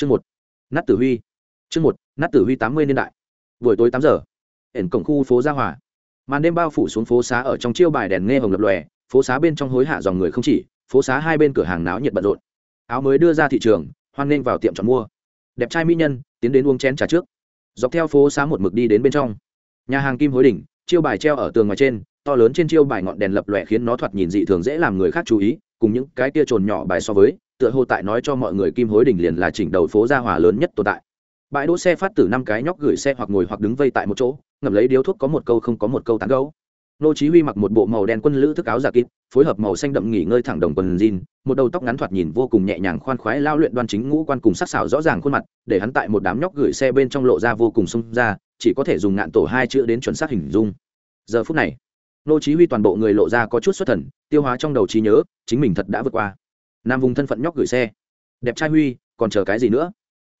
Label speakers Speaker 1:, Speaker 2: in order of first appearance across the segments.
Speaker 1: chương một, nát tử huy. Chương một, nát tử huy tám mươi niên đại. Buổi tối tám giờ, ẩn cổng khu phố gia hòa. Màn đêm bao phủ xuống phố xá ở trong chiêu bài đèn nghe hồng lập lòe, phố xá bên trong hối hạ dòng người không chỉ, phố xá hai bên cửa hàng náo nhiệt bận rộn. Áo mới đưa ra thị trường, hoan nghênh vào tiệm chọn mua. Đẹp trai mỹ nhân, tiến đến uống chén trà trước. Dọc theo phố xá một mực đi đến bên trong. Nhà hàng kim hối đỉnh, chiêu bài treo ở tường ngoài trên, to lớn trên chiêu bài ngọn đèn lập lòe khiến nó thoạt nhìn dị thường dễ làm người khác chú ý, cùng những cái kia trồn nhỏ bài so với tựa hồ tại nói cho mọi người kim hối đỉnh liền là chỉnh đầu phố gia hòa lớn nhất tồn tại. Bãi đỗ xe phát từ năm cái nhóc gửi xe hoặc ngồi hoặc đứng vây tại một chỗ, ngậm lấy điếu thuốc có một câu không có một câu tán gấu nô chí huy mặc một bộ màu đen quân lữ thức áo giả kín phối hợp màu xanh đậm nghỉ ngơi thẳng đồng quần jean, một đầu tóc ngắn thoạt nhìn vô cùng nhẹ nhàng khoan khoái lao luyện đoan chính ngũ quan cùng sắc sảo rõ ràng khuôn mặt, để hắn tại một đám nhóc gửi xe bên trong lộ ra vô cùng sung ra, chỉ có thể dùng ngạn tổ hai chữ đến chuẩn xác hình dung. Giờ phút này, nô chí huy toàn bộ người lộ ra có chút xuất thần, tiêu hóa trong đầu trí nhớ, chính mình thật đã vượt qua nam vùng thân phận nhóc gửi xe. Đẹp trai huy, còn chờ cái gì nữa?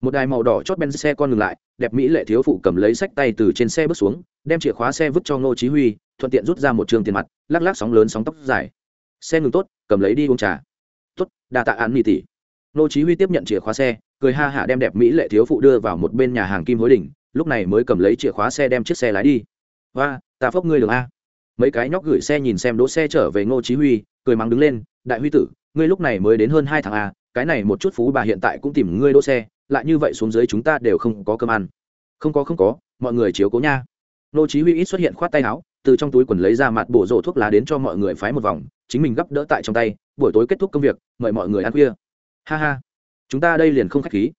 Speaker 1: Một đài màu đỏ chót ben xe con ngừng lại, đẹp mỹ lệ thiếu phụ cầm lấy sách tay từ trên xe bước xuống, đem chìa khóa xe vứt cho ngô chí huy, thuận tiện rút ra một trường tiền mặt, lắc lắc sóng lớn sóng tóc dài. Xe ngừng tốt, cầm lấy đi uống trà. Tốt, đa tạ án nhị tỷ. Ngô chí huy tiếp nhận chìa khóa xe, cười ha hả đem đẹp mỹ lệ thiếu phụ đưa vào một bên nhà hàng kim hối đỉnh, lúc này mới cầm lấy chìa khóa xe đem chiếc xe lái đi. Và ta phốc ngươi đường a. Mấy cái nhóc gửi xe nhìn xem đỗ xe trở về ngô chí huy, cười mắng đứng lên, đại huy tử ngươi lúc này mới đến hơn hai tháng a cái này một chút phú bà hiện tại cũng tìm ngươi đỗ xe, lại như vậy xuống dưới chúng ta đều không có cơm ăn. Không có không có, mọi người chiếu cố nha. Nô chí huy ít xuất hiện khoát tay áo, từ trong túi quần lấy ra mặt bổ rổ thuốc lá đến cho mọi người phái một vòng, chính mình gấp đỡ tại trong tay, buổi tối kết thúc công việc, mời mọi người ăn khuya. Ha ha. Chúng ta đây liền không khách khí.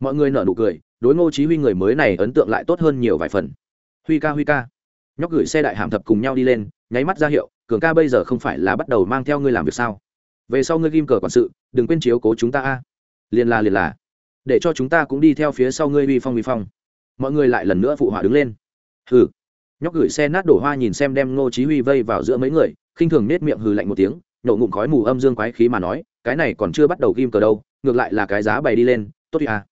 Speaker 1: Mọi người nở nụ cười, đối ngô chí huy người mới này ấn tượng lại tốt hơn nhiều vài phần. Huy ca huy ca. Nhóc gửi xe đại hàm thập cùng nhau đi lên, nháy mắt ra hiệu, cường ca bây giờ không phải là bắt đầu mang theo ngươi làm việc sao? Về sau ngươi ghim cờ quản sự, đừng quên chiếu cố chúng ta a. Liền là liền là để cho chúng ta cũng đi theo phía sau ngươi uy phong uy phong. Mọi người lại lần nữa phụ họa đứng lên. Hừ. Nhóc gửi xe nát đổ hoa nhìn xem đem ngô chí huy vây vào giữa mấy người, khinh thường nết miệng hừ lạnh một tiếng, nổ ngụm khói mù âm dương quái khí mà nói, cái này còn chưa bắt đầu ghim cờ đâu, ngược lại là cái giá bày đi lên, tốt đi à.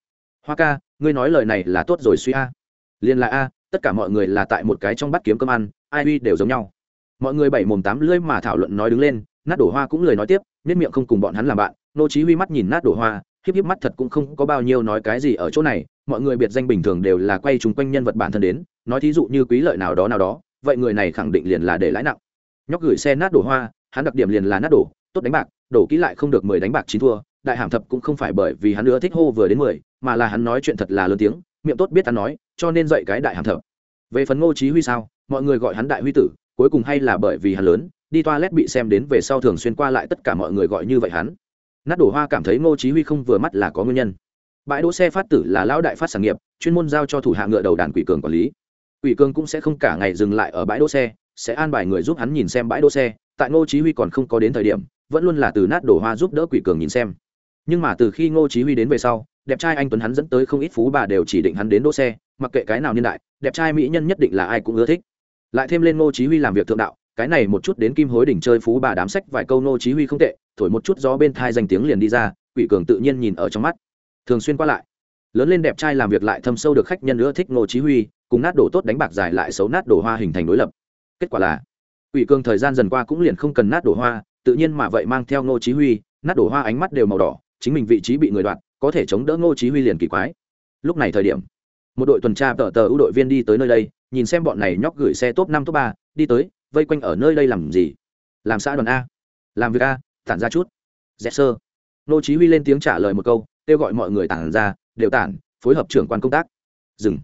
Speaker 1: hoa ca, ngươi nói lời này là tốt rồi suy a. Liên là a, tất cả mọi người là tại một cái trong bắt kiếm cơm ăn, ai uy đều giống nhau. Mọi người bảy mồm tám lưỡi mà thảo luận nói đứng lên nát đổ hoa cũng lời nói tiếp nết miệng không cùng bọn hắn làm bạn, nô chí huy mắt nhìn nát đổ hoa hiếp hiếp mắt thật cũng không có bao nhiêu nói cái gì ở chỗ này, mọi người biệt danh bình thường đều là quay chung quanh nhân vật bản thân đến, nói thí dụ như quý lợi nào đó nào đó, vậy người này khẳng định liền là để lãi nặng. Nhóc gửi xe nát đổ hoa, hắn đặc điểm liền là nát đổ, tốt đánh bạc, đổ kỹ lại không được mười đánh bạc chín thua, đại hàm thập cũng không phải bởi vì hắn nữa thích hô vừa đến mười, mà là hắn nói chuyện thật là lớn tiếng, miệng tốt biết hắn nói, cho nên dạy cái đại hàm thập. Về phần ngô chí huy sao? Mọi người gọi hắn đại huy tử, cuối cùng hay là bởi vì hắn lớn đi toilet bị xem đến về sau thường xuyên qua lại tất cả mọi người gọi như vậy hắn. Nát đổ hoa cảm thấy ngô chí huy không vừa mắt là có nguyên nhân. Bãi đỗ xe phát tử là lão đại phát sản nghiệp, chuyên môn giao cho thủ hạ ngựa đầu đàn quỷ cường quản lý. Quỷ cường cũng sẽ không cả ngày dừng lại ở bãi đỗ xe, sẽ an bài người giúp hắn nhìn xem bãi đỗ xe, tại ngô chí huy còn không có đến thời điểm, vẫn luôn là từ nát đổ hoa giúp đỡ quỷ cường nhìn xem. Nhưng mà từ khi ngô chí huy đến về sau, đẹp trai anh tuấn hắn dẫn tới không ít phú bà đều chỉ định hắn đến đỗ xe, mặc kệ cái nào niên đại, đẹp trai mỹ nhân nhất định là ai cũng ưa thích. Lại thêm lên ngô chí huy làm việc thượng đạo cái này một chút đến kim hối đỉnh chơi phú bà đám sách vài câu nô chí huy không tệ, thổi một chút gió bên thai danh tiếng liền đi ra, quỷ cường tự nhiên nhìn ở trong mắt. Thường xuyên qua lại, lớn lên đẹp trai làm việc lại thâm sâu được khách nhân nữa thích nô chí huy, cùng nát đổ tốt đánh bạc dài lại xấu nát đổ hoa hình thành đối lập. Kết quả là, quỷ cường thời gian dần qua cũng liền không cần nát đổ hoa, tự nhiên mà vậy mang theo nô chí huy, nát đổ hoa ánh mắt đều màu đỏ, chính mình vị trí bị người đoạt, có thể chống đỡ nô chí huy liền kỳ quái. Lúc này thời điểm, một đội tuần tra tờ tờ ưu đội viên đi tới nơi đây, nhìn xem bọn này nhóc gửi xe top năm, top ba, đi tới vây quanh ở nơi đây làm gì? Làm xã đoàn a. Làm việc a, tản ra chút. Dẹp sơ. Nô chí huy lên tiếng trả lời một câu, kêu gọi mọi người tản ra, đều tản, phối hợp trưởng quan công tác. Dừng.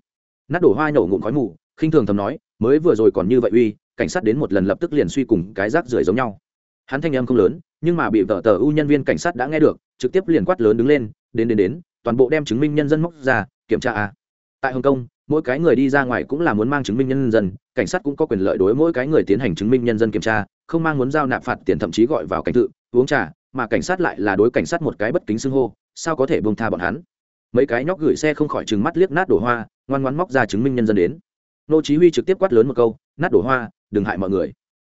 Speaker 1: Nát đổ hoa nổ ngụm khói mù, khinh thường thầm nói, mới vừa rồi còn như vậy uy, cảnh sát đến một lần lập tức liền suy cùng cái rác rưởi giống nhau. Hắn thanh âm không lớn, nhưng mà bị vợ tờ ưu nhân viên cảnh sát đã nghe được, trực tiếp liền quát lớn đứng lên, đến đến đến, toàn bộ đem chứng minh nhân dân móc ra, kiểm tra a. Tại hồng kông mỗi cái người đi ra ngoài cũng là muốn mang chứng minh nhân dân, cảnh sát cũng có quyền lợi đối mỗi cái người tiến hành chứng minh nhân dân kiểm tra, không mang muốn giao nạp phạt tiền thậm chí gọi vào cảnh tự, uống trà, mà cảnh sát lại là đối cảnh sát một cái bất kính xưng hô, sao có thể bông tha bọn hắn? Mấy cái nhóc gửi xe không khỏi trừng mắt liếc nát đổ hoa, ngoan ngoan móc ra chứng minh nhân dân đến. Nô chí huy trực tiếp quát lớn một câu, nát đổ hoa, đừng hại mọi người.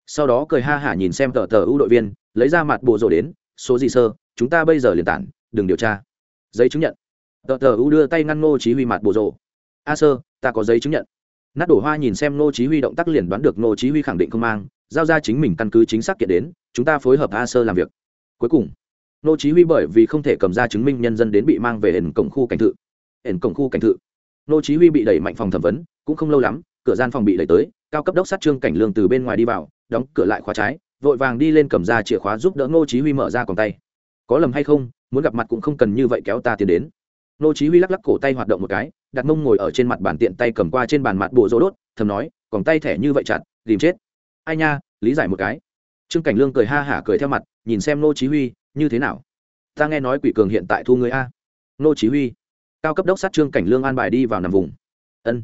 Speaker 1: Sau đó cười ha hả nhìn xem tờ tờ ưu đội viên, lấy ra mặt bộ rồ đến, số gì sơ, chúng ta bây giờ liền tản, đừng điều tra. Giấy chứng nhận. Tờ tờ ưu đưa tay ngăn nô chí huy mặt bộ rồ a sơ, ta có giấy chứng nhận. Nát đổ hoa nhìn xem nô chí huy động tác liền đoán được nô chí huy khẳng định không mang, giao ra chính mình căn cứ chính xác kiện đến, chúng ta phối hợp a sơ làm việc. Cuối cùng nô chí huy bởi vì không thể cầm ra chứng minh nhân dân đến bị mang về ẩn cổng khu cảnh thự. Ẩn cổng khu cảnh thự. Nô chí huy bị đẩy mạnh phòng thẩm vấn, cũng không lâu lắm, cửa gian phòng bị đẩy tới, cao cấp đốc sát trương cảnh lương từ bên ngoài đi vào, đóng cửa lại khóa trái, vội vàng đi lên cầm ra chìa khóa giúp đỡ nô chí huy mở ra còn tay. Có lầm hay không, muốn gặp mặt cũng không cần như vậy kéo ta tiền đến nô chí huy lắc lắc cổ tay hoạt động một cái, đặt mông ngồi ở trên mặt bàn tiện tay cầm qua trên bàn mặt bộ rô đốt, thầm nói, còn tay thẻ như vậy chặt, tìm chết. Ai nha, lý giải một cái. Trương cảnh lương cười ha hả cười theo mặt, nhìn xem nô chí huy, như thế nào? Ta nghe nói quỷ cường hiện tại thu người a. Nô chí huy. Cao cấp đốc sát trương cảnh lương an bài đi vào nằm vùng. Ân.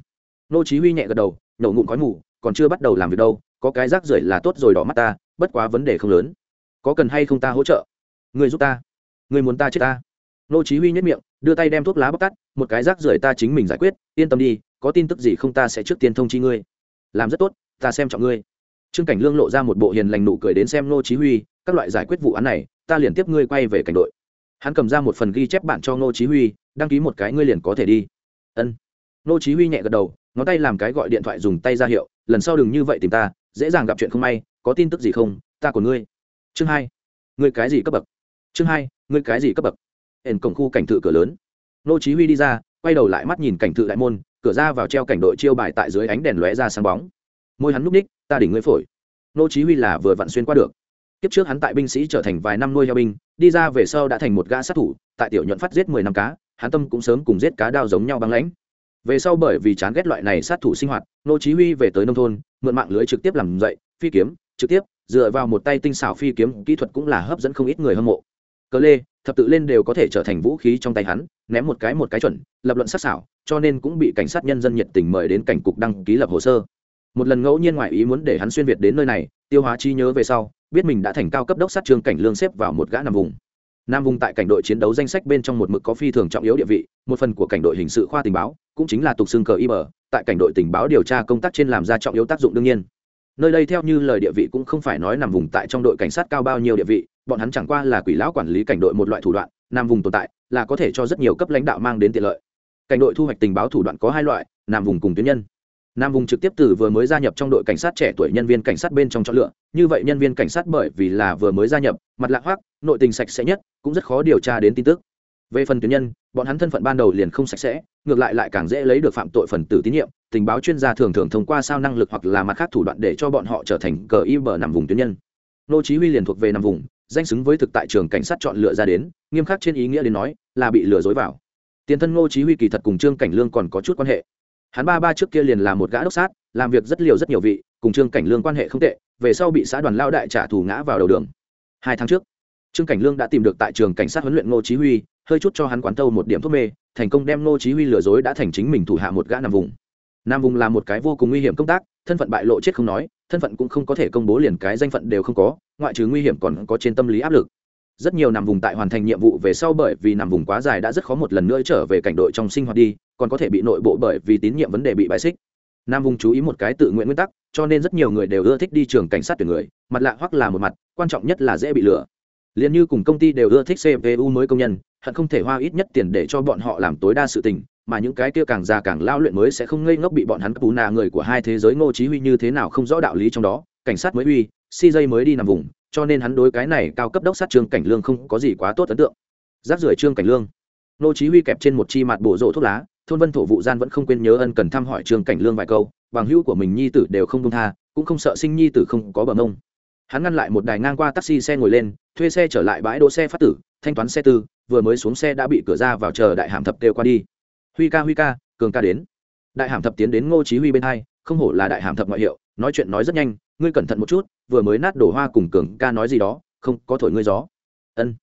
Speaker 1: Nô chí huy nhẹ gật đầu, nổ ngụm khói mù, còn chưa bắt đầu làm việc đâu, có cái rác rưởi là tốt rồi đỏ mắt ta, bất quá vấn đề không lớn. Có cần hay không ta hỗ trợ? Người giúp ta. Người muốn ta chết ta? Nô chí huy nhất miệng đưa tay đem thuốc lá bóc tắt, một cái rác rưởi ta chính mình giải quyết, yên tâm đi, có tin tức gì không ta sẽ trước tiên thông chi ngươi. Làm rất tốt, ta xem trọng ngươi. Trương cảnh lương lộ ra một bộ hiền lành nụ cười đến xem nô chí huy, các loại giải quyết vụ án này, ta liền tiếp ngươi quay về cảnh đội. Hắn cầm ra một phần ghi chép bản cho nô chí huy, đăng ký một cái ngươi liền có thể đi. Ân. Nô chí huy nhẹ gật đầu, ngón tay làm cái gọi điện thoại dùng tay ra hiệu, lần sau đừng như vậy tìm ta, dễ dàng gặp chuyện không may, có tin tức gì không, ta của ngươi. Chương hai. Ngươi cái gì cấp bậc? Chương hai. Ngươi cái gì cấp bậc? Ẩn cổng khu cảnh thự cửa lớn. Nô chí huy đi ra, quay đầu lại mắt nhìn cảnh thự đại môn, cửa ra vào treo cảnh đội chiêu bài tại dưới ánh đèn lóe ra sáng bóng. Môi hắn núp ních, ta đỉnh ngươi phổi. Nô chí huy là vừa vặn xuyên qua được. Kiếp trước hắn tại binh sĩ trở thành vài năm nuôi heo binh, đi ra về sau đã thành một gã sát thủ, tại tiểu nhuận phát giết 10 năm cá, hắn tâm cũng sớm cùng giết cá đao giống nhau băng lãnh. Về sau bởi vì chán ghét loại này sát thủ sinh hoạt, nô chí huy về tới nông thôn, mượn mạng lưới trực tiếp làm dậy, phi kiếm, trực tiếp, dựa vào một tay tinh xảo phi kiếm, kỹ thuật cũng là hấp dẫn không ít người hâm mộ cờ lê, thập tự lên đều có thể trở thành vũ khí trong tay hắn, ném một cái một cái chuẩn, lập luận sắc sảo, cho nên cũng bị cảnh sát nhân dân nhiệt tình mời đến cảnh cục đăng ký lập hồ sơ. Một lần ngẫu nhiên ngoại ý muốn để hắn xuyên việt đến nơi này, tiêu hóa chi nhớ về sau, biết mình đã thành cao cấp đốc sát trương cảnh lương xếp vào một gã nằm vùng. Nam vùng tại cảnh đội chiến đấu danh sách bên trong một mực có phi thường trọng yếu địa vị, một phần của cảnh đội hình sự khoa tình báo, cũng chính là tục xưng cờ y bờ, tại cảnh đội tình báo điều tra công tác trên làm ra trọng yếu tác dụng đương nhiên. Nơi đây theo như lời địa vị cũng không phải nói nằm vùng tại trong đội cảnh sát cao bao nhiêu địa vị bọn hắn chẳng qua là quỷ lão quản lý cảnh đội một loại thủ đoạn, nam vùng tồn tại, là có thể cho rất nhiều cấp lãnh đạo mang đến tiện lợi. Cảnh đội thu hoạch tình báo thủ đoạn có hai loại, nam vùng cùng tuyến nhân. Nam vùng trực tiếp từ vừa mới gia nhập trong đội cảnh sát trẻ tuổi nhân viên cảnh sát bên trong chọn lựa, như vậy nhân viên cảnh sát bởi vì là vừa mới gia nhập, mặt lạ hoác nội tình sạch sẽ nhất, cũng rất khó điều tra đến tin tức. Về phần tuyến nhân, bọn hắn thân phận ban đầu liền không sạch sẽ, ngược lại lại càng dễ lấy được phạm tội phần tử tín nhiệm, tình báo chuyên gia thường thường thông qua sao năng lực hoặc là mặt khác thủ đoạn để cho bọn họ trở thành cờ y bờ nằm vùng tuyến nhân. Nô chí huy liền thuộc về nằm vùng danh xứng với thực tại trường cảnh sát chọn lựa ra đến, nghiêm khắc trên ý nghĩa đến nói, là bị lừa dối vào. Tiền thân ngô chí huy kỳ thật cùng trương cảnh lương còn có chút quan hệ. Hắn ba ba trước kia liền là một gã đốc sát, làm việc rất liều rất nhiều vị, cùng trương cảnh lương quan hệ không tệ, về sau bị xã đoàn lao đại trả thù ngã vào đầu đường. Hai tháng trước, trương cảnh lương đã tìm được tại trường cảnh sát huấn luyện ngô chí huy, hơi chút cho hắn quán tâu một điểm thuốc mê, thành công đem ngô chí huy lừa dối đã thành chính mình thủ hạ một gã nam vùng. Nam vùng là một cái vô cùng nguy hiểm công tác, thân phận bại lộ chết không nói thân phận cũng không có thể công bố liền cái danh phận đều không có, ngoại trừ nguy hiểm còn có trên tâm lý áp lực. Rất nhiều nằm vùng tại hoàn thành nhiệm vụ về sau bởi vì nằm vùng quá dài đã rất khó một lần nữa trở về cảnh đội trong sinh hoạt đi, còn có thể bị nội bộ bởi vì tín nhiệm vấn đề bị bài xích. Nam vùng chú ý một cái tự nguyện nguyên tắc, cho nên rất nhiều người đều ưa thích đi trường cảnh sát tuyển người, mặt lạ hoặc là một mặt, quan trọng nhất là dễ bị lừa. Liền như cùng công ty đều ưa thích cpu mới công nhân, hận không thể hoa ít nhất tiền để cho bọn họ làm tối đa sự tình mà những cái kia càng già càng lao luyện mới sẽ không ngây ngốc bị bọn hắn cú nà người của hai thế giới ngô chí huy như thế nào không rõ đạo lý trong đó, cảnh sát mới huy si dây mới đi nằm vùng, cho nên hắn đối cái này cao cấp đốc sát trương cảnh lương không có gì quá tốt ấn tượng. Giáp rưỡi trương cảnh lương. Ngô chí huy kẹp trên một chi mặt bộ rộ thuốc lá, thôn vân thổ vụ gian vẫn không quên nhớ ân cần thăm hỏi trương cảnh lương vài câu, bằng hữu của mình nhi tử đều không buông tha, cũng không sợ sinh nhi tử không có bờ mông. Hắn ngăn lại một đài ngang qua taxi xe ngồi lên, thuê xe trở lại bãi đỗ xe phát tử, thanh toán xe tư, vừa mới xuống xe đã bị cửa ra vào chờ đại hàm thập kêu qua đi huy ca huy ca, cường ca đến. Đại hàm thập tiến đến ngô chí huy bên hai, không hổ là đại hàm thập ngoại hiệu, nói chuyện nói rất nhanh, ngươi cẩn thận một chút, vừa mới nát đổ hoa cùng cường ca nói gì đó, không có thổi ngươi gió. Ân.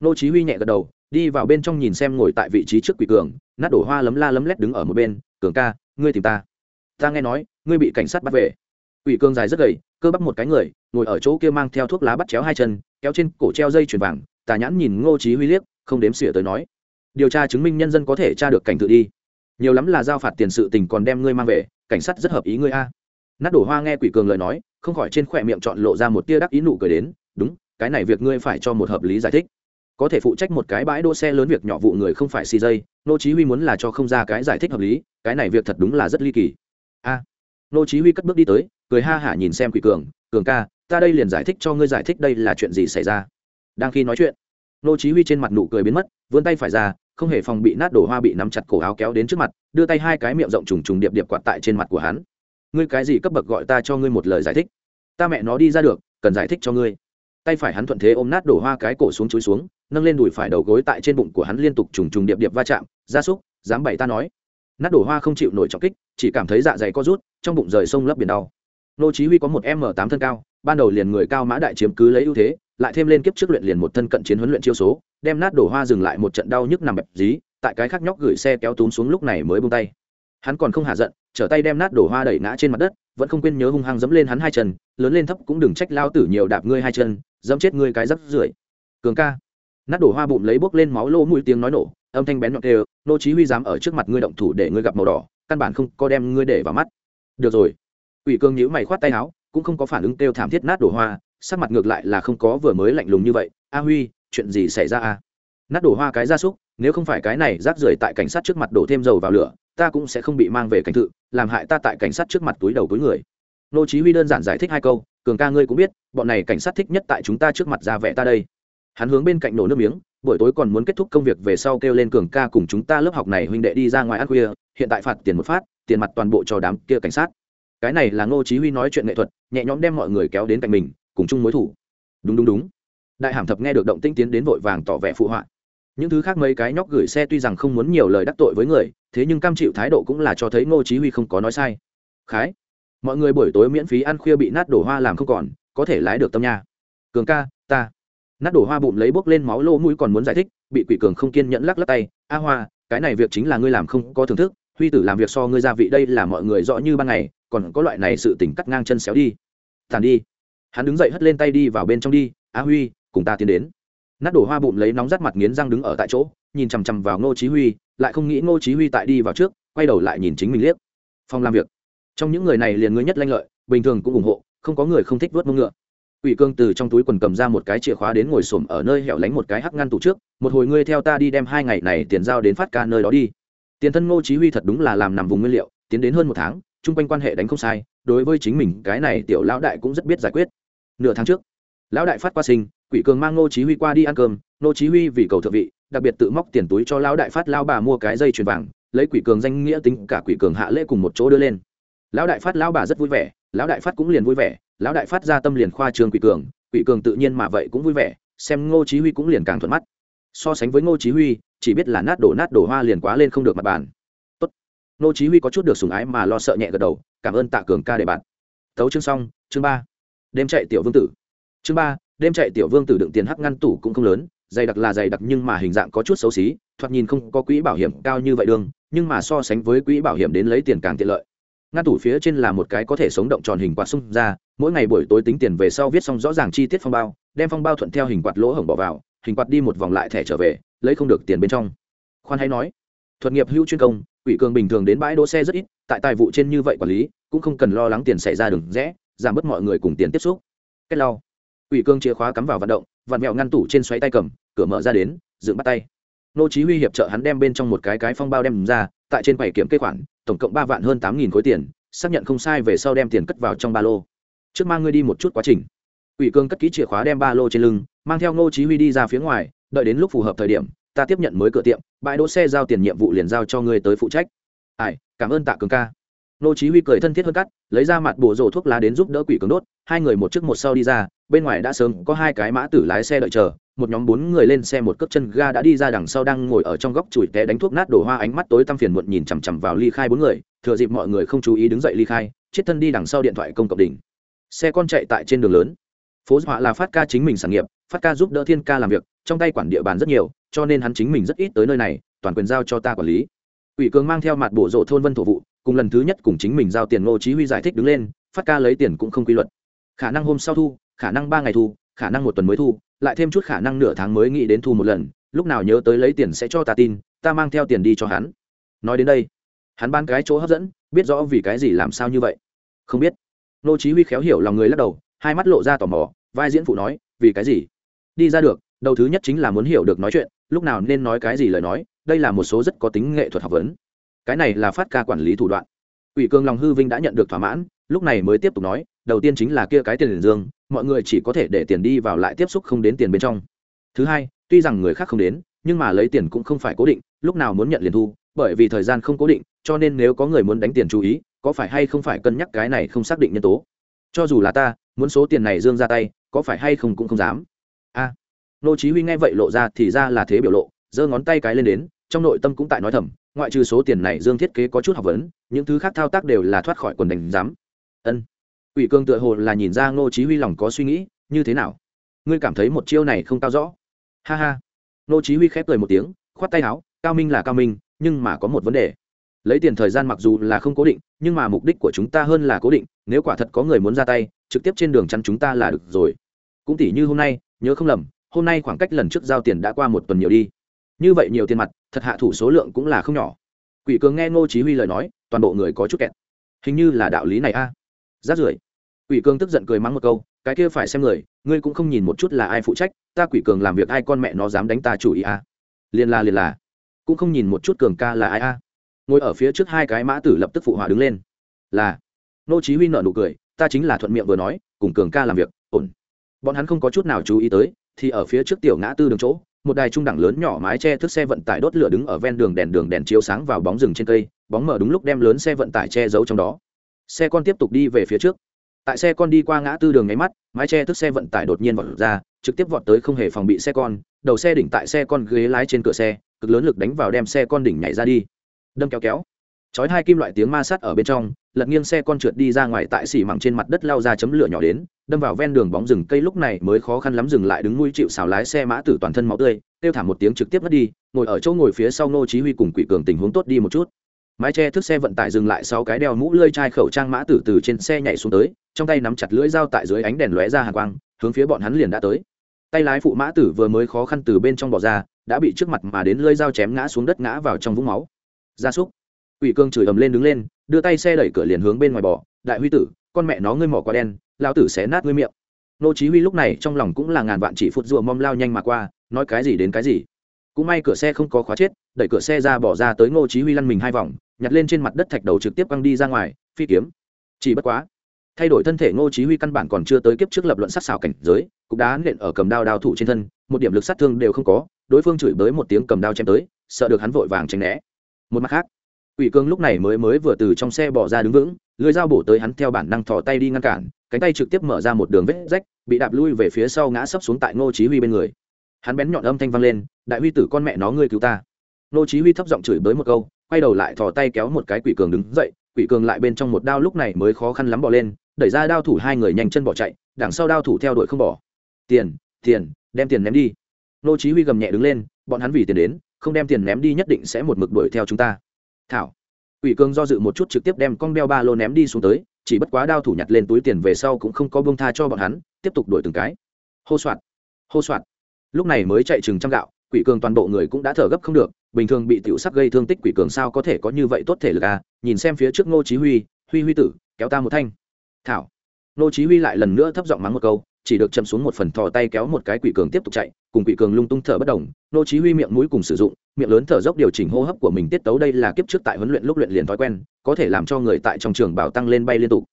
Speaker 1: Ngô chí huy nhẹ gật đầu, đi vào bên trong nhìn xem ngồi tại vị trí trước quỷ cường, nát đổ hoa lấm la lấm lét đứng ở một bên, cường ca, ngươi tìm ta. Ta nghe nói, ngươi bị cảnh sát bắt về. Quỷ cường dài rất gầy, cơ bắp một cái người, ngồi ở chỗ kia mang theo thuốc lá bắt chéo hai chân, kéo trên cổ treo dây chuyền vàng, tà nhãn nhìn ngô chí huy liếc, không đếm xỉa tới nói điều tra chứng minh nhân dân có thể tra được cảnh tự đi. Nhiều lắm là giao phạt tiền sự tình còn đem ngươi mang về, cảnh sát rất hợp ý ngươi a. Nát đổ hoa nghe quỷ cường lời nói, không khỏi trên khỏe miệng chọn lộ ra một tia đắc ý nụ cười đến, đúng, cái này việc ngươi phải cho một hợp lý giải thích. Có thể phụ trách một cái bãi đỗ xe lớn việc nhỏ vụ người không phải xì dây, nô chí huy muốn là cho không ra cái giải thích hợp lý, cái này việc thật đúng là rất ly kỳ. A. Nô chí huy cất bước đi tới, cười ha hả nhìn xem quỷ cường cường ca, ta đây liền giải thích cho ngươi giải thích đây là chuyện gì xảy ra. Đang khi nói chuyện, nô chí huy trên mặt nụ cười biến mất, vươn tay phải ra không hề phòng bị nát đổ hoa bị nắm chặt cổ áo kéo đến trước mặt, đưa tay hai cái miệng rộng trùng trùng điệp điệp quạt tại trên mặt của hắn. Ngươi cái gì cấp bậc gọi ta cho ngươi một lời giải thích? Ta mẹ nó đi ra được, cần giải thích cho ngươi. Tay phải hắn thuận thế ôm nát đổ hoa cái cổ xuống chúi xuống, nâng lên đùi phải đầu gối tại trên bụng của hắn liên tục trùng trùng điệp điệp va chạm ra súc, dám bày ta nói. Nát đổ hoa không chịu nổi trọng kích, chỉ cảm thấy dạ dày co rút, trong bụng rời sông lấp biển đau. Nô chí huy có một m tám thân cao ban đầu liền người cao mã đại chiếm cứ lấy ưu thế, lại thêm lên kiếp trước luyện liền một thân cận chiến huấn luyện chiêu số, đem nát đổ hoa dừng lại một trận đau nhức nằm bẹp dí, tại cái khác nhóc gửi xe kéo túm xuống lúc này mới buông tay. Hắn còn không hạ giận, trở tay đem nát đổ hoa đẩy ngã trên mặt đất, vẫn không quên nhớ hung hăng dẫm lên hắn hai chân, lớn lên thấp cũng đừng trách lao tử nhiều đạp ngươi hai chân, dẫm chết ngươi cái rắp rưởi. Cường ca. Nát đổ hoa bụng lấy bốc lên máu lô mũi tiếng nói nổ, âm thanh bén nhọn đều nô chí huy dám ở trước mặt ngươi động thủ để ngươi gặp màu đỏ, căn bản không có đem ngươi để vào mắt. Được rồi. Ủy cương nhíu mày khoát tay áo cũng không có phản ứng kêu thảm thiết nát đổ hoa, sắc mặt ngược lại là không có vừa mới lạnh lùng như vậy. A huy, chuyện gì xảy ra a? Nát đổ hoa cái gia súc, nếu không phải cái này rác rưởi tại cảnh sát trước mặt đổ thêm dầu vào lửa, ta cũng sẽ không bị mang về cảnh thự, làm hại ta tại cảnh sát trước mặt túi đầu túi người. Nô chí huy đơn giản giải thích hai câu, cường ca ngươi cũng biết, bọn này cảnh sát thích nhất tại chúng ta trước mặt ra vẻ ta đây. Hắn hướng bên cạnh nổ nước miếng, buổi tối còn muốn kết thúc công việc về sau kêu lên cường ca cùng chúng ta lớp học này huynh đệ đi ra ngoài ăn khuya, hiện tại phạt tiền một phát, tiền mặt toàn bộ cho đám kia cảnh sát cái này là ngô chí huy nói chuyện nghệ thuật, nhẹ nhõm đem mọi người kéo đến cạnh mình, cùng chung mối thủ. Đúng đúng đúng. Đại hàm thập nghe được động tinh tiến đến vội vàng tỏ vẻ phụ họa. Những thứ khác mấy cái nhóc gửi xe tuy rằng không muốn nhiều lời đắc tội với người, thế nhưng cam chịu thái độ cũng là cho thấy ngô chí huy không có nói sai. Khái, mọi người buổi tối miễn phí ăn khuya bị nát đổ hoa làm không còn, có thể lái được tâm nha. Cường ca, ta. Nát đổ hoa bụng lấy bốc lên máu lô mũi còn muốn giải thích, bị quỷ cường không kiên nhẫn lắc lắc tay. A hoa, cái này việc chính là ngươi làm không có thưởng thức huy tử làm việc so ngươi gia vị đây là mọi người rõ như ban ngày còn có loại này sự tỉnh cắt ngang chân xéo đi. Tàn đi. Hắn đứng dậy hất lên tay đi vào bên trong đi. A huy cùng ta tiến đến. Nát đổ hoa bụng lấy nóng rát mặt nghiến răng đứng ở tại chỗ nhìn chằm chằm vào ngô chí huy lại không nghĩ ngô chí huy tại đi vào trước quay đầu lại nhìn chính mình liếc. Phòng làm việc. Trong những người này liền ngươi nhất lanh lợi bình thường cũng ủng hộ không có người không thích vớt mông ngựa. Quỷ cương từ trong túi quần cầm ra một cái chìa khóa đến ngồi xổm ở nơi hẻo lánh một cái hắc ngăn tủ trước, một hồi ngươi theo ta đi đem hai ngày này tiền giao đến phát ca nơi đó đi. Tiền thân Ngô Chí Huy thật đúng là làm nằm vùng nguyên liệu, tiến đến hơn một tháng, chung quanh quan hệ đánh không sai, đối với chính mình cái này tiểu lão đại cũng rất biết giải quyết. Nửa tháng trước, lão đại phát qua sinh, Quỷ Cường mang Ngô Chí Huy qua đi ăn cơm, Ngô Chí Huy vì cầu thượng vị, đặc biệt tự móc tiền túi cho lão đại phát lão bà mua cái dây chuyền vàng, lấy Quỷ Cường danh nghĩa tính cả Quỷ Cường hạ lễ cùng một chỗ đưa lên. Lão đại phát lão bà rất vui vẻ, lão đại phát cũng liền vui vẻ, lão đại phát ra tâm liền khoa trương Quỷ Cường, quỷ cường tự nhiên mà vậy cũng vui vẻ xem ngô chí huy cũng liền càng thuận mắt so sánh với ngô chí huy chỉ biết là nát đổ nát đổ hoa liền quá lên không được mặt bàn. Tốt. Nô chí huy có chút được sủng ái mà lo sợ nhẹ gật đầu, cảm ơn tạ cường ca để bạn. Tấu chương xong, chương ba. Đêm chạy tiểu vương tử. Chương ba, đêm chạy tiểu vương tử đựng tiền hắc ngăn tủ cũng không lớn, dày đặc là dày đặc nhưng mà hình dạng có chút xấu xí, thoạt nhìn không có quỹ bảo hiểm cao như vậy đường nhưng mà so sánh với quỹ bảo hiểm đến lấy tiền càng tiện lợi. Ngăn tủ phía trên là một cái có thể sống động tròn hình quạt xung ra, mỗi ngày buổi tối tính tiền về sau viết xong rõ ràng chi tiết phong bao, đem phong bao thuận theo hình quạt lỗ hổng bỏ vào, hình quạt đi một vòng lại thẻ trở về lấy không được tiền bên trong. Khoan hay nói, thuật nghiệp hữu chuyên công ủy cường bình thường đến bãi đỗ xe rất ít, tại tài vụ trên như vậy quản lý, cũng không cần lo lắng tiền xảy ra đường rẽ, giảm bớt mọi người cùng tiền tiếp xúc. Cách lau. Ủy cương chìa khóa cắm vào vận động, vặn mẹo ngăn tủ trên xoáy tay cầm, cửa mở ra đến, dựng bắt tay. Nô chí huy hiệp trợ hắn đem bên trong một cái cái phong bao đem ra, tại trên quầy kiểm kê khoản, tổng cộng ba vạn hơn tám nghìn khối tiền, xác nhận không sai về sau đem tiền cất vào trong ba lô. Trước mang ngươi đi một chút quá trình. Ủy cương cất kỹ chìa khóa đem ba lô trên lưng, mang theo nô chí huy đi ra phía ngoài đợi đến lúc phù hợp thời điểm, ta tiếp nhận mới cửa tiệm, bãi đỗ xe giao tiền nhiệm vụ liền giao cho ngươi tới phụ trách. Ai, cảm ơn tạ cường ca. Nô chí huy cười thân thiết hơn cắt, lấy ra mặt bổ rổ thuốc lá đến giúp đỡ quỷ cường đốt, hai người một trước một sau đi ra, bên ngoài đã sớm có hai cái mã tử lái xe đợi chờ, một nhóm bốn người lên xe một cước chân ga đã đi ra đằng sau đang ngồi ở trong góc chùi té đánh thuốc nát đổ hoa ánh mắt tối tăm phiền muộn nhìn chằm chằm vào ly khai bốn người, thừa dịp mọi người không chú ý đứng dậy ly khai, chết thân đi đằng sau điện thoại công cộng đỉnh. Xe con chạy tại trên đường lớn. Phố họa là phát ca chính mình sản nghiệp, phát ca giúp đỡ thiên ca làm việc trong tay quản địa bàn rất nhiều, cho nên hắn chính mình rất ít tới nơi này, toàn quyền giao cho ta quản lý. Ủy cường mang theo mặt bộ rộ thôn vân thổ vụ, cùng lần thứ nhất cùng chính mình giao tiền ngô chí huy giải thích đứng lên, phát ca lấy tiền cũng không quy luật. Khả năng hôm sau thu, khả năng ba ngày thu, khả năng một tuần mới thu, lại thêm chút khả năng nửa tháng mới nghĩ đến thu một lần, lúc nào nhớ tới lấy tiền sẽ cho ta tin, ta mang theo tiền đi cho hắn. Nói đến đây, hắn ban cái chỗ hấp dẫn, biết rõ vì cái gì làm sao như vậy. Không biết. Nô chí huy khéo hiểu lòng người lắc đầu, hai mắt lộ ra tò mò, vai diễn phụ nói, vì cái gì? Đi ra được đầu thứ nhất chính là muốn hiểu được nói chuyện, lúc nào nên nói cái gì lời nói, đây là một số rất có tính nghệ thuật học vấn. Cái này là phát ca quản lý thủ đoạn. Ủy cương lòng hư vinh đã nhận được thỏa mãn, lúc này mới tiếp tục nói, đầu tiên chính là kia cái tiền dương, mọi người chỉ có thể để tiền đi vào lại tiếp xúc không đến tiền bên trong. Thứ hai, tuy rằng người khác không đến, nhưng mà lấy tiền cũng không phải cố định, lúc nào muốn nhận liền thu, bởi vì thời gian không cố định, cho nên nếu có người muốn đánh tiền chú ý, có phải hay không phải cân nhắc cái này không xác định nhân tố. Cho dù là ta, muốn số tiền này dương ra tay, có phải hay không cũng không dám. A nô chí huy nghe vậy lộ ra thì ra là thế biểu lộ, giơ ngón tay cái lên đến, trong nội tâm cũng tại nói thầm, ngoại trừ số tiền này dương thiết kế có chút học vấn, những thứ khác thao tác đều là thoát khỏi quần đánh giám. Ân. Ủy cương tựa hồ là nhìn ra ngô chí huy lòng có suy nghĩ, như thế nào? Ngươi cảm thấy một chiêu này không cao rõ. Ha ha. Ngô chí huy khép cười một tiếng, khoát tay áo, cao minh là cao minh, nhưng mà có một vấn đề. Lấy tiền thời gian mặc dù là không cố định, nhưng mà mục đích của chúng ta hơn là cố định, nếu quả thật có người muốn ra tay, trực tiếp trên đường chắn chúng ta là được rồi. Cũng tỷ như hôm nay, nhớ không lầm hôm nay khoảng cách lần trước giao tiền đã qua một tuần nhiều đi. Như vậy nhiều tiền mặt, thật hạ thủ số lượng cũng là không nhỏ. Quỷ cường nghe ngô chí huy lời nói, toàn bộ người có chút kẹt. Hình như là đạo lý này a. À. rát rưởi. Quỷ cường tức giận cười mắng một câu, cái kia phải xem người, ngươi cũng không nhìn một chút là ai phụ trách, ta quỷ cường làm việc ai con mẹ nó dám đánh ta chủ ý a. À. liền là liền là cũng không nhìn một chút cường ca là ai a. À. ngồi ở phía trước hai cái mã tử lập tức phụ họa đứng lên. Là. Ngô chí huy nở nụ cười, ta chính là thuận miệng vừa nói, cùng cường ca làm việc, ổn. Bọn hắn không có chút nào chú ý tới thì ở phía trước tiểu ngã tư đường chỗ, một đài trung đẳng lớn nhỏ mái che thức xe vận tải đốt lửa đứng ở ven đường đèn đường đèn chiếu sáng vào bóng rừng trên cây, bóng mở đúng lúc đem lớn xe vận tải che giấu trong đó. Xe con tiếp tục đi về phía trước. Tại xe con đi qua ngã tư đường nháy mắt, mái che thức xe vận tải đột nhiên vọt ra, trực tiếp vọt tới không hề phòng bị xe con, đầu xe đỉnh tại xe con ghế lái trên cửa xe, cực lớn lực đánh vào đem xe con đỉnh nhảy ra đi. Đâm kéo kéo chói hai kim loại tiếng ma sát ở bên trong, lật nghiêng xe con trượt đi ra ngoài tại xỉ mẳng trên mặt đất lao ra chấm lửa nhỏ đến, đâm vào ven đường bóng rừng cây lúc này mới khó khăn lắm dừng lại đứng nuôi chịu xào lái xe mã tử toàn thân máu tươi, kêu thảm một tiếng trực tiếp mất đi, ngồi ở chỗ ngồi phía sau nô chí huy cùng quỷ cường tình huống tốt đi một chút. Mái che thức xe vận tải dừng lại sau cái đeo mũ lưỡi chai khẩu trang mã tử từ trên xe nhảy xuống tới, trong tay nắm chặt lưỡi dao tại dưới ánh đèn lóe ra hàn quang, hướng phía bọn hắn liền đã tới. Tay lái phụ mã tử vừa mới khó khăn từ bên trong bỏ ra, đã bị trước mặt mà đến lưỡi dao chém ngã xuống đất ngã vào trong vũng máu. Gia súc quỷ cương chửi ầm lên đứng lên, đưa tay xe đẩy cửa liền hướng bên ngoài bỏ đại huy tử, con mẹ nó ngươi mỏ quá đen, Lão tử sẽ nát ngươi miệng. Nô chí huy lúc này trong lòng cũng là ngàn vạn chỉ phút rùa mom lao nhanh mà qua, nói cái gì đến cái gì. Cũng may cửa xe không có khóa chết, đẩy cửa xe ra bỏ ra tới ngô chí huy lăn mình hai vòng, nhặt lên trên mặt đất thạch đầu trực tiếp quăng đi ra ngoài, phi kiếm. Chỉ bất quá, thay đổi thân thể ngô chí huy căn bản còn chưa tới kiếp trước lập luận sát xảo cảnh giới, cục đá nện ở cầm đao đao thủ trên thân, một điểm lực sát thương đều không có, đối phương chửi bới một tiếng cầm đao chém tới, sợ được hắn vội vàng tránh né. Một mặt khác Quỷ Cương lúc này mới mới vừa từ trong xe bỏ ra đứng vững, lưỡi dao bổ tới hắn theo bản năng thò tay đi ngăn cản, cánh tay trực tiếp mở ra một đường vết rách, bị đạp lui về phía sau ngã sấp xuống tại Ngô Chí Huy bên người. Hắn bén nhọn âm thanh vang lên, "Đại huy tử con mẹ nó ngươi cứu ta." Ngô Chí Huy thấp giọng chửi bới một câu, quay đầu lại thò tay kéo một cái Quỷ Cường đứng dậy, Quỷ Cường lại bên trong một đao lúc này mới khó khăn lắm bỏ lên, đẩy ra đao thủ hai người nhanh chân bỏ chạy, đằng sau đao thủ theo đuổi không bỏ. "Tiền, tiền, đem tiền ném đi." Ngô Chí Huy gầm nhẹ đứng lên, bọn hắn vì tiền đến, không đem tiền ném đi nhất định sẽ một mực đuổi theo chúng ta. Thảo Quỷ Cương do dự một chút trực tiếp đem con đeo ba lô ném đi xuống tới, chỉ bất quá đao thủ nhặt lên túi tiền về sau cũng không có bông tha cho bọn hắn, tiếp tục đuổi từng cái. Hô soạt, hô soạt. Lúc này mới chạy chừng trăm gạo, Quỷ cường toàn bộ người cũng đã thở gấp không được, bình thường bị tiểu sắc gây thương tích Quỷ Cường sao có thể có như vậy tốt thể lực à? Nhìn xem phía trước Ngô Chí Huy, Huy Huy tử, kéo ta một thanh. Thảo. Ngô Chí Huy lại lần nữa thấp giọng mắng một câu, chỉ được chậm xuống một phần thò tay kéo một cái quỷ cường tiếp tục chạy, cùng quỷ cường lung tung thở bất động nô chí huy miệng mũi cùng sử dụng, miệng lớn thở dốc điều chỉnh hô hấp của mình tiết tấu đây là kiếp trước tại huấn luyện lúc luyện liền thói quen, có thể làm cho người tại trong trường bảo tăng lên bay liên tục.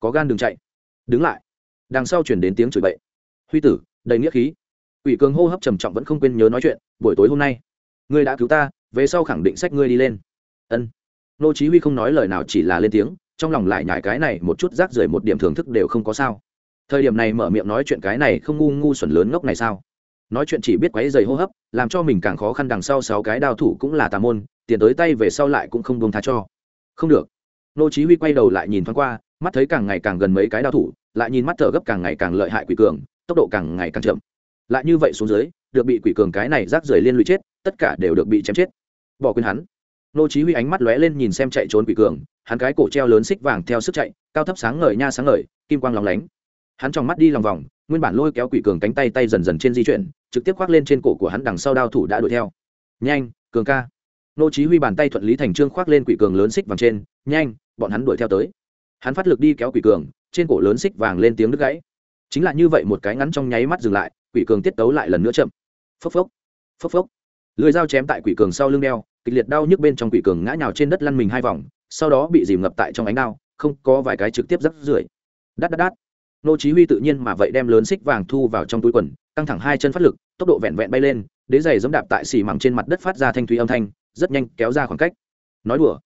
Speaker 1: Có gan đừng chạy. Đứng lại. Đằng sau truyền đến tiếng chửi bậy. Huy tử, đầy nghĩa khí. Quỷ cường hô hấp trầm trọng vẫn không quên nhớ nói chuyện, buổi tối hôm nay, ngươi đã cứu ta, về sau khẳng định sách ngươi đi lên. Ân. Nô chí huy không nói lời nào chỉ là lên tiếng, trong lòng lại nhảy cái này một chút rác rưởi một điểm thưởng thức đều không có sao thời điểm này mở miệng nói chuyện cái này không ngu ngu xuẩn lớn ngốc này sao? Nói chuyện chỉ biết quấy dày hô hấp, làm cho mình càng khó khăn đằng sau sáu cái đao thủ cũng là tà môn, tiền tới tay về sau lại cũng không buông tha cho. Không được. Nô chí huy quay đầu lại nhìn thoáng qua, mắt thấy càng ngày càng gần mấy cái đao thủ, lại nhìn mắt thở gấp càng ngày càng lợi hại quỷ cường, tốc độ càng ngày càng chậm. Lại như vậy xuống dưới, được bị quỷ cường cái này rác rưởi liên lụy chết, tất cả đều được bị chém chết. Bỏ quên hắn. Nô chí huy ánh mắt lóe lên nhìn xem chạy trốn quỷ cường, hắn cái cổ treo lớn xích vàng theo sức chạy, cao thấp sáng ngời nha sáng ngời, kim quang lóng lánh hắn trong mắt đi lòng vòng, nguyên bản lôi kéo quỷ cường cánh tay tay dần dần trên di chuyển, trực tiếp khoác lên trên cổ của hắn đằng sau đao thủ đã đuổi theo. Nhanh, cường ca. Nô chí huy bàn tay thuận lý thành trương khoác lên quỷ cường lớn xích vàng trên, nhanh, bọn hắn đuổi theo tới. Hắn phát lực đi kéo quỷ cường, trên cổ lớn xích vàng lên tiếng đứt gãy. Chính là như vậy một cái ngắn trong nháy mắt dừng lại, quỷ cường tiết tấu lại lần nữa chậm. Phốc phốc phốc phốc. Lưỡi dao chém tại quỷ cường sau lưng đeo, kịch liệt đau nhức bên trong quỷ cường ngã nhào trên đất lăn mình hai vòng, sau đó bị dìm ngập tại trong ánh đao, không có vài cái trực tiếp rắc rưởi. Đắt đắt đắt nô chí huy tự nhiên mà vậy đem lớn xích vàng thu vào trong túi quần căng thẳng hai chân phát lực tốc độ vẹn vẹn bay lên đế giày dẫm đạp tại xì mảng trên mặt đất phát ra thanh thúy âm thanh rất nhanh kéo ra khoảng cách. Nói đùa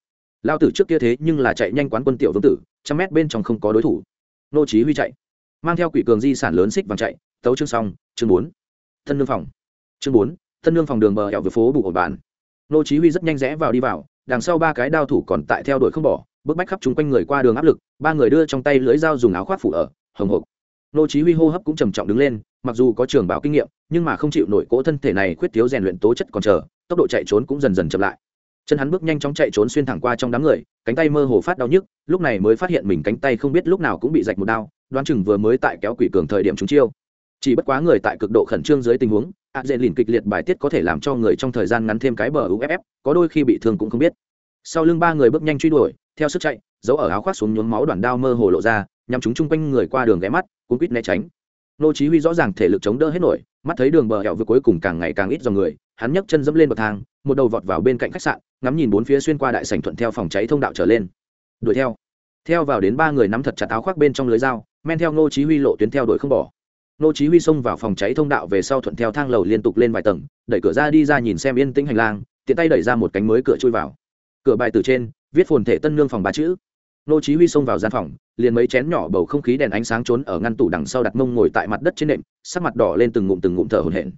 Speaker 1: lao tử trước kia thế nhưng là chạy nhanh quán quân tiểu vương tử trăm mét bên trong không có đối thủ. Nô chí huy chạy mang theo quỷ cường di sản lớn xích vàng chạy tấu chương song, chương bốn thân nương phòng. Chương bốn thân nương phòng đường bờ hẻo về phố bù ổn bản. Nô chí huy rất nhanh rẽ vào đi vào đằng sau ba cái đao thủ còn tại theo đuổi không bỏ bước bách khắp chúng quanh người qua đường áp lực ba người đưa trong tay lưỡi dao dùng áo khoác phủ ở hồng hộc. Nô chí huy hô hấp cũng trầm trọng đứng lên, mặc dù có trường bảo kinh nghiệm, nhưng mà không chịu nổi cỗ thân thể này khuyết thiếu rèn luyện tố chất còn chờ, tốc độ chạy trốn cũng dần dần chậm lại. Chân hắn bước nhanh chóng chạy trốn xuyên thẳng qua trong đám người, cánh tay mơ hồ phát đau nhức, lúc này mới phát hiện mình cánh tay không biết lúc nào cũng bị rạch một đau, đoán chừng vừa mới tại kéo quỷ cường thời điểm chúng chiêu. Chỉ bất quá người tại cực độ khẩn trương dưới tình huống ạt dễ lìn kịch liệt bài tiết có thể làm cho người trong thời gian ngắn thêm cái bờ uff có đôi khi bị thương cũng không biết. Sau lưng ba người bước nhanh truy đuổi, theo sức chạy, giấu ở áo khoác xuống nhuốm máu đoàn đao mơ hồ lộ ra nhằm chúng chung quanh người qua đường ghé mắt, cuốn quýt né tránh. Nô chí huy rõ ràng thể lực chống đỡ hết nổi, mắt thấy đường bờ hẻo vừa cuối cùng càng ngày càng ít dòng người, hắn nhấc chân dẫm lên bậc thang, một đầu vọt vào bên cạnh khách sạn, ngắm nhìn bốn phía xuyên qua đại sảnh thuận theo phòng cháy thông đạo trở lên. Đuổi theo. Theo vào đến ba người nắm thật chặt áo khoác bên trong lưới dao, men theo nô chí huy lộ tuyến theo đuổi không bỏ. Nô chí huy xông vào phòng cháy thông đạo về sau thuận theo thang lầu liên tục lên vài tầng, đẩy cửa ra đi ra nhìn xem yên tĩnh hành lang, tiện tay đẩy ra một cánh mới cửa chui vào. Cửa bài từ trên, viết phồn thể tân nương phòng ba chữ nô chí huy xông vào gian phòng, liền mấy chén nhỏ bầu không khí đèn ánh sáng trốn ở ngăn tủ đằng sau đặt mông ngồi tại mặt đất trên nệm, sắc mặt đỏ lên từng ngụm từng ngụm thở hổn hển.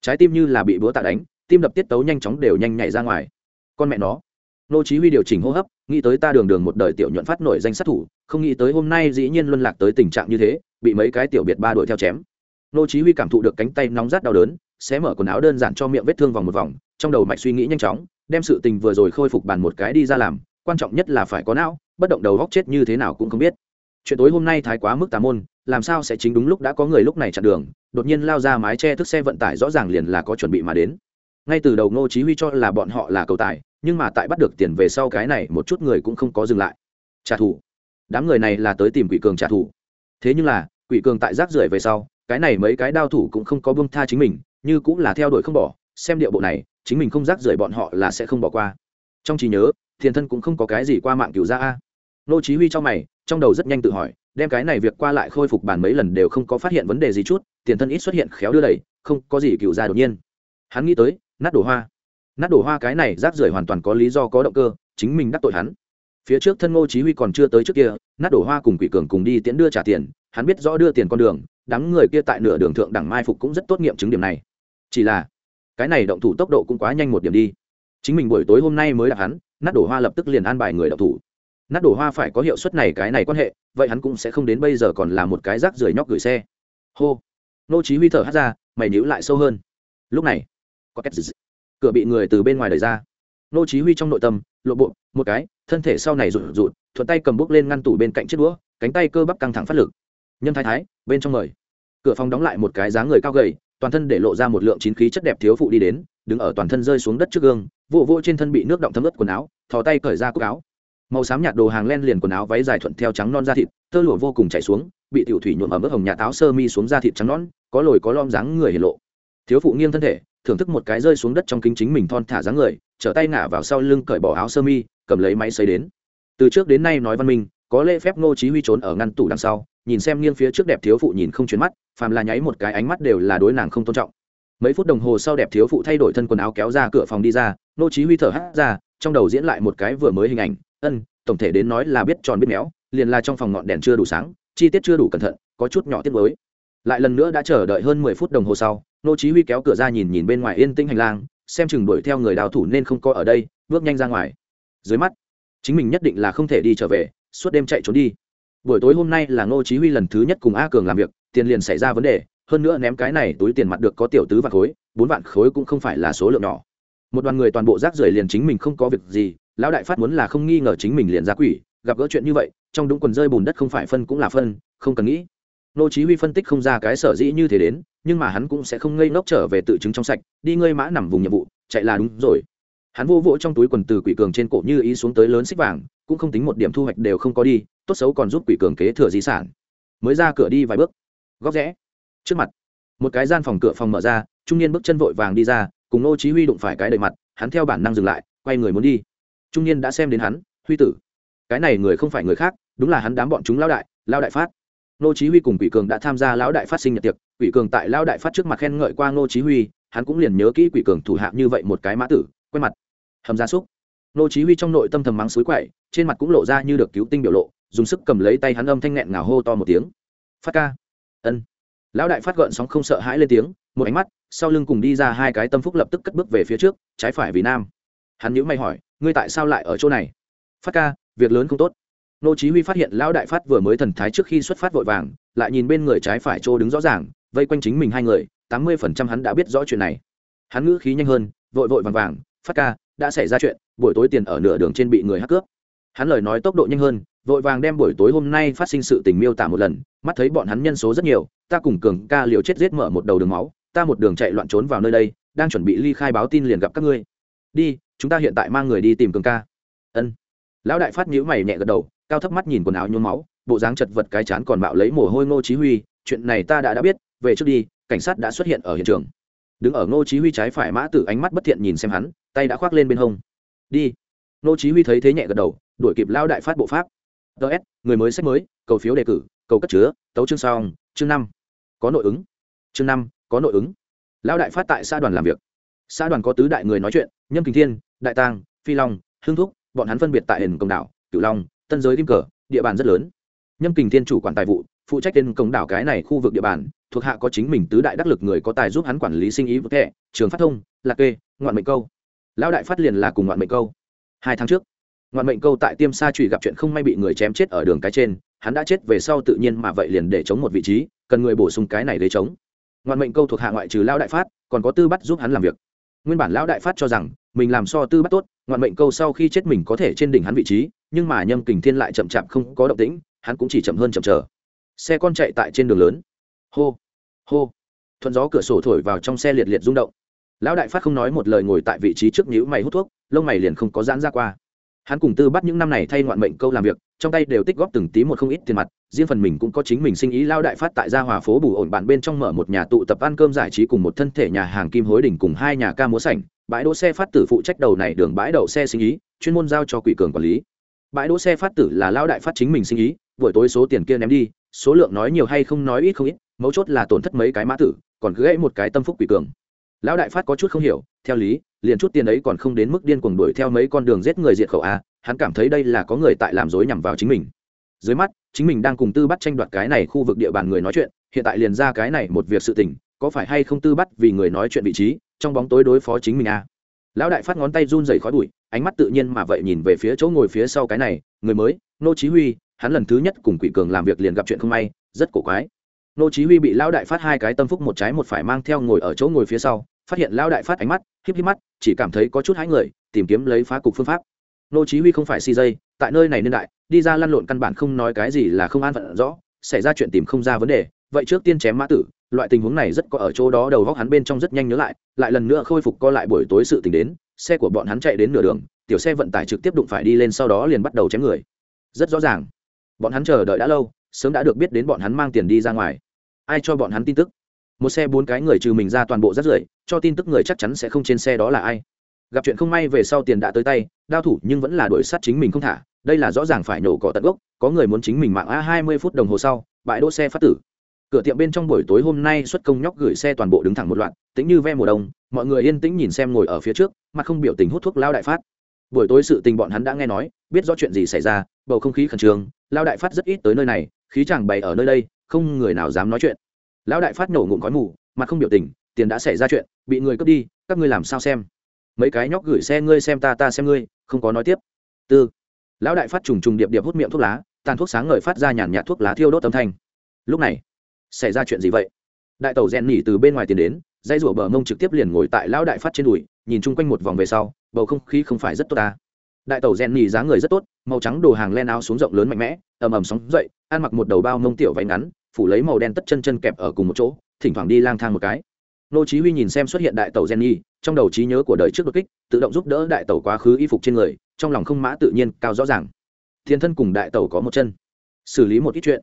Speaker 1: Trái tim như là bị búa tạ đánh, tim đập tiết tấu nhanh chóng đều nhanh nhảy ra ngoài. Con mẹ nó. Nô chí huy điều chỉnh hô hấp, nghĩ tới ta đường đường một đời tiểu nhuận phát nổi danh sát thủ, không nghĩ tới hôm nay dĩ nhiên luân lạc tới tình trạng như thế, bị mấy cái tiểu biệt ba đuổi theo chém. Nô chí huy cảm thụ được cánh tay nóng rát đau đớn, xé mở quần áo đơn giản cho miệng vết thương vòng một vòng, trong đầu mạch suy nghĩ nhanh chóng, đem sự tình vừa rồi khôi phục bàn một cái đi ra làm quan trọng nhất là phải có não, bất động đầu góc chết như thế nào cũng không biết. Chuyện tối hôm nay thái quá mức tà môn, làm sao sẽ chính đúng lúc đã có người lúc này chặn đường, đột nhiên lao ra mái che thức xe vận tải rõ ràng liền là có chuẩn bị mà đến. Ngay từ đầu ngô chí huy cho là bọn họ là cầu tài, nhưng mà tại bắt được tiền về sau cái này một chút người cũng không có dừng lại. Trả thù. Đám người này là tới tìm quỷ cường trả thù. Thế nhưng là, quỷ cường tại rác rưởi về sau, cái này mấy cái đao thủ cũng không có buông tha chính mình, như cũng là theo đuổi không bỏ, xem điệu bộ này, chính mình không rác rưởi bọn họ là sẽ không bỏ qua. Trong trí nhớ thiền thân cũng không có cái gì qua mạng cửu ra a. Nô chí huy cho mày, trong đầu rất nhanh tự hỏi, đem cái này việc qua lại khôi phục bàn mấy lần đều không có phát hiện vấn đề gì chút tiền thân ít xuất hiện khéo đưa đẩy, không có gì cửu ra đột nhiên. Hắn nghĩ tới, nát đổ hoa. Nát đổ hoa cái này rác rưởi hoàn toàn có lý do có động cơ, chính mình đắc tội hắn. Phía trước thân ngô chí huy còn chưa tới trước kia, nát đổ hoa cùng quỷ cường cùng đi tiễn đưa trả tiền, hắn biết rõ đưa tiền con đường, đám người kia tại nửa đường thượng đẳng mai phục cũng rất tốt nghiệm chứng điểm này. Chỉ là, cái này động thủ tốc độ cũng quá nhanh một điểm đi. Chính mình buổi tối hôm nay mới đặt hắn nát đổ hoa lập tức liền an bài người đọc thủ. Nát đổ hoa phải có hiệu suất này, cái này quan hệ, vậy hắn cũng sẽ không đến bây giờ còn là một cái rác rưởi nhóc gửi xe. Hô. Nô chí huy thở hắt ra, mày níu lại sâu hơn. Lúc này, có két cửa bị người từ bên ngoài đẩy ra. Nô chí huy trong nội tâm, lộ bộ, một cái, thân thể sau này rụt rụt, thuận tay cầm bước lên ngăn tủ bên cạnh chiếc đũa, cánh tay cơ bắp căng thẳng phát lực. Nhân thái thái, bên trong mời. Cửa phòng đóng lại một cái dáng người cao gầy, toàn thân để lộ ra một lượng chín khí chất đẹp thiếu phụ đi đến đứng ở toàn thân rơi xuống đất trước gương vụ vô trên thân bị nước động thấm ướt quần áo, thò tay cởi ra cúc áo. Màu xám nhạt đồ hàng len liền quần áo váy dài thuận theo trắng non da thịt, tơ lụa vô cùng chảy xuống, bị tiểu thủy nhuộm ở mức hồng nhà áo sơ mi xuống da thịt trắng non có lồi có lom dáng người hiển lộ. Thiếu phụ nghiêng thân thể, thưởng thức một cái rơi xuống đất trong kính chính mình thon thả dáng người, trở tay ngả vào sau lưng cởi bỏ áo sơ mi, cầm lấy máy xấy đến. Từ trước đến nay nói văn minh, có lễ phép ngô chí huy trốn ở ngăn tủ đằng sau, nhìn xem nghiêng phía trước đẹp thiếu phụ nhìn không chuyển mắt, phàm là nháy một cái ánh mắt đều là đối nàng không tôn trọng mấy phút đồng hồ sau đẹp thiếu phụ thay đổi thân quần áo kéo ra cửa phòng đi ra, Nô chí huy thở hắt ra, trong đầu diễn lại một cái vừa mới hình ảnh. Ân, tổng thể đến nói là biết tròn biết méo, liền là trong phòng ngọn đèn chưa đủ sáng, chi tiết chưa đủ cẩn thận, có chút nhỏ tiết mới. Lại lần nữa đã chờ đợi hơn mười phút đồng hồ sau, nô chí huy kéo cửa ra nhìn nhìn bên ngoài yên tĩnh hành lang, xem chừng đuổi theo người đào thủ nên không có ở đây, bước nhanh ra ngoài. Dưới mắt, chính mình nhất định là không thể đi trở về, suốt đêm chạy trốn đi. Buổi tối hôm nay là nô chí huy lần thứ nhất cùng a cường làm việc, tiền liền xảy ra vấn đề hơn nữa ném cái này túi tiền mặt được có tiểu tứ vạn khối, bốn vạn khối cũng không phải là số lượng nhỏ. Một đoàn người toàn bộ rác rưởi liền chính mình không có việc gì, lão đại phát muốn là không nghi ngờ chính mình liền ra quỷ, gặp gỡ chuyện như vậy, trong đúng quần rơi bùn đất không phải phân cũng là phân, không cần nghĩ. Nô chí huy phân tích không ra cái sở dĩ như thế đến, nhưng mà hắn cũng sẽ không ngây ngốc trở về tự chứng trong sạch, đi ngơi mã nằm vùng nhiệm vụ, chạy là đúng rồi. Hắn vô vỗ trong túi quần từ quỷ cường trên cổ như ý xuống tới lớn xích vàng, cũng không tính một điểm thu hoạch đều không có đi, tốt xấu còn giúp quỷ cường kế thừa di sản. Mới ra cửa đi vài bước. Góc rẽ trước mặt, một cái gian phòng cửa phòng mở ra, trung niên bước chân vội vàng đi ra, cùng nô chí huy đụng phải cái đầy mặt, hắn theo bản năng dừng lại, quay người muốn đi. Trung niên đã xem đến hắn, huy tử, cái này người không phải người khác, đúng là hắn đám bọn chúng lão đại lão đại phát. Nô chí huy cùng quỷ cường đã tham gia lão đại phát sinh nhật tiệc, quỷ cường tại lão đại phát trước mặt khen ngợi qua nô chí huy, hắn cũng liền nhớ kỹ quỷ cường thủ hạ như vậy một cái mã tử, quen mặt, hầm gia súc. Nô chí huy trong nội tâm thầm mắng suối quậy, trên mặt cũng lộ ra như được cứu tinh biểu lộ, dùng sức cầm lấy tay hắn âm thanh nẹn ngào hô to một tiếng. Phát ca. Ân lão đại phát gợn sóng không sợ hãi lên tiếng, một ánh mắt, sau lưng cùng đi ra hai cái tâm phúc lập tức cất bước về phía trước, trái phải vì nam. Hắn nhíu mày hỏi, ngươi tại sao lại ở chỗ này? Phát ca, việc lớn không tốt. Nô chí huy phát hiện lão đại phát vừa mới thần thái trước khi xuất phát vội vàng, lại nhìn bên người trái phải chỗ đứng rõ ràng, vây quanh chính mình hai người, tám mươi phần trăm hắn đã biết rõ chuyện này. Hắn ngữ khí nhanh hơn, vội vội vàng vàng, phát ca, đã xảy ra chuyện, buổi tối tiền ở nửa đường trên bị người hắc cướp. Hắn lời nói tốc độ nhanh hơn vội vàng đem buổi tối hôm nay phát sinh sự tình miêu tả một lần, mắt thấy bọn hắn nhân số rất nhiều, ta cùng cường ca liều chết giết mở một đầu đường máu, ta một đường chạy loạn trốn vào nơi đây, đang chuẩn bị ly khai báo tin liền gặp các ngươi. Đi, chúng ta hiện tại mang người đi tìm cường ca. Ân. Lão đại phát nhíu mày nhẹ gật đầu, cao thấp mắt nhìn quần áo nhuốm máu, bộ dáng chật vật cái chán còn bạo lấy mồ hôi ngô chí huy, chuyện này ta đã đã biết, về trước đi, cảnh sát đã xuất hiện ở hiện trường. Đứng ở ngô chí huy trái phải mã tử ánh mắt bất thiện nhìn xem hắn, tay đã khoác lên bên hông. Đi. Ngô chí huy thấy thế nhẹ gật đầu, đuổi kịp Lão đại phát bộ pháp ts người mới sách mới, cầu phiếu đề cử, cầu cất chứa, tấu chương song chương năm. Có nội ứng. Chương năm, có nội ứng. Lão đại phát tại xã đoàn làm việc. Xã đoàn có tứ đại người nói chuyện, nhâm kình thiên, đại tang phi long hương thúc, bọn hắn phân biệt tại hình công đảo, cửu long, tân giới kim cờ, địa bàn rất lớn. Nhâm kình thiên chủ quản tài vụ, phụ trách tên công đảo cái này khu vực địa bàn, thuộc hạ có chính mình tứ đại đắc lực người có tài giúp hắn quản lý sinh ý vật thẻ, trường phát thông, lạc kê, ngoạn mệnh câu. Lão đại phát liền là cùng ngoạn mệnh câu. Hai tháng trước ngoạn mệnh câu tại tiêm sa trụy gặp chuyện không may bị người chém chết ở đường cái trên, hắn đã chết về sau tự nhiên mà vậy liền để chống một vị trí, cần người bổ sung cái này để chống. Ngoạn mệnh câu thuộc hạ ngoại trừ lão đại phát, còn có tư bắt giúp hắn làm việc. Nguyên bản lão đại phát cho rằng, mình làm so tư bắt tốt, ngoạn mệnh câu sau khi chết mình có thể trên đỉnh hắn vị trí, nhưng mà nhâm kình thiên lại chậm chạp không có động tĩnh, hắn cũng chỉ chậm hơn chậm chờ. Xe con chạy tại trên đường lớn. Hô hô. Thuận gió cửa sổ thổi vào trong xe liệt liệt rung động. Lão đại phát không nói một lời ngồi tại vị trí trước nhữ mày hút thuốc, lông mày liền không có giãn ra qua hắn cùng tư bắt những năm này thay ngoạn mệnh câu làm việc, trong tay đều tích góp từng tí một không ít tiền mặt, riêng phần mình cũng có chính mình sinh ý lao đại phát tại gia hòa phố bù ổn bản bên trong mở một nhà tụ tập ăn cơm giải trí cùng một thân thể nhà hàng kim hối đỉnh cùng hai nhà ca múa sảnh, bãi đỗ xe phát tử phụ trách đầu này đường bãi đậu xe sinh ý, chuyên môn giao cho quỷ cường quản lý. Bãi đỗ xe phát tử là lao đại phát chính mình sinh ý, buổi tối số tiền kia ném đi, số lượng nói nhiều hay không nói ít không ít, mấu chốt là tổn thất mấy cái mã tử, còn cứ gãy một cái tâm phúc quỷ cường. Lão đại phát có chút không hiểu, theo lý liền chút tiền ấy còn không đến mức điên cuồng đuổi theo mấy con đường giết người diệt khẩu a hắn cảm thấy đây là có người tại làm dối nhằm vào chính mình. Dưới mắt, chính mình đang cùng tư bắt tranh đoạt cái này khu vực địa bàn người nói chuyện, hiện tại liền ra cái này một việc sự tình, có phải hay không tư bắt vì người nói chuyện vị trí, trong bóng tối đối phó chính mình a lão đại phát ngón tay run dày khói bụi, ánh mắt tự nhiên mà vậy nhìn về phía chỗ ngồi phía sau cái này, người mới, nô chí huy, hắn lần thứ nhất cùng quỷ cường làm việc liền gặp chuyện không may, rất cổ quái. Nô chí huy bị lão đại phát hai cái tâm phúc một trái một phải mang theo ngồi ở chỗ ngồi phía sau phát hiện lao đại phát ánh mắt, híp híp mắt, chỉ cảm thấy có chút hãi người, tìm kiếm lấy phá cục phương pháp. Nô chí huy không phải si dây, tại nơi này niên đại, đi ra lăn lộn căn bản không nói cái gì là không an phận rõ, xảy ra chuyện tìm không ra vấn đề. Vậy trước tiên chém mã tử, loại tình huống này rất có ở chỗ đó đầu góc hắn bên trong rất nhanh nhớ lại lại lần nữa khôi phục co lại buổi tối sự tình đến, xe của bọn hắn chạy đến nửa đường, tiểu xe vận tải trực tiếp đụng phải đi lên sau đó liền bắt đầu chém người. Rất rõ ràng, bọn hắn chờ đợi đã lâu, sớm đã được biết đến bọn hắn mang tiền đi ra ngoài. Ai cho bọn hắn tin tức? Một xe bốn cái người trừ mình ra toàn bộ rất rưởi, cho tin tức người chắc chắn sẽ không trên xe đó là ai. Gặp chuyện không may về sau tiền đã tới tay, đao thủ nhưng vẫn là đuổi sát chính mình không thả, đây là rõ ràng phải nổ cỏ tận gốc, có người muốn chính mình mạng a hai mươi phút đồng hồ sau, bãi đỗ xe phát tử. Cửa tiệm bên trong buổi tối hôm nay xuất công nhóc gửi xe toàn bộ đứng thẳng một loạt, tính như ve mùa đông, mọi người yên tĩnh nhìn xem ngồi ở phía trước, mặt không biểu tình hút thuốc lao đại phát. Buổi tối sự tình bọn hắn đã nghe nói, biết rõ chuyện gì xảy ra, bầu không khí khẩn trương, lao đại phát rất ít tới nơi này, khí chàng bày ở nơi đây, không người nào dám nói chuyện lão đại phát nổ ngụm khói mù, mặt không biểu tình, tiền đã xảy ra chuyện, bị người cướp đi, các ngươi làm sao xem? Mấy cái nhóc gửi xe ngươi xem ta ta xem ngươi, không có nói tiếp. Tư. Lão đại phát trùng trùng điệp điệp hút miệng thuốc lá, tàn thuốc sáng ngời phát ra nhàn nhạt thuốc lá thiêu đốt âm thanh. Lúc này, xảy ra chuyện gì vậy? Đại tàu rèn nỉ từ bên ngoài tiền đến dây rủa bờ mông trực tiếp liền ngồi tại lão đại phát trên đùi, nhìn chung quanh một vòng về sau, bầu không khí không phải rất tốt ta. Đại tàu rèn nỉ dáng người rất tốt, màu trắng đồ hàng len áo xuống rộng lớn mạnh mẽ, ầm ầm sóng dậy, ăn mặc một đầu bao mông tiểu váy ngắn phủ lấy màu đen tất chân chân kẹp ở cùng một chỗ, thỉnh thoảng đi lang thang một cái. Nô chí huy nhìn xem xuất hiện đại tàu jenny trong đầu trí nhớ của đời trước đột kích, tự động giúp đỡ đại tàu quá khứ y phục trên người, trong lòng không mã tự nhiên, cao rõ ràng. Thiên thân cùng đại tàu có một chân. Xử lý một ít chuyện.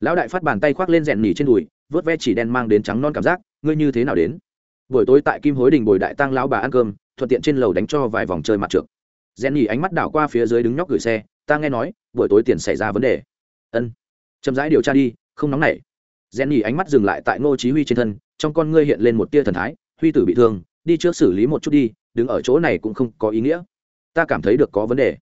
Speaker 1: Lão đại phát bàn tay khoác lên rèn nhỉ trên đùi, vớt ve chỉ đen mang đến trắng non cảm giác, ngươi như thế nào đến? Buổi tối tại kim hối đình bồi đại tăng lão bà ăn cơm, thuận tiện trên lầu đánh cho vài vòng chơi mặt trượt. Rèn nhỉ ánh mắt đảo qua phía dưới đứng nhóc gửi xe, ta nghe nói, buổi tối tiền xảy ra vấn đề. Ân. Chậm rãi điều tra đi không nóng nảy. Rèn nhỉ ánh mắt dừng lại tại ngô chí huy trên thân, trong con ngươi hiện lên một tia thần thái, huy tử bị thương, đi trước xử lý một chút đi, đứng ở chỗ này cũng không có ý nghĩa. Ta cảm thấy được có vấn đề.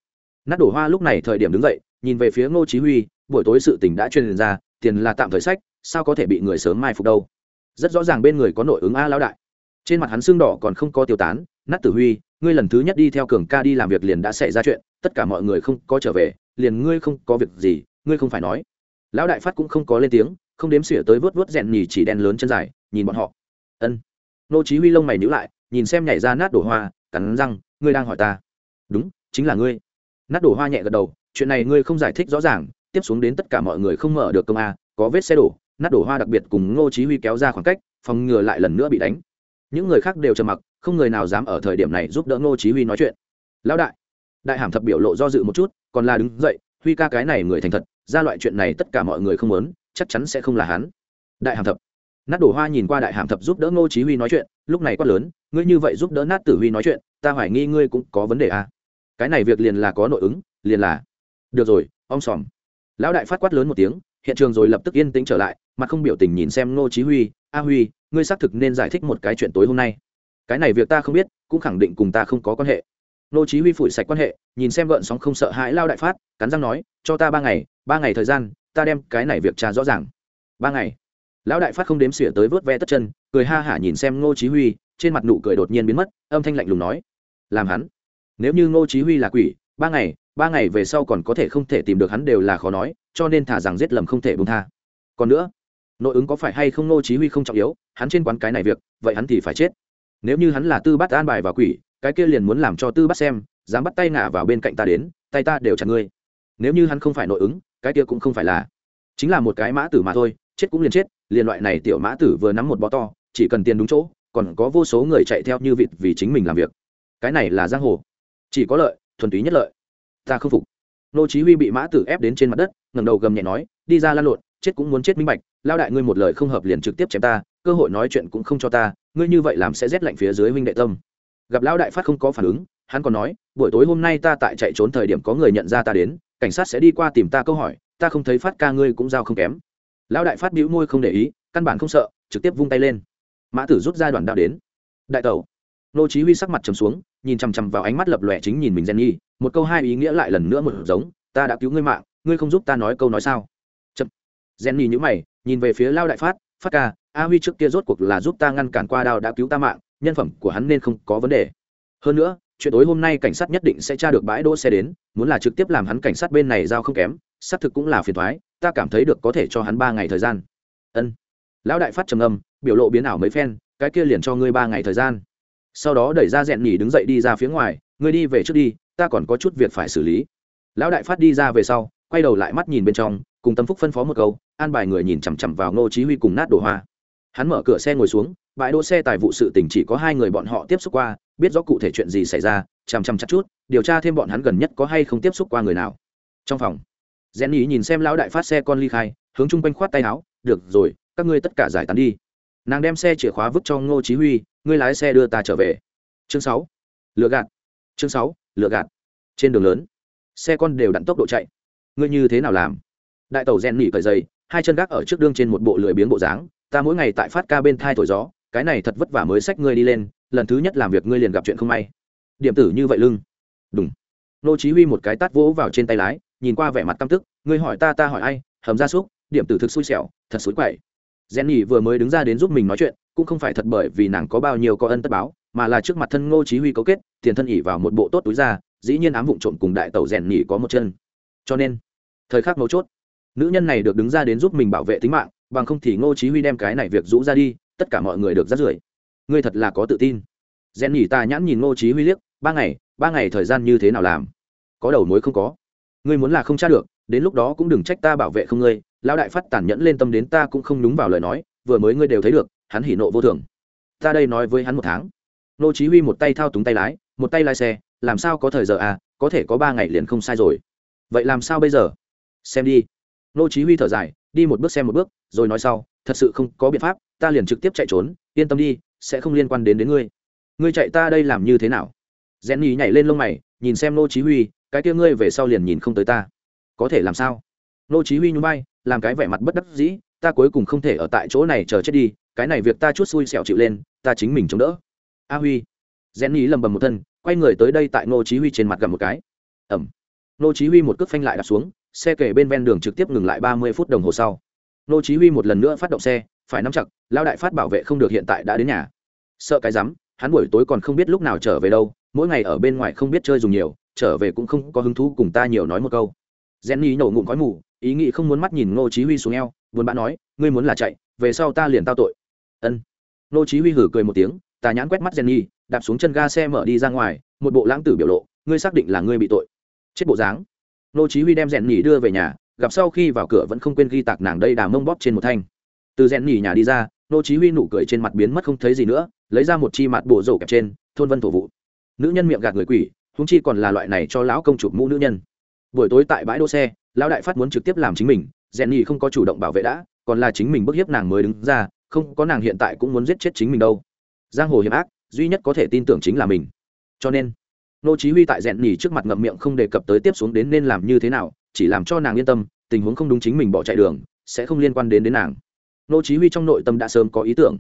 Speaker 1: Nát đổ hoa lúc này thời điểm đứng dậy, nhìn về phía ngô chí huy, buổi tối sự tình đã truyền ra, tiền là tạm thời sách, sao có thể bị người sớm mai phục đâu? Rất rõ ràng bên người có nội ứng a lão đại. Trên mặt hắn xương đỏ còn không có tiêu tán, nát tử huy, ngươi lần thứ nhất đi theo cường ca đi làm việc liền đã xảy ra chuyện, tất cả mọi người không có trở về, liền ngươi không có việc gì, ngươi không phải nói lão đại phát cũng không có lên tiếng, không đếm xỉa tới vớt vớt rèn nhì chỉ đen lớn chân dài, nhìn bọn họ. Ân. Nô chí huy lông mày nhíu lại, nhìn xem nhảy ra nát đổ hoa, cắn răng, ngươi đang hỏi ta. Đúng, chính là ngươi. Nát đổ hoa nhẹ gật đầu, chuyện này ngươi không giải thích rõ ràng, tiếp xuống đến tất cả mọi người không mở được công a, có vết xe đổ, nát đổ hoa đặc biệt cùng ngô chí huy kéo ra khoảng cách, phòng ngừa lại lần nữa bị đánh. Những người khác đều trầm mặc, không người nào dám ở thời điểm này giúp đỡ ngô chí huy nói chuyện. Lão đại. Đại hàm thập biểu lộ do dự một chút, còn là đứng dậy, huy ca cái này người thành thật ra loại chuyện này tất cả mọi người không muốn, chắc chắn sẽ không là hắn. Đại hàm thập. Nát đổ hoa nhìn qua đại hàm thập giúp đỡ ngô chí huy nói chuyện, lúc này quát lớn, ngươi như vậy giúp đỡ nát tử huy nói chuyện, ta hoài nghi ngươi cũng có vấn đề à? Cái này việc liền là có nội ứng, liền là được rồi ông sòm. Lão đại phát quát lớn một tiếng, hiện trường rồi lập tức yên tĩnh trở lại mà không biểu tình nhìn xem ngô chí huy, a huy, ngươi xác thực nên giải thích một cái chuyện tối hôm nay. Cái này việc ta không biết, cũng khẳng định cùng ta không có quan hệ. Ngô chí huy phủi sạch quan hệ, nhìn xem gợn sóng không sợ hãi lao đại phát, cắn răng nói, cho ta ba ngày ba ngày thời gian, ta đem cái này việc trả rõ ràng. Ba ngày. Lão đại phát không đếm xỉa tới vớt ve tất chân, cười ha hả nhìn xem ngô chí huy, trên mặt nụ cười đột nhiên biến mất, âm thanh lạnh lùng nói. Làm hắn. Nếu như ngô chí huy là quỷ, ba ngày ba ngày về sau còn có thể không thể tìm được hắn đều là khó nói, cho nên thả rằng giết lầm không thể buông tha. Còn nữa, nội ứng có phải hay không ngô chí huy không trọng yếu, hắn trên quán cái này việc, vậy hắn thì phải chết. Nếu như hắn là tư Bát an bài và quỷ, cái kia liền muốn làm cho tư Bát xem, dám bắt tay ngả vào bên cạnh ta đến, tay ta đều chặt ngươi. Nếu như hắn không phải nội ứng cái kia cũng không phải là. Chính là một cái mã tử mà thôi, chết cũng liền chết, liền loại này tiểu mã tử vừa nắm một bó to, chỉ cần tiền đúng chỗ, còn có vô số người chạy theo như vịt vì chính mình làm việc. Cái này là giang hồ. Chỉ có lợi, thuần túy nhất lợi. Ta không phục. Nô chí huy bị mã tử ép đến trên mặt đất, ngẩng đầu gầm nhẹ nói, đi ra lan lộn, chết cũng muốn chết minh bạch, lao đại ngươi một lời không hợp liền trực tiếp chém ta, cơ hội nói chuyện cũng không cho ta, ngươi như vậy làm sẽ rét lạnh phía dưới huynh đệ tâm. Gặp lão đại phát không có phản ứng, hắn còn nói, buổi tối hôm nay ta tại chạy trốn thời điểm có người nhận ra ta đến cảnh sát sẽ đi qua tìm ta câu hỏi ta không thấy phát ca ngươi cũng giao không kém. Lão đại phát bĩu môi không để ý căn bản không sợ trực tiếp vung tay lên. Mã tử rút ra đoàn đạo đến. Đại tẩu. Nô chí huy sắc mặt trầm xuống nhìn chăm chăm vào ánh mắt lập lòe chính nhìn mình Jenny, một câu hai ý nghĩa lại lần nữa một giống ta đã cứu ngươi mạng ngươi không giúp ta nói câu nói sao? Chậm. Jenny nhíu mày nhìn về phía lao đại phát phát ca a huy trước kia rốt cuộc là giúp ta ngăn cản qua đao đã cứu ta mạng nhân phẩm của hắn nên không có vấn đề. Hơn nữa chuyện tối hôm nay cảnh sát nhất định sẽ tra được bãi đỗ xe đến, muốn là trực tiếp làm hắn cảnh sát bên này giao không kém, xác thực cũng là phiền toái, ta cảm thấy được có thể cho hắn ba ngày thời gian. Ân. Lão đại phát trầm âm biểu lộ biến ảo mấy phen, cái kia liền cho ngươi ba ngày thời gian. Sau đó đẩy ra rèn nhỉ đứng dậy đi ra phía ngoài, ngươi đi về trước đi, ta còn có chút việc phải xử lý. Lão đại phát đi ra về sau, quay đầu lại mắt nhìn bên trong, cùng tâm phúc phân phó một câu, an bài người nhìn chằm chằm vào ngô chí huy cùng nát đổ hoa. Hắn mở cửa xe ngồi xuống, bãi đỗ xe tài vụ sự tình chỉ có hai người bọn họ tiếp xúc qua biết rõ cụ thể chuyện gì xảy ra, chằm chằm chắc chút, điều tra thêm bọn hắn gần nhất có hay không tiếp xúc qua người nào. Trong phòng rèn nhỉ nhìn xem lão đại phát xe con ly khai, hướng chung quanh khoát tay áo, được rồi, các ngươi tất cả giải tán đi. Nàng đem xe chìa khóa vứt cho ngô chí huy, ngươi lái xe đưa ta trở về. Chương sáu, lựa gạt. Chương sáu, lựa gạt. Trên đường lớn, xe con đều đặn tốc độ chạy. Ngươi như thế nào làm? Đại tàu rèn nỉ cởi dày hai chân gác ở trước đương trên một bộ lười biếng bộ dáng, ta mỗi ngày tại phát ca bên thai thổi gió, cái này thật vất vả mới xách ngươi đi lên lần thứ nhất làm việc ngươi liền gặp chuyện không may điểm tử như vậy lưng đúng nô chí huy một cái tát vỗ vào trên tay lái nhìn qua vẻ mặt căm tức ngươi hỏi ta ta hỏi ai hầm ra súc điểm tử thực xui xẻo thật xui quậy Jenny vừa mới đứng ra đến giúp mình nói chuyện, cũng không phải thật bởi vì nàng có bao nhiêu có ân tất báo, mà là trước mặt thân Ngô Chí Huy cấu kết, tiền thân ỉ vào một bộ tốt túi ra, dĩ nhiên ám vụng trộm cùng đại tẩu nhỉ có một chân. Cho nên, thời khắc mấu chốt, nữ nhân này được đứng ra đến giúp mình bảo vệ tính mạng, bằng không thì Ngô Chí Huy đem cái này việc rũ ra đi, tất cả mọi người được ra rưởi. Ngươi thật là có tự tin. Jenny ta nhãn nhìn Ngô Chí Huy liếc, ba ngày, ba ngày thời gian như thế nào làm? Có đầu mối không có. Ngươi muốn là không tra được, đến lúc đó cũng đừng trách ta bảo vệ không ngươi, lão đại phát tàn nhẫn lên tâm đến ta cũng không đúng vào lời nói vừa mới ngươi đều thấy được hắn hỉ nộ vô thường ta đây nói với hắn một tháng Ngô chí huy một tay thao túng tay lái một tay lái xe làm sao có thời giờ à có thể có ba ngày liền không sai rồi vậy làm sao bây giờ xem đi Ngô chí huy thở dài đi một bước xem một bước rồi nói sau thật sự không có biện pháp ta liền trực tiếp chạy trốn yên tâm đi sẽ không liên quan đến đến ngươi. Ngươi chạy ta đây làm như thế nào? Jenny nhảy lên lông mày, nhìn xem nô chí huy, cái kia ngươi về sau liền nhìn không tới ta. Có thể làm sao? Nô chí huy nhún vai, làm cái vẻ mặt bất đắc dĩ, ta cuối cùng không thể ở tại chỗ này chờ chết đi, cái này việc ta chút xui xẻo chịu lên, ta chính mình chống đỡ. A huy. Rèn nhì lầm bầm một thân, quay người tới đây tại ngô chí huy trên mặt gặp một cái. Ẩm. Ngô chí huy một cước phanh lại đạp xuống, xe kề bên ven đường trực tiếp ngừng lại 30 phút đồng hồ sau. Ngô chí huy một lần nữa phát động xe, phải nắm chặt lao đại phát bảo vệ không được hiện tại đã đến nhà. Sợ cái rắm, hắn buổi tối còn không biết lúc nào trở về đâu, mỗi ngày ở bên ngoài không biết chơi dùng nhiều, trở về cũng không có hứng thú cùng ta nhiều nói một câu. Jenny nổ ngụm khói mù, ý nghĩ không muốn mắt nhìn ngô chí huy xuống eo, buồn bã nói, ngươi muốn là chạy, về sau ta liền tao tội. Ân. Ngô chí huy hử cười một tiếng, tà nhãn quét mắt jenny, đạp xuống chân ga xe mở đi ra ngoài, một bộ lãng tử biểu lộ, ngươi xác định là ngươi bị tội. Chết bộ dáng. Ngô chí huy đem Jenny đưa về nhà, gặp sau khi vào cửa vẫn không quên ghi tạc nàng đây đà mông bóp trên một thanh từ rèn nhỉ nhà đi ra, nô chí huy nụ cười trên mặt biến mất không thấy gì nữa, lấy ra một chi mặt bộ rổ kẹp trên, thôn vân thổ vụ. Nữ nhân miệng gạt người quỷ chúng chi còn là loại này cho lão công chụp mũ nữ nhân. Buổi tối tại bãi đỗ xe, lão đại phát muốn trực tiếp làm chính mình, rèn nhỉ không có chủ động bảo vệ đã, còn là chính mình bức hiếp nàng mới đứng ra, không có nàng hiện tại cũng muốn giết chết chính mình đâu. Giang hồ hiểm ác, duy nhất có thể tin tưởng chính là mình. Cho nên, nô chí huy tại rèn nhỉ trước mặt ngậm miệng không đề cập tới tiếp xuống đến nên làm như thế nào, chỉ làm cho nàng yên tâm, tình huống không đúng chính mình bỏ chạy đường, sẽ không liên quan đến đến nàng nô chí huy trong nội tâm đã sớm có ý tưởng.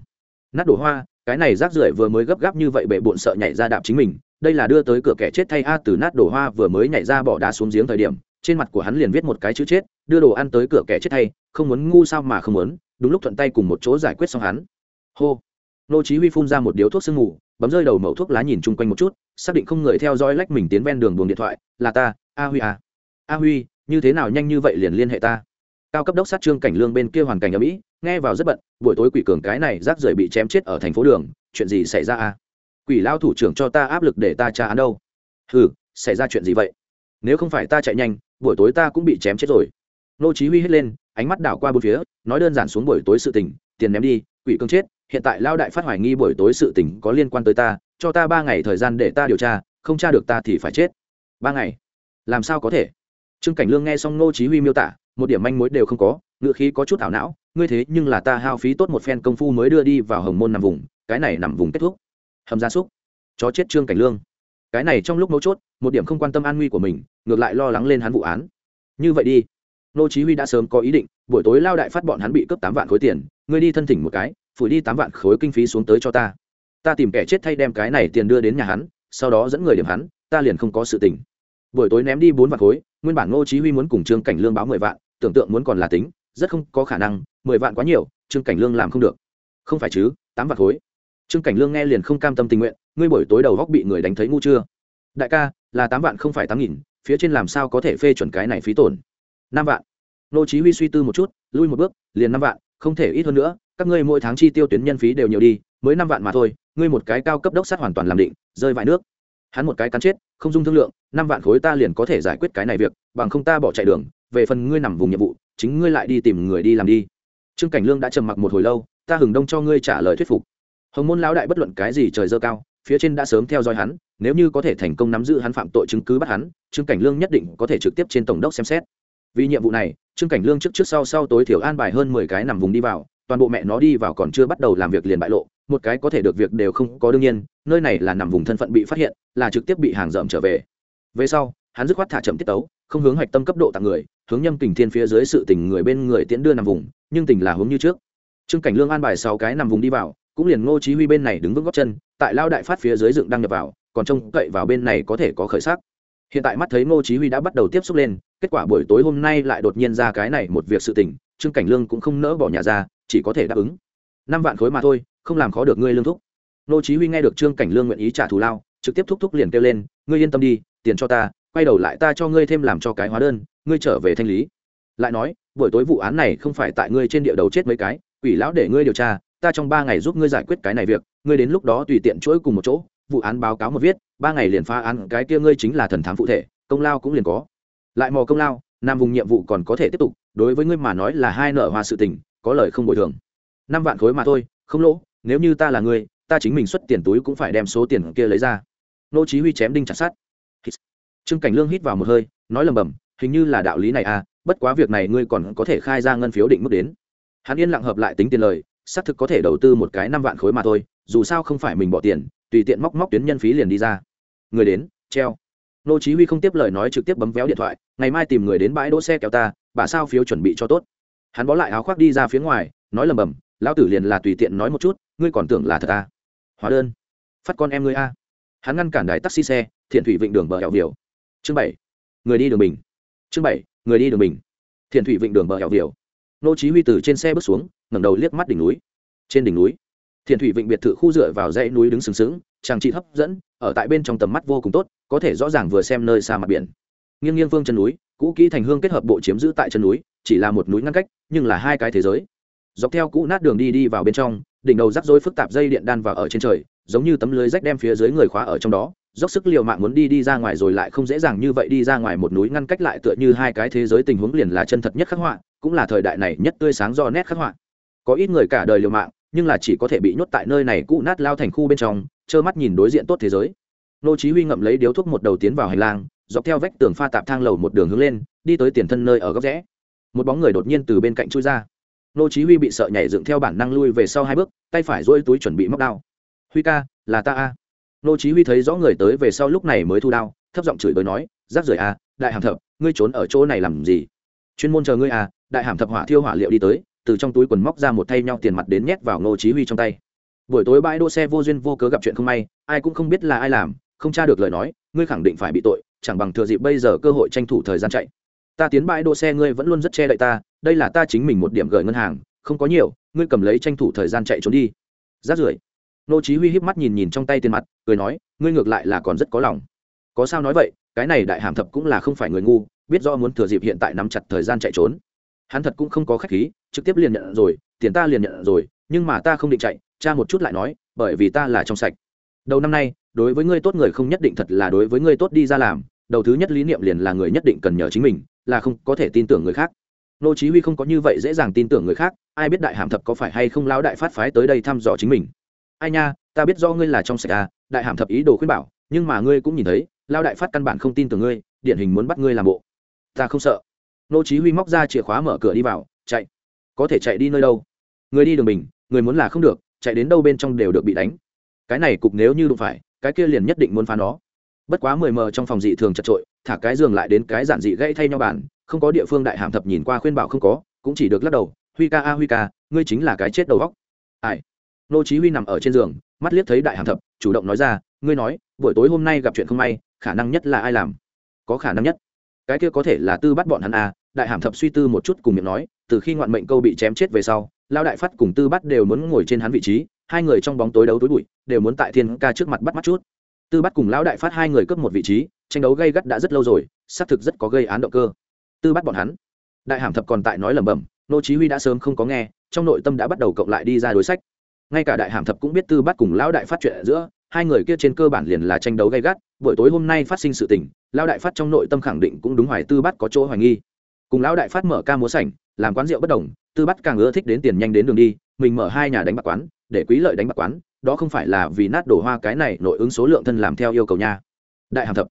Speaker 1: Nát đổ hoa, cái này rác rưởi vừa mới gấp gáp như vậy bệ bộn sợ nhảy ra đạp chính mình, đây là đưa tới cửa kẻ chết thay a từ nát đổ hoa vừa mới nhảy ra bỏ đá xuống giếng thời điểm, trên mặt của hắn liền viết một cái chữ chết, đưa đồ ăn tới cửa kẻ chết thay, không muốn ngu sao mà không muốn, đúng lúc thuận tay cùng một chỗ giải quyết xong hắn. Hô. Nô chí huy phun ra một điếu thuốc sương ngủ bấm rơi đầu mẩu thuốc lá nhìn chung quanh một chút, xác định không người theo dõi lách mình tiến ven đường buồng điện thoại, là ta, a huy à. A huy, như thế nào nhanh như vậy liền liên hệ ta. Cao cấp đốc sát trương cảnh lương bên kia hoàn cảnh ở mỹ nghe vào rất bận, buổi tối quỷ cường cái này rác rưởi bị chém chết ở thành phố đường, chuyện gì xảy ra à? Quỷ lao thủ trưởng cho ta áp lực để ta tra án đâu? Hừ, xảy ra chuyện gì vậy? Nếu không phải ta chạy nhanh, buổi tối ta cũng bị chém chết rồi. Nô chí huy hết lên, ánh mắt đảo qua bốn phía, nói đơn giản xuống buổi tối sự tình, tiền ném đi, quỷ cường chết, hiện tại lao đại phát hoài nghi buổi tối sự tình có liên quan tới ta, cho ta ba ngày thời gian để ta điều tra, không tra được ta thì phải chết. Ba ngày? Làm sao có thể? Trương cảnh lương nghe xong nô chí huy miêu tả, một điểm manh mối đều không có, ngựa khí có chút ảo não ngươi thế nhưng là ta hao phí tốt một phen công phu mới đưa đi vào hồng môn nằm vùng, cái này nằm vùng kết thúc. Hầm gia súc. Chó chết trương cảnh lương. Cái này trong lúc mấu chốt, một điểm không quan tâm an nguy của mình, ngược lại lo lắng lên hắn vụ án. Như vậy đi. Nô chí huy đã sớm có ý định, buổi tối lao đại phát bọn hắn bị cướp tám vạn khối tiền, ngươi đi thân thỉnh một cái, phủi đi tám vạn khối kinh phí xuống tới cho ta. Ta tìm kẻ chết thay đem cái này tiền đưa đến nhà hắn, sau đó dẫn người điểm hắn, ta liền không có sự tình. Buổi tối ném đi bốn vạn khối, nguyên bản nô chí huy muốn cùng trương cảnh lương báo mười vạn, tưởng tượng muốn còn là tính, rất không có khả năng mười vạn quá nhiều, trương cảnh lương làm không được. Không phải chứ, tám vạn khối. Trương cảnh lương nghe liền không cam tâm tình nguyện, ngươi buổi tối đầu góc bị người đánh thấy ngu chưa? Đại ca, là tám vạn không phải tám nghìn, phía trên làm sao có thể phê chuẩn cái này phí tổn? Năm vạn. Nô chí huy suy tư một chút, lui một bước, liền năm vạn, không thể ít hơn nữa, các ngươi mỗi tháng chi tiêu tuyến nhân phí đều nhiều đi, mới năm vạn mà thôi, ngươi một cái cao cấp đốc sát hoàn toàn làm định, rơi vài nước. Hắn một cái cắn chết, không dung thương lượng, năm vạn khối ta liền có thể giải quyết cái này việc, bằng không ta bỏ chạy đường, về phần ngươi nằm vùng nhiệm vụ, chính ngươi lại đi tìm người đi làm đi trương cảnh lương đã trầm mặc một hồi lâu, ta hừng đông cho ngươi trả lời thuyết phục. Hồng môn lão đại bất luận cái gì trời dơ cao, phía trên đã sớm theo dõi hắn, nếu như có thể thành công nắm giữ hắn phạm tội chứng cứ bắt hắn, trương cảnh lương nhất định có thể trực tiếp trên tổng đốc xem xét. Vì nhiệm vụ này, trương cảnh lương trước trước sau sau tối thiểu an bài hơn mười cái nằm vùng đi vào, toàn bộ mẹ nó đi vào còn chưa bắt đầu làm việc liền bại lộ, một cái có thể được việc đều không có đương nhiên, nơi này là nằm vùng thân phận bị phát hiện, là trực tiếp bị hàng rậm trở về. Về sau, hắn dứt khoát thả chậm tiết tấu, không hướng hoạch tâm cấp độ tặng người, hướng nhâm kình thiên phía dưới sự tình người bên người tiễn đưa nằm vùng nhưng tình là hướng như trước. Trương cảnh lương an bài sáu cái nằm vùng đi vào, cũng liền ngô chí huy bên này đứng vững gót chân, tại lao đại phát phía dưới dựng đang nhập vào, còn trông cậy vào bên này có thể có khởi sắc. Hiện tại mắt thấy ngô chí huy đã bắt đầu tiếp xúc lên, kết quả buổi tối hôm nay lại đột nhiên ra cái này một việc sự tình, trương cảnh lương cũng không nỡ bỏ nhà ra, chỉ có thể đáp ứng. Năm vạn khối mà thôi, không làm khó được ngươi lương thúc. Ngô chí huy nghe được trương cảnh lương nguyện ý trả thù lao, trực tiếp thúc thúc liền kêu lên, ngươi yên tâm đi, tiền cho ta, quay đầu lại ta cho ngươi thêm làm cho cái hóa đơn, ngươi trở về thanh lý. Lại nói buổi tối vụ án này không phải tại ngươi trên địa đầu chết mấy cái, quỷ lão để ngươi điều tra, ta trong ba ngày giúp ngươi giải quyết cái này việc, ngươi đến lúc đó tùy tiện chuỗi cùng một chỗ, vụ án báo cáo một viết, ba ngày liền phá án, cái kia ngươi chính là thần thám phụ thể, công lao cũng liền có. Lại mò công lao, nam vùng nhiệm vụ còn có thể tiếp tục, đối với ngươi mà nói là hai nợ hoa sự tình, có lời không bồi thường. Năm vạn khối mà thôi, không lỗ, nếu như ta là ngươi, ta chính mình xuất tiền túi cũng phải đem số tiền kia lấy ra. Nô chí huy chém đinh chặt sắt. Trương cảnh lương hít vào một hơi, nói lầm bầm, hình như là đạo lý này à bất quá việc này ngươi còn có thể khai ra ngân phiếu định mức đến. Hắn yên lặng hợp lại tính tiền lời, xác thực có thể đầu tư một cái năm vạn khối mà thôi, dù sao không phải mình bỏ tiền, tùy tiện móc móc tuyến nhân phí liền đi ra. Người đến, treo. Nô chí huy không tiếp lời nói trực tiếp bấm véo điện thoại, ngày mai tìm người đến bãi đỗ xe kéo ta, bà sao phiếu chuẩn bị cho tốt. Hắn bó lại áo khoác đi ra phía ngoài, nói lầm bầm, lão tử liền là tùy tiện nói một chút, ngươi còn tưởng là thật à? Hóa đơn. Phát con em ngươi a. Hắn ngăn cản đài taxi xe, thiện thủy vịnh đường bờ hẻo viều chương bảy. Người đi đường bình. Chương bảy người đi đường bình thiện thủy vịnh đường bờ hẻo viều nô chí huy từ trên xe bước xuống, ngẩng đầu liếc mắt đỉnh núi. Trên đỉnh núi, thiện thủy vịnh biệt thự khu dựa vào dãy núi đứng sừng sững chàng trí hấp dẫn, ở tại bên trong tầm mắt vô cùng tốt, có thể rõ ràng vừa xem nơi xa mặt biển. Nghiêng nghiêng vương chân núi, cũ kỹ thành hương kết hợp bộ chiếm giữ tại chân núi, chỉ là một núi ngăn cách, nhưng là hai cái thế giới. Dọc theo cũ nát đường đi đi vào bên trong, đỉnh đầu rắc rối phức tạp dây điện đan vào ở trên trời, giống như tấm lưới rách đem phía dưới người khóa ở trong đó dốc sức liều mạng muốn đi đi ra ngoài rồi lại không dễ dàng như vậy đi ra ngoài một núi ngăn cách lại tựa như hai cái thế giới tình huống liền là chân thật nhất khắc họa, cũng là thời đại này nhất tươi sáng do nét khắc họa. Có ít người cả đời liều mạng, nhưng là chỉ có thể bị nhốt tại nơi này cũ nát lao thành khu bên trong, trơ mắt nhìn đối diện tốt thế giới. Nô chí huy ngậm lấy điếu thuốc một đầu tiến vào hành lang, dọc theo vách tường pha tạp thang lầu một đường hướng lên, đi tới tiền thân nơi ở góc rẽ. Một bóng người đột nhiên từ bên cạnh chui ra. Nô chí huy bị sợ nhảy dựng theo bản năng lui về sau hai bước, tay phải duỗi túi chuẩn bị móc đao. Huy ca, là ta a nô chí huy thấy rõ người tới về sau lúc này mới thu đao thấp giọng chửi bới nói rác rưởi à, đại hàm thập ngươi trốn ở chỗ này làm gì? Chuyên môn chờ ngươi à, đại hàm thập hỏa thiêu hỏa liệu đi tới từ trong túi quần móc ra một thay nhau tiền mặt đến nhét vào nô chí huy trong tay. Buổi tối bãi đỗ xe vô duyên vô cớ gặp chuyện không may ai cũng không biết là ai làm không tra được lời nói ngươi khẳng định phải bị tội chẳng bằng thừa dịp bây giờ cơ hội tranh thủ thời gian chạy. Ta tiến bãi đỗ xe ngươi vẫn luôn rất che đậy ta đây là ta chính mình một điểm gửi ngân hàng không có nhiều ngươi cầm lấy tranh thủ thời gian chạy trốn đi. Rát rưởi nô chí huy híp mắt nhìn nhìn trong tay tiền mặt, cười nói, ngươi ngược lại là còn rất có lòng. Có sao nói vậy, cái này đại hàm thập cũng là không phải người ngu, biết rõ muốn thừa dịp hiện tại nắm chặt thời gian chạy trốn. Hắn thật cũng không có khách khí, trực tiếp liền nhận rồi, tiền ta liền nhận rồi, nhưng mà ta không định chạy, cha một chút lại nói, bởi vì ta là trong sạch. Đầu năm nay, đối với ngươi tốt người không nhất định thật là đối với ngươi tốt đi ra làm, đầu thứ nhất lý niệm liền là người nhất định cần nhờ chính mình, là không có thể tin tưởng người khác. Nô chí huy không có như vậy dễ dàng tin tưởng người khác, ai biết đại hàm thập có phải hay không lão đại phát phái tới đây thăm dò chính mình ai nha, ta biết do ngươi là trong sạch à đại hàm thập ý đồ khuyên bảo, nhưng mà ngươi cũng nhìn thấy lao đại phát căn bản không tin tưởng ngươi, điển hình muốn bắt ngươi làm bộ. Ta không sợ. Nô chí huy móc ra chìa khóa mở cửa đi vào, chạy. Có thể chạy đi nơi đâu? Người đi đường mình, người muốn là không được, chạy đến đâu bên trong đều được bị đánh. Cái này cục nếu như đụng phải, cái kia liền nhất định muốn phá nó. Bất quá mười mờ trong phòng dị thường chật trội, thả cái giường lại đến cái giản dị gãy thay nhau bàn, không có địa phương đại hàm thập nhìn qua khuyên bảo không có, cũng chỉ được lắc đầu, huy ca a, huy ca, ngươi chính là cái chết đầu góc ai? Nô chí huy nằm ở trên giường, mắt liếc thấy đại hàm thập, chủ động nói ra, ngươi nói, buổi tối hôm nay gặp chuyện không may, khả năng nhất là ai làm? Có khả năng nhất. Cái kia có thể là tư bắt bọn hắn à? đại hàm thập suy tư một chút cùng miệng nói, từ khi ngoạn mệnh câu bị chém chết về sau lao đại phát cùng tư bắt đều muốn ngồi trên hắn vị trí, hai người trong bóng tối đấu tối bụi, đều muốn tại thiên ca trước mặt bắt mắt chút. Tư bắt cùng lão đại phát hai người cướp một vị trí, tranh đấu gây gắt đã rất lâu rồi, xác thực rất có gây án động cơ. Tư bắt bọn hắn. Đại hàm thập còn tại nói lẩm bẩm, nô chí huy đã sớm không có nghe, trong nội tâm đã bắt đầu cộng lại đi ra đối sách ngay cả đại hàm thập cũng biết tư bắt cùng lão đại phát chuyện giữa, hai người kia trên cơ bản liền là tranh đấu gay gắt, buổi tối hôm nay phát sinh sự tình, lão đại phát trong nội tâm khẳng định cũng đúng hoài tư bắt có chỗ hoài nghi. Cùng lão đại phát mở ca múa sảnh, làm quán rượu bất đồng, tư bắt càng ưa thích đến tiền nhanh đến đường đi, mình mở hai nhà đánh bạc quán, để quý lợi đánh bạc quán, đó không phải là vì nát đổ hoa cái này nội ứng số lượng thân làm theo yêu cầu nha. Đại hàm thập.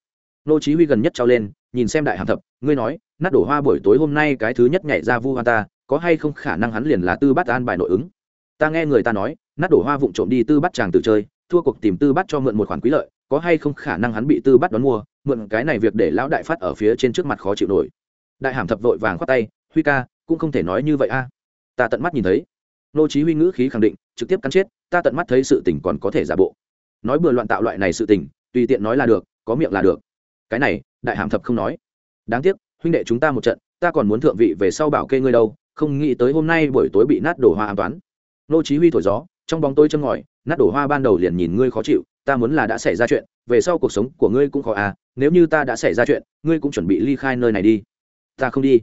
Speaker 1: Nô chí huy gần nhất trao lên, nhìn xem đại hàm thập, ngươi nói, nát đổ hoa buổi tối hôm nay cái thứ nhất nhảy ra vu hoa ta, có hay không khả năng hắn liền là tư bắt an bài nội ứng? Ta nghe người ta nói, nát đổ hoa vụng trộm đi tư bắt chàng tự chơi, thua cuộc tìm tư bắt cho mượn một khoản quý lợi, có hay không khả năng hắn bị tư bắt đón mua, mượn cái này việc để lão đại phát ở phía trên trước mặt khó chịu nổi. Đại hàm thập vội vàng khoát tay, huy ca, cũng không thể nói như vậy a. Ta tận mắt nhìn thấy. Nô chí huy ngữ khí khẳng định, trực tiếp cắn chết, ta tận mắt thấy sự tình còn có thể giả bộ. Nói bừa loạn tạo loại này sự tình, tùy tiện nói là được, có miệng là được. Cái này, đại hàm thập không nói. Đáng tiếc, huynh đệ chúng ta một trận, ta còn muốn thượng vị về sau bảo kê ngươi đâu, không nghĩ tới hôm nay buổi tối bị nát đổ hoa an toán nô chí huy thổi gió, trong bóng tối châm ngòi, nát đổ hoa ban đầu liền nhìn ngươi khó chịu, ta muốn là đã xảy ra chuyện, về sau cuộc sống của ngươi cũng khó à nếu như ta đã xảy ra chuyện, ngươi cũng chuẩn bị ly khai nơi này đi. Ta không đi.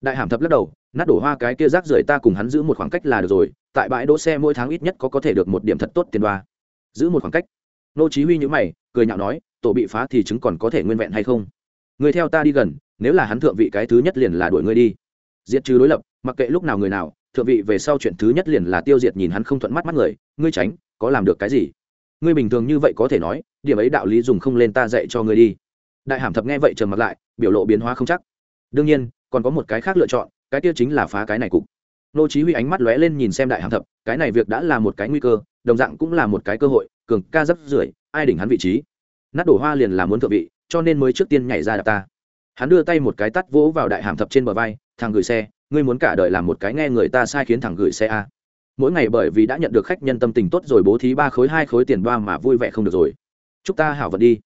Speaker 1: Đại hàm thập lắc đầu, nát đổ hoa cái kia rác rưởi ta cùng hắn giữ một khoảng cách là được rồi, tại bãi đỗ xe mỗi tháng ít nhất có có thể được một điểm thật tốt tiền đoa. Giữ một khoảng cách. Nô chí huy nhíu mày, cười nhạo nói, tổ bị phá thì chứng còn có thể nguyên vẹn hay không? Người theo ta đi gần, nếu là hắn thượng vị cái thứ nhất liền là đuổi ngươi đi. Diệt trừ đối lập, mặc kệ lúc nào người nào thượng vị về sau chuyện thứ nhất liền là tiêu diệt nhìn hắn không thuận mắt mắt người, ngươi tránh, có làm được cái gì? Ngươi bình thường như vậy có thể nói, điểm ấy đạo lý dùng không lên ta dạy cho ngươi đi. Đại hàm thập nghe vậy trầm mặt lại, biểu lộ biến hóa không chắc. Đương nhiên, còn có một cái khác lựa chọn, cái kia chính là phá cái này cục. Nô chí huy ánh mắt lóe lên nhìn xem đại hàm thập, cái này việc đã là một cái nguy cơ, đồng dạng cũng là một cái cơ hội, cường ca dấp rưỡi ai đỉnh hắn vị trí? Nát đổ hoa liền là muốn thượng vị, cho nên mới trước tiên nhảy ra đạp ta. Hắn đưa tay một cái tát vỗ vào đại hàm thập trên bờ vai, thằng gửi xe ngươi muốn cả đời làm một cái nghe người ta sai khiến thằng gửi xe a. Mỗi ngày bởi vì đã nhận được khách nhân tâm tình tốt rồi bố thí ba khối hai khối tiền ba mà vui vẻ không được rồi. Chúc ta hảo vật đi.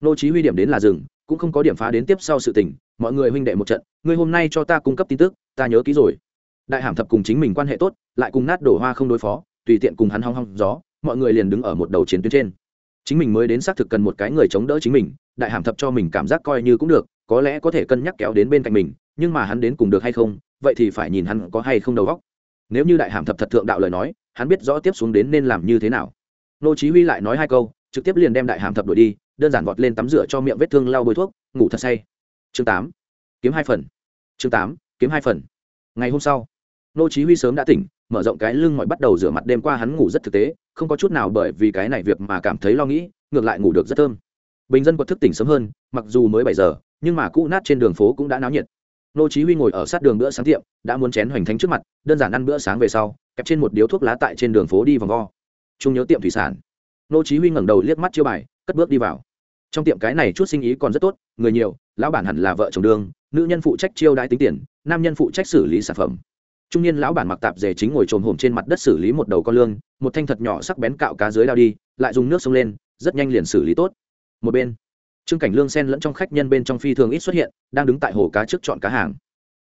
Speaker 1: Nô chí huy điểm đến là dừng, cũng không có điểm phá đến tiếp sau sự tình. Mọi người huynh đệ một trận ngươi hôm nay cho ta cung cấp tin tức ta nhớ kỹ rồi. Đại hàm thập cùng chính mình quan hệ tốt lại cùng nát đổ hoa không đối phó tùy tiện cùng hắn hong hong gió mọi người liền đứng ở một đầu chiến tuyến trên. Chính mình mới đến xác thực cần một cái người chống đỡ chính mình đại hàm thập cho mình cảm giác coi như cũng được có lẽ có thể cân nhắc kéo đến bên cạnh mình nhưng mà hắn đến cùng được hay không vậy thì phải nhìn hắn có hay không đầu góc nếu như đại hàm thập thật thượng đạo lời nói, hắn biết rõ tiếp xuống đến nên làm như thế nào. Nô chí huy lại nói hai câu, trực tiếp liền đem đại hàm thập đuổi đi, đơn giản vọt lên tắm rửa cho miệng vết thương lau bôi thuốc, ngủ thật say. Chương 8. kiếm hai phần. Chương 8. kiếm hai phần. Ngày hôm sau, nô chí huy sớm đã tỉnh, mở rộng cái lưng mọi bắt đầu rửa mặt đêm qua hắn ngủ rất thực tế, không có chút nào bởi vì cái này việc mà cảm thấy lo nghĩ, ngược lại ngủ được rất thơm. Bình dân quật thức tỉnh sớm hơn, mặc dù mới bảy giờ, nhưng mà cũ nát trên đường phố cũng đã náo nhiệt nô chí huy ngồi ở sát đường bữa sáng tiệm, đã muốn chén hoành thánh trước mặt, đơn giản ăn bữa sáng về sau, kẹp trên một điếu thuốc lá tại trên đường phố đi vòng vo. Chung nhớ tiệm thủy sản. Nô chí huy ngẩng đầu liếc mắt chiêu bài, cất bước đi vào. Trong tiệm cái này chút sinh ý còn rất tốt, người nhiều, lão bản hẳn là vợ chồng đường nữ nhân phụ trách chiêu đãi tính tiền, nam nhân phụ trách xử lý sản phẩm. Trung niên lão bản mặc tạp dề chính ngồi trồm hổm trên mặt đất xử lý một đầu con lương một thanh thật nhỏ sắc bén cạo cá dưới lao đi, lại dùng nước sông lên, rất nhanh liền xử lý tốt. Một bên trương cảnh lương sen lẫn trong khách nhân bên trong phi thường ít xuất hiện, đang đứng tại hồ cá trước chọn cá hàng.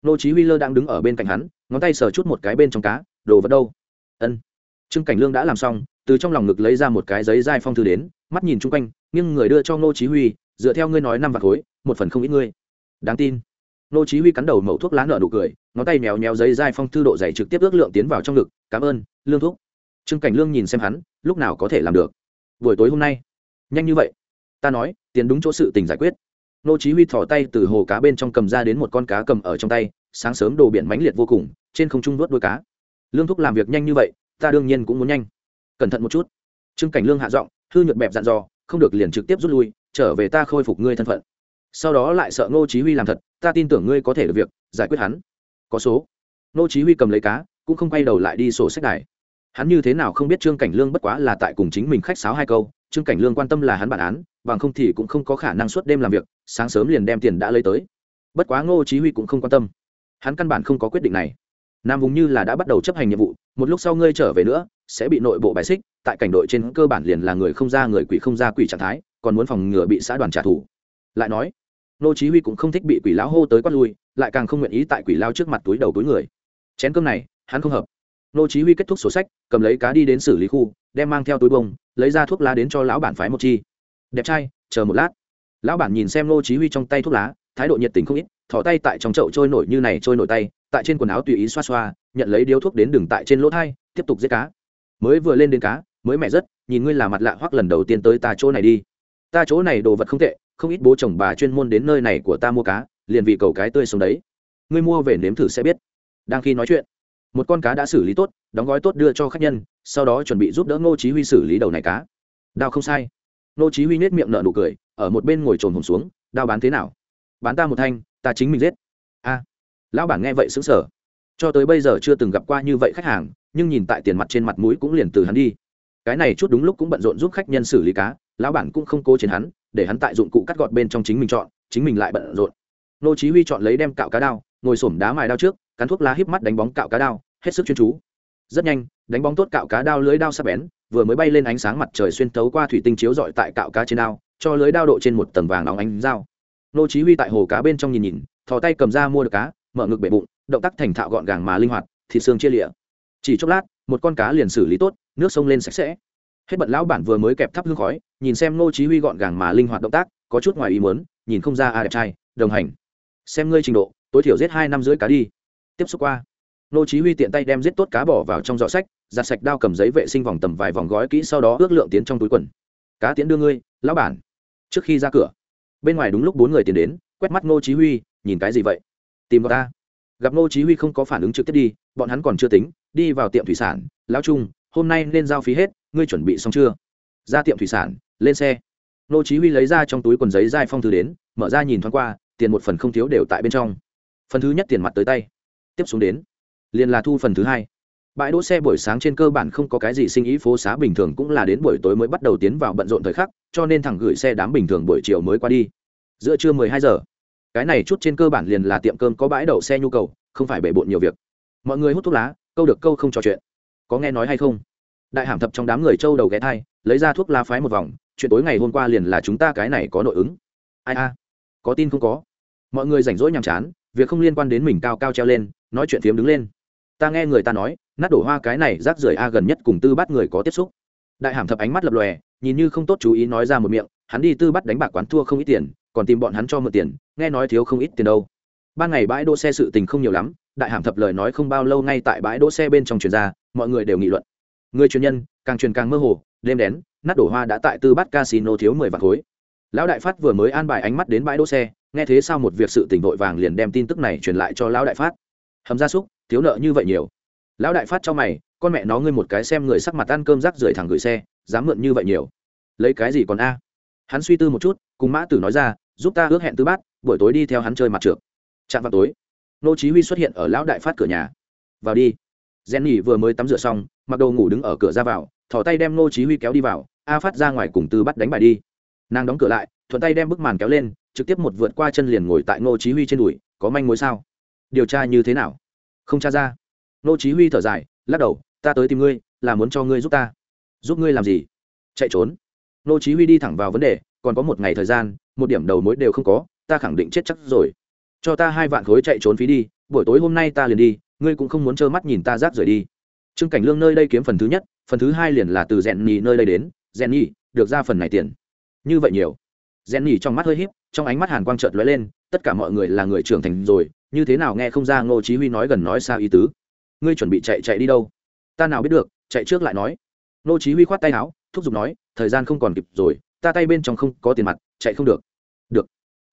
Speaker 1: Nô chí huy lơ đang đứng ở bên cạnh hắn, ngón tay sờ chút một cái bên trong cá, đồ vật đâu? Ân. Trương cảnh lương đã làm xong, từ trong lòng ngực lấy ra một cái giấy dai phong thư đến, mắt nhìn chung quanh nhưng người đưa cho nô chí huy, dựa theo ngươi nói năm vạn khối, một phần không ít ngươi. Đáng tin. Nô chí huy cắn đầu mẩu thuốc lá nở nụ cười, ngón tay méo méo giấy dai phong thư độ dày trực tiếp ước lượng tiến vào trong ngực, cảm ơn, lương thuốc. Trương cảnh lương nhìn xem hắn, lúc nào có thể làm được? Buổi tối hôm nay. Nhanh như vậy. Ta nói tiền đúng chỗ sự tình giải quyết. Nô chí huy thò tay từ hồ cá bên trong cầm ra đến một con cá cầm ở trong tay, sáng sớm đồ biển mãnh liệt vô cùng, trên không trung vớt đuôi cá. Lương thúc làm việc nhanh như vậy, ta đương nhiên cũng muốn nhanh. Cẩn thận một chút. Trương cảnh lương hạ giọng, hư nhược bẹp dặn dò, không được liền trực tiếp rút lui, trở về ta khôi phục ngươi thân phận. Sau đó lại sợ ngô chí huy làm thật, ta tin tưởng ngươi có thể được việc, giải quyết hắn. Có số. Nô chí huy cầm lấy cá, cũng không quay đầu lại đi sổ sách đài hắn như thế nào không biết trương cảnh lương bất quá là tại cùng chính mình khách sáo hai câu, trương cảnh lương quan tâm là hắn bản án, bằng không thì cũng không có khả năng suốt đêm làm việc, sáng sớm liền đem tiền đã lấy tới. Bất quá ngô chí huy cũng không quan tâm. Hắn căn bản không có quyết định này. Nam vùng như là đã bắt đầu chấp hành nhiệm vụ, một lúc sau ngươi trở về nữa, sẽ bị nội bộ bài xích, tại cảnh đội trên cơ bản liền là người không ra người quỷ không ra quỷ trạng thái, còn muốn phòng ngừa bị xã đoàn trả thù. Lại nói, ngô chí huy cũng không thích bị quỷ lão hô tới quát lui, lại càng không nguyện ý tại quỷ lao trước mặt túi đầu túi người. Chén cơm này, hắn không hợp nô chí huy kết thúc sổ sách, cầm lấy cá đi đến xử lý khu, đem mang theo túi bông, lấy ra thuốc lá đến cho lão bản phái một chi. Đẹp trai, chờ một lát. Lão bản nhìn xem nô chí huy trong tay thuốc lá, thái độ nhiệt tình không ít thò tay tại trong chậu trôi nổi như này trôi nổi tay, tại trên quần áo tùy ý xoa xoa, nhận lấy điếu thuốc đến đường tại trên lỗ thay tiếp tục giết cá. Mới vừa lên đến cá, mới mẹ rất, nhìn ngươi là mặt lạ hoặc lần đầu tiên tới ta chỗ này đi. Ta chỗ này đồ vật không tệ, không ít bố chồng bà chuyên môn đến nơi này của ta mua cá, liền vì cầu cái tươi sống đấy. Ngươi mua về nếm thử sẽ biết. Đang khi nói chuyện một con cá đã xử lý tốt, đóng gói tốt đưa cho khách nhân, sau đó chuẩn bị giúp đỡ ngô chí huy xử lý đầu này cá. Đao không sai. Ngô chí huy nét miệng nở nụ cười, ở một bên ngồi trồn hồn xuống, đao bán thế nào? Bán ta một thanh, ta chính mình giết. A. Lão bản nghe vậy sững sờ. Cho tới bây giờ chưa từng gặp qua như vậy khách hàng, nhưng nhìn tại tiền mặt trên mặt mũi cũng liền từ hắn đi. Cái này chút đúng lúc cũng bận rộn giúp khách nhân xử lý cá, lão bản cũng không cố chiến hắn, để hắn tại dụng cụ cắt gọt bên trong chính mình chọn, chính mình lại bận rộn. Nô chí huy chọn lấy đem cạo cá đao, ngồi sổm đá mài đao trước cắn thuốc lá híp mắt đánh bóng cạo cá đao, hết sức chuyên chú. Rất nhanh, đánh bóng tốt cạo cá đao lưới đao sắc bén, vừa mới bay lên ánh sáng mặt trời xuyên thấu qua thủy tinh chiếu rọi tại cạo cá trên đao, cho lưới đao độ trên một tầng vàng óng ánh dao. Nô chí huy tại hồ cá bên trong nhìn nhìn, thò tay cầm ra mua được cá, mở ngực bể bụng, động tác thành thạo gọn gàng mà linh hoạt, thịt xương chia lịa. Chỉ chốc lát, một con cá liền xử lý tốt, nước sông lên sạch sẽ. Hết bận lão bản vừa mới kẹp thắp hương khói, nhìn xem nô chí huy gọn gàng mà linh hoạt động tác, có chút ngoài ý muốn, nhìn không ra a đẹp trai, đồng hành. Xem ngươi trình độ, tối thiểu giết hai năm rưỡi cá đi tiếp xúc qua. Nô chí huy tiện tay đem giết tốt cá bỏ vào trong giỏ sách, giặt sạch đao cầm giấy vệ sinh vòng tầm vài vòng gói kỹ sau đó ước lượng tiến trong túi quần. Cá tiến đưa ngươi, lão bản. Trước khi ra cửa, bên ngoài đúng lúc bốn người tiến đến, quét mắt nô chí huy, nhìn cái gì vậy? Tìm ta. Gặp nô chí huy không có phản ứng trực tiếp đi, bọn hắn còn chưa tính, đi vào tiệm thủy sản, lão trung, hôm nay nên giao phí hết, ngươi chuẩn bị xong chưa? Ra tiệm thủy sản, lên xe. Nô chí huy lấy ra trong túi quần giấy dai phong thư đến, mở ra nhìn thoáng qua, tiền một phần không thiếu đều tại bên trong. Phần thứ nhất tiền mặt tới tay tiếp xuống đến. Liền là thu phần thứ hai. Bãi đỗ xe buổi sáng trên cơ bản không có cái gì sinh ý phố xá bình thường cũng là đến buổi tối mới bắt đầu tiến vào bận rộn thời khắc, cho nên thẳng gửi xe đám bình thường buổi chiều mới qua đi. Giữa trưa 12 giờ. Cái này chút trên cơ bản liền là tiệm cơm có bãi đậu xe nhu cầu, không phải bể bộn nhiều việc. Mọi người hút thuốc lá, câu được câu không trò chuyện. Có nghe nói hay không? Đại hàm thập trong đám người châu đầu ghé thai, lấy ra thuốc lá phái một vòng, chuyện tối ngày hôm qua liền là chúng ta cái này có nội ứng. Ai a? Có tin không có? Mọi người rảnh rỗi nhàm chán, việc không liên quan đến mình cao cao treo lên nói chuyện phiếm đứng lên. Ta nghe người ta nói, nát đổ hoa cái này rác rưởi a gần nhất cùng tư bắt người có tiếp xúc. Đại hàm thập ánh mắt lập lòe, nhìn như không tốt chú ý nói ra một miệng, hắn đi tư bắt đánh bạc quán thua không ít tiền, còn tìm bọn hắn cho mượn tiền, nghe nói thiếu không ít tiền đâu. Ban ngày bãi đỗ xe sự tình không nhiều lắm, đại hàm thập lời nói không bao lâu ngay tại bãi đỗ xe bên trong truyền ra, mọi người đều nghị luận. Người truyền nhân, càng truyền càng mơ hồ, đêm đén, nát đổ hoa đã tại tư bắt casino thiếu mười vạn khối. Lão đại phát vừa mới an bài ánh mắt đến bãi đỗ xe, nghe thế sao một việc sự tỉnh vội vàng liền đem tin tức này truyền lại cho lão đại phát hầm gia súc, thiếu nợ như vậy nhiều. Lão đại phát cho mày, con mẹ nó ngươi một cái xem người sắc mặt ăn cơm rác rưởi thẳng gửi xe, dám mượn như vậy nhiều. Lấy cái gì còn a? Hắn suy tư một chút, cùng mã tử nói ra, giúp ta ước hẹn tư bát, buổi tối đi theo hắn chơi mặt trượt. Chạm vào tối, nô chí huy xuất hiện ở lão đại phát cửa nhà. Vào đi. Jenny vừa mới tắm rửa xong, mặc đồ ngủ đứng ở cửa ra vào, thò tay đem nô chí huy kéo đi vào, a phát ra ngoài cùng tư bắt đánh bài đi. Nàng đóng cửa lại, thuận tay đem bức màn kéo lên, trực tiếp một vượt qua chân liền ngồi tại nô chí huy trên đùi, có manh mối sao? Điều tra như thế nào? Không tra ra. Nô chí huy thở dài, lắc đầu, ta tới tìm ngươi, là muốn cho ngươi giúp ta. Giúp ngươi làm gì? Chạy trốn. Nô chí huy đi thẳng vào vấn đề, còn có một ngày thời gian, một điểm đầu mối đều không có, ta khẳng định chết chắc rồi. Cho ta hai vạn khối chạy trốn phí đi, buổi tối hôm nay ta liền đi, ngươi cũng không muốn trơ mắt nhìn ta rác rời đi. Trương cảnh lương nơi đây kiếm phần thứ nhất, phần thứ hai liền là từ rèn nhì nơi đây đến. Rèn nhì, được ra phần này tiền. Như vậy nhiều. Rèn nhì trong mắt hơi híp, trong ánh mắt hàn quang chợt lóe lên, tất cả mọi người là người trưởng thành rồi như thế nào nghe không ra ngô chí huy nói gần nói xa ý tứ? Ngươi chuẩn bị chạy chạy đi đâu? Ta nào biết được, chạy trước lại nói. Ngô chí huy khoát tay áo, thúc giục nói, thời gian không còn kịp rồi, ta tay bên trong không có tiền mặt, chạy không được. Được.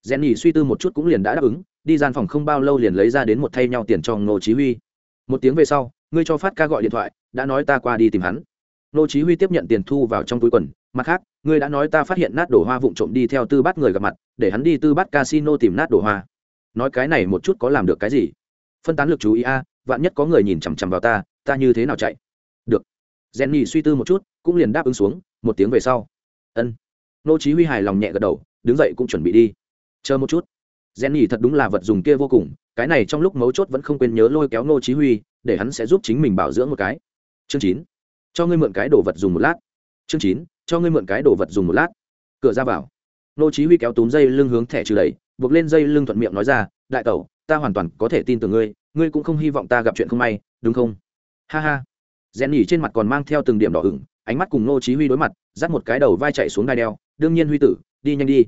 Speaker 1: Jenny suy tư một chút cũng liền đã đáp ứng, đi gian phòng không bao lâu liền lấy ra đến một thay nhau tiền cho ngô chí huy. Một tiếng về sau, ngươi cho phát ca gọi điện thoại, đã nói ta qua đi tìm hắn. Ngô chí huy tiếp nhận tiền thu vào trong túi quần, mặt khác, ngươi đã nói ta phát hiện nát đổ hoa vụng trộm đi theo tư bát người gặp mặt, để hắn đi tư bát casino tìm nát đổ hoa nói cái này một chút có làm được cái gì? Phân tán lực chú ý a, vạn nhất có người nhìn chằm chằm vào ta ta như thế nào chạy? Được. Jenny suy tư một chút, cũng liền đáp ứng xuống, một tiếng về sau. Ân. Nô chí huy hài lòng nhẹ gật đầu, đứng dậy cũng chuẩn bị đi. Chờ một chút. Jenny thật đúng là vật dùng kia vô cùng, cái này trong lúc mấu chốt vẫn không quên nhớ lôi kéo nô chí huy, để hắn sẽ giúp chính mình bảo dưỡng một cái. Chương chín. Cho ngươi mượn cái đồ vật dùng một lát. Chương chín. Cho ngươi mượn cái đồ vật dùng một lát. Cửa ra vào. Nô chí huy kéo túm dây lưng hướng thẻ trừ đẩy buộc lên dây lưng thuận miệng nói ra, đại tẩu, ta hoàn toàn có thể tin tưởng ngươi ngươi cũng không hy vọng ta gặp chuyện không may, đúng không? Ha ha. Rèn nhỉ trên mặt còn mang theo từng điểm đỏ ửng, ánh mắt cùng nô chí huy đối mặt, dắt một cái đầu vai chạy xuống đai đeo, đương nhiên huy tử, đi nhanh đi.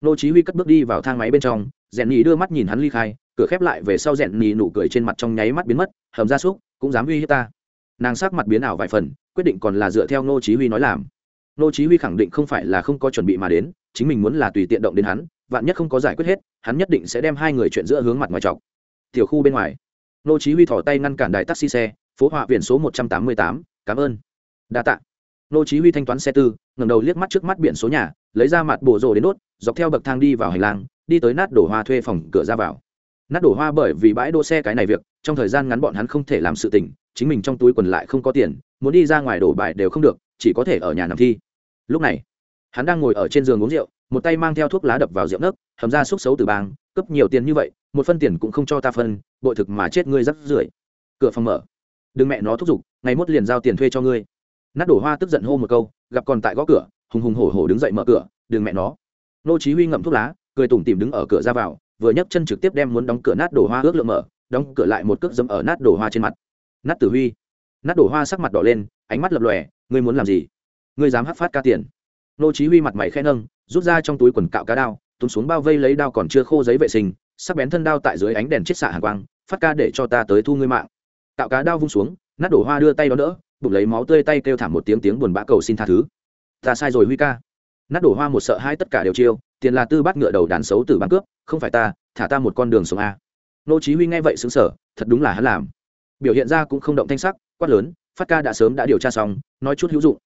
Speaker 1: Nô chí huy cất bước đi vào thang máy bên trong, rèn nhỉ đưa mắt nhìn hắn ly khai, cửa khép lại về sau rèn nhỉ nụ cười trên mặt trong nháy mắt biến mất, hầm ra súc, cũng dám uy hiếp ta. Nàng sắc mặt biến ảo vài phần, quyết định còn là dựa theo nô chí huy nói làm. Nô chí huy khẳng định không phải là không có chuẩn bị mà đến, chính mình muốn là tùy tiện động đến hắn vạn nhất không có giải quyết hết hắn nhất định sẽ đem hai người chuyện giữa hướng mặt ngoài trọc tiểu khu bên ngoài. Nô chí huy thò tay ngăn cản đại taxi xe phố họa viện số 188, cảm ơn. Đa tạ. Nô chí huy thanh toán xe tư ngẩng đầu liếc mắt trước mắt biển số nhà lấy ra mặt bổ rồ đến đốt dọc theo bậc thang đi vào hành lang đi tới nát đổ hoa thuê phòng cửa ra vào. Nát đổ hoa bởi vì bãi đỗ xe cái này việc trong thời gian ngắn bọn hắn không thể làm sự tình chính mình trong túi quần lại không có tiền muốn đi ra ngoài đổ bài đều không được chỉ có thể ở nhà nằm thi. Lúc này hắn đang ngồi ở trên giường uống rượu một tay mang theo thuốc lá đập vào rượu nấc, hầm ra xúc xấu từ bang cấp nhiều tiền như vậy, một phân tiền cũng không cho ta phân, bội thực mà chết ngươi rắc rưởi. Cửa phòng mở. Đừng mẹ nó thúc giục, ngày mốt liền giao tiền thuê cho ngươi. Nát đổ hoa tức giận hô một câu, gặp còn tại gõ cửa, hùng hùng hổ hổ đứng dậy mở cửa, đừng mẹ nó. Nô chí huy ngậm thuốc lá, cười tủm tỉm đứng ở cửa ra vào, vừa nhấc chân trực tiếp đem muốn đóng cửa nát đổ hoa ước lượng mở, đóng cửa lại một cước dẫm ở nát đổ hoa trên mặt. Nát tử huy. Nát đổ hoa sắc mặt đỏ lên, ánh mắt lập lòe, ngươi muốn làm gì? Ngươi dám hất phát ca tiền nô chí huy mặt mày khẽ nâng, rút ra trong túi quần cạo cá đao, túm xuống bao vây lấy đao còn chưa khô giấy vệ sinh, sắc bén thân đao tại dưới ánh đèn chết xạ hàn quang, phát ca để cho ta tới thu ngươi mạng. Cạo cá đao vung xuống, nát đổ hoa đưa tay đó đỡ, bụng lấy máu tươi tay kêu thảm một tiếng tiếng buồn bã cầu xin tha thứ. Ta sai rồi huy ca. Nát đổ hoa một sợ hai tất cả đều chiêu, tiền là tư bắt ngựa đầu đàn xấu từ bán cướp, không phải ta, thả ta một con đường sống a. Nô chí huy nghe vậy sững sờ, thật đúng là hắn làm. Biểu hiện ra cũng không động thanh sắc, quát lớn, phát ca đã sớm đã điều tra xong, nói chút hữu dụng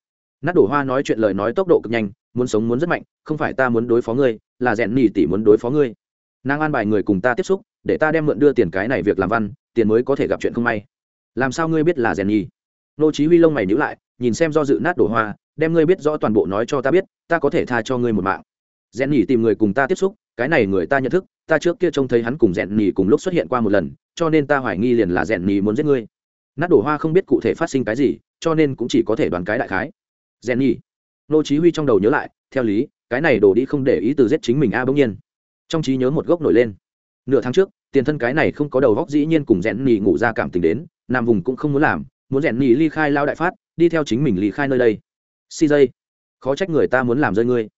Speaker 1: nát đổ hoa nói chuyện lời nói tốc độ cực nhanh, muốn sống muốn rất mạnh, không phải ta muốn đối phó ngươi, là rèn nỉ tỷ muốn đối phó ngươi. Nàng an bài người cùng ta tiếp xúc, để ta đem mượn đưa tiền cái này việc làm văn, tiền mới có thể gặp chuyện không may. Làm sao ngươi biết là rèn nhi nô chí huy lông mày nhíu lại, nhìn xem do dự nát đổ hoa, đem ngươi biết rõ toàn bộ nói cho ta biết, ta có thể tha cho ngươi một mạng. Rèn nhi tìm người cùng ta tiếp xúc, cái này người ta nhận thức, ta trước kia trông thấy hắn cùng rèn nhi cùng lúc xuất hiện qua một lần, cho nên ta hoài nghi liền là rèn nhi muốn giết ngươi. Nát đổ hoa không biết cụ thể phát sinh cái gì, cho nên cũng chỉ có thể đoán cái đại khái rèn nhỉ nô chí huy trong đầu nhớ lại, theo lý, cái này đồ đi không để ý từ giết chính mình a bỗng nhiên. Trong trí nhớ một gốc nổi lên. Nửa tháng trước, tiền thân cái này không có đầu góc dĩ nhiên cùng rèn ngủ ra cảm tình đến, nam vùng cũng không muốn làm, muốn rèn ly khai lao đại phát, đi theo chính mình ly khai nơi đây. Cj dây khó trách người ta muốn làm rơi ngươi.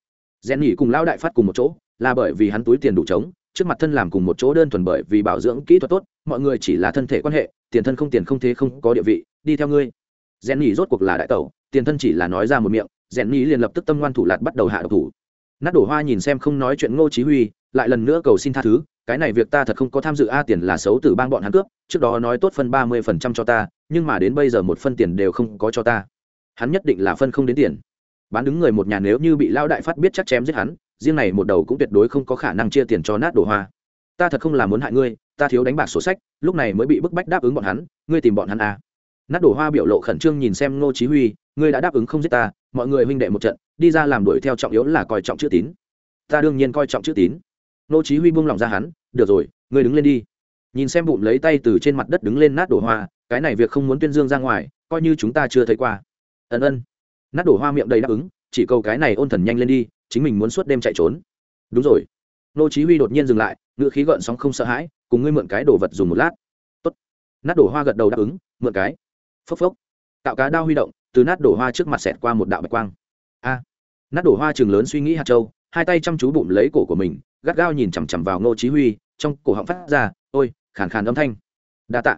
Speaker 1: Rèn cùng lao đại phát cùng một chỗ, là bởi vì hắn túi tiền đủ trống, trước mặt thân làm cùng một chỗ đơn thuần bởi vì bảo dưỡng kỹ thuật tốt, mọi người chỉ là thân thể quan hệ, tiền thân không tiền không thế không có địa vị, đi theo ngươi. Rèn rốt cuộc là đại tẩu tiền thân chỉ là nói ra một miệng, rèn nhỉ liền lập tức tâm ngoan thủ lạt bắt đầu hạ độc thủ. Nát đổ hoa nhìn xem không nói chuyện ngô chí huy, lại lần nữa cầu xin tha thứ, cái này việc ta thật không có tham dự a tiền là xấu từ bang bọn hắn cướp, trước đó nói tốt phân ba mươi phần trăm cho ta, nhưng mà đến bây giờ một phân tiền đều không có cho ta. Hắn nhất định là phân không đến tiền. Bán đứng người một nhà nếu như bị lão đại phát biết chắc chém giết hắn, riêng này một đầu cũng tuyệt đối không có khả năng chia tiền cho nát đổ hoa. Ta thật không là muốn hại ngươi, ta thiếu đánh bạc sổ sách, lúc này mới bị bức bách đáp ứng bọn hắn, ngươi tìm bọn hắn à nát đổ hoa biểu lộ khẩn trương nhìn xem ngô chí huy, ngươi đã đáp ứng không giết ta, mọi người huynh đệ một trận, đi ra làm đuổi theo trọng yếu là coi trọng chữ tín. Ta đương nhiên coi trọng chữ tín. Ngô chí huy buông lòng ra hắn, được rồi, ngươi đứng lên đi. Nhìn xem bụng lấy tay từ trên mặt đất đứng lên nát đổ hoa, cái này việc không muốn tuyên dương ra ngoài, coi như chúng ta chưa thấy qua. Ân ân. Nát đổ hoa miệng đầy đáp ứng, chỉ cầu cái này ôn thần nhanh lên đi, chính mình muốn suốt đêm chạy trốn. Đúng rồi. Nô chí huy đột nhiên dừng lại ngựa khí gợn sóng không sợ hãi, cùng ngươi mượn cái đồ vật dùng một lát. Tốt. Nát đổ hoa gật đầu đáp ứng, mượn cái phốc phốc. Tạo cá đao huy động, từ nát đổ hoa trước mặt xẹt qua một đạo bạch quang. A! Nát đổ hoa trường lớn suy nghĩ hạt châu, hai tay chăm chú bụng lấy cổ của mình, gắt gao nhìn chằm chằm vào Ngô chí huy, trong cổ họng phát ra, ôi, khàn khàn âm thanh. Đa tạ.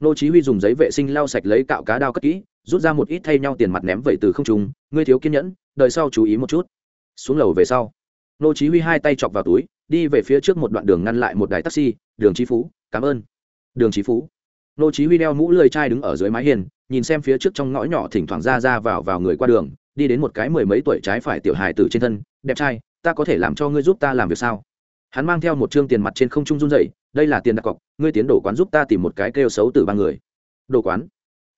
Speaker 1: Ngô chí huy dùng giấy vệ sinh lau sạch lấy cạo cá đao cất kỹ, rút ra một ít thay nhau tiền mặt ném vậy từ không trung, ngươi thiếu kiên nhẫn, đợi sau chú ý một chút. Xuống lầu về sau, Ngô chí huy hai tay chọc vào túi, đi về phía trước một đoạn đường ngăn lại một đài taxi, đường chí phú, cảm ơn. Đường chí phú nô chí huy đeo mũ lười chai đứng ở dưới mái hiền, nhìn xem phía trước trong ngõ nhỏ thỉnh thoảng ra ra vào vào người qua đường, đi đến một cái mười mấy tuổi trái phải tiểu hài tử trên thân, đẹp trai, ta có thể làm cho ngươi giúp ta làm việc sao? Hắn mang theo một trương tiền mặt trên không trung run rẩy, đây là tiền đặt cọc, ngươi tiến đổ quán giúp ta tìm một cái kêu xấu tử ba người. Đồ quán?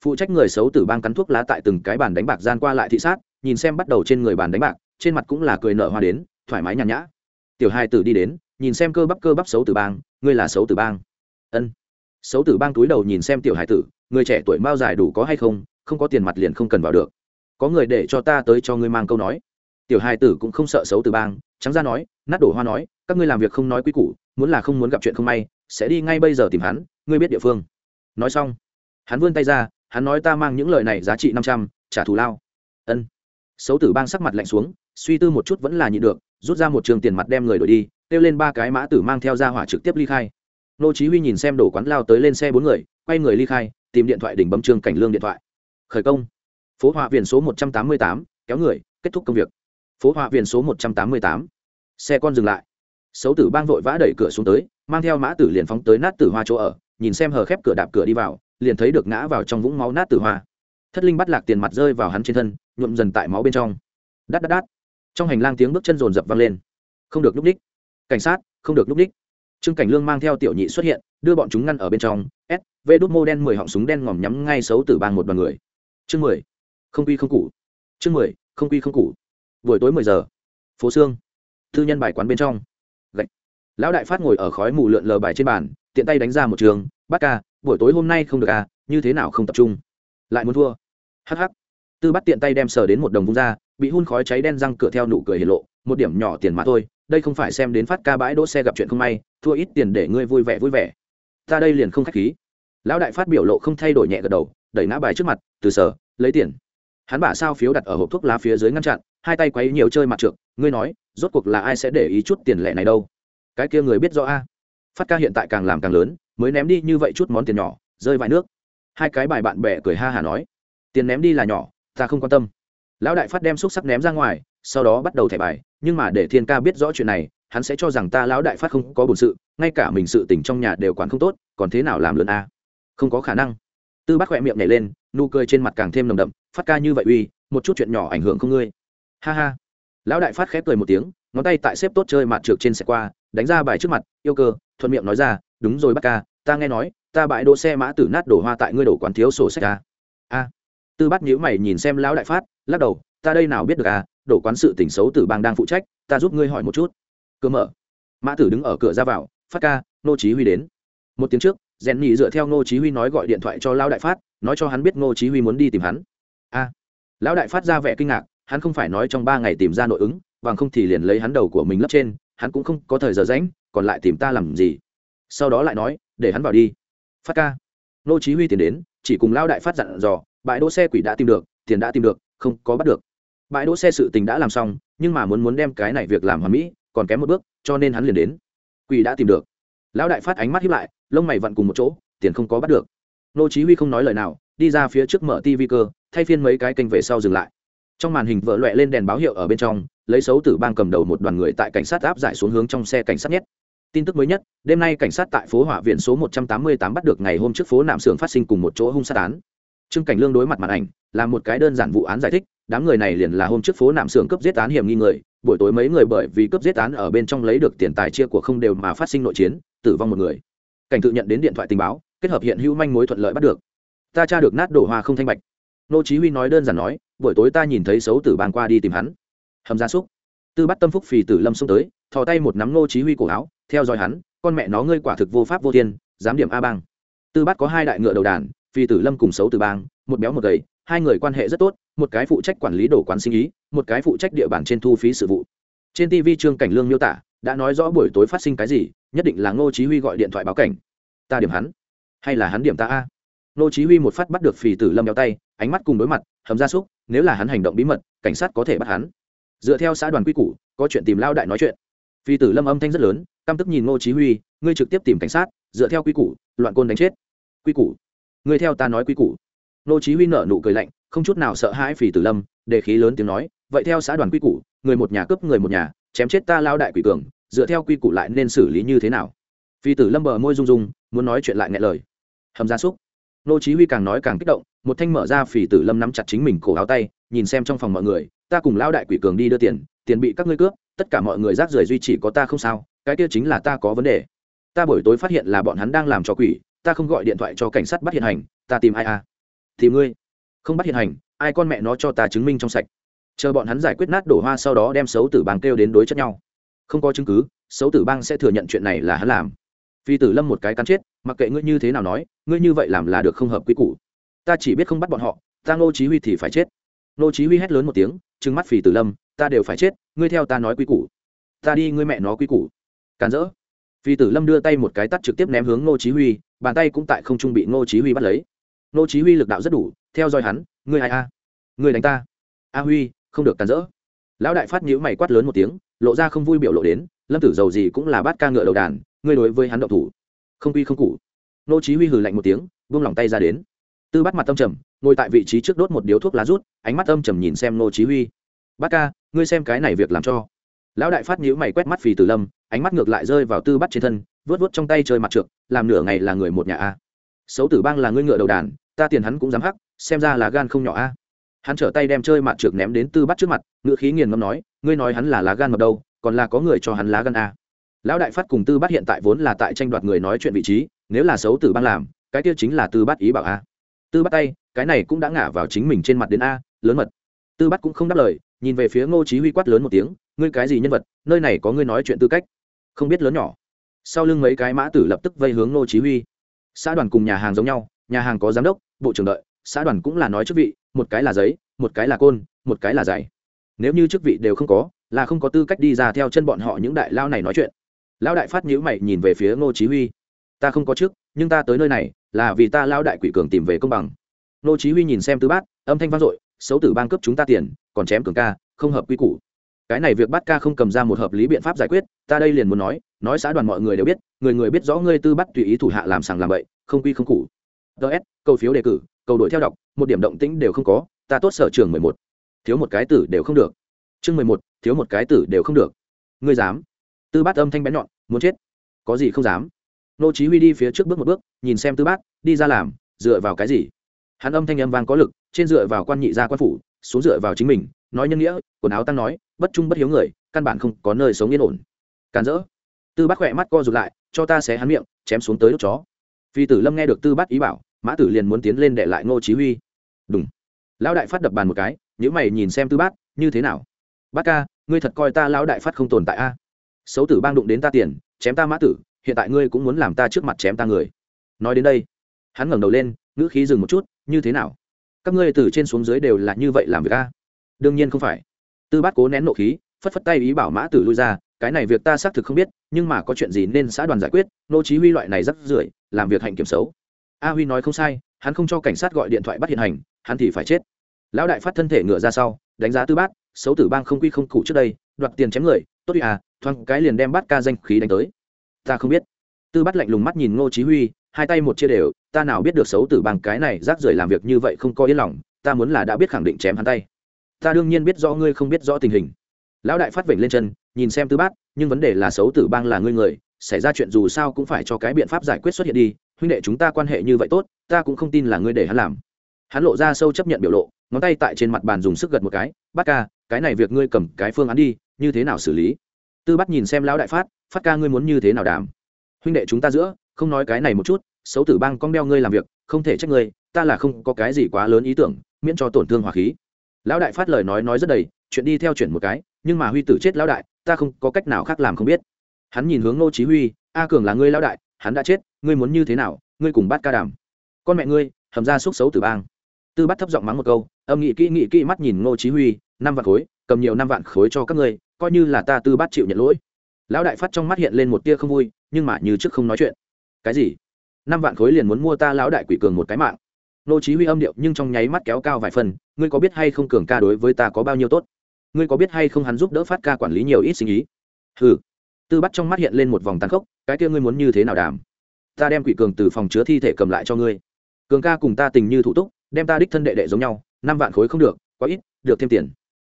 Speaker 1: Phụ trách người xấu tử bang cắn thuốc lá tại từng cái bàn đánh bạc gian qua lại thị sát, nhìn xem bắt đầu trên người bàn đánh bạc, trên mặt cũng là cười nở hoa đến, thoải mái nhàn nhã. Tiểu hai tử đi đến, nhìn xem cơ bắp cơ bắp xấu tử bang, ngươi là xấu tử bang? Ân xấu tử bang túi đầu nhìn xem tiểu hải tử, người trẻ tuổi bao dài đủ có hay không không có tiền mặt liền không cần vào được. Có người để cho ta tới cho ngươi mang câu nói. Tiểu Hải tử cũng không sợ xấu tử bang, trắng ra nói, nát đổ hoa nói, các ngươi làm việc không nói quy củ, muốn là không muốn gặp chuyện không may, sẽ đi ngay bây giờ tìm hắn, ngươi biết địa phương. Nói xong, hắn vươn tay ra, hắn nói ta mang những lời này giá trị năm trăm, trả thù lao. Ân. Xấu tử bang sắc mặt lạnh xuống, suy tư một chút vẫn là nhịn được, rút ra một trường tiền mặt đem người đổi đi, kêu lên ba cái mã tử mang theo ra hỏa trực tiếp ly khai nô chí huy nhìn xem đổ quán lao tới lên xe bốn người quay người ly khai tìm điện thoại đỉnh bấm trương cảnh lương điện thoại. Khởi công. Phố họa viện số 188, kéo người kết thúc công việc. Phố họa viện số 188. xe con dừng lại. Xấu tử bang vội vã đẩy cửa xuống tới mang theo mã tử liền phóng tới nát tử hoa chỗ ở nhìn xem hờ khép cửa đạp cửa đi vào liền thấy được ngã vào trong vũng máu nát tử hoa. Thất linh bắt lạc tiền mặt rơi vào hắn trên thân nhuộm dần tại máu bên trong. Đắt đắt đắt trong hành lang tiếng bước chân rồn rập vang lên. Không được núp đích cảnh sát không được núp đích trương cảnh lương mang theo tiểu nhị xuất hiện, đưa bọn chúng ngăn ở bên trong, s, v đốt mô đen mười họng súng đen ngòm nhắm ngay xấu tử bang một đoàn người. Chương mười, không quy không cụ chương mười, không quy không cụ buổi tối mười giờ, phố xương thư nhân bài quán bên trong. Gạch. Lão đại phát ngồi ở khói mù lượn lờ bài trên bàn, tiện tay đánh ra một trường, bác ca, buổi tối hôm nay không được à như thế nào không tập trung? Lại muốn thua. Hh tư bắt tiện tay đem sờ đến một đồng vung ra, bị hun khói cháy đen răng cửa theo nụ cười hiển lộ, một điểm nhỏ tiền mà thôi đây không phải xem đến phát ca bãi đỗ xe gặp chuyện không may, thua ít tiền để ngươi vui vẻ vui vẻ. Ta đây liền không khách khí. Lão đại phát biểu lộ không thay đổi nhẹ gật đầu, đẩy ngã bài trước mặt, từ sở, lấy tiền. Hắn bả sao phiếu đặt ở hộp thuốc lá phía dưới ngăn chặn, hai tay quấy nhiều chơi mặt trượt ngươi nói, rốt cuộc là ai sẽ để ý chút tiền lẻ này đâu? Cái kia người biết rõ a. Phát ca hiện tại càng làm càng lớn, mới ném đi như vậy chút món tiền nhỏ, rơi vài nước. Hai cái bài bạn bè cười ha hả nói, tiền ném đi là nhỏ, ta không quan tâm. Lão đại phát đem xúc sắc ném ra ngoài sau đó bắt đầu thẻ bài, nhưng mà để thiên ca biết rõ chuyện này, hắn sẽ cho rằng ta lão đại phát không có bổn sự, ngay cả mình sự tình trong nhà đều quản không tốt, còn thế nào làm lớn a? Không có khả năng. Tư bác khỏe miệng nhảy lên, nụ cười trên mặt càng thêm nồng đậm, phát ca như vậy uy, một chút chuyện nhỏ ảnh hưởng không ngươi. Ha ha. Lão đại phát khép cười một tiếng, ngón tay tại xếp tốt chơi mặt trượt trên xe qua, đánh ra bài trước mặt, yêu cơ, thuận miệng nói ra, đúng rồi bác ca, ta nghe nói, ta bãi đỗ xe mã tử nát đổ hoa tại ngươi đổ quán thiếu sổ sách a. A. Tư bác nhíu mày nhìn xem lão đại phát, lắc đầu ta đây nào biết được à đổ quán sự tình xấu tử bang đang phụ trách ta giúp ngươi hỏi một chút. Cơ mở. Mã tử đứng ở cửa ra vào phát ca nô chí huy đến. Một tiếng trước rèn nhị dựa theo nô chí huy nói gọi điện thoại cho lão đại phát nói cho hắn biết nô chí huy muốn đi tìm hắn. A, lão đại phát ra vẻ kinh ngạc hắn không phải nói trong ba ngày tìm ra nội ứng bằng không thì liền lấy hắn đầu của mình lấp trên hắn cũng không có thời giờ rảnh còn lại tìm ta làm gì? Sau đó lại nói để hắn vào đi. Phát ca. Nô chí huy tiến đến chỉ cùng lão đại phát dặn dò bãi đỗ xe quỷ đã tìm được tiền đã tìm được không có bắt được bãi đỗ xe sự tình đã làm xong, nhưng mà muốn muốn đem cái này việc làm hoàn mỹ, còn kém một bước, cho nên hắn liền đến. Quỷ đã tìm được. Lão đại phát ánh mắt hiếp lại, lông mày vặn cùng một chỗ, tiền không có bắt được. Nô chí huy không nói lời nào, đi ra phía trước mở tivi cơ, thay phiên mấy cái kênh về sau dừng lại. Trong màn hình vỡ loẹ lên đèn báo hiệu ở bên trong, lấy xấu tử bang cầm đầu một đoàn người tại cảnh sát áp giải xuống hướng trong xe cảnh sát nhét tin tức mới nhất, đêm nay cảnh sát tại phố hỏa viện số 188 bắt được ngày hôm trước phố nạm sưởng phát sinh cùng một chỗ hung sát án trương cảnh lương đối mặt màn ảnh, là một cái đơn giản vụ án giải thích, đám người này liền là hôm trước phố nạm xưởng cướp giết án hiểm nghi người, buổi tối mấy người bởi vì cướp giết án ở bên trong lấy được tiền tài chia của không đều mà phát sinh nội chiến, tử vong một người. Cảnh tự nhận đến điện thoại tình báo, kết hợp hiện hữu manh mối thuận lợi bắt được. Ta tra được nát đổ hoa không thanh bạch. Nô chí huy nói đơn giản nói, buổi tối ta nhìn thấy xấu tử bàn qua đi tìm hắn. Hầm gia súc. Tư bắt tâm phúc phì tử lâm xông tới, thò tay một nắm nô chí huy cổ áo, theo dõi hắn, con mẹ nó ngươi quả thực vô pháp vô thiên, dám điểm a bang. Tư bắt có hai đại ngựa đầu đàn Phi tử lâm cùng xấu Từ bang, một béo một gầy, hai người quan hệ rất tốt, một cái phụ trách quản lý đồ quán sinh ý, một cái phụ trách địa bàn trên thu phí sự vụ. Trên tv trương cảnh lương miêu tả, đã nói rõ buổi tối phát sinh cái gì, nhất định là ngô chí huy gọi điện thoại báo cảnh. Ta điểm hắn, hay là hắn điểm ta a? Ngô chí huy một phát bắt được phì tử lâm đeo tay, ánh mắt cùng đối mặt, hầm ra súc, nếu là hắn hành động bí mật, cảnh sát có thể bắt hắn. Dựa theo xã đoàn quy củ, có chuyện tìm lao đại nói chuyện. Phì tử lâm âm thanh rất lớn, căm tức nhìn ngô chí huy, ngươi trực tiếp tìm cảnh sát, dựa theo quy củ, loạn côn đánh chết. Quy củ ngươi theo ta nói quy củ. Nô chí huy nở nụ cười lạnh, không chút nào sợ hãi phì tử lâm đề khí lớn tiếng nói, vậy theo xã đoàn quy củ, người một nhà cướp người một nhà, chém chết ta lao đại quỷ cường, dựa theo quy củ lại nên xử lý như thế nào? Phi tử lâm bờ môi rung rung, muốn nói chuyện lại nhẹ lời. Hầm gia súc. Nô chí huy càng nói càng kích động, một thanh mở ra phỉ tử lâm nắm chặt chính mình cổ áo tay, nhìn xem trong phòng mọi người, ta cùng lao đại quỷ cường đi đưa tiền tiền bị các ngươi cướp, tất cả mọi người rác rưởi duy chỉ có ta không sao, cái kia chính là ta có vấn đề. Ta buổi tối phát hiện là bọn hắn đang làm cho quỷ ta không gọi điện thoại cho cảnh sát bắt hiện hành, ta tìm ai à? Tìm ngươi. Không bắt hiện hành, ai con mẹ nó cho ta chứng minh trong sạch? Chờ bọn hắn giải quyết nát đổ hoa sau đó đem xấu tử bang kêu đến đối chất nhau. Không có chứng cứ, xấu tử bang sẽ thừa nhận chuyện này là hắn làm. Phi tử lâm một cái cắn chết, mặc kệ ngươi như thế nào nói, ngươi như vậy làm là được không hợp quy củ. Ta chỉ biết không bắt bọn họ, ta ngô chí huy thì phải chết. Ngô chí huy hét lớn một tiếng, trừng mắt phi tử lâm, ta đều phải chết, ngươi theo ta nói quy củ. Ta đi, ngươi mẹ nó quy củ. Càn rỡ phi tử lâm đưa tay một cái tát trực tiếp ném hướng ngô chí huy, bàn tay cũng tại không trung bị ngô chí huy bắt lấy. Ngô chí huy lực đạo rất đủ, theo dõi hắn, ngươi ai a? Ngươi đánh ta. A huy, không được cản rỡ. Lão đại phát nhíu mày quát lớn một tiếng, lộ ra không vui biểu lộ đến, lâm tử dầu gì cũng là bát ca ngựa đầu đàn, ngươi đối với hắn động thủ. Không quy không củ. Ngô chí huy hừ lạnh một tiếng, buông lỏng tay ra đến. Tư bắt mặt tâm trầm, ngồi tại vị trí trước đốt một điếu thuốc lá rút, ánh mắt âm trầm nhìn xem Ngô chí huy. Bát ca, ngươi xem cái này việc làm cho. Lão đại phát nhíu mày quét mắt phì tử lâm ánh mắt ngược lại rơi vào tư bắt trên thân vớt vớt trong tay chơi mặt trượt làm nửa ngày là người một nhà a. Xấu tử bang là ngươi ngựa đầu đàn, ta tiền hắn cũng dám hắc, xem ra là gan không nhỏ a. Hắn trở tay đem chơi mặt trượt ném đến tư bắt trước mặt ngựa khí nghiền ngâm nói, ngươi nói hắn là lá gan mập đâu còn là có người cho hắn lá gan a. Lão đại phát cùng tư bắt hiện tại vốn là tại tranh đoạt người nói chuyện vị trí, nếu là xấu tử bang làm, cái kia chính là tư bắt ý bảo a. Tư bắt tay, cái này cũng đã ngả vào chính mình trên mặt đến a, lớn mật. Tư bắt cũng không đáp lời, nhìn về phía ngô chí huy quát lớn một tiếng, ngươi cái gì nhân vật, nơi này có ngươi nói chuyện tư cách không biết lớn nhỏ. Sau lưng mấy cái mã tử lập tức vây hướng ngô chí huy. Xã đoàn cùng nhà hàng giống nhau, nhà hàng có giám đốc, bộ trưởng đợi, xã đoàn cũng là nói chức vị, một cái là giấy, một cái là côn, một cái là giày. Nếu như chức vị đều không có, là không có tư cách đi ra theo chân bọn họ những đại lao này nói chuyện. Lão đại phát nhíu mày nhìn về phía ngô chí huy. Ta không có chức, nhưng ta tới nơi này, là vì ta lão đại quỷ cường tìm về công bằng. Ngô chí huy nhìn xem tư bát, âm thanh vang dội, xấu tử bang cướp chúng ta tiền, còn chém cường ca, không hợp quy củ cái này việc bắt ca không cầm ra một hợp lý biện pháp giải quyết, ta đây liền muốn nói nói xã đoàn mọi người đều biết, người người biết rõ ngươi tư bắt tùy ý thủ hạ làm sàng làm bậy, không quy không củ. Ts câu phiếu đề cử, câu đổi theo đọc, một điểm động tĩnh đều không có, ta tốt sở trường mười một. Thiếu một cái tử đều không được. Chương mười một, thiếu một cái tử đều không được. Ngươi dám? Tư bát âm thanh bén nhọn, muốn chết. Có gì không dám? Nô chí huy đi phía trước bước một bước, nhìn xem tư bát đi ra làm, dựa vào cái gì? Hắn âm thanh âm vang có lực, trên dựa vào quan nhị gia quan phủ, xuống dựa vào chính mình, nói nhân nghĩa, quần áo tăng nói bất trung bất hiếu người, căn bản không có nơi sống yên ổn. Càn rỡ. Tư bát khỏe mắt co rụt lại, cho ta xé hắn miệng, chém xuống tới đốt chó. Phi tử lâm nghe được tư bát ý bảo, mã tử liền muốn tiến lên để lại ngô chí huy. Đúng lão đại phát đập bàn một cái nếu mày nhìn xem tư bát, như thế nào? Bát ca, ngươi thật coi ta lão đại phát không tồn tại a? Xấu tử bang đụng đến ta tiền, chém ta mã tử, hiện tại ngươi cũng muốn làm ta trước mặt chém ta người. Nói đến đây, hắn ngẩng đầu lên, ngữ khí dừng một chút, như thế nào? Các ngươi từ trên xuống dưới đều là như vậy làm việc a? Đương nhiên không phải tư bát cố nén nộ khí, phất phất tay ý bảo mã tử lui ra, cái này việc ta xác thực không biết, nhưng mà có chuyện gì nên xã đoàn giải quyết, nô chí huy loại này rất rưởi, làm việc hạnh kiểm xấu. A huy nói không sai, hắn không cho cảnh sát gọi điện thoại bắt hiện hành, hắn thì phải chết. Lão đại phát thân thể ngửa ra sau, đánh giá tư bát, xấu tử bang không quy không cụ trước đây, đoạt tiền chém người, tốt đi à thoáng cái liền đem bát ca danh khí đánh tới. Ta không biết. Tư bát lạnh lùng mắt nhìn ngô chí huy, hai tay một chia đều, ta nào biết được xấu tử bang cái này rác rưởi làm việc như vậy không có yên lòng, ta muốn là đã biết khẳng định chém hắn tay ta đương nhiên biết rõ ngươi không biết rõ tình hình. Lão đại phát vểnh lên chân, nhìn xem tư bát, nhưng vấn đề là xấu tử bang là ngươi người, xảy ra chuyện dù sao cũng phải cho cái biện pháp giải quyết xuất hiện đi, huynh đệ chúng ta quan hệ như vậy tốt, ta cũng không tin là ngươi để hắn làm. Hắn lộ ra sâu chấp nhận biểu lộ, ngón tay tại trên mặt bàn dùng sức gật một cái bát ca, cái này việc ngươi cầm cái phương án đi, như thế nào xử lý? Tư bắt nhìn xem lão đại phát phát ca ngươi muốn như thế nào đảm? Huynh đệ chúng ta giữa, không nói cái này một chút, xấu tử bang con đeo ngươi làm việc, không thể trách ngươi, ta là không có cái gì quá lớn ý tưởng, miễn cho tổn thương hòa khí lão đại phát lời nói nói rất đầy, chuyện đi theo chuyển một cái, nhưng mà huy tử chết lão đại, ta không có cách nào khác làm không biết. Hắn nhìn hướng ngô chí huy, a cường là ngươi lão đại, hắn đã chết, ngươi muốn như thế nào, ngươi cùng bắt ca đàm. Con mẹ ngươi, hầm ra xúc xấu tử bang. Tư bắt thấp giọng mắng một câu, âm nghị kỹ nghị kỹ mắt nhìn ngô chí huy, năm vạn khối, cầm nhiều năm vạn khối cho các ngươi, coi như là ta tư bắt chịu nhận lỗi. Lão đại phát trong mắt hiện lên một tia không vui, nhưng mà như trước không nói chuyện. Cái gì? Năm vạn khối liền muốn mua ta lão đại quỷ cường một cái mạng Nô chí huy âm điệu nhưng trong nháy mắt kéo cao vài phần, ngươi có biết hay không cường ca đối với ta có bao nhiêu tốt? Ngươi có biết hay không hắn giúp đỡ phát ca quản lý nhiều ít sinh ý? Hừ. Tư bắt trong mắt hiện lên một vòng tàn khốc, cái kia ngươi muốn như thế nào đảm? Ta đem quỷ cường từ phòng chứa thi thể cầm lại cho ngươi. Cường ca cùng ta tình như thủ túc, đem ta đích thân đệ đệ giống nhau, năm vạn khối không được, quá ít, được thêm tiền.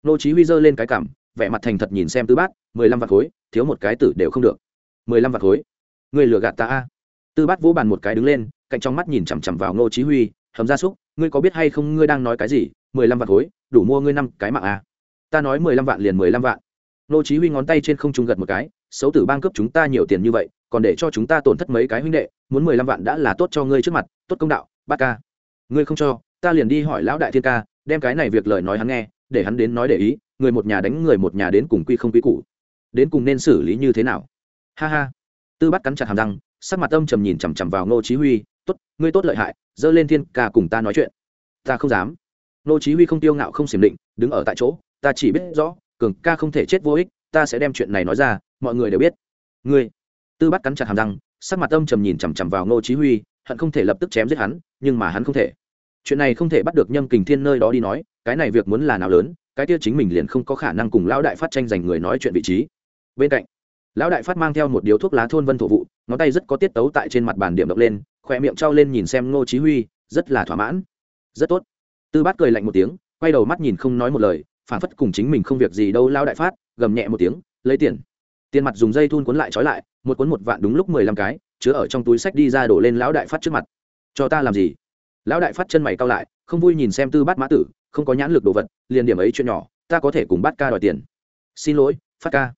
Speaker 1: Nô chí huy giơ lên cái cảm, vẻ mặt thành thật nhìn xem tư bát, mười lăm vạn khối, thiếu một cái tử đều không được. Mười lăm vạn khối. Ngươi lừa gạt ta a. Tư bát vỗ bàn một cái đứng lên, cạnh trong mắt nhìn chằm chằm vào nô chí huy hầm gia súc, ngươi có biết hay không ngươi đang nói cái gì? mười lăm vạn khối, đủ mua ngươi năm cái mạng à? ta nói mười lăm vạn liền mười lăm vạn. Nô chí huy ngón tay trên không trung gật một cái, xấu tử bang cướp chúng ta nhiều tiền như vậy, còn để cho chúng ta tổn thất mấy cái huynh đệ, muốn mười lăm vạn đã là tốt cho ngươi trước mặt, tốt công đạo bát ca. Ngươi không cho, ta liền đi hỏi lão đại thiên ca, đem cái này việc lời nói hắn nghe, để hắn đến nói để ý, người một nhà đánh người một nhà đến cùng quy không quy củ. Đến cùng nên xử lý như thế nào? Ha ha. Tư bắt cắn chặt hàm răng, sắc mặt âm trầm nhìn chằm chằm vào ngô chí huy tốt, ngươi tốt lợi hại, dơ lên thiên ca cùng ta nói chuyện. Ta không dám. Ngô chí huy không tiêu ngạo, không xiểm định, đứng ở tại chỗ. Ta chỉ biết rõ, cường ca không thể chết vô ích, ta sẽ đem chuyện này nói ra, mọi người đều biết. Ngươi? Tư bắt cắn chặt hàm răng, sắc mặt âm trầm nhìn chằm chằm vào ngô chí huy, hận không thể lập tức chém giết hắn, nhưng mà hắn không thể. Chuyện này không thể bắt được nhâm kình thiên nơi đó đi nói, cái này việc muốn là nào lớn, cái kia chính mình liền không có khả năng cùng lão đại phát tranh giành người nói chuyện vị trí. Bên cạnh, lão đại phát mang theo một điếu thuốc lá thôn vân thổ vụ, ngón tay rất có tiết tấu tại trên mặt bàn điểm động lên khỏe miệng trao lên nhìn xem ngô chí huy, rất là thỏa mãn. Rất tốt. Tư bát cười lạnh một tiếng, quay đầu mắt nhìn không nói một lời, phản phất cùng chính mình không việc gì đâu lão đại phát, gầm nhẹ một tiếng, lấy tiền. Tiền mặt dùng dây thun cuốn lại trói lại, một cuốn một vạn đúng lúc mười lăm cái, chứa ở trong túi sách đi ra đổ lên lão đại phát trước mặt. Cho ta làm gì? Lão đại phát chân mày cao lại, không vui nhìn xem tư bát mã tử, không có nhãn lực đồ vật, liền điểm ấy chuyện nhỏ, ta có thể cùng bát ca đòi tiền. Xin lỗi, phát ca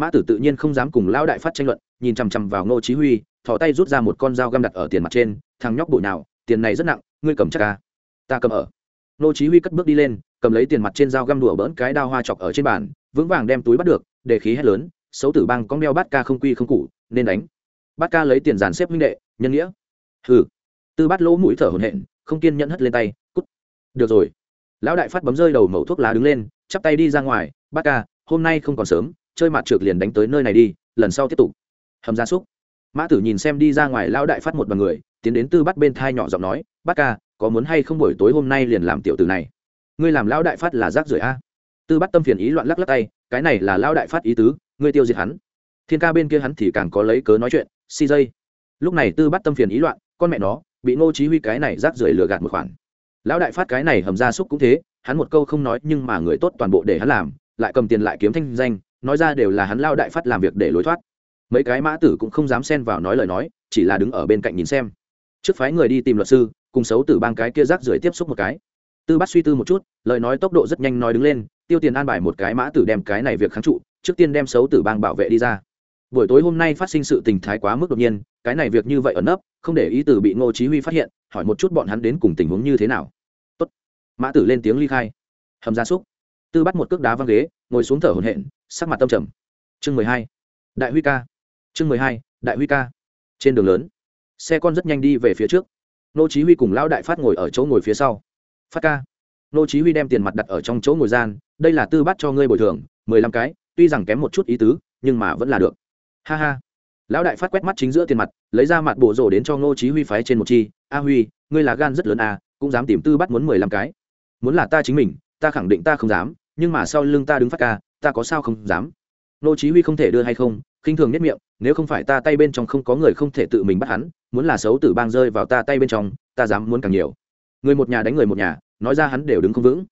Speaker 1: mã tử tự nhiên không dám cùng lão đại phát tranh luận, nhìn chằm chằm vào ngô chí huy, thò tay rút ra một con dao găm đặt ở tiền mặt trên, thằng nhóc bụi nào tiền này rất nặng, ngươi cầm chắc ca ta cầm ở. Ngô chí huy cất bước đi lên, cầm lấy tiền mặt trên dao găm đùa bỡn cái đao hoa chọc ở trên bàn, vững vàng đem túi bắt được, để khí hét lớn, xấu tử bang con đeo bát ca không quy không cụ nên đánh. Bát ca lấy tiền dàn xếp huynh đệ, nhân nghĩa. Hừ. Tư bát lỗ mũi thở hổn hển, không kiên nhẫn hất lên tay, cút. Được rồi. Lão đại phát bấm rơi đầu mẩu thuốc lá đứng lên, chắp tay đi ra ngoài, bát ca, hôm nay không còn sớm chơi mặt trượt liền đánh tới nơi này đi, lần sau tiếp tục. Hầm gia súc. Mã tử nhìn xem đi ra ngoài lão đại phát một bằng người, tiến đến tư bắt bên thai nhỏ giọng nói bát ca, có muốn hay không buổi tối hôm nay liền làm tiểu tử này? Ngươi làm lão đại phát là rác rưởi a? Tư bắt tâm phiền ý loạn lắc lắc tay, cái này là lão đại phát ý tứ, ngươi tiêu diệt hắn. Thiên ca bên kia hắn thì càng có lấy cớ nói chuyện, si dây. Lúc này tư bắt tâm phiền ý loạn, con mẹ nó, bị ngô chí huy cái này rác rưởi lừa gạt một khoản. Lão đại phát cái này hầm ra xúc cũng thế, hắn một câu không nói nhưng mà người tốt toàn bộ để hắn làm, lại cầm tiền lại kiếm thanh danh nói ra đều là hắn lao đại phát làm việc để lối thoát. Mấy cái mã tử cũng không dám xen vào nói lời nói, chỉ là đứng ở bên cạnh nhìn xem. Trước phái người đi tìm luật sư, cùng xấu tử bang cái kia rác rưởi tiếp xúc một cái. Tư bắt suy tư một chút, lời nói tốc độ rất nhanh nói đứng lên, tiêu tiền an bài một cái mã tử đem cái này việc kháng trụ, trước tiên đem xấu tử bang bảo vệ đi ra. Buổi tối hôm nay phát sinh sự tình thái quá mức đột nhiên, cái này việc như vậy ẩn nấp, không để ý từ bị ngô chí huy phát hiện, hỏi một chút bọn hắn đến cùng tình huống như thế nào. Tốt. Mã tử lên tiếng ly khai. Hầm gia súc. Tư bắt một cước đá văng ghế, ngồi xuống thở hổn hển sắc mặt tâm trầm. Chương mười hai, đại huy ca. Chương mười hai, đại huy ca. Trên đường lớn, xe con rất nhanh đi về phía trước. Nô chí huy cùng lão đại phát ngồi ở chỗ ngồi phía sau. Phát ca. Nô chí huy đem tiền mặt đặt ở trong chỗ ngồi gian, đây là tư bát cho ngươi bồi thường, mười lăm cái, tuy rằng kém một chút ý tứ, nhưng mà vẫn là được. Ha ha. Lão đại phát quét mắt chính giữa tiền mặt, lấy ra mặt bộ rổ đến cho nô chí huy phái trên một chi. A huy, ngươi là gan rất lớn à cũng dám tìm tư bắt muốn mười lăm cái. Muốn là ta chính mình, ta khẳng định ta không dám, nhưng mà sau lưng ta đứng phát ca ta có sao không dám? Nô chí huy không thể đưa hay không, khinh thường nhất miệng, nếu không phải ta tay bên trong không có người không thể tự mình bắt hắn, muốn là xấu tử bang rơi vào ta tay bên trong, ta dám muốn càng nhiều. Người một nhà đánh người một nhà, nói ra hắn đều đứng không vững.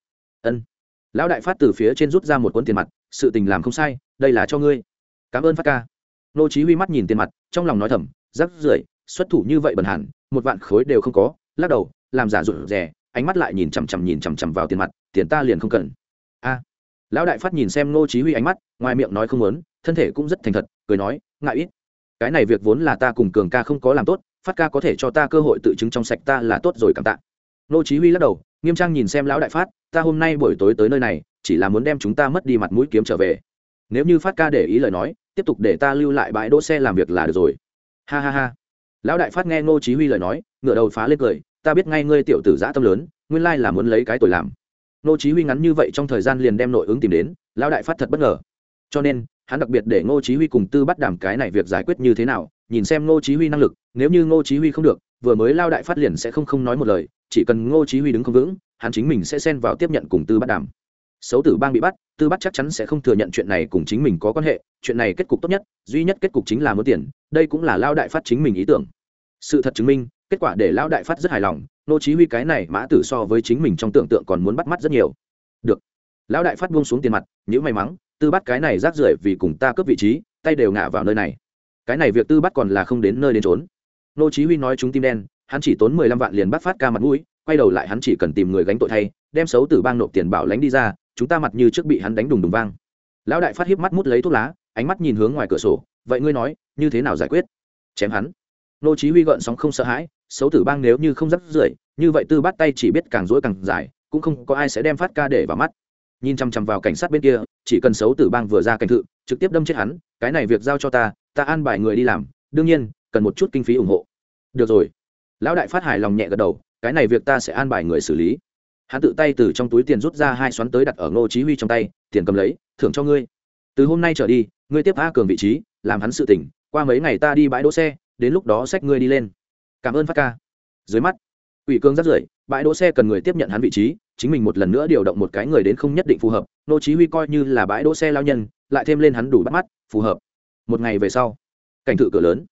Speaker 1: Ân. Lão đại phát từ phía trên rút ra một cuốn tiền mặt, sự tình làm không sai, đây là cho ngươi. Cảm ơn phát ca. Nô chí huy mắt nhìn tiền mặt, trong lòng nói thầm, rắc rưởi, xuất thủ như vậy bẩn hẳn, một vạn khối đều không có, lắc đầu, làm giả rụt rè ánh mắt lại nhìn chằm chằm nhìn chằm chằm vào tiền mặt, tiền ta liền không cần. A lão đại phát nhìn xem nô chí huy ánh mắt, ngoài miệng nói không muốn, thân thể cũng rất thành thật, cười nói, ngại ít. Cái này việc vốn là ta cùng cường ca không có làm tốt, phát ca có thể cho ta cơ hội tự chứng trong sạch ta là tốt rồi cảm tạ. Nô chí huy lắc đầu, nghiêm trang nhìn xem lão đại phát, ta hôm nay buổi tối tới nơi này, chỉ là muốn đem chúng ta mất đi mặt mũi kiếm trở về. Nếu như phát ca để ý lời nói, tiếp tục để ta lưu lại bãi đỗ xe làm việc là được rồi. Ha ha ha. Lão đại phát nghe ngô chí huy lời nói, ngửa đầu phá lên cười, ta biết ngay ngươi tiểu tử dã tâm lớn, nguyên lai là muốn lấy cái tuổi làm ngô chí huy ngắn như vậy trong thời gian liền đem nội ứng tìm đến, lão đại phát thật bất ngờ. Cho nên, hắn đặc biệt để ngô chí huy cùng tư bắt đảm cái này việc giải quyết như thế nào, nhìn xem ngô chí huy năng lực, nếu như ngô chí huy không được, vừa mới lao đại phát liền sẽ không không nói một lời, chỉ cần ngô chí huy đứng không vững, hắn chính mình sẽ xen vào tiếp nhận cùng tư bắt đảm xấu tử bang bị bắt, tư bắt chắc chắn sẽ không thừa nhận chuyện này cùng chính mình có quan hệ, chuyện này kết cục tốt nhất, duy nhất kết cục chính là muốn tiền, đây cũng là lao đại phát chính mình ý tưởng. Sự thật chứng minh, kết quả để lao đại phát rất hài lòng nô chí huy cái này mã tử so với chính mình trong tưởng tượng còn muốn bắt mắt rất nhiều. Được. Lão đại phát buông xuống tiền mặt Nếu may mắn tư bắt cái này rác rưởi vì cùng ta cướp vị trí, tay đều ngã vào nơi này. Cái này việc tư bắt còn là không đến nơi đến trốn nô chí huy nói chúng tim đen, hắn chỉ tốn 15 vạn liền bắt phát ca mặt mũi, quay đầu lại hắn chỉ cần tìm người gánh tội thay, đem xấu tử bang nộp tiền bảo lãnh đi ra, chúng ta mặt như trước bị hắn đánh đùng đùng vang. Lão đại phát hiếp mắt mút lấy thuốc lá, ánh mắt nhìn hướng ngoài cửa sổ, vậy ngươi nói, như thế nào giải quyết? Chém hắn. Nô chí huy gợn sóng không sợ hãi xấu tử bang nếu như không dắt rưởi, như vậy tư bắt tay chỉ biết càng rỗi càng dài, cũng không có ai sẽ đem phát ca để vào mắt. Nhìn chăm chăm vào cảnh sát bên kia, chỉ cần xấu tử bang vừa ra cảnh thự, trực tiếp đâm chết hắn, cái này việc giao cho ta ta an bài người đi làm, đương nhiên, cần một chút kinh phí ủng hộ. Được rồi. Lão đại phát hải lòng nhẹ gật đầu, cái này việc ta sẽ an bài người xử lý. Hắn tự tay từ trong túi tiền rút ra hai xoắn tới đặt ở ngô chí huy trong tay, tiền cầm lấy, thưởng cho ngươi. Từ hôm nay trở đi, ngươi tiếp a cường vị trí, làm hắn sự tỉnh qua mấy ngày ta đi bãi đỗ xe, đến lúc đó xách ngươi đi lên cảm ơn phát ca. Dưới mắt ủy cương rất rưởi, bãi đỗ xe cần người tiếp nhận hắn vị trí, chính mình một lần nữa điều động một cái người đến không nhất định phù hợp, nô chí huy coi như là bãi đỗ xe lao nhân, lại thêm lên hắn đủ bắt mắt, phù hợp. Một ngày về sau, cảnh thự cửa lớn.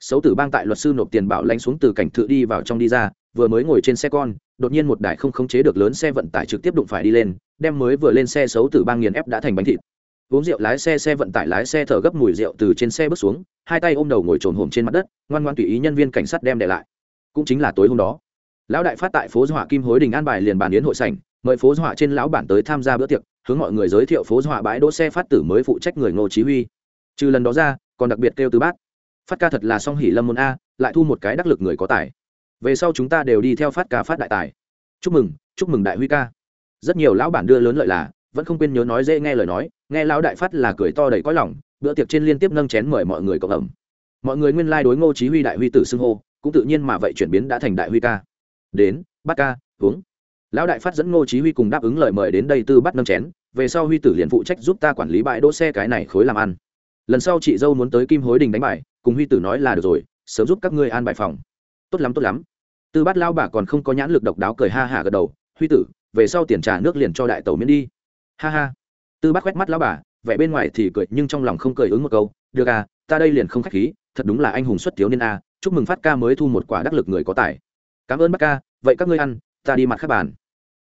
Speaker 1: Xấu tử bang tại luật sư nộp tiền bảo lãnh xuống từ cảnh thự đi vào trong đi ra, vừa mới ngồi trên xe con, đột nhiên một đài không khống chế được lớn xe vận tải trực tiếp đụng phải đi lên, đem mới vừa lên xe xấu tử bang nghiền ép đã thành bánh thịt uống rượu lái xe xe vận tải lái xe thở gấp mùi rượu từ trên xe bước xuống, hai tay ôm đầu ngồi trồn hồm trên mặt đất, ngoan ngoan tùy ý nhân viên cảnh sát đem để lại. Cũng chính là tối hôm đó, lão đại phát tại phố dọa kim hối đình an bài liền bàn yến hội sảnh, mời phố dọa trên lão bản tới tham gia bữa tiệc, hướng mọi người giới thiệu phố dọa bãi đỗ xe phát tử mới phụ trách người ngô chí huy. Trừ lần đó ra, còn đặc biệt kêu từ bát. Phát ca thật là song hỉ lâm môn a, lại thu một cái đắc lực người có tài. Về sau chúng ta đều đi theo phát ca phát đại tài. Chúc mừng chúc mừng đại huy ca. Rất nhiều lão bản đưa lớn lợi là vẫn không quên nhớ nói dễ nghe lời nói, nghe lão đại phát là cười to đầy có lòng, bữa tiệc trên liên tiếp nâng chén mời mọi người cộng ẩm. Mọi người nguyên lai đối ngô chí huy đại huy tử xưng hô, cũng tự nhiên mà vậy chuyển biến đã thành đại huy ca. Đến, bát ca, uống. Lão đại phát dẫn ngô chí huy cùng đáp ứng lời mời đến đây tư bắt nâng chén, về sau huy tử liền phụ trách giúp ta quản lý bãi đỗ xe cái này khối làm ăn. Lần sau chị dâu muốn tới kim hối đình đánh bài, cùng huy tử nói là được rồi, sớm giúp các ngươi an bài phòng. Tốt lắm tốt lắm. Tư bát lao bà còn không có nhãn lực độc đáo cười ha hả gật đầu, huy tử, về sau tiền trả nước liền cho đại tẩu miễn đi ha ha. Tư bắt quét mắt lão bà, vẻ bên ngoài thì cười, nhưng trong lòng không cười ứng một câu, được à ta đây liền không khách khí, thật đúng là anh hùng xuất thiếu niên a à. chúc mừng phát ca mới thu một quả đắc lực người có tài. Cảm ơn bác ca, vậy các ngươi ăn, ta đi mặt khác bàn.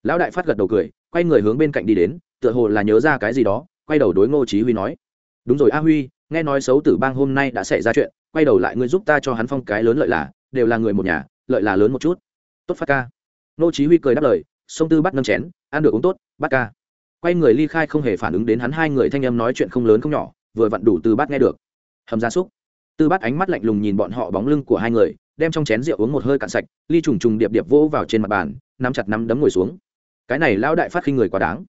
Speaker 1: Lão đại phát gật đầu cười, quay người hướng bên cạnh đi đến, tựa hồ là nhớ ra cái gì đó, quay đầu đối ngô chí huy nói, đúng rồi a huy, nghe nói xấu tử bang hôm nay đã xảy ra chuyện, quay đầu lại ngươi giúp ta cho hắn phong cái lớn lợi là, đều là người một nhà, lợi là lớn một chút. Tốt phát ca. Ngô chí huy cười đáp lời, sông tư bắt nâng chén, ăn được uống tốt bắt ca quay người ly khai không hề phản ứng đến hắn hai người thanh âm nói chuyện không lớn không nhỏ, vừa vặn đủ tư Bát nghe được. Hầm gia súc. Tư Bát ánh mắt lạnh lùng nhìn bọn họ bóng lưng của hai người, đem trong chén rượu uống một hơi cạn sạch, ly trùng trùng điệp điệp vỗ vào trên mặt bàn, nắm chặt nắm đấm ngồi xuống. Cái này lão đại phát khi người quá đáng.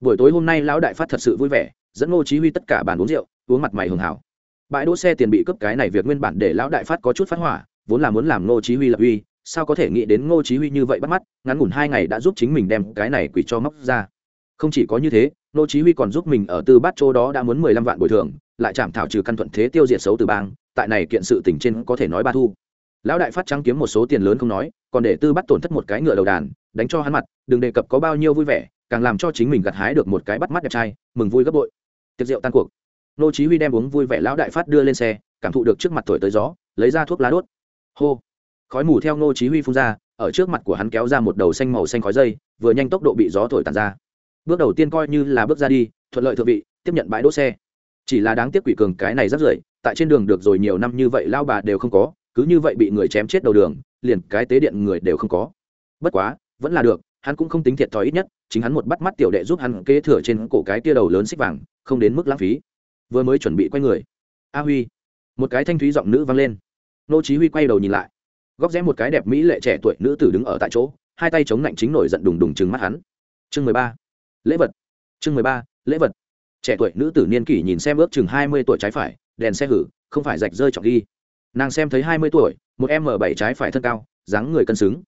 Speaker 1: Buổi tối hôm nay lão đại phát thật sự vui vẻ, dẫn ngô chí huy tất cả bàn uống rượu, uống mặt mày hường hảo. Bãi đỗ xe tiền bị cướp cái này việc nguyên bản để lão đại phát có chút phát hỏa, vốn là muốn làm ngô chí huy lập uy, sao có thể nghĩ đến ngô chí huy như vậy bắt mắt, ngắn ngủn hai ngày đã giúp chính mình đem cái này quỷ cho móc ra không chỉ có như thế ngô chí huy còn giúp mình ở tư bát chỗ đó đã muốn 15 vạn bồi thường, lại chạm thảo trừ căn thuận thế tiêu diệt xấu từ bang, tại này kiện sự tình trên có thể nói ba thu. Lão đại phát trắng kiếm một số tiền lớn không nói, còn để tư bắt tổn thất một cái ngựa đầu đàn, đánh cho hắn mặt, đừng đề cập có bao nhiêu vui vẻ, càng làm cho chính mình gặt hái được một cái bắt mắt đẹp trai, mừng vui gấp bội. Tiệc rượu tan cuộc. Nô chí huy đem uống vui vẻ lão đại phát đưa lên xe, cảm thụ được trước mặt thổi tới gió, lấy ra thuốc lá đốt. Hô. Khói mù theo nô chí huy phun ra, ở trước mặt của hắn kéo ra một đầu xanh màu xanh khói dây, vừa nhanh tốc độ bị gió thổi tàn ra bước đầu tiên coi như là bước ra đi, thuận lợi thượng vị, tiếp nhận bãi đỗ xe. Chỉ là đáng tiếc quỷ cường cái này rất rưởi, tại trên đường được rồi nhiều năm như vậy lao bà đều không có, cứ như vậy bị người chém chết đầu đường, liền cái tế điện người đều không có. Bất quá, vẫn là được, hắn cũng không tính thiệt thòi ít nhất, chính hắn một bắt mắt tiểu đệ giúp hắn kế thừa trên cổ cái tia đầu lớn xích vàng, không đến mức lãng phí. Vừa mới chuẩn bị quay người. A huy. Một cái thanh thúy giọng nữ vang lên. Nô chí huy quay đầu nhìn lại. Góc rẽ một cái đẹp mỹ lệ trẻ tuổi nữ tử đứng ở tại chỗ, hai tay chống lạnh chính nổi giận đùng đùng trừng mắt hắn. Chương mười ba lễ vật. Chương mười ba, lễ vật. Trẻ tuổi nữ tử niên kỷ nhìn xem ước chừng hai mươi tuổi trái phải, đèn xe hử, không phải rạch rơi trọng ghi. Nàng xem thấy hai mươi tuổi, một m bảy trái phải thân cao, dáng người cân xứng.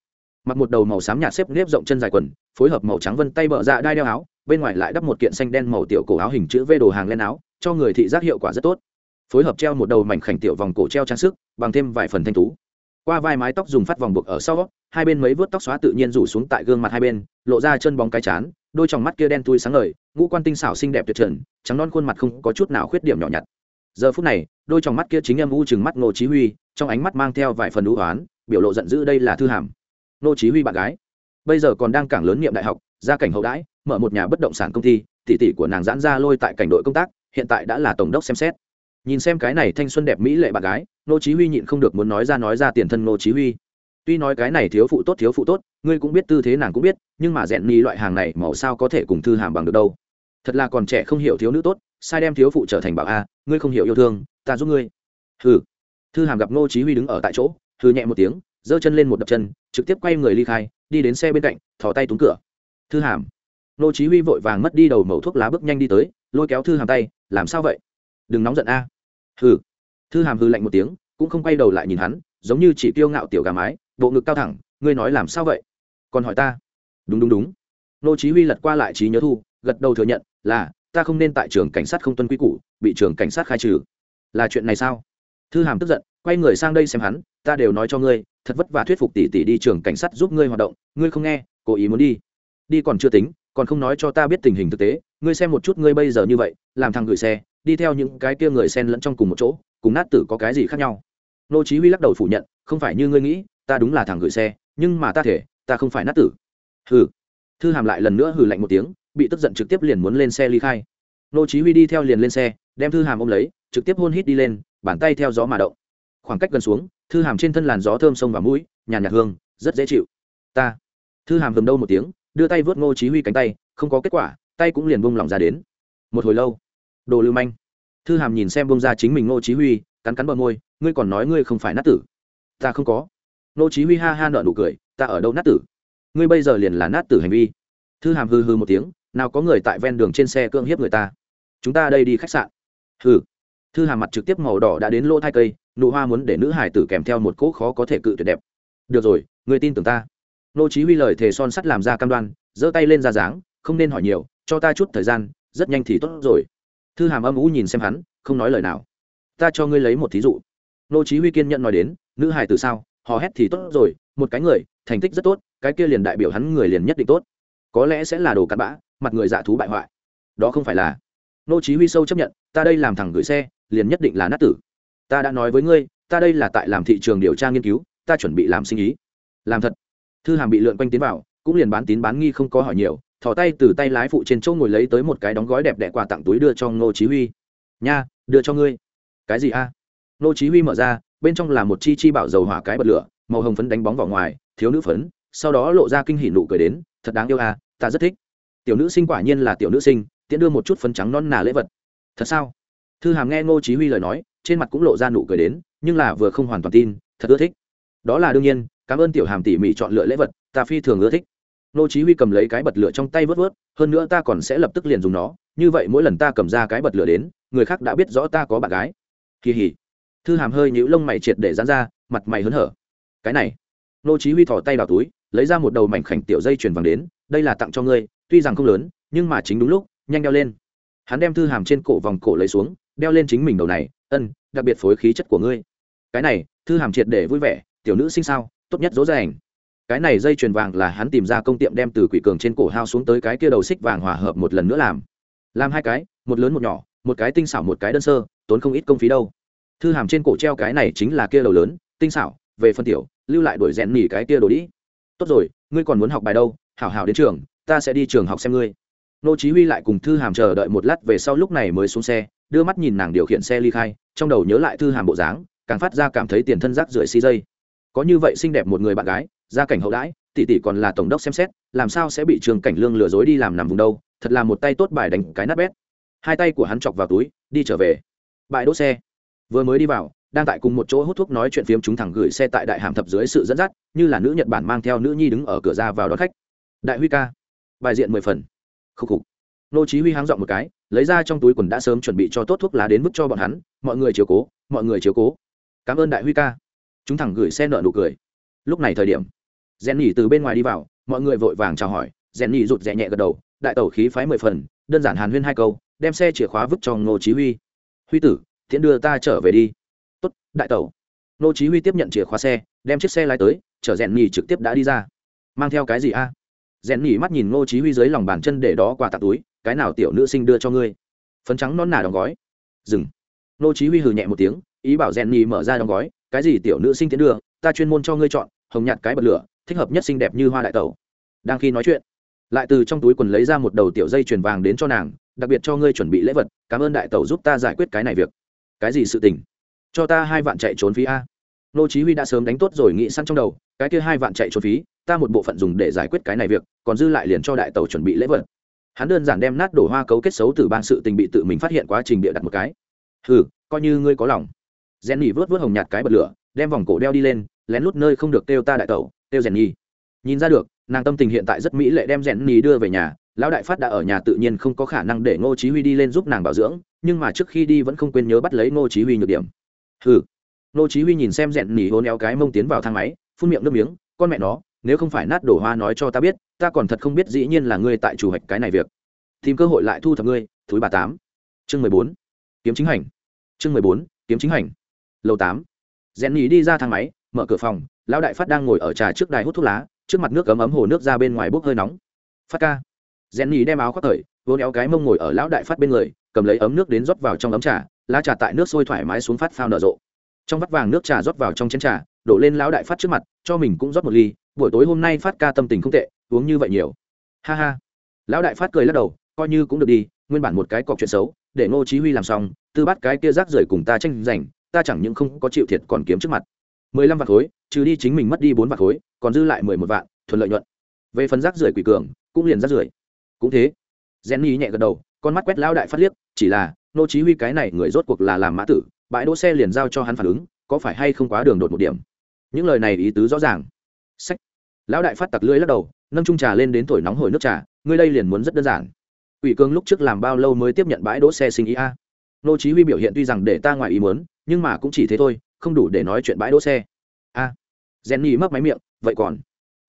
Speaker 1: Mặc một đầu màu xám nhạt xếp nếp rộng chân dài quần, phối hợp màu trắng vân tay bợ dạ đai đeo áo, bên ngoài lại đắp một kiện xanh đen màu tiểu cổ áo hình chữ v đồ hàng lên áo, cho người thị giác hiệu quả rất tốt. Phối hợp treo một đầu mảnh khảnh tiểu vòng cổ treo trang sức, bằng thêm vài phần thanh tú qua vai mái tóc dùng phát vòng buộc ở sau, hai bên mấy vớt tóc xóa tự nhiên rủ xuống tại gương mặt hai bên, lộ ra chân bóng cái chán, đôi tròng mắt kia đen tui sáng ngời, ngũ quan tinh xảo xinh đẹp tuyệt trần, trắng non khuôn mặt không có chút nào khuyết điểm nhỏ nhặt. Giờ phút này, đôi tròng mắt kia chính em u chừng mắt ngô chí huy, trong ánh mắt mang theo vài phần đũ hoán biểu lộ giận dữ đây là thư hàm. Ngô chí huy bạn gái, bây giờ còn đang cảng lớn niệm đại học, gia cảnh hậu đãi, mở một nhà bất động sản công ty, tỷ tỷ của nàng giãn ra lôi tại cảnh đội công tác, hiện tại đã là tổng đốc xem xét nhìn xem cái này thanh xuân đẹp mỹ lệ bạn gái nô chí huy nhịn không được muốn nói ra nói ra tiền thân nô chí huy. Tuy nói cái này thiếu phụ tốt, thiếu phụ tốt, ngươi cũng biết tư thế nàng cũng biết, nhưng mà rèn ni loại hàng này màu sao có thể cùng thư hàm bằng được đâu. Thật là còn trẻ không hiểu thiếu nữ tốt, sai đem thiếu phụ trở thành bảo a, ngươi không hiểu yêu thương, ta giúp ngươi. Hừ. Thư hàm gặp nô chí huy đứng ở tại chỗ, hừ nhẹ một tiếng, giơ chân lên một đập chân, trực tiếp quay người ly khai, đi đến xe bên cạnh, thò tay túm cửa. Thư hàm. Nô chí huy vội vàng mất đi đầu mẩu thuốc lá bước nhanh đi tới, lôi kéo thư hàm tay, làm sao vậy? Đừng nóng giận a. Hừ. Thư hàm hừ lạnh một tiếng, cũng không quay đầu lại nhìn hắn, giống như chỉ tiêu ngạo tiểu gà mái, bộ ngực cao thẳng, ngươi nói làm sao vậy? Còn hỏi ta? Đúng đúng đúng. Nô chí huy lật qua lại trí nhớ thu, gật đầu thừa nhận là, ta không nên tại trường cảnh sát không tuân quy củ, bị trường cảnh sát khai trừ. Là chuyện này sao? Thư hàm tức giận, quay người sang đây xem hắn, ta đều nói cho ngươi, thật vất vả thuyết phục tỷ tỷ đi trường cảnh sát giúp ngươi hoạt động, ngươi không nghe, cố ý muốn đi. Đi còn chưa tính còn không nói cho ta biết tình hình thực tế, ngươi xem một chút ngươi bây giờ như vậy, làm thằng gửi xe, đi theo những cái kia người xen lẫn trong cùng một chỗ, cùng nát tử có cái gì khác nhau? Nô chí huy lắc đầu phủ nhận, không phải như ngươi nghĩ, ta đúng là thằng gửi xe, nhưng mà ta thể, ta không phải nát tử. Hừ. Thư hàm lại lần nữa hừ lạnh một tiếng, bị tức giận trực tiếp liền muốn lên xe ly khai. Nô chí huy đi theo liền lên xe, đem thư hàm ôm lấy, trực tiếp hôn hít đi lên, bàn tay theo gió mà động. Khoảng cách gần xuống, thư hàm trên thân làn gió thơm sông và mũi, nhàn nhạt hương, rất dễ chịu. Ta. Thư hàm gầm đâu một tiếng đưa tay vớt ngô chí huy cánh tay, không có kết quả, tay cũng liền buông lỏng ra đến. Một hồi lâu, đồ lưu manh, thư hàm nhìn xem buông ra chính mình ngô chí huy, cắn cắn bờ môi, ngươi còn nói ngươi không phải nát tử. Ta không có. Ngô chí huy ha ha nở nụ cười, ta ở đâu nát tử? Ngươi bây giờ liền là nát tử hành vi. Thư hàm hừ hừ một tiếng, nào có người tại ven đường trên xe cưỡng hiếp người ta. Chúng ta đây đi khách sạn. Hừ. Thư hàm mặt trực tiếp màu đỏ đã đến lỗ thai cây, nụ hoa muốn để nữ hải tử kèm theo một cỗ khó có thể cự tuyệt đẹp. Được rồi người tin tưởng ta nô chí huy lời thề son sắt làm ra cam đoan, giơ tay lên ra dáng, không nên hỏi nhiều, cho ta chút thời gian, rất nhanh thì tốt rồi. Thư hàm âm u nhìn xem hắn, không nói lời nào. Ta cho ngươi lấy một thí dụ. Nô chí huy kiên nhẫn nói đến, nữ hải từ sao, hò hét thì tốt rồi, một cái người, thành tích rất tốt, cái kia liền đại biểu hắn người liền nhất định tốt. Có lẽ sẽ là đồ cặn bã, mặt người dạ thú bại hoại. Đó không phải là. Nô chí huy sâu chấp nhận, ta đây làm thẳng gửi xe, liền nhất định là nát tử. Ta đã nói với ngươi, ta đây là tại làm thị trường điều tra nghiên cứu, ta chuẩn bị làm sinh ý. Làm thật thư hàm bị lượn quanh tiến vào, cũng liền bán tín bán nghi không có hỏi nhiều, thò tay từ tay lái phụ trên chỗ ngồi lấy tới một cái đóng gói đẹp đẽ quà tặng túi đưa cho ngô chí huy. Nha, đưa cho ngươi. Cái gì a? À? ngô chí huy mở ra, bên trong là một chi chi bảo dầu hỏa cái bật lửa, màu hồng phấn đánh bóng vào ngoài, thiếu nữ phấn, sau đó lộ ra kinh hỉ nụ cười đến, thật đáng yêu à ta rất thích. Tiểu nữ sinh quả nhiên là tiểu nữ sinh, tiễn đưa một chút phấn trắng non nà lễ vật. Thật sao? Thư hàm nghe ngô chí huy lời nói, trên mặt cũng lộ ra nụ cười đến, nhưng là vừa không hoàn toàn tin, thật ưa thích. Đó là đương nhiên cảm ơn tiểu hàm tỉ mỉ chọn lựa lễ vật, ta phi thường ưa thích. Nô chí huy cầm lấy cái bật lửa trong tay vớt vớt, hơn nữa ta còn sẽ lập tức liền dùng nó, như vậy mỗi lần ta cầm ra cái bật lửa đến, người khác đã biết rõ ta có bạn gái. Kỳ hỉ. Thư hàm hơi nhíu lông mày triệt để giãn ra, mặt mày hớn hở. Cái này. Nô chí huy thò tay vào túi, lấy ra một đầu mảnh khảnh tiểu dây chuyền vàng đến, đây là tặng cho ngươi, tuy rằng không lớn, nhưng mà chính đúng lúc, nhanh đeo lên. Hắn đem thư hàm trên cổ vòng cổ lấy xuống, đeo lên chính mình đầu này, ân, đặc biệt phối khí chất của ngươi. Cái này, thư hàm triệt để vui vẻ, tiểu nữ sinh sao? Tốt nhất dỗ dành. Cái này dây chuyền vàng là hắn tìm ra công tiệm đem từ quỷ cường trên cổ hao xuống tới cái kia đầu xích vàng hòa hợp một lần nữa làm. Làm hai cái, một lớn một nhỏ, một cái tinh xảo một cái đơn sơ, tốn không ít công phí đâu. Thư hàm trên cổ treo cái này chính là kia đầu lớn, tinh xảo, về phân tiểu, lưu lại đuổi rèn nỉ cái kia đồ đĩ. Tốt rồi, ngươi còn muốn học bài đâu, hảo hảo đến trường, ta sẽ đi trường học xem ngươi. Nô chí huy lại cùng thư hàm chờ đợi một lát về sau lúc này mới xuống xe, đưa mắt nhìn nàng điều khiển xe ly khai, trong đầu nhớ lại thư hàm bộ dáng, càng phát ra cảm thấy tiền thân rác rưởi xi dây có như vậy xinh đẹp một người bạn gái, gia cảnh hậu đãi, tỷ tỷ còn là tổng đốc xem xét, làm sao sẽ bị trường cảnh lương lừa dối đi làm nằm vùng đâu, thật là một tay tốt bài đánh cái nát bét. Hai tay của hắn chọc vào túi, đi trở về. Bãi đỗ xe. Vừa mới đi vào, đang tại cùng một chỗ hút thuốc nói chuyện phiếm chúng thẳng gửi xe tại đại hàm thập dưới sự dẫn dắt, như là nữ nhật bản mang theo nữ nhi đứng ở cửa ra vào đón khách. Đại huy ca. Bài diện mười phần. Khúc khục. Nô chí huy háng dọn một cái, lấy ra trong túi quần đã sớm chuẩn bị cho tốt thuốc lá đến mức cho bọn hắn, mọi người chiếu cố, mọi người chiếu cố. Cảm ơn đại huy ca chúng thẳng gửi xe nợ nụ cười. Lúc này thời điểm rèn nhỉ từ bên ngoài đi vào, mọi người vội vàng chào hỏi rèn nhỉ rụt rè nhẹ gật đầu, đại tẩu khí phái mười phần, đơn giản hàn huyên hai câu, đem xe chìa khóa vứt cho ngô chí huy. Huy tử, tiễn đưa ta trở về đi. Tốt, đại tẩu. Ngô chí huy tiếp nhận chìa khóa xe, đem chiếc xe lái tới, chở rèn nhỉ trực tiếp đã đi ra. Mang theo cái gì a? Rèn nhỉ mắt nhìn ngô chí huy dưới lòng bàn chân để đó quà tặng túi, cái nào tiểu nữ sinh đưa cho ngươi? Phấn trắng non nà đóng gói. Dừng. Ngô chí huy hừ nhẹ một tiếng ý bảo rèn nhì mở ra đóng gói, cái gì tiểu nữ sinh tiến đưa, ta chuyên môn cho ngươi chọn, hồng nhạt cái bật lửa, thích hợp nhất xinh đẹp như hoa đại tẩu. Đang khi nói chuyện, lại từ trong túi quần lấy ra một đầu tiểu dây chuyền vàng đến cho nàng, đặc biệt cho ngươi chuẩn bị lễ vật, cảm ơn đại tẩu giúp ta giải quyết cái này việc. Cái gì sự tình? Cho ta hai vạn chạy trốn phí a. Nô chí huy đã sớm đánh tốt rồi, nghĩ sẵn trong đầu, cái kia hai vạn chạy trốn phí, ta một bộ phận dùng để giải quyết cái này việc, còn dư lại liền cho đại tẩu chuẩn bị lễ vật. Hắn đơn giản đem nát đổ hoa cấu kết xấu từ ban sự tình bị tự mình phát hiện quá trình bịa đặt một cái. Hừ, coi như ngươi có lòng. Jenny vớt vớt hồng nhạt cái bật lửa, đem vòng cổ đeo đi lên, lén lút nơi không được kêu ta đại tẩu, kêu Jenny. Nhìn ra được, nàng tâm tình hiện tại rất mỹ lệ đem Jenny đưa về nhà, lão đại phát đã ở nhà tự nhiên không có khả năng để ngô chí huy đi lên giúp nàng bảo dưỡng, nhưng mà trước khi đi vẫn không quên nhớ bắt lấy ngô chí huy nhược điểm. Hừ. Ngô chí huy nhìn xem rèn nỉ hôn éo cái mông tiến vào thang máy, phun miệng nước miếng, con mẹ nó, nếu không phải nát đổ hoa nói cho ta biết, ta còn thật không biết dĩ nhiên là ngươi tại chủ hạch cái này việc. Tìm cơ hội lại thu thập ngươi thúi bà tám. Chương mười bốn. Kiếm chính hành. Chương mười bốn, kiếm chính hành lầu tám. Rèn nỉ đi ra thang máy, mở cửa phòng, lão đại phát đang ngồi ở trà trước đài hút thuốc lá, trước mặt nước ấm ấm hồ nước ra bên ngoài bốc hơi nóng. Phát ca. Rèn nhì đem áo khoác thời vô éo cái mông ngồi ở lão đại phát bên người, cầm lấy ấm nước đến rót vào trong ấm trà, lá trà tại nước sôi thoải mái xuống phát phao nở rộ. Trong vắt vàng nước trà rót vào trong chén trà, đổ lên lão đại phát trước mặt, cho mình cũng rót một ly, buổi tối hôm nay phát ca tâm tình không tệ, uống như vậy nhiều. Ha ha. Lão đại phát cười lắc đầu, coi như cũng được đi, nguyên bản một cái cọc chuyện xấu, để ngô chí huy làm xong, tư bắt cái kia rác rưởi cùng ta tranh giành ta chẳng những không có chịu thiệt còn kiếm trước mặt. Mười lăm vạn khối, trừ đi chính mình mất đi bốn vạn khối, còn dư lại mười một vạn, thuận lợi nhuận. Về phần rác rưởi quỷ cường, cũng liền rác rưởi. Cũng thế. Jenny nhẹ gật đầu, con mắt quét lão đại phát liếc, chỉ là, nô chí huy cái này người rốt cuộc là làm mã tử, bãi đỗ xe liền giao cho hắn phản ứng, có phải hay không quá đường đột một điểm? Những lời này ý tứ rõ ràng. Sách. Lão đại phát tặc lưỡi lắc đầu, nâng chung trà lên đến tuổi nóng hổi nước trà, ngươi đây liền muốn rất đơn giản. Ủy cương lúc trước làm bao lâu mới tiếp nhận bãi đỗ xe sinh ý a? Nô chí huy biểu hiện tuy rằng để ta ngoài ý muốn nhưng mà cũng chỉ thế thôi, không đủ để nói chuyện bãi đỗ xe. A, jenny mấp máy miệng, vậy còn?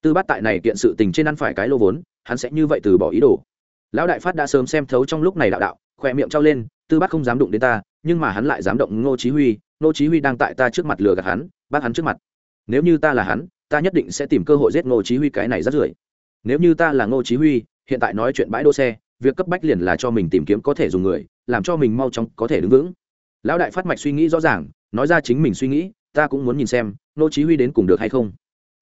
Speaker 1: Tư bát tại này kiện sự tình trên ăn phải cái lô vốn, hắn sẽ như vậy từ bỏ ý đồ. Lão đại phát đã sớm xem thấu trong lúc này đạo đạo khỏe miệng trao lên, tư bát không dám đụng đến ta, nhưng mà hắn lại dám động ngô chí huy, ngô chí huy đang tại ta trước mặt lừa gạt hắn bắt hắn trước mặt. Nếu như ta là hắn, ta nhất định sẽ tìm cơ hội giết ngô chí huy cái này rất rưởi. Nếu như ta là ngô chí huy, hiện tại nói chuyện bãi đỗ xe, việc cấp bách liền là cho mình tìm kiếm có thể dùng người, làm cho mình mau chóng có thể đứng vững lão đại phát mạch suy nghĩ rõ ràng, nói ra chính mình suy nghĩ, ta cũng muốn nhìn xem, nô chí huy đến cùng được hay không.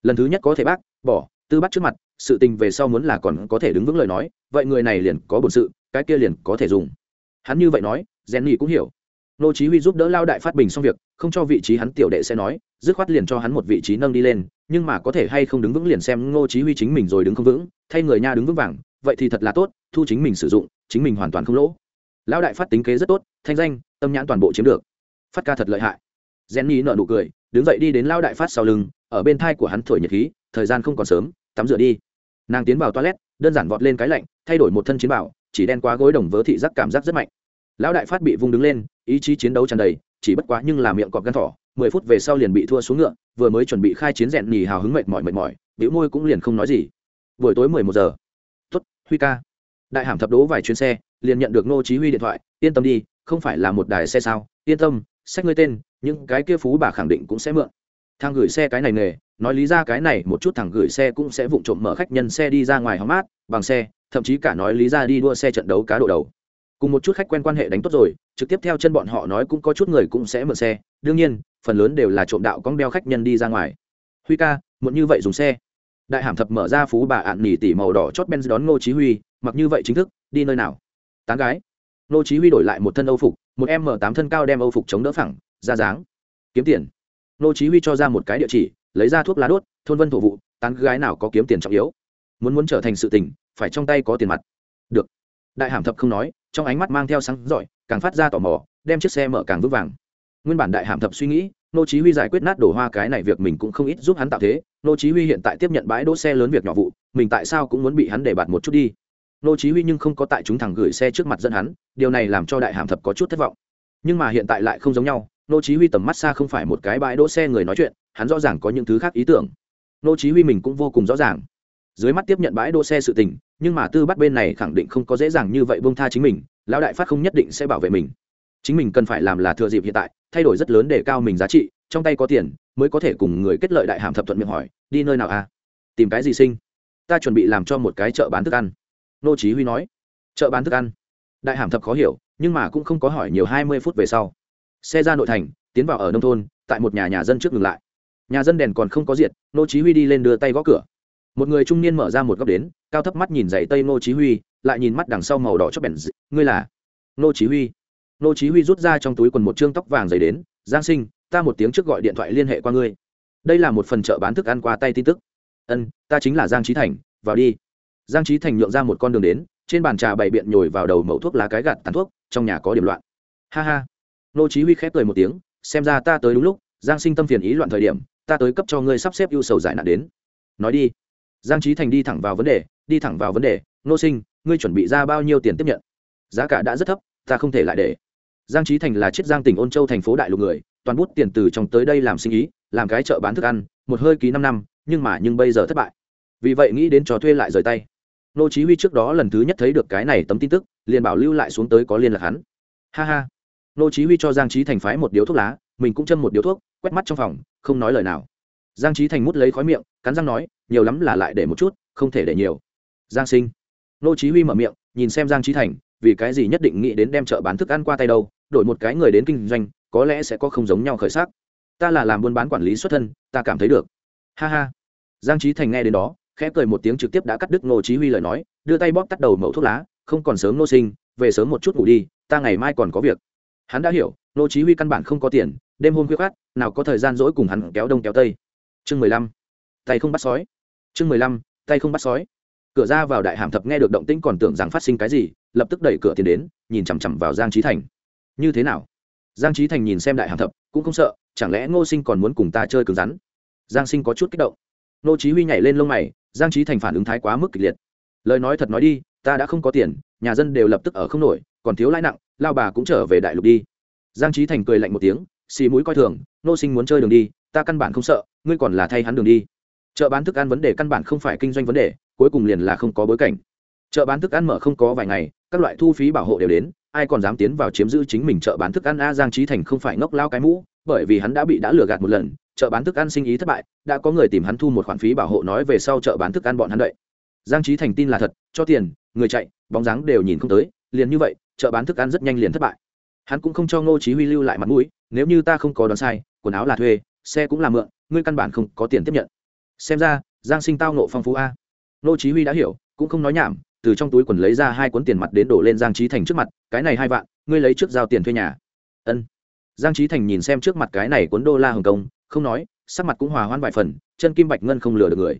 Speaker 1: Lần thứ nhất có thể bác, bỏ, tư bắt trước mặt, sự tình về sau muốn là còn có thể đứng vững lời nói, vậy người này liền có bổn sự, cái kia liền có thể dùng. Hắn như vậy nói gen nhị cũng hiểu. Nô chí huy giúp đỡ lao đại phát bình xong việc, không cho vị trí hắn tiểu đệ sẽ nói, dứt khoát liền cho hắn một vị trí nâng đi lên, nhưng mà có thể hay không đứng vững liền xem nô chí huy chính mình rồi đứng không vững, thay người nha đứng vững vàng, vậy thì thật là tốt, thu chính mình sử dụng, chính mình hoàn toàn không lỗ lão đại phát tính kế rất tốt, thanh danh, tâm nhãn toàn bộ chiếm được. Phát ca thật lợi hại. Jenny nở nụ cười, đứng dậy đi đến Lão đại phát sau lưng, ở bên thai của hắn thổi nhiệt khí, thời gian không còn sớm, tắm rửa đi. Nàng tiến vào toilet, đơn giản vọt lên cái lạnh, thay đổi một thân chiến bảo chỉ đen quá gối đồng vớ thị giác cảm giác rất mạnh. Lão đại phát bị vung đứng lên, ý chí chiến đấu tràn đầy, chỉ bất quá nhưng là miệng cọp gan thỏ, mười phút về sau liền bị thua xuống ngựa, vừa mới chuẩn bị khai chiến rèn nhì hào hứng mệt mỏi mệt mỏi, bĩu môi cũng liền không nói gì. Buổi tối mười một giờ. Tuất huy ca. Đại hàm thập đố vài chuyến xe liền nhận được ngô chí huy điện thoại, yên tâm đi, không phải là một đài xe sao? Yên tâm, sách ngươi tên, những cái kia phú bà khẳng định cũng sẽ mượn. Thằng gửi xe cái này nghề, nói lý ra cái này một chút thằng gửi xe cũng sẽ vụng trộm mở khách nhân xe đi ra ngoài hóng mát, bằng xe, thậm chí cả nói lý ra đi đua xe trận đấu cá độ đầu. Cùng một chút khách quen quan hệ đánh tốt rồi, trực tiếp theo chân bọn họ nói cũng có chút người cũng sẽ mượn xe. Đương nhiên, phần lớn đều là trộm đạo cong đeo khách nhân đi ra ngoài. Huy ca, muộn như vậy dùng xe. Đại hàm thập mở ra phú bà ạn nỉ tỉ màu đỏ chót ben đón ngô chí huy, mặc như vậy chính thức, đi nơi nào? Tán gái. Nô chí huy đổi lại một thân âu phục, một em m tám thân cao đem âu phục chống đỡ phẳng, ra dáng. Kiếm tiền. Nô chí huy cho ra một cái địa chỉ, lấy ra thuốc lá đốt, thôn vân thổ vụ, tán gái nào có kiếm tiền trọng yếu. Muốn muốn trở thành sự tình, phải trong tay có tiền mặt. Được. Đại hàm thập không nói, trong ánh mắt mang theo sáng giỏi, càng phát ra tò mò, đem chiếc xe mở càng vững vàng. Nguyên bản đại hàm thập suy nghĩ, nô chí huy giải quyết nát đổ hoa cái này việc mình cũng không ít giúp hắn tạo thế. Nô chí huy hiện tại tiếp nhận bãi đỗ xe lớn việc nhỏ vụ, mình tại sao cũng muốn bị hắn để bạt một chút đi nô chí huy nhưng không có tại chúng thẳng gửi xe trước mặt dẫn hắn, điều này làm cho đại hàm thập có chút thất vọng. Nhưng mà hiện tại lại không giống nhau, nô chí huy tầm mắt xa không phải một cái bãi đỗ xe người nói chuyện, hắn rõ ràng có những thứ khác ý tưởng. Nô chí huy mình cũng vô cùng rõ ràng. Dưới mắt tiếp nhận bãi đỗ xe sự tình, nhưng mà tư bắt bên này khẳng định không có dễ dàng như vậy buông tha chính mình, lão đại phát không nhất định sẽ bảo vệ mình. Chính mình cần phải làm là thừa dịp hiện tại, thay đổi rất lớn để cao mình giá trị, trong tay có tiền, mới có thể cùng người kết lợi đại hàm thập thuận miệng hỏi, đi nơi nào à? Tìm cái gì sinh? Ta chuẩn bị làm cho một cái chợ bán thức ăn nô chí huy nói, chợ bán thức ăn. Đại hàm thập khó hiểu, nhưng mà cũng không có hỏi nhiều hai mươi phút về sau. Xe ra nội thành, tiến vào ở nông thôn, tại một nhà nhà dân trước ngừng lại. Nhà dân đèn còn không có diệt, nô chí huy đi lên đưa tay gõ cửa. Một người trung niên mở ra một góc đến, cao thấp mắt nhìn dậy tây nô chí huy, lại nhìn mắt đằng sau màu đỏ cho bèn ngươi là? Nô chí huy. Nô chí huy rút ra trong túi quần một trương tóc vàng dày đến, giang sinh, ta một tiếng trước gọi điện thoại liên hệ qua ngươi. Đây là một phần chợ bán thức ăn qua tay tin tức. Ân, ta chính là giang trí thành, vào đi giang trí thành nhượng ra một con đường đến, trên bàn trà bày biện nhồi vào đầu mẫu thuốc lá cái gạt tàn thuốc, trong nhà có điểm loạn. Ha ha. Nô chí huy khép cười một tiếng, xem ra ta tới đúng lúc, giang sinh tâm phiền ý loạn thời điểm, ta tới cấp cho ngươi sắp xếp ưu sầu giải nạn đến. Nói đi. Giang trí thành đi thẳng vào vấn đề, đi thẳng vào vấn đề, nô sinh, ngươi chuẩn bị ra bao nhiêu tiền tiếp nhận? Giá cả đã rất thấp, ta không thể lại để. Giang trí thành là chiết giang tỉnh ôn châu thành phố đại lục người, toàn bút tiền từ trong tới đây làm sinh ý, làm cái chợ bán thức ăn, một hơi ký năm năm, nhưng mà nhưng bây giờ thất bại. Vì vậy nghĩ đến trò thuê lại rời tay nô chí huy trước đó lần thứ nhất thấy được cái này tấm tin tức, liền bảo lưu lại xuống tới có liên lạc hắn. Ha ha. Nô chí huy cho giang trí thành phái một điếu thuốc lá, mình cũng châm một điếu thuốc, quét mắt trong phòng, không nói lời nào. Giang trí thành mút lấy khói miệng, cắn răng nói, nhiều lắm là lại để một chút, không thể để nhiều. Giang sinh. Nô chí huy mở miệng, nhìn xem giang trí thành, vì cái gì nhất định nghĩ đến đem chợ bán thức ăn qua tay đâu, đổi một cái người đến kinh doanh, có lẽ sẽ có không giống nhau khởi sắc. Ta là làm buôn bán quản lý xuất thân, ta cảm thấy được. Ha ha. Giang trí thành nghe đến đó khẽ cười một tiếng trực tiếp đã cắt đứt Ngô chí huy lời nói, đưa tay bóp tắt đầu mẩu thuốc lá, không còn sớm nô sinh, về sớm một chút ngủ đi, ta ngày mai còn có việc. Hắn đã hiểu, Ngô chí huy căn bản không có tiền, đêm hôm khuya khát nào có thời gian dỗi cùng hắn kéo đông kéo tây. Chương mười lăm, tay không bắt sói. Chương mười lăm, tay không bắt sói. Cửa ra vào đại hàm thập nghe được động tĩnh còn tưởng rằng phát sinh cái gì, lập tức đẩy cửa tiến đến, nhìn chằm chằm vào giang trí thành. Như thế nào? Giang trí thành nhìn xem đại hàm thập, cũng không sợ, chẳng lẽ ngô sinh còn muốn cùng ta chơi cứng rắn? Giang sinh có chút kích động. Ngô chí huy nhảy lên lông mày giang trí thành phản ứng thái quá mức kịch liệt. Lời nói thật nói đi, ta đã không có tiền, nhà dân đều lập tức ở không nổi, còn thiếu lãi nặng, lao bà cũng trở về đại lục đi. Giang trí thành cười lạnh một tiếng, xì mũi coi thường, nô sinh muốn chơi đường đi, ta căn bản không sợ, ngươi còn là thay hắn đường đi. Chợ bán thức ăn vấn đề căn bản không phải kinh doanh vấn đề, cuối cùng liền là không có bối cảnh. Chợ bán thức ăn mở không có vài ngày, các loại thu phí bảo hộ đều đến, ai còn dám tiến vào chiếm giữ chính mình chợ bán thức ăn a giang trí thành không phải ngốc lao cái mũ, bởi vì hắn đã bị đã lừa gạt một lần chợ bán thức ăn sinh ý thất bại, đã có người tìm hắn thu một khoản phí bảo hộ nói về sau chợ bán thức ăn bọn hắn đậy giang trí thành tin là thật, cho tiền, người chạy, bóng dáng đều nhìn không tới, liền như vậy, chợ bán thức ăn rất nhanh liền thất bại. Hắn cũng không cho ngô chí huy lưu lại mặt mũi, nếu như ta không có đoán sai, quần áo là thuê, xe cũng là mượn, ngươi căn bản không có tiền tiếp nhận. Xem ra, giang sinh tao nộ phong phú a. Ngô chí huy đã hiểu, cũng không nói nhảm, từ trong túi quần lấy ra hai cuốn tiền mặt đến đổ lên giang trí thành trước mặt, cái này hai vạn, ngươi lấy trước giao tiền thuê nhà. Ân giang trí thành nhìn xem trước mặt cái này cuốn đô la hồng kông, không nói, sắc mặt cũng hòa hoan vài phần, chân kim bạch ngân không lừa được người.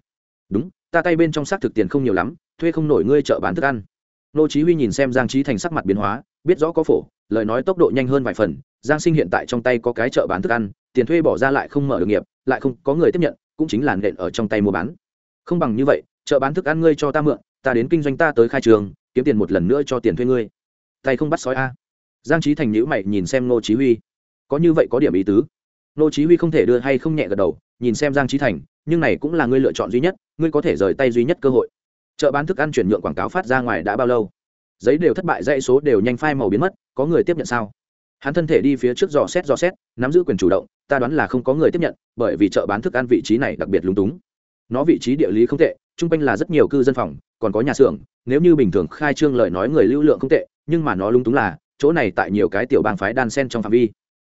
Speaker 1: Đúng, ta tay bên trong xác thực tiền không nhiều lắm, thuê không nổi ngươi chợ bán thức ăn. Nô chí huy nhìn xem giang trí thành sắc mặt biến hóa, biết rõ có phổ, lời nói tốc độ nhanh hơn vài phần, giang sinh hiện tại trong tay có cái chợ bán thức ăn, tiền thuê bỏ ra lại không mở được nghiệp, lại không có người tiếp nhận, cũng chính là nện ở trong tay mua bán. Không bằng như vậy, chợ bán thức ăn ngươi cho ta mượn, ta đến kinh doanh ta tới khai trường, kiếm tiền một lần nữa cho tiền thuê ngươi. Tay không bắt sói a. Giang trí thành nhữ mày nhìn xem ngô chí huy có như vậy có điểm ý tứ. Nô chí huy không thể đưa hay không nhẹ gật đầu, nhìn xem giang trí thành, nhưng này cũng là ngươi lựa chọn duy nhất, ngươi có thể rời tay duy nhất cơ hội. Chợ bán thức ăn chuyển nhượng quảng cáo phát ra ngoài đã bao lâu? Giấy đều thất bại, dãy số đều nhanh phai màu biến mất, có người tiếp nhận sao? Hắn thân thể đi phía trước dò xét dò xét, nắm giữ quyền chủ động, ta đoán là không có người tiếp nhận, bởi vì chợ bán thức ăn vị trí này đặc biệt lúng túng. Nó vị trí địa lý không tệ, chung quanh là rất nhiều cư dân phòng, còn có nhà xưởng, nếu như bình thường khai trương lời nói người lưu lượng không tệ, nhưng mà nó lung túng là, chỗ này tại nhiều cái tiểu bang phái đan sen trong phạm vi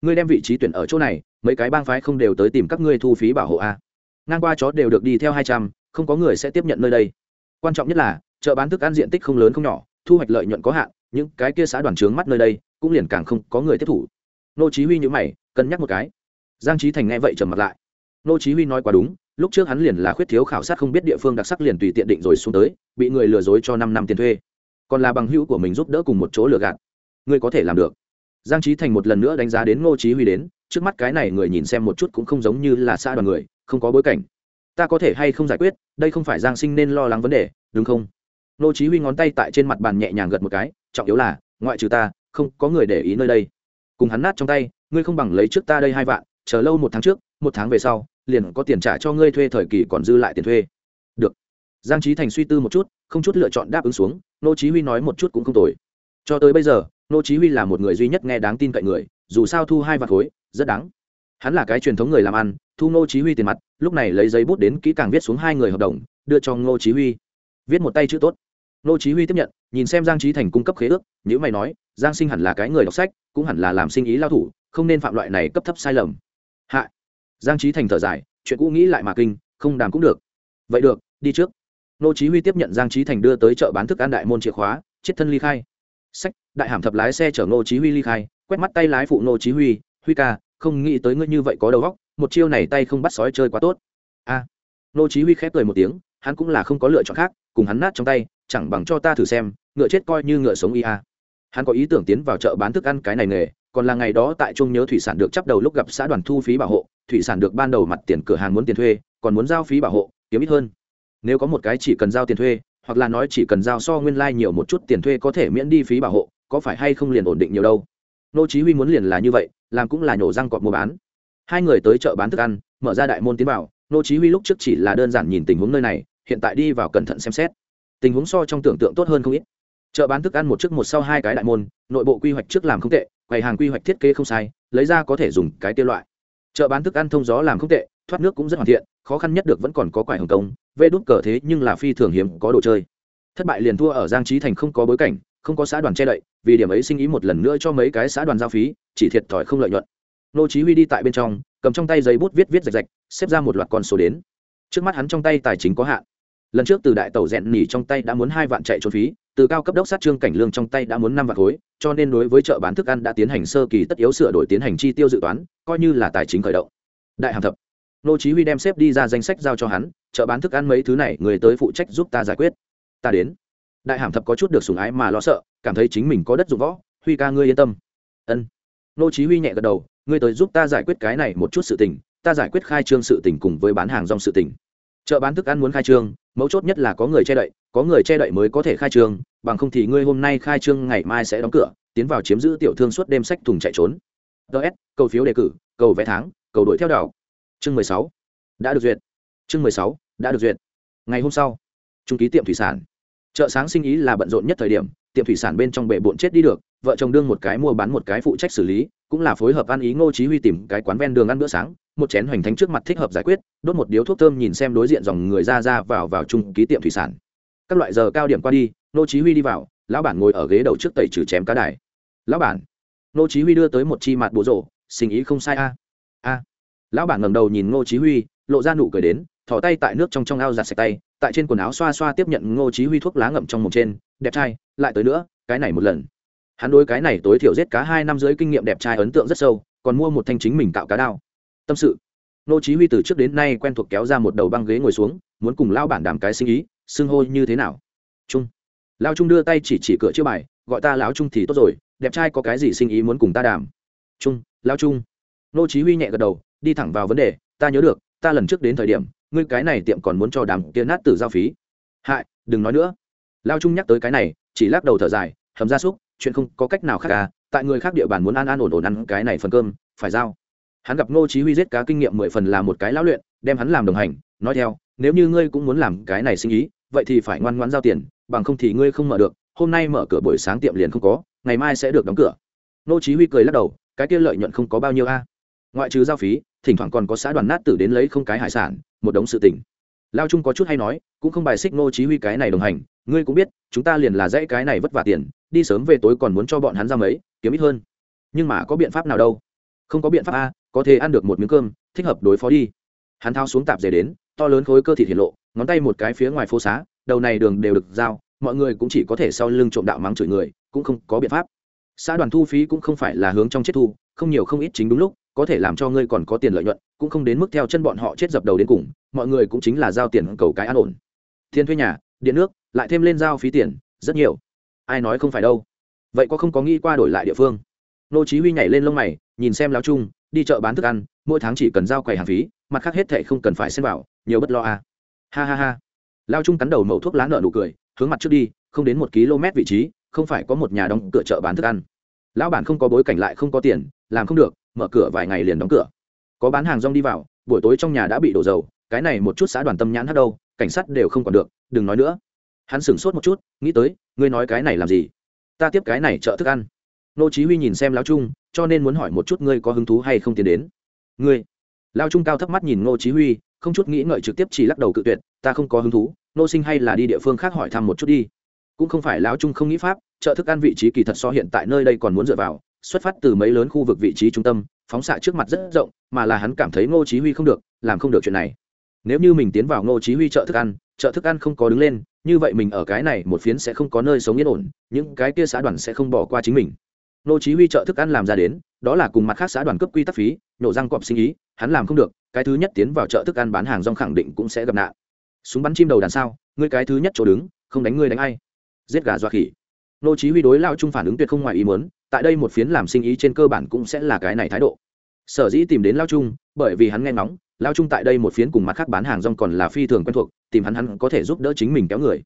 Speaker 1: ngươi đem vị trí tuyển ở chỗ này, mấy cái bang phái không đều tới tìm các ngươi thu phí bảo hộ a. Ngang qua chó đều được đi theo hai trăm, không có người sẽ tiếp nhận nơi đây. Quan trọng nhất là, chợ bán thức ăn diện tích không lớn không nhỏ, thu hoạch lợi nhuận có hạn, những cái kia xã đoàn trướng mắt nơi đây, cũng liền càng không có người tiếp thủ. Nô chí huy nhíu mày, cân nhắc một cái. Giang trí thành nghe vậy trầm mặt lại. Nô chí huy nói quá đúng, lúc trước hắn liền là khuyết thiếu khảo sát không biết địa phương đặc sắc liền tùy tiện định rồi xuống tới, bị người lừa dối cho 5 năm tiền thuê. Còn là bằng hữu của mình giúp đỡ cùng một chỗ lừa gạt. Ngươi có thể làm được giang trí thành một lần nữa đánh giá đến ngô chí huy đến, trước mắt cái này người nhìn xem một chút cũng không giống như là xã đoàn người, không có bối cảnh. Ta có thể hay không giải quyết, đây không phải giang sinh nên lo lắng vấn đề, đúng không? Ngô chí huy ngón tay tại trên mặt bàn nhẹ nhàng gật một cái, trọng yếu là, ngoại trừ ta, không có người để ý nơi đây. Cùng hắn nát trong tay, ngươi không bằng lấy trước ta đây hai vạn, chờ lâu một tháng trước, một tháng về sau, liền có tiền trả cho ngươi thuê thời kỳ còn dư lại tiền thuê. Được. Giang trí thành suy tư một chút, không chút lựa chọn đáp ứng xuống nô chí huy nói một chút cũng không tồi. Cho tới bây giờ nô chí huy là một người duy nhất nghe đáng tin cậy người, dù sao thu hai vạn khối, rất đáng. Hắn là cái truyền thống người làm ăn, thu nô chí huy tiền mặt, lúc này lấy giấy bút đến kỹ càng viết xuống hai người hợp đồng, đưa cho nô chí huy. Viết một tay chữ tốt. Nô chí huy tiếp nhận, nhìn xem giang trí thành cung cấp khế ước nếu mày nói, giang sinh hẳn là cái người đọc sách, cũng hẳn là làm sinh ý lao thủ, không nên phạm loại này cấp thấp sai lầm. Hạ. Giang trí thành thở dài, chuyện cũ nghĩ lại mà kinh, không đàm cũng được. Vậy được, đi trước. Nô chí huy tiếp nhận giang trí thành đưa tới chợ bán thức ăn đại môn chìa khóa chết thân ly khai sách, đại hàm thập lái xe chở nô chí huy ly khai, quét mắt tay lái phụ nô chí huy huy ca, không nghĩ tới ngươi như vậy có đầu óc, một chiêu này tay không bắt sói chơi quá tốt. A. Nô chí huy khép cười một tiếng, hắn cũng là không có lựa chọn khác, cùng hắn nát trong tay, chẳng bằng cho ta thử xem, ngựa chết coi như ngựa sống ia hắn có ý tưởng tiến vào chợ bán thức ăn cái này nghề, còn là ngày đó tại trung nhớ thủy sản được chấp đầu lúc gặp xã đoàn thu phí bảo hộ, thủy sản được ban đầu mặt tiền cửa hàng muốn tiền thuê, còn muốn giao phí bảo hộ, kiếm ít hơn. Nếu có một cái chỉ cần giao tiền thuê hoặc là nói chỉ cần giao so nguyên lai nhiều một chút tiền thuê có thể miễn đi phí bảo hộ, có phải hay không liền ổn định nhiều đâu? Nô chí huy muốn liền là như vậy, làm cũng là nhổ răng cọp mua bán. Hai người tới chợ bán thức ăn, mở ra đại môn tiến vào, nô chí huy lúc trước chỉ là đơn giản nhìn tình huống nơi này, hiện tại đi vào cẩn thận xem xét. Tình huống so trong tưởng tượng tốt hơn không ít. Chợ bán thức ăn một trước một sau hai cái đại môn, nội bộ quy hoạch trước làm không tệ, quầy hàng quy hoạch thiết kế không sai, lấy ra có thể dùng cái tiêu loại. Chợ bán thức ăn thông gió làm không tệ thoát nước cũng rất hoàn thiện, khó khăn nhất được vẫn còn có quải hồng công, vê đút cờ thế nhưng là phi thường hiếm có đồ chơi. Thất bại liền thua ở giang trí thành không có bối cảnh, không có xã đoàn che đậy, vì điểm ấy sinh ý một lần nữa cho mấy cái xã đoàn giao phí, chỉ thiệt thòi không lợi nhuận. Nô chí huy đi tại bên trong, cầm trong tay giấy bút viết viết rạch rạch, xếp ra một loạt con số đến. Trước mắt hắn trong tay tài chính có hạn. Lần trước từ đại tàu rèn nỉ trong tay đã muốn hai vạn chạy trốn phí, từ cao cấp đốc sát trương cảnh lương trong tay đã muốn năm vạn khối, cho nên đối với chợ bán thức ăn đã tiến hành sơ kỳ tất yếu sửa đổi tiến hành chi tiêu dự toán, coi như là tài chính khởi động. Đại hàm thập nô chí huy đem xếp đi ra danh sách giao cho hắn, chợ bán thức ăn mấy thứ này người tới phụ trách giúp ta giải quyết. Ta đến. Đại hàm thập có chút được sủng ái mà lo sợ, cảm thấy chính mình có đất dụng võ, huy ca ngươi yên tâm. Ân. Nô chí huy nhẹ gật đầu, ngươi tới giúp ta giải quyết cái này một chút sự tình, ta giải quyết khai trương sự tình cùng với bán hàng rong sự tình. Chợ bán thức ăn muốn khai trương, mấu chốt nhất là có người che đậy, có người che đậy mới có thể khai trương, bằng không thì ngươi hôm nay khai trương ngày mai sẽ đóng cửa, tiến vào chiếm giữ tiểu thương suốt đêm sách thùng chạy trốn. Ts cầu phiếu đề cử, cầu vé tháng, cầu đội theo đảo chương mười sáu. Đã được duyệt. Chương mười sáu. Đã được duyệt. Ngày hôm sau, trung ký tiệm thủy sản. Chợ sáng sinh ý là bận rộn nhất thời điểm, tiệm thủy sản bên trong bể bộn chết đi được, vợ chồng đương một cái mua bán một cái phụ trách xử lý, cũng là phối hợp ăn ý ngô chí huy tìm cái quán ven đường ăn bữa sáng, một chén hoành thánh trước mặt thích hợp giải quyết, đốt một điếu thuốc thơm nhìn xem đối diện dòng người ra ra vào vào chung ký tiệm thủy sản. Các loại giờ cao điểm qua đi, ngô chí huy đi vào, lão bản ngồi ở ghế đầu trước tẩy trừ chém cá đài. Lão bản. Ngô chí huy đưa tới một chi mặt bố rổ, sinh ý không sai a a lão bản ngẩng đầu nhìn ngô chí huy, lộ ra nụ cười đến, thò tay tại nước trong trong ao giặt sạch tay, tại trên quần áo xoa xoa tiếp nhận ngô chí huy thuốc lá ngậm trong mồm trên, đẹp trai, lại tới nữa, cái này một lần. Hắn đối cái này tối thiểu giết cá hai năm dưới kinh nghiệm đẹp trai ấn tượng rất sâu, còn mua một thanh chính mình tạo cá đao. Tâm sự. Ngô chí huy từ trước đến nay quen thuộc kéo ra một đầu băng ghế ngồi xuống, muốn cùng lão bản đàm cái sinh ý, xưng hô như thế nào? Trung. Lão trung đưa tay chỉ chỉ cửa chiêu bài, gọi ta lão trung thì tốt rồi, đẹp trai có cái gì sinh ý muốn cùng ta đàm? Trung, lão trung. Nô chí huy nhẹ gật đầu đi thẳng vào vấn đề, ta nhớ được, ta lần trước đến thời điểm, ngươi cái này tiệm còn muốn cho đàm kia nát tử giao phí. Hại, đừng nói nữa. Lao trung nhắc tới cái này, chỉ lắc đầu thở dài, hầm ra súc, chuyện không có cách nào khác à tại người khác địa bàn muốn an an ổn ổn ăn cái này phần cơm, phải giao. Hắn gặp ngô chí huy giết cá kinh nghiệm mười phần là một cái lão luyện, đem hắn làm đồng hành, nói theo, nếu như ngươi cũng muốn làm cái này sinh ý, vậy thì phải ngoan ngoãn giao tiền, bằng không thì ngươi không mở được, hôm nay mở cửa buổi sáng tiệm liền không có, ngày mai sẽ được đóng cửa. Ngô chí huy cười lắc đầu, cái kia lợi nhuận không có bao nhiêu a. Ngoại trừ giao phí thỉnh thoảng còn có xã đoàn nát tử đến lấy không cái hải sản, một đống sự tình. Lao trung có chút hay nói, cũng không bài xích ngô chí huy cái này đồng hành, ngươi cũng biết, chúng ta liền là dãy cái này vất vả tiền, đi sớm về tối còn muốn cho bọn hắn ra mấy, kiếm ít hơn. Nhưng mà có biện pháp nào đâu? Không có biện pháp a, có thể ăn được một miếng cơm, thích hợp đối phó đi. Hắn thao xuống tạp dề đến, to lớn khối cơ thịt hiện lộ, ngón tay một cái phía ngoài phố xá, đầu này đường đều được giao, mọi người cũng chỉ có thể sau lưng trộm đạo mắng chửi người, cũng không có biện pháp. Xã đoàn thu phí cũng không phải là hướng trong chết thu, không nhiều không ít chính đúng lúc có thể làm cho ngươi còn có tiền lợi nhuận, cũng không đến mức theo chân bọn họ chết dập đầu đến cùng, mọi người cũng chính là giao tiền cầu cái an ổn. Thiên thuê nhà, điện nước, lại thêm lên giao phí tiền, rất nhiều. Ai nói không phải đâu. Vậy có không có nghĩ qua đổi lại địa phương? Nô chí huy nhảy lên lông mày, nhìn xem lão trung, đi chợ bán thức ăn, mỗi tháng chỉ cần giao quầy hàng phí, mặt khác hết thề không cần phải xen vào, nhiều bất lo à. Ha ha ha. Lão trung cắn đầu mẩu thuốc lá nợ nụ cười, hướng mặt trước đi, không đến một km vị trí, không phải có một nhà đóng cửa chợ bán thức ăn. Lão bản không có bối cảnh lại không có tiền, làm không được mở cửa vài ngày liền đóng cửa. Có bán hàng rong đi vào, buổi tối trong nhà đã bị đổ dầu, cái này một chút xã đoàn tâm nhãn hát đâu, cảnh sát đều không còn được, đừng nói nữa. Hắn sửng sốt một chút, nghĩ tới, ngươi nói cái này làm gì? Ta tiếp cái này chợ thức ăn. Nô chí huy nhìn xem lão trung, cho nên muốn hỏi một chút ngươi có hứng thú hay không tiến đến. Ngươi? Lão trung cao thấp mắt nhìn nô chí huy, không chút nghĩ ngợi trực tiếp chỉ lắc đầu cự tuyệt, ta không có hứng thú, nô sinh hay là đi địa phương khác hỏi thăm một chút đi. Cũng không phải lão trung không nghĩ pháp, chợ thức ăn vị trí kỳ thật so hiện tại nơi đây còn muốn dựa vào xuất phát từ mấy lớn khu vực vị trí trung tâm, phóng xạ trước mặt rất rộng, mà là hắn cảm thấy ngô chí huy không được, làm không được chuyện này. Nếu như mình tiến vào ngô chí huy chợ thức ăn, chợ thức ăn không có đứng lên, như vậy mình ở cái này một phiến sẽ không có nơi sống yên ổn, những cái kia xã đoàn sẽ không bỏ qua chính mình. Ngô chí huy chợ thức ăn làm ra đến, đó là cùng mặt khác xã đoàn cấp quy tắc phí nổ răng cọp sinh ý, hắn làm không được, cái thứ nhất tiến vào chợ thức ăn bán hàng rong khẳng định cũng sẽ gặp nạn. Súng bắn chim đầu đàn sao, ngươi cái thứ nhất chỗ đứng, không đánh ngươi đánh ai. Giết gà doa khỉ. Nô chí huy đối lao trung phản ứng tuyệt không ngoài ý muốn tại đây một phiến làm sinh ý trên cơ bản cũng sẽ là cái này thái độ. Sở dĩ tìm đến lao trung bởi vì hắn nghe ngóng, lao trung tại đây một phiến cùng mặt khác bán hàng rong còn là phi thường quen thuộc, tìm hắn hắn có thể giúp đỡ chính mình kéo người.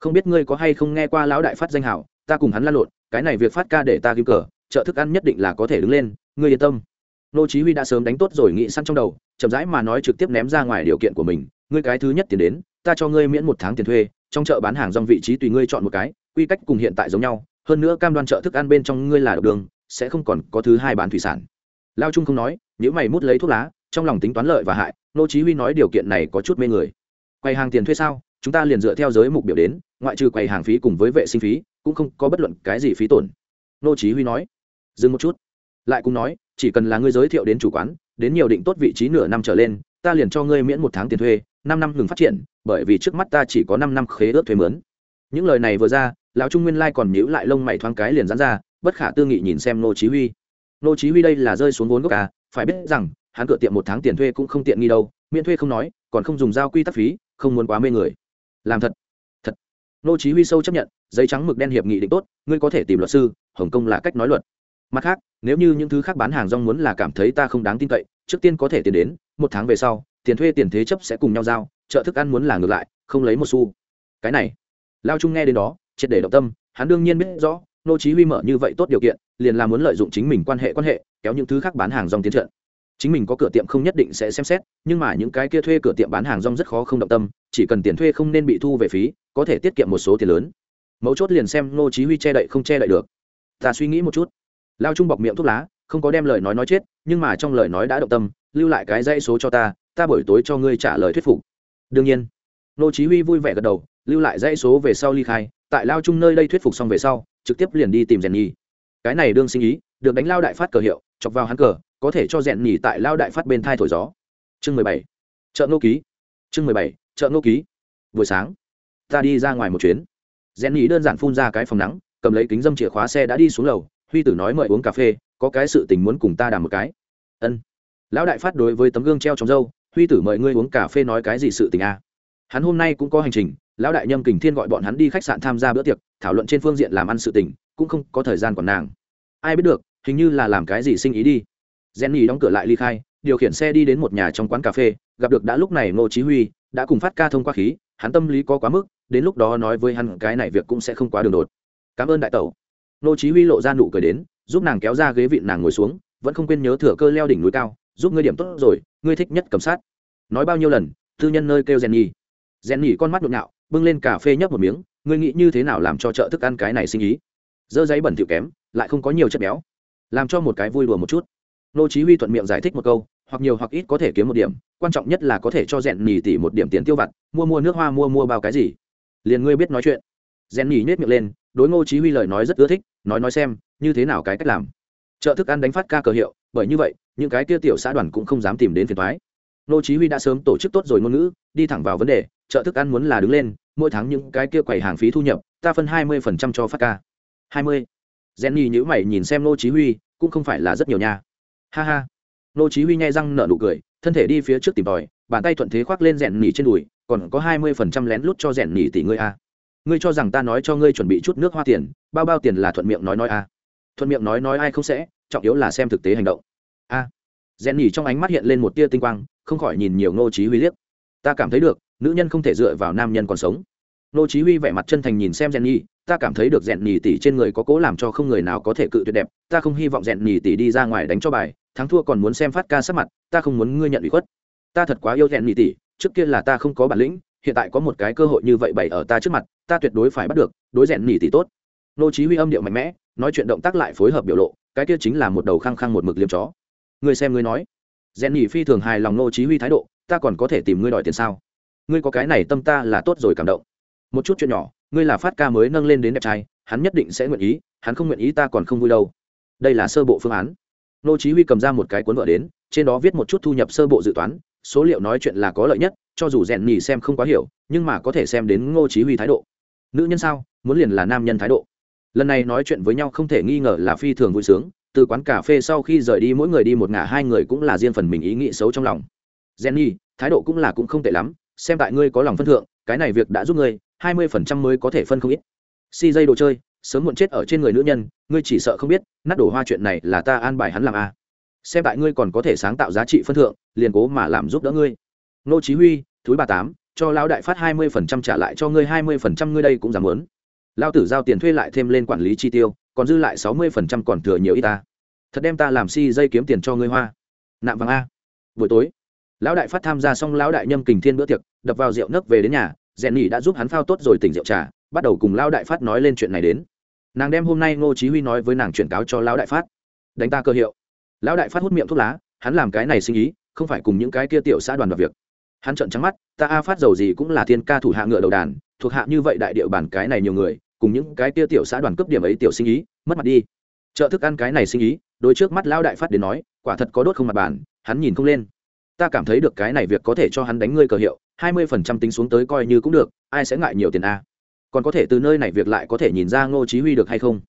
Speaker 1: Không biết ngươi có hay không nghe qua lão đại phát danh hảo, ta cùng hắn la lộn, cái này việc phát ca để ta kim cờ chợ thức ăn nhất định là có thể đứng lên, ngươi yên tâm. Nô chí huy đã sớm đánh tốt rồi nghĩ săn trong đầu, chậm rãi mà nói trực tiếp ném ra ngoài điều kiện của mình, ngươi cái thứ nhất tiền đến, ta cho ngươi miễn một tháng tiền thuê, trong chợ bán hàng rong vị trí tùy ngươi chọn một cái, quy cách cùng hiện tại giống nhau hơn nữa cam đoan chợ thức ăn bên trong ngươi là độc đường, sẽ không còn có thứ hai bán thủy sản. Lao trung không nói nếu mày mút lấy thuốc lá, trong lòng tính toán lợi và hại, nô chí huy nói điều kiện này có chút mê người. Quầy hàng tiền thuê sao? Chúng ta liền dựa theo giới mục biểu đến, ngoại trừ quầy hàng phí cùng với vệ sinh phí, cũng không có bất luận cái gì phí tổn. Nô chí huy nói. Dừng một chút. Lại cũng nói, chỉ cần là ngươi giới thiệu đến chủ quán, đến nhiều định tốt vị trí nửa năm trở lên, ta liền cho ngươi miễn một tháng tiền thuê, năm năm ngừng phát triển, bởi vì trước mắt ta chỉ có năm năm khế ước thuê mướn những lời này vừa ra, lão trung nguyên lai còn nhíu lại lông mày thoáng cái liền dán ra, bất khả tư nghị nhìn xem nô chí huy. Nô chí huy đây là rơi xuống vốn gốc à phải biết rằng, hắn cửa tiệm một tháng tiền thuê cũng không tiện nghi đâu, miễn thuê không nói, còn không dùng giao quy tắc phí, không muốn quá mê người. Làm thật thật. Nô chí huy sâu chấp nhận, giấy trắng mực đen hiệp nghị định tốt, ngươi có thể tìm luật sư, hồng kông là cách nói luật. Mặt khác, nếu như những thứ khác bán hàng rong muốn là cảm thấy ta không đáng tin cậy, trước tiên có thể tiền đến, một tháng về sau, tiền thuê tiền thế chấp sẽ cùng nhau giao chợ thức ăn muốn là ngược lại, không lấy một xu. Cái này lao trung nghe đến đó, triệt để động tâm, hắn đương nhiên biết rõ, nô chí huy mở như vậy tốt điều kiện, liền là muốn lợi dụng chính mình quan hệ quan hệ, kéo những thứ khác bán hàng rong tiến trận. Chính mình có cửa tiệm không nhất định sẽ xem xét, nhưng mà những cái kia thuê cửa tiệm bán hàng rong rất khó không động tâm, chỉ cần tiền thuê không nên bị thu về phí, có thể tiết kiệm một số tiền lớn. Mấu chốt liền xem nô chí huy che đậy không che đậy được. Ta suy nghĩ một chút. Lao trung bọc miệng thuốc lá, không có đem lời nói nói chết, nhưng mà trong lời nói đã động tâm, lưu lại cái dây số cho ta ta buổi tối cho ngươi trả lời thuyết phục. Đương nhiên, nô chí huy vui vẻ gật đầu lưu lại dãy số về sau ly khai, tại lao chung nơi đây thuyết phục xong về sau, trực tiếp liền đi tìm rèn nhì cái này đương sinh ý, được đánh lao đại phát cờ hiệu, chọc vào hắn cờ, có thể cho rèn nhì tại lao đại phát bên thai thổi gió. Chương mười bảy. Chợ ngô ký. Chương mười bảy. Chợ ngô ký. Buổi sáng, ta đi ra ngoài một chuyến. Rèn nhì đơn giản phun ra cái phòng nắng, cầm lấy kính dâm chìa khóa xe đã đi xuống lầu, huy tử nói mời uống cà phê, có cái sự tình muốn cùng ta đàm một cái. Ân. Lão đại phát đối với tấm gương treo trong râu, huy tử mời ngươi uống cà phê nói cái gì sự tình a à? hắn hôm nay cũng có hành trình lão đại nhâm kình thiên gọi bọn hắn đi khách sạn tham gia bữa tiệc, thảo luận trên phương diện làm ăn sự tình, cũng không có thời gian còn nàng. Ai biết được, hình như là làm cái gì sinh ý đi. Jenny đóng cửa lại ly khai, điều khiển xe đi đến một nhà trong quán cà phê, gặp được đã lúc này ngô chí huy, đã cùng phát ca thông qua khí, hắn tâm lý có quá mức, đến lúc đó nói với hắn cái này việc cũng sẽ không quá đường đột. Cảm ơn đại tẩu. Ngô chí huy lộ ra nụ cười đến, giúp nàng kéo ra ghế vị nàng ngồi xuống, vẫn không quên nhớ thừa cơ leo đỉnh núi cao, giúp ngươi điểm tốt rồi, ngươi thích nhất cầm sát. Nói bao nhiêu lần, tư nhân nơi kêu rèn nhì rèn nhì con mắt nhộn nhạo bưng lên cà phê nhấp một miếng, ngươi nghĩ như thế nào làm cho chợ thức ăn cái này sinh ý? Dơ giấy bẩn thỉu kém, lại không có nhiều chất béo. Làm cho một cái vui đùa một chút. Nô chí huy thuận miệng giải thích một câu, hoặc nhiều hoặc ít có thể kiếm một điểm, quan trọng nhất là có thể cho rèn nhì tỷ một điểm tiền tiêu vặt, mua mua nước hoa, mua mua bao cái gì. Liền ngươi biết nói chuyện. Rèn nhì nhếch miệng lên, đối ngô chí huy lời nói rất ưa thích, nói nói xem, như thế nào cái cách làm. Chợ thức ăn đánh phát ca cờ hiệu, bởi như vậy, những cái kia tiểu xã đoàn cũng không dám tìm đến phiền toái. Nô chí huy đã sớm tổ chức tốt rồi ngôn ngữ, đi thẳng vào vấn đề chợ thức ăn muốn là đứng lên, mỗi tháng những cái kia quầy hàng phí thu nhập, ta phân 20% cho phát ca 20. Jenny nhíu mày nhìn xem nô chí huy, cũng không phải là rất nhiều nha ha ha Nô chí huy nhai răng nở nụ cười, thân thể đi phía trước tìm tòi, bàn tay thuận thế khoác lên rèn nỉ trên đùi, còn có 20% lén lút cho rèn nỉ tỷ ngươi a ngươi cho rằng ta nói cho ngươi chuẩn bị chút nước hoa tiền, bao bao tiền là thuận miệng nói nói a à. thuận miệng nói nói ai không sẽ, trọng yếu là xem thực tế hành động a à rèn nhỉ trong ánh mắt hiện lên một tia tinh quang, không khỏi nhìn nhiều ngô chí huy liếc. Ta cảm thấy được, nữ nhân không thể dựa vào nam nhân còn sống. Ngô chí huy vẻ mặt chân thành nhìn xem rèn nhỉ ta cảm thấy được rèn nhỉ tỷ trên người có cố làm cho không người nào có thể cự tuyệt đẹp, ta không hy vọng rèn nhỉ tỷ đi ra ngoài đánh cho bài, thắng thua còn muốn xem phát ca sắc mặt, ta không muốn ngươi nhận ủy khuất. Ta thật quá yêu rèn nhỉ tỷ, trước kia là ta không có bản lĩnh, hiện tại có một cái cơ hội như vậy bày ở ta trước mặt, ta tuyệt đối phải bắt được, đối rèn nhỉ tỷ tốt. Ngô chí huy âm điệu mạnh mẽ, nói chuyện động tác lại phối hợp biểu lộ, cái kia chính là một đầu khăng khăng một mực liếm chó ngươi xem ngươi nói. Rèn nhỉ phi thường hài lòng nô chí huy thái độ, ta còn có thể tìm ngươi đòi tiền sao? Ngươi có cái này tâm ta là tốt rồi cảm động. Một chút chuyện nhỏ, ngươi là phát ca mới nâng lên đến đẹp trai, hắn nhất định sẽ nguyện ý, hắn không nguyện ý ta còn không vui đâu. Đây là sơ bộ phương án. Nô chí huy cầm ra một cái cuốn vợ đến, trên đó viết một chút thu nhập sơ bộ dự toán, số liệu nói chuyện là có lợi nhất, cho dù rèn nhỉ xem không quá hiểu, nhưng mà có thể xem đến ngô chí huy thái độ. Nữ nhân sao? Muốn liền là nam nhân thái độ. Lần này nói chuyện với nhau không thể nghi ngờ là phi thường vui sướng từ quán cà phê sau khi rời đi, mỗi người đi một ngả, hai người cũng là riêng phần mình ý nghĩ xấu trong lòng. Jenny, thái độ cũng là cũng không tệ lắm, xem tại ngươi có lòng phân thượng, cái này việc đã giúp ngươi, hai mươi phần trăm mới có thể phân không ít. Si dây đồ chơi, sớm muộn chết ở trên người nữ nhân, ngươi chỉ sợ không biết, nát đổ hoa chuyện này là ta an bài hắn làm a à. xem tại ngươi còn có thể sáng tạo giá trị phân thượng, liền cố mà làm giúp đỡ ngươi. Nô chí huy thúi bà tám, cho lão đại phát hai mươi phần trăm trả lại cho ngươi, hai mươi phần trăm ngươi đây cũng giảm lớn lão tử giao tiền thuê lại thêm lên quản lý chi tiêu còn dư lại sáu mươi phần trăm còn thừa nhiều ít ta. Thật đem ta làm si dây kiếm tiền cho ngươi hoa. Nạm vàng a. Buổi tối, lão đại phát tham gia xong lão đại nhâm kình thiên bữa tiệc, đập vào rượu nấc về đến nhà rèn nhỉ đã giúp hắn phao tốt rồi tỉnh rượu trà, bắt đầu cùng lão đại phát nói lên chuyện này đến. Nàng đem hôm nay ngô chí huy nói với nàng chuyển cáo cho lão đại phát. Đánh ta cơ hiệu. Lão đại phát hút miệng thuốc lá, hắn làm cái này sinh ý, không phải cùng những cái kia tiểu xã đoàn vào việc. Hắn trợn trắng mắt, ta a phát dầu gì cũng là thiên ca thủ hạ ngựa đầu đàn, thuộc hạ như vậy đại địa bàn cái này nhiều người cùng những cái kia tiểu xã đoàn cấp điểm ấy tiểu sinh ý, mất mặt đi. Chợ thức ăn cái này sinh ý đôi trước mắt lão đại phát đến nói, quả thật có đốt không mặt bàn, hắn nhìn không lên. Ta cảm thấy được cái này việc có thể cho hắn đánh ngươi cờ hiệu, hai mươi phần trăm tính xuống tới coi như cũng được, ai sẽ ngại nhiều tiền a? Còn có thể từ nơi này việc lại có thể nhìn ra ngô chí huy được hay không?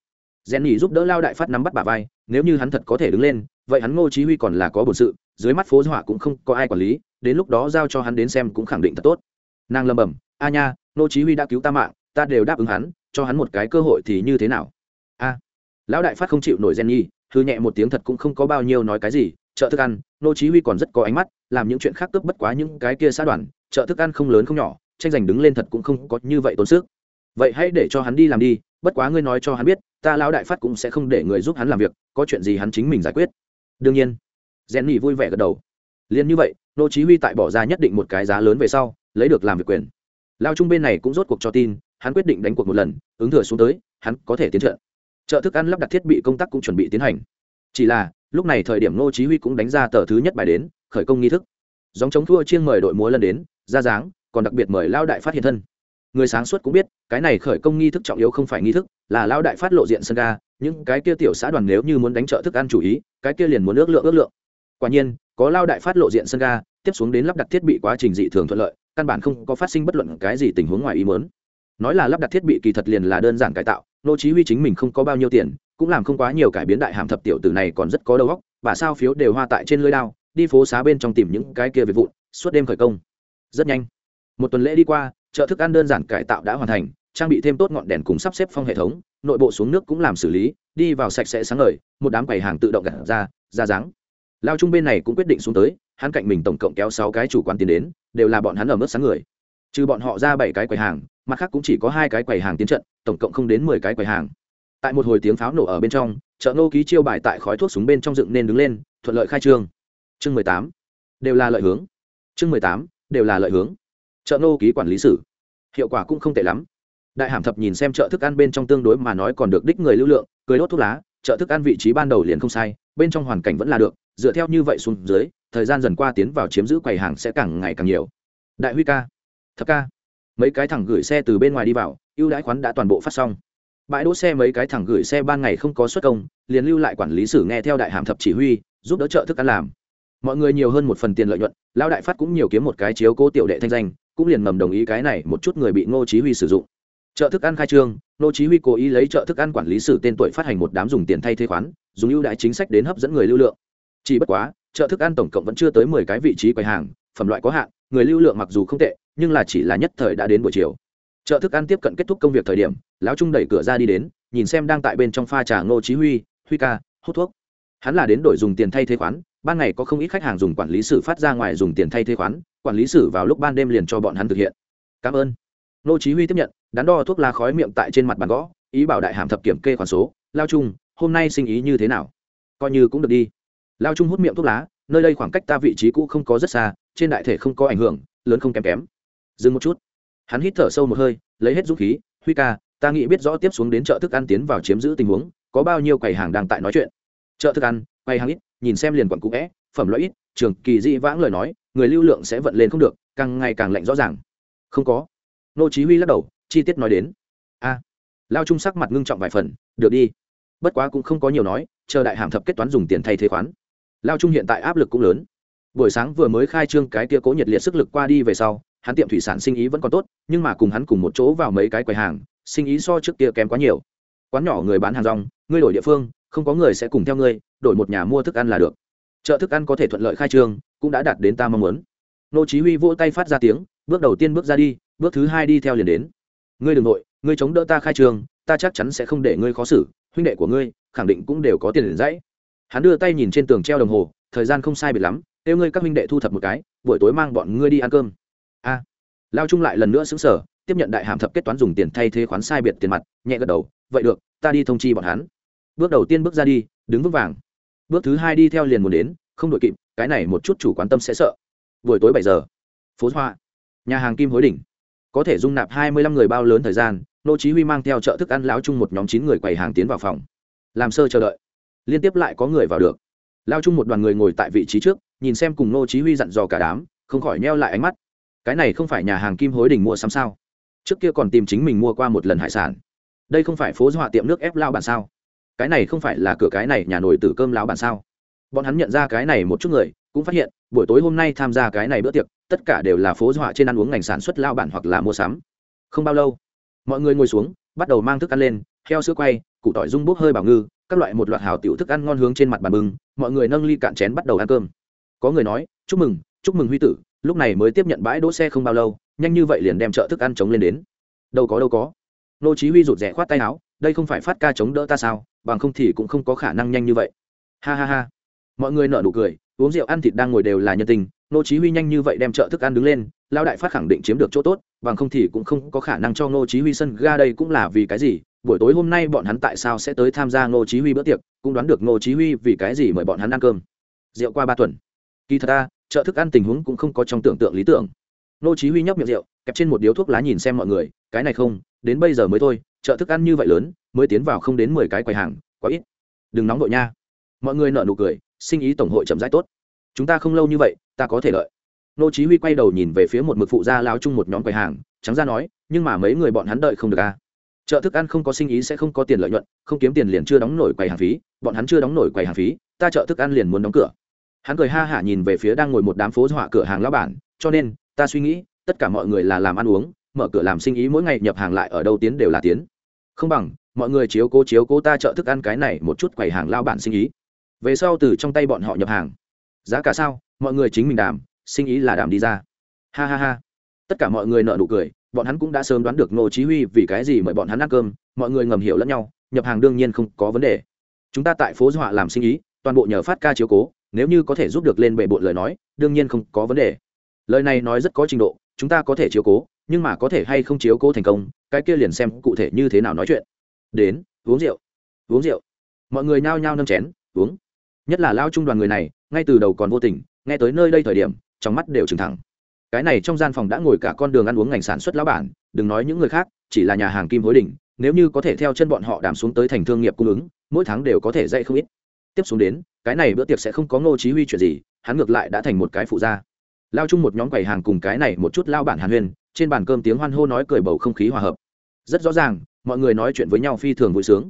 Speaker 1: Rèn nhỉ giúp đỡ lao đại phát nắm bắt bà vai, nếu như hắn thật có thể đứng lên, vậy hắn ngô chí huy còn là có bổn sự, dưới mắt phố họa cũng không có ai quản lý, đến lúc đó giao cho hắn đến xem cũng khẳng định thật tốt. Nàng lầm bầm, a nha, ngô chí huy đã cứu ta mạng, ta đều đáp ứng hắn cho hắn một cái cơ hội thì như thế nào? A, lão đại phát không chịu nổi gen nhi thư nhẹ một tiếng thật cũng không có bao nhiêu nói cái gì, chợ thức ăn, nô chí huy còn rất có ánh mắt, làm những chuyện khác cướp bất quá những cái kia xã đoàn, chợ thức ăn không lớn không nhỏ, tranh giành đứng lên thật cũng không có như vậy tốn sức. Vậy hãy để cho hắn đi làm đi, bất quá ngươi nói cho hắn biết, ta lão đại phát cũng sẽ không để người giúp hắn làm việc, có chuyện gì hắn chính mình giải quyết. Đương nhiên, gen nhi vui vẻ gật đầu. Liền như vậy, nô chí huy tại bỏ ra nhất định một cái giá lớn về sau, lấy được làm việc quyền. Lao trung bên này cũng rốt cuộc cho tin hắn quyết định đánh cuộc một lần, ứng thừa xuống tới, hắn có thể tiến trận. Chợ thức ăn lắp đặt thiết bị công tác cũng chuẩn bị tiến hành. Chỉ là, lúc này thời điểm Ngô chí huy cũng đánh ra tờ thứ nhất bài đến, khởi công nghi thức. Giống chống thua chiêng mời đội múa lần đến, ra dáng, còn đặc biệt mời lao đại phát hiện thân. Người sáng suốt cũng biết, cái này khởi công nghi thức trọng yếu không phải nghi thức, là lao đại phát lộ diện sân ga, những cái kia tiểu xã đoàn nếu như muốn đánh trợ thức ăn chủ ý, cái kia liền muốn ước lượng ước lượng. Quả nhiên, có lao đại phát lộ diện sân ga, tiếp xuống đến lắp đặt thiết bị quá trình dị thường thuận lợi, căn bản không có phát sinh bất luận cái gì tình huống ngoài ý muốn nói là lắp đặt thiết bị kỳ thật liền là đơn giản cải tạo, nô chí huy chính mình không có bao nhiêu tiền, cũng làm không quá nhiều cải biến đại hàm thập tiểu tử này còn rất có đầu óc và sao phiếu đều hoa tại trên lưới đao, đi phố xá bên trong tìm những cái kia về vụn, suốt đêm khởi công. Rất nhanh. Một tuần lễ đi qua, chợ thức ăn đơn giản cải tạo đã hoàn thành, trang bị thêm tốt ngọn đèn cùng sắp xếp phong hệ thống, nội bộ xuống nước cũng làm xử lý, đi vào sạch sẽ sáng ngời, một đám quầy hàng tự động gặt ra ra dáng. Lao trung bên này cũng quyết định xuống tới, hắn cạnh mình tổng cộng kéo sáu cái chủ quán tiến đến, đều là bọn hắn ở mức sáng người. Trừ bọn họ ra bảy cái quầy hàng mặt khác cũng chỉ có hai cái quầy hàng tiến trận, tổng cộng không đến mười cái quầy hàng. Tại một hồi tiếng pháo nổ ở bên trong, chợ nô ký chiêu bài tại khói thuốc súng bên trong dựng nên đứng lên, thuận lợi khai trương. Chương mười tám, đều là lợi hướng. Chương mười tám, đều là lợi hướng. Chợ nô ký quản lý sử. Hiệu quả cũng không tệ lắm. Đại hàm thập nhìn xem chợ thức ăn bên trong tương đối mà nói còn được đích người lưu lượng, cười đốt thuốc lá, chợ thức ăn vị trí ban đầu liền không sai, bên trong hoàn cảnh vẫn là được, dựa theo như vậy xuống dưới, thời gian dần qua tiến vào chiếm giữ quầy hàng sẽ càng ngày càng nhiều. Đại huy ca, thập ca mấy cái thằng gửi xe từ bên ngoài đi vào, ưu đãi khoán đã toàn bộ phát xong. Bãi đỗ xe mấy cái thằng gửi xe ban ngày không có xuất công, liền lưu lại quản lý sử nghe theo đại hàm thập chỉ huy, giúp đỡ trợ thức ăn làm. Mọi người nhiều hơn một phần tiền lợi nhuận, lão đại phát cũng nhiều kiếm một cái chiếu cố tiểu đệ thanh danh, cũng liền ngầm đồng ý cái này một chút người bị ngô chí huy sử dụng. Chợ thức ăn khai trương, ngô chí huy cố ý lấy chợ thức ăn quản lý sử tên tuổi phát hành một đám dùng tiền thay thế khoán, dùng ưu đãi chính sách đến hấp dẫn người lưu lượng. Chỉ bất quá chợ thức ăn tổng cộng vẫn chưa tới 10 cái vị trí quầy hàng, phẩm loại có hạn, người lưu lượng mặc dù không tệ nhưng là chỉ là nhất thời đã đến buổi chiều. Chợ thức ăn tiếp cận kết thúc công việc thời điểm, lão trung đẩy cửa ra đi đến, nhìn xem đang tại bên trong pha trà ngô chí huy huy ca, hút thuốc. Hắn là đến đổi dùng tiền thay thế khoán, ban ngày có không ít khách hàng dùng quản lý sử phát ra ngoài dùng tiền thay thế khoán, quản lý sử vào lúc ban đêm liền cho bọn hắn thực hiện. Cảm ơn. Ngô chí huy tiếp nhận, đắn đo thuốc lá khói miệng tại trên mặt bàn gõ, ý bảo đại hàm thập kiểm kê khoản số. Lao trung, hôm nay sinh ý như thế nào? Coi như cũng được đi. Lao trung hút miệng thuốc lá, nơi đây khoảng cách ta vị trí cũ không có rất xa, trên đại thể không có ảnh hưởng, lớn không kém kém dừng một chút. Hắn hít thở sâu một hơi, lấy hết dũng khí, huy ca, ta nghĩ biết rõ tiếp xuống đến chợ thức ăn tiến vào chiếm giữ tình huống, có bao nhiêu quầy hàng đang tại nói chuyện. Chợ thức ăn, quầy hàng ít, nhìn xem liền quận cũ vẽ phẩm loại ít, trường kỳ di vãng lời nói, người lưu lượng sẽ vận lên không được, càng ngày càng lạnh rõ ràng. Không có. Nô chí huy lắc đầu, chi tiết nói đến. A. Lao trung sắc mặt ngưng trọng vài phần, được đi. Bất quá cũng không có nhiều nói, chờ đại hàm thập kết toán dùng tiền thay thế khoán. Lao trung hiện tại áp lực cũng lớn. Buổi sáng vừa mới khai trương cái kia cố nhiệt liệt sức lực qua đi về sau hắn tiệm thủy sản sinh ý vẫn còn tốt, nhưng mà cùng hắn cùng một chỗ vào mấy cái quầy hàng, sinh ý so trước kia kém quá nhiều. Quán nhỏ người bán hàng rong, ngươi đổi địa phương, không có người sẽ cùng theo ngươi, đổi một nhà mua thức ăn là được. Chợ thức ăn có thể thuận lợi khai trương, cũng đã đạt đến ta mong muốn. Nô chí huy vỗ tay phát ra tiếng, bước đầu tiên bước ra đi, bước thứ hai đi theo liền đến. Ngươi đừng nội ngươi chống đỡ ta khai trương, ta chắc chắn sẽ không để ngươi khó xử, huynh đệ của ngươi, khẳng định cũng đều có tiền liền dãy. Hắn đưa tay nhìn trên tường treo đồng hồ, thời gian không sai biệt lắm, kêu ngươi các huynh đệ thu thập một cái, buổi tối mang bọn ngươi đi ăn cơm a. Lao trung lại lần nữa xứng sở tiếp nhận đại hàm thập kết toán dùng tiền thay thế khoán sai biệt tiền mặt, nhẹ gật đầu, vậy được, ta đi thông chi bọn hắn. Bước đầu tiên bước ra đi, đứng vững vàng. Bước thứ hai đi theo liền muốn đến, không đội kịp, cái này một chút chủ quan tâm sẽ sợ. Buổi tối bảy giờ, phố hoa, nhà hàng kim hối đỉnh. Có thể dung nạp hai mươi lăm người bao lớn thời gian, nô chí huy mang theo chợ thức ăn lão chung một nhóm chín người quầy hàng tiến vào phòng. Làm sơ chờ đợi. Liên tiếp lại có người vào được. Lao chung một đoàn người ngồi tại vị trí trước, nhìn xem cùng nô chí huy dặn dò cả đám, không khỏi neo lại ánh mắt cái này không phải nhà hàng kim hối Đình mua sắm sao? Trước kia còn tìm chính mình mua qua một lần hải sản. Đây không phải phố dọa tiệm nước ép lao bản sao? Cái này không phải là cửa cái này nhà nổi tử cơm lao bản sao? Bọn hắn nhận ra cái này một chút người, cũng phát hiện, buổi tối hôm nay tham gia cái này bữa tiệc, tất cả đều là phố dọa trên ăn uống ngành sản xuất lao bản hoặc là mua sắm. Không bao lâu, mọi người ngồi xuống, bắt đầu mang thức ăn lên, heo sữa quay, củ tỏi rung bốc hơi bảo ngư, các loại một loạt hào tiểu thức ăn ngon hướng trên mặt bàn bưng, mọi người nâng ly cạn chén bắt đầu ăn cơm. Có người nói, chúc mừng chúc mừng huy tử lúc này mới tiếp nhận bãi đỗ xe không bao lâu, nhanh như vậy liền đem chợ thức ăn chống lên đến. Đâu có đâu có. Nô chí huy rụt rè khoát tay áo, đây không phải phát ca chống đỡ ta sao, bằng không thì cũng không có khả năng nhanh như vậy. Ha ha ha. Mọi người nở nụ cười, uống rượu ăn thịt đang ngồi đều là nhân tình, nô chí huy nhanh như vậy đem chợ thức ăn đứng lên lao đại phát khẳng định chiếm được chỗ tốt, bằng không thì cũng không có khả năng cho nô chí huy sân ga đây cũng là vì cái gì, buổi tối hôm nay bọn hắn tại sao sẽ tới tham gia nô chí huy bữa tiệc, cũng đoán được nô chí huy vì cái gì mời bọn hắn ăn cơm. Rượu qua ba tuần. Kỳ thật ta chợ thức ăn tình huống cũng không có trong tưởng tượng lý tưởng. Nô chí huy nhấp miệng rượu, kẹp trên một điếu thuốc lá nhìn xem mọi người, cái này không, đến bây giờ mới thôi chợ thức ăn như vậy lớn, mới tiến vào không đến 10 cái quầy hàng, quá ít. Đừng nóng đội nha. Mọi người nở nụ cười, sinh ý tổng hội chậm rãi tốt. Chúng ta không lâu như vậy, ta có thể lợi nô chí huy quay đầu nhìn về phía một mực phụ gia lao chung một nhóm quầy hàng, trắng ra nói, nhưng mà mấy người bọn hắn đợi không được à. a chợ thức ăn không có sinh ý sẽ không có tiền lợi nhuận, không kiếm tiền liền chưa đóng nổi quầy hàng phí, bọn hắn chưa đóng nổi quầy hàng phí, ta chợ thức ăn liền muốn đóng cửa hắn cười ha hả nhìn về phía đang ngồi một đám phố họa cửa hàng lão bản, cho nên, ta suy nghĩ, tất cả mọi người là làm ăn uống, mở cửa làm sinh ý mỗi ngày nhập hàng lại ở đâu tiến đều là tiến. Không bằng, mọi người chiếu cố chiếu cố ta chợ thức ăn cái này một chút quầy hàng lao bản sinh ý. Về sau từ trong tay bọn họ nhập hàng. Giá cả sao? Mọi người chính mình đàm, sinh ý là đàm đi ra. Ha ha ha. Tất cả mọi người nợ nụ cười, bọn hắn cũng đã sớm đoán được nô chí huy vì cái gì mời bọn hắn ăn cơm, mọi người ngầm hiểu lẫn nhau, nhập hàng đương nhiên không có vấn đề. Chúng ta tại phố họa làm sinh ý, toàn bộ nhờ phát ca chiếu cố nếu như có thể giúp được lên bệ bộn lời nói, đương nhiên không có vấn đề. Lời này nói rất có trình độ, chúng ta có thể chiếu cố, nhưng mà có thể hay không chiếu cố thành công, cái kia liền xem cụ thể như thế nào nói chuyện. Đến, uống rượu. Uống rượu. Mọi người nhao nhao nâng chén, uống. Nhất là lao trung đoàn người này, ngay từ đầu còn vô tình, nghe tới nơi đây thời điểm, trong mắt đều trừng thẳng. Cái này trong gian phòng đã ngồi cả con đường ăn uống ngành sản xuất lão bản, đừng nói những người khác, chỉ là nhà hàng kim hối đỉnh, nếu như có thể theo chân bọn họ đàm xuống tới thành thương nghiệp cung ứng, mỗi tháng đều có thể dạy không ít tiếp xuống đến, cái này bữa tiệc sẽ không có ngô chí huy chuyện gì, hắn ngược lại đã thành một cái phụ gia. Lao chung một nhóm quầy hàng cùng cái này một chút lao bản hàn huyên, trên bàn cơm tiếng hoan hô nói cười bầu không khí hòa hợp. Rất rõ ràng, mọi người nói chuyện với nhau phi thường vui sướng.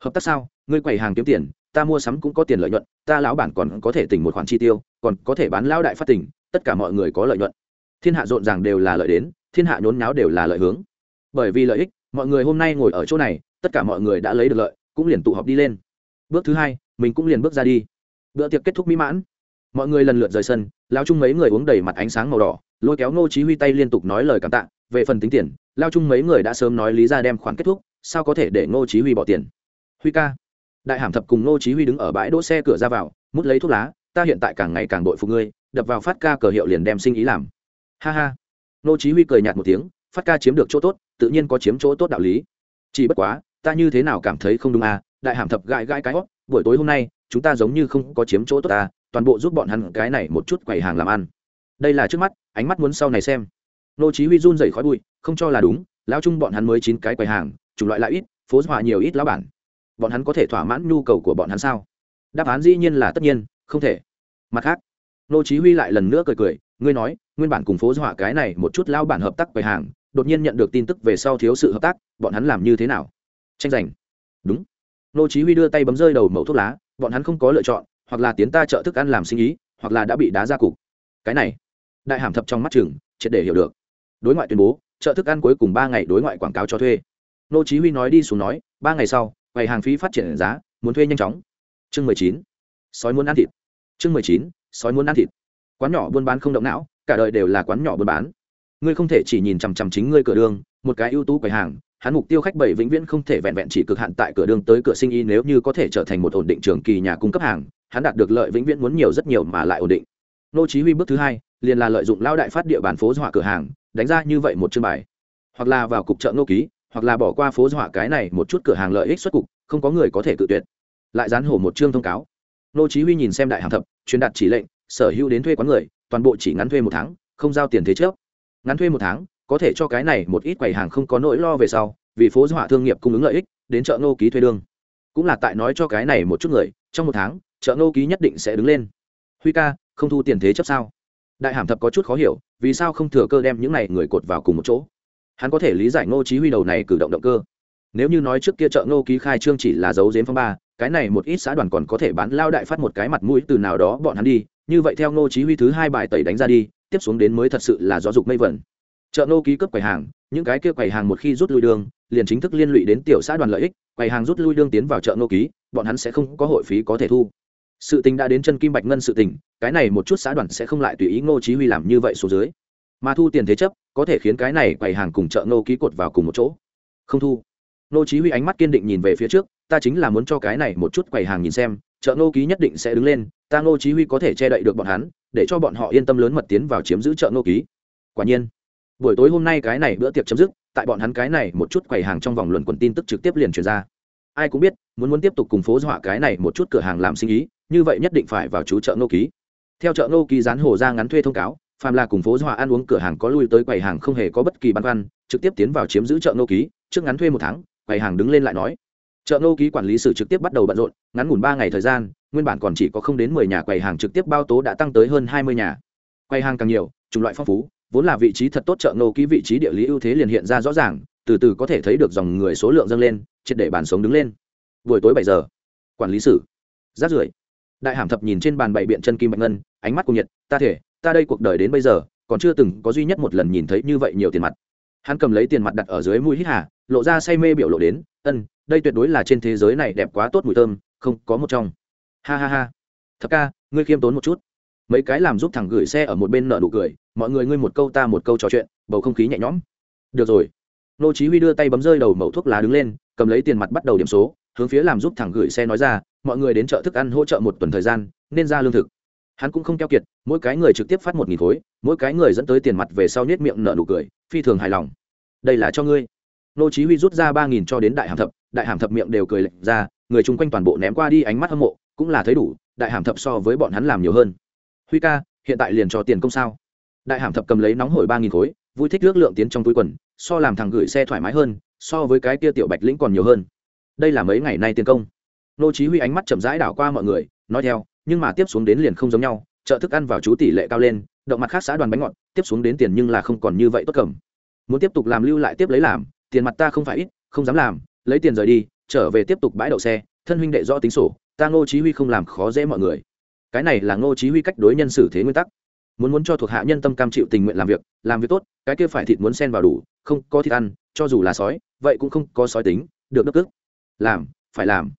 Speaker 1: Hợp tác sao? Ngươi quầy hàng kiếm tiền, ta mua sắm cũng có tiền lợi nhuận, ta lão bản còn có thể tỉnh một khoản chi tiêu, còn có thể bán lão đại phát tỉnh, tất cả mọi người có lợi nhuận. Thiên hạ rộn ràng đều là lợi đến, thiên hạ nhốn nháo đều là lợi hướng. Bởi vì lợi ích, mọi người hôm nay ngồi ở chỗ này, tất cả mọi người đã lấy được lợi, cũng liền tụ họp đi lên. Bước thứ hai mình cũng liền bước ra đi. Bữa tiệc kết thúc mỹ mãn. Mọi người lần lượt rời sân, lao chung mấy người uống đầy mặt ánh sáng màu đỏ, lôi kéo ngô chí huy tay liên tục nói lời cảm tạ, về phần tính tiền, lao chung mấy người đã sớm nói lý ra đem khoản kết thúc, sao có thể để ngô chí huy bỏ tiền? Huy ca. Đại hàm thập cùng ngô chí huy đứng ở bãi đỗ xe cửa ra vào, mút lấy thuốc lá, ta hiện tại càng ngày càng bội phục ngươi, đập vào phát ca cờ hiệu liền đem sinh ý làm. Ha ha. Ngô chí huy cười nhạt một tiếng, phát ca chiếm được chỗ tốt, tự nhiên có chiếm chỗ tốt đạo lý. Chỉ bất quá, ta như thế nào cảm thấy không đúng à đại hàm thập gãi gãi cái hót buổi tối hôm nay, chúng ta giống như không có chiếm chỗ tốt ta, toàn bộ giúp bọn hắn cái này một chút quầy hàng làm ăn. Đây là trước mắt, ánh mắt muốn sau này xem. Nô chí huy run rẩy khói bụi, không cho là đúng, lão trung bọn hắn mới chín cái quầy hàng, chủng loại lại ít, phố hòa nhiều ít lão bản. Bọn hắn có thể thỏa mãn nhu cầu của bọn hắn sao? Đáp án dĩ nhiên là tất nhiên, không thể. Mặt khác, nô chí huy lại lần nữa cười cười, ngươi nói, nguyên bản cùng phố hòa cái này một chút lão bản hợp tác quầy hàng, đột nhiên nhận được tin tức về sau thiếu sự hợp tác, bọn hắn làm như thế nào? Tranh giành. Đúng nô chí huy đưa tay bấm rơi đầu mẩu thuốc lá, bọn hắn không có lựa chọn, hoặc là tiến ta chợ thức ăn làm sinh ý, hoặc là đã bị đá ra cục. Cái này, đại hàm thập trong mắt chừng, triệt để hiểu được. Đối ngoại tuyên bố chợ thức ăn cuối cùng ba ngày đối ngoại quảng cáo cho thuê. Nô chí huy nói đi xuống nói, ba ngày sau, quầy hàng phí phát triển giá, muốn thuê nhanh chóng. Chương 19. sói muốn ăn thịt. Chương 19. sói muốn ăn thịt. Quán nhỏ buôn bán không động não, cả đời đều là quán nhỏ buôn bán. Ngươi không thể chỉ nhìn chằm chằm chính ngươi cửa đường, một cái ưu tú quầy hàng hắn mục tiêu khách bảy vĩnh viễn không thể vẹn vẹn chỉ cực hạn tại cửa đường tới cửa sinh y nếu như có thể trở thành một ổn định trường kỳ nhà cung cấp hàng, hắn đạt được lợi vĩnh viễn muốn nhiều rất nhiều mà lại ổn định. Nô chí huy bước thứ hai, liền là lợi dụng lao đại phát địa bàn phố dọa cửa hàng, đánh ra như vậy một chương bài. Hoặc là vào cục chợ nô ký, hoặc là bỏ qua phố dọa cái này một chút cửa hàng lợi ích xuất cục, không có người có thể cự tuyệt. Lại dán hổ một chương thông cáo. Nô chí huy nhìn xem đại hàng thập, truyền đạt chỉ lệnh, sở hữu đến thuê quán người, toàn bộ chỉ ngắn thuê một tháng, không giao tiền thế trước. Ngắn thuê một tháng có thể cho cái này một ít quầy hàng không có nỗi lo về sau, vì phố dọa thương nghiệp cung ứng lợi ích, đến chợ nô ký thuê đương cũng là tại nói cho cái này một chút người, trong một tháng, chợ nô ký nhất định sẽ đứng lên. Huy ca, không thu tiền thế chấp sao? Đại hàm thập có chút khó hiểu, vì sao không thừa cơ đem những này người cột vào cùng một chỗ? Hắn có thể lý giải ngô chí huy đầu này cử động động cơ. Nếu như nói trước kia chợ ngô ký khai trương chỉ là dấu giếm phong ba, cái này một ít xã đoàn còn có thể bán lao đại phát một cái mặt mũi từ nào đó bọn hắn đi, như vậy theo ngô chí huy thứ hai bài tẩy đánh ra đi, tiếp xuống đến mới thật sự là gió dục mây vẩn chợ nô ký cấp quầy hàng, những cái kia quầy hàng một khi rút lui đường, liền chính thức liên lụy đến tiểu xã đoàn lợi ích, quầy hàng rút lui đương tiến vào chợ nô ký, bọn hắn sẽ không có hội phí có thể thu. Sự tình đã đến chân kim bạch ngân sự tình, cái này một chút xã đoàn sẽ không lại tùy ý ngô chí huy làm như vậy xuống dưới. Mà thu tiền thế chấp, có thể khiến cái này quầy hàng cùng chợ nô ký cột vào cùng một chỗ. Không thu. Ngô chí huy ánh mắt kiên định nhìn về phía trước, ta chính là muốn cho cái này một chút quầy hàng nhìn xem, chợ ngô ký nhất định sẽ đứng lên, ta ngô chí huy có thể che đậy được bọn hắn, để cho bọn họ yên tâm lớn mật tiến vào chiếm giữ chợ ngô ký. Quả nhiên buổi tối hôm nay cái này bữa tiệc chấm dứt, tại bọn hắn cái này một chút quầy hàng trong vòng luận quần tin tức trực tiếp liền truyền ra. Ai cũng biết, muốn muốn tiếp tục cùng phố dọa cái này một chút cửa hàng làm sinh ý, như vậy nhất định phải vào chú chợ nô ký. Theo chợ nô ký dán hồ ra ngắn thuê thông cáo, phàm là cùng phố dọa ăn uống cửa hàng có lui tới quầy hàng không hề có bất kỳ băn khoăn, trực tiếp tiến vào chiếm giữ chợ nô ký, trước ngắn thuê một tháng, quầy hàng đứng lên lại nói. Chợ nô ký quản lý sự trực tiếp bắt đầu bận rộn, ngắn ngủn ba ngày thời gian, nguyên bản còn chỉ có không đến mười nhà quầy hàng trực tiếp bao tố đã tăng tới hơn hai mươi nhà. Quầy hàng càng nhiều, chủng loại phong phú vốn là vị trí thật tốt chợ nô ký vị trí địa lý ưu thế liền hiện ra rõ ràng, từ từ có thể thấy được dòng người số lượng dâng lên, triệt để bàn sống đứng lên. Buổi tối bảy giờ, quản lý sử rát rưởi. Đại hàm thập nhìn trên bàn bày biện chân kim bạch ngân, ánh mắt cùng nhiệt, ta thể, ta đây cuộc đời đến bây giờ, còn chưa từng có duy nhất một lần nhìn thấy như vậy nhiều tiền mặt. Hắn cầm lấy tiền mặt đặt ở dưới mũi hít hà, lộ ra say mê biểu lộ đến, ân, đây tuyệt đối là trên thế giới này đẹp quá tốt mùi thơm, không có một trong. Ha ha ha. Thập ca, ngươi khiêm tốn một chút. Mấy cái làm giúp thằng gửi xe ở một bên nợ nụ cười mọi người ngươi một câu ta một câu trò chuyện, bầu không khí nhẹ nhõm. Được rồi. Nô chí huy đưa tay bấm rơi đầu mẩu thuốc lá đứng lên, cầm lấy tiền mặt bắt đầu điểm số, hướng phía làm giúp thẳng gửi xe nói ra, mọi người đến chợ thức ăn hỗ trợ một tuần thời gian, nên ra lương thực. Hắn cũng không keo kiệt, mỗi cái người trực tiếp phát một nghìn khối, mỗi cái người dẫn tới tiền mặt về sau nhét miệng nở nụ cười, phi thường hài lòng. Đây là cho ngươi. Nô chí huy rút ra ba nghìn cho đến đại hàm thập, đại hàm thập miệng đều cười lệch ra, người chung quanh toàn bộ ném qua đi ánh mắt hâm mộ, cũng là thấy đủ, đại hàm thập so với bọn hắn làm nhiều hơn. Huy ca, hiện tại liền cho tiền công sao? Đại hàm thập cầm lấy nóng hổi ba nghìn khối, vui thích ước lượng tiến trong túi quần, so làm thằng gửi xe thoải mái hơn, so với cái kia tiểu bạch lĩnh còn nhiều hơn. Đây là mấy ngày nay tiền công. Nô chí huy ánh mắt chậm rãi đảo qua mọi người, nói theo, nhưng mà tiếp xuống đến liền không giống nhau, chợ thức ăn vào chú tỷ lệ cao lên, động mặt khác xã đoàn bánh ngọt, tiếp xuống đến tiền nhưng là không còn như vậy tốt cầm. Muốn tiếp tục làm lưu lại tiếp lấy làm, tiền mặt ta không phải ít, không dám làm, lấy tiền rời đi, trở về tiếp tục bãi đậu xe, thân huynh đệ rõ tính sổ, ta ngô chí huy không làm khó dễ mọi người. Cái này là ngô chí huy cách đối nhân xử thế nguyên tắc muốn muốn cho thuộc hạ nhân tâm cam chịu tình nguyện làm việc làm việc tốt, cái kia phải thịt muốn xen vào đủ, không có thịt ăn, cho dù là sói, vậy cũng không có sói tính, được đức ức làm, phải làm.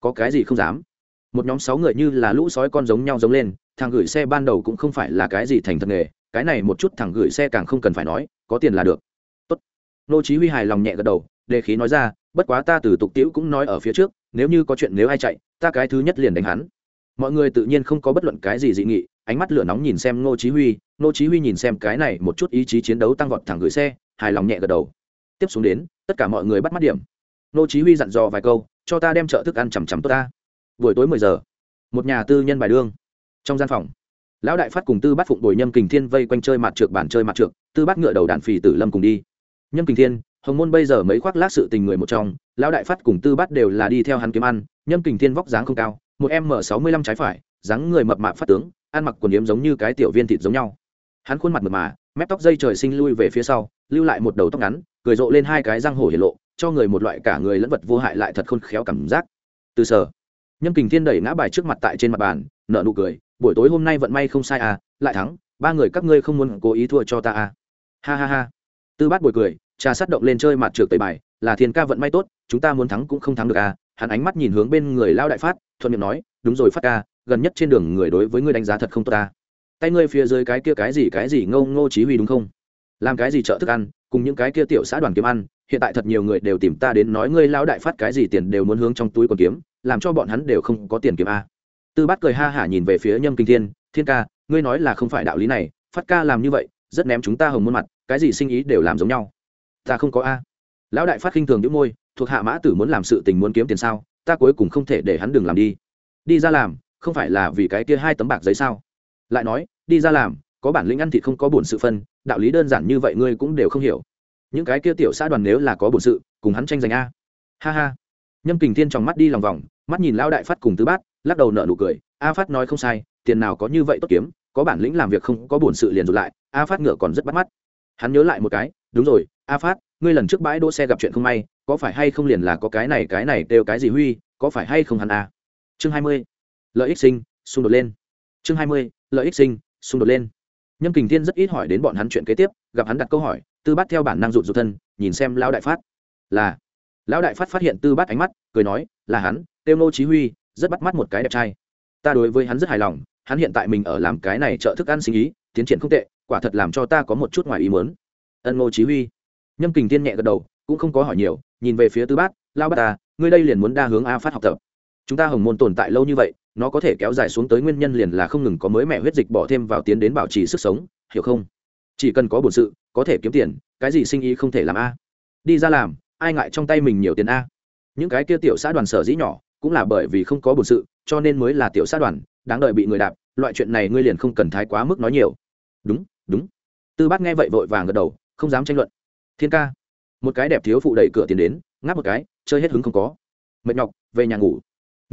Speaker 1: Có cái gì không dám? Một nhóm sáu người như là lũ sói con giống nhau giống lên, thằng gửi xe ban đầu cũng không phải là cái gì thành thật nghề, cái này một chút thằng gửi xe càng không cần phải nói, có tiền là được. Tốt. Nô chí huy hài lòng nhẹ gật đầu, đề khí nói ra, bất quá ta từ tục tiễu cũng nói ở phía trước, nếu như có chuyện nếu ai chạy, ta cái thứ nhất liền đánh hắn. Mọi người tự nhiên không có bất luận cái gì dị nghị ánh mắt lửa nóng nhìn xem ngô chí huy, ngô chí huy nhìn xem cái này một chút ý chí chiến đấu tăng vọt thẳng gửi xe, hài lòng nhẹ gật đầu. Tiếp xuống đến, tất cả mọi người bắt mắt điểm. Ngô chí huy dặn dò vài câu, cho ta đem chợ thức ăn chầm chầm tốt ta. Buổi tối 10 giờ, một nhà tư nhân bài đương. Trong gian phòng, lão đại phát cùng tư bát phụng bồi nhâm kình thiên vây quanh chơi mặt trượt bàn chơi mặt trượt tư bát ngựa đầu đàn phì tử lâm cùng đi. Nhâm kình thiên, hồng môn bây giờ mấy khoác lác sự tình người một trong, lão đại phát cùng tư bát đều là đi theo hắn kiếm ăn, nhâm kình thiên vóc dáng không cao, một em m sáu mươi lăm trái phải, dáng người mập mạp phát tướng ăn mặc quần yếm giống như cái tiểu viên thịt giống nhau. Hắn khuôn mặt mượt mà, mép tóc dây trời sinh lui về phía sau, lưu lại một đầu tóc ngắn, cười rộ lên hai cái răng hổ hiển lộ, cho người một loại cả người lẫn vật vô hại lại thật khôn khéo cảm giác. Từ sở nhâm kình thiên đẩy ngã bài trước mặt tại trên mặt bàn nợ nụ cười, buổi tối hôm nay vận may không sai à lại thắng, ba người các ngươi không muốn cố ý thua cho ta à. Ha ha ha. Tư bát bồi cười, trà sát động lên chơi mặt trượt tẩy bài, là thiên ca vận may tốt, chúng ta muốn thắng cũng không thắng được à. Hắn ánh mắt nhìn hướng bên người lao đại phát, thuận miệng nói đúng rồi phát ca, gần nhất trên đường người đối với ngươi đánh giá thật không tốt ta. Tay ngươi phía dưới cái kia cái gì cái gì ngô ngô chí huy đúng không? Làm cái gì trợ thức ăn, cùng những cái kia tiểu xã đoàn kiếm ăn, hiện tại thật nhiều người đều tìm ta đến nói ngươi lão đại phát cái gì tiền đều muốn hướng trong túi còn kiếm, làm cho bọn hắn đều không có tiền kiếm a. Tư bát cười ha hả nhìn về phía nhâm kinh thiên thiên ca, ngươi nói là không phải đạo lý này, phát ca làm như vậy, rất ném chúng ta hồng muôn mặt, cái gì sinh ý đều làm giống nhau. Ta không có a. Lão đại phát khinh thường những môi, thuộc hạ mã tử muốn làm sự tình muốn kiếm tiền sao, ta cuối cùng không thể để hắn đừng làm đi đi ra làm, không phải là vì cái kia hai tấm bạc giấy sao? Lại nói, đi ra làm, có bản lĩnh ăn thịt không có bổn sự phân, đạo lý đơn giản như vậy ngươi cũng đều không hiểu. Những cái kia tiểu xã đoàn nếu là có bổn sự, cùng hắn tranh giành a. Ha ha. Nhâm kình thiên trong mắt đi lòng vòng, mắt nhìn lão đại phát cùng tứ bát, lắc đầu nợ nụ cười. A phát nói không sai, tiền nào có như vậy tốt kiếm, có bản lĩnh làm việc không có bổn sự liền rụt lại, a phát ngựa còn rất bắt mắt. Hắn nhớ lại một cái, đúng rồi, a phát, ngươi lần trước bãi đỗ xe gặp chuyện không may, có phải hay không liền là có cái này cái này, đều cái gì huy, có phải hay không hắn a? Chương hai mươi, lợi ích sinh, xung đột lên. Chương hai mươi, lợi ích sinh, xung đột lên. Nhâm kình thiên rất ít hỏi đến bọn hắn chuyện kế tiếp, gặp hắn đặt câu hỏi, tư bát theo bản năng rụt rụt thân, nhìn xem lão đại phát. Là, lão đại phát phát hiện tư bát ánh mắt, cười nói, là hắn, tiêu nô chí huy, rất bắt mắt một cái đẹp trai. Ta đối với hắn rất hài lòng, hắn hiện tại mình ở làm cái này trợ thức ăn sinh ý, tiến triển không tệ, quả thật làm cho ta có một chút ngoài ý muốn. Ân ngô chí huy. Nhâm kình thiên nhẹ gật đầu, cũng không có hỏi nhiều, nhìn về phía tư bát lao bát ta, ngươi đây liền muốn đa hướng a phát học tập chúng ta hồng môn tồn tại lâu như vậy, nó có thể kéo dài xuống tới nguyên nhân liền là không ngừng có mới mẹ huyết dịch bỏ thêm vào tiến đến bảo trì sức sống, hiểu không? Chỉ cần có bổn sự, có thể kiếm tiền, cái gì sinh ý không thể làm a? Đi ra làm, ai ngại trong tay mình nhiều tiền a? Những cái kia tiểu xã đoàn sở dĩ nhỏ, cũng là bởi vì không có bổn sự, cho nên mới là tiểu xã đoàn, đáng đợi bị người đạp, loại chuyện này ngươi liền không cần thái quá mức nói nhiều. Đúng đúng. Tư bác nghe vậy vội vàng gật đầu, không dám tranh luận. Thiên ca. Một cái đẹp thiếu phụ đẩy cửa tiến đến, ngáp một cái, chơi hết hứng không có. Mệt nhọc, về nhà ngủ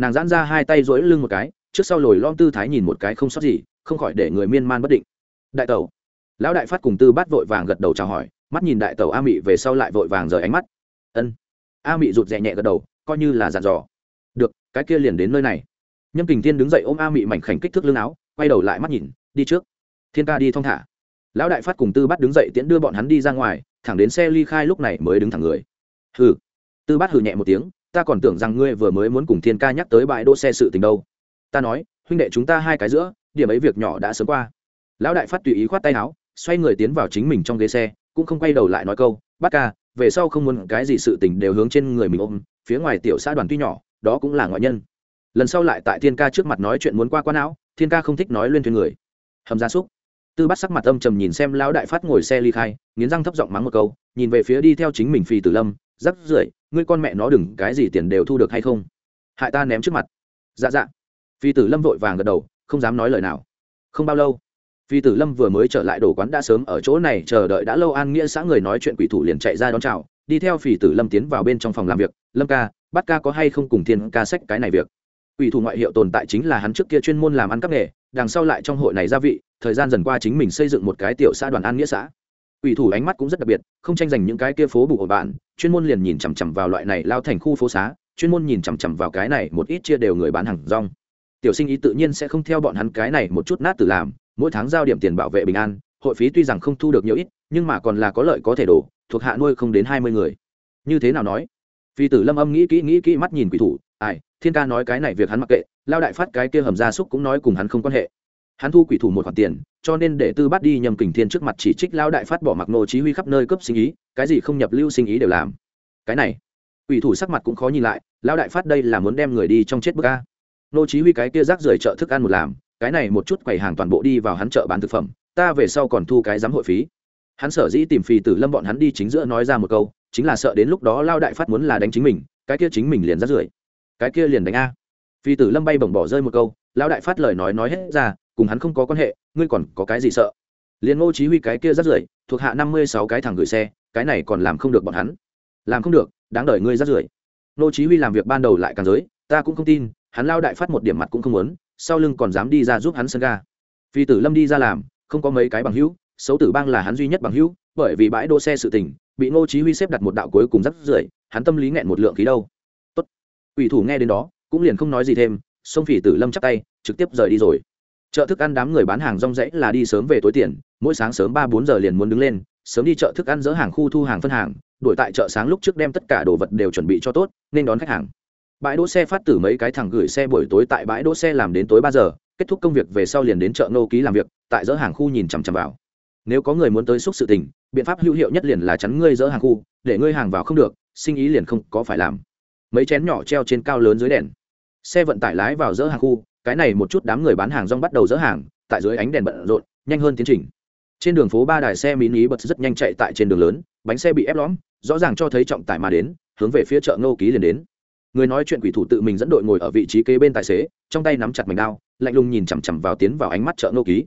Speaker 1: nàng giãn ra hai tay rỗi lưng một cái, trước sau lồi lom tư thái nhìn một cái không sót gì, không khỏi để người miên man bất định. Đại tẩu. Lão đại phát cùng tư bát vội vàng gật đầu chào hỏi, mắt nhìn đại tẩu a mị về sau lại vội vàng rời ánh mắt. Ân. A mị rụt rè nhẹ gật đầu, coi như là dặn dò. Được, cái kia liền đến nơi này. Nhâm kình thiên đứng dậy ôm a mị mảnh khảnh kích thước lưng áo, quay đầu lại mắt nhìn, đi trước. Thiên ca đi thong thả. Lão đại phát cùng tư bát đứng dậy tiễn đưa bọn hắn đi ra ngoài, thẳng đến xe ly khai lúc này mới đứng thẳng người. Hừ. Tư bát hừ nhẹ một tiếng ta còn tưởng rằng ngươi vừa mới muốn cùng thiên ca nhắc tới bãi đỗ xe sự tình đâu. Ta nói, huynh đệ chúng ta hai cái giữa, điểm ấy việc nhỏ đã sớm qua. Lão đại phát tùy ý khoát tay áo, xoay người tiến vào chính mình trong ghế xe, cũng không quay đầu lại nói câu bắt ca, về sau không muốn cái gì sự tình đều hướng trên người mình ôm, phía ngoài tiểu xã đoàn tuy nhỏ, đó cũng là ngoại nhân. Lần sau lại tại thiên ca trước mặt nói chuyện muốn qua quá não thiên ca không thích nói lên thuyền người. Hầm gia súc tư bắt sắc mặt âm trầm nhìn xem lão đại phát ngồi xe ly khai, nghiến răng thấp giọng mắng một câu, nhìn về phía đi theo chính mình phi tử lâm, rắc rưởi, ngươi con mẹ nó đừng, cái gì tiền đều thu được hay không? Hại ta ném trước mặt. Dạ dạ. Phi tử lâm vội vàng gật đầu, không dám nói lời nào. Không bao lâu, phi tử lâm vừa mới trở lại đồ quán đã sớm ở chỗ này, chờ đợi đã lâu an nghĩa xã người nói chuyện quỷ thủ liền chạy ra đón chào, đi theo phi tử lâm tiến vào bên trong phòng làm việc. Lâm ca bắt ca có hay không cùng thiên ca sách cái này việc? Quỷ thủ ngoại hiệu tồn tại chính là hắn trước kia chuyên môn làm ăn các nghề đằng sau lại trong hội này gia vị, thời gian dần qua chính mình xây dựng một cái tiểu xã đoàn an nghĩa xã. Quỷ thủ ánh mắt cũng rất đặc biệt, không tranh giành những cái kia phố bù ổ bạn, chuyên môn liền nhìn chằm chằm vào loại này lao thành khu phố xá, chuyên môn nhìn chằm chằm vào cái này một ít chia đều người bán hàng rong. Tiểu sinh ý tự nhiên sẽ không theo bọn hắn cái này một chút nát từ làm, mỗi tháng giao điểm tiền bảo vệ bình an, hội phí tuy rằng không thu được nhiều ít, nhưng mà còn là có lợi có thể đổ, thuộc hạ nuôi không đến hai mươi người. Như thế nào nói? Phi tử lâm âm nghĩ kỹ nghĩ kỹ mắt nhìn quỷ thủ, ai thiên ca nói cái này việc hắn mặc kệ, lao đại phát cái kia hầm gia súc cũng nói cùng hắn không quan hệ. Hắn thu quỷ thủ một khoản tiền, cho nên để tư bắt đi nhầm kình thiên trước mặt chỉ trích lao đại phát bỏ mặc nô chí huy khắp nơi cấp sinh ý, cái gì không nhập lưu sinh ý đều làm. Cái này, quỷ thủ sắc mặt cũng khó nhìn lại, lao đại phát đây là muốn đem người đi trong chết bức a. Nô chí huy cái kia rác rưởi chợ thức ăn một làm, cái này một chút quầy hàng toàn bộ đi vào hắn chợ bán thực phẩm, ta về sau còn thu cái giám hội phí. Hắn sở dĩ tìm phi tử lâm bọn hắn đi chính giữa nói ra một câu, chính là sợ đến lúc đó lao đại phát muốn là đánh chính mình, cái kia chính mình liền rác rưởi cái kia liền đánh a. Phi tử lâm bay bổng bỏ rơi một câu, lão đại phát lời nói nói hết ra, cùng hắn không có quan hệ, ngươi còn có cái gì sợ? Liền ngô chí huy cái kia rất rưởi, thuộc hạ năm mươi sáu cái thằng gửi xe, cái này còn làm không được bọn hắn. Làm không được, đáng đợi ngươi rất rưởi. Ngô chí huy làm việc ban đầu lại càng giới, ta cũng không tin, hắn lao đại phát một điểm mặt cũng không muốn, sau lưng còn dám đi ra giúp hắn sân ga. Phi tử lâm đi ra làm, không có mấy cái bằng hữu, xấu tử bang là hắn duy nhất bằng hữu, bởi vì bãi đỗ xe sự tình, bị ngô chí huy xếp đặt một đạo cuối cùng rất rưởi, hắn tâm lý nghẹn một lượng khí đâu. Quỷ ủy thủ nghe đến đó, cũng liền không nói gì thêm xông phỉ tử lâm chắp tay, trực tiếp rời đi rồi. Chợ thức ăn đám người bán hàng rong rẫy là đi sớm về tối tiền, mỗi sáng sớm ba bốn giờ liền muốn đứng lên, sớm đi chợ thức ăn dỡ hàng khu thu hàng phân hàng, đuổi tại chợ sáng lúc trước đem tất cả đồ vật đều chuẩn bị cho tốt, nên đón khách hàng. Bãi đỗ xe phát tử mấy cái thằng gửi xe buổi tối tại bãi đỗ xe làm đến tối ba giờ, kết thúc công việc về sau liền đến chợ nô ký làm việc, tại dỡ hàng khu nhìn chằm chằm vào. Nếu có người muốn tới xúc sự tình, biện pháp hữu hiệu nhất liền là chắn ngươi dỡ hàng khu, để ngươi hàng vào không được, sinh ý liền không có phải làm mấy chén nhỏ treo trên cao lớn dưới đèn. Xe vận tải lái vào dỡ hàng khu, cái này một chút đám người bán hàng rong bắt đầu dỡ hàng, tại dưới ánh đèn bận rộn, nhanh hơn tiến trình. Trên đường phố ba đài xe mini bật rất nhanh chạy tại trên đường lớn, bánh xe bị ép lõm, rõ ràng cho thấy trọng tải mà đến, hướng về phía chợ ngô ký liền đến. Người nói chuyện quỷ thủ tự mình dẫn đội ngồi ở vị trí kế bên tài xế, trong tay nắm chặt mảnh đao, lạnh lùng nhìn chằm chằm vào tiến vào ánh mắt chợ ngô ký.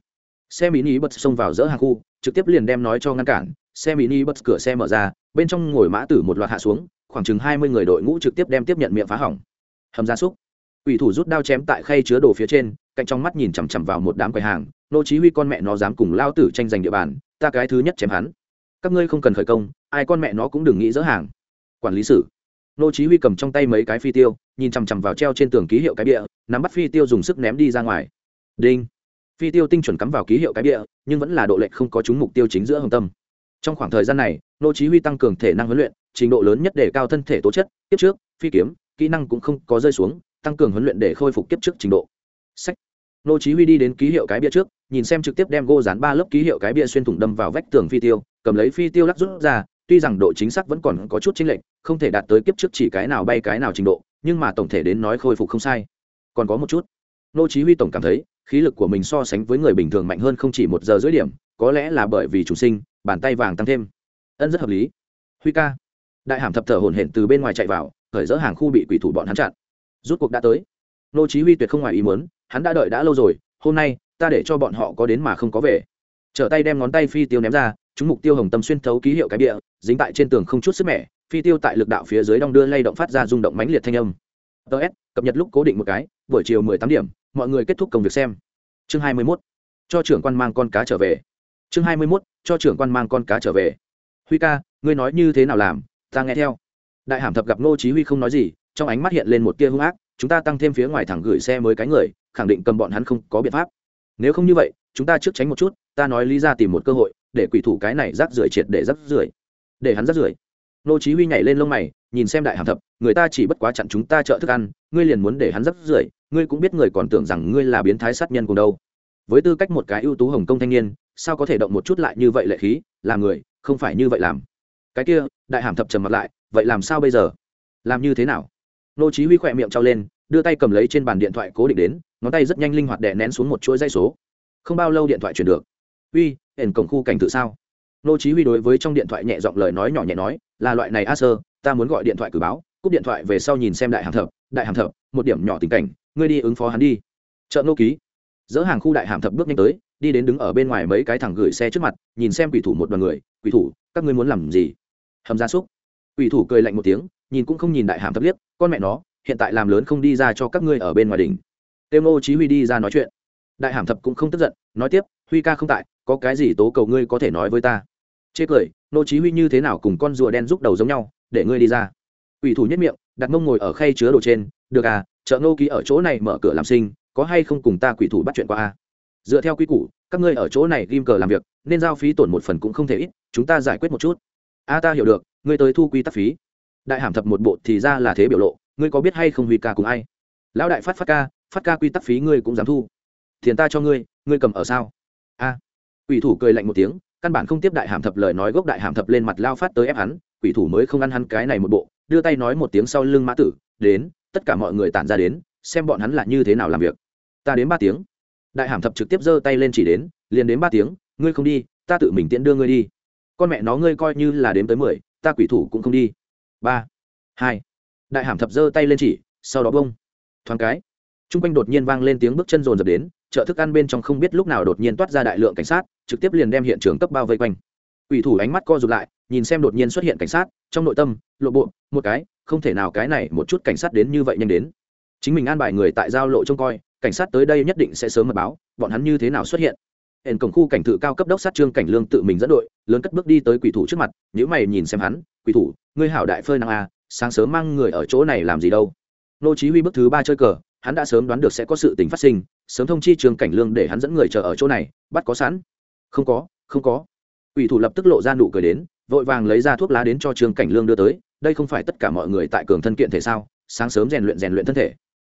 Speaker 1: Xe mini bật xông vào giữa hàng khu, trực tiếp liền đem nói cho ngăn cản, xe mini bật cửa xe mở ra, bên trong ngồi mã tử một loạt hạ xuống khoảng chừng hai mươi người đội ngũ trực tiếp đem tiếp nhận miệng phá hỏng. Hầm gia súc. Quỷ thủ rút đao chém tại khay chứa đồ phía trên, cạnh trong mắt nhìn chằm chằm vào một đám quầy hàng, nô chí huy con mẹ nó dám cùng lao tử tranh giành địa bàn, ta cái thứ nhất chém hắn. Các ngươi không cần khởi công, ai con mẹ nó cũng đừng nghĩ dỡ hàng. Quản lý sử nô chí huy cầm trong tay mấy cái phi tiêu, nhìn chằm chằm vào treo trên tường ký hiệu cái bịa, nắm bắt phi tiêu dùng sức ném đi ra ngoài. Đinh. Phi tiêu tinh chuẩn cắm vào ký hiệu cái bịa, nhưng vẫn là độ lệch không có trúng mục tiêu chính giữa hồng tâm. Trong khoảng thời gian này, nô chí huy tăng cường thể năng huấn luyện trình độ lớn nhất để cao thân thể tố chất tiếp trước, phi kiếm, kỹ năng cũng không có rơi xuống, tăng cường huấn luyện để khôi phục kiếp trước trình độ. Sách. Nô chí huy đi đến ký hiệu cái bia trước, nhìn xem trực tiếp đem gô dán ba lớp ký hiệu cái bia xuyên thủng đâm vào vách tường phi tiêu, cầm lấy phi tiêu lắc rút ra, tuy rằng độ chính xác vẫn còn có chút chênh lệch, không thể đạt tới kiếp trước chỉ cái nào bay cái nào trình độ, nhưng mà tổng thể đến nói khôi phục không sai. Còn có một chút. Nô chí huy tổng cảm thấy, khí lực của mình so sánh với người bình thường mạnh hơn không chỉ một giờ rưỡi điểm, có lẽ là bởi vì chủ sinh, bàn tay vàng tăng thêm. Ân rất hợp lý. Huy ca đại hàm thập thở hổn hển từ bên ngoài chạy vào, khởi dỡ hàng khu bị quỷ thủ bọn hắn chặn. Rút cuộc đã tới. Nô chí huy tuyệt không ngoài ý muốn, hắn đã đợi đã lâu rồi, hôm nay, ta để cho bọn họ có đến mà không có về. Trở tay đem ngón tay phi tiêu ném ra, chúng mục tiêu hồng tâm xuyên thấu ký hiệu cái bịa, dính tại trên tường không chút sức mẻ, phi tiêu tại lực đạo phía dưới đong đưa lay động phát ra rung động mãnh liệt thanh âm. Ts cập nhật lúc cố định một cái, buổi chiều 18 điểm, mọi người kết thúc công việc xem. Chương 21. cho trưởng quan mang con cá trở về. Chương 21. cho trưởng quan mang con cá trở về. Huy ca, ngươi nói như thế nào làm? Ta nghe theo. Đại hàm thập gặp ngô chí huy không nói gì, trong ánh mắt hiện lên một tia hung ác, chúng ta tăng thêm phía ngoài thẳng gửi xe mới cái người, khẳng định cầm bọn hắn không có biện pháp. Nếu không như vậy, chúng ta trước tránh một chút, ta nói lý ra tìm một cơ hội, để quỷ thủ cái này rác rưởi triệt để rác rưởi. Để hắn rác rưởi. Nô chí huy nhảy lên lông mày, nhìn xem đại hàm thập, người ta chỉ bất quá chặn chúng ta chợ thức ăn, ngươi liền muốn để hắn rác rưởi, ngươi cũng biết người còn tưởng rằng ngươi là biến thái sát nhân cùng đâu. Với tư cách một cái ưu tú hồng công thanh niên, sao có thể động một chút lại như vậy lệ khí, làm người, không phải như vậy làm cái kia, đại hàm thập trầm mặt lại, vậy làm sao bây giờ? Làm như thế nào? Nô chí huy khỏe miệng trao lên, đưa tay cầm lấy trên bàn điện thoại cố định đến, ngón tay rất nhanh linh hoạt đè nén xuống một chuỗi dây số. Không bao lâu điện thoại truyền được. Uy, ẩn cổng khu cảnh tự sao? Nô chí huy đối với trong điện thoại nhẹ giọng lời nói nhỏ nhẹ nói, là loại này a à sơ, ta muốn gọi điện thoại cử báo, cúp điện thoại về sau nhìn xem đại hàm thập, đại hàm thập, một điểm nhỏ tình cảnh, ngươi đi ứng phó hắn đi. Chợ nô ký, dỡ hàng khu đại hàm thập bước nhanh tới, đi đến đứng ở bên ngoài mấy cái thằng gửi xe trước mặt, nhìn xem quỷ thủ một đoàn người, quỷ thủ, các ngươi muốn làm gì? Hầm gia súc. Quỷ thủ cười lạnh một tiếng, nhìn cũng không nhìn đại hàm thập liếc, con mẹ nó, hiện tại làm lớn không đi ra cho các ngươi ở bên ngoài đỉnh. Tiêu nô chí huy đi ra nói chuyện. Đại hàm thập cũng không tức giận, nói tiếp, huy ca không tại, có cái gì tố cầu ngươi có thể nói với ta? Chê cười nô chí huy như thế nào cùng con rùa đen rúc đầu giống nhau, để ngươi đi ra. Quỷ thủ nhất miệng, đặt mông ngồi ở khay chứa đồ trên, được à chợ nô ký ở chỗ này mở cửa làm sinh, có hay không cùng ta quỷ thủ bắt chuyện qua a dựa theo quy củ, các ngươi ở chỗ này ghim cờ làm việc, nên giao phí tổn một phần cũng không thể ít, chúng ta giải quyết một chút a ta hiểu được, ngươi tới thu quy tắc phí. Đại hàm thập một bộ thì ra là thế biểu lộ, ngươi có biết hay không huy ca cùng ai? Lão đại phát phát ca phát ca quy tắc phí ngươi cũng dám thu. Tiền ta cho ngươi ngươi cầm ở sao? A quỷ thủ cười lạnh một tiếng, căn bản không tiếp đại hàm thập lời nói gốc đại hàm thập lên mặt lao phát tới ép hắn, quỷ thủ mới không ăn hắn cái này một bộ, đưa tay nói một tiếng sau lưng mã tử, đến, tất cả mọi người tản ra đến, xem bọn hắn là như thế nào làm việc. Ta đến ba tiếng. Đại hàm thập trực tiếp giơ tay lên chỉ đến, liền đến ba tiếng, ngươi không đi, ta tự mình tiễn đưa ngươi đi con mẹ nó ngươi coi như là đếm tới mười, ta quỷ thủ cũng không đi. Ba, hai, đại hàm thập giơ tay lên chỉ, sau đó bông. Thoáng cái t r u n g quanh đột nhiên vang lên tiếng bước chân rồn rập đến, chợ thức ăn bên trong không biết lúc nào đột nhiên toát ra đại lượng cảnh sát, trực tiếp liền đem hiện trường cấp bao vây quanh. Quỷ thủ ánh mắt co rụt lại, nhìn xem đột nhiên xuất hiện cảnh sát, trong nội tâm, lộ bộ, một cái, không thể nào cái này một chút cảnh sát đến như vậy nhanh đến. Chính mình an bài người tại giao lộ trông coi, cảnh sát tới đây nhất định sẽ sớm mật báo, bọn hắn như thế nào xuất hiện hển cổng khu cảnh thự cao cấp đốc sát trương cảnh lương tự mình dẫn đội, lớn cất bước đi tới quỷ thủ trước mặt nếu mày nhìn xem hắn, quỷ thủ, ngươi hảo đại phơi năng a à, sáng sớm mang người ở chỗ này làm gì đâu? Nô chí huy bước thứ ba chơi cờ, hắn đã sớm đoán được sẽ có sự tình phát sinh, sớm thông chi trương cảnh lương để hắn dẫn người chờ ở chỗ này, bắt có sẵn. Không có không có. Quỷ thủ lập tức lộ ra nụ cười đến, vội vàng lấy ra thuốc lá đến cho trương cảnh lương đưa tới, đây không phải tất cả mọi người tại cường thân kiện thể sao? Sáng sớm rèn luyện rèn luyện thân thể.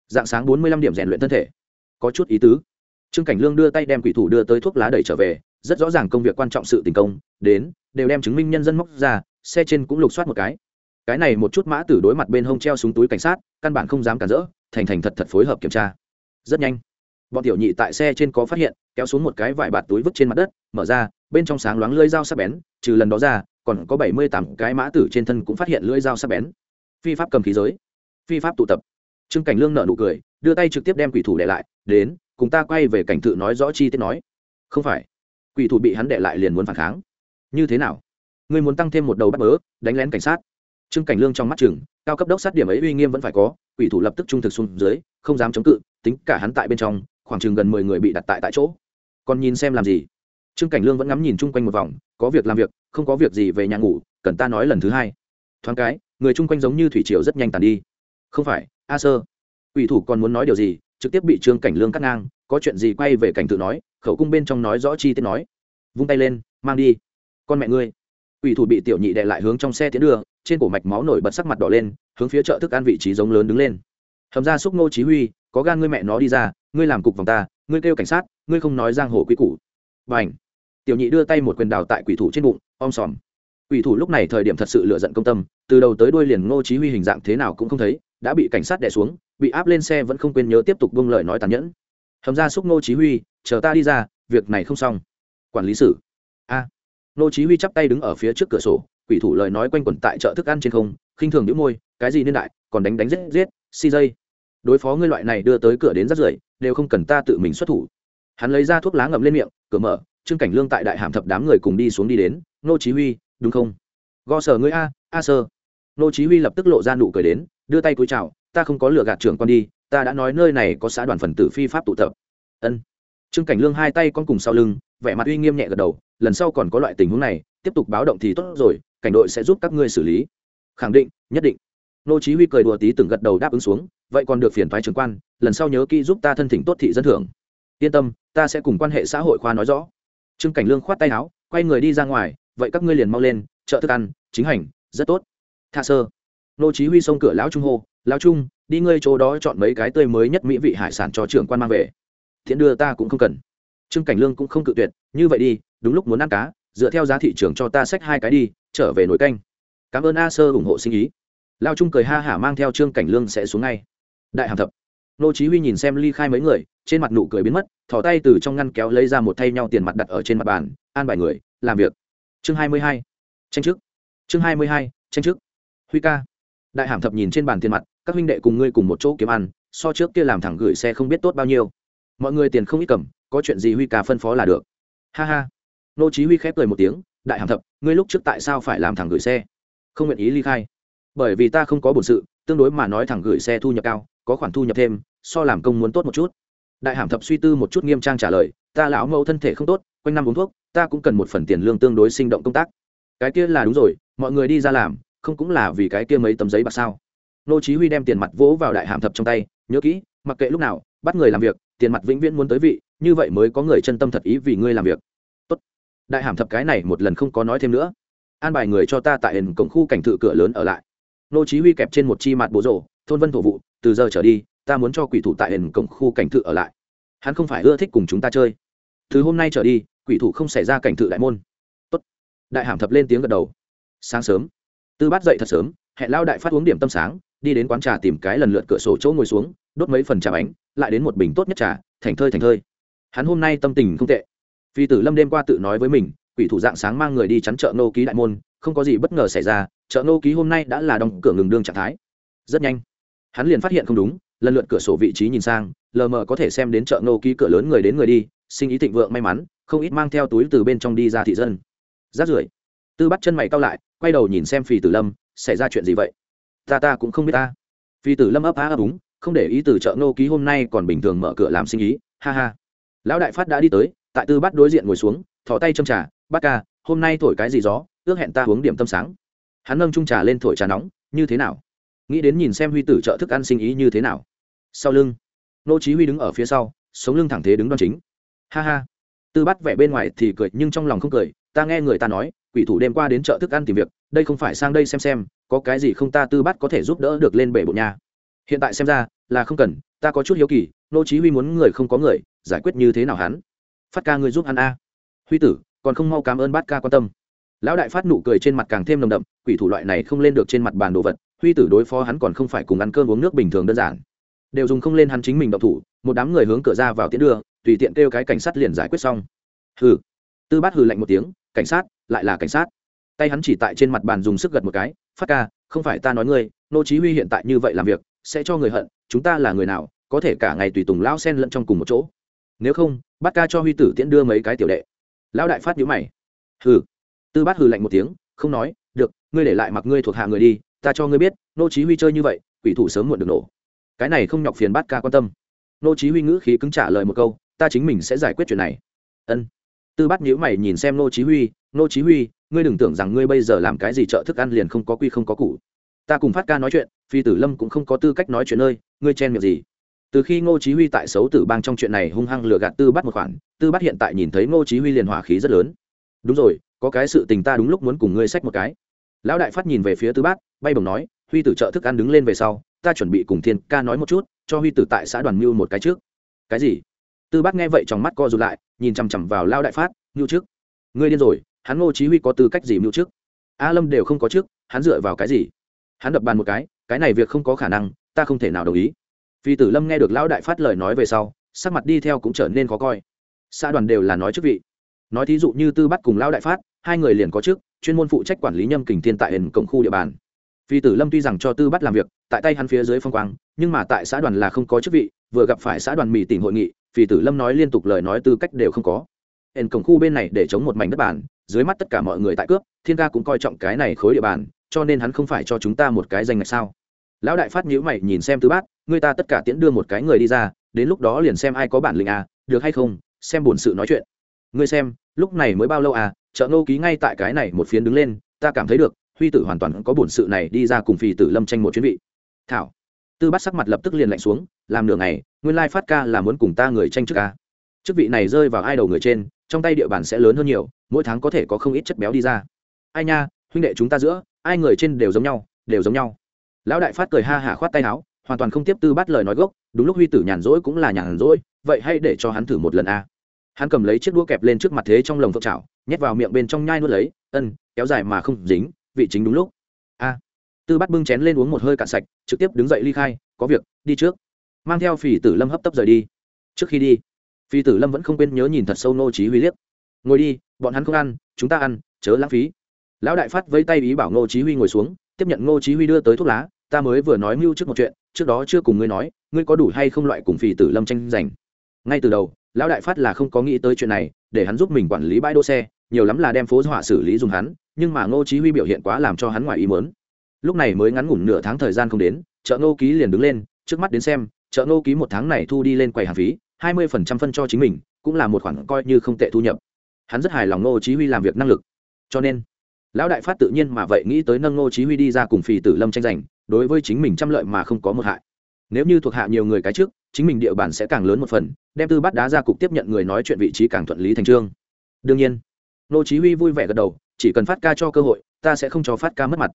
Speaker 1: Dạng sáng 45 điểm rèn luyện thân thể. Có chút ý tứ trương cảnh lương đưa tay đem quỷ thủ đưa tới thuốc lá đẩy trở về, rất rõ ràng công việc quan trọng sự tình công, đến, đều đem chứng minh nhân dân móc ra, xe trên cũng lục soát một cái. Cái này một chút mã tử đối mặt bên hông treo súng túi cảnh sát, căn bản không dám cản rỡ, thành thành thật thật phối hợp kiểm tra. Rất nhanh, bọn tiểu nhị tại xe trên có phát hiện, kéo xuống một cái vải bạt túi vứt trên mặt đất, mở ra, bên trong sáng loáng lưỡi dao sắc bén, trừ lần đó ra, còn có bảy mươi tám cái mã tử trên thân cũng phát hiện lưỡi dao sắc bén. Phi pháp cầm khí giới, phi pháp tụ tập. Trương cảnh lương nợ nụ cười, đưa tay trực tiếp đem quỷ thủ để lại, đến cùng ta quay về cảnh thự nói rõ chi tiết nói. Không phải. Quỷ thủ bị hắn đệ lại liền muốn phản kháng. Như thế nào? Ngươi muốn tăng thêm một đầu bắt bớ, đánh lén cảnh sát. Trương cảnh lương trong mắt chừng, cao cấp đốc sát điểm ấy uy nghiêm vẫn phải có, quỷ thủ lập tức trung thực xuống dưới, không dám chống cự, tính cả hắn tại bên trong, khoảng chừng gần mười người bị đặt tại tại chỗ. Còn nhìn xem làm gì? Trương cảnh lương vẫn ngắm nhìn chung quanh một vòng, có việc làm việc, không có việc gì về nhà ngủ, cần ta nói lần thứ hai. Thoáng cái, người chung quanh giống như thủy triều rất nhanh tàn đi. Không phải, a sơ. Quỷ thủ còn muốn nói điều gì? Trực tiếp bị trương cảnh lương cắt ngang, có chuyện gì quay về cảnh tự nói, khẩu cung bên trong nói rõ chi tiết nói. Vung tay lên, mang đi. Con mẹ ngươi. Ủy thủ bị tiểu nhị đệ lại hướng trong xe tiến đưa, trên cổ mạch máu nổi bật sắc mặt đỏ lên, hướng phía chợ thức ăn vị trí giống lớn đứng lên. Hầm ra xúc nô chí huy, có gan ngươi mẹ nó đi ra, ngươi làm cục vòng ta, ngươi kêu cảnh sát, ngươi không nói giang hồ quý củ. Bảnh tiểu nhị đưa tay một quyền đào tại quỷ thủ trên bụng, om sòm. Quỷ thủ lúc này thời điểm thật sự lựa giận công tâm, từ đầu tới đuôi liền ngô chí huy hình dạng thế nào cũng không thấy đã bị cảnh sát đè xuống, bị áp lên xe vẫn không quên nhớ tiếp tục buông lời nói tàn nhẫn. Hầm ra xúc nô chí huy, chờ ta đi ra, việc này không xong. Quản lý sử a. À. nô chí huy chắp tay đứng ở phía trước cửa sổ, quỷ thủ lời nói quanh quẩn tại chợ thức ăn trên không, khinh thường nhíu môi, cái gì niên đại, còn đánh đánh giết giết si dây. Đối phó ngươi loại này đưa tới cửa đến rất rưởi, đều không cần ta tự mình xuất thủ. Hắn lấy ra thuốc lá ngậm lên miệng, cửa mở, trương cảnh lương tại đại hàm thập đám người cùng đi xuống đi đến nô chí huy, đúng không? Gò sở ngươi a a sơ nô chí huy lập tức lộ ra nụ cười đến đưa tay cúi chào, ta không có lựa gạt trưởng quan đi, ta đã nói nơi này có xã đoàn phần tử phi pháp tụ tập. Ân. Trương cảnh lương hai tay con cùng sau lưng, vẻ mặt uy nghiêm nhẹ gật đầu, lần sau còn có loại tình huống này, tiếp tục báo động thì tốt rồi, cảnh đội sẽ giúp các ngươi xử lý. Khẳng định, nhất định. Nô chí huy cười đùa tí từng gật đầu đáp ứng xuống, vậy còn được phiền toái trưởng quan, lần sau nhớ kỹ giúp ta thân thỉnh tốt thị dân thưởng. Yên tâm, ta sẽ cùng quan hệ xã hội khoa nói rõ. Trương cảnh lương khoát tay áo, quay người đi ra ngoài, vậy các ngươi liền mau lên, chợ thức ăn, chính hành, rất tốt. Tha sơ nô chí huy xông cửa lão trung hô, lão trung, đi ngươi chỗ đó chọn mấy cái tươi mới nhất mỹ vị hải sản cho trưởng quan mang về. Thiện đưa ta cũng không cần. Trương cảnh lương cũng không cự tuyệt, như vậy đi, đúng lúc muốn ăn cá, dựa theo giá thị trường cho ta xách hai cái đi, trở về nồi canh. Cảm ơn a sơ ủng hộ sinh ý. Lao trung cười ha hả mang theo trương cảnh lương sẽ xuống ngay. Đại hàm thập. Nô chí huy nhìn xem ly khai mấy người, trên mặt nụ cười biến mất thò tay từ trong ngăn kéo lấy ra một thay nhau tiền mặt đặt ở trên mặt bàn, an bài người, làm việc. Chương 22. tranh chức. Chương 22. tranh chức. Huy ca đại hàm thập nhìn trên bàn tiền mặt, các huynh đệ cùng ngươi cùng một chỗ kiếm ăn, so trước kia làm thẳng gửi xe không biết tốt bao nhiêu. Mọi người tiền không ít cầm, có chuyện gì huy ca phân phó là được. Ha ha. Nô chí huy khép cười một tiếng, đại hàm thập, ngươi lúc trước tại sao phải làm thẳng gửi xe? Không nguyện ý ly khai. Bởi vì ta không có bổn sự, tương đối mà nói thẳng gửi xe thu nhập cao, có khoản thu nhập thêm, so làm công muốn tốt một chút. Đại hàm thập suy tư một chút nghiêm trang trả lời, ta lão mẫu thân thể không tốt, quanh năm uống thuốc, ta cũng cần một phần tiền lương tương đối sinh động công tác. Cái kia là đúng rồi, mọi người đi ra làm không cũng là vì cái kia mấy tấm giấy bạc sao? Nô chí huy đem tiền mặt vỗ vào đại hàm thập trong tay, nhớ kỹ, mặc kệ lúc nào, bắt người làm việc, tiền mặt vĩnh viễn muốn tới vị, như vậy mới có người chân tâm thật ý vì ngươi làm việc. Tốt. Đại hàm thập cái này một lần không có nói thêm nữa. An bài người cho ta tại hình cổng khu cảnh thự cửa lớn ở lại. Nô chí huy kẹp trên một chi mặt bố rổ, thôn vân thổ vụ, từ giờ trở đi, ta muốn cho quỷ thủ tại hình cổng khu cảnh thự ở lại. Hắn không phải ưa thích cùng chúng ta chơi. Từ hôm nay trở đi, quỷ thủ không xảy ra cảnh thự đại môn. Tốt. đại hàm thập lên tiếng gật đầu. Sáng sớm tư bát dậy thật sớm, hẹn lao đại phát uống điểm tâm sáng, đi đến quán trà tìm cái lần lượt cửa sổ chỗ ngồi xuống, đốt mấy phần trà bánh, lại đến một bình tốt nhất trà, thành thơi thành thơi. Hắn hôm nay tâm tình không tệ. Phi tử lâm đêm qua tự nói với mình, quỷ thủ dạng sáng mang người đi chắn chợ nô ký đại môn, không có gì bất ngờ xảy ra, chợ nô ký hôm nay đã là đóng cửa ngừng đương trạng thái. Rất nhanh, hắn liền phát hiện không đúng, lần lượt cửa sổ vị trí nhìn sang, lờ mờ có thể xem đến chợ nô ký cửa lớn người đến người đi, sinh ý thịnh vượng may mắn, không ít mang theo túi từ bên trong đi ra thị dân. Rát rưởi tư bắt chân mày cao lại, quay đầu nhìn xem phi tử lâm, xảy ra chuyện gì vậy? Ta ta cũng không biết ta. Phi tử lâm ấp á ấp úng, không để ý từ chợ nô ký hôm nay còn bình thường mở cửa làm sinh ý, ha ha. Lão đại phát đã đi tới, tại tư bắt đối diện ngồi xuống thỏ tay châm trà, bác ca, hôm nay thổi cái gì gió, ước hẹn ta uống điểm tâm sáng. Hắn nâng trung trà lên thổi trà nóng, như thế nào? Nghĩ đến nhìn xem huy tử chợ thức ăn sinh ý như thế nào. Sau lưng nô chí huy đứng ở phía sau, sống lưng thẳng thế đứng đoan chính. Ha ha. Tư bắt vẻ bên ngoài thì cười, nhưng trong lòng không cười, ta nghe người ta nói quỷ thủ đêm qua đến chợ thức ăn tìm việc, đây không phải sang đây xem xem, có cái gì không ta tư bắt có thể giúp đỡ được lên bể bộ nhà hiện tại xem ra, là không cần, ta có chút hiếu kỳ, nô chí huy muốn người không có người, giải quyết như thế nào hắn? Phát ca người giúp hắn a. Huy tử, còn không mau cảm ơn bát ca quan tâm. Lão đại phát nụ cười trên mặt càng thêm nồng đậm, quỷ thủ loại này không lên được trên mặt bàn đồ vật, huy tử đối phó hắn còn không phải cùng ăn cơm uống nước bình thường đơn giản. Đều dùng không lên hắn chính mình độc thủ, một đám người hướng cửa ra vào tiến đưa, tùy tiện kêu cái cảnh sát liền giải quyết xong. Hừ tư bát hừ lạnh một tiếng, cảnh sát, lại là cảnh sát. Tay hắn chỉ tại trên mặt bàn dùng sức gật một cái, phát ca, không phải ta nói ngươi, nô chí huy hiện tại như vậy làm việc, sẽ cho người hận, chúng ta là người nào, có thể cả ngày tùy tùng lao sen lẫn trong cùng một chỗ. Nếu không bắt ca cho huy tử tiễn đưa mấy cái tiểu đệ. Lão đại phát nhíu mày. Hừ. Tư bát hừ lạnh một tiếng, không nói, được, ngươi để lại mặc ngươi thuộc hạ người đi, ta cho ngươi biết, nô chí huy chơi như vậy, quỷ thủ sớm muộn được nổ. Cái này không nhọc phiền bát ca quan tâm. Nô chí huy ngữ khí cứng trả lời một câu, ta chính mình sẽ giải quyết chuyện này. Ân tư bát nhíu mày nhìn xem nô chí huy nô chí huy, ngươi đừng tưởng rằng ngươi bây giờ làm cái gì trợ thức ăn liền không có quy không có củ. Ta cùng phát ca nói chuyện, phi tử lâm cũng không có tư cách nói chuyện nơi, ngươi chen miệng gì? Từ khi ngô chí huy tại xấu tử bang trong chuyện này hung hăng lừa gạt tư bắt một khoản, tư bắt hiện tại nhìn thấy ngô chí huy liền hỏa khí rất lớn. Đúng rồi, có cái sự tình ta đúng lúc muốn cùng ngươi sách một cái. Lão đại phát nhìn về phía tư bát, bay bổng nói, huy tử trợ thức ăn đứng lên về sau, ta chuẩn bị cùng thiên ca nói một chút, cho huy tử tại xã đoàn mưu một cái trước. Cái gì? Tư bát nghe vậy trong mắt co rụt lại, nhìn chằm chằm vào lao đại phát mưu trước ngươi điên rồi, hắn ngô chí huy có tư cách gì mưu trước a lâm đều không có trước hắn dựa vào cái gì? Hắn đập bàn một cái cái này việc không có khả năng, ta không thể nào đồng ý. Phi tử lâm nghe được lão đại phát lời nói về sau, sắc mặt đi theo cũng trở nên khó coi. Xã đoàn đều là nói chức vị. Nói thí dụ như tư bắt cùng lão đại phát, hai người liền có chức, chuyên môn phụ trách quản lý nhâm kình thiên tại hình cổng khu địa bàn. Phi tử lâm tuy rằng cho tư bắt làm việc, tại tay hắn phía dưới phong quang, nhưng mà tại xã đoàn là không có chức vị, vừa gặp phải xã đoàn mỹ tỉnh hội nghị Phì tử lâm nói liên tục lời nói tư cách đều không có. Hển cổng khu bên này để chống một mảnh đất bàn, dưới mắt tất cả mọi người tại cướp, thiên ca cũng coi trọng cái này khối địa bàn, cho nên hắn không phải cho chúng ta một cái danh ngạch sao? Lão đại phát nhữ mày nhìn xem tư bát người ta tất cả tiễn đưa một cái người đi ra, đến lúc đó liền xem ai có bản lĩnh à được hay không, xem buồn sự nói chuyện. Ngươi xem, lúc này mới bao lâu à chợ ngô ký ngay tại cái này một phiến đứng lên, ta cảm thấy được, huy tử hoàn toàn có buồn sự này đi ra cùng phì tử lâm tranh một chuyến vị. Thảo tư bát sắc mặt lập tức liền lạnh xuống, làm nửa ngày, nguyên lai phát ca là muốn cùng ta người tranh chức ca chức vị này rơi vào ai đầu người trên, trong tay địa bàn sẽ lớn hơn nhiều, mỗi tháng có thể có không ít chất béo đi ra. Ai nha, huynh đệ chúng ta giữa, ai người trên đều giống nhau, đều giống nhau. Lão đại phát cười ha hả khoát tay áo, hoàn toàn không tiếp tư bắt lời nói gốc, đúng lúc huy tử nhàn rỗi cũng là nhàn rỗi, vậy hay để cho hắn thử một lần a hắn cầm lấy chiếc đũa kẹp lên trước mặt thế trong lồng phượng chảo, nhét vào miệng bên trong nhai nuốt lấy, ân, kéo dài mà không dính, vị chính đúng lúc. A tư bắt bưng chén lên uống một hơi cạn sạch, trực tiếp đứng dậy ly khai, có việc, đi trước. Mang theo phỉ tử lâm hấp tấp rời đi. Trước khi đi phi tử lâm vẫn không quên nhớ nhìn thật sâu nô chí huy liếc. Ngồi đi, bọn hắn không ăn, chúng ta ăn, chớ lãng phí. Lão đại phát vẫy tay ý bảo nô chí huy ngồi xuống, tiếp nhận nô chí huy đưa tới thuốc lá, ta mới vừa nói mưu trước một chuyện, trước đó chưa cùng ngươi nói, ngươi có đủ hay không loại cùng phi tử lâm tranh giành? Ngay từ đầu, lão đại phát là không có nghĩ tới chuyện này, để hắn giúp mình quản lý bãi đỗ xe, nhiều lắm là đem phố họa xử lý dùng hắn, nhưng mà ngô chí huy biểu hiện quá làm cho hắn ngoài ý muốn lúc này mới ngắn ngủn nửa tháng thời gian không đến, chợ ngô ký liền đứng lên, trước mắt đến xem, chợ ngô ký một tháng này thu đi lên quầy hàng phí, hai mươi phần trăm phân cho chính mình, cũng là một khoản coi như không tệ thu nhập. Hắn rất hài lòng ngô chí huy làm việc năng lực. Cho nên, lão đại phát tự nhiên mà vậy nghĩ tới nâng ngô chí huy đi ra cùng phì tử lâm tranh giành, đối với chính mình trăm lợi mà không có một hại. Nếu như thuộc hạ nhiều người cái trước, chính mình địa bàn sẽ càng lớn một phần, đem tư bắt đá ra cục tiếp nhận người nói chuyện vị trí càng thuận lý thành trương. Đương nhiên, ngô chí huy vui vẻ gật đầu, chỉ cần phát ca cho cơ hội, ta sẽ không cho phát ca mất mặt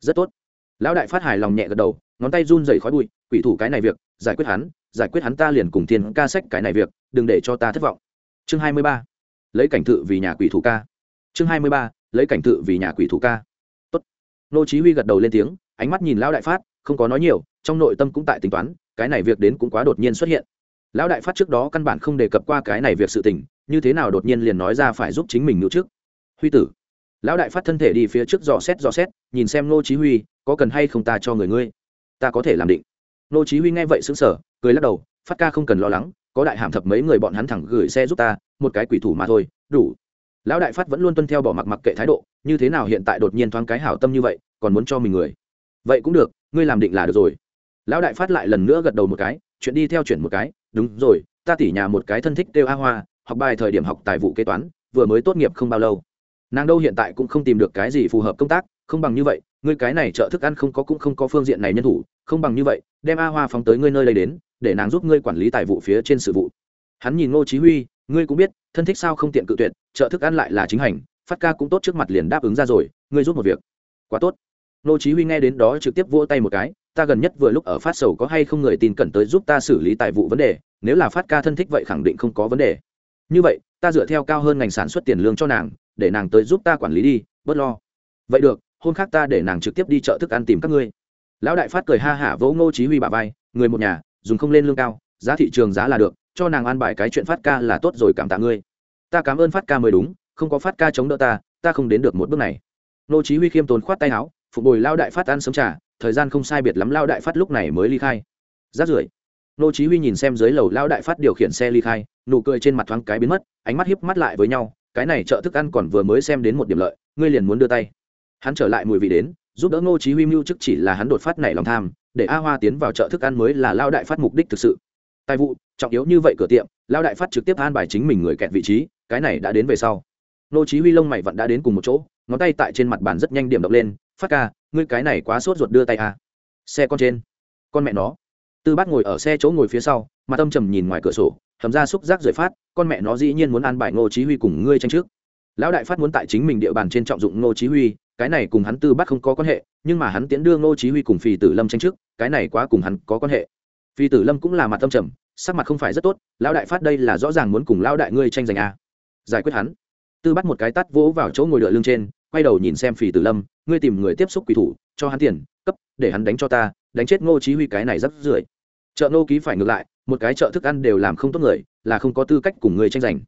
Speaker 1: rất tốt. Lão đại phát hài lòng nhẹ gật đầu, ngón tay run rẩy khói bụi, quỷ thủ cái này việc, giải quyết hắn, giải quyết hắn ta liền cùng thiên ca sách cái này việc, đừng để cho ta thất vọng. Chương 23. lấy cảnh tự vì nhà quỷ thủ ca. Chương 23. lấy cảnh tự vì nhà quỷ thủ ca. Tốt. Nô chí huy gật đầu lên tiếng, ánh mắt nhìn lão đại phát, không có nói nhiều, trong nội tâm cũng tại tính toán, cái này việc đến cũng quá đột nhiên xuất hiện. Lão đại phát trước đó căn bản không đề cập qua cái này việc sự tình, như thế nào đột nhiên liền nói ra phải giúp chính mình nữa trước huy tử lão đại phát thân thể đi phía trước dò xét dò xét, nhìn xem nô chí huy, có cần hay không ta cho người ngươi? Ta có thể làm định. Nô chí huy nghe vậy sững sờ, cười lắc đầu, phát ca không cần lo lắng, có đại hàm thập mấy người bọn hắn thẳng gửi xe giúp ta, một cái quỷ thủ mà thôi, đủ. Lão đại phát vẫn luôn tuân theo bỏ mặc mặc kệ thái độ, như thế nào hiện tại đột nhiên thoáng cái hảo tâm như vậy, còn muốn cho mình người. Vậy cũng được, ngươi làm định là được rồi. Lão đại phát lại lần nữa gật đầu một cái, chuyện đi theo chuyển một cái, đúng rồi, ta tỉ nhà một cái thân thích kêu a hoa, học bài thời điểm học tài vụ kế toán, vừa mới tốt nghiệp không bao lâu nàng đâu hiện tại cũng không tìm được cái gì phù hợp công tác, không bằng như vậy, ngươi cái này chợ thức ăn không có cũng không có phương diện này nhân thủ, không bằng như vậy, đem a hoa phóng tới ngươi nơi đây đến, để nàng giúp ngươi quản lý tài vụ phía trên sự vụ. Hắn nhìn ngô chí huy, ngươi cũng biết, thân thích sao không tiện cự tuyệt chợ thức ăn lại là chính hành, phát ca cũng tốt trước mặt liền đáp ứng ra rồi, ngươi giúp một việc. Quá tốt. Ngô chí huy nghe đến đó trực tiếp vỗ tay một cái, ta gần nhất vừa lúc ở phát sầu có hay không người tin cẩn tới giúp ta xử lý tài vụ vấn đề, nếu là phát ca thân thích vậy khẳng định không có vấn đề. Như vậy, ta dựa theo cao hơn ngành sản xuất tiền lương cho nàng để nàng tới giúp ta quản lý đi, bớt lo. Vậy được, hôm khác ta để nàng trực tiếp đi chợ thức ăn tìm các ngươi. Lão đại phát cười ha hả vỗ ngô chí huy bà vai, người một nhà, dùng không lên lương cao, giá thị trường giá là được, cho nàng an bài cái chuyện phát ca là tốt rồi cảm tạ ngươi. Ta cảm ơn phát ca mới đúng, không có phát ca chống đỡ ta ta không đến được một bước này. Ngô chí huy khiêm tốn khoát tay áo, phục bồi lao đại phát ăn sớm trà, thời gian không sai biệt lắm lao đại phát lúc này mới ly khai. Rát rưởi, ngô chí huy nhìn xem dưới lầu lao đại phát điều khiển xe ly khai, nụ cười trên mặt thoáng cái biến mất, ánh mắt hiếp mắt lại với nhau cái này chợ thức ăn còn vừa mới xem đến một điểm lợi, ngươi liền muốn đưa tay. Hắn trở lại mùi vị đến, giúp đỡ ngô chí huy mưu chức chỉ là hắn đột phát nảy lòng tham, để a hoa tiến vào chợ thức ăn mới là lao đại phát mục đích thực sự. Tài vụ, trọng yếu như vậy cửa tiệm, lao đại phát trực tiếp an bài chính mình người kẹt vị trí, cái này đã đến về sau. Ngô chí huy lông mày vẫn đã đến cùng một chỗ, ngón tay tại trên mặt bàn rất nhanh điểm động lên, phát ca, ngươi cái này quá sốt ruột đưa tay a xe con trên. Con mẹ nó tư bác ngồi ở xe chỗ ngồi phía sau, mặt tâm trầm nhìn ngoài cửa sổ, thầm ra xúc giác rời phát, con mẹ nó dĩ nhiên muốn an bài ngô chí huy cùng ngươi tranh trước. Lão đại phát muốn tại chính mình địa bàn trên trọng dụng ngô chí huy, cái này cùng hắn tư Bát không có quan hệ, nhưng mà hắn tiến đưa ngô chí huy cùng phi tử lâm tranh trước, cái này quá cùng hắn có quan hệ. Phi tử lâm cũng là mặt tâm trầm, sắc mặt không phải rất tốt, lão đại phát đây là rõ ràng muốn cùng lão đại ngươi tranh giành à giải quyết hắn. Tư bắt một cái tát vỗ vào chỗ ngồi đỡ lưng trên, quay đầu nhìn xem phi tử lâm, ngươi tìm người tiếp xúc quỷ thủ, cho hắn tiền, cấp, để hắn đánh cho ta, đánh chết ngô chí huy cái này rất rưởi chợ nô ký phải ngược lại, một cái chợ thức ăn đều làm không tốt người, là không có tư cách cùng người tranh giành.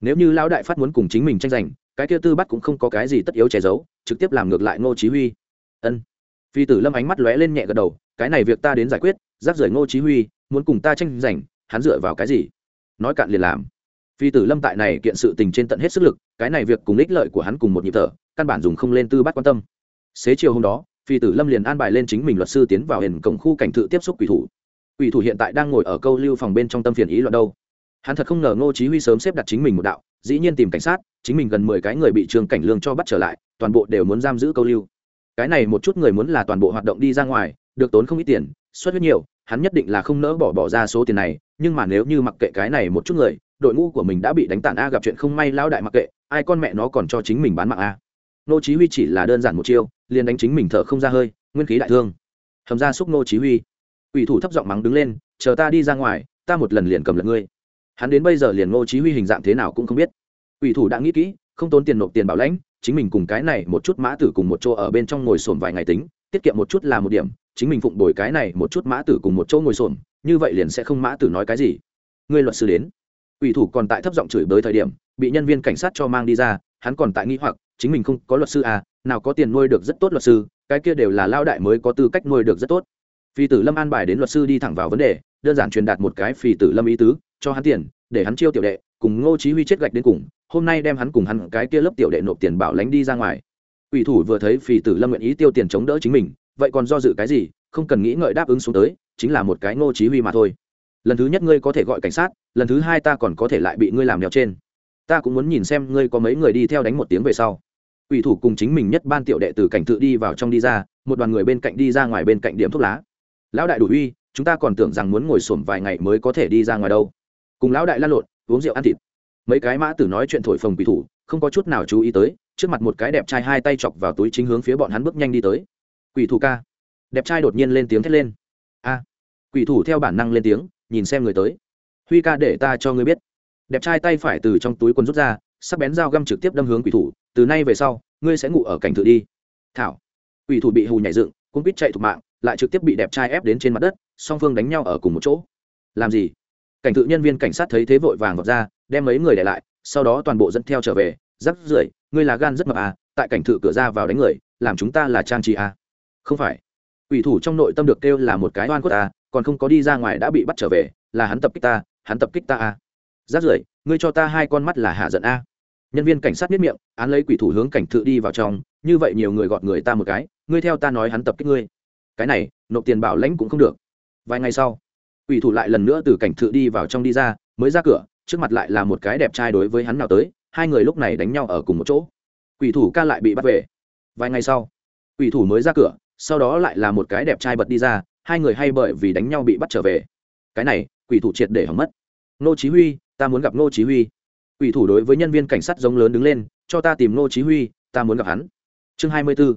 Speaker 1: Nếu như lão đại phát muốn cùng chính mình tranh giành, cái kia tư bắt cũng không có cái gì tất yếu che giấu, trực tiếp làm ngược lại ngô chí huy. Ân. Phi tử lâm ánh mắt lóe lên nhẹ gật đầu, cái này việc ta đến giải quyết Giáp rời ngô chí huy, muốn cùng ta tranh giành, hắn dựa vào cái gì? Nói cạn liền làm. Phi tử lâm tại này kiện sự tình trên tận hết sức lực, cái này việc cùng ích lợi của hắn cùng một nhịp thở, căn bản dùng không lên tư bắt quan tâm. Xế chiều hôm đó, phi tử lâm liền an bài lên chính mình luật sư tiến vào hiền cổng khu cảnh thự tiếp xúc quỷ thủ quỷ thủ hiện tại đang ngồi ở câu lưu phòng bên trong tâm phiền ý loạn đâu. Hắn thật không ngờ ngô chí huy sớm xếp đặt chính mình một đạo, dĩ nhiên tìm cảnh sát, chính mình gần mười cái người bị trương cảnh lương cho bắt trở lại, toàn bộ đều muốn giam giữ câu lưu. Cái này một chút người muốn là toàn bộ hoạt động đi ra ngoài, được tốn không ít tiền xuất huyết nhiều, hắn nhất định là không nỡ bỏ bỏ ra số tiền này, nhưng mà nếu như mặc kệ cái này một chút người, đội ngũ của mình đã bị đánh tàn a gặp chuyện không may lão đại mặc kệ, ai con mẹ nó còn cho chính mình bán mạng a. Nô chí huy chỉ là đơn giản một chiêu, liền đánh chính mình thở không ra hơi, nguyên khí đại thương. Thầm ra xúc nô chí huy ủy thủ thấp giọng mắng đứng lên, chờ ta đi ra ngoài, ta một lần liền cầm lật ngươi. Hắn đến bây giờ liền ngô chí huy hình dạng thế nào cũng không biết. Ủy thủ đã nghĩ kỹ, không tốn tiền nộp tiền bảo lãnh, chính mình cùng cái này một chút mã tử cùng một chỗ ở bên trong ngồi sồn vài ngày tính, tiết kiệm một chút là một điểm, chính mình phụng bồi cái này một chút mã tử cùng một chỗ ngồi sồn như vậy liền sẽ không mã tử nói cái gì. Ngươi luật sư đến. Ủy thủ còn tại thấp giọng chửi bới thời điểm, bị nhân viên cảnh sát cho mang đi ra, hắn còn tại nghi hoặc, chính mình không có luật sư à nào có tiền nuôi được rất tốt luật sư, cái kia đều là lao đại mới có tư cách nuôi được rất tốt phi tử lâm an bài đến luật sư đi thẳng vào vấn đề, đơn giản truyền đạt một cái phi tử lâm ý tứ, cho hắn tiền, để hắn chiêu tiểu đệ, cùng ngô chí huy chết gạch đến cùng, hôm nay đem hắn cùng hắn cái kia lớp tiểu đệ nộp tiền bảo lãnh đi ra ngoài. Ủy thủ vừa thấy phì tử lâm nguyện ý tiêu tiền chống đỡ chính mình, vậy còn do dự cái gì, không cần nghĩ ngợi đáp ứng xuống tới, chính là một cái ngô chí huy mà thôi. Lần thứ nhất ngươi có thể gọi cảnh sát, lần thứ hai ta còn có thể lại bị ngươi làm đèo trên. Ta cũng muốn nhìn xem ngươi có mấy người đi theo đánh một tiếng về sau. Ủy thủ cùng chính mình nhất ban tiểu đệ từ cảnh tự đi vào trong đi ra, một đoàn người bên cạnh đi ra ngoài bên cạnh điểm thuốc lá lão đại đủ uy, chúng ta còn tưởng rằng muốn ngồi xổm vài ngày mới có thể đi ra ngoài đâu. Cùng lão đại lan lộn, uống rượu ăn thịt. Mấy cái mã tử nói chuyện thổi phồng quỷ thủ, không có chút nào chú ý tới, trước mặt một cái đẹp trai hai tay chọc vào túi chính hướng phía bọn hắn bước nhanh đi tới. Quỷ thủ ca. Đẹp trai đột nhiên lên tiếng thét lên. A. Quỷ thủ theo bản năng lên tiếng, nhìn xem người tới. Huy ca để ta cho ngươi biết. Đẹp trai tay phải từ trong túi quần rút ra, sắc bén dao găm trực tiếp đâm hướng quỷ thủ, từ nay về sau, ngươi sẽ ngủ ở cảnh thự đi. Thảo. Quỷ thủ bị hù nhảy dựng cũng biết chạy thục mạng lại trực tiếp bị đẹp trai ép đến trên mặt đất, song phương đánh nhau ở cùng một chỗ. Làm gì? Cảnh tự nhân viên cảnh sát thấy thế vội vàng vọt ra, đem mấy người để lại, sau đó toàn bộ dẫn theo trở về. Rắc rưởi, ngươi là gan rất mập à tại cảnh thự cửa ra vào đánh người, làm chúng ta là trang trí à? Không phải. Ủy thủ trong nội tâm được kêu là một cái oan cốt à còn không có đi ra ngoài đã bị bắt trở về, là hắn tập kích ta, hắn tập kích ta à? Rắc rưởi, ngươi cho ta hai con mắt là hạ giận à? Nhân viên cảnh sát biết miệng, án lấy quỷ thủ hướng cảnh thự đi vào trong, như vậy nhiều người gọt người ta một cái, ngươi theo ta nói hắn tập kích ngươi cái này, nộp tiền bảo lãnh cũng không được. Vài ngày sau, quỷ thủ lại lần nữa từ cảnh thự đi vào trong đi ra, mới ra cửa, trước mặt lại là một cái đẹp trai đối với hắn nào tới, hai người lúc này đánh nhau ở cùng một chỗ. Quỷ thủ ca lại bị bắt về. Vài ngày sau, quỷ thủ mới ra cửa, sau đó lại là một cái đẹp trai bật đi ra, hai người hay bởi vì đánh nhau bị bắt trở về. Cái này, quỷ thủ triệt để hỏng mất. Nô chí huy, ta muốn gặp nô chí huy. Quỷ thủ đối với nhân viên cảnh sát giống lớn đứng lên, cho ta tìm nô chí huy, ta muốn gặp hắn. Chương 24.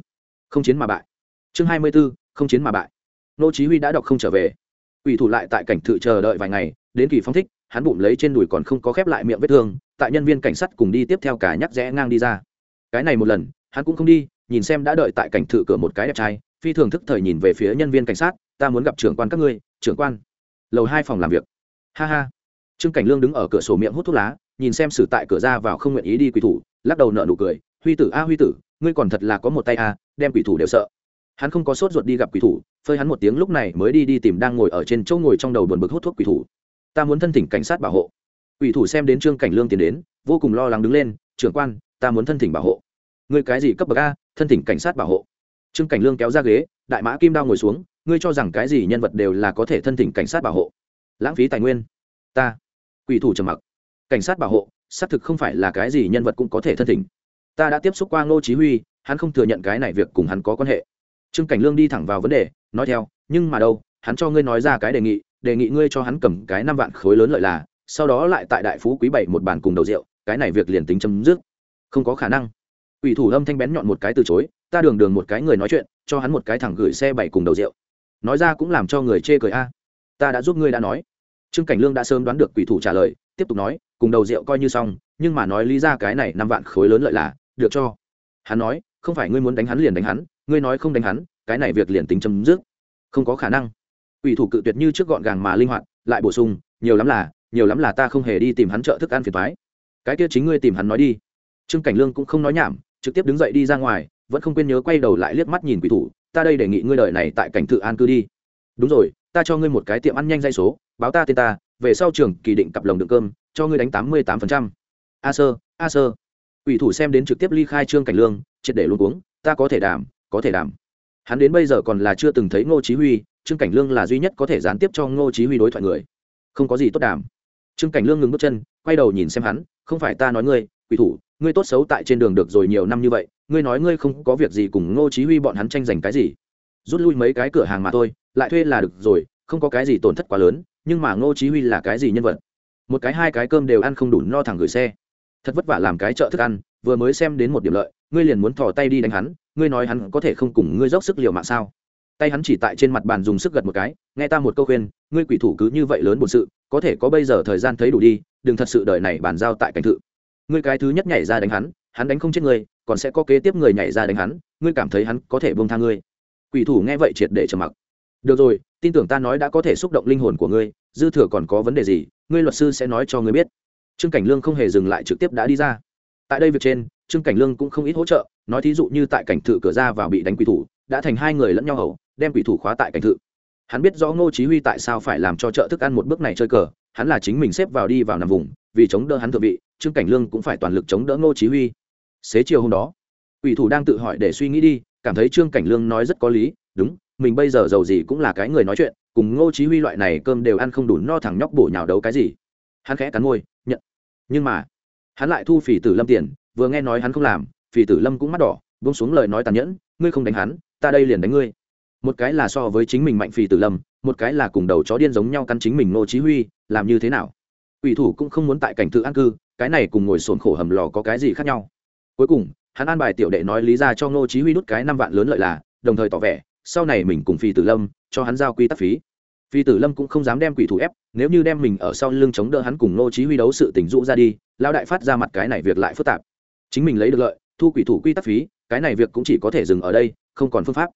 Speaker 1: không chiến mà bại. Chương 24 không chiến mà bại. Nô chí huy đã đọc không trở về. Quỷ thủ lại tại cảnh thự chờ đợi vài ngày, đến kỳ phong thích, hắn bụng lấy trên đùi còn không có khép lại miệng vết thương, tại nhân viên cảnh sát cùng đi tiếp theo cả nhắc rẽ ngang đi ra. Cái này một lần, hắn cũng không đi, nhìn xem đã đợi tại cảnh thự cửa một cái đẹp trai, phi thường thức thời nhìn về phía nhân viên cảnh sát, ta muốn gặp trưởng quan các ngươi, trưởng quan. Lầu hai phòng làm việc. Ha ha. Trương cảnh lương đứng ở cửa sổ miệng hút thuốc lá, nhìn xem xử tại cửa ra vào không nguyện ý đi quỷ thủ, lắc đầu nợ nụ cười, huy tử, a, huy tử, ngươi còn thật là có một tay a, đem quỷ thủ đều sợ hắn không có sốt ruột đi gặp quỷ thủ, phơi hắn một tiếng lúc này mới đi đi tìm đang ngồi ở trên chỗ ngồi trong đầu buồn bực hút thuốc quỷ thủ. Ta muốn thân thỉnh cảnh sát bảo hộ. Quỷ thủ xem đến trương cảnh lương tiến đến, vô cùng lo lắng đứng lên, trưởng quan, ta muốn thân thỉnh bảo hộ. Ngươi cái gì cấp bậc a, thân thỉnh cảnh sát bảo hộ? Trương cảnh lương kéo ra ghế, đại mã kim đao ngồi xuống, ngươi cho rằng cái gì nhân vật đều là có thể thân thỉnh cảnh sát bảo hộ? Lãng phí tài nguyên. Ta. Quỷ thủ trầm mặc. Cảnh sát bảo hộ, xác thực không phải là cái gì nhân vật cũng có thể thân thỉnh. Ta đã tiếp xúc qua ngô chí huy, hắn không thừa nhận cái này việc cùng hắn có quan hệ trương cảnh lương đi thẳng vào vấn đề, nói theo, nhưng mà đâu, hắn cho ngươi nói ra cái đề nghị đề nghị ngươi cho hắn cầm cái năm vạn khối lớn lợi là, sau đó lại tại đại phú quý bảy một bàn cùng đầu rượu, cái này việc liền tính chấm dứt. Không có khả năng. Ủy thủ lâm thanh bén nhọn một cái từ chối, ta đường đường một cái người nói chuyện, cho hắn một cái thẳng gửi xe bảy cùng đầu rượu. Nói ra cũng làm cho người chê cười a. Ta đã giúp ngươi đã nói. Trương cảnh lương đã sớm đoán được quỷ thủ trả lời, tiếp tục nói, cùng đầu rượu coi như xong, nhưng mà nói lý ra cái này năm vạn khối lớn lợi là, được cho. Hắn nói, không phải ngươi muốn đánh hắn liền đánh hắn ngươi nói không đánh hắn, cái này việc liền tính chấm dứt. Không có khả năng. Ủy thủ cự tuyệt như trước gọn gàng mà linh hoạt, lại bổ sung, nhiều lắm là, nhiều lắm là ta không hề đi tìm hắn trợ thức ăn phiền thoái cái kia chính ngươi tìm hắn nói đi. Trương cảnh lương cũng không nói nhảm, trực tiếp đứng dậy đi ra ngoài, vẫn không quên nhớ quay đầu lại liếc mắt nhìn quỷ thủ, ta đây đề nghị ngươi đợi này tại cảnh tự an cư đi. Đúng rồi, ta cho ngươi một cái tiệm ăn nhanh dây số, báo ta tên ta, về sau trường kỳ định cặp lồng đựng cơm, cho ngươi đánh tám mươi tám phần trăm. A sơ a sơ. Quỷ thủ xem đến trực tiếp ly khai trương cảnh lương, triệt để luôn uống ta có thể đảm có thể đảm. Hắn đến bây giờ còn là chưa từng thấy ngô chí huy, trương cảnh lương là duy nhất có thể gián tiếp cho ngô chí huy đối thoại người. Không có gì tốt đảm. Trương cảnh lương ngừng bước chân, quay đầu nhìn xem hắn, không phải ta nói ngươi, quỷ thủ, ngươi tốt xấu tại trên đường được rồi nhiều năm như vậy, ngươi nói ngươi không có việc gì cùng ngô chí huy bọn hắn tranh giành cái gì? Rút lui mấy cái cửa hàng mà thôi, lại thuê là được rồi, không có cái gì tổn thất quá lớn, nhưng mà ngô chí huy là cái gì nhân vật? Một cái hai cái cơm đều ăn không đủ no thẳng gửi xe. Thật vất vả làm cái chợ thức ăn, vừa mới xem đến một điểm lợi, ngươi liền muốn thò tay đi đánh hắn ngươi nói hắn có thể không cùng ngươi dốc sức liều mạng sao? Tay hắn chỉ tại trên mặt bàn dùng sức gật một cái, nghe ta một câu khuyên, ngươi quỷ thủ cứ như vậy lớn bổn sự, có thể có bây giờ thời gian thấy đủ đi, đừng thật sự đợi này bàn giao tại cảnh thự. Ngươi cái thứ nhất nhảy ra đánh hắn hắn đánh không chết ngươi, còn sẽ có kế tiếp người nhảy ra đánh hắn, ngươi cảm thấy hắn có thể buông tha ngươi. Quỷ thủ nghe vậy triệt để trầm mặc. Được rồi, tin tưởng ta nói đã có thể xúc động linh hồn của ngươi, dư thừa còn có vấn đề gì, ngươi luật sư sẽ nói cho ngươi biết. Trương cảnh lương không hề dừng lại trực tiếp đã đi ra. Tại đây việc trên trương cảnh lương cũng không ít hỗ trợ, nói thí dụ như tại cảnh thự cửa ra vào bị đánh quỷ thủ, đã thành hai người lẫn nhau hầu, đem quỷ thủ khóa tại cảnh thự. Hắn biết rõ ngô chí huy tại sao phải làm cho chợ thức ăn một bước này chơi cờ, hắn là chính mình xếp vào đi vào nằm vùng, vì chống đỡ hắn thượng vị, trương cảnh lương cũng phải toàn lực chống đỡ ngô chí huy. Xế chiều hôm đó, quỷ thủ đang tự hỏi để suy nghĩ đi, cảm thấy trương cảnh lương nói rất có lý, đúng, mình bây giờ giàu gì cũng là cái người nói chuyện, cùng ngô chí huy loại này cơm đều ăn không đủ no thẳng nhóc bổ nhào đấu cái gì. Hắn khẽ cắn môi, nhận. Nhưng mà, hắn lại thu phỉ tử lâm tiền vừa nghe nói hắn không làm, phì tử lâm cũng mắt đỏ, buông xuống lời nói tàn nhẫn, ngươi không đánh hắn, ta đây liền đánh ngươi. Một cái là so với chính mình mạnh phì tử lâm, một cái là cùng đầu chó điên giống nhau căn chính mình ngô chí huy, làm như thế nào? Ủy thủ cũng không muốn tại cảnh tự an cư, cái này cùng ngồi sồn khổ hầm lò có cái gì khác nhau? Cuối cùng, hắn an bài tiểu đệ nói lý ra cho ngô chí huy đút cái năm vạn lớn lợi là, đồng thời tỏ vẻ, sau này mình cùng phi tử lâm, cho hắn giao quy tắc phí. Phi tử lâm cũng không dám đem quỷ thủ ép, nếu như đem mình ở sau lưng chống đỡ hắn cùng ngô chí huy đấu sự tình dụ ra đi lao đại phát ra mặt cái này việc lại phức tạp chính mình lấy được lợi, thu quỷ thủ quy tắc phí, cái này việc cũng chỉ có thể dừng ở đây, không còn phương pháp.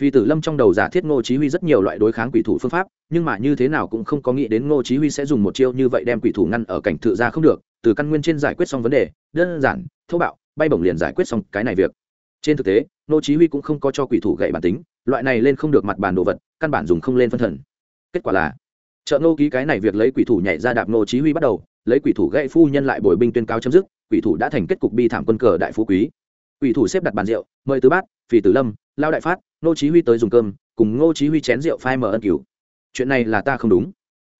Speaker 1: Phi tử lâm trong đầu giả thiết ngô chí huy rất nhiều loại đối kháng quỷ thủ phương pháp, nhưng mà như thế nào cũng không có nghĩ đến ngô chí huy sẽ dùng một chiêu như vậy đem quỷ thủ ngăn ở cảnh tự ra không được, từ căn nguyên trên giải quyết xong vấn đề, đơn giản, thô bạo, bay bổng liền giải quyết xong cái này việc. Trên thực tế, ngô chí huy cũng không có cho quỷ thủ gậy bản tính, loại này lên không được mặt bàn đồ vật, căn bản dùng không lên phân thần. Kết quả là trợ ngô ký cái này việc lấy quỷ thủ nhảy ra đạp ngô chí huy bắt đầu, lấy quỷ thủ gậy phu nhân lại bồi binh tuyên cao chấm dứt quỷ thủ đã thành kết cục bi thảm quân cờ đại phú quý. Quỷ thủ xếp đặt bàn rượu, mời tứ bát, phì tử lâm, lao đại phát, ngô chí huy tới dùng cơm, cùng ngô chí huy chén rượu phai mở ân cửu. Chuyện này là ta không đúng.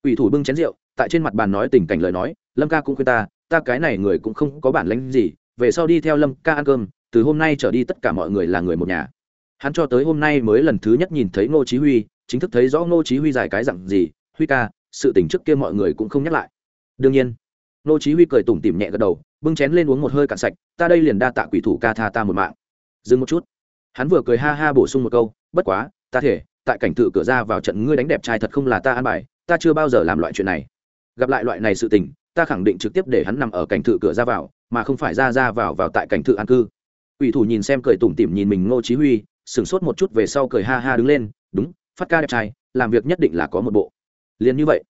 Speaker 1: Quỷ thủ bưng chén rượu, tại trên mặt bàn nói tình cảnh lời nói, lâm ca cũng khuyên ta ta cái này người cũng không có bản lĩnh gì, về sau đi theo lâm ca ăn cơm, từ hôm nay trở đi tất cả mọi người là người một nhà. Hắn cho tới hôm nay mới lần thứ nhất nhìn thấy ngô chí huy, chính thức thấy rõ ngô chí huy dài cái dặn gì, huy ca, sự tình trước kia mọi người cũng không nhắc lại. Đương nhiên, ngô chí huy cười tủm tỉm nhẹ gật đầu bưng chén lên uống một hơi cạn sạch, ta đây liền đa tạ quỷ thủ ca tha ta một mạng. Dừng một chút. Hắn vừa cười ha ha bổ sung một câu, bất quá, ta thể, tại cảnh tự cửa ra vào trận ngươi đánh đẹp trai thật không là ta an bài, ta chưa bao giờ làm loại chuyện này. Gặp lại loại này sự tình, ta khẳng định trực tiếp để hắn nằm ở cảnh tự cửa ra vào, mà không phải ra ra vào vào tại cảnh tự an cư. Ủy thủ nhìn xem cười tủm tỉm nhìn mình ngô chí huy, sửng sốt một chút về sau cười ha ha đứng lên, đúng, phát ca đẹp trai, làm việc nhất định là có một bộ. Liền như vậy,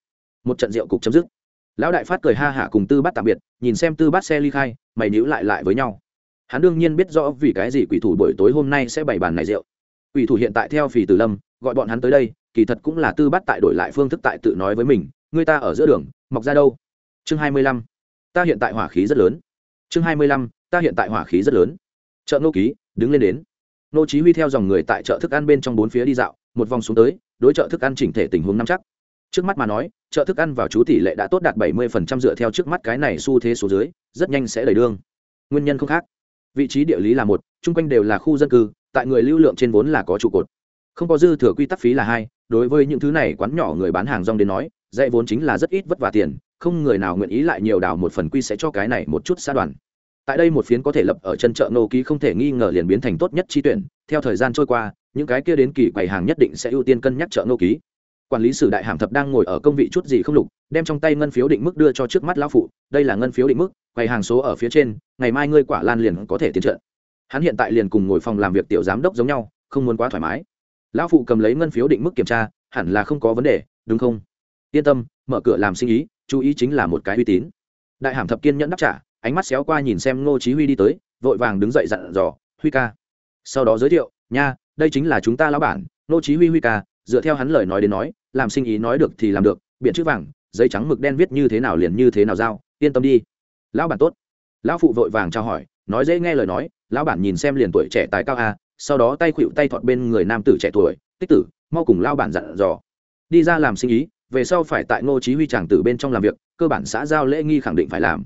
Speaker 1: một trận rượu cục chấm dứt lão đại phát cười ha hả cùng tư bát tạm biệt, nhìn xem tư bát xe ly khai, mày níu lại lại với nhau. Hắn đương nhiên biết rõ vì cái gì quỷ thủ buổi tối hôm nay sẽ bày bàn này rượu. Quỷ thủ hiện tại theo phì tử lâm, gọi bọn hắn tới đây, kỳ thật cũng là tư bát tại đổi lại phương thức tại tự nói với mình người ta ở giữa đường, mọc ra đâu? Chương hai mươi lăm. Ta hiện tại hỏa khí rất lớn. Chương hai mươi lăm. Ta hiện tại hỏa khí rất lớn. Chợ nô ký, đứng lên đến. Nô chí huy theo dòng người tại chợ thức ăn bên trong bốn phía đi dạo, một vòng xuống tới, đối chợ thức ăn chỉnh thể tình huống nắm chắc trước mắt mà nói, chợ thức ăn vào chú tỷ lệ đã tốt đạt 70% dựa theo trước mắt cái này xu thế số dưới, rất nhanh sẽ đầy đương nguyên nhân không khác. Vị trí địa lý là một, chung quanh đều là khu dân cư, tại người lưu lượng trên vốn là có trụ cột. Không có dư thừa quy tắc phí là hai, đối với những thứ này quán nhỏ người bán hàng rong đến nói, dạy vốn chính là rất ít vất vả tiền, không người nào nguyện ý lại nhiều đào một phần quy sẽ cho cái này một chút xa đoàn tại đây một phiến có thể lập ở chân chợ nô ký không thể nghi ngờ liền biến thành tốt nhất chi tuyển, theo thời gian trôi qua, những cái kia đến kỳ quầy hàng nhất định sẽ ưu tiên cân nhắc chợ nô ký quản lý sử đại hàm thập đang ngồi ở công vị chút gì không lục, đem trong tay ngân phiếu định mức đưa cho trước mắt lão phụ, đây là ngân phiếu định mức, quầy hàng số ở phía trên, ngày mai ngươi quả lan liền có thể tiến trận. Hắn hiện tại liền cùng ngồi phòng làm việc tiểu giám đốc giống nhau, không muốn quá thoải mái. Lão phụ cầm lấy ngân phiếu định mức kiểm tra, hẳn là không có vấn đề, đúng không? Yên tâm, mở cửa làm sinh ý, chú ý chính là một cái uy tín. Đại hàm thập kiên nhẫn đáp trả, ánh mắt xéo qua nhìn xem ngô chí huy đi tới, vội vàng đứng dậy dặn dò, huy ca. Sau đó giới thiệu, nha, đây chính là chúng ta lão bản, ngô chí huy huy ca dựa theo hắn lời nói đến nói, làm sinh ý nói được thì làm được biện chữ vàng, giấy trắng mực đen viết như thế nào liền như thế nào giao, yên tâm đi. Lão bản tốt. Lão phụ vội vàng trao hỏi, nói dễ nghe lời nói, lão bản nhìn xem liền tuổi trẻ tài cao a, sau đó tay khuỵu tay thọt bên người nam tử trẻ tuổi, tích tử, mau cùng lão bản dặn dò. Đi ra làm sinh ý, về sau phải tại ngô chí huy chàng tử bên trong làm việc, cơ bản xã giao lễ nghi khẳng định phải làm.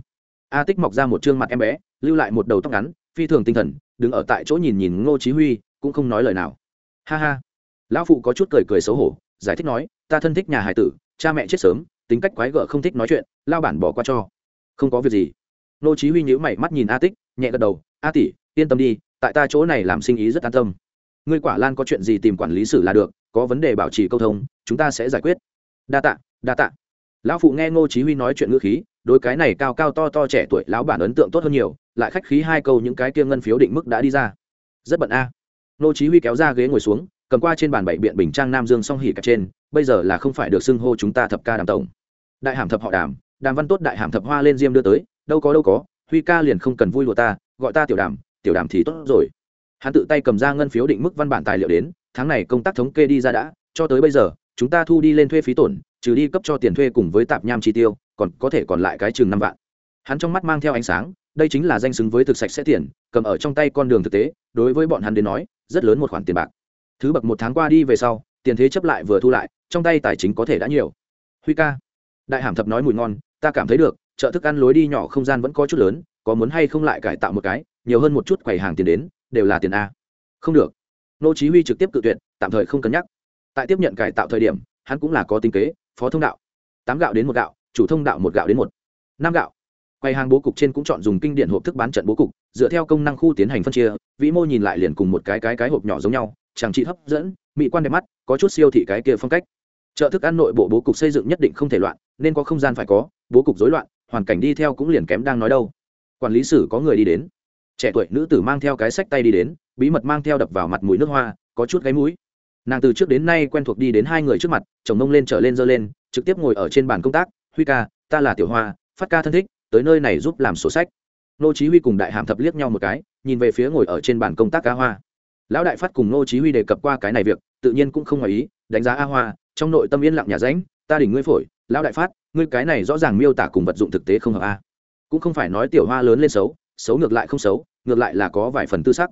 Speaker 1: A tích mọc ra một trương mặt em bé, lưu lại một đầu tóc ngắn, phi thường tinh thần, đứng ở tại chỗ nhìn nhìn ngô chí huy, cũng không nói lời nào. Ha ha lão phụ có chút cười cười xấu hổ, giải thích nói, ta thân thích nhà hải tử, cha mẹ chết sớm, tính cách quái gở không thích nói chuyện, lao bản bỏ qua cho. Không có việc gì. Ngô chí huy nhíu mày mắt nhìn a tích, nhẹ gật đầu, a tỷ, yên tâm đi, tại ta chỗ này làm sinh ý rất an tâm. Ngươi quả lan có chuyện gì tìm quản lý xử là được, có vấn đề bảo trì câu thông, chúng ta sẽ giải quyết. Đa tạ đa tạ. Lão phụ nghe ngô chí huy nói chuyện ngữ khí, đối cái này cao cao to to trẻ tuổi lão bản ấn tượng tốt hơn nhiều, lại khách khí hai câu những cái kia ngân phiếu định mức đã đi ra. Rất bận a. Ngô chí huy kéo ra ghế ngồi xuống cầm qua trên bàn bảy biện bình trang nam dương song hỉ cả trên, bây giờ là không phải được xưng hô chúng ta thập ca đàm tổng. Đại hàm thập họ đàm đàm văn tốt đại hàm thập hoa lên diêm đưa tới, đâu có đâu có, huy ca liền không cần vui lụa ta, gọi ta tiểu đàm tiểu đàm thì tốt rồi. Hắn tự tay cầm ra ngân phiếu định mức văn bản tài liệu đến, tháng này công tác thống kê đi ra đã, cho tới bây giờ, chúng ta thu đi lên thuê phí tổn, trừ đi cấp cho tiền thuê cùng với tạp nham chi tiêu, còn có thể còn lại cái chừng năm vạn. Hắn trong mắt mang theo ánh sáng, đây chính là danh xứng với thực sạch sẽ tiền, cầm ở trong tay con đường thực tế, đối với bọn hắn đến nói, rất lớn một khoản tiền bạc thứ bậc một tháng qua đi về sau, tiền thế chấp lại vừa thu lại, trong tay tài chính có thể đã nhiều. Huy ca, đại hàm thập nói mùi ngon, ta cảm thấy được, chợ thức ăn lối đi nhỏ không gian vẫn có chút lớn, có muốn hay không lại cải tạo một cái, nhiều hơn một chút quầy hàng tiền đến, đều là tiền a. Không được. Nô chí huy trực tiếp cự tuyệt, tạm thời không cân nhắc. Tại tiếp nhận cải tạo thời điểm, hắn cũng là có tính kế, phó thông đạo. Tám gạo đến một gạo, chủ thông đạo một gạo đến một. Năm gạo. Quầy hàng bố cục trên cũng chọn dùng kinh điển hộp thức bán trận bố cục, dựa theo công năng khu tiến hành phân chia, vĩ mô nhìn lại liền cùng một cái cái cái hộp nhỏ giống nhau chẳng trị hấp dẫn, mỹ quan đẹp mắt, có chút siêu thị cái kia phong cách. Chợ thức ăn nội bộ bố cục xây dựng nhất định không thể loạn, nên có không gian phải có, bố cục rối loạn, hoàn cảnh đi theo cũng liền kém đang nói đâu. Quản lý sử có người đi đến. Trẻ tuổi nữ tử mang theo cái sách tay đi đến, bí mật mang theo đập vào mặt mũi nước hoa, có chút gáy mũi. Nàng từ trước đến nay quen thuộc đi đến hai người trước mặt, chồng mông lên trở lên dơ lên, trực tiếp ngồi ở trên bàn công tác, huy ca, ta là tiểu hoa, phát ca thân thích, tới nơi này giúp làm sổ sách. Nô chí huy cùng đại hàm thập liếc nhau một cái, nhìn về phía ngồi ở trên bàn công tác ca hoa lão đại phát cùng nô chí huy đề cập qua cái này việc, tự nhiên cũng không ngoài ý, đánh giá a hoa, trong nội tâm yên lặng nhà ránh, ta đỉnh ngươi phổi, lão đại phát, ngươi cái này rõ ràng miêu tả cùng vật dụng thực tế không hợp a. Cũng không phải nói tiểu hoa lớn lên xấu xấu ngược lại không xấu, ngược lại là có vài phần tư sắc.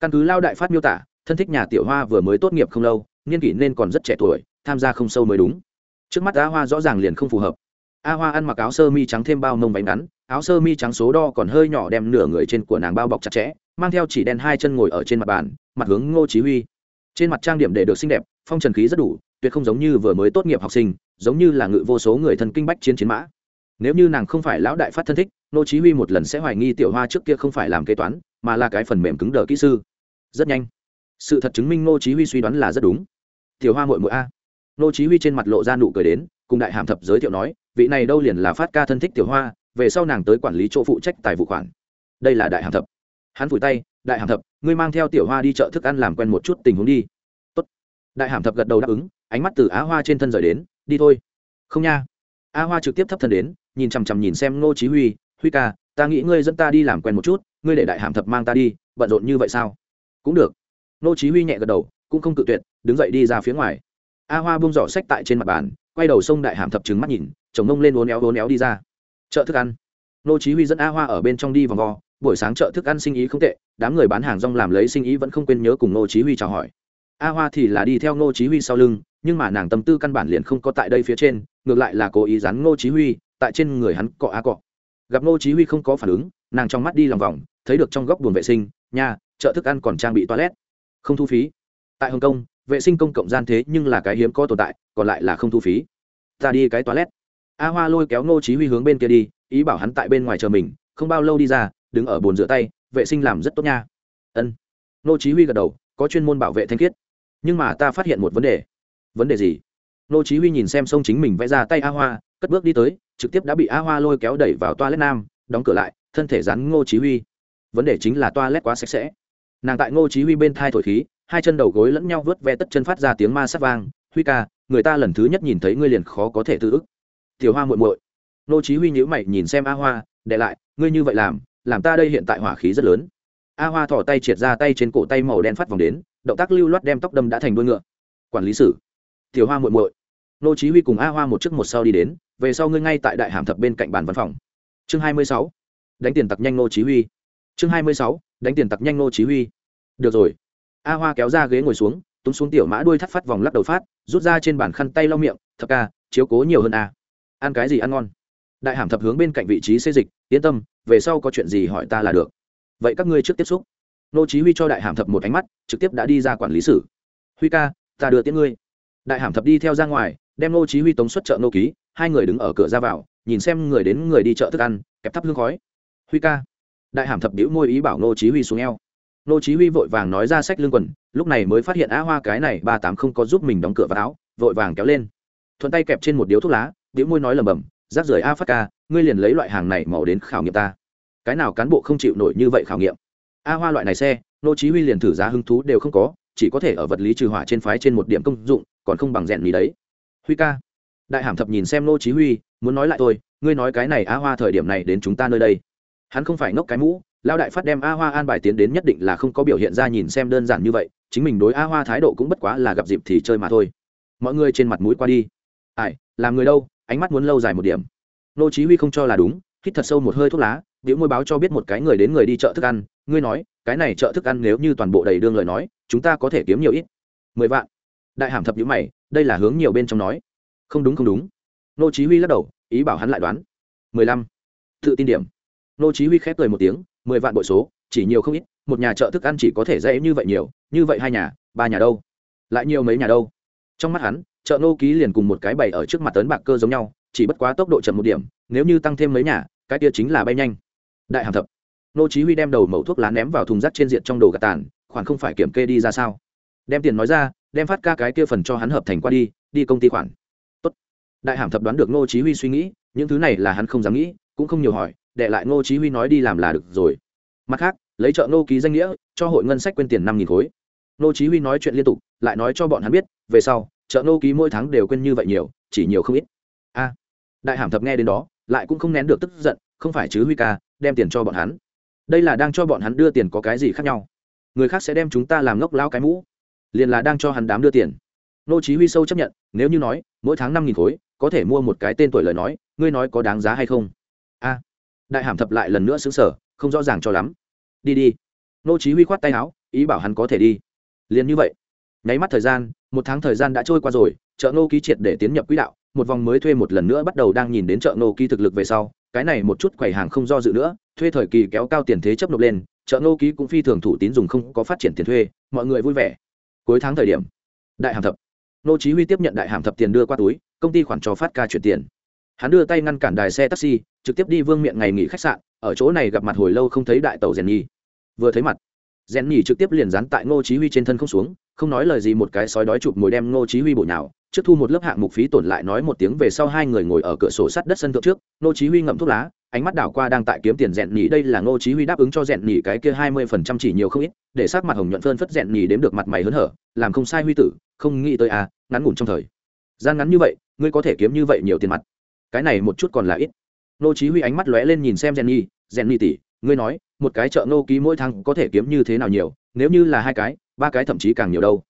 Speaker 1: Căn cứ lao đại phát miêu tả, thân thích nhà tiểu hoa vừa mới tốt nghiệp không lâu, niên kỷ nên còn rất trẻ tuổi, tham gia không sâu mới đúng. Trước mắt a hoa rõ ràng liền không phù hợp. A hoa ăn mặc áo sơ mi trắng thêm bao mông bánh ngắn, áo sơ mi trắng số đo còn hơi nhỏ đem nửa người trên của nàng bao bọc chặt chẽ mang theo chỉ đen hai chân ngồi ở trên mặt bàn, mặt hướng ngô chí huy. Trên mặt trang điểm để được xinh đẹp, phong trần khí rất đủ, tuyệt không giống như vừa mới tốt nghiệp học sinh, giống như là ngự vô số người thân kinh bách chiến chiến mã. Nếu như nàng không phải lão đại phát thân thích, ngô chí huy một lần sẽ hoài nghi tiểu hoa trước kia không phải làm kế toán, mà là cái phần mềm cứng đờ kỹ sư. Rất nhanh. Sự thật chứng minh ngô chí huy suy đoán là rất đúng. Tiểu hoa muội muội a. Ngô chí huy trên mặt lộ ra nụ cười đến, cùng đại hàm thập giới thiệu nói, vị này đâu liền là phát ca thân thích tiểu hoa, về sau nàng tới quản lý chỗ phụ trách tài vụ khoản. Đây là đại hàm thập hắn phủi tay, đại hàm thập, ngươi mang theo tiểu hoa đi chợ thức ăn làm quen một chút tình huống đi. Tốt. đại hàm thập gật đầu đáp ứng, ánh mắt từ á hoa trên thân rời đến, đi thôi. Không nha. A hoa trực tiếp thấp thân đến, nhìn chằm chằm nhìn xem ngô chí huy huy ca, ta nghĩ ngươi dẫn ta đi làm quen một chút, ngươi để đại hàm thập mang ta đi, bận rộn như vậy sao? Cũng được. Ngô chí huy nhẹ gật đầu, cũng không cự tuyệt, đứng dậy đi ra phía ngoài. A hoa buông giỏ sách tại trên mặt bàn, quay đầu sông đại hàm thập trừng mắt nhìn, chồng ngông lên uốn éo uốn éo đi ra. Chợ thức ăn. Ngô chí huy dẫn a hoa ở bên trong đi vòng vo buổi sáng chợ thức ăn sinh ý không tệ, đám người bán hàng rong làm lấy sinh ý vẫn không quên nhớ cùng ngô chí huy chào hỏi. A hoa thì là đi theo ngô chí huy sau lưng, nhưng mà nàng tâm tư căn bản liền không có tại đây phía trên, ngược lại là cố ý dán ngô chí huy tại trên người hắn cọ a cọ. Gặp ngô chí huy không có phản ứng, nàng trong mắt đi lòng vòng, thấy được trong góc buồng vệ sinh, nhà, chợ thức ăn còn trang bị toilet. Không thu phí. Tại hồng kông, vệ sinh công cộng gian thế nhưng là cái hiếm có tồn tại, còn lại là không thu phí. Ta đi cái toilet. A hoa lôi kéo ngô chí huy hướng bên kia đi, ý bảo hắn tại bên ngoài chờ mình, không bao lâu đi ra đứng ở bồn rửa tay, vệ sinh làm rất tốt nha. Ân. Ngô chí huy gật đầu, có chuyên môn bảo vệ thanh khiết. Nhưng mà ta phát hiện một vấn đề. Vấn đề gì? Ngô chí huy nhìn xem sông chính mình vẽ ra tay a hoa, cất bước đi tới, trực tiếp đã bị a hoa lôi kéo đẩy vào toilet nam, đóng cửa lại, thân thể dán ngô chí huy. Vấn đề chính là toilet quá sạch sẽ. Nàng tại ngô chí huy bên thai thổi khí, hai chân đầu gối lẫn nhau vớt ve tất chân phát ra tiếng ma sát vang, huy ca, người ta lần thứ nhất nhìn thấy ngươi liền khó có thể tự ức. Tiểu hoa muội muội. Ngô chí huy nhíu mày nhìn xem a hoa, để lại, ngươi như vậy làm làm ta đây hiện tại hỏa khí rất lớn. A hoa thò tay triệt ra tay trên cổ tay màu đen phát vòng đến, động tác lưu loát đem tóc đâm đã thành đuôi ngựa. Quản lý sử. Tiểu hoa muội muội. Nô chí huy cùng a hoa một trước một sau đi đến, về sau ngươi ngay tại đại hàm thập bên cạnh bàn văn phòng. Chương 26. đánh tiền tặc nhanh nô chí huy. Chương 26. đánh tiền tặc nhanh nô chí huy. Được rồi. A hoa kéo ra ghế ngồi xuống, túm xuống tiểu mã đuôi thắt phát vòng lắc đầu phát, rút ra trên bàn khăn tay lau miệng, thập ca, chiếu cố nhiều hơn a ăn cái gì ăn ngon? Đại hàm thập hướng bên cạnh vị trí xây dịch, yên tâm, về sau có chuyện gì hỏi ta là được. Vậy các ngươi trước tiếp xúc. Nô chí huy cho đại hàm thập một ánh mắt, trực tiếp đã đi ra quản lý sử huy ca, ta đưa tiễn ngươi. Đại hàm thập đi theo ra ngoài, đem nô chí huy tống xuất chợ nô ký, hai người đứng ở cửa ra vào, nhìn xem người đến người đi chợ thức ăn, kẹp thắp hương khói. Huy ca. Đại hàm thập điếu môi ý bảo nô chí huy xuống eo. Nô chí huy vội vàng nói ra sách lương quần, lúc này mới phát hiện á hoa cái này ba tám không có giúp mình đóng cửa vào áo, vội vàng kéo lên. Thuận tay kẹp trên một điếu thuốc lá điếu môi nói lẩm bẩm rác rưởi a phát ca, ngươi liền lấy loại hàng này màu đến khảo nghiệm ta. Cái nào cán bộ không chịu nổi như vậy khảo nghiệm? A hoa loại này xe, nô chí huy liền thử giá hứng thú đều không có, chỉ có thể ở vật lý trừ hỏa trên phái trên một điểm công dụng, còn không bằng rèn mì đấy. Huy ca. Đại hàm thập nhìn xem nô chí huy, muốn nói lại thôi, ngươi nói cái này a hoa thời điểm này đến chúng ta nơi đây. Hắn không phải ngốc cái mũ lao đại phát đem a hoa an bài tiến đến nhất định là không có biểu hiện ra nhìn xem đơn giản như vậy, chính mình đối a hoa thái độ cũng bất quá là gặp dịp thì chơi mà thôi. Mọi người trên mặt mũi qua đi. Ai, làm người đâu? Ánh mắt muốn lâu dài một điểm. Nô chí huy không cho là đúng, hít thật sâu một hơi thuốc lá, biểu môi báo cho biết một cái người đến người đi chợ thức ăn, ngươi nói, cái này chợ thức ăn nếu như toàn bộ đầy đương lời nói, chúng ta có thể kiếm nhiều ít. Mười vạn. Đại hàm thập nhữ mày, đây là hướng nhiều bên trong nói. Không đúng không đúng. Nô chí huy lắc đầu, ý bảo hắn lại đoán. Mười lăm. Tự tin điểm. Nô chí huy khép cười một tiếng, mười vạn bội số, chỉ nhiều không ít, một nhà chợ thức ăn chỉ có thể dễ như vậy nhiều, như vậy hai nhà, ba nhà đâu? Lại nhiều mấy nhà đâu? Trong mắt hắn chợ nô ký liền cùng một cái bày ở trước mặt tấn bạc cơ giống nhau, chỉ bất quá tốc độ chậm một điểm, nếu như tăng thêm mấy nhà, cái kia chính là bay nhanh. Đại hàm thập. Nô chí huy đem đầu mẩu thuốc lá ném vào thùng rác trên diện trong đồ gạt tàn, khoản không phải kiểm kê đi ra sao? Đem tiền nói ra, đem phát ca cái kia phần cho hắn hợp thành qua đi đi công ty khoản. Tốt. Đại hàm thập đoán được nô chí huy suy nghĩ, những thứ này là hắn không dám nghĩ, cũng không nhiều hỏi, để lại nô chí huy nói đi làm là được rồi. Mặt khác, lấy chợ nô ký danh nghĩa, cho hội ngân sách quên tiền năm nghìn khối. Nô chí huy nói chuyện liên tục, lại nói cho bọn hắn biết, về sau chợ nô ký mỗi tháng đều quên như vậy nhiều chỉ nhiều không ít. A đại hàm thập nghe đến đó lại cũng không nén được tức giận không phải chứ huy ca đem tiền cho bọn hắn. Đây là đang cho bọn hắn đưa tiền có cái gì khác nhau? Người khác sẽ đem chúng ta làm ngốc lao cái mũ. Liền là đang cho hắn đám đưa tiền. Nô chí huy sâu chấp nhận nếu như nói mỗi tháng năm nghìn khối có thể mua một cái tên tuổi lời nói ngươi nói có đáng giá hay không? A đại hàm thập lại lần nữa sững sờ, không rõ ràng cho lắm. Đi đi. Nô chí huy khoát tay áo ý bảo hắn có thể đi. Liền như vậy nháy mắt thời gian, một tháng thời gian đã trôi qua rồi, chợ nô ký triệt để tiến nhập quỹ đạo, một vòng mới thuê một lần nữa bắt đầu đang nhìn đến chợ nô ký thực lực về sau, cái này một chút quầy hàng không do dự nữa, thuê thời kỳ kéo cao tiền thế chấp nộp lên, chợ nô ký cũng phi thường thủ tín dùng không có phát triển tiền thuê, mọi người vui vẻ. Cuối tháng thời điểm, đại hàm thập nô chí huy tiếp nhận đại hàm thập tiền đưa qua túi, công ty khoản cho phát ca chuyển tiền. Hắn đưa tay ngăn cản đài xe taxi, trực tiếp đi vương miện ngày nghỉ khách sạn, ở chỗ này gặp mặt hồi lâu không thấy đại tàu rèn nhi. Vừa thấy mặt rèn nhỉ trực tiếp liền dán tại ngô chí huy trên thân không xuống, không nói lời gì một cái sói đói chụp mồi đem ngô chí huy bổ nhào. Trước thu một lớp hạng mục phí tổn lại nói một tiếng về sau hai người ngồi ở cửa sổ sắt đất sân thượng trước, ngô chí huy ngậm thuốc lá, ánh mắt đảo qua đang tại kiếm tiền rèn nhỉ đây là ngô chí huy đáp ứng cho rèn nhỉ cái kia 20% chỉ nhiều không ít, để sắc mặt hồng nhuận phơn phất rèn nhỉ đếm được mặt mày hớn hở, làm không sai huy tử, không nghĩ tới à ngắn ngủn trong thời gian ngắn như vậy, ngươi có thể kiếm như vậy nhiều tiền mặt. Cái này một chút còn là ít. Ngô chí huy ánh mắt lóe lên nhìn xem rèn nhỉ rèn nhỉ tỷ ngươi nói một cái chợ nô ký mỗi tháng có thể kiếm như thế nào nhiều nếu như là hai cái ba cái thậm chí càng nhiều đâu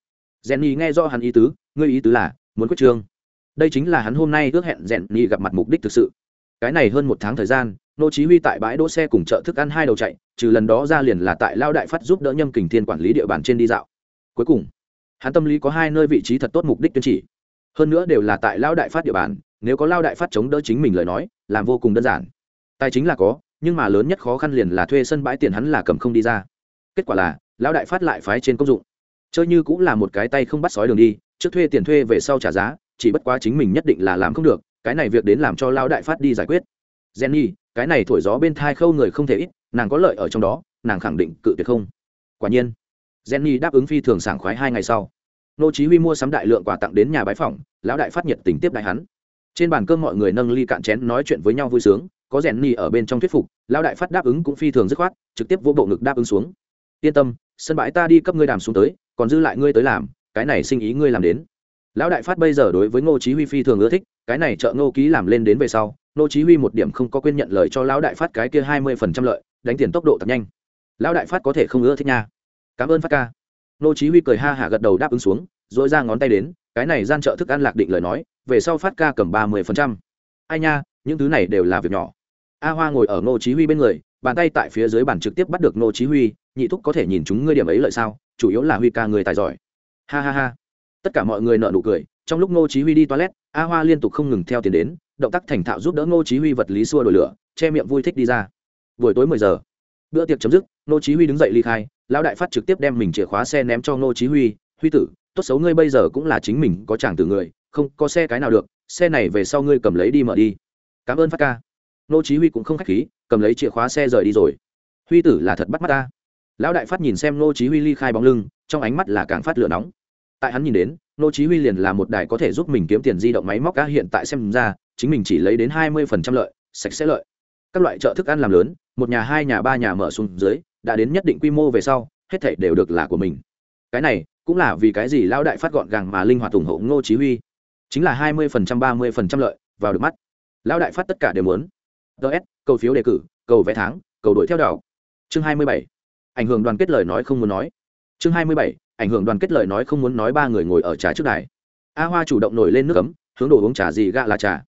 Speaker 1: Jenny nghe rõ hắn ý tứ, ngươi ý tứ là muốn quyết trương. Đây chính là hắn hôm nay ước hẹn Jenny gặp mặt mục đích thực sự. Cái này hơn một tháng thời gian, nô chí huy tại bãi đỗ xe cùng chợ thức ăn hai đầu chạy, trừ lần đó ra liền là tại lao đại phát giúp đỡ nhâm kình thiên quản lý địa bàn trên đi dạo. Cuối cùng, hắn tâm lý có hai nơi vị trí thật tốt mục đích tuyên chỉ. Hơn nữa đều là tại lao đại phát địa bàn, nếu có lao đại phát chống đỡ chính mình lời nói, làm vô cùng đơn giản. Tài chính là có, nhưng mà lớn nhất khó khăn liền là thuê sân bãi tiền hắn là cầm không đi ra. Kết quả là, lão đại phát lại phái trên công dụng. Chơi như cũng là một cái tay không bắt sói đường đi trước thuê tiền thuê về sau trả giá chỉ bất quá chính mình nhất định là làm không được cái này việc đến làm cho lão đại phát đi giải quyết. Jenny cái này thổi gió bên thai khâu người không thể ít nàng có lợi ở trong đó nàng khẳng định cự tuyệt không. Quả nhiên jenny đáp ứng phi thường sảng khoái hai ngày sau. Nô chí huy mua sắm đại lượng quà tặng đến nhà bái phỏng lão đại phát nhiệt tình tiếp đại hắn. Trên bàn cơm mọi người nâng ly cạn chén nói chuyện với nhau vui sướng có rèn nhì ở bên trong thuyết phục, lão đại phát đáp ứng cũng phi thường dứt khoát, trực tiếp vỗ bộ ngực đáp ứng xuống. Yên tâm, sân bãi ta đi cấp ngươi đàm xuống tới, còn dư lại ngươi tới làm, cái này sinh ý ngươi làm đến. Lão đại phát bây giờ đối với ngô chí huy phi thường ưa thích, cái này trợ ngô ký làm lên đến về sau, ngô chí huy một điểm không có quên nhận lời cho lão đại phát cái kia hai mươi phần trăm lợi, đánh tiền tốc độ thật nhanh. Lão đại phát có thể không ưa thích nha. Cảm ơn phát ca. Ngô chí huy cười ha hả gật đầu đáp ứng xuống rồi ra ngón tay đến, cái này gian trợ thức ăn lạc định lời nói, về sau phát ca cầm ba mươi phần trăm. Ai nha những thứ này đều là việc nhỏ. A hoa ngồi ở ngô chí huy bên người, bàn tay tại phía dưới bàn trực tiếp bắt được ngô chí huy, nhị thúc có thể nhìn chúng ngươi điểm ấy lợi sao? Chủ yếu là huy ca người tài giỏi. Ha ha ha. Tất cả mọi người nở nụ cười, trong lúc ngô chí huy đi toilet, a hoa liên tục không ngừng theo tiền đến, động tác thành thạo giúp đỡ ngô chí huy vật lý xua đổi lửa, che miệng vui thích đi ra. Buổi tối 10 giờ, bữa tiệc chấm dứt, ngô chí huy đứng dậy ly khai, lão đại phát trực tiếp đem mình chìa khóa xe ném cho ngô chí huy huy tử, tốt xấu ngươi bây giờ cũng là chính mình có chàng từ người, không có xe cái nào được, xe này về sau ngươi cầm lấy đi mở đi cảm ơn phát ca. Nô chí huy cũng không khách khí, cầm lấy chìa khóa xe rời đi rồi. Huy tử là thật bắt mắt ta. Lão đại phát nhìn xem nô chí huy ly khai bóng lưng, trong ánh mắt là càng phát lửa nóng. Tại hắn nhìn đến, nô chí huy liền là một đài có thể giúp mình kiếm tiền di động máy móc cá hiện tại xem ra, chính mình chỉ lấy đến 20% lợi, sạch sẽ lợi. Các loại chợ thức ăn làm lớn, một nhà hai nhà ba nhà mở xuống dưới, đã đến nhất định quy mô về sau, hết thảy đều được là của mình. Cái này, cũng là vì cái gì lão đại phát gọn gàng mà linh hoạt ủng hộ nô chí huy. Chính là 20% 30% lợi, vào được mắt lão đại phát tất cả đều muốn. Ts cầu phiếu đề cử, cầu vẽ tháng, cầu đuổi theo đảo. Chương 27 ảnh hưởng đoàn kết lời nói không muốn nói. Chương hai mươi bảy, ảnh hưởng đoàn kết lời nói không muốn nói ba người ngồi ở trà trước đài. A hoa chủ động nổi lên nước cấm hướng đồ uống trà gì gạ là trà.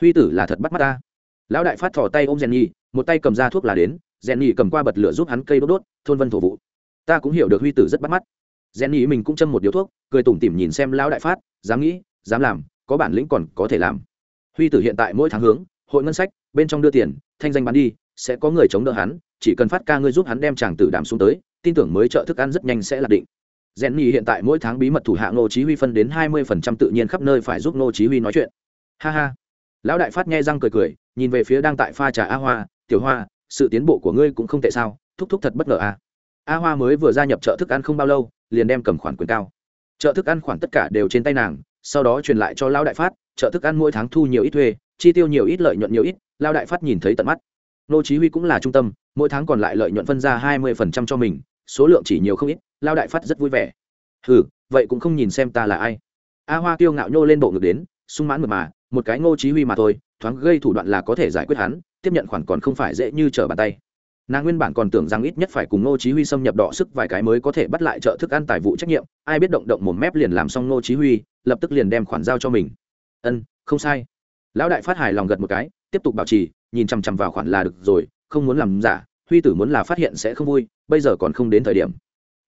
Speaker 1: Huy tử là thật bắt mắt ta. Lão đại phát thò tay ôm rèn nhi một tay cầm ra thuốc là đến. Rèn nhi cầm qua bật lửa giúp hắn cây đốt đốt, thôn vân thổ vụ. Ta cũng hiểu được huy tử rất bắt mắt. Rèn nhi mình cũng châm một điếu thuốc, cười tủm tỉm nhìn xem lão đại phát, dám nghĩ, dám làm, có bản lĩnh còn có thể làm huy tử hiện tại mỗi tháng hướng, hội ngân sách, bên trong đưa tiền, thanh danh bán đi, sẽ có người chống đỡ hắn, chỉ cần phát ca ngươi giúp hắn đem chàng tử đảm xuống tới, tin tưởng mới trợ thức ăn rất nhanh sẽ là định. Rèn nhì hiện tại mỗi tháng bí mật thủ hạ ngô chí huy phân đến hai mươi phần trăm tự nhiên khắp nơi phải giúp ngô chí huy nói chuyện. Ha ha. Lão đại phát nghe răng cười cười, nhìn về phía đang tại pha trà a hoa, tiểu hoa, sự tiến bộ của ngươi cũng không tệ sao? Thúc thúc thật bất ngờ à? A hoa mới vừa gia nhập chợ thức ăn không bao lâu, liền đem cầm khoản quyền cao. Chợ thức ăn khoản tất cả đều trên tay nàng, sau đó truyền lại cho lão đại phát chợ thức ăn mỗi tháng thu nhiều ít thuê, chi tiêu nhiều ít, lợi nhuận nhiều ít, lao đại phát nhìn thấy tận mắt. Nô chí huy cũng là trung tâm, mỗi tháng còn lại lợi nhuận phân ra hai mươi phần trăm cho mình, số lượng chỉ nhiều không ít, lao đại phát rất vui vẻ. Hừ, vậy cũng không nhìn xem ta là ai. A hoa tiêu ngạo nhô lên bộ ngực đến, sung mãn mượt mà, một cái ngô chí huy mà thôi, thoáng gây thủ đoạn là có thể giải quyết hắn, tiếp nhận khoản còn không phải dễ như trở bàn tay. Nàng nguyên bản còn tưởng rằng ít nhất phải cùng ngô chí huy xâm nhập đọ sức vài cái mới có thể bắt lại trợ thức ăn tài vụ trách nhiệm, ai biết động động một mép liền làm xong ngô chí huy, lập tức liền đem khoản giao cho mình ân, không sai. Lão đại phát hài lòng gật một cái, tiếp tục bảo trì, nhìn chăm chăm vào khoản là được rồi, không muốn làm giả, huy tử muốn là phát hiện sẽ không vui, bây giờ còn không đến thời điểm.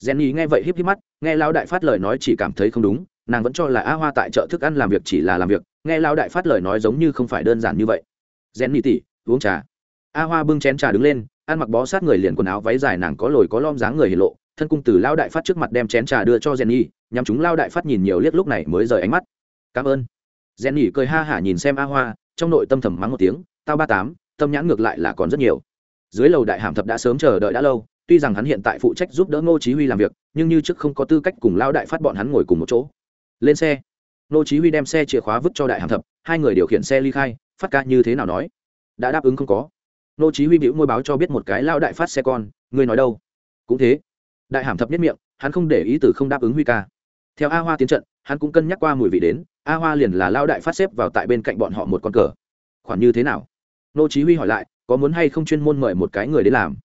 Speaker 1: Jenny nghe vậy híp híp mắt, nghe lão đại phát lời nói chỉ cảm thấy không đúng, nàng vẫn cho là a hoa tại chợ thức ăn làm việc chỉ là làm việc, nghe lão đại phát lời nói giống như không phải đơn giản như vậy. Jenny tỉ, uống trà. A hoa bưng chén trà đứng lên, ăn mặc bó sát người liền quần áo váy dài nàng có lồi có lom dáng người hiển lộ, thân cung từ lão đại phát trước mặt đem chén trà đưa cho jenny nhằm chúng lão đại phát nhìn nhiều liếc lúc này mới rời ánh mắt. Cảm ơn jenny cười ha hả nhìn xem a hoa, trong nội tâm thầm mắng một tiếng, tao ba tám, tâm nhãn ngược lại là còn rất nhiều. Dưới lầu đại hàm thập đã sớm chờ đợi đã lâu, tuy rằng hắn hiện tại phụ trách giúp đỡ ngô chí huy làm việc, nhưng như trước không có tư cách cùng lao đại phát bọn hắn ngồi cùng một chỗ. Lên xe. Ngô chí huy đem xe chìa khóa vứt cho đại hàm thập, hai người điều khiển xe ly khai, phát ca như thế nào nói? Đã đáp ứng không có. Ngô chí huy biểu môi báo cho biết một cái lao đại phát xe con, ngươi nói đâu? Cũng thế. Đại hàm thập nhất miệng, hắn không để ý từ không đáp ứng huy ca. Theo a hoa tiến trận, hắn cũng cân nhắc qua mùi vị đến a hoa liền là lao đại phát xếp vào tại bên cạnh bọn họ một con cờ. Khoản như thế nào? Nô chí huy hỏi lại, có muốn hay không chuyên môn mời một cái người đến làm?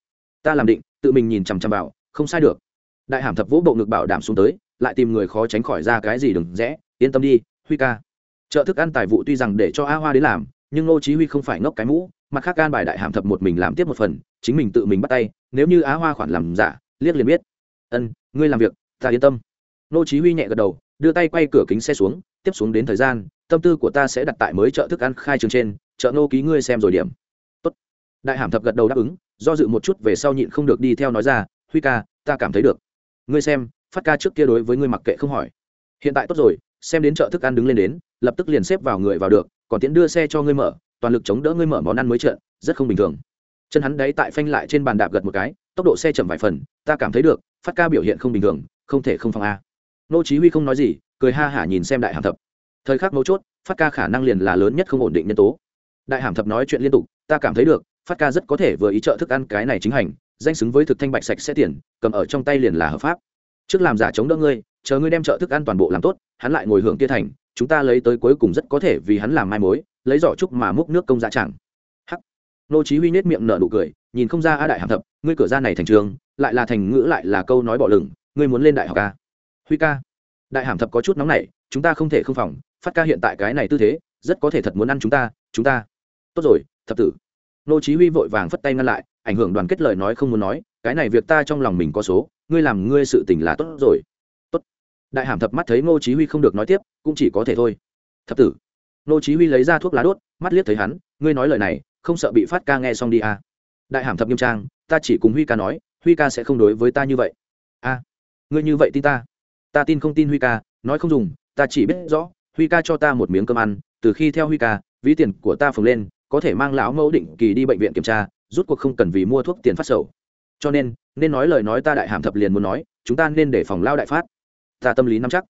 Speaker 1: Ta làm định, tự mình nhìn chằm chằm vào, không sai được. Đại hàm thập vỗ bộ ngực bảo đảm xuống tới, lại tìm người khó tránh khỏi ra cái gì đừng rẽ, yên tâm đi, huy ca. Trợ thức ăn tài vụ tuy rằng để cho a hoa đến làm, nhưng nô chí huy không phải ngốc cái mũ, mặt khác can bài đại hàm thập một mình làm tiếp một phần, chính mình tự mình bắt tay, nếu như a hoa khoản làm giả, liếc liền biết. Ân, ngươi làm việc, ta yên tâm. Nô chí huy nhẹ gật đầu, đưa tay quay cửa kính xe xuống tiếp xuống đến thời gian tâm tư của ta sẽ đặt tại mới chợ thức ăn khai trường trên chợ nô ký ngươi xem rồi điểm. Tốt. Đại hàm thập gật đầu đáp ứng do dự một chút về sau nhịn không được đi theo nói ra huy ca ta cảm thấy được. Ngươi xem phát ca trước kia đối với ngươi mặc kệ không hỏi. Hiện tại tốt rồi xem đến chợ thức ăn đứng lên đến lập tức liền xếp vào người vào được còn tiễn đưa xe cho ngươi mở toàn lực chống đỡ ngươi mở món ăn mới chợ, rất không bình thường. Chân hắn đấy tại phanh lại trên bàn đạp gật một cái tốc độ xe chậm vài phần ta cảm thấy được phát ca biểu hiện không bình thường không thể không phòng a. Nô chí huy không nói gì cười ha hả nhìn xem đại hàm thập. Thời khắc mấu chốt, phát ca khả năng liền là lớn nhất không ổn định nhân tố. Đại hàm thập nói chuyện liên tục, ta cảm thấy được, phát ca rất có thể vừa ý trợ thức ăn cái này chính hành, danh xứng với thực thanh bạch sạch sẽ tiền, cầm ở trong tay liền là hợp pháp. Trước làm giả chống đỡ ngươi, chờ ngươi đem trợ thức ăn toàn bộ làm tốt, hắn lại ngồi hưởng kia thành, chúng ta lấy tới cuối cùng rất có thể vì hắn làm mai mối, lấy giỏ trúc mà múc nước công giá chẳng. Hắc. Nô chí huy nết miệng nở nụ cười, nhìn không ra a đại hàm thập, ngươi cửa ra này thành trường, lại là thành ngữ lại là câu nói bỏ lửng, ngươi muốn lên đại học ca huy ca đại hàm thập có chút nóng nảy chúng ta không thể không phòng phát ca hiện tại cái này tư thế rất có thể thật muốn ăn chúng ta chúng ta. Tốt rồi thập tử. Nô chí huy vội vàng phất tay ngăn lại ảnh hưởng đoàn kết lời nói không muốn nói cái này việc ta trong lòng mình có số ngươi làm ngươi sự tình là tốt rồi. Tốt. Đại hàm thập mắt thấy nô chí huy không được nói tiếp cũng chỉ có thể thôi. Thập tử. Nô chí huy lấy ra thuốc lá đốt mắt liếc thấy hắn ngươi nói lời này không sợ bị phát ca nghe xong đi à. Đại hàm thập nghiêm trang ta chỉ cùng huy ca nói huy ca sẽ không đối với ta như vậy. A à, ngươi như vậy tin ta ta tin không tin huy ca, nói không dùng, ta chỉ biết rõ, huy ca cho ta một miếng cơm ăn, từ khi theo huy ca, ví tiền của ta phồng lên, có thể mang lão mẫu định kỳ đi bệnh viện kiểm tra, rút cuộc không cần vì mua thuốc tiền phát sầu. Cho nên nên nói lời nói ta đại hàm thập liền muốn nói, chúng ta nên để phòng lao đại phát. Ta tâm lý nắm chắc.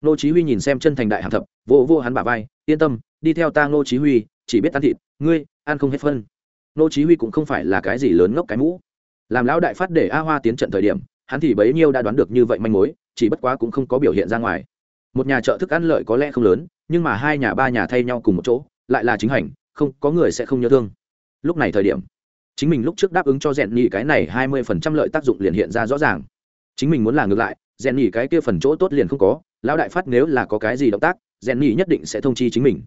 Speaker 1: Nô chí huy nhìn xem chân thành đại hàm thập, vô vô hắn bả vai, yên tâm, đi theo ta nô chí huy, chỉ biết ăn thịt, ngươi, ăn không hết phân. Nô chí huy cũng không phải là cái gì lớn ngốc cái mũ. Làm lão đại phát để a hoa tiến trận thời điểm hắn thì bấy nhiêu đã đoán được như vậy manh mối, chỉ bất quá cũng không có biểu hiện ra ngoài. Một nhà chợ thức ăn lợi có lẽ không lớn, nhưng mà hai nhà ba nhà thay nhau cùng một chỗ, lại là chính hành, không, có người sẽ không nhớ thương. Lúc này thời điểm, chính mình lúc trước đáp ứng cho rèn nhì cái này hai mươi phần trăm lợi tác dụng liền hiện ra rõ ràng. Chính mình muốn là ngược lại, rèn nhì cái kia phần chỗ tốt liền không có, lão đại phát nếu là có cái gì động tác, rèn nhì nhất định sẽ thông chi chính mình.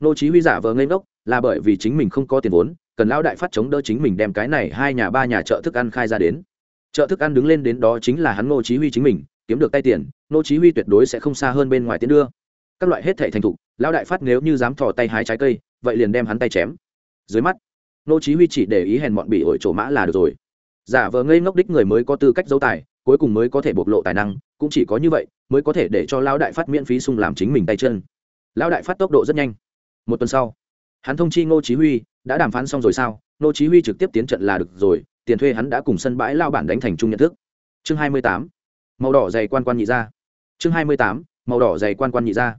Speaker 1: Nô chí huy giả vờ ngây ngốc, là bởi vì chính mình không có tiền vốn, cần lão đại phát chống đỡ chính mình đem cái này hai nhà ba nhà chợ thức ăn khai ra đến chợ thức ăn đứng lên đến đó chính là hắn Ngô chí huy chính mình, kiếm được tay tiền, Ngô chí huy tuyệt đối sẽ không xa hơn bên ngoài tiến đưa. Các loại hết thảy thành thục, lão đại phát nếu như dám thò tay hái trái cây, vậy liền đem hắn tay chém. Dưới mắt, Ngô chí huy chỉ để ý hèn mọn bị ổi chỗ mã là được rồi. Giả vờ ngây ngốc đích người mới có tư cách giấu tài, cuối cùng mới có thể bộc lộ tài năng, cũng chỉ có như vậy, mới có thể để cho lão đại phát miễn phí sung làm chính mình tay chân. Lão đại phát tốc độ rất nhanh. Một tuần sau, hắn thông chi ngô chí huy, đã đàm phán xong rồi sao? Ngô chí huy trực tiếp tiến trận là được rồi tiền thuê hắn đã cùng sân bãi lao bản đánh thành chung nhận thức. Chương 28. màu đỏ dày quan quan nhị ra chương 28. màu đỏ dày quan quan nhị ra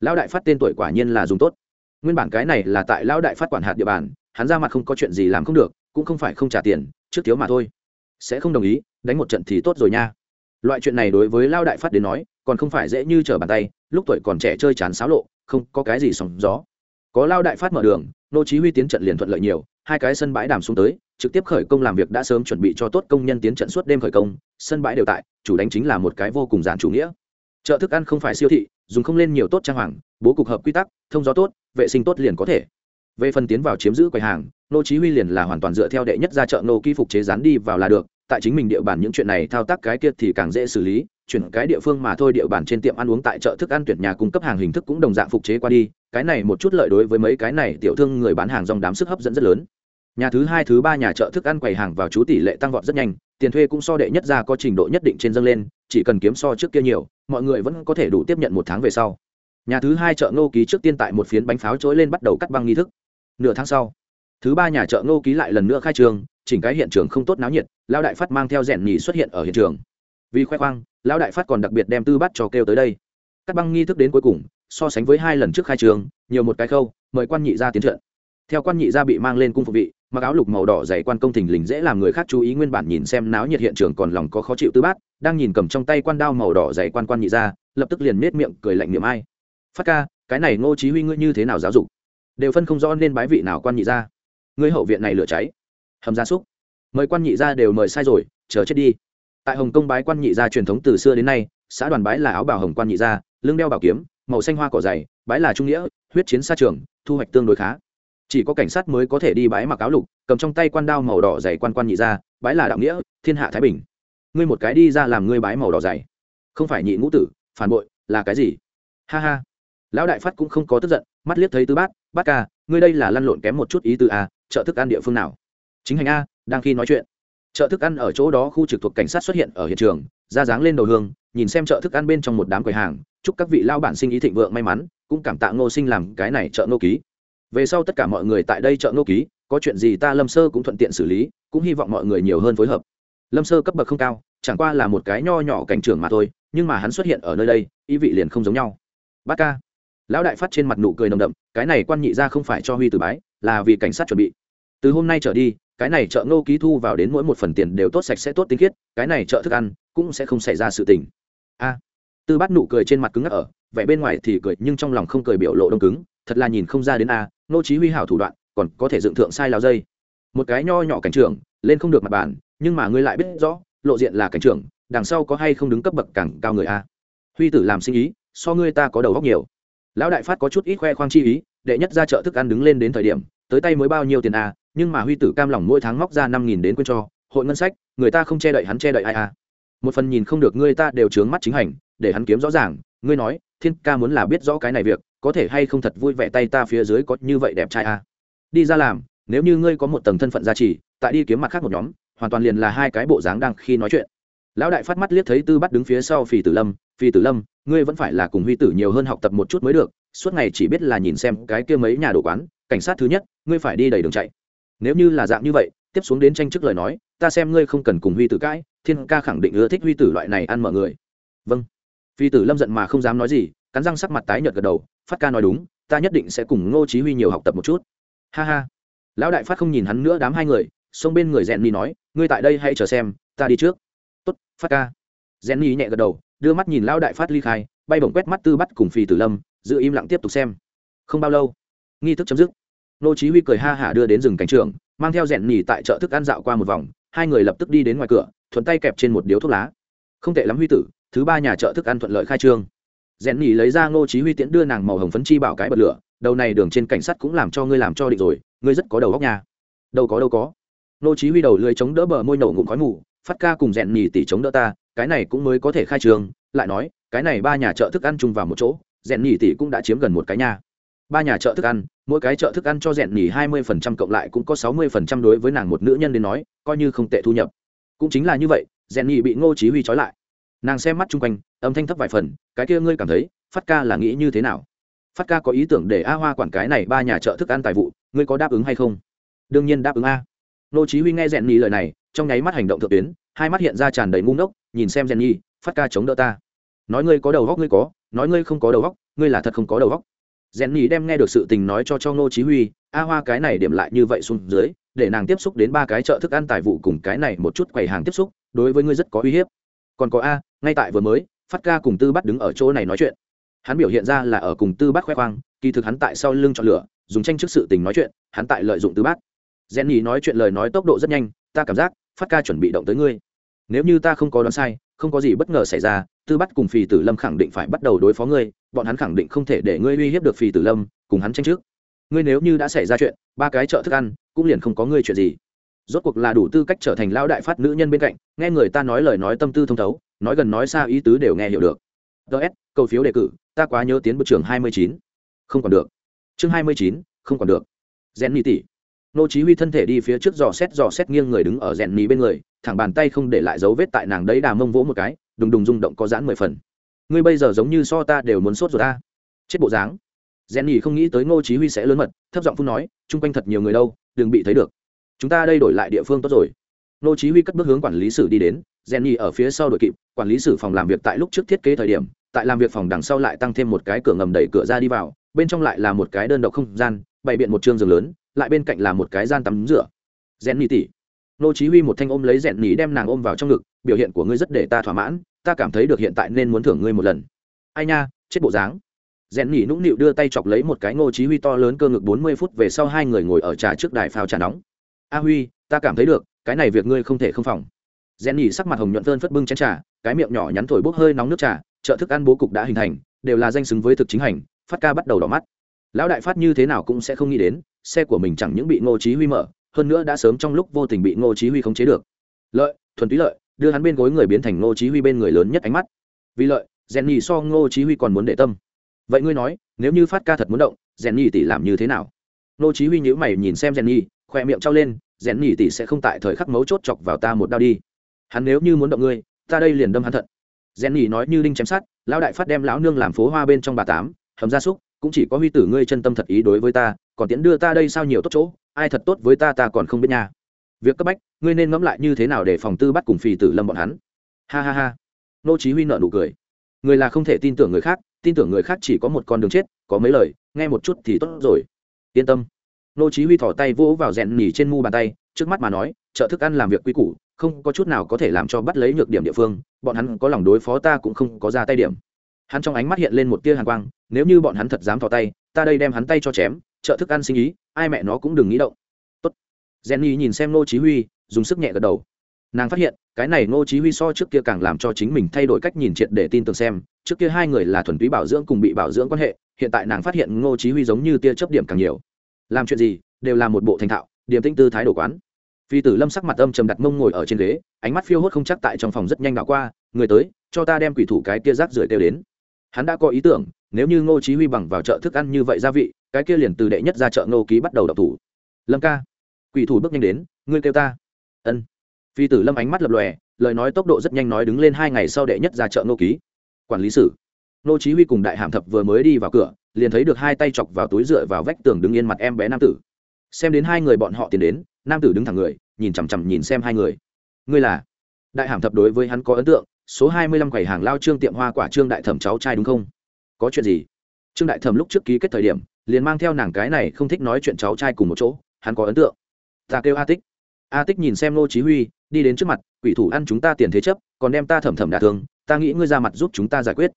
Speaker 1: lão đại phát tên tuổi quả nhiên là dùng tốt. Nguyên bản cái này là tại lão đại phát quản hạt địa bàn, hắn ra mặt không có chuyện gì làm không được, cũng không phải không trả tiền, trước thiếu mà thôi. Sẽ không đồng ý, đánh một trận thì tốt rồi nha. Loại chuyện này đối với lao đại phát đến nói, còn không phải dễ như trở bàn tay, lúc tuổi còn trẻ chơi chán xáo lộ, không có cái gì sóng gió. Có lao đại phát mở đường, nô chí huy tiến trận liền thuận lợi nhiều, hai cái sân bãi đàm xuống tới trực tiếp khởi công làm việc đã sớm chuẩn bị cho tốt công nhân tiến trận suốt đêm khởi công, sân bãi đều tại, chủ đánh chính là một cái vô cùng giản chủ nghĩa. Chợ thức ăn không phải siêu thị, dùng không lên nhiều tốt trang hoàng, bố cục hợp quy tắc, thông gió tốt, vệ sinh tốt liền có thể. Về phần tiến vào chiếm giữ quầy hàng, nô chí huy liền là hoàn toàn dựa theo đệ nhất ra chợ nô ký phục chế dán đi vào là được, tại chính mình địa bàn những chuyện này thao tác cái kia thì càng dễ xử lý, chuyển cái địa phương mà thôi, địa bàn trên tiệm ăn uống tại chợ thức ăn tuyển nhà cung cấp hàng hình thức cũng đồng dạng phục chế qua đi, cái này một chút lợi đối với mấy cái này tiểu thương người bán hàng dòng đám sức hấp dẫn rất lớn nhà thứ hai, thứ ba nhà chợ thức ăn quầy hàng vào chú tỷ lệ tăng vọt rất nhanh, tiền thuê cũng so đệ nhất ra có trình độ nhất định trên dâng lên, chỉ cần kiếm so trước kia nhiều, mọi người vẫn có thể đủ tiếp nhận một tháng về sau. Nhà thứ hai chợ ngô ký trước tiên tại một phiến bánh pháo trỗi lên bắt đầu cắt băng nghi thức. Nửa tháng sau, thứ ba nhà chợ ngô ký lại lần nữa khai trường, chỉnh cái hiện trường không tốt náo nhiệt lao đại phát mang theo rèn nhì xuất hiện ở hiện trường. Vì khoe khoang lao đại phát còn đặc biệt đem tư bắt cho kêu tới đây. Cắt băng nghi thức đến cuối cùng, so sánh với hai lần trước khai trường, nhiều một cái khâu, mời quan nhị ra tiến trận. Theo quan nhị gia bị mang lên cung phục vị mặc áo lục màu đỏ dày quan công thình lình dễ làm người khác chú ý nguyên bản nhìn xem náo nhiệt hiện trường còn lòng có khó chịu tư bát, đang nhìn cầm trong tay quan đao màu đỏ dày quan quan nhị ra, lập tức liền nết miệng cười lạnh miệng ai. Phát ca, cái này ngô chí huy ngươi như thế nào giáo dục? Đều phân không rõ nên bái vị nào quan nhị ra. Ngươi hậu viện này lửa cháy. Hầm gia súc. Mời quan nhị ra đều mời sai rồi, chờ chết đi. Tại hồng công bái quan nhị gia truyền thống từ xưa đến nay, xã đoàn bái là áo bào hồng quan nhị gia lưng đeo bảo kiếm, màu xanh hoa cỏ dày, bái là trung nghĩa, huyết chiến xa trường, thu hoạch tương đối khá chỉ có cảnh sát mới có thể đi bái mặc áo lục, cầm trong tay quan đao màu đỏ dày quan quan nhị ra, bái là đạo nghĩa, thiên hạ thái bình. Ngươi một cái đi ra làm ngươi bái màu đỏ dày. Không phải nhị ngũ tử, phản bội, là cái gì? Ha ha. Lão đại phát cũng không có tức giận, mắt liếc thấy tứ bát bát ca, ngươi đây là lăn lộn kém một chút ý từ a à, chợ thức ăn địa phương nào? Chính hành a, đang khi nói chuyện. Chợ thức ăn ở chỗ đó khu trực thuộc cảnh sát xuất hiện ở hiện trường, ra dáng lên đầu hương, nhìn xem chợ thức ăn bên trong một đám quầy hàng, chúc các vị lao bản sinh ý thịnh vượng may mắn, cũng cảm tạ ngô sinh làm cái này chợ ngô ký về sau tất cả mọi người tại đây chợ ngô ký, có chuyện gì ta lâm sơ cũng thuận tiện xử lý, cũng hy vọng mọi người nhiều hơn phối hợp. Lâm sơ cấp bậc không cao, chẳng qua là một cái nho nhỏ cảnh trưởng mà thôi, nhưng mà hắn xuất hiện ở nơi đây, ý vị liền không giống nhau. Bát ca. Lão đại phát trên mặt nụ cười nồng đậm, cái này quan nhị ra không phải cho huy từ bái, là vì cảnh sát chuẩn bị. Từ hôm nay trở đi, cái này chợ ngô ký thu vào đến mỗi một phần tiền đều tốt sạch sẽ tốt tinh khiết, cái này chợ thức ăn cũng sẽ không xảy ra sự tình. A. Tư bát nụ cười trên mặt cứng ngắc ở, vẻ bên ngoài thì cười, nhưng trong lòng không cười biểu lộ đông cứng, thật là nhìn không ra đến a nô chí huy hảo thủ đoạn, còn có thể dựng thượng sai lao dây. Một cái nho nhỏ cảnh trưởng, lên không được mặt bàn, nhưng mà ngươi lại biết rõ, lộ diện là cảnh trưởng, đằng sau có hay không đứng cấp bậc càng cao người a? Huy tử làm sinh ý, so ngươi ta có đầu óc nhiều. Lão đại phát có chút ít khoe khoang chi ý, đệ nhất ra chợ thức ăn đứng lên đến thời điểm, tới tay mới bao nhiêu tiền a, nhưng mà huy tử cam lòng mỗi tháng móc ra năm nghìn đến quên cho, hội ngân sách, người ta không che đậy hắn che đậy ai a. Một phần nhìn không được ngươi ta đều trướng mắt chính hành, để hắn kiếm rõ ràng, ngươi nói thiên ca muốn là biết rõ cái này việc, có thể hay không thật vui vẻ tay ta phía dưới có như vậy đẹp trai à? đi ra làm, nếu như ngươi có một tầng thân phận gia trì, tại đi kiếm mặt khác một nhóm, hoàn toàn liền là hai cái bộ dáng đang khi nói chuyện. Lão đại phát mắt liếc thấy tư bắt đứng phía sau phì tử lâm, phì tử lâm, ngươi vẫn phải là cùng huy tử nhiều hơn học tập một chút mới được, suốt ngày chỉ biết là nhìn xem cái kia mấy nhà đồ quán, cảnh sát thứ nhất, ngươi phải đi đầy đường chạy. Nếu như là dạng như vậy, tiếp xuống đến tranh chức lời nói, ta xem ngươi không cần cùng huy tử cãi, thiên ca khẳng định ưa thích huy tử loại này ăn mở người. Vâng phi tử lâm giận mà không dám nói gì, cắn răng sắc mặt tái nhợt gật đầu, phát ca nói đúng, ta nhất định sẽ cùng ngô chí huy nhiều học tập một chút. Ha ha. Lão đại phát không nhìn hắn nữa, đám hai người, xông bên người rèn ni nói, ngươi tại đây hãy chờ xem, ta đi trước. Tốt, phát ca. Rèn ni nhẹ gật đầu, đưa mắt nhìn lão đại phát ly khai, bay bổng quét mắt tư bắt cùng phi tử lâm, giữ im lặng tiếp tục xem. Không bao lâu, nghi thức chấm dứt. Ngô chí huy cười ha hả đưa đến rừng cảnh trường, mang theo rèn nhì tại chợ thức ăn dạo qua một vòng, hai người lập tức đi đến ngoài cửa, thuận tay kẹp trên một điếu thuốc lá. Không tệ lắm huy tử thứ ba nhà chợ thức ăn thuận lợi khai trương. Rèn nhì lấy ra ngô chí huy tiễn đưa nàng màu hồng phấn chi bảo cái bật lửa, đầu này đường trên cảnh sát cũng làm cho ngươi làm cho định rồi, ngươi rất có đầu óc nhà. đâu có đâu có. Ngô chí huy đầu lưỡi chống đỡ bờ môi nổ ngụm khói mù, phát ca cùng rèn nhì tỷ chống đỡ ta, cái này cũng mới có thể khai trường lại nói, cái này ba nhà chợ thức ăn chung vào một chỗ, rèn nhì tỷ cũng đã chiếm gần một cái nhà. Ba nhà chợ thức ăn, mỗi cái chợ thức ăn cho rèn nhì hai mươi phần trăm cộng lại cũng có sáu mươi phần trăm đối với nàng một nữ nhân đến nói, coi như không tệ thu nhập. Cũng chính là như vậy, rèn nhì bị ngô chí huy trói lại nàng xem mắt chung quanh, âm thanh thấp vài phần, cái kia ngươi cảm thấy, phát ca là nghĩ như thế nào? Phát ca có ý tưởng để a hoa quản cái này ba nhà chợ thức ăn tài vụ, ngươi có đáp ứng hay không? Đương nhiên đáp ứng a. Nô chí huy nghe rèn nhì lời này, trong nháy mắt hành động thượng tuyến, hai mắt hiện ra tràn đầy ngu ngốc, nhìn xem rèn nhì phát ca chống đỡ ta. Nói ngươi có đầu góc ngươi có, nói ngươi không có đầu góc ngươi là thật không có đầu góc rèn nhì đem nghe được sự tình nói cho cho Nô chí huy, a hoa cái này điểm lại như vậy xuống dưới, để nàng tiếp xúc đến ba cái chợ thức ăn tài vụ cùng cái này một chút quầy hàng tiếp xúc, đối với ngươi rất có uy hiếp còn có a, ngay tại vừa mới, phát ca cùng tư bắt đứng ở chỗ này nói chuyện. Hắn biểu hiện ra là ở cùng tư bắt khoe khoang, kỳ thực hắn tại sau lưng chọn lửa dùng tranh trước sự tình nói chuyện, hắn tại lợi dụng tư bát. Rèn nhì nói chuyện lời nói tốc độ rất nhanh, ta cảm giác, phát ca chuẩn bị động tới ngươi. Nếu như ta không có đoán sai, không có gì bất ngờ xảy ra, tư bắt cùng phì tử lâm khẳng định phải bắt đầu đối phó ngươi, bọn hắn khẳng định không thể để ngươi uy hiếp được phì tử lâm, cùng hắn tranh trước ngươi nếu như đã xảy ra chuyện, ba cái chợ thức ăn, cũng liền không có ngươi chuyện gì rốt cuộc là đủ tư cách trở thành lão đại phát nữ nhân bên cạnh, nghe người ta nói lời nói tâm tư thông thấu, nói gần nói xa ý tứ đều nghe hiểu được. Ts cầu phiếu đề cử, ta quá nhớ tiến bộ trường hai mươi chín. Không còn được. Chương hai mươi chín, không còn được. Rèn ni tỷ nô chí huy thân thể đi phía trước dò xét dò xét nghiêng người đứng ở rèn ni bên người, thẳng bàn tay không để lại dấu vết tại nàng đấy đà mông vỗ một cái, đùng đùng rung động có giãn mười phần. Ngươi bây giờ giống như so ta đều muốn sốt rồi ta. Chết bộ dáng. Rèn nhỉ không nghĩ tới ngô chí huy sẽ lớn mật, thấp giọng phun nói chung quanh thật nhiều người đâu, đừng bị thấy được chúng ta đây đổi lại địa phương tốt rồi. Ngô chí huy cất bước hướng quản lý sử đi đến rèn Nhi ở phía sau đội kịp, quản lý sử phòng làm việc tại lúc trước thiết kế thời điểm, tại làm việc phòng đằng sau lại tăng thêm một cái cửa ngầm đẩy cửa ra đi vào, bên trong lại là một cái đơn độc không gian, bày biện một trường giường lớn, lại bên cạnh là một cái gian tắm rửa. Rèn Nhi tỷ. Ngô chí huy một thanh ôm lấy rèn Nhi đem nàng ôm vào trong ngực, biểu hiện của ngươi rất để ta thỏa mãn, ta cảm thấy được hiện tại nên muốn thưởng ngươi một lần. Ai nha, chết bộ dáng. Rèn nhỉ nũng nịu đưa tay chọc lấy một cái ngô chí huy to lớn cơ ngực 40 phút về sau hai người ngồi ở trà trước đài phao trà nóng a huy, ta cảm thấy được, cái này việc ngươi không thể không phòng. Rèn nhỉ sắc mặt hồng nhuận phơn phất bưng chén trà, cái miệng nhỏ nhắn thổi bốc hơi nóng nước trà chợ thức ăn bố cục đã hình thành, đều là danh xứng với thực chính hành, phát ca bắt đầu đỏ mắt. Lão đại phát như thế nào cũng sẽ không nghĩ đến, xe của mình chẳng những bị ngô chí huy mở, hơn nữa đã sớm trong lúc vô tình bị ngô chí huy khống chế được. Lợi, thuần túy lợi, đưa hắn bên gối người biến thành ngô chí huy bên người lớn nhất ánh mắt. Vì lợi rèn nhỉ so ngô chí huy còn muốn để tâm. Vậy ngươi nói, nếu như phát ca thật muốn động rèn nhỉ tỷ làm như thế nào? Ngô chí huy nhíu mày nhìn xem rèn nhỉ khoe miệng trao lên rèn nhỉ tỷ sẽ không tại thời khắc mấu chốt chọc vào ta một đao đi. Hắn nếu như muốn động ngươi, ta đây liền đâm hắn thận. Rèn nhỉ nói như đinh chém sát lão đại phát đem lão nương làm phố hoa bên trong bà tám, hầm gia súc, cũng chỉ có huy tử ngươi chân tâm thật ý đối với ta, còn tiễn đưa ta đây sao nhiều tốt chỗ, ai thật tốt với ta ta còn không biết nha. Việc cấp bách, ngươi nên ngẫm lại như thế nào để phòng tư bắt cùng phì tử lâm bọn hắn. Ha ha ha. Nô chí huy nở nụ cười. Người là không thể tin tưởng người khác, tin tưởng người khác chỉ có một con đường chết, có mấy lời, nghe một chút thì tốt rồi. Yên tâm nô chí huy thò tay vỗ vào rèn nỉ trên mu bàn tay, trước mắt mà nói, trợ thức ăn làm việc quy củ, không có chút nào có thể làm cho bắt lấy nhược điểm địa phương, bọn hắn có lòng đối phó ta cũng không có ra tay điểm. Hắn trong ánh mắt hiện lên một tia hàn quang, nếu như bọn hắn thật dám thò tay, ta đây đem hắn tay cho chém, trợ thức ăn sinh ý, ai mẹ nó cũng đừng nghĩ động. Tốt. Jenny nhìn xem nô chí huy, dùng sức nhẹ gật đầu. Nàng phát hiện, cái này nô chí huy so trước kia càng làm cho chính mình thay đổi cách nhìn triệt để tin tưởng xem, trước kia hai người là thuần túy bảo dưỡng cùng bị bảo dưỡng quan hệ, hiện tại nàng phát hiện nô chí huy giống như tia chớp điểm càng nhiều làm chuyện gì đều là một bộ thành thạo, điềm tĩnh tư thái đồ quán. Phi tử lâm sắc mặt âm trầm đặt mông ngồi ở trên ghế, ánh mắt phiêu hốt không chắc tại trong phòng rất nhanh đảo qua, người tới, cho ta đem quỷ thủ cái kia rác rưởi tiêu đến. Hắn đã có ý tưởng, nếu như ngô chí huy bằng vào chợ thức ăn như vậy gia vị, cái kia liền từ đệ nhất ra chợ ngô ký bắt đầu đọc thủ. Lâm ca. Quỷ thủ bước nhanh đến, ngươi kêu ta. Ân. Phi tử lâm ánh mắt lập lòe, lời nói tốc độ rất nhanh nói đứng lên hai ngày sau đệ nhất ra chợ ngô ký. Quản lý sử. Ngô chí huy cùng đại hàm thập vừa mới đi vào cửa liền thấy được hai tay chọc vào túi dựa vào vách tường đứng yên mặt em bé nam tử. Xem đến hai người bọn họ tiến đến, nam tử đứng thẳng người, nhìn chằm chằm nhìn xem hai người. Ngươi là? Đại hàm thập đối với hắn có ấn tượng, số hai mươi lăm quầy hàng lao trương tiệm hoa quả trương đại thẩm cháu trai đúng không? Có chuyện gì? Trương đại thẩm lúc trước ký kết thời điểm, liền mang theo nàng cái này không thích nói chuyện cháu trai cùng một chỗ, hắn có ấn tượng. Ta kêu a tích. A tích nhìn xem nô chí huy, đi đến trước mặt, quỷ thủ ăn chúng ta tiền thế chấp, còn đem ta thẩm thẩm đả thương, ta nghĩ ngươi ra mặt giúp chúng ta giải quyết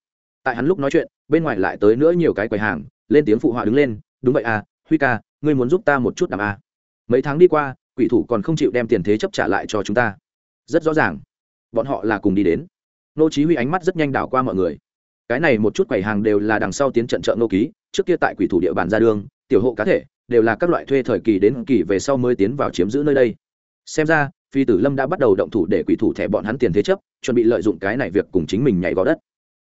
Speaker 1: tại hắn lúc nói chuyện, bên ngoài lại tới nữa nhiều cái quầy hàng, lên tiếng phụ họa đứng lên, đúng vậy à huy ca, ngươi muốn giúp ta một chút đảm à? mấy tháng đi qua, quỷ thủ còn không chịu đem tiền thế chấp trả lại cho chúng ta. Rất rõ ràng, bọn họ là cùng đi đến. Nô chí huy ánh mắt rất nhanh đảo qua mọi người. Cái này một chút quầy hàng đều là đằng sau tiến trận chợ nô ký, trước kia tại quỷ thủ địa bàn ra đường, tiểu hộ cá thể, đều là các loại thuê thời kỳ đến kỳ về sau mới tiến vào chiếm giữ nơi đây. Xem ra, phi tử lâm đã bắt đầu động thủ để quỷ thủ thẻ bọn hắn tiền thế chấp, chuẩn bị lợi dụng cái này việc cùng chính mình nhảy gò đất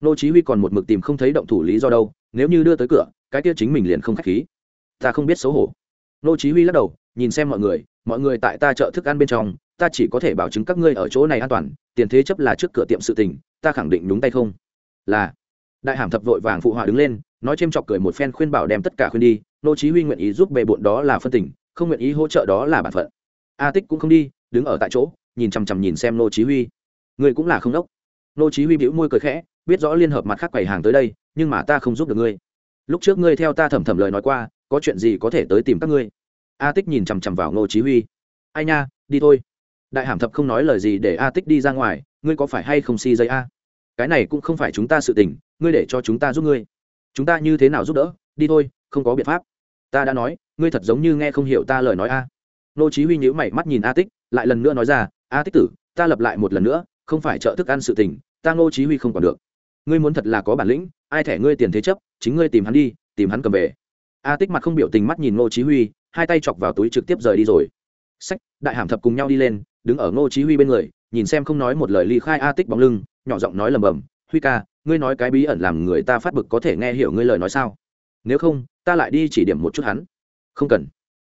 Speaker 1: nô chí huy còn một mực tìm không thấy động thủ lý do đâu, nếu như đưa tới cửa, cái kia chính mình liền không khách khí. Ta không biết xấu hổ. Nô chí huy lắc đầu, nhìn xem mọi người mọi người tại ta chợ thức ăn bên trong, ta chỉ có thể bảo chứng các ngươi ở chỗ này an toàn, tiền thế chấp là trước cửa tiệm sự tình, ta khẳng định đúng tay không. Là. Đại hàm thập vội vàng phụ họa đứng lên, nói chêm chọc cười một phen khuyên bảo đem tất cả khuyên đi, nô chí huy nguyện ý giúp bề bộn đó là phân tình, không nguyện ý hỗ trợ đó là bản phận. A tích cũng không đi, đứng ở tại chỗ, nhìn chăm chăm nhìn xem nô chí huy. Người cũng là không đốc. Nô chí huy bĩu môi cười khẽ biết rõ liên hợp mặt khác quầy hàng tới đây, nhưng mà ta không giúp được ngươi. Lúc trước ngươi theo ta thầm thầm lời nói qua, có chuyện gì có thể tới tìm các ngươi. A tích nhìn chằm chằm vào nô chí huy. Ai nha, đi thôi. Đại hàm thập không nói lời gì để a tích đi ra ngoài, ngươi có phải hay không si dây a? Cái này cũng không phải chúng ta sự tình, ngươi để cho chúng ta giúp ngươi. Chúng ta như thế nào giúp đỡ? Đi thôi, không có biện pháp. Ta đã nói, ngươi thật giống như nghe không hiểu ta lời nói a. Nô chí huy nhíu mày mắt nhìn a tích, lại lần nữa nói ra, a tích tử, ta lập lại một lần nữa, không phải trợ thức ăn sự tình, ta nô chí huy không còn được ngươi muốn thật là có bản lĩnh, ai thẻ ngươi tiền thế chấp, chính ngươi tìm hắn đi, tìm hắn cầm về. A tích mặt không biểu tình mắt nhìn Ngô chí huy, hai tay chọc vào túi trực tiếp rời đi rồi. Sách, đại hàm thập cùng nhau đi lên, đứng ở ngô chí huy bên người, nhìn xem không nói một lời ly khai a tích bóng lưng, nhỏ giọng nói lầm bầm, huy ca, ngươi nói cái bí ẩn làm người ta phát bực có thể nghe hiểu ngươi lời nói sao? Nếu không, ta lại đi chỉ điểm một chút hắn. Không cần.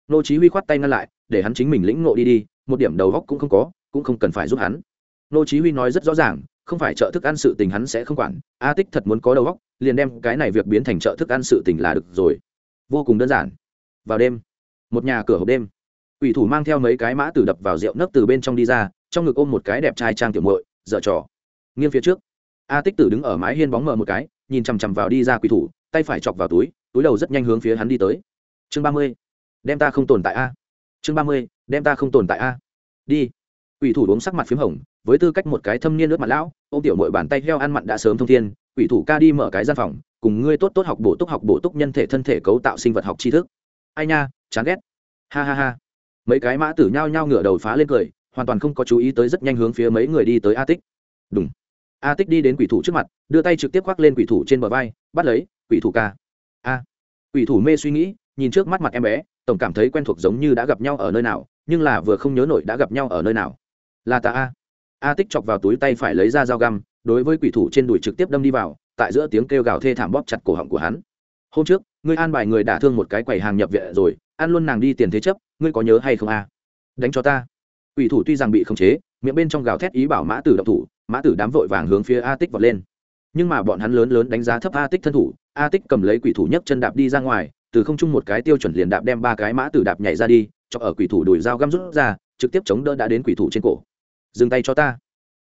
Speaker 1: Ngô chí huy khoát tay ngăn lại, để hắn chính mình lĩnh ngộ đi đi, một điểm đầu góc cũng không có, cũng không cần phải giúp hắn. Ngô chí huy nói rất rõ ràng không phải trợ thức ăn sự tình hắn sẽ không quản a tích thật muốn có đầu góc liền đem cái này việc biến thành trợ thức ăn sự tình là được rồi vô cùng đơn giản vào đêm một nhà cửa hộp đêm Quỷ thủ mang theo mấy cái mã tử đập vào rượu nấc từ bên trong đi ra, trong ngực ôm một cái đẹp trai trang tiểu muội, dở trò. Nghiêng phía trước, A Tích Tử đứng ở mái hiên bóng mờ một cái, nhìn chằm chằm vào đi ra quỷ thủ, tay phải chọc vào túi, túi đầu rất nhanh hướng phía hắn đi tới. Chương ba mươi, đem ta không tồn tại a. Chương ba mươi, đem ta không tồn tại a. Đi. Quỷ thủ uống sắc mặt phím hồng, với tư cách một cái thâm niên nước mặt lão, ôm tiểu mội bàn tay heo ăn mặn đã sớm thông thiên, quỷ thủ ca đi mở cái gian phòng, cùng ngươi tốt tốt học bổ túc học bổ túc nhân thể thân thể cấu tạo sinh vật học tri thức. Ai nha, chán ghét. Ha ha ha. Mấy cái mã tử nhao nhao ngửa đầu phá lên cười hoàn toàn không có chú ý tới rất nhanh hướng phía mấy người đi tới a tích. Đúng a tích đi đến quỷ thủ trước mặt đưa tay trực tiếp khoác lên quỷ thủ trên bờ vai bắt lấy quỷ thủ ca. A. Quỷ thủ mê suy nghĩ nhìn trước mắt mặt em bé tổng cảm thấy quen thuộc giống như đã gặp nhau ở nơi nào nhưng là vừa không nhớ nổi đã gặp nhau ở nơi nào. Là ta a a tích chọc vào túi tay phải lấy ra dao găm, đối với quỷ thủ trên đùi trực tiếp đâm đi vào, tại giữa tiếng kêu gào thê thảm bóp chặt cổ họng của hắn. Hôm trước, ngươi an bài người đả thương một cái quầy hàng nhập viện rồi, ăn luôn nàng đi tiền thế chấp, ngươi có nhớ hay không a? Đánh cho ta. Quỷ thủ tuy rằng bị khống chế, miệng bên trong gào thét ý bảo mã tử động thủ, mã tử đám vội vàng hướng phía a tích vọt lên. Nhưng mà bọn hắn lớn lớn đánh giá thấp a tích thân thủ, a tích cầm lấy quỷ thủ nhấc chân đạp đi ra ngoài, từ không chung một cái tiêu chuẩn liền đạp đem ba cái mã tử đạp nhảy ra đi, cho ở quỷ thủ đùi dao găm rút ra, trực tiếp chống đỡ đã đến quỷ thủ trên cổ dừng tay cho ta.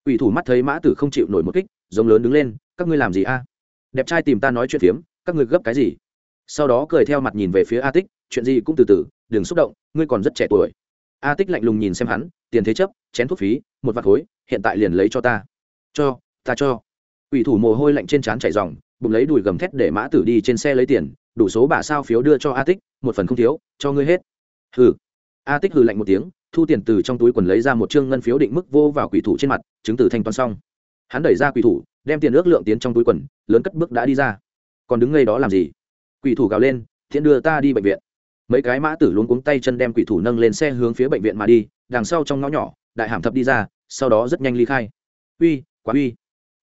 Speaker 1: Quỷ thủ mắt thấy mã tử không chịu nổi một kích, giống lớn đứng lên, các ngươi làm gì a? Đẹp trai tìm ta nói chuyện phiếm, các ngươi gấp cái gì? Sau đó cười theo mặt nhìn về phía a tích, chuyện gì cũng từ từ, đừng xúc động, ngươi còn rất trẻ tuổi. A tích lạnh lùng nhìn xem hắn, tiền thế chấp, chén thuốc phí, một vạt khối, hiện tại liền lấy cho ta. Cho ta cho. Ủy thủ mồ hôi lạnh trên trán chảy dòng bụng lấy đùi gầm thét để mã tử đi trên xe lấy tiền, đủ số bà sao phiếu đưa cho a tích, một phần không thiếu, cho ngươi hết. Hừ. A tích hừ lạnh một tiếng thu tiền từ trong túi quần lấy ra một chương ngân phiếu định mức vô vào quỷ thủ trên mặt, chứng từ thanh toán xong. Hắn đẩy ra quỷ thủ, đem tiền ước lượng tiến trong túi quần, lớn cất bước đã đi ra. Còn đứng ngay đó làm gì? Quỷ thủ gào lên, thiện đưa ta đi bệnh viện. Mấy cái mã tử luôn cuống tay chân đem quỷ thủ nâng lên xe hướng phía bệnh viện mà đi, đằng sau trong ngõ nhỏ, đại hàm thập đi ra, sau đó rất nhanh ly khai. Uy quá uy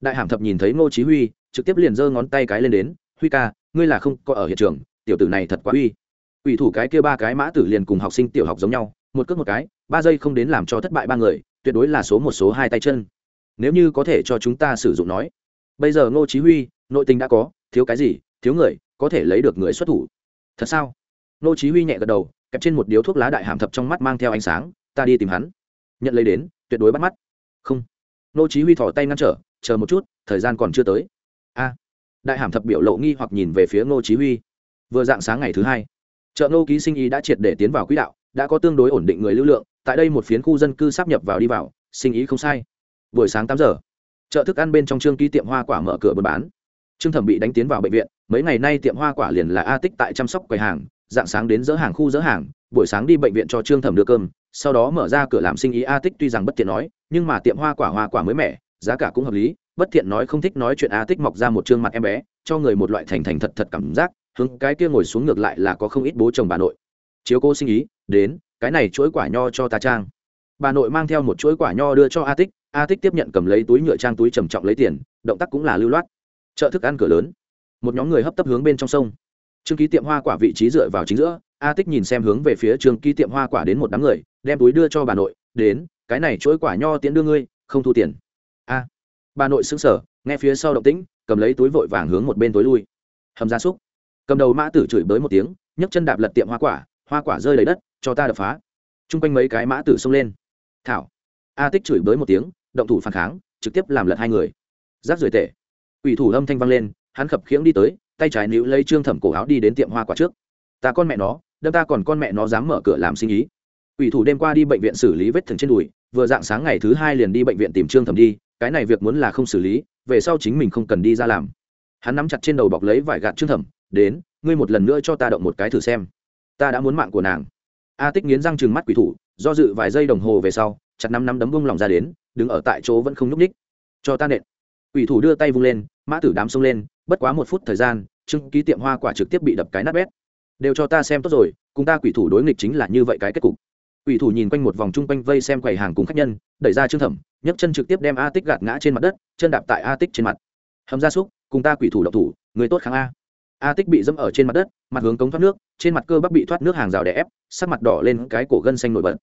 Speaker 1: đại hàm thập nhìn thấy ngô chí huy, trực tiếp liền giơ ngón tay cái lên đến, huy ca, ngươi là không có ở hiện trường, tiểu tử này thật quá uy quỷ thủ cái kia ba cái mã tử liền cùng học sinh tiểu học giống nhau, một cước một cái ba giây không đến làm cho thất bại ba người, tuyệt đối là số một, số hai tay chân. Nếu như có thể cho chúng ta sử dụng nói. Bây giờ ngô chí huy, nội tình đã có, thiếu cái gì, thiếu người, có thể lấy được người xuất thủ. Thật sao? Ngô chí huy nhẹ gật đầu, kẹp trên một điếu thuốc lá đại hàm thập trong mắt mang theo ánh sáng, ta đi tìm hắn. Nhận lấy đến, tuyệt đối bắt mắt. Không. Ngô chí huy thò tay ngăn trở, chờ một chút, thời gian còn chưa tới. A. Đại hàm thập biểu lộ nghi hoặc nhìn về phía Ngô chí huy. Vừa dạng sáng ngày thứ hai, chợ Ngô ký sinh y đã triệt để tiến vào quỹ đạo, đã có tương đối ổn định người lưu lượng tại đây một phiến khu dân cư sắp nhập vào đi vào, sinh ý không sai. Buổi sáng tám giờ, chợ thức ăn bên trong trương ký tiệm hoa quả mở cửa buôn bán. Trương thẩm bị đánh tiến vào bệnh viện, mấy ngày nay tiệm hoa quả liền là a tích tại chăm sóc quầy hàng, dạng sáng đến dỡ hàng khu dỡ hàng, buổi sáng đi bệnh viện cho trương thẩm đưa cơm, sau đó mở ra cửa làm sinh ý a tích tuy rằng bất tiện nói, nhưng mà tiệm hoa quả hoa quả mới mẻ, giá cả cũng hợp lý, bất thiện nói không thích nói chuyện a tích mọc ra một chương mặt em bé, cho người một loại thành thành thật thật cảm giác, hướng cái kia ngồi xuống ngược lại là có không ít bố chồng bà nội. Chiếu cô sinh ý đến, cái này chuỗi quả nho cho ta trang. Bà nội mang theo một chuỗi quả nho đưa cho a tích a tích tiếp nhận cầm lấy túi nhựa trang túi trầm trọng lấy tiền, động tác cũng là lưu loát. Chợ thức ăn cửa lớn. Một nhóm người hấp tấp hướng bên trong sông. Trương ký tiệm hoa quả vị trí dựa vào chính giữa, a tích nhìn xem hướng về phía trương ký tiệm hoa quả đến một đám người, đem túi đưa cho bà nội, đến, cái này chuỗi quả nho tiến đưa ngươi, không thu tiền. A. Bà nội xứng sở nghe phía sau động tĩnh, cầm lấy túi vội vàng hướng một bên tối lui. Hầm gia súc. Cầm đầu mã tử chửi bới một tiếng, nhấc chân đạp lật tiệm hoa quả hoa quả rơi lấy đất cho ta đập phá. Chung quanh mấy cái mã tử xông lên. Thảo. A tích chửi bới một tiếng, động thủ phản kháng, trực tiếp làm lật hai người. Giáp rời tệ. Ủy thủ âm thanh vang lên, hắn khập khiễng đi tới, tay trái níu lấy trương thẩm cổ áo đi đến tiệm hoa quả trước. Ta con mẹ nó, đâm ta còn con mẹ nó dám mở cửa làm sinh ý. Ủy thủ đêm qua đi bệnh viện xử lý vết thương trên đùi, vừa dạng sáng ngày thứ hai liền đi bệnh viện tìm trương thẩm đi, cái này việc muốn là không xử lý, về sau chính mình không cần đi ra làm. Hắn nắm chặt trên đầu bọc lấy vải gạt trương thẩm, đến, ngươi một lần nữa cho ta động một cái thử xem. Ta đã muốn mạng của nàng a tích nghiến răng chừng mắt quỷ thủ, do dự vài giây đồng hồ về sau, chặt năm năm đấm bông lòng ra đến, đứng ở tại chỗ vẫn không nhúc ních cho ta nện. Quỷ thủ đưa tay vung lên, mã tử đám xông lên, bất quá một phút thời gian trưng ký tiệm hoa quả trực tiếp bị đập cái nát bét. Đều cho ta xem tốt rồi, cùng ta quỷ thủ đối nghịch chính là như vậy cái kết cục. Quỷ thủ nhìn quanh một vòng chung quanh vây xem quầy hàng cùng khách nhân, đẩy ra trương thẩm, nhấc chân trực tiếp đem a tích gạt ngã trên mặt đất, chân đạp tại a tích trên mặt. Hầm gia súc, cùng ta quỷ thủ độc thủ, người tốt kháng a a tích bị dẫm ở trên mặt đất, mặt hướng cống thoát nước, trên mặt cơ bắp bị thoát nước hàng rào đè ép, sắc mặt đỏ lên cái cổ gân xanh nổi bật.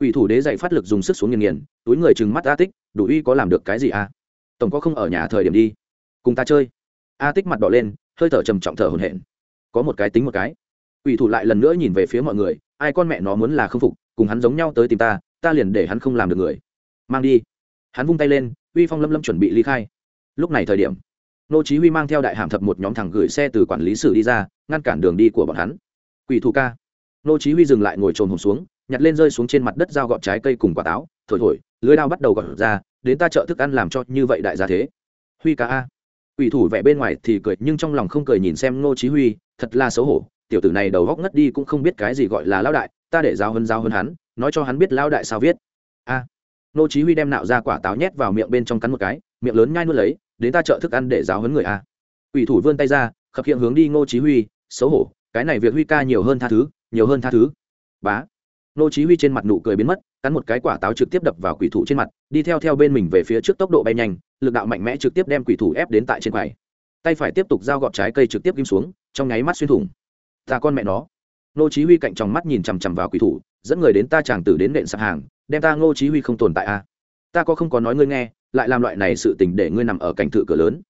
Speaker 1: Ủy thủ đế dạy phát lực dùng sức xuống nghiền nghiền, túi người trừng mắt a tích, đủ uy có làm được cái gì a tổng có không ở nhà thời điểm đi. Cùng ta chơi. A tích mặt đỏ lên, hơi thở trầm trọng thở hổn hển. Có một cái tính một cái. Ủy thủ lại lần nữa nhìn về phía mọi người, ai con mẹ nó muốn là không phục, cùng hắn giống nhau tới tìm ta ta liền để hắn không làm được người. Mang đi. Hắn vung tay lên, uy phong lâm lâm chuẩn bị ly khai. Lúc này thời điểm nô chí huy mang theo đại hàm thập một nhóm thằng gửi xe từ quản lý sử đi ra, ngăn cản đường đi của bọn hắn. Quỷ thủ ca. Nô chí huy dừng lại ngồi trồn hồn xuống, nhặt lên rơi xuống trên mặt đất dao gọt trái cây cùng quả táo, thổi thổi, lưới đao bắt đầu gọt ra, đến ta chợ thức ăn làm cho như vậy đại gia thế. Huy ca a. Quỷ thủ vẻ bên ngoài thì cười, nhưng trong lòng không cười nhìn xem nô chí huy, thật là xấu hổ. Tiểu tử này đầu góc ngất đi cũng không biết cái gì gọi là lão đại, ta để giao hơn giao hơn hắn, nói cho hắn biết lão đại sao viết. A. Nô chí huy đem nạo ra quả táo nhét vào miệng bên trong cắn một cái, miệng lớn nhai nuốt lấy đến ta chợ thức ăn để giáo huấn người a. Ủy thủ vươn tay ra, khập hiện hướng đi ngô chí huy, xấu hổ, cái này việc huy ca nhiều hơn tha thứ, nhiều hơn tha thứ. Bá. Ngô chí huy trên mặt nụ cười biến mất, cắn một cái quả táo trực tiếp đập vào quỷ thủ trên mặt, đi theo theo bên mình về phía trước tốc độ bay nhanh, lực đạo mạnh mẽ trực tiếp đem quỷ thủ ép đến tại trên quầy. Tay phải tiếp tục giao gọt trái cây trực tiếp ghim xuống, trong nháy mắt xuyên thủng. Ta con mẹ nó. Ngô chí huy cạnh trong mắt nhìn chằm chằm vào quỷ thủ, dẫn người đến ta chàng tử đến nện sạp hàng, đem ta ngô chí huy không tồn tại a. Ta có không có nói ngươi nghe lại làm loại này sự tình để ngươi nằm ở cảnh thự cửa lớn.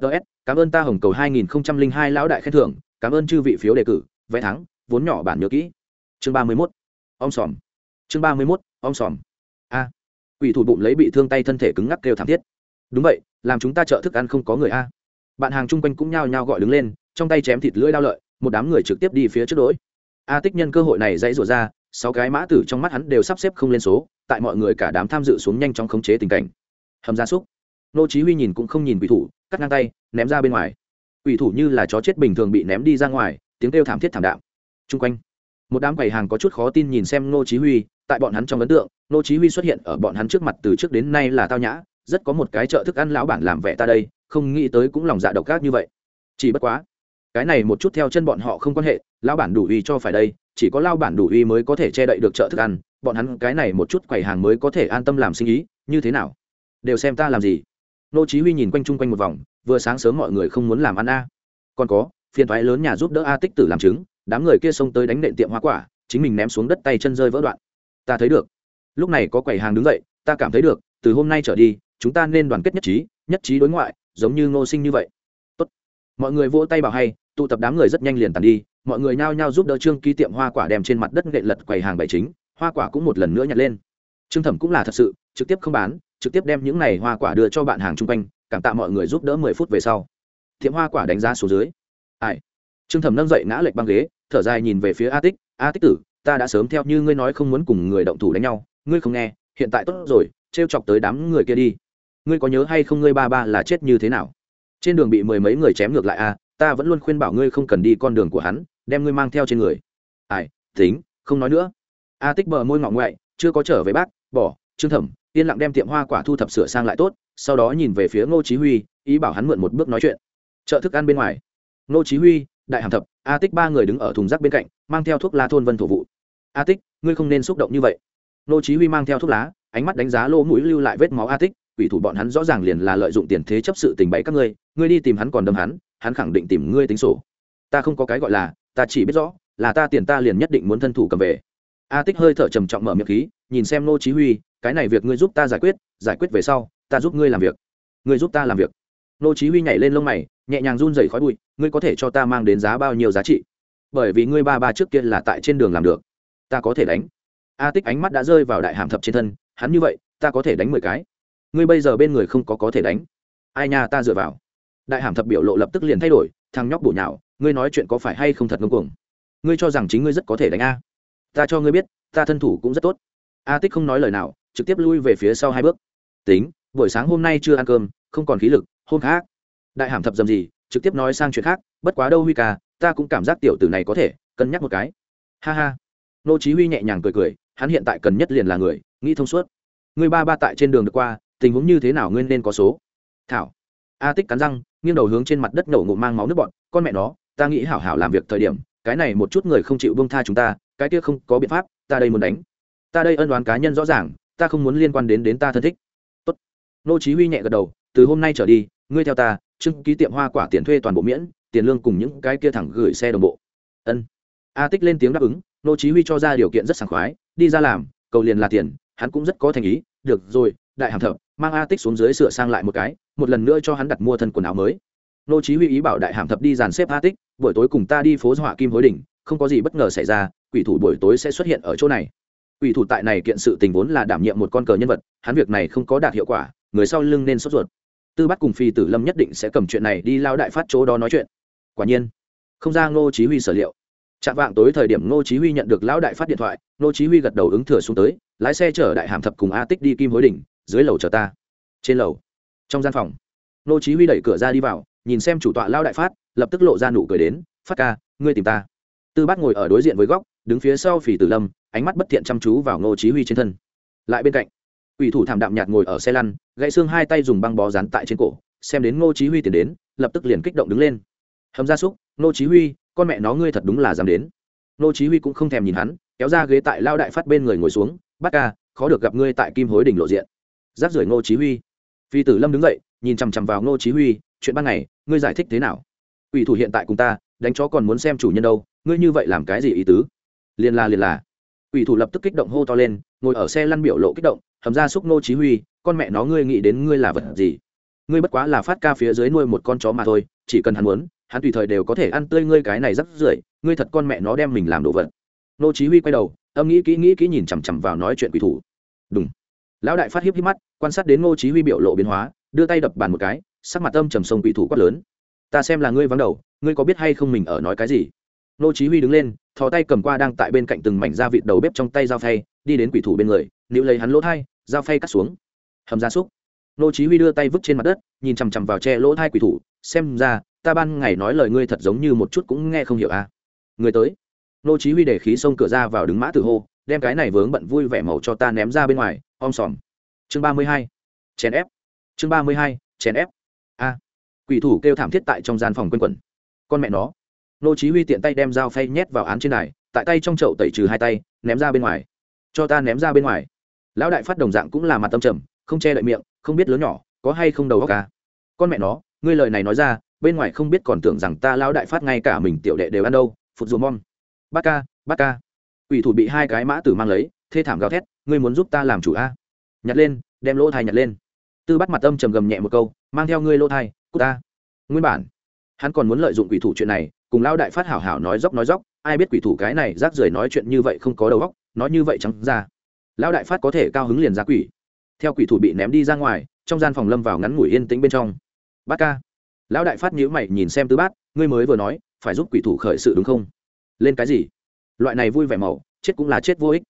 Speaker 1: Ts cảm ơn ta hồng cầu 2002 lão đại khen thưởng, cảm ơn chư vị phiếu đề cử, vẽ thắng, vốn nhỏ bản nhớ kỹ. Chương 31. ông sòm. Chương 31. ông sòm. A. Quỷ thủ bụng lấy bị thương tay thân thể cứng ngắc kêu thảm thiết. Đúng vậy, làm chúng ta chợ thức ăn không có người a. Bạn hàng chung quanh cũng nhao nhao gọi đứng lên, trong tay chém thịt lưỡi đao lợi, một đám người trực tiếp đi phía trước đỗi a tích nhân cơ hội này dãy rủa ra, sáu cái mã tử trong mắt hắn đều sắp xếp không lên số, tại mọi người cả đám tham dự xuống nhanh chóng khống chế tình cảnh hầm gia súc. Nô chí huy nhìn cũng không nhìn quỷ thủ, cắt ngang tay, ném ra bên ngoài. Quỷ thủ như là chó chết bình thường bị ném đi ra ngoài, tiếng kêu thảm thiết thảm đạm. Trung quanh, một đám quầy hàng có chút khó tin nhìn xem nô chí huy, tại bọn hắn trong ấn tượng, nô chí huy xuất hiện ở bọn hắn trước mặt từ trước đến nay là tao nhã, rất có một cái chợ thức ăn lão bản làm vẻ ta đây, không nghĩ tới cũng lòng dạ độc ác như vậy. Chỉ bất quá, cái này một chút theo chân bọn họ không quan hệ, lão bản đủ uy cho phải đây, chỉ có lão bản đủ uy mới có thể che đậy được chợ thức ăn, bọn hắn cái này một chút quầy hàng mới có thể an tâm làm sinh ý, như thế nào? Đều xem ta làm gì. Nô chí huy nhìn quanh chung quanh một vòng, vừa sáng sớm mọi người không muốn làm ăn a. Còn có, phiền toái lớn nhà giúp đỡ a tích tử làm chứng, đám người kia xông tới đánh nện tiệm hoa quả, chính mình ném xuống đất tay chân rơi vỡ đoạn. Ta thấy được. Lúc này có quầy hàng đứng dậy, ta cảm thấy được, từ hôm nay trở đi, chúng ta nên đoàn kết nhất trí nhất trí đối ngoại, giống như ngô sinh như vậy. Tốt. Mọi người vỗ tay bảo hay, tụ tập đám người rất nhanh liền tàn đi, mọi người nhao nhao giúp đỡ trương ký tiệm hoa quả đem trên mặt đất nện lật quầy hàng bảy chính, hoa quả cũng một lần nữa nhặt lên. Trương thẩm cũng là thật sự, trực tiếp không bán trực tiếp đem những này hoa quả đưa cho bạn hàng chung quanh, cảm tạ mọi người giúp đỡ mười phút về sau. Thiệm hoa quả đánh giá số dưới. Ai? Trương thẩm nâng dậy ngã lệch băng ghế, thở dài nhìn về phía a tích. A tích tử, ta đã sớm theo như ngươi nói không muốn cùng người động thủ đánh nhau. Ngươi không nghe, hiện tại tốt rồi, trêu chọc tới đám người kia đi. Ngươi có nhớ hay không ngươi ba ba là chết như thế nào? Trên đường bị mười mấy người chém ngược lại a, ta vẫn luôn khuyên bảo ngươi không cần đi con đường của hắn, đem ngươi mang theo trên người. Ai? Tính, không nói nữa. A tích bờ môi ngọng ngoại, chưa có trở về bác, bỏ, trương thẩm yên lặng đem tiệm hoa quả thu thập sửa sang lại tốt, sau đó nhìn về phía ngô chí huy, ý bảo hắn mượn một bước nói chuyện. Chợ thức ăn bên ngoài, ngô chí huy, đại hàm thập, a tích ba người đứng ở thùng rác bên cạnh, mang theo thuốc lá thôn vân thổ vụ. A tích, ngươi không nên xúc động như vậy. Ngô chí huy mang theo thuốc lá, ánh mắt đánh giá lỗ mũi lưu lại vết máu a tích, quỷ thủ bọn hắn rõ ràng liền là lợi dụng tiền thế chấp sự tình bậy các ngươi ngươi đi tìm hắn còn đâm hắn hắn khẳng định tìm ngươi tính sổ. Ta không có cái gọi là, ta chỉ biết rõ, là ta tiền ta liền nhất định muốn thân thủ cầm về. A tích hơi thở trầm trọng mở miệng khí, nhìn xem Ngô chí huy cái này việc ngươi giúp ta giải quyết giải quyết về sau, ta giúp ngươi làm việc. Ngươi giúp ta làm việc. Nô chí huy nhảy lên lông mày, nhẹ nhàng run rẩy khói bụi, ngươi có thể cho ta mang đến giá bao nhiêu giá trị? Bởi vì ngươi ba ba trước kia là tại trên đường làm được. Ta có thể đánh. A tích ánh mắt đã rơi vào đại hàm thập trên thân, hắn như vậy, ta có thể đánh mười cái. Ngươi bây giờ bên người không có có thể đánh. Ai nha, ta dựa vào. Đại hàm thập biểu lộ lập tức liền thay đổi, thằng nhóc bổ nhào, ngươi nói chuyện có phải hay không thật ngông cuồng? Ngươi cho rằng chính ngươi rất có thể đánh a. Ta cho ngươi biết, ta thân thủ cũng rất tốt. A tích không nói lời nào trực tiếp lui về phía sau hai bước. Tính, buổi sáng hôm nay chưa ăn cơm, không còn khí lực, hôm khác. Đại hàm thập dầm gì, trực tiếp nói sang chuyện khác, bất quá đâu huy ca, ta cũng cảm giác tiểu tử này có thể, cân nhắc một cái. Ha ha. Nô chí huy nhẹ nhàng cười cười, hắn hiện tại cần nhất liền là người, nghĩ thông suốt. Người ba ba tại trên đường được qua, tình huống như thế nào nguyên nên có số? Thảo. A tích cắn răng, nghiêng đầu hướng trên mặt đất nổ ngụm mang máu nước bọt, con mẹ nó, ta nghĩ hảo hảo làm việc thời điểm, cái này một chút người không chịu buông tha chúng ta, cái kia không có biện pháp, ta đây muốn đánh. Ta đây ân đoán cá nhân rõ ràng ta không muốn liên quan đến đến ta thân thích. Tốt. Nô chí huy nhẹ gật đầu, từ hôm nay trở đi, ngươi theo ta, trưng ký tiệm hoa quả tiền thuê toàn bộ miễn, tiền lương cùng những cái kia thẳng gửi xe đồng bộ. Ân. A tích lên tiếng đáp ứng, nô chí huy cho ra điều kiện rất sảng khoái, đi ra làm, cầu liền là tiền, hắn cũng rất có thành ý, được rồi, đại hàm thập mang a tích xuống dưới sửa sang lại một cái, một lần nữa cho hắn đặt mua thân quần áo mới. Nô chí huy ý bảo đại hàm thập đi dàn xếp a tích, buổi tối cùng ta đi phố họa kim hối đỉnh, không có gì bất ngờ xảy ra, quỷ thủ buổi tối sẽ xuất hiện ở chỗ này ủy thủ tại này kiện sự tình vốn là đảm nhiệm một con cờ nhân vật, hắn việc này không có đạt hiệu quả, người sau lưng nên sốt ruột. Tư bắt cùng phi tử lâm nhất định sẽ cầm chuyện này đi lao đại phát chỗ đó nói chuyện. Quả nhiên, không ra ngô chí huy sở liệu. Chạm vạng tối thời điểm ngô chí huy nhận được lão đại phát điện thoại, ngô chí huy gật đầu ứng thừa xuống tới, lái xe chở đại hàm thập cùng a tích đi kim hối đỉnh, dưới lầu chờ ta. Trên lầu, trong gian phòng, ngô chí huy đẩy cửa ra đi vào, nhìn xem chủ tọa lão đại phát, lập tức lộ ra nụ cười đến, phát ca, ngươi tìm ta. Tư Bát ngồi ở đối diện với góc, đứng phía sau phỉ tử lâm ánh mắt bất thiện chăm chú vào ngô chí huy trên thân. Lại bên cạnh ủy thủ thảm đạm nhạt ngồi ở xe lăn, gãy xương hai tay dùng băng bó dán tại trên cổ, xem đến ngô chí huy tiến đến, lập tức liền kích động đứng lên. Hầm ra súc, ngô chí huy, con mẹ nó ngươi thật đúng là dám đến. Ngô chí huy cũng không thèm nhìn hắn, kéo ra ghế tại lao đại phát bên người ngồi xuống bắt ca, khó được gặp ngươi tại kim hối đỉnh lộ diện. Giáp rưỡi ngô chí huy. Phi tử lâm đứng dậy, nhìn chăm chăm vào ngô chí huy, chuyện ban ngày, ngươi giải thích thế nào? Ủy thủ hiện tại cùng ta, đánh chó còn muốn xem chủ nhân đâu, ngươi như vậy làm cái gì ý tứ? Liền là liền là Quỷ thủ lập tức kích động hô to lên, ngồi ở xe lăn biểu lộ kích động thầm ra xúc nô chí huy, con mẹ nó, ngươi nghĩ đến ngươi là vật gì? Ngươi bất quá là phát ca phía dưới nuôi một con chó mà thôi, chỉ cần hắn muốn, hắn tùy thời đều có thể ăn tươi ngươi cái này rất rưởi, ngươi thật con mẹ nó đem mình làm đồ vật. Nô chí huy quay đầu, âm nghĩ kỹ nghĩ kỹ nhìn chằm chằm vào nói chuyện quỷ thủ. Đúng lão đại phát hiếp hiếp mắt, quan sát đến nô chí huy biểu lộ biến hóa, đưa tay đập bàn một cái, sắc mặt âm trầm sông quỷ thủ quát lớn. Ta xem là ngươi vắng đầu, ngươi có biết hay không mình ở nói cái gì? Nô chí huy đứng lên thò tay cầm qua đang tại bên cạnh từng mảnh da vịt đầu bếp trong tay dao phay, đi đến quỷ thủ bên người, níu lấy hắn lỗ thay dao phay cắt xuống. Hầm gia súc. Nô chí huy đưa tay vứt trên mặt đất, nhìn chằm chằm vào che lỗ thay quỷ thủ, xem ra, ta ban ngày nói lời ngươi thật giống như một chút cũng nghe không hiểu à. Người tới. Nô chí huy để khí xông cửa ra vào đứng mã tử hô, đem cái này vướng bận vui vẻ màu cho ta ném ra bên ngoài, om sòm. Chương 32 chèn ép. Chương 32 chèn ép. A. Quỷ thủ kêu thảm thiết tại trong gian phòng quên quẩn. Con mẹ nó nô chí huy tiện tay đem dao phay nhét vào án trên này tại tay trong chậu tẩy trừ hai tay, ném ra bên ngoài. Cho ta ném ra bên ngoài. Lão đại phát đồng dạng cũng là mặt tâm trầm, không che đậy miệng, không biết lớn nhỏ, có hay không đầu óc à? Con mẹ nó, ngươi lời này nói ra, bên ngoài không biết còn tưởng rằng ta lão đại phát ngay cả mình tiểu đệ đều ăn đâu, phụt rùa mom bát ca bát ca. Ủy thủ bị hai cái mã tử mang lấy, thê thảm gào thét, ngươi muốn giúp ta làm chủ a nhặt lên, đem lỗ thai nhặt lên. Tư bắt mặt âm trầm gầm nhẹ một câu, mang theo ngươi lỗ thai, cút ta. Nguyên bản, hắn còn muốn lợi dụng quỷ thủ chuyện này cùng lão đại phát hảo hảo nói dốc nói dốc, ai biết quỷ thủ cái này rác rưởi nói chuyện như vậy không có đầu óc, nói như vậy trắng ra. Lão đại phát có thể cao hứng liền ra quỷ. Theo quỷ thủ bị ném đi ra ngoài, trong gian phòng lâm vào ngắn ngủi yên tĩnh bên trong. Bát ca. Lão đại phát nhíu mày nhìn xem tứ bát, ngươi mới vừa nói, phải giúp quỷ thủ khởi sự đúng không? Lên cái gì? Loại này vui vẻ màu, chết cũng là chết vô ích.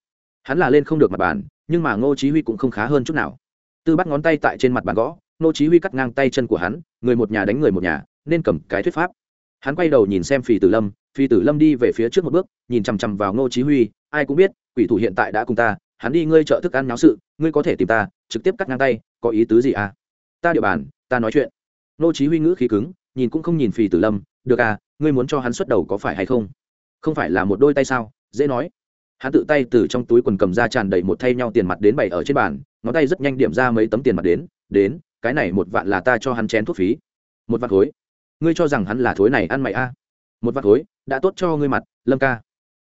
Speaker 1: Hắn là lên không được mặt bàn, nhưng mà ngô chí huy cũng không khá hơn chút nào. Tư bắt ngón tay tại trên mặt bàn gõ, ngô chí huy cắt ngang tay chân của hắn, người một nhà đánh người một nhà, nên cầm cái thuyết pháp hắn quay đầu nhìn xem phi tử lâm phi tử lâm đi về phía trước một bước, nhìn chằm chằm vào ngô chí huy, ai cũng biết, quỷ thủ hiện tại đã cùng ta, hắn đi ngươi chợ thức ăn náo sự, ngươi có thể tìm ta, trực tiếp cắt ngang tay, có ý tứ gì à? Ta địa bàn, ta nói chuyện. Nô chí huy ngữ khí cứng, nhìn cũng không nhìn phì tử lâm, được à ngươi muốn cho hắn xuất đầu có phải hay không? Không phải là một đôi tay sao? Dễ nói. Hắn tự tay từ trong túi quần cầm ra tràn đầy một thay nhau tiền mặt đến bày ở trên bàn, ngón tay rất nhanh điểm ra mấy tấm tiền mặt đến đến, cái này một vạn là ta cho hắn chén thuốc phí. Một vạn khối ngươi cho rằng hắn là thối này ăn mày a? À. một vạt thối, đã tốt cho ngươi mặt, lâm ca.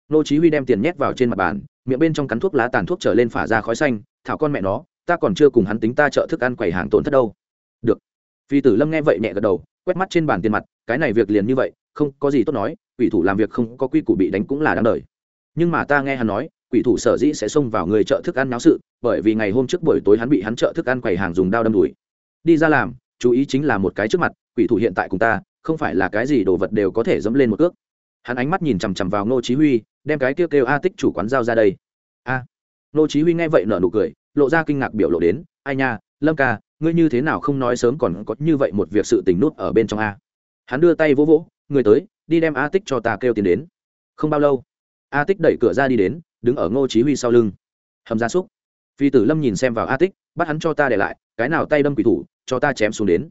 Speaker 1: Nô chí huy đem tiền nhét vào trên mặt bàn, miệng bên trong cắn thuốc lá tàn thuốc trở lên phả ra khói xanh, thảo con mẹ nó, ta còn chưa cùng hắn tính ta trợ thức ăn quầy hàng tổn thất đâu. Được. Phi tử lâm nghe vậy nhẹ gật đầu, quét mắt trên bàn tiền mặt, cái này việc liền như vậy, không có gì tốt nói, quỷ thủ làm việc không có quy củ bị đánh cũng là đáng đời. Nhưng mà ta nghe hắn nói, quỷ thủ sở dĩ sẽ xông vào người chợ thức ăn náo sự, bởi vì ngày hôm trước buổi tối hắn bị hắn chợ thức ăn quầy hàng dùng dao đâm đuổi đi ra làm, chú ý chính là một cái trước mặt, quỷ thủ hiện tại cùng ta không phải là cái gì đồ vật đều có thể dẫm lên một cước. Hắn ánh mắt nhìn chằm chằm vào ngô chí huy, đem cái kêu kêu a tích chủ quán giao ra đây. A. Ngô chí huy nghe vậy nở nụ cười, lộ ra kinh ngạc biểu lộ đến, ai nha, lâm ca, ngươi như thế nào không nói sớm còn có như vậy một việc sự tình nút ở bên trong a? Hắn đưa tay vỗ vỗ, người tới, đi đem a tích cho ta kêu tiền đến. Không bao lâu, a tích đẩy cửa ra đi đến, đứng ở ngô chí huy sau lưng. Hầm gia súc. Phi tử lâm nhìn xem vào a tích, bắt hắn cho ta để lại, cái nào tay đâm quỷ thủ, cho ta chém xuống đến.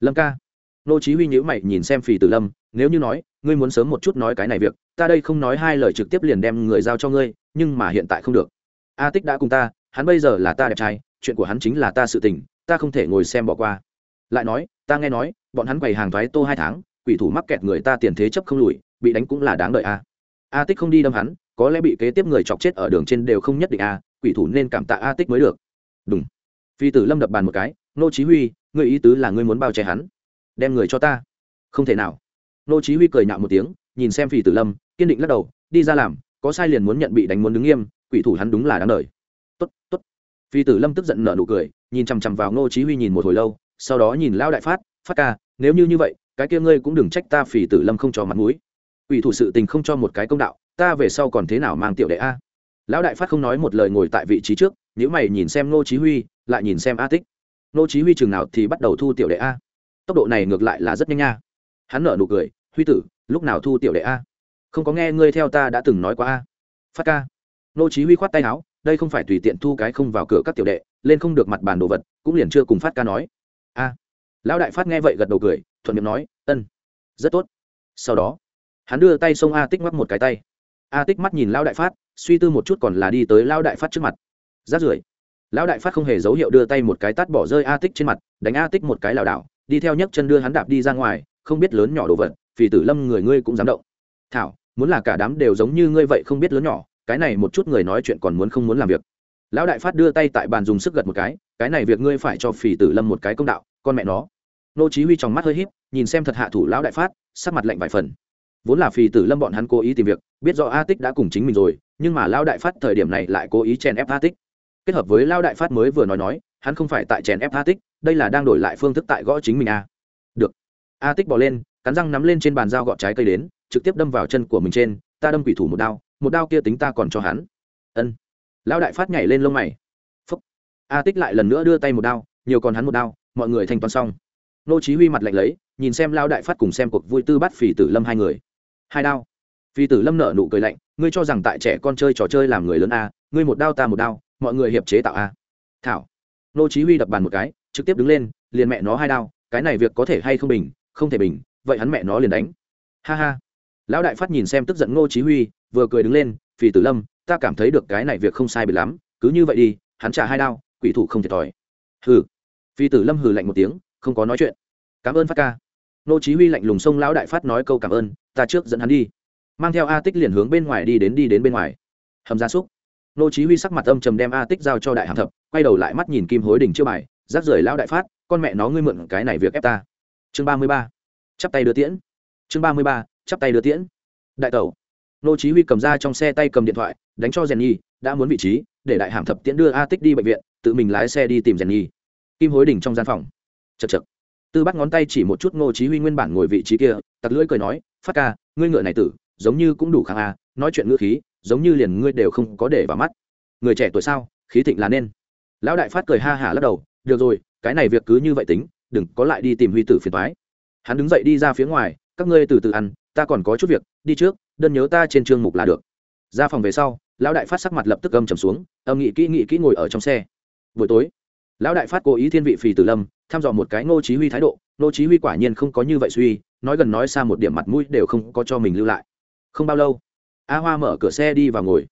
Speaker 1: Lâm ca nô chí huy nhíu mày nhìn xem phi tử lâm, nếu như nói, ngươi muốn sớm một chút nói cái này việc, ta đây không nói hai lời trực tiếp liền đem người giao cho ngươi, nhưng mà hiện tại không được. A tích đã cùng ta, hắn bây giờ là ta đẹp trai, chuyện của hắn chính là ta sự tình, ta không thể ngồi xem bỏ qua. Lại nói, ta nghe nói, bọn hắn quầy hàng thoái tô hai tháng, quỷ thủ mắc kẹt người ta tiền thế chấp không lùi, bị đánh cũng là đáng đợi a. A tích không đi đâm hắn, có lẽ bị kế tiếp người chọc chết ở đường trên đều không nhất định a, quỷ thủ nên cảm tạ a tích mới được. Đúng phi tử lâm đập bàn một cái, nô chí huy, ngươi ý tứ là ngươi muốn bao che hắn? Đem người cho ta. Không thể nào. Nô chí huy cười nhạo một tiếng, nhìn xem phi tử lâm, kiên định lắc đầu, đi ra làm, có sai liền muốn nhận bị đánh muốn đứng nghiêm, quỷ thủ hắn đúng là đáng đời. Tốt tốt. Phi tử lâm tức giận nở nụ cười, nhìn chăm chăm vào nô chí huy nhìn một hồi lâu, sau đó nhìn lão đại phát phát ca, nếu như như vậy, cái kia ngươi cũng đừng trách ta phỉ tử lâm không cho mặt mũi. Quỷ thủ sự tình không cho một cái công đạo, ta về sau còn thế nào mang tiểu đệ a? Lão đại phát không nói một lời ngồi tại vị trí trước nếu mày nhìn xem nô chí huy, lại nhìn xem a tích. Nô chí huy trường nào thì bắt đầu thu tiểu đệ a? Tốc độ này ngược lại là rất nhanh nha. Hắn nở nụ cười, huy tử, lúc nào thu tiểu đệ a? Không có nghe ngươi theo ta đã từng nói qua a. Phát ca. Nô chí huy khoát tay áo, đây không phải tùy tiện thu cái không vào cửa các tiểu đệ, lên không được mặt bàn đồ vật, cũng liền chưa cùng phát ca nói. A. Lão đại phát nghe vậy gật đầu cười, thuận miệng nói, ân, rất tốt. Sau đó, hắn đưa tay xông a tích mắt một cái tay. A tích mắt nhìn lão đại phát, suy tư một chút còn là đi tới lão đại phát trước mặt. Rát rưởi, lão đại phát không hề dấu hiệu đưa tay một cái tát bỏ rơi a tích trên mặt, đánh a tích một cái lảo đảo đi theo nhấc chân đưa hắn đạp đi ra ngoài, không biết lớn nhỏ đồ vật, phì tử lâm người ngươi cũng dám động. Thảo, muốn là cả đám đều giống như ngươi vậy không biết lớn nhỏ, cái này một chút người nói chuyện còn muốn không muốn làm việc. Lão đại phát đưa tay tại bàn dùng sức gật một cái cái này việc ngươi phải cho phỉ tử lâm một cái công đạo, con mẹ nó. Nô chí huy trong mắt hơi híp, nhìn xem thật hạ thủ lão đại phát, sắc mặt lạnh vài phần. Vốn là phỉ tử lâm bọn hắn cố ý tìm việc, biết rõ a tích đã cùng chính mình rồi, nhưng mà lão đại phát thời điểm này lại cố ý chèn ép a tích. Kết hợp với lão đại phát mới vừa nói nói, hắn không phải tại chèn ép a tích đây là đang đổi lại phương thức tại gõ chính mình a được. A tích bỏ lên, cắn răng nắm lên trên bàn dao gọt trái cây đến, trực tiếp đâm vào chân của mình trên, ta đâm quỷ thủ một đao một đao kia tính ta còn cho hắn. Ân. Lão đại phát nhảy lên lông mày. Phúc. A tích lại lần nữa đưa tay một đao, nhiều còn hắn một đao, mọi người thanh toán xong. Nô chí huy mặt lạnh lấy, nhìn xem lão đại phát cùng xem cuộc vui tư bắt phỉ tử lâm hai người. Hai đao. Phi tử lâm nở nụ cười lạnh, ngươi cho rằng tại trẻ con chơi trò chơi làm người lớn a, ngươi một đao ta một đao, mọi người hiệp chế tạo a. Thảo. Nô chí huy đập bàn một cái trực tiếp đứng lên, liền mẹ nó hai đao, cái này việc có thể hay không bình, không thể bình, vậy hắn mẹ nó liền đánh. Ha ha. Lão đại phát nhìn xem tức giận ngô chí huy, vừa cười đứng lên phi tử lâm, ta cảm thấy được cái này việc không sai biệt lắm, cứ như vậy đi, hắn trả hai đao, quỷ thủ không thiệt thòi. Hừ. Phi tử lâm hừ lạnh một tiếng, không có nói chuyện. Cảm ơn phát ca. Ngô chí huy lạnh lùng xông lão đại phát nói câu cảm ơn, ta trước dẫn hắn đi. Mang theo a tích liền hướng bên ngoài đi đến đi đến bên ngoài. Hầm gia súc. Nô chí huy sắc mặt âm trầm đem a tích giao cho đại hàm thập, quay đầu lại mắt nhìn kim hối đỉnh chiêu bài rác rưởi lão đại phát, con mẹ nó ngươi mượn cái này việc ép ta. Chương 33. chắp tay đưa tiễn. Chương 33. chắp tay đưa tiễn. Đại tẩu. Nô chí huy cầm ra trong xe tay cầm điện thoại, đánh cho Jenny, đã muốn vị trí, để đại hàm thập tiễn đưa a tích đi bệnh viện, tự mình lái xe đi tìm Jenny. Kim hối đỉnh trong gian phòng. Chật chật. Tư bắt ngón tay chỉ một chút ngô chí huy nguyên bản ngồi vị trí kia, tặc lưỡi cười nói, phát ca, ngươi ngựa này tử, giống như cũng đủ kháng a, nói chuyện ngữ khí, giống như liền ngươi đều không có để vào mắt. Người trẻ tuổi sao, khí thịnh là nên. Lão đại phát cười ha hả lắc đầu được rồi, cái này việc cứ như vậy tính, đừng có lại đi tìm huy tử phiền toái. Hắn đứng dậy đi ra phía ngoài, các ngươi từ từ ăn, ta còn có chút việc, đi trước, đơn nhớ ta trên chương mục là được. Ra phòng về sau, lão đại phát sắc mặt lập tức âm trầm xuống, âm nghị kỹ nghị kỹ ngồi ở trong xe. Buổi tối, lão đại phát cố ý thiên vị phì tử lâm, thăm dò một cái ngô chí huy thái độ. Ngô chí huy quả nhiên không có như vậy suy, nói gần nói xa một điểm mặt mũi đều không có cho mình lưu lại. Không bao lâu, a hoa mở cửa xe đi vào ngồi.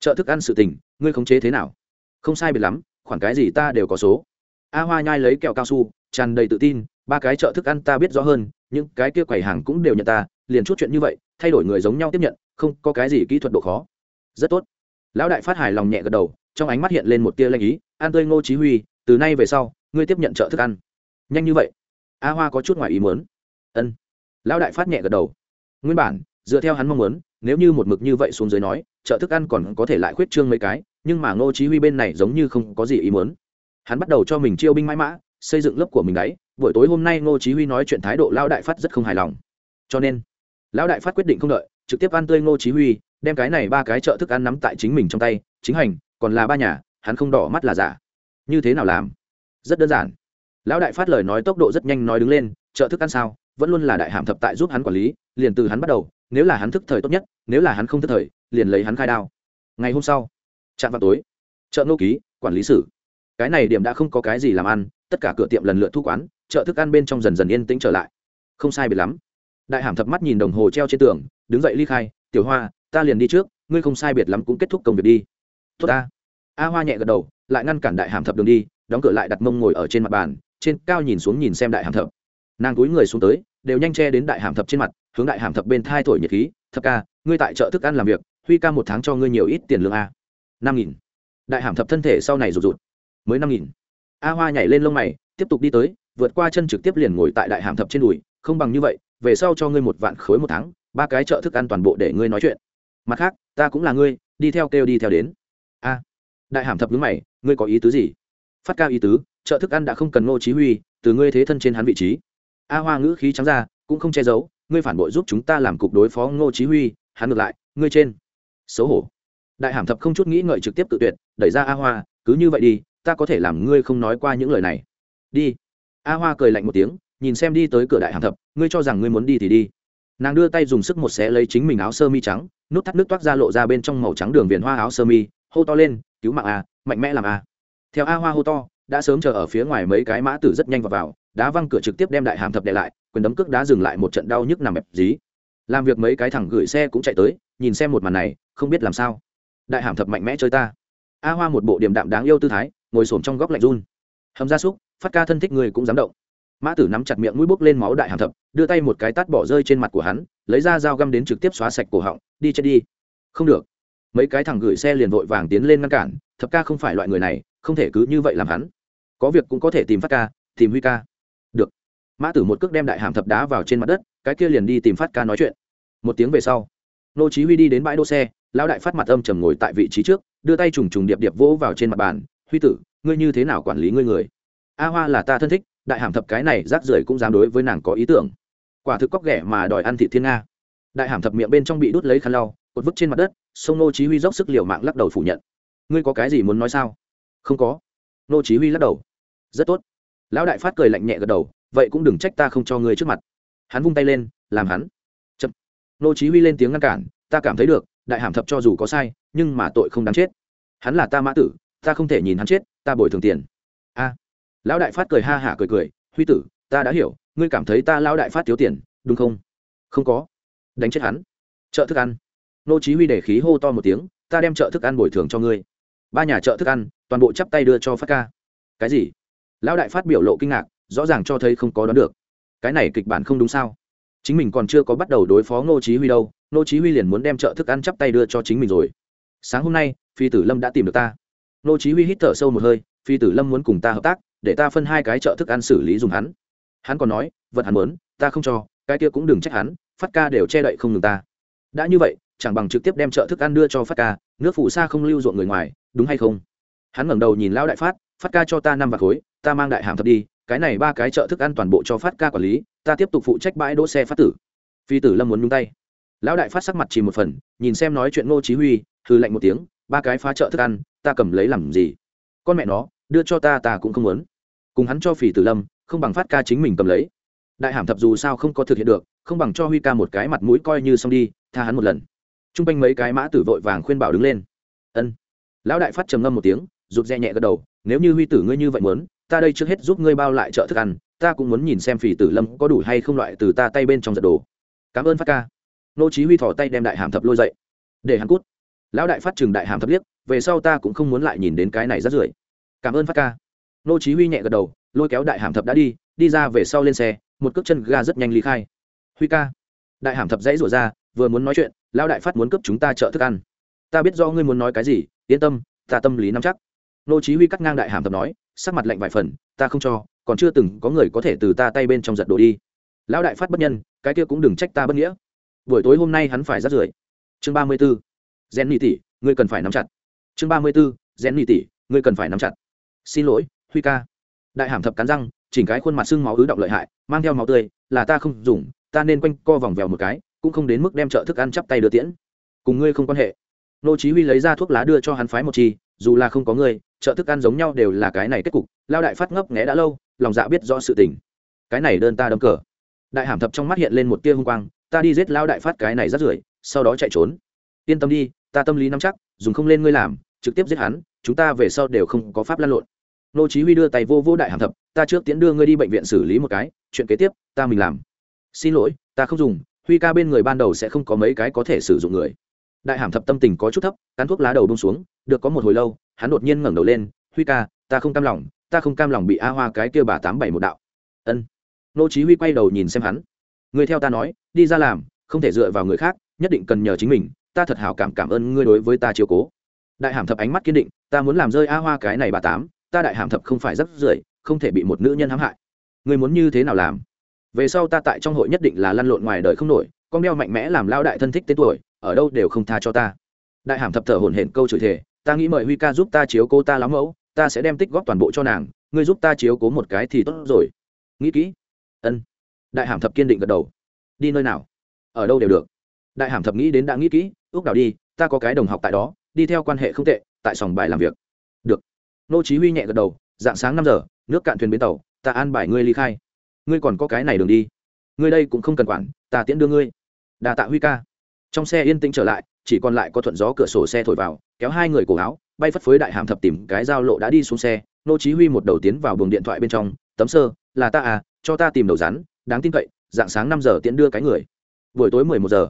Speaker 1: Chợ thức ăn sự tình, ngươi khống chế thế nào? Không sai biệt lắm, khoản cái gì ta đều có số a hoa nhai lấy kẹo cao su, tràn đầy tự tin, ba cái chợ thức ăn ta biết rõ hơn, những cái kia quầy hàng cũng đều nhận ta, liền chút chuyện như vậy, thay đổi người giống nhau tiếp nhận, không có cái gì kỹ thuật độ khó. Rất tốt. Lão đại phát hài lòng nhẹ gật đầu, trong ánh mắt hiện lên một tia lanh ý an tươi ngô chí huy, từ nay về sau, ngươi tiếp nhận chợ thức ăn. Nhanh như vậy. A hoa có chút ngoài ý muốn. Ân. Lão đại phát nhẹ gật đầu. Nguyên bản, dựa theo hắn mong muốn, nếu như một mực như vậy xuống dưới nói chợ thức ăn còn có thể lại khuyết trương mấy cái, nhưng mà ngô chí huy bên này giống như không có gì ý muốn hắn bắt đầu cho mình chiêu binh mãi mã, xây dựng lớp của mình đấy. Buổi tối hôm nay ngô chí huy nói chuyện thái độ lão đại phát rất không hài lòng. Cho nên, lão đại phát quyết định không đợi, trực tiếp ăn tươi ngô chí huy, đem cái này ba cái chợ thức ăn nắm tại chính mình trong tay. Chính hành, còn là ba nhà, hắn không đỏ mắt là giả. Như thế nào làm? Rất đơn giản. Lão đại phát lời nói tốc độ rất nhanh nói đứng lên chợ thức ăn sao? Vẫn luôn là đại hàm thập tại giúp hắn quản lý, liền từ hắn bắt đầu. Nếu là hắn thức thời tốt nhất, nếu là hắn không thức thời, liền lấy hắn khai đao. Ngày hôm sau, trạm vào tối chợ nô ký, quản lý sử cái này điểm đã không có cái gì làm ăn, tất cả cửa tiệm lần lượt thu quán, chợ thức ăn bên trong dần dần yên tĩnh trở lại. Không sai biệt lắm. Đại hàm thập mắt nhìn đồng hồ treo trên tường, đứng dậy ly khai, tiểu hoa, ta liền đi trước, ngươi không sai biệt lắm cũng kết thúc công việc đi. Tốt ta. A hoa nhẹ gật đầu, lại ngăn cản đại hàm thập đường đi, đóng cửa lại đặt mông ngồi ở trên mặt bàn, trên cao nhìn xuống nhìn xem đại hàm thập. Nàng túi người xuống tới, đều nhanh che đến đại hàm thập trên mặt, hướng đại hàm thập bên thai thổi nhiệt khí, thập ca, ngươi tại chợ thức ăn làm việc, huy ca một tháng cho ngươi nhiều ít tiền lương a. Năm nghìn. Đại hàm thập thân thể sau này rụt rụt mới năm nghìn. A hoa nhảy lên lông mày, tiếp tục đi tới, vượt qua chân trực tiếp liền ngồi tại đại hàm thập trên đùi, không bằng như vậy, về sau cho ngươi một vạn khối một tháng, ba cái chợ thức ăn toàn bộ để ngươi nói chuyện. Mặt khác, ta cũng là ngươi, đi theo kêu đi theo đến. A, đại hàm thập nhướng mày, ngươi có ý tứ gì? Phát cao ý tứ chợ thức ăn đã không cần ngô chí huy, từ ngươi thế thân trên hắn vị trí. A hoa ngữ khí trắng ra, cũng không che giấu, ngươi phản bội giúp chúng ta làm cục đối phó ngô chí huy, hắn ngược lại, ngươi trên. Xấu hổ. Đại hàm thập không chút nghĩ ngợi trực tiếp tự tuyệt, đẩy ra a hoa, cứ như vậy đi ta có thể làm ngươi không nói qua những lời này. Đi. A hoa cười lạnh một tiếng nhìn xem đi tới cửa đại hàm thập ngươi cho rằng ngươi muốn đi thì đi. Nàng đưa tay dùng sức một xé lấy chính mình áo sơ mi trắng nút thắt nước toát ra lộ ra bên trong màu trắng đường viền hoa áo sơ mi hô to lên cứu mạng a mạnh mẽ làm a. Theo a hoa hô to đã sớm chờ ở phía ngoài mấy cái mã tử rất nhanh vào, vào đá văng cửa trực tiếp đem đại hàm thập đè lại quyền đấm cước đá dừng lại một trận đau nhức nằm ẹp dí. Làm việc mấy cái thằng gửi xe cũng chạy tới nhìn xem một màn này không biết làm sao. Đại hàm thập mạnh mẽ chơi ta. A hoa một bộ điểm đạm đáng yêu tư thái ngồi xổm trong góc lạnh run. Hầm gia súc, phát ca thân thích người cũng dám động. Mã tử nắm chặt miệng mũi bốc lên máu đại hàm thập, đưa tay một cái tát bỏ rơi trên mặt của hắn, lấy ra dao găm đến trực tiếp xóa sạch cổ họng, đi chết đi. Không được. Mấy cái thằng gửi xe liền vội vàng tiến lên ngăn cản, thập ca không phải loại người này, không thể cứ như vậy làm hắn. Có việc cũng có thể tìm phát ca, tìm huy ca. Được. Mã tử một cước đem đại hàm thập đá vào trên mặt đất, cái kia liền đi tìm phát ca nói chuyện. Một tiếng về sau, nô chí huy đi đến bãi đỗ xe, lão đại phát mặt âm trầm ngồi tại vị trí trước, đưa tay trùng trùng điệp điệp vỗ vào trên mặt bàn huy tử, ngươi như thế nào quản lý ngươi người? A hoa là ta thân thích, đại hàm thập cái này rác rưởi cũng dám đối với nàng có ý tưởng. Quả thực cóc ghẻ mà đòi ăn thị thiên nga. Đại hàm thập miệng bên trong bị đút lấy khăn lau, cột vứt trên mặt đất, sông nô chí huy dốc sức liều mạng lắc đầu phủ nhận. Ngươi có cái gì muốn nói sao? Không có. Nô chí huy lắc đầu. Rất tốt. Lão đại phát cười lạnh nhẹ gật đầu, vậy cũng đừng trách ta không cho ngươi trước mặt. Hắn vung tay lên, làm hắn. Chậm. Nô chí huy lên tiếng ngăn cản, ta cảm thấy được, đại hàm thập cho dù có sai, nhưng mà tội không đáng chết. Hắn là ta mã tử ta không thể nhìn hắn chết, ta bồi thường tiền. A. Lão đại phát cười ha hả cười cười, huy tử, ta đã hiểu, ngươi cảm thấy ta lão đại phát thiếu tiền, đúng không? Không có. Đánh chết hắn. Chợ thức ăn. Nô chí huy để khí hô to một tiếng, ta đem chợ thức ăn bồi thường cho ngươi. Ba nhà chợ thức ăn, toàn bộ chắp tay đưa cho phát ca. Cái gì? Lão đại phát biểu lộ kinh ngạc, rõ ràng cho thấy không có đoán được. Cái này kịch bản không đúng sao? Chính mình còn chưa có bắt đầu đối phó nô chí huy đâu, nô chí huy liền muốn đem chợ thức ăn chắp tay đưa cho chính mình rồi. Sáng hôm nay, phi tử lâm đã tìm được ta nô chí huy hít thở sâu một hơi, phi tử lâm muốn cùng ta hợp tác, để ta phân hai cái chợ thức ăn xử lý dùng hắn. Hắn còn nói, vật hắn muốn, ta không cho, cái kia cũng đừng trách hắn, phát ca đều che đậy không ngừng ta. Đã như vậy, chẳng bằng trực tiếp đem chợ thức ăn đưa cho phát ca, nước phụ sa không lưu ruộng người ngoài, đúng hay không? Hắn ngẩng đầu nhìn lão đại phát phát ca cho ta năm vạt khối, ta mang đại hàm thập đi, cái này ba cái chợ thức ăn toàn bộ cho phát ca quản lý, ta tiếp tục phụ trách bãi đỗ xe phát tử. Phi tử lâm muốn nhung tay. Lão đại phát sắc mặt chỉ một phần, nhìn xem nói chuyện ngô chí huy, hừ lạnh một tiếng, ba cái phá chợ thức ăn ta cầm lấy làm gì? Con mẹ nó, đưa cho ta ta cũng không muốn. Cùng hắn cho phỉ tử lâm, không bằng phát ca chính mình cầm lấy. Đại hàm thập dù sao không có thực hiện được, không bằng cho huy ca một cái mặt mũi coi như xong đi, tha hắn một lần. T r u n g quanh mấy cái mã tử vội vàng khuyên bảo đứng lên. Ân. Lão đại phát trầm ngâm một tiếng, rụt rè nhẹ gật đầu, nếu như huy tử ngươi như vậy muốn, ta đây trước hết giúp ngươi bao lại chợ thức ăn, ta cũng muốn nhìn xem phỉ tử lâm có đủ hay không loại từ ta tay bên trong giật đồ. Cảm ơn phát ca. Nô chí huy thỏ tay đem đại hàm thập lôi dậy. Để hắn cút lão đại phát trừng đại hàm thấp liếc, về sau ta cũng không muốn lại nhìn đến cái này rất rưởi. Cảm ơn phát ca. Nô chí huy nhẹ gật đầu, lôi kéo đại hàm thập đã đi đi ra về sau lên xe, một cước chân ga rất nhanh ly khai. Huy ca. Đại hàm thập dãy rủa ra, vừa muốn nói chuyện, lão đại phát muốn cướp chúng ta chợ thức ăn. Ta biết do ngươi muốn nói cái gì, yên tâm, ta tâm lý nắm chắc. Nô chí huy cắt ngang đại hàm thập nói, sắc mặt lạnh vài phần, ta không cho, còn chưa từng có người có thể từ ta tay bên trong giật đồ đi. Lão đại phát bất nhân, cái kia cũng đừng trách ta bất nghĩa. Buổi tối hôm nay hắn phải rất rưởi. Chương ba mươi 34 gen nhị tỷ, ngươi cần phải nắm chặt. Chương ba mươi 34. gen nhị tỷ, ngươi cần phải nắm chặt. Xin lỗi, huy ca. Đại hàm thập cắn răng, chỉnh cái khuôn mặt sưng máu ứ động lợi hại, mang theo máu tươi, là ta không dùng, ta nên quanh co vòng vèo một cái, cũng không đến mức đem trợ thức ăn chắp tay đưa tiễn. Cùng ngươi không quan hệ. Nô chí huy lấy ra thuốc lá đưa cho hắn phái một chi, dù là không có ngươi, trợ thức ăn giống nhau đều là cái này kết cục, lao đại phát ngốc nghé đã lâu, lòng dạ biết rõ sự tình. Cái này đơn ta đâm cờ. Đại hàm thập trong mắt hiện lên một tia hung quang, ta đi giết lao đại phát cái này rất rưởi, sau đó chạy trốn. Yên tâm đi ta tâm lý nắm chắc, dùng không lên ngươi làm, trực tiếp giết hắn, chúng ta về sau đều không có pháp lăn lộn. Nô chí huy đưa tay vô vô đại hàm thập, ta trước tiến đưa ngươi đi bệnh viện xử lý một cái, chuyện kế tiếp, ta mình làm. Xin lỗi, ta không dùng, huy ca bên người ban đầu sẽ không có mấy cái có thể sử dụng người. Đại hàm thập tâm tình có chút thấp cán thuốc lá đầu bông xuống, được có một hồi lâu, hắn đột nhiên ngẩng đầu lên, huy ca, ta không cam lòng, ta không cam lòng bị a hoa cái kia bà tám bảy một đạo. Ân. Nô chí huy quay đầu nhìn xem hắn. Người theo ta nói, đi ra làm, không thể dựa vào người khác, nhất định cần nhờ chính mình ta thật hảo cảm cảm ơn ngươi đối với ta chiều cố. Đại hàm thập ánh mắt kiên định, ta muốn làm rơi a hoa cái này bà tám, ta đại hàm thập không phải rất rưởi, không thể bị một nữ nhân hãm hại. Ngươi muốn như thế nào làm? Về sau ta tại trong hội nhất định là lăn lộn ngoài đời không nổi, con đeo mạnh mẽ làm lao đại thân thích tên tuổi, ở đâu đều không tha cho ta. Đại hàm thập thở hổn hển câu chửi thề, ta nghĩ mời huy ca giúp ta chiếu cố ta lắm mẫu, ta sẽ đem tích góp toàn bộ cho nàng, ngươi giúp ta chiếu cố một cái thì tốt rồi. Nghĩ kỹ. Ân. Đại hàm thập kiên định gật đầu. Đi nơi nào? Ở đâu đều được. Đại hàm thập nghĩ đến đã nghĩ kỹ ước đảo đi, ta có cái đồng học tại đó, đi theo quan hệ không tệ, tại sòng bài làm việc. Được. Nô chí huy nhẹ gật đầu, dạng sáng năm giờ, nước cạn thuyền bến tàu, ta an bài ngươi ly khai. Ngươi còn có cái này đường đi. Ngươi đây cũng không cần quản, ta tiễn đưa ngươi. Đà tạ huy ca. Trong xe yên tĩnh trở lại, chỉ còn lại có thuận gió cửa sổ xe thổi vào, kéo hai người cổ áo, bay phất phới đại hàm thập tìm cái giao lộ đã đi xuống xe. Nô chí huy một đầu tiến vào buồng điện thoại bên trong, tấm sơ, là ta à cho ta tìm đầu rắn, đáng tin cậy, dạng sáng năm giờ tiễn đưa cái người. Buổi tối mười một giờ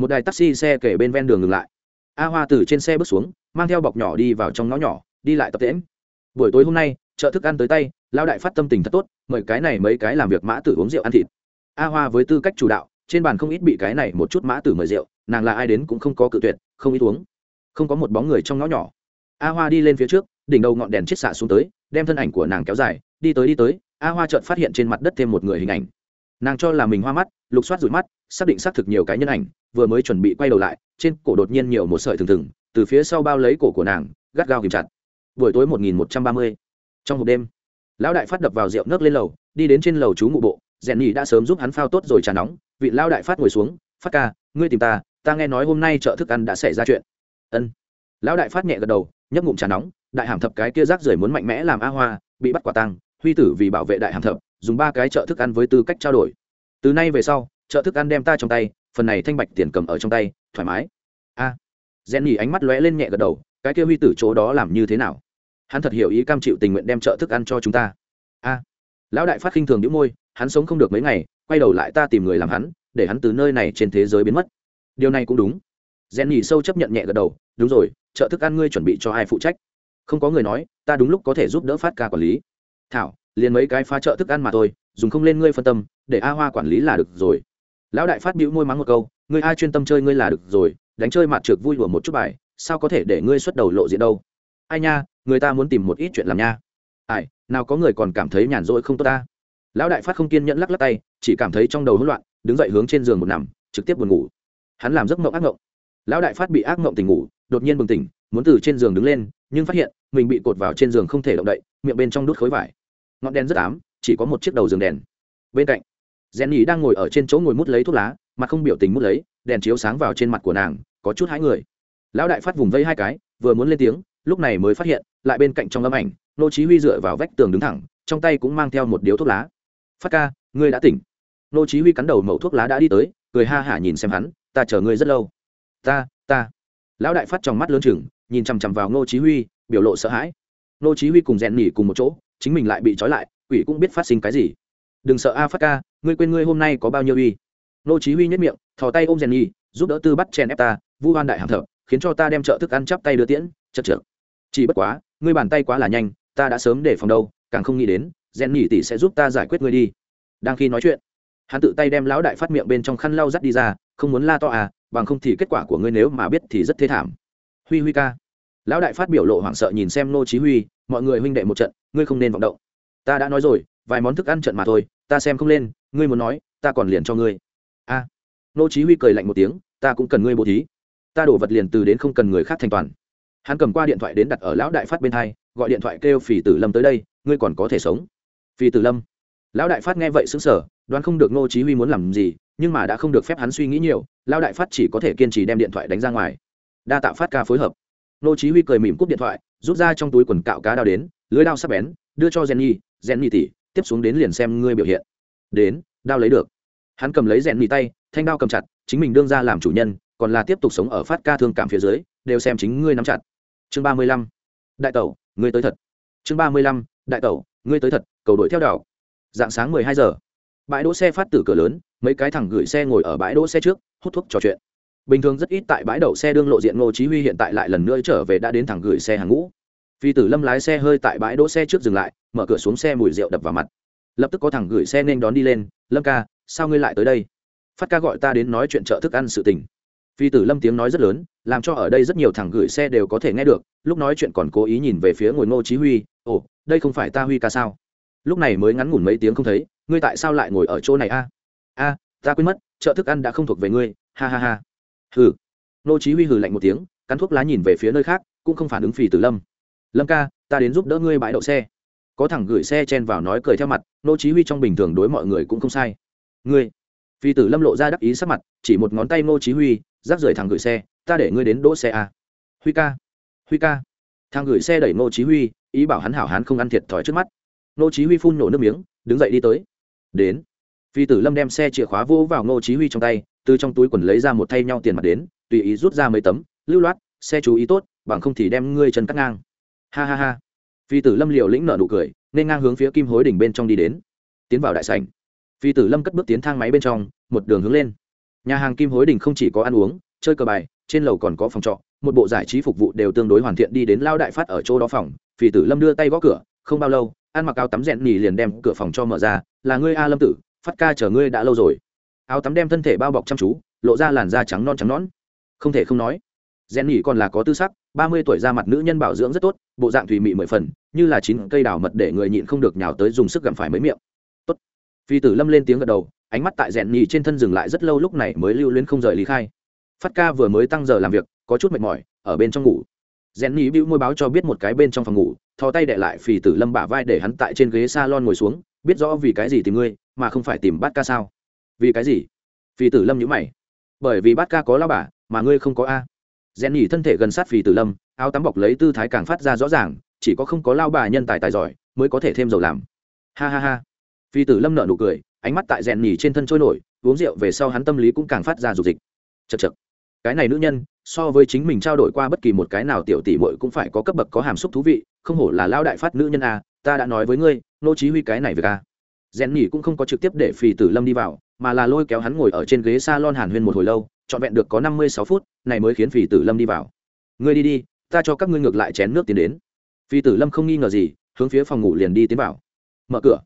Speaker 1: một đài taxi xe kể bên ven đường ngừng lại. A hoa từ trên xe bước xuống, mang theo bọc nhỏ đi vào trong ngõ nhỏ, đi lại tập tễm buổi tối hôm nay, chợ thức ăn tới tay lao đại phát tâm tình thật tốt, mời cái này mấy cái làm việc mã tử uống rượu ăn thịt. A hoa với tư cách chủ đạo, trên bàn không ít bị cái này một chút mã tử mời rượu, nàng là ai đến cũng không có cự tuyệt, không ít uống. Không có một bóng người trong ngõ nhỏ. A hoa đi lên phía trước, đỉnh đầu ngọn đèn chết xạ xuống tới, đem thân ảnh của nàng kéo dài, đi tới đi tới, a hoa chợt phát hiện trên mặt đất thêm một người hình ảnh. Nàng cho là mình hoa mắt, lục soát rụi mắt, xác định xác thực nhiều cái nhân ảnh vừa mới chuẩn bị quay đầu lại, trên cổ đột nhiên nhiều một sợi thừng thừng, từ phía sau bao lấy cổ của nàng, gắt gao kìm chặt. Buổi tối một nghìn một trăm ba mươi, trong hộp đêm, lão đại phát đập vào rượu nước lên lầu, đi đến trên lầu chú ngụ bộ rèn nhì đã sớm giúp hắn phao tốt rồi trà nóng, vị lão đại phát ngồi xuống, phát ca, ngươi tìm ta ta nghe nói hôm nay chợ thức ăn đã xảy ra chuyện. Ân. Lão đại phát nhẹ gật đầu, nhấp ngụm trà nóng, đại hàm thập cái kia rác rưởi muốn mạnh mẽ làm a hoa, bị bắt quả tăng huy tử vì bảo vệ đại hàm thập, dùng ba cái chợ thức ăn với tư cách trao đổi. Từ nay về sau, chợ thức ăn đem ta trong tay phần này thanh bạch tiền cầm ở trong tay, thoải mái. A. À. rèn nhì ánh mắt lóe lên nhẹ gật đầu, cái kia huy tử chỗ đó làm như thế nào? Hắn thật hiểu ý cam chịu tình nguyện đem trợ thức ăn cho chúng ta. A. Lão đại phát khinh thường những môi, hắn sống không được mấy ngày, quay đầu lại ta tìm người làm hắn, để hắn từ nơi này trên thế giới biến mất. Điều này cũng đúng. Rèn nhì sâu chấp nhận nhẹ gật đầu, đúng rồi, trợ thức ăn ngươi chuẩn bị cho ai phụ trách? Không có người nói, ta đúng lúc có thể giúp đỡ phát ca quản lý. Thảo, liền mấy cái phá trợ thức ăn mà thôi, dùng không lên ngươi phân tâm, để a hoa quản lý là được rồi lão đại phát biểu môi mắng một câu, ngươi ai chuyên tâm chơi ngươi là được rồi, đánh chơi mặt trượt vui đùa một chút bài, sao có thể để ngươi xuất đầu lộ diện đâu? Ai nha, người ta muốn tìm một ít chuyện làm nha. Ai, nào có người còn cảm thấy nhàn rỗi không tốt ta? Lão đại phát không kiên nhẫn lắc lắc tay, chỉ cảm thấy trong đầu hỗn loạn, đứng dậy hướng trên giường một nằm, trực tiếp buồn ngủ. Hắn làm giấc mộng ác mộng. Lão đại phát bị ác mộng tỉnh ngủ, đột nhiên bừng tỉnh, muốn từ trên giường đứng lên, nhưng phát hiện, mình bị cột vào trên giường không thể động đậy, miệng bên trong đút khối vải. Ngọn đèn rất ám, chỉ có một chiếc đầu giường đèn. Bên cạnh rèn nhì đang ngồi ở trên chỗ ngồi mút lấy thuốc lá, mà không biểu tình mút lấy, đèn chiếu sáng vào trên mặt của nàng, có chút hãi người. Lão đại phát vùng vây hai cái, vừa muốn lên tiếng, lúc này mới phát hiện, lại bên cạnh trong âm ảnh, nô chí huy dựa vào vách tường đứng thẳng, trong tay cũng mang theo một điếu thuốc lá. Phát ca, ngươi đã tỉnh. Nô chí huy cắn đầu mẩu thuốc lá đã đi tới, cười ha hả nhìn xem hắn, ta chờ ngươi rất lâu. Ta ta. Lão đại phát trong mắt lớn chừng, nhìn chằm chằm vào nô chí huy, biểu lộ sợ hãi. Nô chí huy cùng rèn nhỉ cùng một chỗ, chính mình lại bị trói lại, quỷ cũng biết phát sinh cái gì đừng sợ a phát ca, ngươi quên ngươi hôm nay có bao nhiêu uy. Nô chí huy nhất miệng, thò tay ôm rèn nhi giúp đỡ tư bắt chèn ép ta, vu hoan đại hàm thở khiến cho ta đem trợ thức ăn chắp tay đưa tiễn, chật chật chỉ bất quá, ngươi bàn tay quá là nhanh, ta đã sớm để phòng đâu, càng không nghĩ đến, rèn nhỉ tỷ sẽ giúp ta giải quyết ngươi đi. Đang khi nói chuyện, hắn tự tay đem lão đại phát miệng bên trong khăn lau dắt đi ra, không muốn la to à bằng không thì kết quả của ngươi nếu mà biết thì rất thế thảm. Huy huy ca. Lão đại phát biểu lộ hoảng sợ nhìn xem nô chí huy, mọi người huynh đệ một trận, ngươi không nên vọng động. Ta đã nói rồi vài món thức ăn trận mà thôi ta xem không lên ngươi muốn nói ta còn liền cho ngươi. A. Nô chí huy cười lạnh một tiếng ta cũng cần ngươi bố thí. Ta đổ vật liền từ đến không cần người khác thanh toàn. Hắn cầm qua điện thoại đến đặt ở lão đại phát bên hai gọi điện thoại kêu phỉ tử lâm tới đây ngươi còn có thể sống. Phỉ tử lâm. Lão đại phát nghe vậy sững sờ, đoán không được ngô chí huy muốn làm gì nhưng mà đã không được phép hắn suy nghĩ nhiều lão đại phát chỉ có thể kiên trì đem điện thoại đánh ra ngoài. Đa Tạ phát ca phối hợp. Ngô chí huy cười mỉm cúp điện thoại rút ra trong túi quần cạo cá đao đến lưới đao sắc bén đưa cho jenny jenny tỷ tiếp xuống đến liền xem ngươi biểu hiện. Đến, đao lấy được. Hắn cầm lấy rèn mì tay, thanh đao cầm chặt, chính mình đương ra làm chủ nhân, còn là tiếp tục sống ở phát ca thương cảm phía dưới, đều xem chính ngươi nắm chặt. Chương ba mươi lăm. Đại tẩu, ngươi tới thật. Chương ba mươi lăm. Đại tẩu, ngươi tới thật, cầu đuổi theo đảo. Dạng sáng mười hai giờ. Bãi đỗ xe phát từ cửa lớn, mấy cái thẳng gửi xe ngồi ở bãi đỗ xe trước, hút thuốc trò chuyện. Bình thường rất ít tại bãi đậu xe đương lộ diện ngô chí huy hiện tại lại lần nữa trở về đã đến thẳng gửi xe hàng ngũ phi tử lâm lái xe hơi tại bãi đỗ xe trước dừng lại, mở cửa xuống xe mùi rượu đập vào mặt. Lập tức có thằng gửi xe nên đón đi lên, lâm ca, sao ngươi lại tới đây? Phát ca gọi ta đến nói chuyện chợ thức ăn sự tình. Phi tử lâm tiếng nói rất lớn, làm cho ở đây rất nhiều thằng gửi xe đều có thể nghe được, lúc nói chuyện còn cố ý nhìn về phía ngồi ngô chí huy, ồ, đây không phải ta huy ca sao? Lúc này mới ngắn ngủn mấy tiếng không thấy, ngươi tại sao lại ngồi ở chỗ này a? A, ta quên mất, chợ thức ăn đã không thuộc về ngươi, ha ha ha. Hừ. Ngô chí huy hừ lạnh một tiếng, cắn thuốc lá nhìn về phía nơi khác, cũng không phản ứng phi tử lâm lâm ca ta đến giúp đỡ ngươi bãi đậu xe có thằng gửi xe chen vào nói cười theo mặt ngô chí huy trong bình thường đối mọi người cũng không sai ngươi phi tử lâm lộ ra đắc ý sắc mặt chỉ một ngón tay ngô chí huy rác rời thằng gửi xe ta để ngươi đến đỗ xe à? huy ca huy ca thằng gửi xe đẩy ngô chí huy ý bảo hắn hảo hắn không ăn thiệt thòi trước mắt ngô chí huy phun nổ nước miếng đứng dậy đi tới đến phi tử lâm đem xe chìa khóa vô vào ngô chí huy trong tay từ trong túi quần lấy ra một thay nhau tiền mặt đến tùy ý rút ra mấy tấm lưu loát xe chú ý tốt bằng không thì đem ngươi chân cắt ngang ha ha ha. Phi tử lâm liều lĩnh nở nụ cười, nên ngang hướng phía kim hối đỉnh bên trong đi đến. Tiến vào đại sảnh. Phi tử lâm cất bước tiến thang máy bên trong, một đường hướng lên. Nhà hàng kim hối đình không chỉ có ăn uống, chơi cờ bài, trên lầu còn có phòng trọ, một bộ giải trí phục vụ đều tương đối hoàn thiện đi đến lao đại phát ở chỗ đó phòng. Phi tử lâm đưa tay gõ cửa, không bao lâu, ăn mặc áo tắm rẽn nhì liền đem cửa phòng cho mở ra, là ngươi a lâm tử, phát ca chờ ngươi đã lâu rồi. Áo tắm đem thân thể bao bọc chăm chú, lộ ra làn da trắng non trắng nón không thể không nói rèn nhỉ còn là có tư sắc, ba mươi tuổi ra mặt nữ nhân bảo dưỡng rất tốt, bộ dạng thùy mị mười phần, như là chín cây đào mật để người nhịn không được nhào tới dùng sức gặm phải mấy miệng. Tốt. Phi tử lâm lên tiếng gật đầu, ánh mắt tại rèn nhỉ trên thân dừng lại rất lâu lúc này mới lưu luyến không rời lý khai. Phát ca vừa mới tăng giờ làm việc, có chút mệt mỏi, ở bên trong ngủ. Rèn nhỉ bĩu môi báo cho biết một cái bên trong phòng ngủ, thò tay đệ lại phì tử lâm bả vai để hắn tại trên ghế s a lon ngồi xuống, biết rõ vì cái gì tìm ngươi, mà không phải tìm bát ca sao. Vì cái gì? Phì tử lâm nhữ mày. Bởi vì bát ca có lao bà, mà ngươi không có a rèn nhỉ thân thể gần sát phì tử lâm, áo tắm bọc lấy tư thái càng phát ra rõ ràng, chỉ có không có lao bà nhân tài tài giỏi mới có thể thêm dầu làm. Ha ha ha. Phi tử lâm nợ nụ cười, ánh mắt tại rèn nhỉ trên thân trôi nổi, uống rượu về sau hắn tâm lý cũng càng phát ra dục dịch. Chật chật cái này nữ nhân, so với chính mình trao đổi qua bất kỳ một cái nào tiểu tỷ muội cũng phải có cấp bậc có hàm xúc thú vị, không hổ là lao đại phát nữ nhân a, ta đã nói với ngươi, nô chí huy cái này về a. Rèn nhỉ cũng không có trực tiếp để phì tử lâm đi vào, mà là lôi kéo hắn ngồi ở trên ghế salon hàn huyên một hồi lâu trọn vẹn được có 56 phút, này mới khiến phỉ tử lâm đi vào. Ngươi đi đi, ta cho các ngươi ngược lại chén nước tiến đến. Phỉ tử lâm không nghi ngờ gì, hướng phía phòng ngủ liền đi tiến vào. Mở cửa.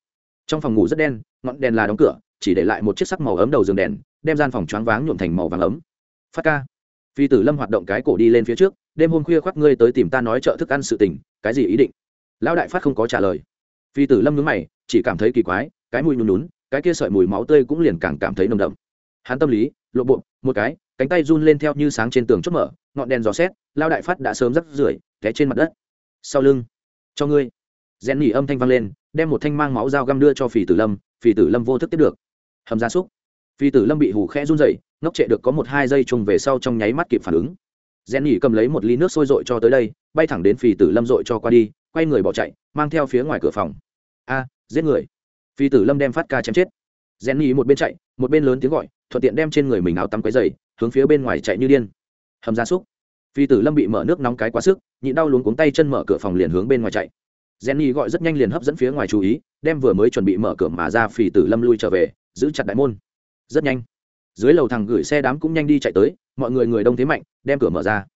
Speaker 1: Trong phòng ngủ rất đen, ngọn đèn là đóng cửa, chỉ để lại một chiếc sắc màu ấm đầu giường đèn, đem gian phòng choáng váng nhuộm thành màu vàng ấm. Phát ca. Phi tử lâm hoạt động cái cổ đi lên phía trước, đêm hôm khuya khoác ngươi tới tìm ta nói trợ thức ăn sự tình, cái gì ý định? Lão đại phát không có trả lời. Phi tử lâm nhướng mày, chỉ cảm thấy kỳ quái, cái mùi nhún nhún, cái kia sợi mùi máu tươi cũng liền càng cảm thấy nồng đậm. Hắn tâm lý lộ bộ, một cái, cánh tay run lên theo như sáng trên tường chốt mở, ngọn đèn gió xét, lao đại phát đã sớm rắc rưởi, té trên mặt đất. Sau lưng, cho ngươi. Rèn nhỉ âm thanh vang lên, đem một thanh mang máu dao găm đưa cho phì tử lâm, phì tử lâm vô thức tiếp được. Hầm gia súc. Phì tử lâm bị hù khẽ run dậy ngốc trệ được có một hai giây chung về sau trong nháy mắt kịp phản ứng. Rèn nhỉ cầm lấy một ly nước sôi dội cho tới đây, bay thẳng đến phì tử lâm dội cho qua đi, quay người bỏ chạy, mang theo phía ngoài cửa phòng. A, giết người. Phì tử lâm đem phát ca chém chết rèn nhỉ một bên chạy, một bên lớn tiếng gọi, thuận tiện đem trên người mình áo tắm quấy dày, hướng phía bên ngoài chạy như điên. Hầm gia súc phi tử lâm bị mở nước nóng cái quá sức, nhịn đau luống cuống tay chân mở cửa phòng liền hướng bên ngoài chạy. Jenny gọi rất nhanh liền hấp dẫn phía ngoài chú ý, đem vừa mới chuẩn bị mở cửa mà ra phi tử lâm lui trở về, giữ chặt đại môn. Rất nhanh, dưới lầu thằng gửi xe đám cũng nhanh đi chạy tới, mọi người người đông thế mạnh, đem cửa mở ra.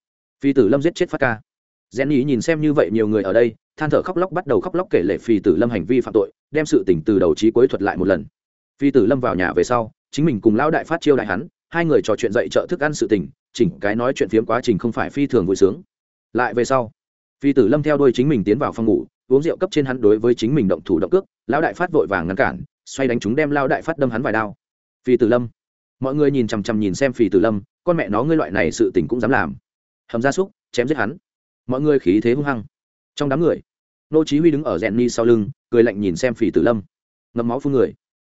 Speaker 1: Phi tử lâm giết chết phát ca. Jenny nhìn xem như vậy nhiều người ở đây, than thở khóc lóc bắt đầu khóc lóc kể lệ phi tử lâm hành vi phạm tội, đem sự tỉnh từ đầu trí cuối thuật lại một lần phi tử lâm vào nhà về sau, chính mình cùng lão đại phát chiêu đại hắn, hai người trò chuyện dậy chợ thức ăn sự tỉnh chỉnh cái nói chuyện phiếm quá trình không phải phi thường vui sướng. Lại về sau, phi tử lâm theo đuôi chính mình tiến vào phòng ngủ, uống rượu cấp trên hắn đối với chính mình động thủ động cước, lão đại phát vội vàng ngăn cản, xoay đánh chúng đem lao đại phát đâm hắn vài đao. Phi tử lâm, mọi người nhìn chằm chằm nhìn xem phi tử lâm, con mẹ nó ngươi loại này sự tình cũng dám làm. Hầm gia súc, chém giết hắn. Mọi người khí thế hung hăng. Trong đám người, nô chí huy đứng ở rèn ni sau lưng, cười lạnh nhìn xem phi tử lâm. Ngậm máu phun người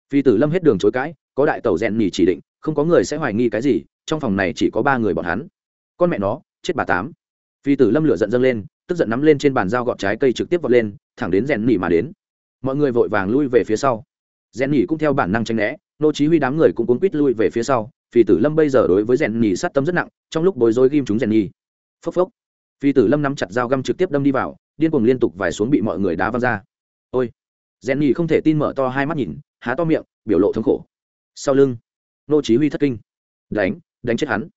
Speaker 1: phi tử lâm hết đường chối cãi, có đại tẩu rèn nhì chỉ định, không có người sẽ hoài nghi cái gì, trong phòng này chỉ có ba người bọn hắn. Con mẹ nó, chết bà tám. Phi tử lâm lửa giận dâng lên, tức giận nắm lên trên bàn dao gọt trái cây trực tiếp vọt lên, thẳng đến rèn nhì mà đến. Mọi người vội vàng lui về phía sau. Rèn nhì cũng theo bản năng tranh né, nô chí huy đám người cũng cuốn quít lui về phía sau. Phi tử lâm bây giờ đối với rèn nhì sát tâm rất nặng, trong lúc bối rối ghim chúng rèn nhì phốc phốc. Phi tử lâm nắm chặt dao găm trực tiếp đâm đi vào, điên cuồng liên tục vài xuống bị mọi người đá văng ra. Ôi. Rèn nhì không thể tin mở to hai mắt nhìn há to miệng, biểu lộ thống khổ. Sau lưng, nô chí huy thất kinh. Đánh đánh chết hắn.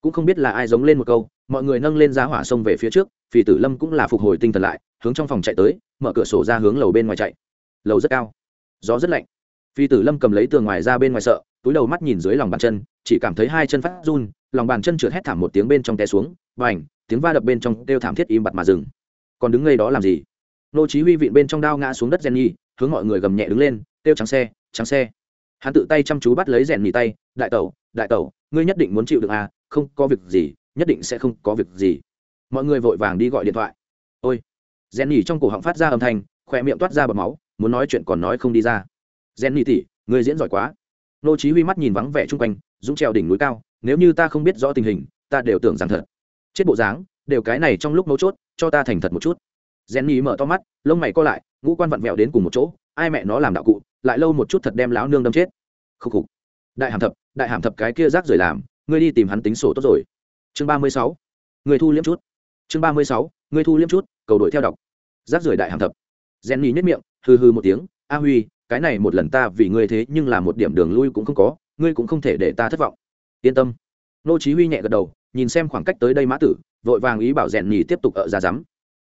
Speaker 1: Cũng không biết là ai giống lên một câu, mọi người nâng lên giá hỏa sông về phía trước phi tử lâm cũng là phục hồi tinh thần lại, hướng trong phòng chạy tới, mở cửa sổ ra hướng lầu bên ngoài chạy. Lầu rất cao. Gió rất lạnh. Phi tử lâm cầm lấy tường ngoài ra bên ngoài sợ, túi đầu mắt nhìn dưới lòng bàn chân, chỉ cảm thấy hai chân phát run, lòng bàn chân trượt hét thảm một tiếng bên trong té xuống và ảnh tiếng va đập bên trong kêu thảm thiết im bặt mà dừng. Còn đứng ngay đó làm gì? Nô chí huy vịn bên trong đao ngã xuống đất jenny, hướng mọi người gầm nhẹ đứng lên kêu trắng xe trắng xe. Hắn tự tay chăm chú bắt lấy rèn mì tay, đại tẩu đại tẩu, ngươi nhất định muốn chịu được à không có việc gì, nhất định sẽ không có việc gì. Mọi người vội vàng đi gọi điện thoại. Ôi. Rèn nhỉ trong cổ họng phát ra âm thanh khỏe miệng toát ra bọt máu, muốn nói chuyện còn nói không đi ra. Rèn nhỉ tỉ người diễn giỏi quá. Nô chí huy mắt nhìn vắng vẻ chung quanh, dũng trèo đỉnh núi cao, nếu như ta không biết rõ tình hình, ta đều tưởng rằng thật. Chết bộ dáng, đều cái này trong lúc mấu chốt, cho ta thành thật một chút. Rèn nhỉ mở to mắt, lông mày co lại, ngũ quan vặn vẹo đến cùng một chỗ, ai mẹ nó làm đạo cụ lại lâu một chút thật đem lão nương đâm chết. Khúc khục. Đại hàm thập, đại hàm thập cái kia rác rời làm, ngươi đi tìm hắn tính sổ tốt rồi. Chương ba mươi sáu. Người thu liếm chút. Chương ba mươi sáu. Người thu liếm chút, cầu đổi theo đọc. Rác rời đại hàm thập. Rèn nhì nhất miệng hư hư một tiếng, a huy, cái này một lần ta vì ngươi thế nhưng là một điểm đường lui cũng không có, ngươi cũng không thể để ta thất vọng. Yên tâm. Nô chí huy nhẹ gật đầu, nhìn xem khoảng cách tới đây mã tử, vội vàng ý bảo rèn nhì tiếp tục ở ra rắm.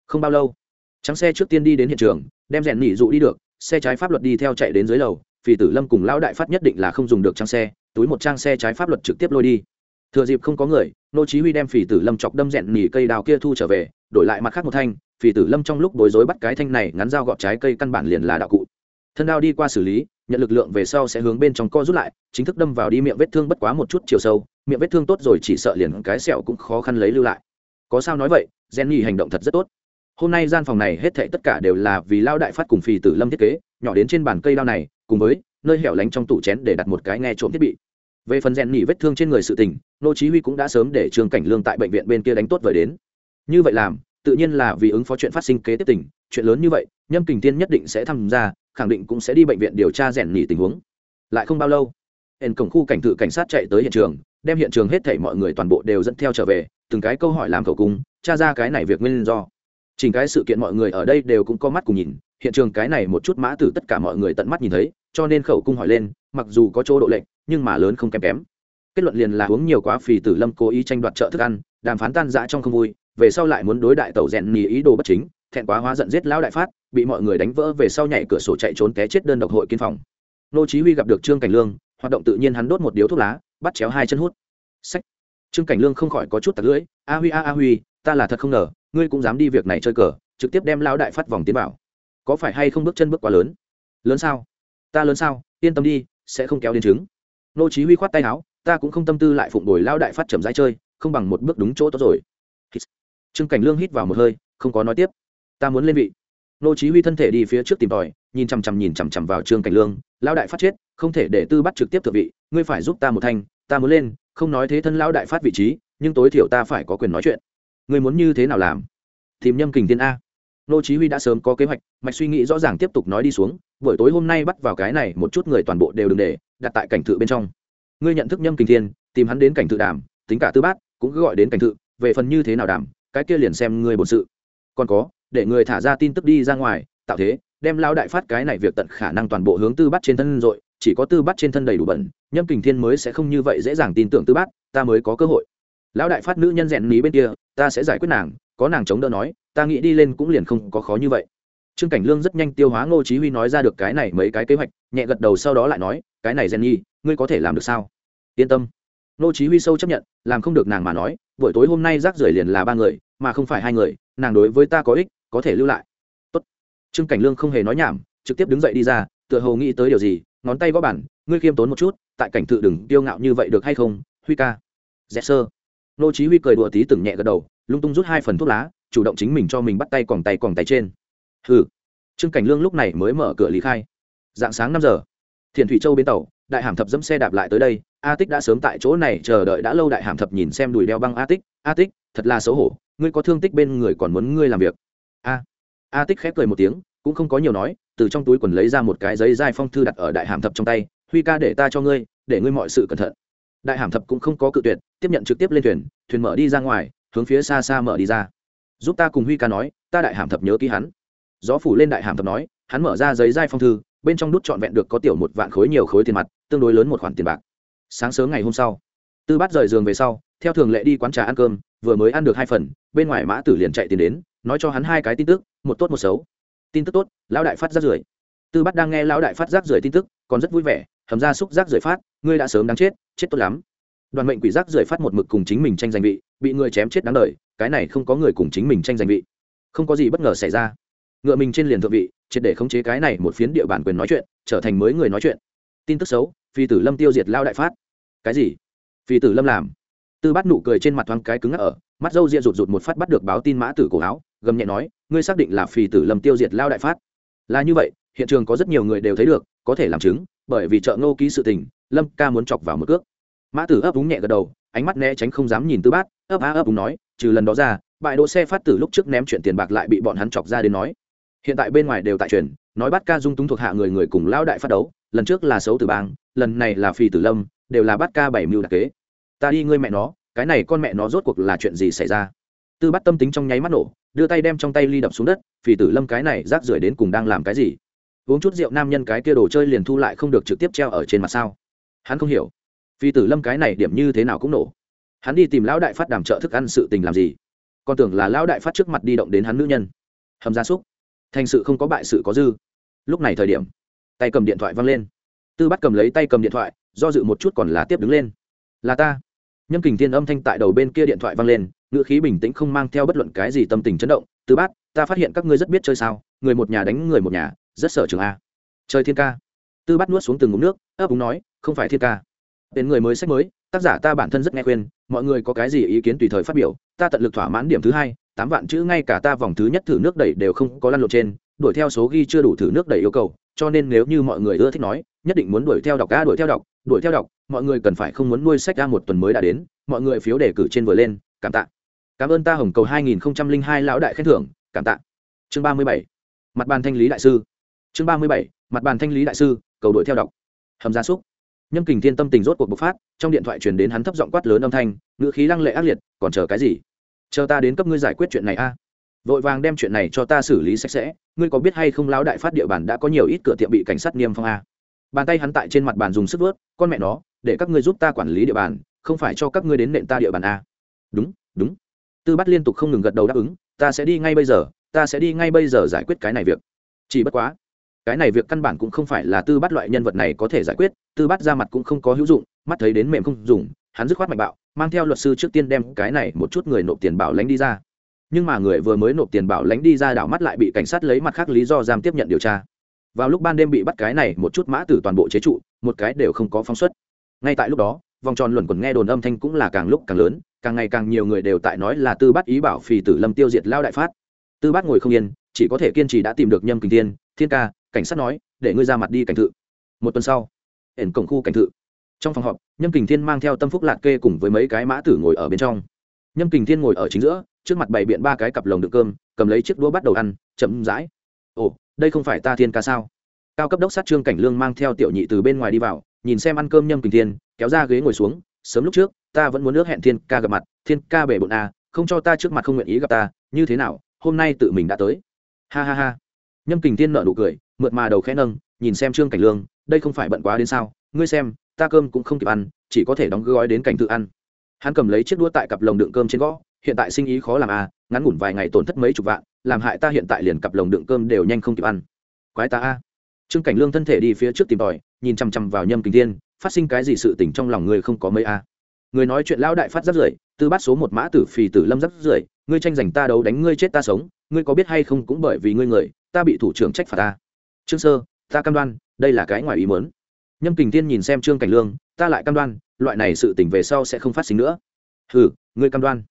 Speaker 1: Không bao lâu, trắng xe trước tiên đi đến hiện trường, đem rèn nhì dụ đi được xe trái pháp luật đi theo chạy đến dưới lầu, phì tử lâm cùng lão đại phát nhất định là không dùng được trang xe, túi một trang xe trái pháp luật trực tiếp lôi đi. Thừa dịp không có người, nô chí huy đem phì tử lâm chọc đâm rẹn nỉ cây đào kia thu trở về, đổi lại mặt khác một thanh, phì tử lâm trong lúc bối rối bắt cái thanh này ngắn dao gọt trái cây căn bản liền là đạo cụ. Thân đao đi qua xử lý, nhận lực lượng về sau sẽ hướng bên trong co rút lại, chính thức đâm vào đi miệng vết thương bất quá một chút chiều sâu, miệng vết thương tốt rồi chỉ sợ liền cái sẹo cũng khó khăn lấy lưu lại. Có sao nói vậy, Jenny hành động thật rất tốt hôm nay gian phòng này hết thảy tất cả đều là vì lao đại phát cùng phì tử lâm thiết kế, nhỏ đến trên bàn cây lao này, cùng với nơi hẻo lánh trong tủ chén để đặt một cái nghe trộm thiết bị. Về phần rèn nhỉ vết thương trên người sự tình, nô chí huy cũng đã sớm để trương cảnh lương tại bệnh viện bên kia đánh tốt vời đến. Như vậy làm, tự nhiên là vì ứng phó chuyện phát sinh kế tiếp tình, chuyện lớn như vậy, nhâm kình tiên nhất định sẽ tham gia, khẳng định cũng sẽ đi bệnh viện điều tra rèn nhỉ tình huống. Lại không bao lâu hẹn cổng khu cảnh tự cảnh sát chạy tới hiện trường, đem hiện trường hết thảy mọi người toàn bộ đều dẫn theo trở về, từng cái câu hỏi làm khẩu cung, tra ra cái này việc nguyên do chỉnh cái sự kiện mọi người ở đây đều cũng có mắt cùng nhìn, hiện trường cái này một chút mã tử tất cả mọi người tận mắt nhìn thấy, cho nên khẩu cung hỏi lên, mặc dù có chỗ độ lệnh nhưng mà lớn không kém kém. Kết luận liền là uống nhiều quá phì tử lâm cố ý tranh đoạt trợ thức ăn, đàm phán tan dã trong không vui, về sau lại muốn đối đại tàu rèn nhì ý đồ bất chính, thẹn quá hóa giận giết lão đại phát, bị mọi người đánh vỡ về sau nhảy cửa sổ chạy trốn té chết đơn độc hội kiên phòng. Nô chí huy gặp được trương cảnh lương, hoạt động tự nhiên hắn đốt một điếu thuốc lá, bắt chéo hai chân hút. Sách. Trương cảnh lương không khỏi có chút tạt lưỡi, a huy a a huy, ta là thật không ngờ ngươi cũng dám đi việc này chơi cờ, trực tiếp đem lão đại phát vòng tiến bảo có phải hay không bước chân bước quá lớn? Lớn sao? Ta lớn sao? Yên tâm đi, sẽ không kéo đến chứng nô chí huy khoát tay áo, ta cũng không tâm tư lại phụng đổi lao đại phát chậm rãi chơi, không bằng một bước đúng chỗ tốt rồi. Trương cảnh lương hít vào một hơi, không có nói tiếp. Ta muốn lên vị. Nô chí huy thân thể đi phía trước tìm tòi, nhìn chằm chằm nhìn chằm chằm vào trương cảnh lương lao đại phát chết, không thể để tư bắt trực tiếp thượng vị, ngươi phải giúp ta một thanh, ta muốn lên, không nói thế thân lao đại phát vị trí, nhưng tối thiểu ta phải có quyền nói chuyện ngươi muốn như thế nào làm? Tìm nhâm kình tiên a. Nô chí huy đã sớm có kế hoạch mạch suy nghĩ rõ ràng tiếp tục nói đi xuống buổi tối hôm nay bắt vào cái này một chút người toàn bộ đều đừng để đặt tại cảnh thự bên trong. Ngươi nhận thức nhâm kình thiên tìm hắn đến cảnh thự đàm tính cả tư bát cũng cứ gọi đến cảnh thự về phần như thế nào đàm cái kia liền xem ngươi bổn sự. Còn có để người thả ra tin tức đi ra ngoài tạo thế đem lao đại phát cái này việc tận khả năng toàn bộ hướng tư Bát trên thân rồi chỉ có tư Bát trên thân đầy đủ bẩn nhâm kình thiên mới sẽ không như vậy dễ dàng tin tưởng tư Bát, ta mới có cơ hội lão đại phát nữ nhân rèn ní bên kia, ta sẽ giải quyết nàng, có nàng chống đỡ nói, ta nghĩ đi lên cũng liền không có khó như vậy. Trương cảnh lương rất nhanh tiêu hóa ngô chí huy nói ra được cái này mấy cái kế hoạch, nhẹ gật đầu sau đó lại nói, cái này rèn nhi ngươi có thể làm được sao? Yên tâm. Ngô chí huy sâu chấp nhận, làm không được nàng mà nói, buổi tối hôm nay rác rưởi liền là ba người, mà không phải hai người, nàng đối với ta có ích, có thể lưu lại. Tốt. Trương cảnh lương không hề nói nhảm, trực tiếp đứng dậy đi ra, tựa hồ nghĩ tới điều gì, ngón tay gõ bản ngươi khiêm tốn một chút, tại cảnh tự đừng tiêu ngạo như vậy được hay không, huy ca. Dẹp sơ nô chí huy cười đùa tí từng nhẹ gật đầu, lung tung rút hai phần thuốc lá, chủ động chính mình cho mình bắt tay quẳng tay quẳng tay trên. Hừ. Trương cảnh lương lúc này mới mở cửa lý khai. Dạng sáng năm giờ thiền thủy châu bên tàu, đại hàm thập dẫm xe đạp lại tới đây, a tích đã sớm tại chỗ này, chờ đợi đã lâu đại hàm thập nhìn xem đùi đeo băng a tích a tích, thật là xấu hổ, ngươi có thương tích bên người còn muốn ngươi làm việc. A a tích khép cười một tiếng, cũng không có nhiều nói, từ trong túi quần lấy ra một cái giấy dai phong thư đặt ở đại hàm thập trong tay, huy ca để ta cho ngươi, để ngươi mọi sự cẩn thận đại hàm thập cũng không có cự tuyệt, tiếp nhận trực tiếp lên thuyền thuyền mở đi ra ngoài, hướng phía xa xa mở đi ra. Giúp ta cùng huy ca nói, ta đại hàm thập nhớ ký hắn. Gió phủ lên đại hàm thập nói, hắn mở ra giấy dai phong thư, bên trong đút trọn vẹn được có tiểu một vạn khối nhiều khối tiền mặt, tương đối lớn một khoản tiền bạc. Sáng sớm ngày hôm sau, tư bắt rời giường về sau, theo thường lệ đi quán trà ăn cơm, vừa mới ăn được hai phần, bên ngoài mã tử liền chạy tiền đến, nói cho hắn hai cái tin tức, một tốt một xấu. Tin tức tốt, lão đại phát giác rưởi. Tư bắt đang nghe lão đại phát giác rưởi tin tức còn rất vui vẻ, hầm ra xúc rác rưởi phát, ngươi đã sớm đáng chết chết tốt lắm. Đoàn mệnh quỷ rác rưởi phát một mực cùng chính mình tranh giành vị, bị người chém chết đáng đời, cái này không có người cùng chính mình tranh giành vị. Không có gì bất ngờ xảy ra. Ngựa mình trên liền thượng vị, triệt để khống chế cái này một phiến địa bàn quyền nói chuyện, trở thành mới người nói chuyện. Tin tức xấu, phi tử lâm tiêu diệt lao đại phát. Cái gì? Phi tử lâm làm. Tư bắt nụ cười trên mặt thoáng cái cứng ngắc ở, mắt dâu ria rụt rụt một phát bắt được báo tin mã tử cổ áo, gầm nhẹ nói, ngươi xác định là phi tử lâm tiêu diệt lao đại phát. Là như vậy hiện trường có rất nhiều người đều thấy được, có thể làm chứng, bởi vì chợ ngô ký sự tình, lâm ca muốn chọc vào một cước. Mã tử ấp úng nhẹ gật đầu, ánh mắt né tránh không dám nhìn tư bát, ấp á ấp úng nói, trừ lần đó ra bãi đỗ xe phát tử lúc trước ném chuyện tiền bạc lại bị bọn hắn chọc ra đến nói. Hiện tại bên ngoài đều tại truyền, nói bắt ca dung túng thuộc hạ người người cùng lao đại phát đấu, lần trước là xấu tử bang, lần này là phi tử lâm, đều là bắt ca bảy mưu đặc kế. Ta đi ngươi mẹ nó, cái này con mẹ nó rốt cuộc là chuyện gì xảy ra? Tư bắt tâm tính trong nháy mắt nổ, đưa tay đem trong tay ly đập xuống đất phi tử lâm cái này rác rưởi đến cùng đang làm cái gì? Uống chút rượu nam nhân cái kia đồ chơi liền thu lại không được trực tiếp treo ở trên mặt sao? Hắn không hiểu. Phi tử lâm cái này điểm như thế nào cũng nổ. Hắn đi tìm lão đại phát đàm trợ thức ăn sự tình làm gì? Con tưởng là lão đại phát trước mặt đi động đến hắn nữ nhân. Hầm gia súc. Thành sự không có bại sự có dư. Lúc này thời điểm, tay cầm điện thoại văng lên. Tư bắt cầm lấy tay cầm điện thoại, do dự một chút còn là tiếp đứng lên. Là ta. Nhâm kình thiên âm thanh tại đầu bên kia điện thoại văng lên ngựa khí bình tĩnh không mang theo bất luận cái gì tâm tình chấn động. Tư bát, ta phát hiện các ngươi rất biết chơi sao, người một nhà đánh người một nhà rất sợ trường a. Chơi thiên ca. Tư bắt nuốt xuống từng ngụm nước, ấp úng nói, không phải thiên ca. Đến người mới sách mới, tác giả ta bản thân rất nghe khuyên, mọi người có cái gì ý kiến tùy thời phát biểu, ta tận lực thỏa mãn điểm thứ hai, tám vạn chữ ngay cả ta vòng thứ nhất thử nước đẩy đều không có lăn lộn trên, đuổi theo số ghi chưa đủ thử nước đẩy yêu cầu, cho nên nếu như mọi người ưa thích nói, nhất định muốn đuổi theo đọc ca đuổi theo đọc, đuổi theo đọc, mọi người cần phải không muốn nuôi sách ra một tuần mới đã đến, mọi người phiếu đề cử trên vừa lên, cảm tạ. Cảm ơn ta hồng cầu 2002 lão đại khen thưởng, cảm tạ. Chương 37. mặt bàn thanh lý đại sư chương 37. mặt bàn thanh lý đại sư, cầu đuổi theo đọc. Hầm gia súc. Nhâm kình thiên tâm tình rốt cuộc bộc phát, trong điện thoại truyền đến hắn thấp giọng quát lớn âm thanh, ngữ khí lăng lệ ác liệt, còn chờ cái gì? Chờ ta đến cấp ngươi giải quyết chuyện này a. Vội vàng đem chuyện này cho ta xử lý sạch sẽ, ngươi có biết hay không lão đại phát địa bàn đã có nhiều ít cửa tiệm bị cảnh sát niêm phong a? Bàn tay hắn tại trên mặt bàn dùng sức vớt, con mẹ nó, để các ngươi giúp ta quản lý địa bàn, không phải cho các ngươi đến nện ta địa bàn a. Đúng đúng. Tư bắt liên tục không ngừng gật đầu đáp ứng, ta sẽ đi ngay bây giờ, ta sẽ đi ngay bây giờ giải quyết cái này việc. Chỉ bất quá cái này việc căn bản cũng không phải là tư bắt loại nhân vật này có thể giải quyết, tư bắt ra mặt cũng không có hữu dụng, mắt thấy đến mềm không dùng, hắn dứt khoát mạnh bạo, mang theo luật sư trước tiên đem cái này một chút người nộp tiền bảo lãnh đi ra. Nhưng mà người vừa mới nộp tiền bảo lãnh đi ra đảo mắt lại bị cảnh sát lấy mặt khác lý do giam tiếp nhận điều tra. Vào lúc ban đêm bị bắt cái này một chút mã tử toàn bộ chế trụ, một cái đều không có phóng xuất. Ngay tại lúc đó, vòng tròn luẩn quẩn nghe đồn âm thanh cũng là càng lúc càng lớn, càng ngày càng nhiều người đều tại nói là tư bắt ý bảo phì tử lâm tiêu diệt lao đại phát. Tư bắt ngồi không yên, chỉ có thể kiên trì đã tìm được nhâm kinh thiên thiên ca cảnh sát nói để ngươi ra mặt đi cảnh thự. Một tuần sau ẩn cổng khu cảnh thự. Trong phòng họp nhâm kình thiên mang theo tâm phúc lạc kê cùng với mấy cái mã tử ngồi ở bên trong. Nhâm kình thiên ngồi ở chính giữa trước mặt bày biện ba cái cặp lồng đựng cơm cầm lấy chiếc đũa bắt đầu ăn chậm rãi. Ồ đây không phải ta thiên ca sao? Cao cấp đốc sát trương cảnh lương mang theo tiểu nhị từ bên ngoài đi vào nhìn xem ăn cơm nhâm kình thiên kéo ra ghế ngồi xuống sớm lúc trước ta vẫn muốn nước hẹn thiên ca gặp mặt thiên ca bể bộn a à, không cho ta trước mặt không nguyện ý gặp ta như thế nào hôm nay tự mình đã tới. Ha ha ha. Nhâm kình Thiên nợ nụ cười mượt mà đầu khẽ nâng, nhìn xem trương cảnh lương, đây không phải bận quá đến sao? Ngươi xem, ta cơm cũng không kịp ăn, chỉ có thể đóng gói đến cảnh tự ăn. Hắn cầm lấy chiếc đũa tại cặp lồng đựng cơm trên gõ, hiện tại sinh ý khó làm à ngắn ngủn vài ngày tổn thất mấy chục vạn, làm hại ta hiện tại liền cặp lồng đựng cơm đều nhanh không kịp ăn. Quái ta a. Trương cảnh lương thân thể đi phía trước tìm tòi, nhìn chằm chằm vào nhâm kình thiên, phát sinh cái gì sự tỉnh trong lòng người không có mấy a? Người nói chuyện lão đại phát rất rưởi, tư bát số một mã tử phì tử lâm rất rưởi, ngươi tranh giành ta đấu đánh ngươi chết ta sống, ngươi có biết hay không cũng bởi vì ngươi người, ta bị thủ trưởng trách phạt ta trương sơ, ta cam đoan, đây là cái ngoài ý mớn nhâm kình thiên nhìn xem trương cảnh lương, ta lại cam đoan, loại này sự tỉnh về sau sẽ không phát sinh nữa. Hừ, ngươi cam đoan.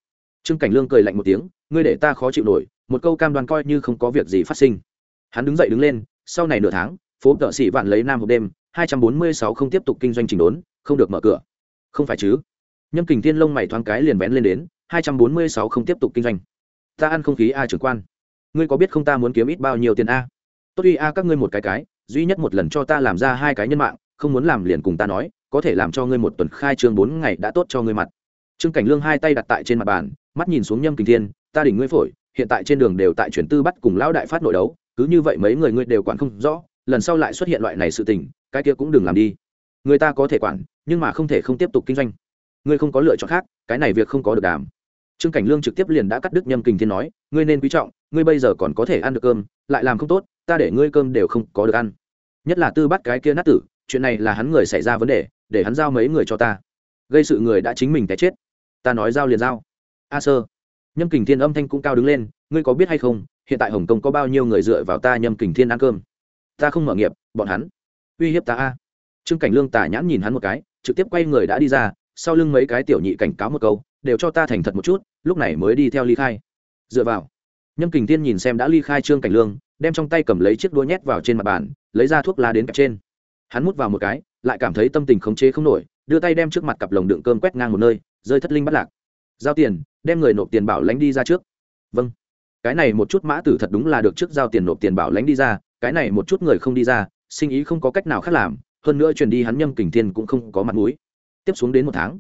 Speaker 1: Trương cảnh lương cười lạnh một tiếng, ngươi để ta khó chịu nổi, một câu cam đoan coi như không có việc gì phát sinh. Hắn đứng dậy đứng lên, sau này nửa tháng, phố tợ sĩ vạn lấy nam hộp đêm, hai trăm bốn mươi sáu không tiếp tục kinh doanh trình đốn, không được mở cửa. Không phải chứ? Nhâm kình thiên lông mày thoáng cái liền vén lên đến, hai trăm bốn mươi sáu không tiếp tục kinh doanh. Ta ăn không khí a trưởng quan. Ngươi có biết không ta muốn kiếm ít bao nhiêu tiền a? Tốt uy a các ngươi một cái cái, duy nhất một lần cho ta làm ra hai cái nhân mạng, không muốn làm liền cùng ta nói, có thể làm cho ngươi một tuần khai trương bốn ngày đã tốt cho ngươi mặt. Trương cảnh lương hai tay đặt tại trên mặt bàn, mắt nhìn xuống nhâm kình thiên, ta đỉnh ngươi phổi, hiện tại trên đường đều tại chuyển tư bắt cùng lão đại phát nội đấu, cứ như vậy mấy người ngươi đều quản không rõ, lần sau lại xuất hiện loại này sự tình, cái kia cũng đừng làm đi. Người ta có thể quản, nhưng mà không thể không tiếp tục kinh doanh. Ngươi không có lựa chọn khác, cái này việc không có được đàm. Trương cảnh lương trực tiếp liền đã cắt đứt nhâm kình thiên nói, ngươi nên quý trọng, ngươi bây giờ còn có thể ăn được cơm, lại làm không tốt ta để ngươi cơm đều không có được ăn. Nhất là tư bắt cái kia nát tử, chuyện này là hắn người xảy ra vấn đề, để hắn giao mấy người cho ta. Gây sự người đã chính mình té chết. Ta nói giao liền giao. A sơ. Nhâm kình thiên âm thanh cũng cao đứng lên, ngươi có biết hay không, hiện tại hồng kông có bao nhiêu người dựa vào ta nhâm kình thiên ăn cơm? Ta không mở nghiệp, bọn hắn. Uy hiếp ta a. Trương cảnh lương tả nhãn nhìn hắn một cái, trực tiếp quay người đã đi ra, sau lưng mấy cái tiểu nhị cảnh cáo một câu, đều cho ta thành thật một chút, lúc này mới đi theo ly khai. Dựa vào nhâm kình thiên nhìn xem đã ly khai trương cảnh lương, đem trong tay cầm lấy chiếc đũa nhét vào trên mặt bàn, lấy ra thuốc lá đến cặp trên. Hắn mút vào một cái, lại cảm thấy tâm tình khống chế không nổi, đưa tay đem trước mặt cặp lồng đựng cơm quét ngang một nơi, rơi thất linh bắt lạc. Giao tiền, đem người nộp tiền bảo lãnh đi ra trước. Vâng. Cái này một chút mã tử thật đúng là được trước giao tiền nộp tiền bảo lãnh đi ra, cái này một chút người không đi ra, sinh ý không có cách nào khác làm, hơn nữa truyền đi hắn nhâm kình thiên cũng không có mặt mũi. Tiếp xuống đến một tháng,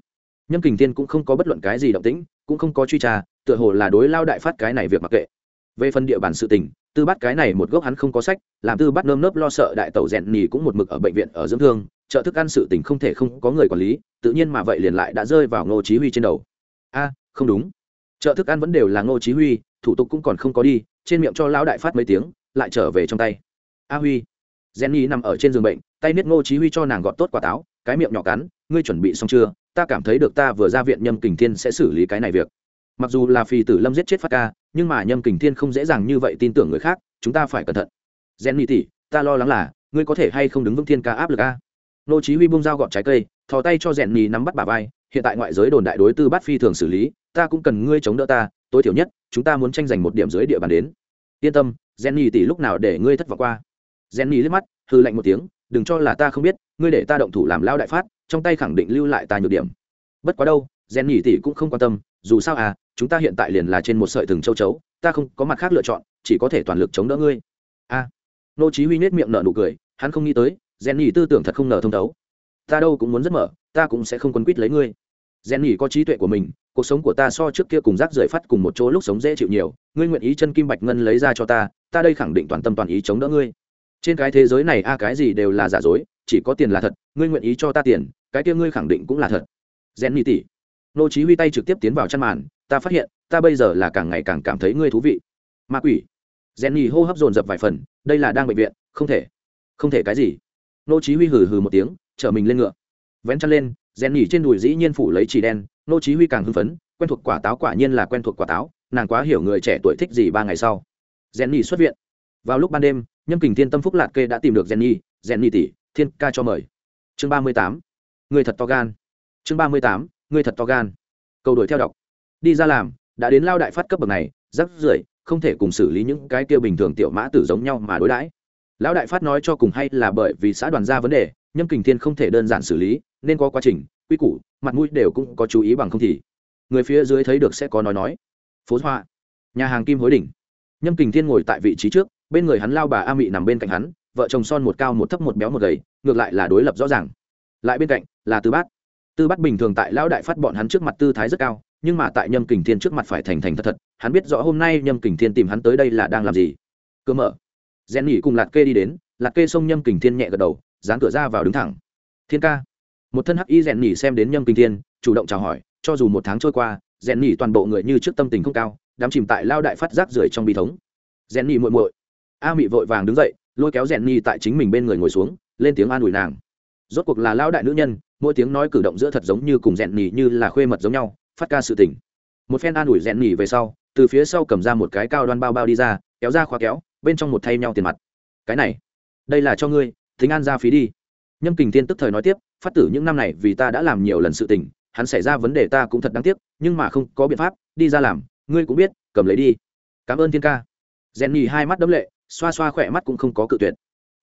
Speaker 1: nhâm kình thiên cũng không có bất luận cái gì động tĩnh, cũng không có truy tra, tựa hồ là đối lao đại phát cái này việc mặc kệ về phần địa bàn sự tình, tư bắt cái này một gốc hắn không có sách, làm tư bắt nơm nớp lo sợ đại tẩu rèn nhì cũng một mực ở bệnh viện ở dưỡng thương, trợ thức ăn sự tình không thể không có người quản lý, tự nhiên mà vậy liền lại đã rơi vào ngô chí huy trên đầu. A, không đúng. Trợ thức ăn vẫn đều là ngô chí huy, thủ tục cũng còn không có đi, trên miệng cho lão đại phát mấy tiếng, lại trở về trong tay. A huy jenny nằm ở trên giường bệnh, tay niết ngô chí huy cho nàng gọt tốt quả táo, cái miệng nhỏ cắn, ngươi chuẩn bị xong chưa? Ta cảm thấy được ta vừa ra viện nhâm kình thiên sẽ xử lý cái này việc. Mặc dù là phi tử lâm giết chết phát ca nhưng mà nhâm kình thiên không dễ dàng như vậy tin tưởng người khác, chúng ta phải cẩn thận. Gen nhị tỷ, ta lo lắng là, ngươi có thể hay không đứng vững thiên ca áp lực a? Nô chí huy buông dao gọt trái cây, thò tay cho jenny nắm bắt bà vai, hiện tại ngoại giới đồn đại đối tư bắt phi thường xử lý, ta cũng cần ngươi chống đỡ ta, tối thiểu nhất, chúng ta muốn tranh giành một điểm dưới địa bàn đến. Yên tâm jenny tỷ lúc nào để ngươi thất vọng qua? Jenny liếc mắt, hừ lạnh một tiếng, đừng cho là ta không biết, ngươi để ta động thủ làm lao đại phát, trong tay khẳng định lưu lại ta nhược điểm. Bất quá đâu jenny tỷ cũng không quan tâm dù sao à chúng ta hiện tại liền là trên một sợi thừng châu chấu, ta không có mặt khác lựa chọn, chỉ có thể toàn lực chống đỡ ngươi. A nô chí huy nét miệng nở nụ cười, hắn không nghĩ tới, jenny tư tưởng thật không nở thông thấu. Ta đâu cũng muốn rất mở ta cũng sẽ không quấn quýt lấy ngươi. Jenny có trí tuệ của mình, cuộc sống của ta so trước kia cùng rác rưởi phát cùng một chỗ lúc sống dễ chịu nhiều, ngươi nguyện ý chân kim bạch ngân lấy ra cho ta ta đây khẳng định toàn tâm toàn ý chống đỡ ngươi. Trên cái thế giới này a, cái gì đều là giả dối, chỉ có tiền là thật, ngươi nguyện ý cho ta tiền, cái kia ngươi khẳng định cũng là thật. Jenny nhị tỷ nô chí huy tay trực tiếp tiến vào chăn màn ta phát hiện ta bây giờ là càng ngày càng cảm thấy ngươi thú vị. Ma quỷ. Rèn nhì hô hấp dồn dập vài phần đây là đang bệnh viện không thể không thể cái gì. Nô chí huy hừ hừ một tiếng trở mình lên ngựa. Vén chăn lên rèn nhì trên đùi dĩ nhiên phủ lấy chỉ đen nô chí huy càng hưng phấn quen thuộc quả táo quả nhiên là quen thuộc quả táo nàng quá hiểu người trẻ tuổi thích gì ba ngày sau. Rèn nhì xuất viện. Vào lúc ban đêm nhâm kình thiên tâm phúc lạt kê đã tìm được rèn nhì rèn nhì tỷ thiên ca cho mời. Chương 38. người thật to gan. Chương 38, ngươi thật to gan. Cầu đuổi theo đọc. Đi ra làm, đã đến lao đại phát cấp bậc này, rắc rưởi, không thể cùng xử lý những cái kia bình thường tiểu mã tử giống nhau mà đối đãi. Lão đại phát nói cho cùng hay là bởi vì xã đoàn ra vấn đề, nhâm kình thiên không thể đơn giản xử lý, nên có quá trình, quy củ, mặt mũi đều cũng có chú ý bằng không thì. Người phía dưới thấy được sẽ có nói nói. Phố hoa, nhà hàng kim hối đỉnh. Nhâm kình thiên ngồi tại vị trí trước, bên người hắn lao bà a mị nằm bên cạnh hắn, vợ chồng son một cao một thấp một béo một gầy, ngược lại là đối lập rõ ràng. Lại bên cạnh là từ bát tư bát bình thường tại lão đại phát bọn hắn trước mặt tư thái rất cao, nhưng mà tại nhâm kình thiên trước mặt phải thành thành thật thật, hắn biết rõ hôm nay nhâm kình thiên tìm hắn tới đây là đang làm gì. Cơ mở. Rèn nghỉ cùng lạt kê đi đến lạt kê xông nhâm kình thiên nhẹ gật đầu, dán cửa ra vào đứng thẳng. Thiên ca. Một thân hắc y rèn nghỉ xem đến nhâm kình thiên, chủ động chào hỏi, cho dù một tháng trôi qua rèn nghỉ toàn bộ người như trước tâm tình không cao, đám chìm tại lao đại phát rác rưởi trong bi thống. Rèn nghỉ muội muội. A mị vội vàng đứng dậy, lôi kéo rèn nghỉ tại chính mình bên người ngồi xuống, lên tiếng an ủi nàng rốt cuộc là lao đại nữ nhân, mỗi tiếng nói cử động giữa thật giống như cùng rèn nhì như là khuê mật giống nhau, phát ca sự tình. Một phen an ủi rèn nhì về sau, từ phía sau cầm ra một cái cao đoan bao bao đi ra, kéo ra khóa kéo, bên trong một thay nhau tiền mặt. Cái này, đây là cho ngươi, thính an ra phí đi. Nhâm kình tiên tức thời nói tiếp, phát tử những năm này vì ta đã làm nhiều lần sự tình, hắn xảy ra vấn đề ta cũng thật đáng tiếc, nhưng mà không có biện pháp, đi ra làm, ngươi cũng biết, cầm lấy đi. Cảm ơn thiên ca. Rèn nhì hai mắt đấm lệ, xoa xoa khỏe mắt cũng không có cự tuyệt.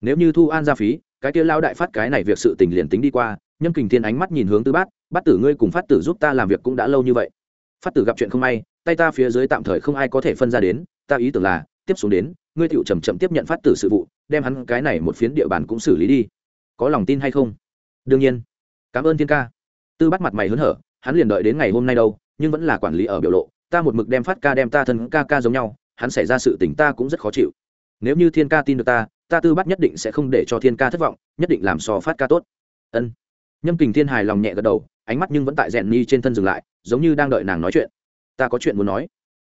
Speaker 1: Nếu như thu an ra phí cái kia lao đại phát cái này việc sự tình liền tính đi qua, nhâm kình thiên ánh mắt nhìn hướng tư bát bát tử ngươi cùng phát tử giúp ta làm việc cũng đã lâu như vậy. Phát tử gặp chuyện không may, tay ta phía dưới tạm thời không ai có thể phân ra đến, ta ý tưởng là, tiếp xuống đến, ngươi tựu chầm chậm tiếp nhận phát tử sự vụ, đem hắn cái này một phiến địa bàn cũng xử lý đi. Có lòng tin hay không? Đương nhiên. Cảm ơn thiên ca. Tư bắt mặt mày hớn hở, hắn liền đợi đến ngày hôm nay đâu, nhưng vẫn là quản lý ở biểu lộ, ta một mực đem phát ca đem ta thân ca ca giống nhau, hắn xảy ra sự tình ta cũng rất khó chịu. Nếu như thiên ca tin được ta ta tư bắt nhất định sẽ không để cho thiên ca thất vọng, nhất định làm so phát ca tốt. Ân. Nhâm kình thiên hài lòng nhẹ gật đầu, ánh mắt nhưng vẫn tại rèn ni trên thân dừng lại, giống như đang đợi nàng nói chuyện. Ta có chuyện muốn nói.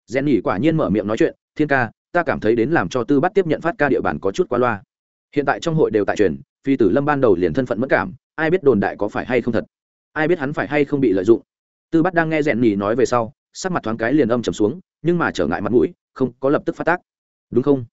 Speaker 1: Rèn ni quả nhiên mở miệng nói chuyện, thiên ca, ta cảm thấy đến làm cho tư bắt tiếp nhận phát ca địa bàn có chút quá loa. Hiện tại trong hội đều tại truyền, phi tử lâm ban đầu liền thân phận mất cảm, ai biết đồn đại có phải hay không thật? Ai biết hắn phải hay không bị lợi dụng? Tư bắt đang nghe rèn nhỉ nói về sau, sắc mặt thoáng cái liền âm trầm xuống, nhưng mà trở ngại mặt mũi, không có lập tức phát tác. Đúng không?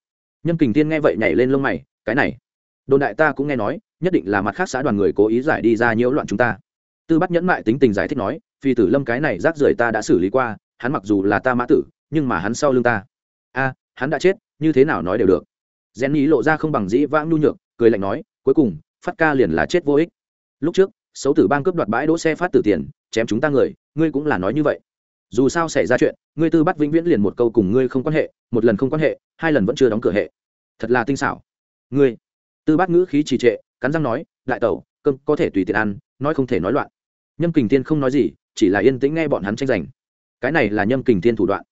Speaker 1: Nhân kình tiên nghe vậy nhảy lên lông mày, cái này, đồn đại ta cũng nghe nói, nhất định là mặt khác xã đoàn người cố ý giải đi ra nhiễu loạn chúng ta. Tư bắt nhẫn mại tính tình giải thích nói, phi tử lâm cái này rác rưởi ta đã xử lý qua, hắn mặc dù là ta mã tử, nhưng mà hắn sau lưng ta. A, hắn đã chết, như thế nào nói đều được. Rèn ý lộ ra không bằng dĩ vãng nhu nhược, cười lạnh nói, cuối cùng, phát ca liền là chết vô ích. Lúc trước, xấu tử bang cướp đoạt bãi đỗ xe phát tử tiền, chém chúng ta người, ngươi cũng là nói như vậy dù sao xảy ra chuyện, ngươi tư bắt vĩnh viễn liền một câu cùng ngươi không quan hệ, một lần không quan hệ, hai lần vẫn chưa đóng cửa hệ. Thật là tinh xảo. Ngươi, tư bắt ngữ khí trì trệ, cắn răng nói, đại tẩu, cơm có thể tùy tiện ăn, nói không thể nói loạn. Nhâm kình tiên không nói gì, chỉ là yên tĩnh nghe bọn hắn tranh giành. Cái này là nhâm kình tiên thủ đoạn.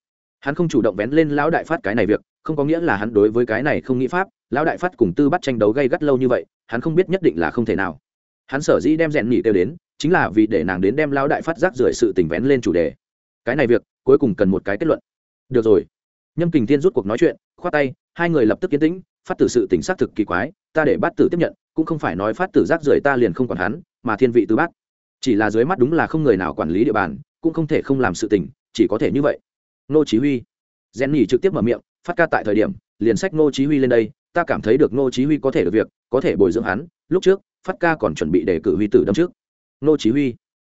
Speaker 1: Hắn không chủ động vén lên lão đại phát cái này việc, không có nghĩa là hắn đối với cái này không nghĩ pháp, lão đại phát cùng tư bắt tranh đấu gây gắt lâu như vậy, hắn không biết nhất định là không thể nào. Hắn sở dĩ đem rèn nhị kêu đến, chính là vì để nàng đến đem lão đại phát rác rưởi sự tình vén lên chủ đề cái này việc, cuối cùng cần một cái kết luận. Được rồi. Nhâm kình thiên rút cuộc nói chuyện, khoát tay, hai người lập tức yên tĩnh, phát tử sự tình xác thực kỳ quái, ta để bát tử tiếp nhận, cũng không phải nói phát tử rác rưởi ta liền không còn hắn, mà thiên vị tư bát. Chỉ là dưới mắt đúng là không người nào quản lý địa bàn, cũng không thể không làm sự tình, chỉ có thể như vậy. Nô chí huy. Gen nhỉ trực tiếp mở miệng, phát ca tại thời điểm, liền sách nô chí huy lên đây, ta cảm thấy được nô chí huy có thể được việc, có thể bồi dưỡng hắn, lúc trước, phát ca còn chuẩn bị để cử huy tử đâm trước. Nô chí huy.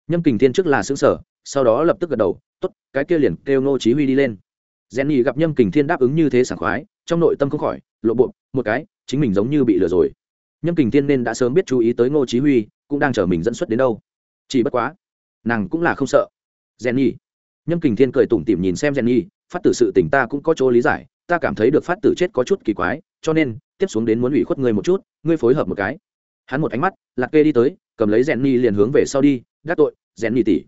Speaker 1: Nhâm kình thiên trước là sướng sở sau đó lập tức gật đầu tốt, cái kia liền kêu Ngô chí huy đi lên. Rèn gặp nhâm kình thiên đáp ứng như thế sảng khoái, trong nội tâm không khỏi, lộ bộ, một cái, chính mình giống như bị lừa rồi. Nhâm kình thiên nên đã sớm biết chú ý tới Ngô chí huy, cũng đang chờ mình dẫn xuất đến đâu. Chỉ bất quá, nàng cũng là không sợ. Rèn nhâm kình thiên cười tủm tỉm nhìn xem jenny, phát tử sự tình ta cũng có chỗ lý giải, ta cảm thấy được phát tử chết có chút kỳ quái, cho nên, tiếp xuống đến muốn ủy khuất ngươi một chút, ngươi phối hợp một cái. Hắn một ánh mắt, lạc kê đi tới, cầm lấy jenny liền hướng về sau đi gác tội, jenny tỷ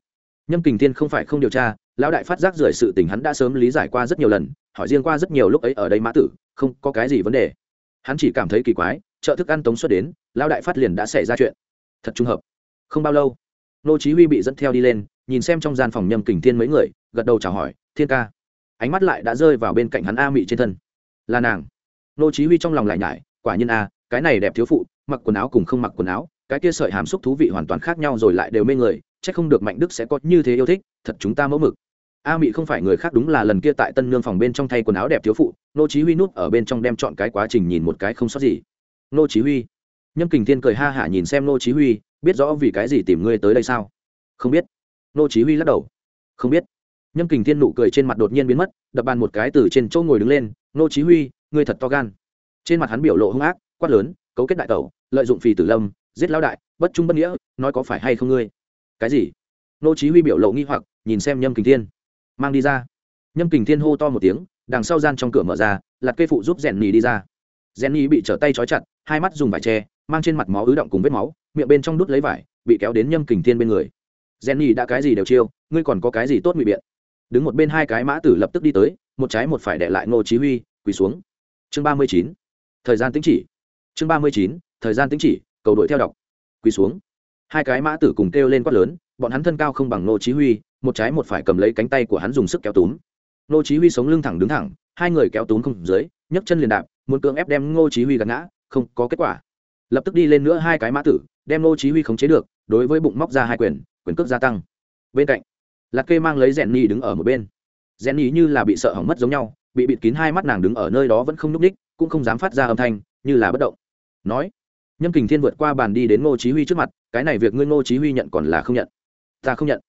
Speaker 1: nhâm kình thiên không phải không điều tra, lão đại phát giác rời sự tình hắn đã sớm lý giải qua rất nhiều lần, hỏi riêng qua rất nhiều lúc ấy ở đây mã tử, không có cái gì vấn đề. Hắn chỉ cảm thấy kỳ quái chợ thức ăn tống xuất đến, lão đại phát liền đã xảy ra chuyện. Thật trùng hợp. Không bao lâu, nô chí huy bị dẫn theo đi lên, nhìn xem trong gian phòng nhâm kình thiên mấy người, gật đầu chào hỏi, thiên ca. Ánh mắt lại đã rơi vào bên cạnh hắn a mị trên thân. Là nàng. Nô chí huy trong lòng lại nhải quả nhiên a, cái này đẹp thiếu phụ, mặc quần áo cùng không mặc quần áo, cái kia sợi hàm xúc thú vị hoàn toàn khác nhau rồi lại đều mê người chắc không được mạnh đức sẽ có như thế yêu thích, thật chúng ta mẫu mực. A mị không phải người khác đúng là lần kia tại tân nương phòng bên trong thay quần áo đẹp thiếu phụ, nô chí huy núp ở bên trong đem chọn cái quá trình nhìn một cái không sót gì. Nô chí huy. Nhâm kình thiên cười ha hả nhìn xem nô chí huy, biết rõ vì cái gì tìm ngươi tới đây sao? Không biết. Nô chí huy lắc đầu. Không biết. Nhâm kình thiên nụ cười trên mặt đột nhiên biến mất, đập bàn một cái từ trên chỗ ngồi đứng lên, nô chí huy, ngươi thật to gan. Trên mặt hắn biểu lộ hung ác, quát lớn, cấu kết đại tẩu, lợi dụng phi tử lâm, giết lão đại, bất trung bất nghĩa, nói có phải hay không ngươi? Cái gì? Nô chí huy biểu lộ nghi hoặc, nhìn xem nhâm kình thiên. Mang đi ra. Nhâm kình thiên hô to một tiếng, đằng sau gian trong cửa mở ra, lạt cây phụ giúp rèn nhì đi ra. Rèn nhì bị trở tay trói chặt, hai mắt dùng vải che, mang trên mặt máu ứ động cùng vết máu, miệng bên trong đút lấy vải, bị kéo đến nhâm kình thiên bên người. Jenny đã cái gì đều chiêu, ngươi còn có cái gì tốt ngụy biện? Đứng một bên hai cái mã tử lập tức đi tới, một trái một phải đè lại ngô chí huy, quỳ xuống. Chương ba mươi chín. Thời gian tĩnh chỉ. Chương ba mươi chín. Thời gian tĩnh chỉ, cầu đội theo đọc. Quỳ xuống hai cái mã tử cùng kêu lên quát lớn, bọn hắn thân cao không bằng nô chí huy, một trái một phải cầm lấy cánh tay của hắn dùng sức kéo túm. Nô chí huy sống lưng thẳng đứng thẳng, hai người kéo túm không dưới, nhấc chân liền đạp, muốn cưỡng ép đem nô chí huy gạt ngã, không có kết quả. Lập tức đi lên nữa hai cái mã tử, đem nô chí huy khống chế được, đối với bụng móc ra hai quyền quyền cước gia tăng. Bên cạnh, lạc kê mang lấy rèn nhì đứng ở một bên. Rèn nhì như là bị sợ hỏng mất giống nhau, bị bịt kín hai mắt nàng đứng ở nơi đó vẫn không núp đích cũng không dám phát ra âm thanh, như là bất động. Nói nhâm kình thiên vượt qua bàn đi đến ngô chí huy trước mặt, cái này việc ngươi ngô chí huy nhận còn là không nhận. Ta không nhận.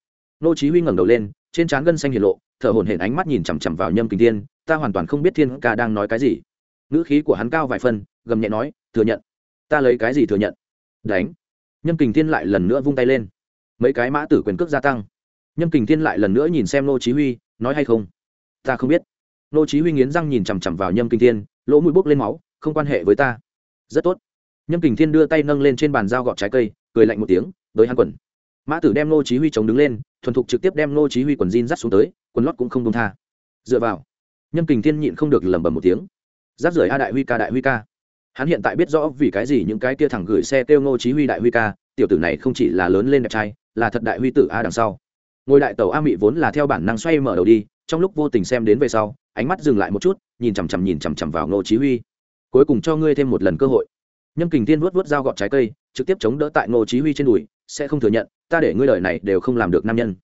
Speaker 1: Ngô chí huy ngẩng đầu lên, trên trán gân xanh hiển lộ, thở hổn hển ánh mắt nhìn chằm chằm vào nhâm kình thiên, ta hoàn toàn không biết thiên ca đang nói cái gì. Ngữ khí của hắn cao vài phân gầm nhẹ nói, thừa nhận. Ta lấy cái gì thừa nhận? Đánh. Nhâm kình thiên lại lần nữa vung tay lên. Mấy cái mã tử quyền cước gia tăng. Nhâm kình thiên lại lần nữa nhìn xem ngô chí huy, nói hay không? Ta không biết. Ngô chí huy nghiến răng nhìn chằm chằm vào nhâm kình thiên, lỗ mũi bốc lên máu, không quan hệ với ta. Rất tốt nhâm kình thiên đưa tay nâng lên trên bàn dao gọt trái cây, cười lạnh một tiếng với hắn quần. Mã tử đem nô chí huy chống đứng lên, thuần thục trực tiếp đem nô chí huy quần jean dắt xuống tới, quần lót cũng không buông tha. Dựa vào, nhâm kình thiên nhịn không được lẩm bẩm một tiếng. Giáp rời a đại huy ca, đại huy ca. Hắn hiện tại biết rõ vì cái gì những cái kia thẳng gửi xe tiêu nô chí huy đại huy ca, tiểu tử này không chỉ là lớn lên đẹp trai, là thật đại huy tử a đằng sau. Ngôi đại tàu a mị vốn là theo bản năng xoay mở đầu đi, trong lúc vô tình xem đến về sau, ánh mắt dừng lại một chút, nhìn chằm chằm nhìn chằm chằm vào nô chí huy. Cuối cùng cho ngươi thêm một lần cơ hội nhâm kình thiên vuốt vuốt dao gọt trái cây, trực tiếp chống đỡ tại ngô chí huy trên đùi, sẽ không thừa nhận, ta để ngươi lời này đều không làm được nam nhân.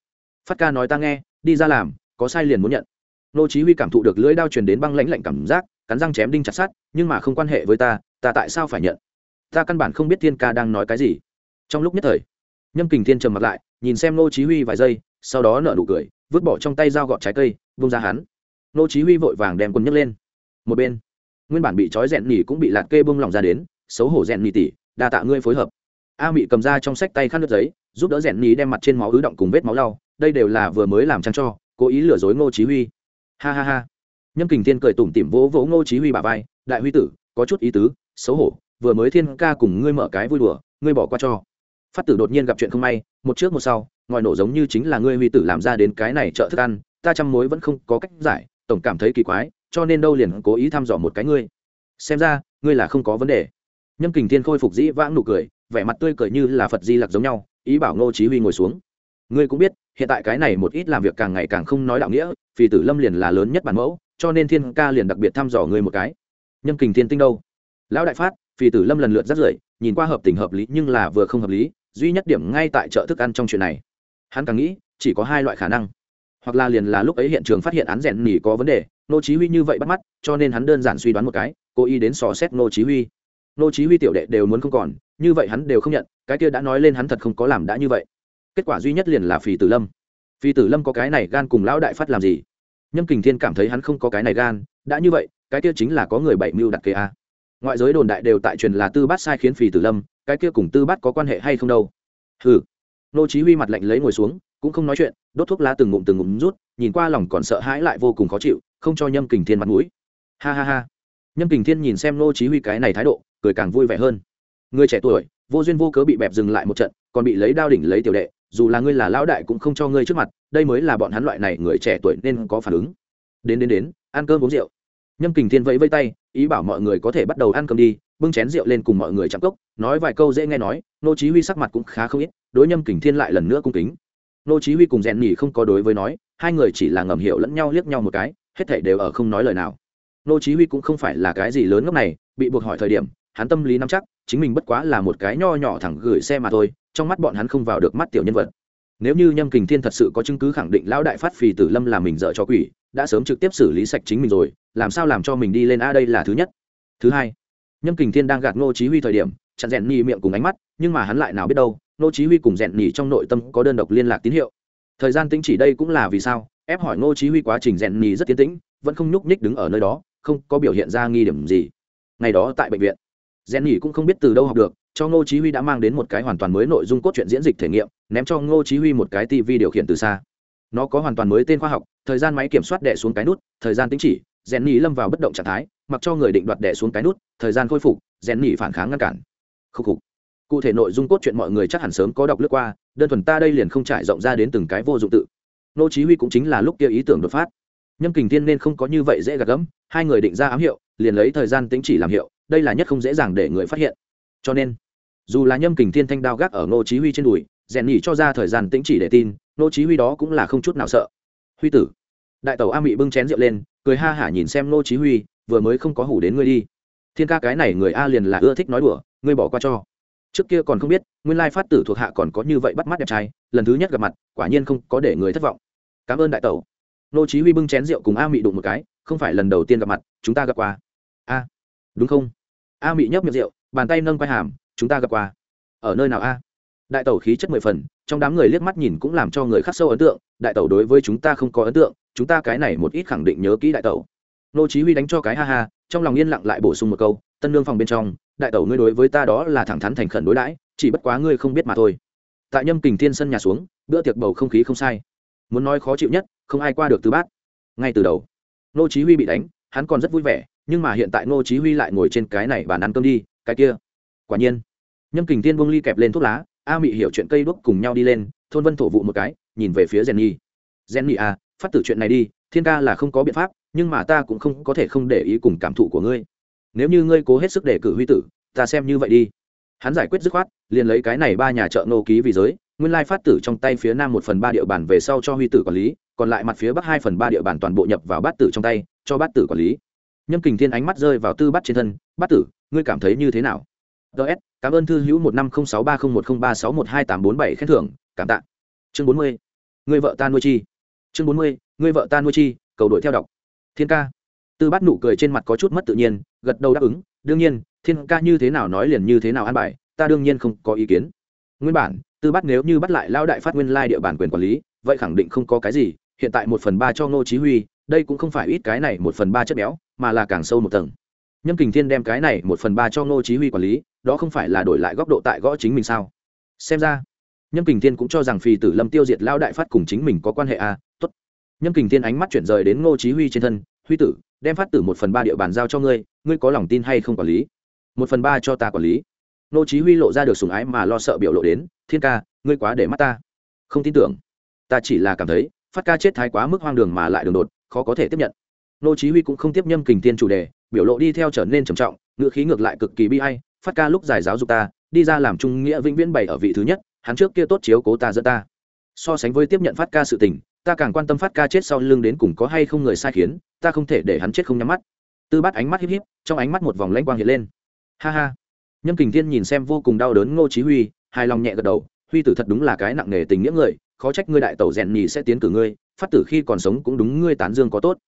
Speaker 1: Phát ca nói ta nghe, đi ra làm, có sai liền muốn nhận. Ngô chí huy cảm thụ được lưỡi đao truyền đến băng lãnh lạnh cảm giác, cắn răng chém đinh chặt sắt, nhưng mà không quan hệ với ta ta tại sao phải nhận? Ta căn bản không biết thiên ca đang nói cái gì. Trong lúc nhất thời, nhâm kình thiên trầm mặt lại, nhìn xem ngô chí huy vài giây, sau đó nở nụ cười, vứt bỏ trong tay dao gọt trái cây vung ra hắn. Ngô chí huy vội vàng đem quần nhấc lên. Một bên, nguyên bản bị trói rèn nhỉ cũng bị lạt kê buông lỏng ra đến xấu hổ rèn nhỉ tỉ, đa tạ ngươi phối hợp. A mị cầm ra trong sách tay khăn nước giấy, giúp đỡ rèn nhỉ đem mặt trên máu ứ động cùng vết máu lau, đây đều là vừa mới làm trang cho, cố ý lừa dối ngô chí huy. Ha ha ha. Nhâm kình thiên cười tủm tỉm vỗ vỗ ngô chí huy bả vai, đại huy tử, có chút ý tứ, xấu hổ, vừa mới thiên ca cùng ngươi mở cái vui đùa, ngươi bỏ qua cho. Phát tử đột nhiên gặp chuyện không may, một trước một sau, ngòi nổ giống như chính là ngươi huy tử làm ra đến cái này trợ thức ăn, ta chăm mối vẫn không có cách giải, tổng cảm thấy kỳ quái, cho nên đâu liền cố ý thăm dò một cái ngươi. Xem ra, ngươi là không có vấn đề nhâm kình thiên khôi phục dĩ vãng nụ cười, vẻ mặt tươi cười như là phật di lặc giống nhau, ý bảo ngô chí huy ngồi xuống. Ngươi cũng biết, hiện tại cái này một ít làm việc càng ngày càng không nói đạo nghĩa vì tử lâm liền là lớn nhất bản mẫu, cho nên thiên ca liền đặc biệt thăm dò ngươi một cái. Nhâm kình thiên tinh đâu? Lão đại phát vì tử lâm lần lượt rất rưởi, nhìn qua hợp tình hợp lý nhưng là vừa không hợp lý, duy nhất điểm ngay tại chợ thức ăn trong chuyện này. Hắn càng nghĩ, chỉ có hai loại khả năng. Hoặc là liền là lúc ấy hiện trường phát hiện án rèn nỉ có vấn đề nô chí huy như vậy bắt mắt, cho nên hắn đơn giản suy đoán một cái, cố ý đến sò xét nô chí huy nô chí huy tiểu đệ đều muốn không còn, như vậy hắn đều không nhận, cái kia đã nói lên hắn thật không có làm đã như vậy. Kết quả duy nhất liền là phi tử lâm. Phi tử lâm có cái này gan cùng lão đại phát làm gì? Nhâm kình thiên cảm thấy hắn không có cái này gan, đã như vậy, cái kia chính là có người bảy mưu đặt kế a. Ngoại giới đồn đại đều tại truyền là tư bát sai khiến phi tử lâm, cái kia cùng tư bát có quan hệ hay không đâu? Hừ. Nô chí huy mặt lạnh lấy ngồi xuống, cũng không nói chuyện, đốt thuốc lá từng ngụm từng ngụm rút, nhìn qua lòng còn sợ hãi lại vô cùng khó chịu, không cho nhâm kình thiên mặt mũi. Ha ha ha. Nhâm kình thiên nhìn xem nô chí huy cái này thái độ cười càng vui vẻ hơn. Người trẻ tuổi, vô duyên vô cớ bị bẹp dừng lại một trận, còn bị lấy đao đỉnh lấy tiểu đệ, dù là ngươi là lão đại cũng không cho ngươi trước mặt, đây mới là bọn hắn loại này người trẻ tuổi nên có phản ứng. Đến đến đến, ăn cơm uống rượu. Nhâm kình thiên vẫy vây tay, ý bảo mọi người có thể bắt đầu ăn cơm đi, bưng chén rượu lên cùng mọi người chạm cốc, nói vài câu dễ nghe nói, nô chí huy sắc mặt cũng khá không ít, đối nhâm kình thiên lại lần nữa cung kính. Nô chí huy cùng rèn nhỉ không có đối với nói, hai người chỉ là ngầm hiểu lẫn nhau liếc nhau một cái, hết thảy đều ở không nói lời nào. Nô chí huy cũng không phải là cái gì lớn ngốc này, bị buộc hỏi thời điểm hắn tâm lý nắm chắc, chính mình bất quá là một cái nho nhỏ thẳng gửi xe mà thôi, trong mắt bọn hắn không vào được mắt tiểu nhân vật. Nếu như nhâm kình thiên thật sự có chứng cứ khẳng định lão đại phát phì tử lâm là mình dở cho quỷ, đã sớm trực tiếp xử lý sạch chính mình rồi, làm sao làm cho mình đi lên a đây là thứ nhất. Thứ hai, nhâm kình thiên đang gạt ngô chí huy thời điểm, chặn rèn nhì miệng cùng ánh mắt, nhưng mà hắn lại nào biết đâu, ngô chí huy cùng rèn nhì trong nội tâm có đơn độc liên lạc tín hiệu. Thời gian tĩnh chỉ đây cũng là vì sao, ép hỏi ngô chí huy quá trình rèn nhì rất tiến tĩnh, vẫn không nhúc nhích đứng ở nơi đó, không có biểu hiện ra nghi điểm gì. Ngày đó tại bệnh viện rèn nhì cũng không biết từ đâu học được, cho ngô chí huy đã mang đến một cái hoàn toàn mới nội dung cốt truyện diễn dịch thể nghiệm, ném cho ngô chí huy một cái tivi điều khiển từ xa. Nó có hoàn toàn mới tên khoa học, thời gian máy kiểm soát đè xuống cái nút, thời gian tính chỉ rèn nhì lâm vào bất động trạng thái, mặc cho người định đoạt đè xuống cái nút, thời gian khôi phục rèn nhì phản kháng ngăn cản. Khúc khục. Cụ thể nội dung cốt truyện mọi người chắc hẳn sớm có đọc lướt qua, đơn thuần ta đây liền không trải rộng ra đến từng cái vô dụng tự. Ngô chí huy cũng chính là lúc kia ý tưởng đột phát. Nhâm kình thiên nên không có như vậy dễ gạt gẫm, hai người định ra ám hiệu, liền lấy thời gian tính chỉ làm hiệu đây là nhất không dễ dàng để người phát hiện. Cho nên, dù là nhâm kình thiên thanh đao gác ở ngô chí huy trên đùi, rèn nhỉ cho ra thời gian tĩnh chỉ để tin, ngô chí huy đó cũng là không chút nào sợ. Huy tử, đại tẩu a mị bưng chén rượu lên, cười ha hả nhìn xem ngô chí huy, vừa mới không có hủ đến ngươi đi. Thiên ca cái này người a liền là ưa thích nói đùa, ngươi bỏ qua cho. Trước kia còn không biết, nguyên lai phát tử thuộc hạ còn có như vậy bắt mắt đẹp trai, lần thứ nhất gặp mặt, quả nhiên không có để người thất vọng. Cảm ơn đại tẩu. Nô chí huy bưng chén rượu cùng a mị đụng một cái, không phải lần đầu tiên gặp mặt, chúng ta gặp qua. A, đúng không? A mị nhấp miệng rượu, bàn tay nâng quai hàm, chúng ta gặp qua. Ở nơi nào a? Đại tẩu khí chất mười phần, trong đám người liếc mắt nhìn cũng làm cho người khắc sâu ấn tượng, đại tẩu đối với chúng ta không có ấn tượng, chúng ta cái này một ít khẳng định nhớ kỹ đại tẩu. Nô chí huy đánh cho cái ha ha, trong lòng yên lặng lại bổ sung một câu, tân lương phòng bên trong, đại tẩu ngươi đối với ta đó là thẳng thắn thành khẩn đối đãi, chỉ bất quá ngươi không biết mà thôi. Tại nhâm kình thiên sân nhà xuống, bữa tiệc bầu không khí không sai. Muốn nói khó chịu nhất, không ai qua được từ bát. Ngay từ đầu, nô chí huy bị đánh, hắn còn rất vui vẻ nhưng mà hiện tại nô chí huy lại ngồi trên cái này bàn ăn cơm đi, cái kia. Quả nhiên, nhâm kình thiên buông ly kẹp lên thuốc lá, a mị hiểu chuyện cây đuốc cùng nhau đi lên, thôn vân thổ vụ một cái, nhìn về phía jenny jenny à phát tử chuyện này đi, thiên ca là không có biện pháp, nhưng mà ta cũng không có thể không để ý cùng cảm thụ của ngươi. Nếu như ngươi cố hết sức để cử huy tử, ta xem như vậy đi. Hắn giải quyết dứt khoát, liền lấy cái này ba nhà chợ nô ký vì giới, nguyên lai phát tử trong tay phía nam một phần ba địa bàn về sau cho huy tử quản lý, còn lại mặt phía bắc hai phần ba địa bàn toàn bộ nhập vào bát tử trong tay, cho bát tử quản lý nhâm kình thiên ánh mắt rơi vào tư bắt trên thân, bát tử, ngươi cảm thấy như thế nào? Ts cảm ơn thư hữu một năm không sáu ba không một không ba sáu một hai tám bốn bảy khen thưởng, cảm tạ. Chương bốn mươi người vợ ta nuôi chi. Chương bốn mươi người vợ ta nuôi chi, cầu đội theo đọc. Thiên ca. Tư bát nụ cười trên mặt có chút mất tự nhiên, gật đầu đáp ứng, đương nhiên, thiên ca như thế nào nói liền như thế nào an bài, ta đương nhiên không có ý kiến. Nguyên bản, tư bắt nếu như bắt lại lao đại phát nguyên lai địa bàn quyền quản lý, vậy khẳng định không có cái gì, hiện tại một phần ba cho ngô chí huy đây cũng không phải ít cái này một phần ba chất béo, mà là càng sâu một tầng. Nhâm kình thiên đem cái này một phần ba cho ngô chí huy quản lý, đó không phải là đổi lại góc độ tại gõ chính mình sao? Xem ra, nhâm kình thiên cũng cho rằng phi tử lâm tiêu diệt lao đại phát cùng chính mình có quan hệ à tốt. Nhâm kình thiên ánh mắt chuyển rời đến ngô chí huy trên thân, huy tử, đem phát tử một phần ba địa bàn giao cho ngươi ngươi có lòng tin hay không quản lý? Một phần ba cho ta quản lý. Ngô chí huy lộ ra được sủng ái mà lo sợ biểu lộ đến, thiên ca, ngươi quá để mắt ta. Không tin tưởng. Ta chỉ là cảm thấy, phát ca chết thái quá mức hoang đường mà lại đường đột khó có thể tiếp nhận. Ngô chí huy cũng không tiếp nhâm kình thiên chủ đề, biểu lộ đi theo trở nên trầm trọng ngựa khí ngược lại cực kỳ bi ai, phát ca lúc giải giáo dục ta, đi ra làm trung nghĩa vĩnh viễn bày ở vị thứ nhất, hắn trước kia tốt chiếu cố ta dẫn ta. So sánh với tiếp nhận phát ca sự tình, ta càng quan tâm phát ca chết sau lưng đến cùng có hay không người sai khiến, ta không thể để hắn chết không nhắm mắt. Tư bắt ánh mắt híp híp, trong ánh mắt một vòng lãnh quang hiện lên. Ha ha. Nhâm kình thiên nhìn xem vô cùng đau đớn ngô chí huy, hài lòng nhẹ gật đầu, huy tử thật đúng là cái nặng nề tình nghĩa người, khó trách ngươi đại tẩu rèn nhì sẽ tiến cử ngươi phát tử khi còn sống cũng đúng ngươi tán dương có tốt.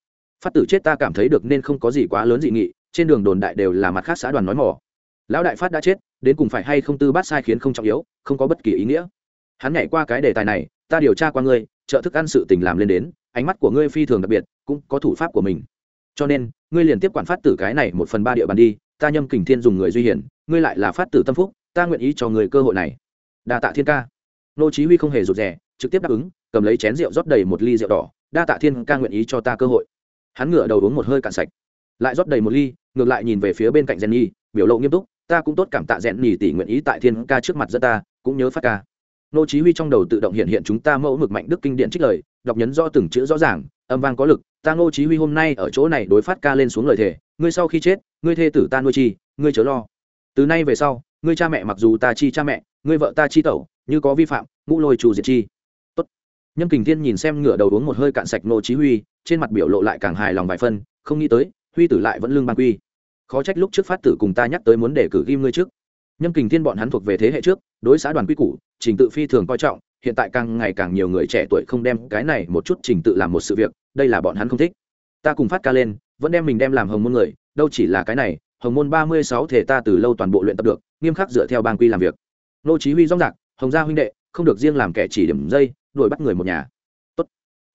Speaker 1: Phát tử chết ta cảm thấy được nên không có gì quá lớn dị nghị, trên đường đồn đại đều là mặt khác xã đoàn nói mỏ. Lão đại phát đã chết, đến cùng phải hay không tư bát sai khiến không trọng yếu, không có bất kỳ ý nghĩa. Hắn nhảy qua cái đề tài này, ta điều tra qua ngươi, trợ thức ăn sự tình làm lên đến, ánh mắt của ngươi phi thường đặc biệt, cũng có thủ pháp của mình. Cho nên, ngươi liền tiếp quản phát tử cái này một phần ba địa bàn đi, ta nhâm kình thiên dùng người duy hiển, ngươi lại là phát tử tâm phúc, ta nguyện ý cho người cơ hội này. Đà tạ thiên ca. Nô chí huy không hề rụt rè, trực tiếp đáp ứng cầm lấy chén rượu rót đầy một ly rượu đỏ, đa tạ thiên ca nguyện ý cho ta cơ hội. Hắn ngửa đầu uống một hơi cạn sạch. Lại rót đầy một ly, ngược lại nhìn về phía bên cạnh jenny, biểu lộ nghiêm túc, ta cũng tốt cảm tạ rèn nhì tỷ nguyện ý tại thiên ca trước mặt dân ta, cũng nhớ phát ca. Nô chí huy trong đầu tự động hiện hiện chúng ta mẫu mực mạnh đức kinh điển trích lời, đọc nhấn rõ từng chữ rõ ràng, âm vang có lực, ta nô chí huy hôm nay ở chỗ này đối phát ca lên xuống lời thề, ngươi sau khi chết, ngươi thê tử ta nuôi chi, ngươi chớ lo. Từ nay về sau, ngươi cha mẹ mặc dù ta chi cha mẹ, ngươi vợ ta chi tẩu, như có vi phạm, ngũ lôi chủ diệt chi nhâm kình thiên nhìn xem ngửa đầu uống một hơi cạn sạch nô chí huy, trên mặt biểu lộ lại càng hài lòng vài phân, không nghĩ tới, huy tử lại vẫn lương ban quy. Khó trách lúc trước phát tử cùng ta nhắc tới muốn để cử ghim ngươi trước. Nhâm kình thiên bọn hắn thuộc về thế hệ trước, đối xã đoàn quy củ, trình tự phi thường coi trọng, hiện tại càng ngày càng nhiều người trẻ tuổi không đem cái này một chút trình tự làm một sự việc, đây là bọn hắn không thích. Ta cùng phát ca lên, vẫn đem mình đem làm hồng môn người, đâu chỉ là cái này, hồng môn ba mươi sáu thể ta từ lâu toàn bộ luyện tập được, nghiêm khắc dựa theo bang quy làm việc. Nô chí huy rõ ràng hồng gia huynh đệ, không được riêng làm kẻ chỉ điểm dây đuổi bắt người một nhà. Tốt.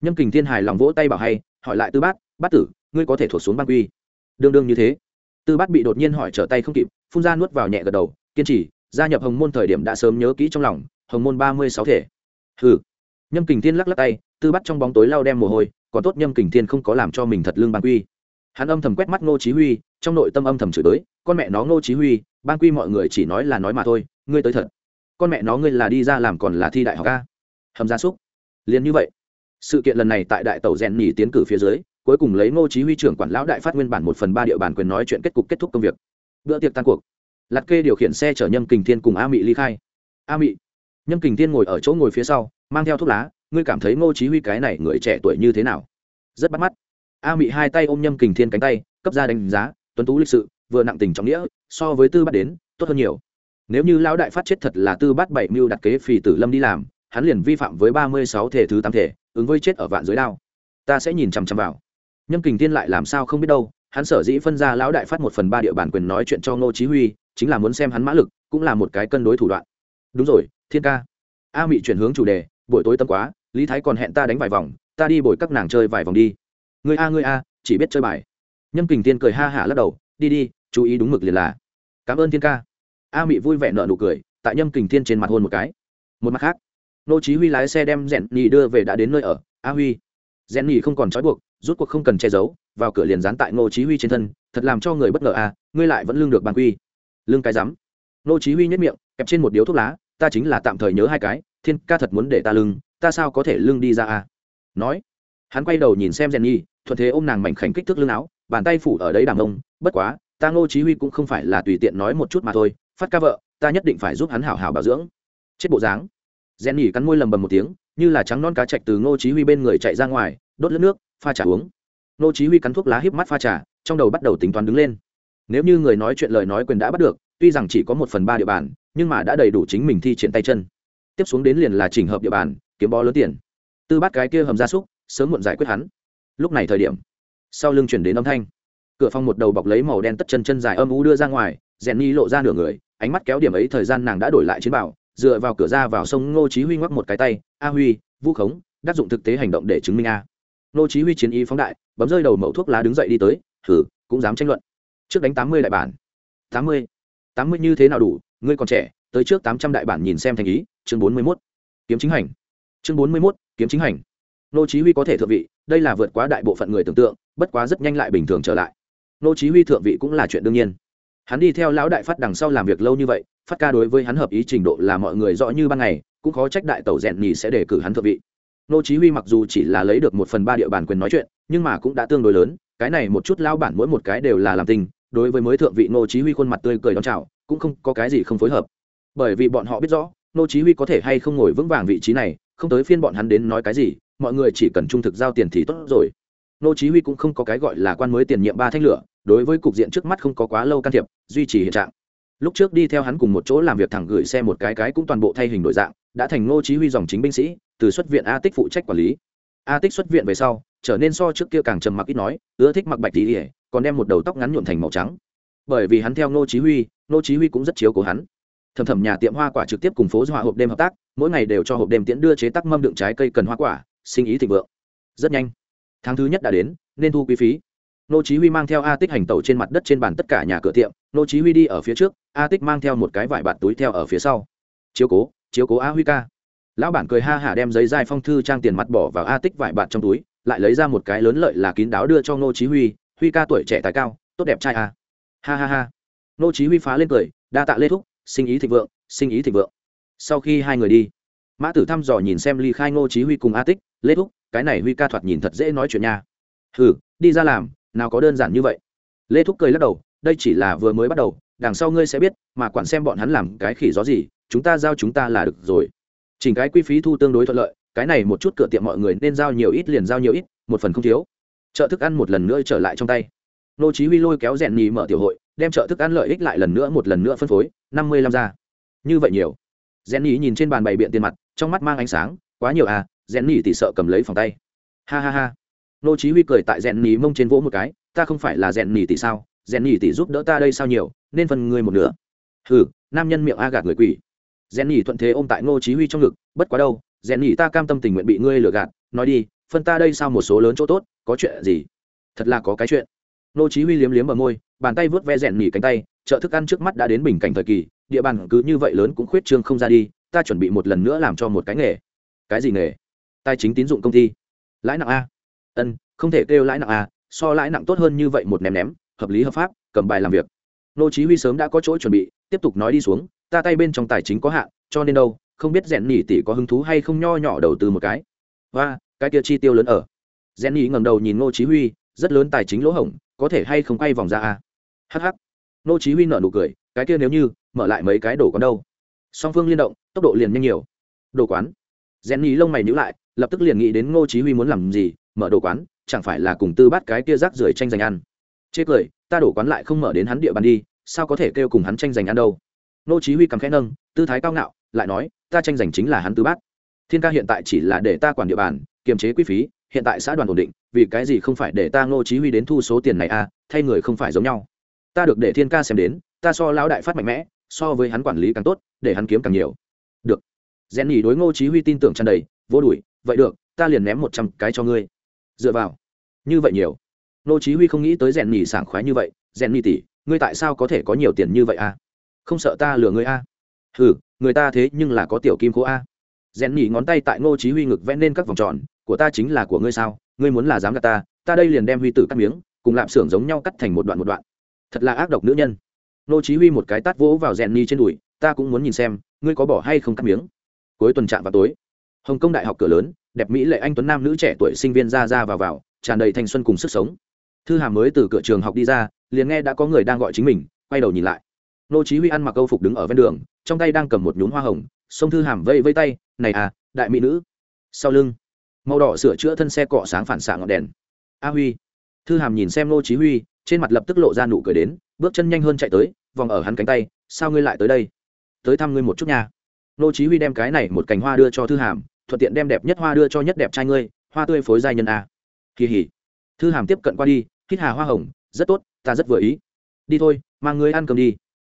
Speaker 1: Nhâm kình thiên hài lòng vỗ tay bảo hay, hỏi lại tư bát bát tử, ngươi có thể thuộc xuống ban quy? Đương đương như thế. Tư bát bị đột nhiên hỏi trở tay không kịp, phun ra nuốt vào nhẹ gật đầu, kiên trì, gia nhập hồng môn thời điểm đã sớm nhớ kỹ trong lòng, hồng môn ba mươi sáu thể. Hừ. Nhâm kình thiên lắc lắc tay, tư bắt trong bóng tối lau đem mồ hôi, còn tốt nhâm kình thiên không có làm cho mình thật lương ban quy. Hắn âm thầm quét mắt ngô chí huy, trong nội tâm âm thầm chửi tới con mẹ nó ngô chí huy ban quy mọi người chỉ nói là nói mà thôi, ngươi tới thật. Con mẹ nó ngươi là đi ra làm còn là thi đại học a? Hầm gia súc. Liền như vậy, sự kiện lần này tại đại tàu rèn nhì tiến cử phía dưới, cuối cùng lấy ngô chí huy trưởng quản lão đại phát nguyên bản một phần ba địa bàn quyền nói chuyện kết cục kết thúc công việc. Bữa tiệc tan cuộc, lạt kê điều khiển xe chở nhâm kình thiên cùng a mị ly khai. A mị, nhâm kình thiên ngồi ở chỗ ngồi phía sau, mang theo thuốc lá, ngươi cảm thấy ngô chí huy cái này người trẻ tuổi như thế nào? Rất bắt mắt, a mị hai tay ôm nhâm kình thiên cánh tay, cấp ra đánh giá, tuấn tú lịch sự, vừa nặng tình trọng nghĩa, so với tư bắt đến, tốt hơn nhiều. Nếu như lão đại phát chết thật là tư bắt bảy mưu đặt kế phì tử lâm đi làm hắn liền vi phạm với ba mươi sáu thể thứ tám thể, ứng với chết ở vạn dưới đao. Ta sẽ nhìn chằm chằm vào. Nhâm kình thiên lại làm sao không biết đâu, hắn sở dĩ phân ra lão đại phát một phần ba địa bàn quyền nói chuyện cho ngô chí huy, chính là muốn xem hắn mã lực, cũng là một cái cân đối thủ đoạn. Đúng rồi, thiên ca. A mị chuyển hướng chủ đề, buổi tối tâm quá, lý thái còn hẹn ta đánh vài vòng, ta đi bồi các nàng chơi vài vòng đi. Người a người a, chỉ biết chơi bài. Nhâm kình tiên cười ha hả lắc đầu, đi đi, chú ý đúng mực liền là. Cảm ơn thiên ca. A mị vui vẻ nợ nụ cười, tại nhâm kình thiên trên mặt hôn một cái. Một mặt khác nô chí huy lái xe đem rèn nhì đưa về đã đến nơi ở. A huy. Rèn nhì không còn trói buộc, rút cuộc không cần che giấu, vào cửa liền dán tại nô chí huy trên thân, thật làm cho người bất ngờ a ngươi lại vẫn lương được bàn quy. Lương cái dám? nô chí huy nhếch miệng, kẹp trên một điếu thuốc lá, ta chính là tạm thời nhớ hai cái, thiên ca thật muốn để ta lưng, ta sao có thể lưng đi ra a nói, hắn quay đầu nhìn xem rèn nhì thuận thế ôm nàng mảnh khảnh kích thước lưng áo, bàn tay phủ ở đấy đàm ông, bất quá, ta ngô chí huy cũng không phải là tùy tiện nói một chút mà thôi, phát ca vợ, ta nhất định phải giúp hắn hảo hảo bảo dưỡng. Chết bộ dáng rèn nhỉ cắn môi lầm bầm một tiếng, như là trắng non cá chạch từ ngô chí huy bên người chạy ra ngoài, đốt lướt nước, pha trà uống. Ngô chí huy cắn thuốc lá híp mắt pha trà, trong đầu bắt đầu tính toán đứng lên. Nếu như người nói chuyện lời nói quyền đã bắt được, tuy rằng chỉ có một phần ba địa bàn, nhưng mà đã đầy đủ chính mình thi triển tay chân. Tiếp xuống đến liền là chỉnh hợp địa bàn, kiếm bó lớn tiền. Tư bát cái kia hầm gia súc, sớm muộn giải quyết hắn. Lúc này thời điểm, sau lưng chuyển đến âm thanh. Cửa phòng một đầu bọc lấy màu đen tất chân chân dài âm u đưa ra ngoài rèn Nhi lộ ra nửa người, ánh mắt kéo điểm ấy thời gian nàng đã đổi lại chiến bảo dựa vào cửa ra vào sông ngô chí huy ngoắc một cái tay, a huy vũ khống, đắc dụng thực tế hành động để chứng minh a. Ngô chí huy chiến ý phóng đại, bấm rơi đầu mẩu thuốc lá đứng dậy đi tới thử cũng dám tranh luận. Trước đánh 80 đại bản. 80 80 như thế nào đủ? Ngươi còn trẻ, tới trước 800 đại bản nhìn xem thành ý. Chương 41 kiếm chính hành. Chương 41 kiếm chính hành. Ngô chí huy có thể thượng vị, đây là vượt quá đại bộ phận người tưởng tượng, bất quá rất nhanh lại bình thường trở lại. Ngô chí huy thượng vị cũng là chuyện đương nhiên. Hắn đi theo lão đại phát đằng sau làm việc lâu như vậy phát ca đối với hắn hợp ý trình độ là mọi người rõ như ban ngày, cũng khó trách đại tàu rèn nhì sẽ đề cử hắn thượng vị. Nô chí huy mặc dù chỉ là lấy được một phần ba địa bàn quyền nói chuyện, nhưng mà cũng đã tương đối lớn, cái này một chút lao bản mỗi một cái đều là làm tình, đối với mới thượng vị nô chí huy khuôn mặt tươi cười đón chào, cũng không có cái gì không phối hợp. Bởi vì bọn họ biết rõ, nô chí huy có thể hay không ngồi vững vàng vị trí này, không tới phiên bọn hắn đến nói cái gì, mọi người chỉ cần trung thực giao tiền thì tốt rồi. Nô chí huy cũng không có cái gọi là quan mới tiền nhiệm ba thanh lửa, đối với cục diện trước mắt không có quá lâu can thiệp, duy trì hiện trạng lúc trước đi theo hắn cùng một chỗ làm việc thẳng gửi xe một cái cái cũng toàn bộ thay hình đổi dạng, đã thành ngô chí huy dòng chính binh sĩ, từ xuất viện a tích phụ trách quản lý. A tích xuất viện về sau, trở nên so trước kia càng trầm mặc ít nói, ưa thích mặc bạch tí ỉa còn đem một đầu tóc ngắn nhuộm thành màu trắng. Bởi vì hắn theo ngô chí huy, ngô chí huy cũng rất chiếu cố hắn. Thầm thầm nhà tiệm hoa quả trực tiếp cùng phố hoa hộp đêm hợp tác, mỗi ngày đều cho hộp đêm tiễn đưa chế tác mâm đựng trái cây cần hoa quả, sinh ý thịnh vượng. Rất nhanh, tháng thứ nhất đã đến, nên thu quý phí. Nô chí huy mang theo a tích hành tẩu trên mặt đất trên bàn tất cả nhà cửa tiệm nô chí huy đi ở phía trước a tích mang theo một cái vải bạt túi theo ở phía sau. Chiếu cố chiếu cố a huy ca. Lão bản cười ha hả đem giấy dai phong thư trang tiền mặt bỏ vào a tích vải bạt trong túi, lại lấy ra một cái lớn lợi là kín đáo đưa cho Ngô chí huy. Huy ca tuổi trẻ tài cao, tốt đẹp trai a. Ha ha ha. Ngô chí huy phá lên cười, đa tạ lê thúc, sinh ý thịnh vượng, sinh ý thịnh vượng. Sau khi hai người đi, mã tử thăm dò nhìn xem ly khai Ngô chí huy cùng a tích, lê thúc, cái này huy ca thoạt nhìn thật dễ nói chuyện nha. Hừ, đi ra làm, nào có đơn giản như vậy. Lê thúc cười lắc đầu, đây chỉ là vừa mới bắt đầu đằng sau ngươi sẽ biết, mà quản xem bọn hắn làm cái khỉ gió gì, chúng ta giao chúng ta là được rồi. Chỉnh cái quy phí thu tương đối thuận lợi, cái này một chút cửa tiệm mọi người nên giao nhiều ít liền giao nhiều ít, một phần không thiếu. Chợ thức ăn một lần nữa trở lại trong tay. Nô chí huy lôi kéo rèn nhì mở tiểu hội, đem chợ thức ăn lợi ích lại lần nữa một lần nữa phân phối, năm mươi lăm ra. Như vậy nhiều. Rèn nhì nhìn trên bàn bày biện tiền mặt, trong mắt mang ánh sáng, quá nhiều à rèn nhì tỷ sợ cầm lấy phòng tay. Ha ha ha. Nô chí huy cười tại rèn nhì mông trên vỗ một cái, ta không phải là rèn nhì thì sao? Rèn nhì tỷ giúp đỡ ta đây sao nhiều nên phần ngươi một nửa. Hừ nam nhân miệng a gạt người quỷ. Rèn nhì thuận thế ôm tại nô chí huy trong ngực bất quá đâu rèn nhì ta cam tâm tình nguyện bị ngươi lừa gạt nói đi phân ta đây sao một số lớn chỗ tốt có chuyện gì? Thật là có cái chuyện. Nô chí huy liếm liếm bờ môi bàn tay vớt ve rèn nhì cánh tay chợ thức ăn trước mắt đã đến bình cảnh thời kỳ địa bàn cứ như vậy lớn cũng khuyết trương không ra đi ta chuẩn bị một lần nữa làm cho một cái nghề. Cái gì nghề? Tài chính tín dụng công ty. Lãi nặng a. Ân không thể kêu lãi nặng a, so lãi nặng tốt hơn như vậy một ném ném hợp lý hợp pháp, cầm bài làm việc. Nô chí huy sớm đã có chỗ chuẩn bị, tiếp tục nói đi xuống, ta tay bên trong tài chính có hạn, cho nên đâu, không biết rèn nhỉ tỷ có hứng thú hay không nho nhỏ đầu tư một cái. Và cái kia chi tiêu lớn ở. Rèn nhỉ ngẩng đầu nhìn nô chí huy, rất lớn tài chính lỗ hổng, có thể hay không quay vòng ra à? Hắc hắc. Nô chí huy nở nụ cười, cái kia nếu như, mở lại mấy cái đồ quán đâu? Song phương liên động, tốc độ liền nhanh nhiều. Đồ quán? Rèn nhỉ lông mày nhíu lại, lập tức liền nghĩ đến ngô chí huy muốn làm gì, mở đồ quán, chẳng phải là cùng tư bắt cái kia rác rưởi tranh giành ăn chê cười, ta đổ quán lại không mở đến hắn địa bàn đi, sao có thể kêu cùng hắn tranh giành ăn đâu? Ngô chí huy cầm khẽ nâng, tư thái cao ngạo, lại nói, ta tranh giành chính là hắn tứ bát. Thiên ca hiện tại chỉ là để ta quản địa bàn, kiềm chế quy phí, hiện tại xã đoàn ổn định, vì cái gì không phải để ta ngô chí huy đến thu số tiền này à thay người không phải giống nhau. Ta được để thiên ca xem đến, ta so lão đại phát mạnh mẽ, so với hắn quản lý càng tốt, để hắn kiếm càng nhiều. Được. Rèn nhỉ đối ngô chí huy tin tưởng tràn đầy, vô đuổi, vậy được, ta liền ném một trăm cái cho ngươi. Dựa vào. Như vậy nhiều. Nô chí huy không nghĩ tới rèn nhỉ sảng khoái như vậy, rèn nhỉ tỷ, ngươi tại sao có thể có nhiều tiền như vậy à không sợ ta lừa ngươi à hừ, người ta thế nhưng là có tiểu kim cố a. Rèn nhỉ ngón tay tại Nô chí huy ngực vẽ nên các vòng tròn, của ta chính là của ngươi sao? Ngươi muốn là dám gạt ta ta đây liền đem huy tử cắt miếng, cùng lạm xưởng giống nhau cắt thành một đoạn một đoạn. Thật là ác độc nữ nhân. Nô chí huy một cái tát vỗ vào rèn nhỉ trên đùi, ta cũng muốn nhìn xem, ngươi có bỏ hay không cắt miếng? Cuối tuần trạm vào tối, hồng kông đại học cửa lớn, đẹp mỹ lệ anh tuấn nam nữ trẻ tuổi sinh viên ra ra vào vào, tràn đầy thanh xuân cùng sức sống thư hàm mới từ cửa trường học đi ra, liền nghe đã có người đang gọi chính mình, quay đầu nhìn lại. Nô chí huy ăn mặc câu phục đứng ở ven đường, trong tay đang cầm một nhún hoa hồng sông thư hàm vây vây tay, này à đại mỹ nữ. Sau lưng, màu đỏ sửa chữa thân xe cọ sáng phản xạ ngọn đèn. A huy. Thư hàm nhìn xem nô chí huy, trên mặt lập tức lộ ra nụ cười đến, bước chân nhanh hơn chạy tới, vòng ở hắn cánh tay, sao ngươi lại tới đây? Tới thăm ngươi một chút nha. Nô chí huy đem cái này một cành hoa đưa cho thư hàm, thuận tiện đem đẹp nhất hoa đưa cho nhất đẹp trai ngươi, hoa tươi phối giai nhân a. Kỳ hỉ. Thư hàm tiếp cận qua đi hít hà hoa hồng, rất tốt, ta rất vừa ý. Đi thôi, mang ngươi ăn cơm đi.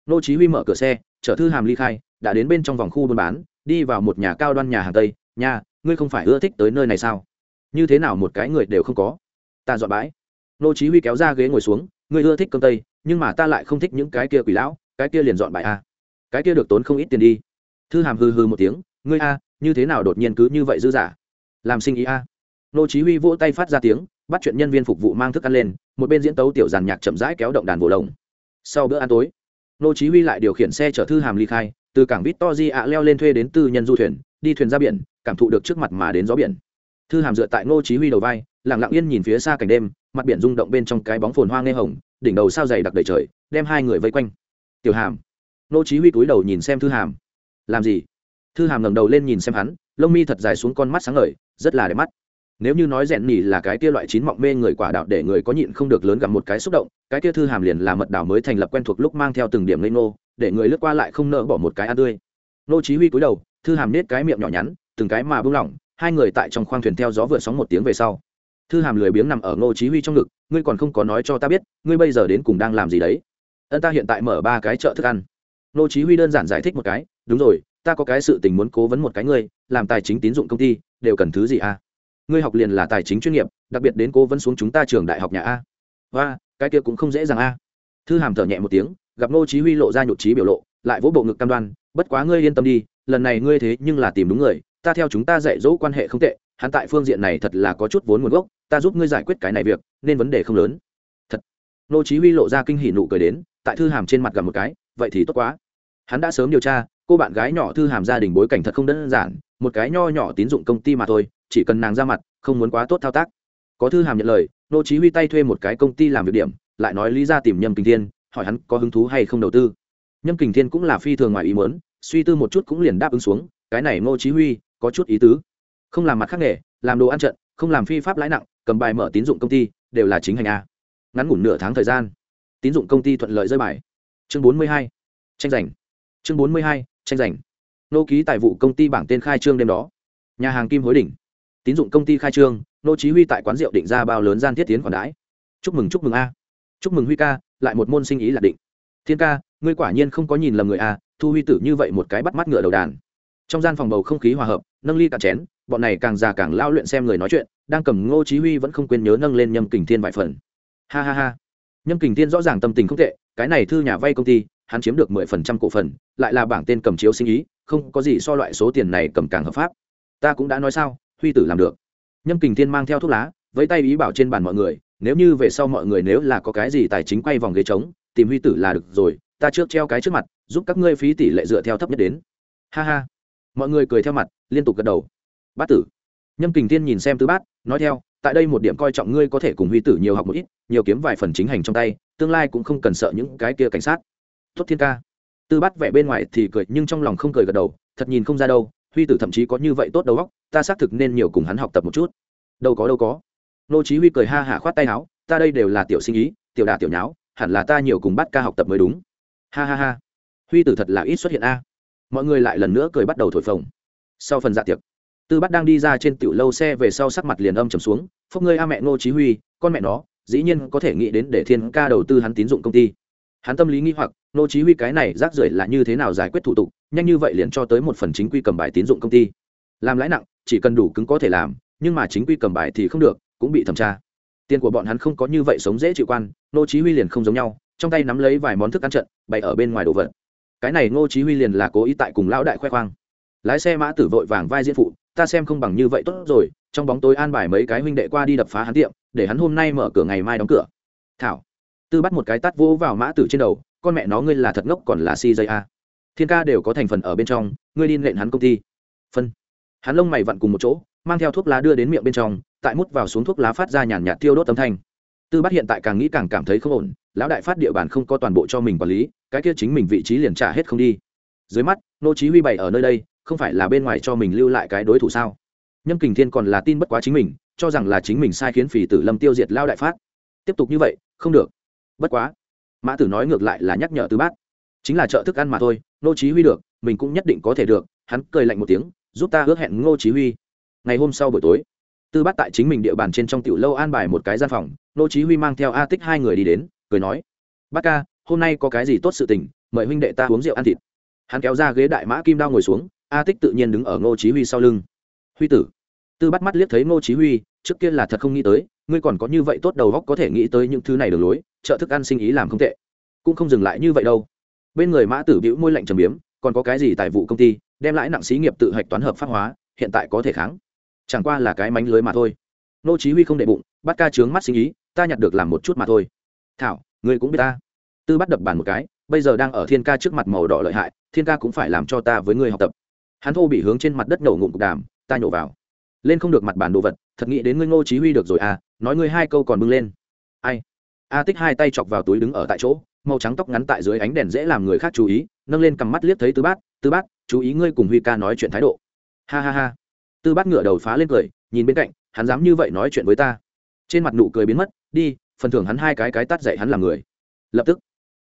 Speaker 1: Nô chí huy mở cửa xe, chở thư hàm ly khai, đã đến bên trong vòng khu buôn bán, đi vào một nhà cao đoan nhà hàng tây. Nhà ngươi không phải ưa thích tới nơi này sao? Như thế nào một cái người đều không có? Ta dọn bãi. Nô chí huy kéo ra ghế ngồi xuống, ngươi ưa thích cơm tây, nhưng mà ta lại không thích những cái kia quỷ lão, cái kia liền dọn bãi a cái kia được tốn không ít tiền đi. Thư hàm hừ hừ một tiếng, ngươi a, như thế nào đột nhiên cứ như vậy dư giả làm sinh ý a. Nô chí huy vỗ tay phát ra tiếng bắt chuyện nhân viên phục vụ mang thức ăn lên, một bên diễn tấu tiểu giàn nhạc chậm rãi kéo động đàn vỗ lồng. Sau bữa ăn tối, nô chí huy lại điều khiển xe chở thư hàm ly khai, từ cảng victory ạ leo lên thuê đến tư nhân du thuyền, đi thuyền ra biển, cảm thụ được trước mặt mà đến gió biển. Thư hàm dựa tại nô chí huy đầu vai, lặng lặng yên nhìn phía xa cảnh đêm, mặt biển rung động bên trong cái bóng phồn hoa nghe hồng, đỉnh đầu sao dày đặc đầy trời, đem hai người vây quanh. Tiểu hàm. Nô chí huy cúi đầu nhìn xem thư hàm. Làm gì? Thư hàm ngẩng đầu lên nhìn xem hắn, lông mi thật dài xuống con mắt sáng ngời, rất là đẹp mắt nếu như nói rèn nỉ là cái kia loại chín mọng mê người quả đạo để người có nhịn không được lớn gặp một cái xúc động, cái kia thư hàm liền là mật đảo mới thành lập quen thuộc lúc mang theo từng điểm lên nô để người lướt qua lại không nỡ bỏ một cái ăn tươi. Nô chí huy cúi đầu, thư hàm nết cái miệng nhỏ nhắn, từng cái mà buông lỏng, hai người tại trong khoang thuyền theo gió vượt sóng một tiếng về sau. Thư hàm lười biếng nằm ở nô chí huy trong ngực, ngươi còn không có nói cho ta biết, ngươi bây giờ đến cùng đang làm gì đấy? Ân ta hiện tại mở ba cái chợ thức ăn. Nô chí huy đơn giản giải thích một cái, đúng rồi, ta có cái sự tình muốn cố vấn một cái ngươi, làm tài chính tín dụng công ty, đều cần thứ gì à? Ngươi học liền là tài chính chuyên nghiệp, đặc biệt đến cố vấn xuống chúng ta trường đại học nhà a. Và cái kia cũng không dễ dàng a. Thư hàm thở nhẹ một tiếng, gặp ngô chí huy lộ ra nhụt chí biểu lộ, lại vỗ bộ ngực cam đoan, bất quá ngươi yên tâm đi, lần này ngươi thế nhưng là tìm đúng người, ta theo chúng ta dạy dỗ quan hệ không tệ, hắn tại phương diện này thật là có chút vốn nguồn gốc, ta giúp ngươi giải quyết cái này việc, nên vấn đề không lớn. Thật. Ngô chí huy lộ ra kinh hỉ nụ cười đến, tại thư hàm trên mặt gặp một cái, vậy thì tốt quá. Hắn đã sớm điều tra, cô bạn gái nhỏ thư hàm gia đình bối cảnh thật không đơn giản, một cái nho nhỏ tín dụng công ty mà thôi chỉ cần nàng ra mặt, không muốn quá tốt thao tác. Có thư hàm nhận lời, nô chí huy tay thuê một cái công ty làm việc điểm, lại nói lý ra tìm nhâm kình thiên, hỏi hắn có hứng thú hay không đầu tư. Nhâm kình thiên cũng là phi thường ngoài ý muốn, suy tư một chút cũng liền đáp ứng xuống, cái này nô chí huy có chút ý tứ. Không làm mặt khác nghề, làm đồ ăn trận, không làm phi pháp lãi nặng, cầm bài mở tín dụng công ty, đều là chính hành a. Ngắn ngủn nửa tháng thời gian, tín dụng công ty thuận lợi rơi bài. Chương 42. tranh giành. Chương 42. tranh giành. Nô ký tài vụ công ty bảng tên khai trương đêm đó. Nhà hàng kim hối đỉnh tín dụng công ty khai trương, nô chí huy tại quán rượu định ra bao lớn gian thiết tiến khoản đãi. Chúc mừng chúc mừng a. Chúc mừng huy ca, lại một môn sinh ý là định. Thiên ca, ngươi quả nhiên không có nhìn lầm người a, thu huy tử như vậy một cái bắt mắt ngựa đầu đàn. Trong gian phòng bầu không khí hòa hợp, nâng ly cạn chén, bọn này càng già càng lao luyện xem người nói chuyện, đang cầm ngô chí huy vẫn không quên nhớ nâng lên nhâm kình thiên vài phần. Ha ha ha. Nhâm kình thiên rõ ràng tâm tình không tệ, cái này thư nhà vay công ty, hắn chiếm được mười phần trăm cổ phần, lại là bảng tên cầm chiếu sinh ý, không có gì so loại số tiền này cầm càng hợp pháp. Ta cũng đã nói sao huy tử làm được. Nhâm kình thiên mang theo thuốc lá với tay ý bảo trên bàn mọi người, nếu như về sau mọi người nếu là có cái gì tài chính quay vòng ghế trống, tìm huy tử là được rồi, ta trước treo cái trước mặt, giúp các ngươi phí tỷ lệ dựa theo thấp nhất đến. Ha ha. Mọi người cười theo mặt, liên tục gật đầu. Bát tử. Nhâm kình thiên nhìn xem tứ bát, nói theo, tại đây một điểm coi trọng ngươi có thể cùng huy tử nhiều học một ít, nhiều kiếm vài phần chính hành trong tay, tương lai cũng không cần sợ những cái kia cảnh sát. Tuất thiên ca. Tư bắt vẻ bên ngoài thì cười, nhưng trong lòng không cười gật đầu, thật nhìn không ra đâu huy tử thậm chí có như vậy tốt đầu óc, ta xác thực nên nhiều cùng hắn học tập một chút. Đâu có đâu có. Nô chí huy cười ha hả khoát tay áo, ta đây đều là tiểu sinh ý, tiểu đả tiểu nháo, hẳn là ta nhiều cùng bắt ca học tập mới đúng. Ha ha ha. Huy tử thật là ít xuất hiện a. Mọi người lại lần nữa cười bắt đầu thổi phồng. Sau phần dạ tiệc, tư bắt đang đi ra trên tiểu lâu xe về sau sắc mặt liền âm trầm xuống, phúc ngươi a mẹ nô chí huy, con mẹ nó, dĩ nhiên có thể nghĩ đến để thiên ca đầu tư hắn tín dụng công ty hắn tâm lý nghi hoặc, nô chí huy cái này rác rưởi là như thế nào giải quyết thủ tục, nhanh như vậy liền cho tới một phần chính quy cầm bài tín dụng công ty. Làm lãi nặng, chỉ cần đủ cứng có thể làm, nhưng mà chính quy cầm bài thì không được, cũng bị thẩm tra. Tiền của bọn hắn không có như vậy sống dễ chịu quan, nô chí huy liền không giống nhau, trong tay nắm lấy vài món thức ăn trận, bày ở bên ngoài đồ vật. Cái này nô chí huy liền là cố ý tại cùng lão đại khoe khoang. Lái xe mã tử vội vàng vai diễn phụ, ta xem không bằng như vậy tốt rồi, trong bóng tối an bài mấy cái huynh đệ qua đi đập phá hắn tiệm, để hắn hôm nay mở cửa ngày mai đóng cửa. Thảo tư bắt một cái tát vỗ vào mã tử trên đầu, con mẹ nó, ngươi là thật ngốc, còn là si dây a. Thiên ca đều có thành phần ở bên trong, ngươi đi nện hắn công ty. Phân. Hắn lông mày vặn cùng một chỗ, mang theo thuốc lá đưa đến miệng bên trong, tại mút vào xuống thuốc lá phát ra nhàn nhạt tiêu đốt âm thanh. Tư bắt hiện tại càng nghĩ càng cảm thấy không ổn, lão đại phát địa bàn không có toàn bộ cho mình quản lý, cái kia chính mình vị trí liền trả hết không đi. Dưới mắt, nô chí huy bày ở nơi đây, không phải là bên ngoài cho mình lưu lại cái đối thủ sao? Nhâm kình thiên còn là tin bất quá chính mình, cho rằng là chính mình sai khiến phỉ tử lâm tiêu diệt lao đại phát. Tiếp tục như vậy, không được bất quá, mã tử nói ngược lại là nhắc nhở tư bát. Chính là trợ thức ăn mà thôi nô chí huy được, mình cũng nhất định có thể được, hắn cười lạnh một tiếng, giúp ta hứa hẹn ngô chí huy. Ngày hôm sau buổi tối, tư bát tại chính mình địa bàn trên trong tiểu lâu an bài một cái gian phòng nô chí huy mang theo a tích hai người đi đến, cười nói bát ca, hôm nay có cái gì tốt sự tình, mời huynh đệ ta uống rượu ăn thịt. Hắn kéo ra ghế đại mã kim đao ngồi xuống, a tích tự nhiên đứng ở ngô chí huy sau lưng. Huy tử. Tư bắt mắt liếc thấy ngô chí huy trước kia là thật không nghĩ tới, ngươi còn có như vậy tốt đầu góc có thể nghĩ tới những thứ này đường lối, trợ thức ăn sinh ý làm không tệ. Cũng không dừng lại như vậy đâu. Bên người mã tử bĩu môi lạnh trầm biếm, còn có cái gì tài vụ công ty, đem lãi nặng xí nghiệp tự hạch toán hợp pháp hóa, hiện tại có thể kháng. Chẳng qua là cái mánh lưới mà thôi. Nô chí huy không để bụng, bắt ca trướng mắt sinh ý, ta nhặt được làm một chút mà thôi. Thảo, ngươi cũng biết ta. Tư bắt đập bàn một cái, bây giờ đang ở thiên ca trước mặt màu đỏ lợi hại, thiên ca cũng phải làm cho ta với ngươi học tập. Hắn thô bị hướng trên mặt đất nổ ngụm cục đàm, ta nhổ vào lên không được mặt bản đồ vật, thật nghĩ đến ngươi ngô chí huy được rồi à nói ngươi hai câu còn bưng lên. Ai? A tích hai tay chọc vào túi đứng ở tại chỗ, màu trắng tóc ngắn tại dưới ánh đèn dễ làm người khác chú ý, nâng lên cầm mắt liếc thấy tư bát tư bát, chú ý ngươi cùng huy ca nói chuyện thái độ. Ha ha ha. Tư bát ngửa đầu phá lên cười, nhìn bên cạnh, hắn dám như vậy nói chuyện với ta. Trên mặt nụ cười biến mất, đi, phần thưởng hắn hai cái cái tát dạy hắn làm người. Lập tức,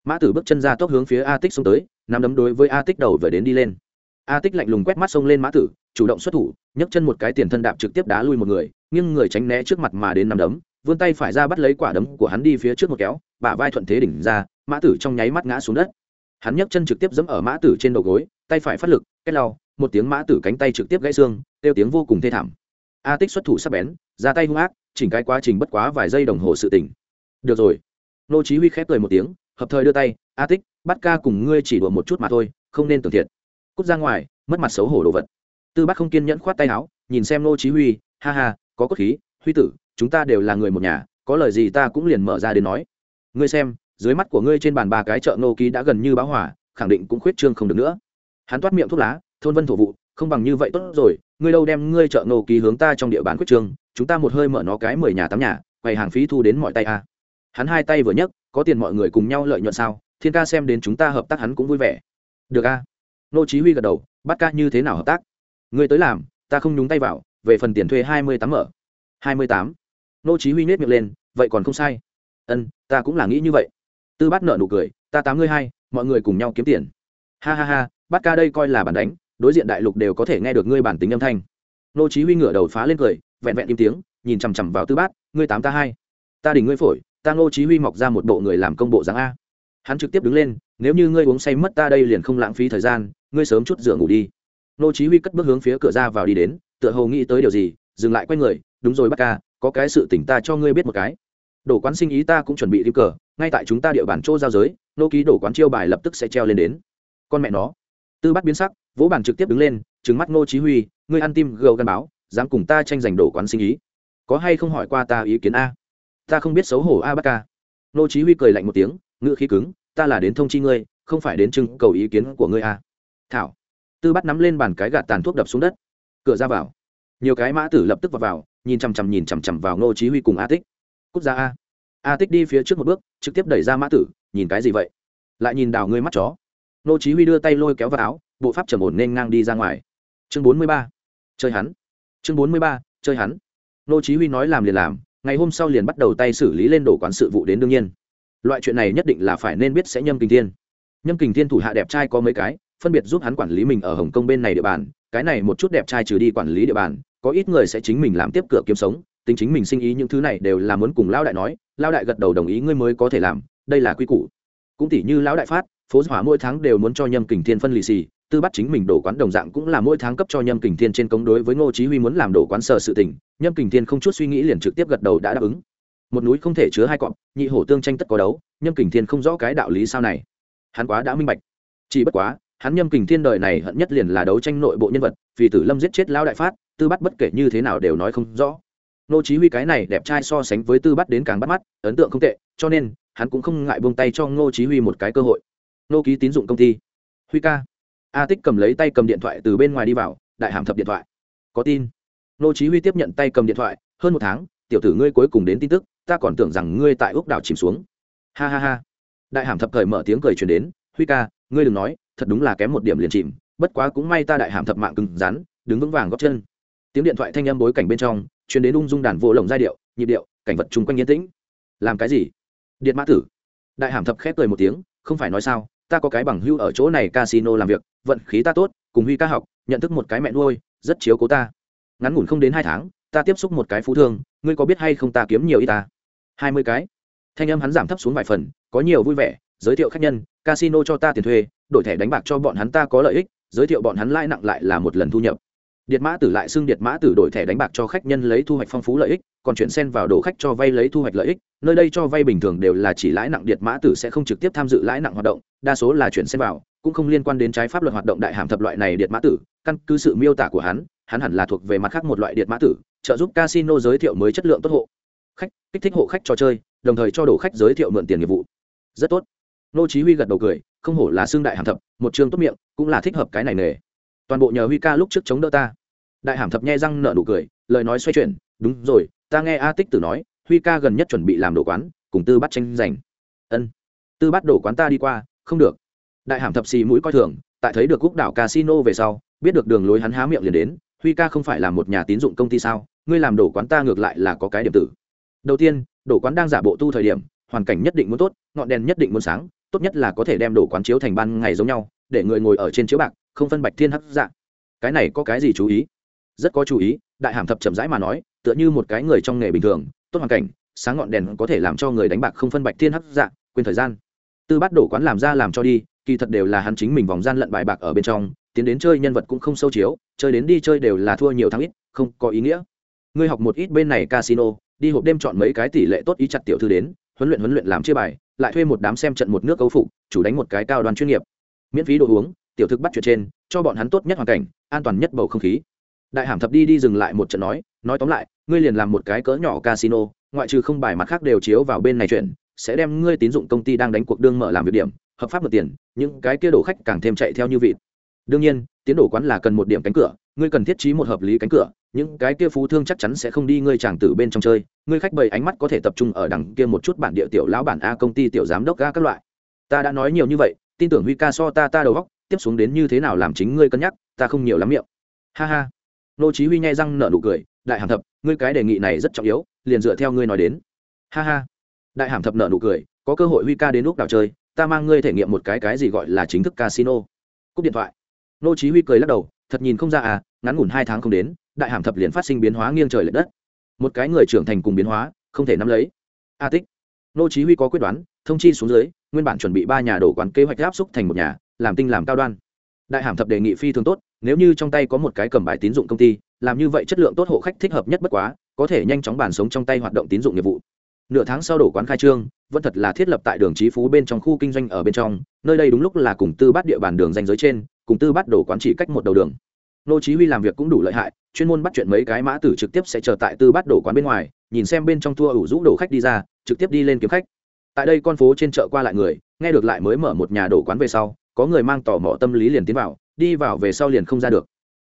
Speaker 1: mã tử bước chân ra tốc hướng phía a tích xông tới, nắm đấm đối với a tích đầu vừa đến đi lên. A tích lạnh lùng quét mắt xông lên mã tử chủ động xuất thủ, nhấc chân một cái tiền thân đạp trực tiếp đá lui một người nhưng người tránh né trước mặt mà đến nằm đấm, vươn tay phải ra bắt lấy quả đấm của hắn đi phía trước một kéo, bả vai thuận thế đỉnh ra, mã tử trong nháy mắt ngã xuống đất. Hắn nhấc chân trực tiếp giẫm ở mã tử trên đầu gối, tay phải phát lực, kết lau, một tiếng mã tử cánh tay trực tiếp gãy xương, kêu tiếng vô cùng thê thảm. A tích xuất thủ sắp bén, ra tay hung ác, chỉnh cái quá trình bất quá vài giây đồng hồ sự tỉnh được rồi. Nô chí huy khép cười một tiếng, hợp thời đưa tay, a tích, bắt ca cùng ngươi chỉ đùa một chút mà thôi, không nên tưởng thiệt. Cút ra ngoài, mất mặt xấu hổ đồ vật tư bác không kiên nhẫn khoát tay áo, nhìn xem nô chí huy, ha ha, có cốt khí, huy tử, chúng ta đều là người một nhà, có lời gì ta cũng liền mở ra đến nói. Ngươi xem, dưới mắt của ngươi trên bàn ba cái chợ nô ký đã gần như báo hỏa khẳng định cũng khuyết trương không được nữa. Hắn toát miệng thuốc lá, thôn vân thổ vụ, không bằng như vậy tốt rồi, ngươi đâu đem ngươi chợ nô ký hướng ta trong địa bàn khuyết trương, chúng ta một hơi mở nó cái mười nhà tám nhà, quầy hàng phí thu đến mọi tay a. Hắn hai tay vừa nhấc, có tiền mọi người cùng nhau lợi nhuận sao? Thiên ca xem đến chúng ta hợp tác hắn cũng vui vẻ. Được a. Nô chí huy gật đầu bắt ca như thế nào hợp tác? Ngươi tới làm, ta không nhúng tay vào, về phần tiền thuê hai mươi tám mở. hai mươi tám. Nô chí huy nhếch miệng lên, vậy còn không sai. Ân, ta cũng là nghĩ như vậy. Tư bát nợ nụ cười, ta tám ngươi hai, mọi người cùng nhau kiếm tiền. Ha ha ha bắt ca đây coi là bản đánh, đối diện đại lục đều có thể nghe được ngươi bản tính âm thanh. Nô chí huy ngửa đầu phá lên cười, vẹn vẹn im tiếng, nhìn chằm chằm vào tư bát, ngươi tám ta hai. Ta đỉnh ngươi phổi, ta nô chí huy mọc ra một bộ người làm công bộ dáng a. Hắn trực tiếp đứng lên, nếu như ngươi uống say mất ta đây liền không lãng phí thời gian, ngươi sớm chút rửa ngủ đi nô chí huy cất bước hướng phía cửa ra vào đi đến, tựa hồ nghĩ tới điều gì, dừng lại quay người, đúng rồi bắt ca, có cái sự tình ta cho ngươi biết một cái. Đổ quán sinh ý ta cũng chuẩn bị đi cờ, ngay tại chúng ta địa bàn chỗ giao giới, nô ký đổ quán chiêu bài lập tức sẽ treo lên đến. Con mẹ nó. Tư bắt biến sắc, vỗ bàn trực tiếp đứng lên, trừng mắt nô chí huy, ngươi ăn tim gầu gan báo, dám cùng ta tranh giành đổ quán sinh ý? Có hay không hỏi qua ta ý kiến a? Ta không biết xấu hổ a bắt ca. Nô chí huy cười lạnh một tiếng, ngữ khí cứng, ta là đến thông chi ngươi, không phải đến trưng cầu ý kiến của ngươi a. Thảo tư bắt nắm lên bàn cái gạt tàn thuốc đập xuống đất. Cửa ra vào. Nhiều cái mã tử lập tức vào vào, nhìn chằm chằm nhìn chằm chằm vào ngô chí huy cùng a tích. Cút ra a. A tích đi phía trước một bước, trực tiếp đẩy ra mã tử, nhìn cái gì vậy? Lại nhìn đào ngươi mắt chó. Nô chí huy đưa tay lôi kéo vào áo, bộ pháp trầm ổn nên ngang đi ra ngoài. Chương 43. chơi hắn. Chương 43. chơi hắn. Nô chí huy nói làm liền làm, ngày hôm sau liền bắt đầu tay xử lý lên đổ quán sự vụ đến đương nhiên. Loại chuyện này nhất định là phải nên biết sẽ nhâm kình thiên. Nhâm kình thiên thủ hạ đẹp trai có mấy cái phân biệt giúp hắn quản lý mình ở hồng kông bên này địa bàn, cái này một chút đẹp trai trừ đi quản lý địa bàn, có ít người sẽ chính mình làm tiếp cửa kiếm sống, tính chính mình sinh ý những thứ này đều là muốn cùng lão đại nói, lão đại gật đầu đồng ý ngươi mới có thể làm, đây là quy củ. Cũng tỷ như lão đại phát, phố hỏa mỗi tháng đều muốn cho nhâm kình thiên phân lì xì, tư bắt chính mình đổ quán đồng dạng cũng là mỗi tháng cấp cho nhâm kình thiên trên công đối với ngô chí huy muốn làm đổ quán sở sự tình, nhâm kình thiên không chút suy nghĩ liền trực tiếp gật đầu đã đáp ứng. Một núi không thể chứa hai cọp, nhị hổ tương tranh tất có đấu, nhâm kình thiên không rõ cái đạo lý sao này. Hắn quá đã minh bạch. Chỉ bất quá hắn nhâm kình thiên đời này hận nhất liền là đấu tranh nội bộ nhân vật, vì tử lâm giết chết lão đại phát, tư bắt bất kể như thế nào đều nói không rõ. Nô chí huy cái này đẹp trai so sánh với tư bắt đến càng bắt mắt, ấn tượng không tệ, cho nên, hắn cũng không ngại buông tay cho ngô chí huy một cái cơ hội. Nô ký tín dụng công ty. Huy ca. A tích cầm lấy tay cầm điện thoại từ bên ngoài đi vào, đại hàm thập điện thoại. Có tin. Nô chí huy tiếp nhận tay cầm điện thoại, hơn một tháng, tiểu tử ngươi cuối cùng đến tin tức, ta còn tưởng rằng ngươi tại úc đảo chìm xuống. Ha ha ha. Đại hàm thập thời mở tiếng cười truyền đến, huy ca, ngươi đừng nói thật đúng là kém một điểm liền chìm, bất quá cũng may ta đại hàm thập mạng cứng rắn, đứng vững vàng góp chân. Tiếng điện thoại thanh âm bối cảnh bên trong, truyền đến ung dung đàn vô lồng giai điệu, nhịp điệu, cảnh vật chung quanh yên tĩnh. Làm cái gì? Điện mã tử. Đại hàm thập khép cười một tiếng, không phải nói sao, ta có cái bằng hưu ở chỗ này casino làm việc, vận khí ta tốt, cùng huy ca học, nhận thức một cái mẹ nuôi, rất chiếu cố ta. Ngắn ngủn không đến hai tháng, ta tiếp xúc một cái phú thương, ngươi có biết hay không ta kiếm nhiều y ta? Hai mươi cái. Thanh âm hắn giảm thấp xuống vài phần, có nhiều vui vẻ, giới thiệu khách nhân, casino cho ta tiền thuê đổi thẻ đánh bạc cho bọn hắn ta có lợi ích giới thiệu bọn hắn lãi nặng lại là một lần thu nhập Điệt Mã Tử lại xưng Điệt Mã Tử đổi thẻ đánh bạc cho khách nhân lấy thu hoạch phong phú lợi ích, còn chuyển sen vào đổ khách cho vay lấy thu hoạch lợi ích, nơi đây cho vay bình thường đều là chỉ lãi nặng Điệt Mã Tử sẽ không trực tiếp tham dự lãi nặng hoạt động, đa số là chuyển sen vào, cũng không liên quan đến trái pháp luật hoạt động đại hàm thập loại này Điệt Mã Tử, căn cứ sự miêu tả của hắn, hắn hẳn là thuộc về mặt khác một loại Điệt Mã Tử, trợ giúp casino giới thiệu mới chất lượng tốt hộ khách, kích thích hộ khách cho chơi, đồng thời cho đổ khách giới thiệu mượn tiền nghiệp vụ. Rất tốt. Nô Chí Huy gật đầu cười, không hổ là xương đại hàm thập, một chương tốt miệng, cũng là thích hợp cái này nghề. Toàn bộ nhờ Huy ca lúc trước chống đỡ ta. Đại hàm thập nhe răng nở nụ cười lời nói xoay chuyển đúng rồi ta nghe a tích tử nói huy ca gần nhất chuẩn bị làm đồ quán cùng tư bắt tranh giành. Ân. Tư bắt đổ quán ta đi qua không được. Đại hàm thập xì mũi coi thường tại thấy được quốc đảo casino về sau biết được đường lối hắn há miệng liền đến huy ca không phải là một nhà tín dụng công ty sao? Ngươi làm đổ quán ta ngược lại là có cái điểm tử. Đầu tiên đổ quán đang giả bộ tu thời điểm hoàn cảnh nhất định muốn tốt ngọn đèn nhất định muốn sáng tốt nhất là có thể đem đổ quán chiếu thành ban ngày giống nhau để người ngồi ở trên chiếu bạc không phân bạch thiên hấp dạng. Cái này có cái gì chú ý? Rất có chú ý đại hàm thập chậm rãi mà nói tựa như một cái người trong nghề bình thường tốt hoàn cảnh sáng ngọn đèn có thể làm cho người đánh bạc không phân bạch thiên hấp dạng, quên thời gian. Tư bắt đổ quán làm ra làm cho đi kỳ thật đều là hắn chính mình vòng gian lận bài bạc ở bên trong tiến đến chơi nhân vật cũng không sâu chiếu chơi đến đi chơi đều là thua nhiều thắng ít không có ý nghĩa. Ngươi học một ít bên này casino đi hộp đêm chọn mấy cái tỷ lệ tốt ý chặt tiểu thư đến huấn luyện huấn luyện làm chia bài, lại thuê một đám xem trận một nước cấu phục, chủ đánh một cái cao đoàn chuyên nghiệp. Miễn phí đồ uống, tiểu thức bắt chuyện trên, cho bọn hắn tốt nhất hoàn cảnh, an toàn nhất bầu không khí. Đại hàm thập đi đi dừng lại một trận nói nói tóm lại, ngươi liền làm một cái cỡ nhỏ casino, ngoại trừ không bài mặt khác đều chiếu vào bên này chuyện, sẽ đem ngươi tín dụng công ty đang đánh cuộc đương mở làm việc điểm, hợp pháp mượn tiền, những cái kia đổ khách càng thêm chạy theo như vịt. Đương nhiên, tiến đổ quán là cần một điểm cánh cửa ngươi cần thiết trí một hợp lý cánh cửa, những cái kia phú thương chắc chắn sẽ không đi ngươi chàng tử bên trong chơi. Ngươi khách bày ánh mắt có thể tập trung ở đằng kia một chút bản địa tiểu lão bản a, công ty tiểu giám đốc ga các loại. Ta đã nói nhiều như vậy, tin tưởng huy ca so ta ta đầu góc tiếp xuống đến như thế nào làm chính ngươi cân nhắc, ta không nhiều lắm miệng. Ha ha. Nô chí huy nhai răng nở nụ cười, đại hàm thập, ngươi cái đề nghị này rất trọng yếu, liền dựa theo ngươi nói đến. Ha ha. Đại hàm thập nở nụ cười, có cơ hội huy ca đến lúc đảo chơi, ta mang ngươi thể nghiệm một cái cái gì gọi là chính thức casino. Cúp điện thoại. Nô chí huy cười lắc đầu thật nhìn không ra à ngắn ngủn hai tháng không đến, đại hàm thập liền phát sinh biến hóa nghiêng trời lệch đất. Một cái người trưởng thành cùng biến hóa, không thể nắm lấy. A tích. Nô chí huy có quyết đoán, thông chi xuống dưới, nguyên bản chuẩn bị ba nhà đổ quán kế hoạch áp xúc thành một nhà, làm tinh làm cao đoan. Đại hàm thập đề nghị phi thường tốt, nếu như trong tay có một cái cầm bài tín dụng công ty, làm như vậy chất lượng tốt hộ khách thích hợp nhất bất quá, có thể nhanh chóng bàn sống trong tay hoạt động tín dụng nghiệp vụ. Nửa tháng sau đổ quán khai trương, vẫn thật là thiết lập tại đường trí phú bên trong khu kinh doanh ở bên trong, nơi đây đúng lúc là cùng tư bát địa bàn đường danh giới trên cùng tư bắt đồ quán chỉ cách một đầu đường. Nô chí huy làm việc cũng đủ lợi hại, chuyên môn bắt chuyện mấy cái mã tử trực tiếp sẽ chờ tại tư bắt đồ quán bên ngoài, nhìn xem bên trong thua ủ rũ đổ khách đi ra, trực tiếp đi lên kiếm khách. Tại đây con phố trên chợ qua lại người, nghe được lại mới mở một nhà đổ quán về sau, có người mang tò mò tâm lý liền tiến vào, đi vào về sau liền không ra được.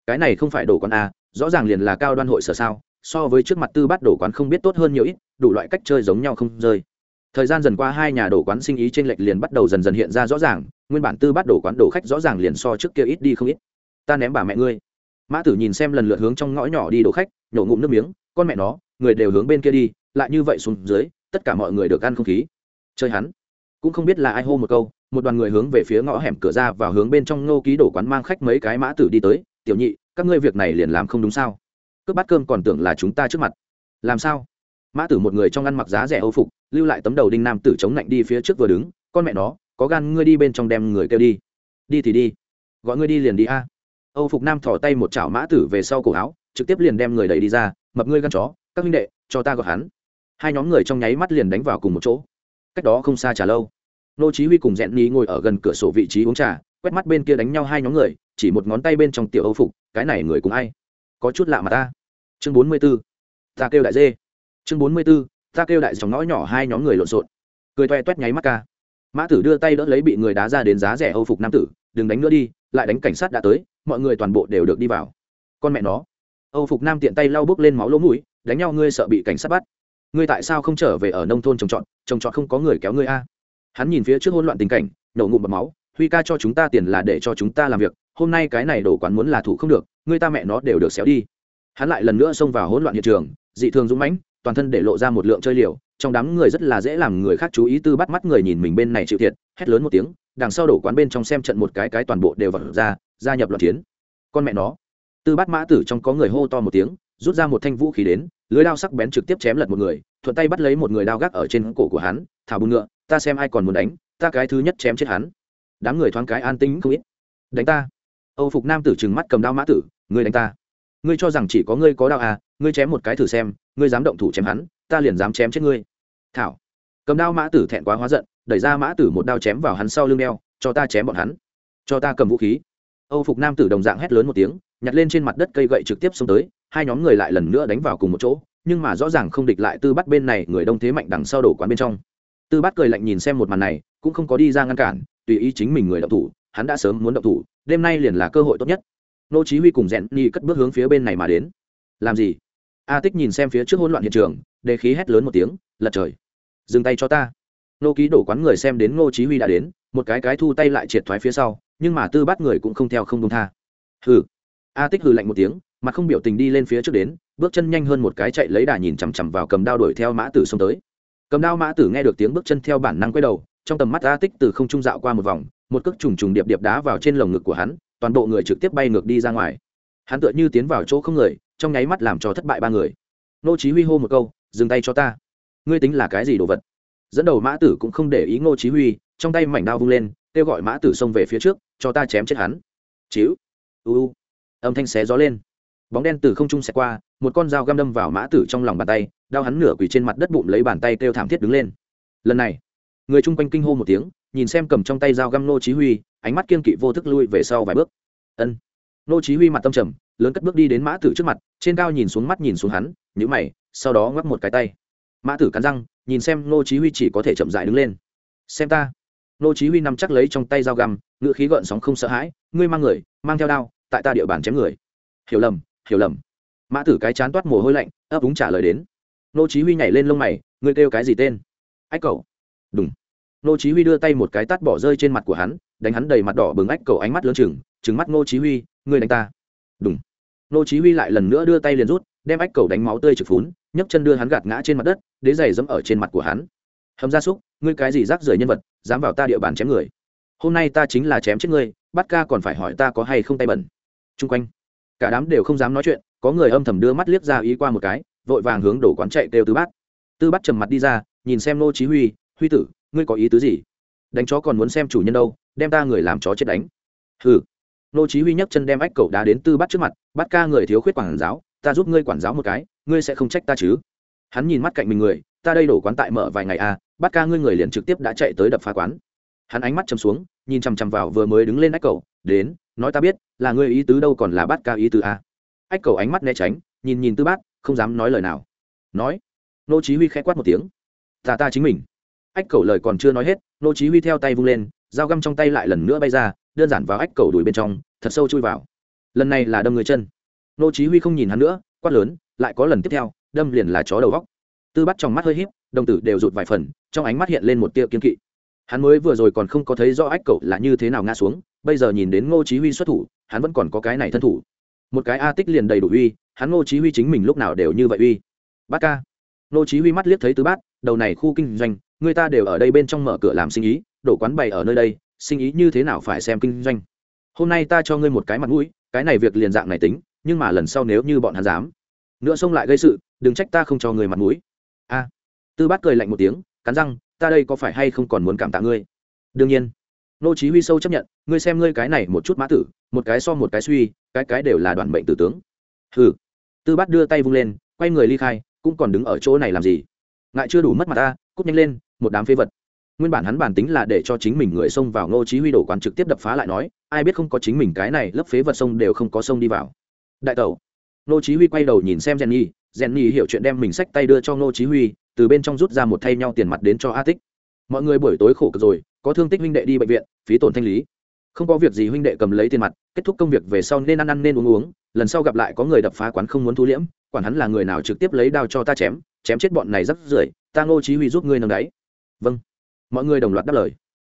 Speaker 1: Cái này không phải đổ quán a, rõ ràng liền là cao đoan hội sở sao, so với trước mặt tư bắt đồ quán không biết tốt hơn nhiều ít, đủ loại cách chơi giống nhau không rơi thời gian dần qua hai nhà đổ quán sinh ý trên lệch liền bắt đầu dần dần hiện ra rõ ràng, nguyên bản tư bắt đổ quán đổ khách rõ ràng liền so trước kia ít đi không ít. Ta ném bà mẹ ngươi. Mã tử nhìn xem lần lượt hướng trong ngõ nhỏ đi đổ khách, nhổ ngụm nước miếng, con mẹ nó, người đều hướng bên kia đi, lại như vậy xuống dưới, tất cả mọi người được ăn không khí. Chơi hắn. Cũng không biết là ai hô một câu, một đoàn người hướng về phía ngõ hẻm cửa ra và hướng bên trong ngô ký đổ quán mang khách mấy cái mã tử đi tới, tiểu nhị, các ngươi việc này liền làm không đúng sao? Cướp bát cơm còn tưởng là chúng ta trước mặt. Làm sao? Mã tử một người trong ăn mặc giá rẻ âu phục, lưu lại tấm đầu đinh nam tử chống lạnh đi phía trước vừa đứng, con mẹ nó, có gan ngươi đi bên trong đem người kêu đi. Đi thì đi. Gọi ngươi đi liền đi a. Âu phục nam thỏ tay một chảo mã tử về sau cổ áo, trực tiếp liền đem người đẩy đi ra, mập ngươi gan chó, các huynh đệ, cho ta gọi hắn. Hai nhóm người trong nháy mắt liền đánh vào cùng một chỗ. Cách đó không xa trả lâu. Nô chí huy cùng dẹn ní ngồi ở gần cửa sổ vị trí uống trà, quét mắt bên kia đánh nhau hai nhóm người, chỉ một ngón tay bên trong tiểu âu phục, cái này người cùng ai? Có chút lạ mà ta. Chương 44. ta kêu đại dê chương 44. ta kêu đại trong ngõ nhỏ hai nhóm người lộn xộn. Cười toe toét nháy mắt ca. Mã tử đưa tay đỡ lấy bị người đá ra đến giá rẻ âu phục nam tử, đừng đánh nữa đi, lại đánh cảnh sát đã tới, mọi người toàn bộ đều được đi vào. Con mẹ nó. Âu phục nam tiện tay lau bước lên máu lỗ mũi, đánh nhau ngươi sợ bị cảnh sát bắt. Ngươi tại sao không trở về ở nông thôn trồng trọt trồng trọt không có người kéo ngươi a? Hắn nhìn phía trước hỗn loạn tình cảnh, nổ ngụm bọt máu, huy ca cho chúng ta tiền là để cho chúng ta làm việc, hôm nay cái này đổ quán muốn là thủ không được người ta mẹ nó đều được xéo đi. Hắn lại lần nữa xông vào hỗn loạn hiện trường, dị thường dũng mãnh toàn thân để lộ ra một lượng chơi liều, trong đám người rất là dễ làm người khác chú ý tư bắt mắt người nhìn mình bên này chịu thiệt, hét lớn một tiếng, đằng sau đổ quán bên trong xem trận một cái cái toàn bộ đều vật ra, gia nhập loạn chiến. Con mẹ nó. Tư bắt mã tử trong có người hô to một tiếng, rút ra một thanh vũ khí đến, lưới đao sắc bén trực tiếp chém lật một người, thuận tay bắt lấy một người đao gác ở trên cổ của hắn, thảo bùn ngựa, ta xem ai còn muốn đánh, ta cái thứ nhất chém chết hắn. Đám người thoáng cái an tĩnh không ít. Đánh ta. Âu phục nam tử trừng mắt cầm đao mã tử, ngươi đánh ta. Ngươi cho rằng chỉ có ngươi có đao à ngươi chém một cái thử xem, ngươi dám động thủ chém hắn, ta liền dám chém chết ngươi. Thảo. Cầm đao mã tử thẹn quá hóa giận, đẩy ra mã tử một đao chém vào hắn sau lưng đeo, cho ta chém bọn hắn. Cho ta cầm vũ khí. Âu phục nam tử đồng dạng hét lớn một tiếng, nhặt lên trên mặt đất cây gậy trực tiếp xông tới, hai nhóm người lại lần nữa đánh vào cùng một chỗ, nhưng mà rõ ràng không địch lại tư bắt bên này, người đông thế mạnh đằng sau đổ quán bên trong. Tư bắt cười lạnh nhìn xem một màn này, cũng không có đi ra ngăn cản, tùy ý chính mình người động thủ, hắn đã sớm muốn động thủ, đêm nay liền là cơ hội tốt nhất. Nô chí huy cùng rèn ni cất bước hướng phía bên này mà đến. Làm gì? A tích nhìn xem phía trước hỗn loạn hiện trường đề khí hét lớn một tiếng, lật trời, dừng tay cho ta. Nô ký đổ quán người xem đến Ngô chí huy đã đến, một cái cái thu tay lại triệt thoái phía sau, nhưng mà tư Bát người cũng không theo không đông tha. Hừ. A tích hừ lạnh một tiếng, mặt không biểu tình đi lên phía trước đến, bước chân nhanh hơn một cái chạy lấy đà nhìn chằm chằm vào cầm đao đuổi theo mã tử xông tới. Cầm đao mã tử nghe được tiếng bước chân theo bản năng quay đầu, trong tầm mắt a tích từ không trung dạo qua một vòng, một cước trùng trùng điệp điệp đá vào trên lồng ngực của hắn, toàn bộ người trực tiếp bay ngược đi ra ngoài. Hắn tựa như tiến vào chỗ không người trong nháy mắt làm cho thất bại ba người. Nô chí huy hô một câu, dừng tay cho ta. Ngươi tính là cái gì đồ vật? Dẫn đầu mã tử cũng không để ý ngô chí huy, trong tay mảnh đao vung lên, kêu gọi mã tử xông về phía trước, cho ta chém chết hắn. Chiếu u u, âm thanh xé gió lên. Bóng đen từ không trung xẹt qua, một con dao găm đâm vào mã tử trong lòng bàn tay đau hắn nửa quỳ trên mặt đất bụng lấy bàn tay kêu thảm thiết đứng lên. Lần này, người chung quanh kinh hô một tiếng, nhìn xem cầm trong tay dao găm nô chí huy, ánh mắt kiên kỵ vô thức lui về sau vài bước. Ân. Nô chí huy mặt tâm trầm lớn cất bước đi đến mã tử trước mặt, trên cao nhìn xuống mắt nhìn xuống hắn nhữ mày, sau đó ngoắc một cái tay. Mã tử cắn răng, nhìn xem nô chí huy chỉ có thể chậm rãi đứng lên. Xem ta. Nô chí huy nằm chắc lấy trong tay dao găm, ngựa khí gợn sóng không sợ hãi, ngươi mang người, mang theo đao, tại ta địa bàn chém người. Hiểu lầm hiểu lầm. Mã tử cái chán toát mồ hôi lạnh, ấp úng trả lời đến. Nô chí huy nhảy lên lông mày, ngươi kêu cái gì tên? Ách cậu. Đúng nô chí huy đưa tay một cái tát bỏ rơi trên mặt của hắn, đánh hắn đầy mặt đỏ bừng ách cầu ánh mắt lớn chừng, trừng mắt nô chí huy, ngươi đánh ta. Đúng nô chí huy lại lần nữa đưa tay liền rút, đem ách cầu đánh máu tươi trực phún, nhấc chân đưa hắn gạt ngã trên mặt đất, đế giày dẫm ở trên mặt của hắn. Hầm gia súc, ngươi cái gì rác rưởi nhân vật, dám vào ta địa bàn chém người? Hôm nay ta chính là chém chết ngươi, bắt ca còn phải hỏi ta có hay không tay bẩn. Trung quanh, cả đám đều không dám nói chuyện, có người âm thầm đưa mắt liếc ra ý qua một cái, vội vàng hướng đổ quán chạy kêu tư bát. Tư bát trầm mặt đi ra, nhìn xem nô chí huy huy tử, ngươi có ý tứ gì? Đánh chó còn muốn xem chủ nhân đâu, đem ta người làm chó chết đánh. Hừ nô chí huy nhấc chân đem ách cầu đá đến tư bát trước mặt bắt ca người thiếu khuyết quản giáo ta giúp ngươi quản giáo một cái ngươi sẽ không trách ta chứ? Hắn nhìn mắt cạnh mình người ta đây đổ quán tại mở vài ngày à bắt ca ngươi người liền trực tiếp đã chạy tới đập phá quán. Hắn ánh mắt chầm xuống nhìn chằm chằm vào vừa mới đứng lên ách cầu, đến nói ta biết là ngươi ý tứ đâu còn là bắt ca ý tứ à? Ách cầu ánh mắt né tránh nhìn nhìn tư bát không dám nói lời nào. Nói nô chí huy khẽ quát một tiếng ta ta chính mình. Ách cầu lời còn chưa nói hết nô chí huy theo tay vung lên dao găm trong tay lại lần nữa bay ra, đơn giản vào ách cầu đùi bên trong, thật sâu chui vào. Lần này là đâm người chân. Nô chí huy không nhìn hắn nữa, quát lớn, lại có lần tiếp theo, đâm liền là chó đầu góc. Tư bắt trong mắt hơi híp, đồng tử đều rụt vài phần, trong ánh mắt hiện lên một tia kiên kỵ. Hắn mới vừa rồi còn không có thấy rõ ách cậu là như thế nào ngã xuống, bây giờ nhìn đến ngô chí huy xuất thủ, hắn vẫn còn có cái này thân thủ. Một cái a tích liền đầy đủ uy, hắn ngô chí huy chính mình lúc nào đều như vậy uy. Bát ca. Ngô chí huy mắt liếc thấy tứ bát, đầu này khu kinh doanh, người ta đều ở đây bên trong mở cửa làm sinh ý đổ quán bày ở nơi đây, sinh ý như thế nào phải xem kinh doanh. Hôm nay ta cho ngươi một cái mặt mũi, cái này việc liền dạng này tính, nhưng mà lần sau nếu như bọn hắn dám. Nữa xông lại gây sự, đừng trách ta không cho người mặt mũi. A. Tư bát cười lạnh một tiếng, cắn răng, ta đây có phải hay không còn muốn cảm tạ ngươi? Đương nhiên. Nô chí huy sâu chấp nhận, ngươi xem ngươi cái này một chút mã tử, một cái so một cái suy, cái cái đều là đoàn mệnh tử tướng. Hừ. Tư bát đưa tay vung lên, quay người ly khai, cũng còn đứng ở chỗ này làm gì? Ngại chưa đủ mất mặt ta, cút nhanh lên, một đám phế vật nguyên bản hắn bản tính là để cho chính mình người xông vào ngô chí huy đổ quán trực tiếp đập phá lại nói, ai biết không có chính mình cái này lớp phế vật sông đều không có sông đi vào. Đại tẩu. Ngô chí huy quay đầu nhìn xem jenny jenny hiểu chuyện đem mình sách tay đưa cho ngô chí huy, từ bên trong rút ra một thay nhau tiền mặt đến cho a tích. Mọi người buổi tối khổ cực rồi, có thương tích huynh đệ đi bệnh viện, phí tổn thanh lý. Không có việc gì huynh đệ cầm lấy tiền mặt, kết thúc công việc về sau nên ăn ăn nên uống uống, lần sau gặp lại có người đập phá quán không muốn thu liễm, quản hắn là người nào trực tiếp lấy đao cho ta chém chém chết bọn này rất rưởi, ta ngô chí huy giúp ngươi nâng đáy. Vâng mọi người đồng loạt đáp lời.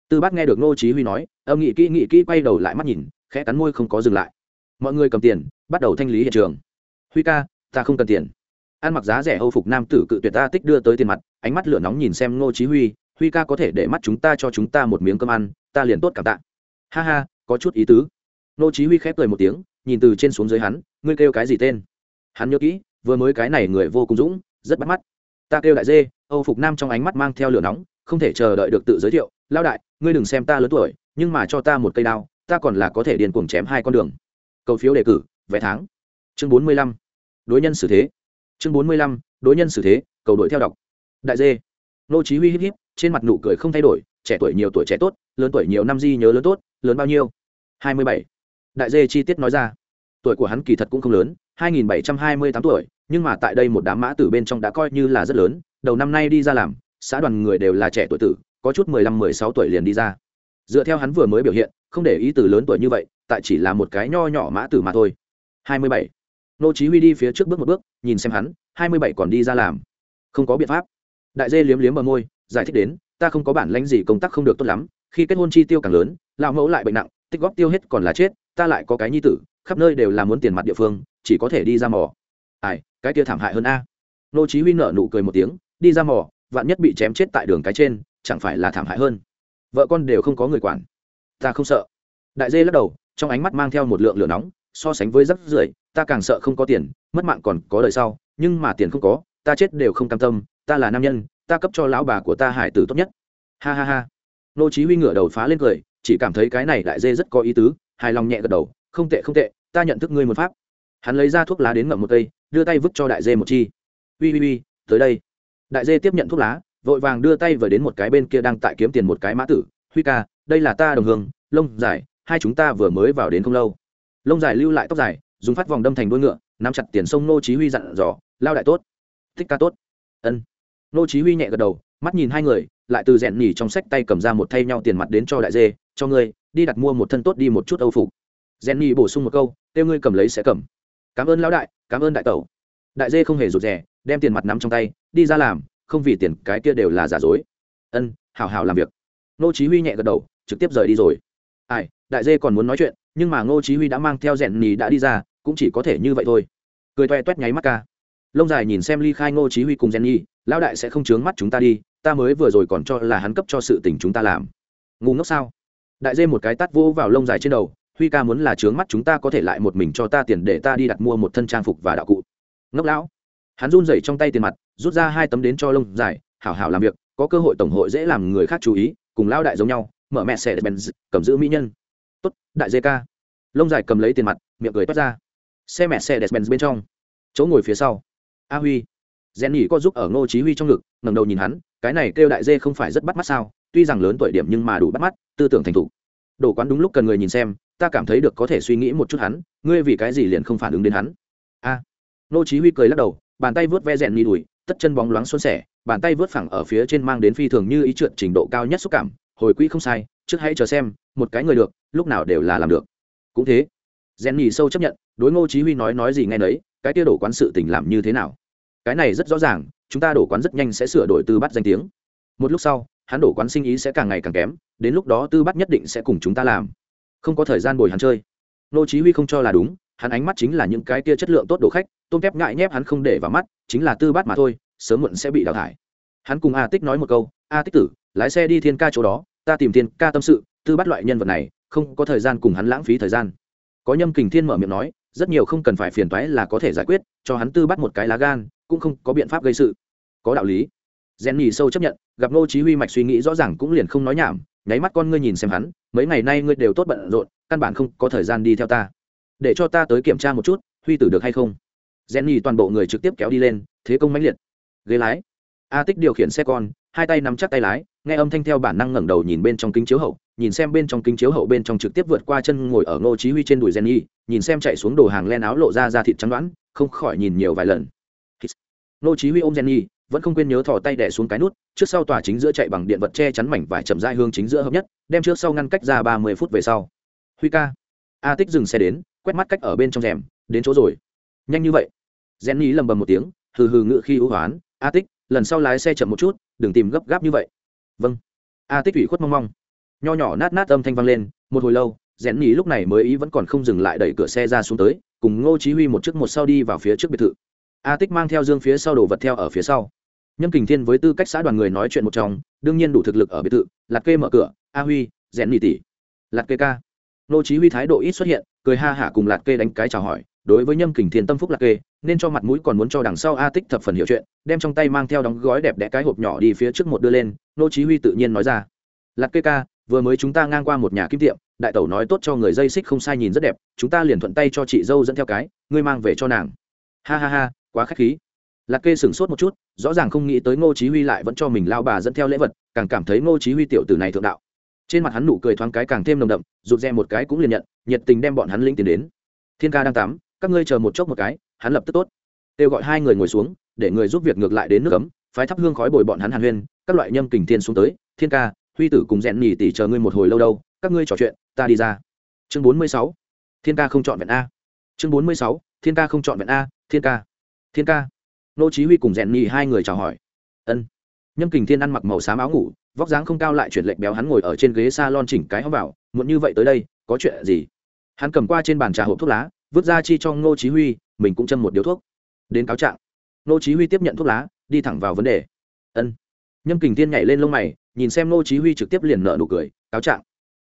Speaker 1: Tư bác nghe được ngô chí huy nói, âm nghị kỹ nghị kỹ quay đầu lại mắt nhìn, khẽ cắn môi không có dừng lại. Mọi người cầm tiền, bắt đầu thanh lý hiện trường. Huy ca, ta không cần tiền. Ăn mặc giá rẻ âu phục nam tử cự tuyệt ta tích đưa tới tiền mặt, ánh mắt lửa nóng nhìn xem ngô chí huy huy ca có thể để mắt chúng ta cho chúng ta một miếng cơm ăn, ta liền tốt cảm tạ. Ha ha, có chút ý tứ. Ngô chí huy khép cười một tiếng, nhìn từ trên xuống dưới hắn, ngươi kêu cái gì tên? Hắn nhớ kỹ, vừa mới cái này người vô cùng dũng, rất bắt mắt. Ta kêu đại dê. Âu phục nam trong ánh mắt mang theo lửa nóng không thể chờ đợi được tự giới thiệu lao đại, ngươi đừng xem ta lớn tuổi, nhưng mà cho ta một cây đao, ta còn là có thể điền cuồng chém hai con đường. Cầu phiếu đề cử vé tháng. Chương bốn mươi lăm. Đối nhân xử thế. Chương bốn mươi lăm, đối nhân xử thế, cầu đội theo đọc. Đại dê. Nô chí huy híp híp, trên mặt nụ cười không thay đổi, trẻ tuổi nhiều tuổi trẻ tốt, lớn tuổi nhiều năm di nhớ lớn tốt, lớn bao nhiêu? Hai mươi bảy. Đại dê chi tiết nói ra. Tuổi của hắn kỳ thật cũng không lớn, hai nghìn bảy trăm hai mươi tám tuổi, nhưng mà tại đây một đám mã tử bên trong đã coi như là rất lớn, đầu năm nay đi ra làm xã đoàn người đều là trẻ tuổi tử, có chút mười lăm, mười sáu tuổi liền đi ra. Dựa theo hắn vừa mới biểu hiện, không để ý từ lớn tuổi như vậy, tại chỉ là một cái nho nhỏ mã tử mà thôi. Hai mươi bảy. Nô chí huy đi phía trước bước một bước, nhìn xem hắn, hai mươi bảy còn đi ra làm. Không có biện pháp. Đại dê liếm liếm bờ môi, giải thích đến, ta không có bản lãnh gì, công tác không được tốt lắm, khi kết hôn chi tiêu càng lớn, lão mẫu lại bệnh nặng, tích góp tiêu hết còn là chết, ta lại có cái nhi tử, khắp nơi đều là muốn tiền mặt địa phương, chỉ có thể đi ra mò. Ai, cái kia thảm hại hơn a. Nô chí huy nở nụ cười một tiếng, đi ra mò vạn nhất bị chém chết tại đường cái trên, chẳng phải là thảm hại hơn. Vợ con đều không có người quản. Ta không sợ. Đại dê lắc đầu, trong ánh mắt mang theo một lượng lửa nóng, so sánh với rắc rưởi, ta càng sợ không có tiền, mất mạng còn có đời sau, nhưng mà tiền không có, ta chết đều không cam tâm, ta là nam nhân, ta cấp cho lão bà của ta hải tử tốt nhất. Ha ha ha. Nô chí huy ngửa đầu phá lên cười, chỉ cảm thấy cái này đại dê rất có ý tứ, hài lòng nhẹ gật đầu, không tệ không tệ, ta nhận thức ngươi một pháp. Hắn lấy ra thuốc lá đến ngậm một cây, đưa tay vứt cho đại dê một chi. Uy uy uy, tới đây đại dê tiếp nhận thuốc lá, vội vàng đưa tay vừa đến một cái bên kia đang tại kiếm tiền một cái mã tử. Huy ca, đây là ta đồng hương, lông dài, hai chúng ta vừa mới vào đến không lâu. Lông dài lưu lại tóc dài, dùng phát vòng đâm thành đuôi ngựa, nắm chặt tiền sông nô chí huy dặn dò, lao đại tốt, thích ca tốt. Ân. Nô chí huy nhẹ gật đầu, mắt nhìn hai người, lại từ rèn nhỉ trong sách tay cầm ra một thay nhau tiền mặt đến cho đại dê, cho ngươi, đi đặt mua một thân tốt đi một chút âu phục. Rèn nhỉ bổ sung một câu, tiêu ngươi cầm lấy sẽ cầm. Cảm ơn lão đại, cảm ơn đại tẩu đại dê không hề rụt rè, đem tiền mặt nắm trong tay, đi ra làm, không vì tiền cái kia đều là giả dối. Ân hào hào làm việc. Nô chí huy nhẹ gật đầu, trực tiếp rời đi rồi. Ai, đại dê còn muốn nói chuyện, nhưng mà ngô chí huy đã mang theo rèn nì đã đi ra, cũng chỉ có thể như vậy thôi. Cười toe toét nháy mắt ca. Lông dài nhìn xem ly khai ngô chí huy cùng rèn nhi lão đại sẽ không chướng mắt chúng ta đi, ta mới vừa rồi còn cho là hắn cấp cho sự tình chúng ta làm. Ngu ngốc sao? Đại dê một cái tát vô vào lông dài trên đầu, huy ca muốn là chướng mắt chúng ta có thể lại một mình cho ta tiền để ta đi đặt mua một thân trang phục và đạo cụ ngốc lão. Hắn run rẩy trong tay tiền mặt, rút ra hai tấm đến cho lông dài, hảo hảo làm việc, có cơ hội tổng hội dễ làm người khác chú ý, cùng lao đại giống nhau, mở mẹ xẻ bèn cầm giữ mỹ nhân. Tốt, đại dê ca lông dài cầm lấy tiền mặt, miệng cười toát ra. Xe mẹ xe despen bên trong. Chỗ ngồi phía sau. A huy. Rèn nhỉ có giúp ở ngô chí huy trong ngực, ngẩng đầu nhìn hắn, cái này kêu đại dê không phải rất bắt mắt sao, tuy rằng lớn tuổi điểm nhưng mà đủ bắt mắt, tư tưởng thành thục. Đồ quán đúng lúc cần người nhìn xem, ta cảm thấy được có thể suy nghĩ một chút hắn, ngươi vì cái gì liền không phản ứng đến hắn? A. Nô chí huy cười lắc đầu, bàn tay vớt ve rèn nhỉ đùi, tất chân bóng loáng xuân sẻ, bàn tay vớt phẳng ở phía trên mang đến phi thường như ý trượt trình độ cao nhất xúc cảm, hồi quỹ không sai, trước hãy chờ xem, một cái người được, lúc nào đều là làm được. Cũng thế, rèn nhì sâu chấp nhận, đối ngô chí huy nói nói gì nghe nấy, cái kia đổ quán sự tình làm như thế nào? Cái này rất rõ ràng, chúng ta đổ quán rất nhanh sẽ sửa đổi tư bắt danh tiếng. Một lúc sau, hắn đổ quán sinh ý sẽ càng ngày càng kém, đến lúc đó tư bắt nhất định sẽ cùng chúng ta làm. Không có thời gian bồi hắn chơi. Nô chí huy không cho là đúng hắn ánh mắt chính là những cái kia chất lượng tốt đồ khách, tôm tép ngại nhép hắn không để vào mắt, chính là tư bát mà thôi, sớm muộn sẽ bị đào thải. Hắn cùng a tích nói một câu, a tích tử, lái xe đi thiên ca chỗ đó, ta tìm thiên ca tâm sự, tư bắt loại nhân vật này, không có thời gian cùng hắn lãng phí thời gian. Có nhâm kình thiên mở miệng nói, rất nhiều không cần phải phiền toái là có thể giải quyết, cho hắn tư bắt một cái lá gan, cũng không có biện pháp gây sự. Có đạo lý. Rèn nhì sâu chấp nhận, gặp ngô chí huy mạch suy nghĩ rõ ràng cũng liền không nói nhảm, nháy mắt con ngươi nhìn xem hắn, mấy ngày nay ngươi đều tốt bận rộn, căn bản không có thời gian đi theo ta để cho ta tới kiểm tra một chút huy tử được hay không? Rèn nhì toàn bộ người trực tiếp kéo đi lên thế công mãnh liệt. Ghế lái. A tích điều khiển xe con hai tay nắm chắc tay lái nghe âm thanh theo bản năng ngẩng đầu nhìn bên trong kính chiếu hậu nhìn xem bên trong kính chiếu hậu bên trong trực tiếp vượt qua chân ngồi ở ngô chí huy trên đùi Jenny, nhìn xem chạy xuống đồ hàng len áo lộ ra da thịt trắng đoán không khỏi nhìn nhiều vài lần. Ngô chí huy ôm Jenny, vẫn không quên nhớ thò tay đè xuống cái nút trước sau tòa chính giữa chạy bằng điện vật che chắn mảnh vải chậm rãi hương chính giữa hợp nhất đem trước sau ngăn cách ra 30 phút về sau. Huy ca. A tích dừng xe đến quét mắt cách ở bên trong rèm, đến chỗ rồi. Nhanh như vậy. Jenny lầm bầm một tiếng, hừ hừ ngựa khi hữu hoán, a tích, lần sau lái xe chậm một chút, đừng tìm gấp gáp như vậy. Vâng. A tích ủy khuất mong mong. Nho nhỏ nát nát âm thanh vang lên, một hồi lâu rẽn nhí lúc này mới ý vẫn còn không dừng lại đẩy cửa xe ra xuống tới, cùng ngô chí huy một chiếc một sau đi vào phía trước biệt thự. A tích mang theo dương phía sau đồ vật theo ở phía sau. Nhâm kình thiên với tư cách xã đoàn người nói chuyện một trong, đương nhiên đủ thực lực ở biệt thự lạt kê mở cửa, a huy rẽn nhí tỷ. Lạt kê ca. Ngô chí huy thái độ ít xuất hiện cười ha hả cùng lạt kê đánh cái chào hỏi, đối với nhâm kình thiên tâm phúc lạc kê, nên cho mặt mũi còn muốn cho đằng sau a tích thập phần hiểu chuyện, đem trong tay mang theo đóng gói đẹp đẽ cái hộp nhỏ đi phía trước một đưa lên, nô chí huy tự nhiên nói ra. Lạc kê ca, vừa mới chúng ta ngang qua một nhà kim tiệm, đại tẩu nói tốt cho người dây xích không sai nhìn rất đẹp, chúng ta liền thuận tay cho chị dâu dẫn theo cái, ngươi mang về cho nàng. Ha ha ha, quá khách khí. Lạc kê sửng sốt một chút, rõ ràng không nghĩ tới ngô chí huy lại vẫn cho mình lao bà dẫn theo lễ vật, càng cảm thấy ngô chí huy tiểu tử này thượng đạo trên mặt hắn nụ cười thoáng cái càng thêm nồng đậm, rụt rè một cái cũng liền nhận, nhiệt tình đem bọn hắn linh tiền đến. Thiên ca đang tắm, các ngươi chờ một chốc một cái, hắn lập tức tốt. Kêu gọi hai người ngồi xuống, để người giúp việc ngược lại đến nước cấm phái thắp hương khói bồi bọn hắn hàn huyên, các loại nhâm kình thiên xuống tới, thiên ca, huy tử cùng rèn nhì tỷ chờ ngươi một hồi lâu đâu, các ngươi trò chuyện, ta đi ra. Chương bốn mươi sáu, thiên ca không chọn vẹn a. Chương bốn mươi sáu, thiên ca không chọn vẹn a, thiên ca. Thiên ca. Nô chí huy cùng rèn nhì hai người chào hỏi. Ân. Nhâm kình thiên ăn mặc màu xám áo ngủ vóc dáng không cao lại chuyển lệch béo hắn ngồi ở trên ghế salon chỉnh cái hóc vào, muộn như vậy tới đây, có chuyện gì? Hắn cầm qua trên bàn trà hộp thuốc lá, vứt ra chi cho ngô chí huy, mình cũng châm một điếu thuốc. Đến cáo trạng. Ngô chí huy tiếp nhận thuốc lá, đi thẳng vào vấn đề. Ân. Nhâm kình tiên nhảy lên lông mày, nhìn xem ngô chí huy trực tiếp liền nở nụ cười, cáo trạng.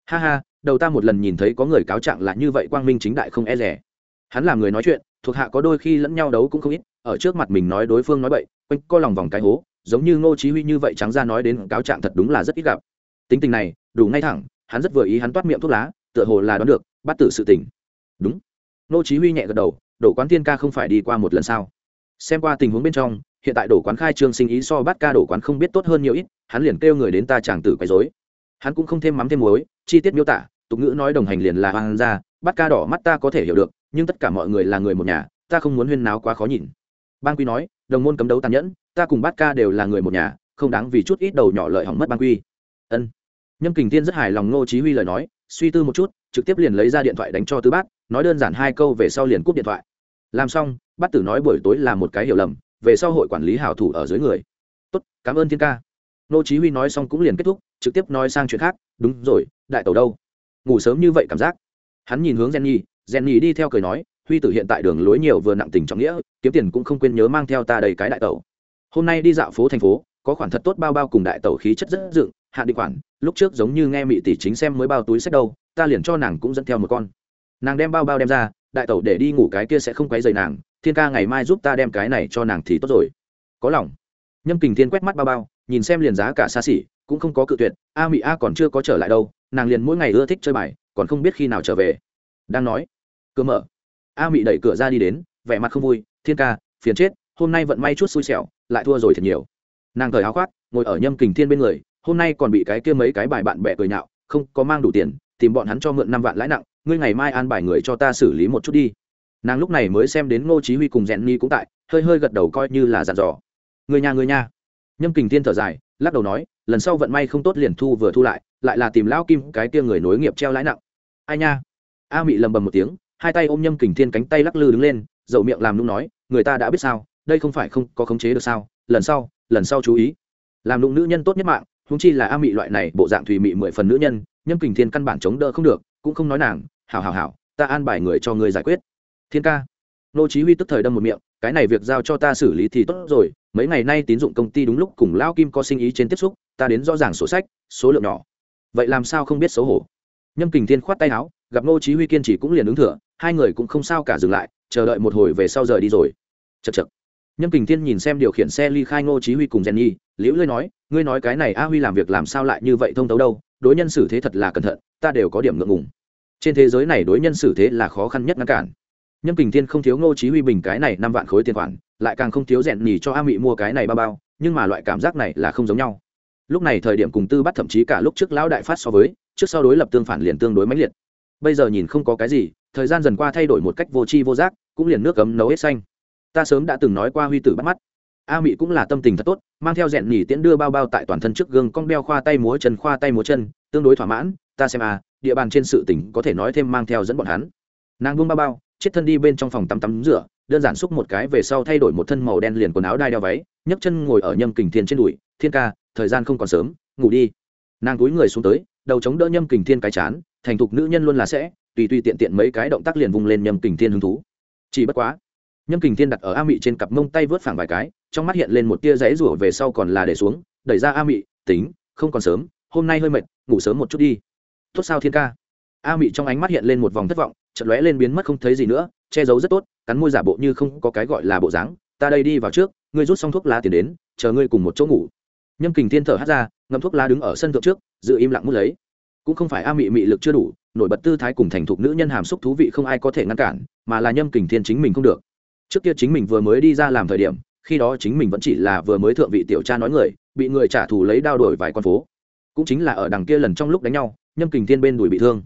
Speaker 1: Ha ha, đầu ta một lần nhìn thấy có người cáo trạng là như vậy quang minh chính đại không e rẻ. Hắn là người nói chuyện, thuộc hạ có đôi khi lẫn nhau đấu cũng không ít, ở trước mặt mình nói đối phương nói bậy, quanh co lòng vòng cái hố giống như ngô chí huy như vậy trắng ra nói đến cáo trạng thật đúng là rất ít gặp. Tính tình này, đủ ngay thẳng, hắn rất vừa ý hắn toát miệng thuốc lá, tựa hồ là đoán được, bắt tử sự tình. Đúng. Nô chí huy nhẹ gật đầu, đổ quán tiên ca không phải đi qua một lần sao? Xem qua tình huống bên trong, hiện tại đổ quán khai trương sinh ý so bát ca đổ quán không biết tốt hơn nhiều ít, hắn liền kêu người đến ta chàng tử quấy rối. Hắn cũng không thêm mắm thêm muối, chi tiết miêu tả, tục ngữ nói đồng hành liền là hoàng gia, bát ca đỏ mắt ta có thể hiểu được, nhưng tất cả mọi người là người một nhà, ta không muốn huyên náo quá khó nhìn. Ban quy nói, đồng môn cấm đấu tàn nhẫn ta cùng bát ca đều là người một nhà, không đáng vì chút ít đầu nhỏ lợi hỏng mất ban quy. Ân. Nhâm kình tiên rất hài lòng ngô chí huy lời nói, suy tư một chút, trực tiếp liền lấy ra điện thoại đánh cho tứ bát, nói đơn giản hai câu về sau liền cúp điện thoại. Làm xong, bát tử nói buổi tối là một cái hiểu lầm, về sau hội quản lý hảo thủ ở dưới người. Tốt, cảm ơn thiên ca. Nô chí huy nói xong cũng liền kết thúc, trực tiếp nói sang chuyện khác, đúng rồi, đại tẩu đâu? Ngủ sớm như vậy cảm giác. Hắn nhìn hướng jenny jenny đi theo cười nói, huy tử hiện tại đường lối nhiều vừa nặng tình trọng nghĩa, kiếm tiền cũng không quên nhớ mang theo ta đầy cái đại tẩu hôm nay đi dạo phố thành phố, có khoản thật tốt bao bao cùng đại tẩu khí chất rất dựng, hạ đi khoản, lúc trước giống như nghe mị tỷ chính xem mới bao túi sách đâu, ta liền cho nàng cũng dẫn theo một con. Nàng đem bao bao đem ra, đại tẩu để đi ngủ cái kia sẽ không quấy dày nàng, thiên ca ngày mai giúp ta đem cái này cho nàng thì tốt rồi. Có lòng. Nhâm kình thiên quét mắt bao bao, nhìn xem liền giá cả xa xỉ, cũng không có cự tuyệt, a mị a còn chưa có trở lại đâu, nàng liền mỗi ngày ưa thích chơi bài, còn không biết khi nào trở về. Đang nói, cửa mở. A mị đẩy cửa ra đi đến, vẻ mặt không vui, thiên ca, phiền chết, hôm nay vận may chút xui xẻo lại thua rồi thật nhiều. Nàng thời áo khoác, ngồi ở nhâm kình thiên bên người, hôm nay còn bị cái kia mấy cái bài bạn bè cười nhạo, không, có mang đủ tiền, tìm bọn hắn cho mượn năm vạn lãi nặng, ngươi ngày mai an bài người cho ta xử lý một chút đi. Nàng lúc này mới xem đến ngô chí huy cùng rèn ni cũng tại, hơi hơi gật đầu coi như là dặn dò. Người nhà người nhà nhâm kình thiên thở dài, lắc đầu nói, lần sau vận may không tốt liền thu vừa thu lại lại là tìm lão kim cái kia người nối nghiệp treo lãi nặng. Ai nha? A mị lầm bầm một tiếng, hai tay ôm nhâm kình thiên cánh tay lắc lư đứng lên dậu miệng làm nung nói, người ta đã biết sao? Đây không phải không có khống chế được sao? Lần sau lần sau chú ý. Làm đụng nữ nhân tốt nhất mạng húng chi là a mị loại này, bộ dạng thùy mị mười phần nữ nhân, nhâm kình thiên căn bản chống đỡ không được, cũng không nói nàng, hảo hảo hảo, ta an bài người cho người giải quyết. Thiên ca. Nô chí huy tức thời đâm một miệng, cái này việc giao cho ta xử lý thì tốt rồi, mấy ngày nay tín dụng công ty đúng lúc cùng lão kim có sinh ý trên tiếp xúc, ta đến rõ ràng sổ sách, số lượng nhỏ. Vậy làm sao không biết xấu hổ? Nhâm kình thiên khoát tay áo, gặp nô chí huy kiên trì cũng liền ứng thừa, hai người cũng không sao cả dừng lại, chờ đợi một hồi về sau rời đi rồi. Chật chật nhâm kình thiên nhìn xem điều khiển xe ly khai ngô chí huy cùng jenny, liễu lơi nói, ngươi nói cái này a huy làm việc làm sao lại như vậy thông tấu đâu, đối nhân xử thế thật là cẩn thận, ta đều có điểm ngượng ngùng. Trên thế giới này đối nhân xử thế là khó khăn nhất ngăn cản. Nhâm kình thiên không thiếu ngô chí huy bình cái này năm vạn khối tiền khoản, lại càng không thiếu rèn nhì cho a mị mua cái này bao bao, nhưng mà loại cảm giác này là không giống nhau. Lúc này thời điểm cùng tư bắt thậm chí cả lúc trước lão đại phát so với, trước sau đối lập tương phản liền tương đối mãnh liệt. Bây giờ nhìn không có cái gì, thời gian dần qua thay đổi một cách vô tri vô giác, cũng liền nước cấm nấu hết xanh ta sớm đã từng nói qua huy tử bắt mắt. A mị cũng là tâm tình thật tốt, mang theo rèn nhỉ tiễn đưa bao bao tại toàn thân trước gương con đeo khoa tay múa chân, khoa tay múa chân, tương đối thỏa mãn, ta xem à địa bàn trên sự tỉnh có thể nói thêm mang theo dẫn bọn hắn. Nàng buông bao bao, chết thân đi bên trong phòng tắm tắm rửa, đơn giản xúc một cái về sau thay đổi một thân màu đen liền quần áo đai đeo váy, nhấc chân ngồi ở nhâm kình thiên trên đùi, thiên ca, thời gian không còn sớm, ngủ đi. Nàng túi người xuống tới, đầu chống đỡ nhâm kình thiên cái chán, thành thục nữ nhân luôn là sẽ, tùy tùy tiện tiện mấy cái động tác liền vung lên nhâm kình thiên hứng thú. Chỉ bất quá nhâm kình thiên đặt ở a mị trên cặp mông tay vớt phẳng vài cái, trong mắt hiện lên một tia rẽ rủa về sau còn là để xuống, đẩy ra a mị, tính, không còn sớm, hôm nay hơi mệt, ngủ sớm một chút đi. Tốt sao thiên ca? A mị trong ánh mắt hiện lên một vòng thất vọng, chợt lóe lên biến mất không thấy gì nữa, che giấu rất tốt, cắn môi giả bộ như không có cái gọi là bộ dáng, ta đây đi vào trước, ngươi rút xong thuốc lá tiền đến, chờ ngươi cùng một chỗ ngủ. Nhâm kình thiên thở hắt ra, ngậm thuốc lá đứng ở sân thượng trước, giữ im lặng mút lấy. Cũng không phải a mị mị lực chưa đủ, nổi bật tư thái cùng thành thục nữ nhân hàm xúc thú vị không ai có thể ngăn cản, mà là nhâm kình thiên chính mình không được trước kia chính mình vừa mới đi ra làm thời điểm, khi đó chính mình vẫn chỉ là vừa mới thượng vị tiểu cha nói người, bị người trả thù lấy đao đổi vài con phố. Cũng chính là ở đằng kia lần trong lúc đánh nhau, nhâm kình thiên bên đùi bị thương.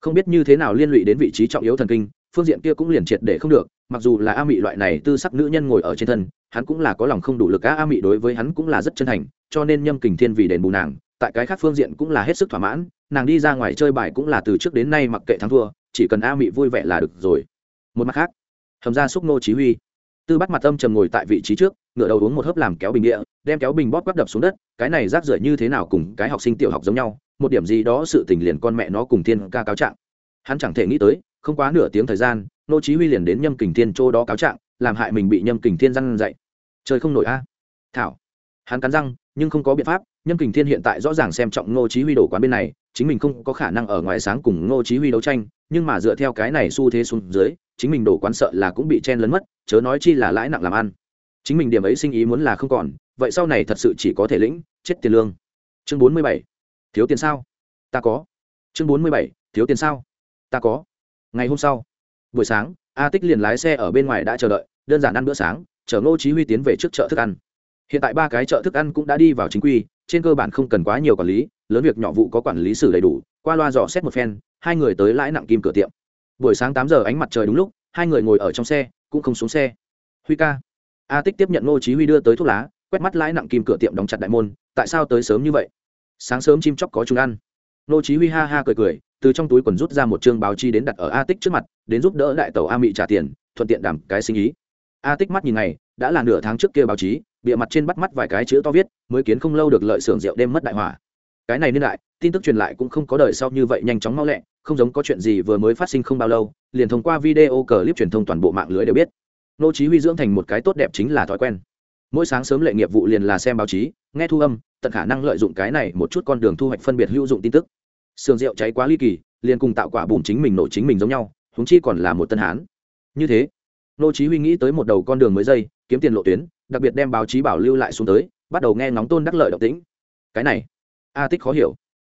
Speaker 1: Không biết như thế nào liên lụy đến vị trí trọng yếu thần kinh, phương diện kia cũng liền triệt để không được, mặc dù là a mị loại này tư sắc nữ nhân ngồi ở trên thân, hắn cũng là có lòng không đủ lực a a mị đối với hắn cũng là rất chân thành, cho nên nhâm kình thiên vì đền bù nàng, tại cái khác phương diện cũng là hết sức thỏa mãn, nàng đi ra ngoài chơi bài cũng là từ trước đến nay mặc kệ thắng thua, chỉ cần a mị vui vẻ là được rồi. Một mặt khác hầm ra xúc nô chí huy. Tư bắt mặt âm trầm ngồi tại vị trí trước ngựa đầu uống một hớp làm kéo bình địa, đem kéo bình bóp quắp đập xuống đất, cái này rác rưởi như thế nào cùng cái học sinh tiểu học giống nhau, một điểm gì đó sự tình liền con mẹ nó cùng thiên ca cáo trạng. Hắn chẳng thể nghĩ tới, không quá nửa tiếng thời gian, nô chí huy liền đến nhâm kình thiên chỗ đó cáo trạng, làm hại mình bị nhâm kình thiên răn dạy. trời không nổi a. Thảo. Hắn cắn răng, nhưng không có biện pháp, nhâm kình thiên hiện tại rõ ràng xem trọng nô chí huy đổ quán bên này, chính mình không có khả năng ở ngoài sáng cùng nô chí huy đấu tranh nhưng mà dựa theo cái này xu thế xuống dưới, chính mình đổ quán sợ là cũng bị chen lấn mất, chớ nói chi là lãi nặng làm ăn. Chính mình điểm ấy sinh ý muốn là không còn, vậy sau này thật sự chỉ có thể lĩnh, chết tiền lương. Chương 47 thiếu tiền sao? Ta có. Chương 47 thiếu tiền sao? Ta có. Ngày hôm sau, buổi sáng, a tích liền lái xe ở bên ngoài đã chờ đợi, đơn giản ăn bữa sáng, chở ngô chí huy tiến về trước chợ thức ăn. Hiện tại ba cái chợ thức ăn cũng đã đi vào chính quy, trên cơ bản không cần quá nhiều quản lý, lớn việc nhỏ vụ có quản lý xử đầy đủ, qua loa dò xét một phen hai người tới lãi nặng kim cửa tiệm. Buổi sáng tám giờ ánh mặt trời đúng lúc, hai người ngồi ở trong xe, cũng không xuống xe. Huy ca. A tích tiếp nhận ngô chí huy đưa tới thuốc lá, quét mắt lãi nặng kim cửa tiệm đóng chặt đại môn, tại sao tới sớm như vậy? Sáng sớm chim chóc có chúng ăn. Ngô chí huy ha ha cười cười, từ trong túi quần rút ra một trương báo chi đến đặt ở a tích trước mặt, đến giúp đỡ đại tàu a mị trả tiền, thuận tiện đảm cái sinh ý. A tích mắt nhìn này đã là nửa tháng trước kia báo chí, bịa mặt trên bắt mắt vài cái chữ to viết, mới kiến không lâu được lợi xưởng rượu đêm mất đại hỏa cái này nên lại tin tức truyền lại cũng không có đời sau như vậy nhanh chóng mau lẹ, không giống có chuyện gì vừa mới phát sinh không bao lâu, liền thông qua video clip truyền thông toàn bộ mạng lưới đều biết. Nô chí huy dưỡng thành một cái tốt đẹp chính là thói quen. Mỗi sáng sớm lệ nghiệp vụ liền là xem báo chí, nghe thu âm, tận khả năng lợi dụng cái này một chút con đường thu hoạch phân biệt hữu dụng tin tức. Sườn rượu cháy quá ly kỳ, liền cùng tạo quả bùn chính mình nổ chính mình giống nhau chúng chi còn là một tân hán. Như thế, nô chí huy nghĩ tới một đầu con đường mới dây, kiếm tiền lộ tuyến, đặc biệt đem báo chí bảo lưu lại xuống tới, bắt đầu nghe ngóng tôn đắc lợi động tĩnh. Cái này a tích khó hiểu.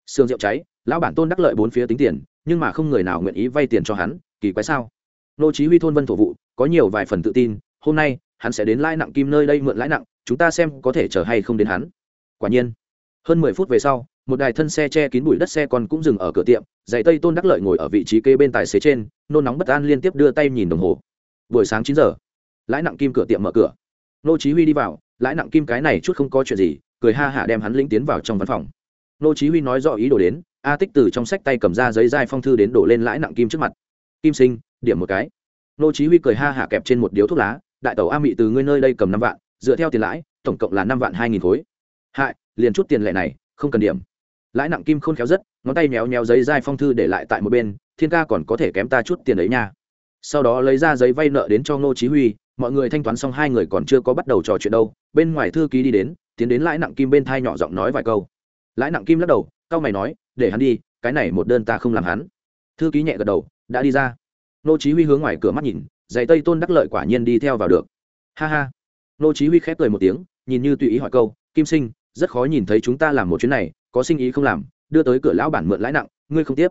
Speaker 1: Sương rượu cháy, lão bản tôn đắc lợi bốn phía tính tiền, nhưng mà không người nào nguyện ý vay tiền cho hắn, kỳ quái sao? Nô chí huy thôn vân thổ vụ, có nhiều vài phần tự tin, hôm nay, hắn sẽ đến lãi nặng kim nơi đây mượn lãi nặng, chúng ta xem có thể chờ hay không đến hắn. Quả nhiên, hơn 10 phút về sau, một đài thân xe che kín bụi đất xe còn cũng dừng ở cửa tiệm dạy tây tôn đắc lợi ngồi ở vị trí kê bên tài xế trên, nôn nóng bất an liên tiếp đưa tay nhìn đồng hồ. Buổi sáng chín giờ, lãi nặng kim cửa tiệm mở cửa. Nô chí huy đi vào, lãi nặng kim cái này chút không có chuyện gì, cười ha hả đem hắn lĩnh tiến vào trong văn phòng nô chí huy nói rõ ý đồ đến, a tích từ trong sách tay cầm ra giấy dai phong thư đến đổ lên lãi nặng kim trước mặt. Kim sinh, điểm một cái. Nô chí huy cười ha hả kẹp trên một điếu thuốc lá, đại tẩu a mị từ ngươi nơi đây cầm năm vạn, dựa theo tiền lãi, tổng cộng là năm vạn hai nghìn khối. Hại, liền chút tiền lệ này, không cần điểm. Lãi nặng kim khôn khéo rất, ngón tay méo méo giấy dai phong thư để lại tại một bên, thiên ca còn có thể kém ta chút tiền đấy nha. Sau đó lấy ra giấy vay nợ đến cho ngô chí huy, mọi người thanh toán xong hai người còn chưa có bắt đầu trò chuyện đâu, bên ngoài thư ký đi đến, tiến đến lãi nặng kim bên thai nhỏ giọng nói vài câu lãi nặng kim lắc đầu, cao mày nói, để hắn đi, cái này một đơn ta không làm hắn. Thư ký nhẹ gật đầu, đã đi ra. Nô chí huy hướng ngoài cửa mắt nhìn, giày tây tôn đắc lợi quả nhiên đi theo vào được. Ha ha. Nô chí huy khép cười một tiếng, nhìn như tùy ý hỏi câu, kim sinh, rất khó nhìn thấy chúng ta làm một chuyến này, có sinh ý không làm, đưa tới cửa lão bản mượn lãi nặng, ngươi không tiếp.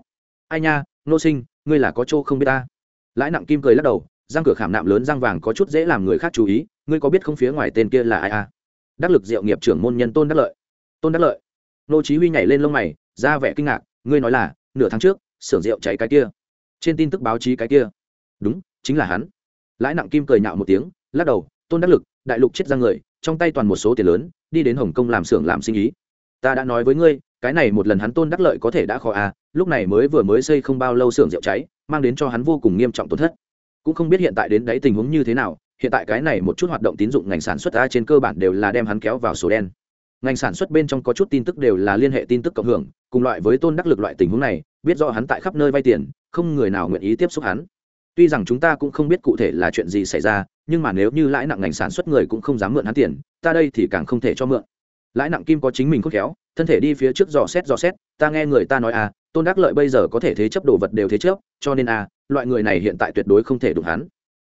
Speaker 1: Ai nha, nô sinh, ngươi là có chỗ không biết ta. Lãi nặng kim cười lắc đầu, răng cửa khảm nạm lớn răng vàng có chút dễ làm người khác chú ý, ngươi có biết không phía ngoài tên kia là ai à? Đắc lực diệu nghiệp trưởng môn nhân tôn đắc lợi. Tôn đắc lợi? Nô chí huy nhảy lên lông mày, ra vẻ kinh ngạc, ngươi nói là, nửa tháng trước, xưởng rượu cháy cái kia. Trên tin tức báo chí cái kia. Đúng, chính là hắn. Lãi nặng kim cười nhạo một tiếng, lắc đầu, tôn đắc lực, đại lục chết ra người, trong tay toàn một số tiền lớn, đi đến hồng kông làm xưởng làm sinh ý. Ta đã nói với ngươi, cái này một lần hắn tôn đắc lợi có thể đã khó à lúc này mới vừa mới xây không bao lâu xưởng rượu cháy, mang đến cho hắn vô cùng nghiêm trọng tổn thất. Cũng không biết hiện tại đến đấy tình huống như thế nào, hiện tại cái này một chút hoạt động tín dụng ngành sản xuất a trên cơ bản đều là đem hắn kéo vào sổ đen ngành sản xuất bên trong có chút tin tức đều là liên hệ tin tức cộng hưởng, cùng loại với tôn đắc lực loại tình huống này, biết rõ hắn tại khắp nơi vay tiền, không người nào nguyện ý tiếp xúc hắn. Tuy rằng chúng ta cũng không biết cụ thể là chuyện gì xảy ra, nhưng mà nếu như lãi nặng ngành sản xuất người cũng không dám mượn hắn tiền, ta đây thì càng không thể cho mượn. Lãi nặng kim có chính mình khúc khéo, thân thể đi phía trước dò xét dò xét, ta nghe người ta nói à tôn đắc lợi bây giờ có thể thế chấp đồ vật đều thế chấp, cho nên à loại người này hiện tại tuyệt đối không thể đụng hắn.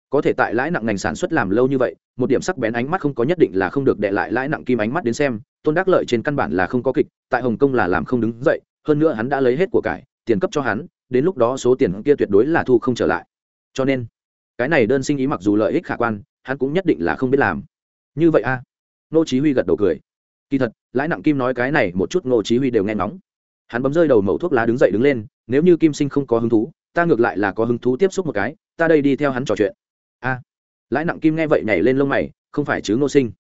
Speaker 1: Có thể tại lãi nặng ngành sản xuất làm lâu như vậy, một điểm sắc bén ánh mắt không có nhất định là không được đệ lại lãi nặng kim ánh mắt đến xem tôn đắc lợi trên căn bản là không có kịch, tại hồng kông là làm không đứng dậy, hơn nữa hắn đã lấy hết của cải, tiền cấp cho hắn, đến lúc đó số tiền kia tuyệt đối là thu không trở lại. Cho nên, cái này đơn sinh ý mặc dù lợi ích khả quan, hắn cũng nhất định là không biết làm. Như vậy a? À? nô chí huy gật đầu cười. Kỳ thật, lãi nặng kim nói cái này một chút Ngô chí huy đều nghe ngóng. Hắn bấm rơi đầu mẩu thuốc lá đứng dậy đứng lên, nếu như kim sinh không có hứng thú, ta ngược lại là có hứng thú tiếp xúc một cái, ta đây đi theo hắn trò chuyện. A. Lãi nặng kim nghe vậy nhảy lên lông mày, không phải chứ nô sinh?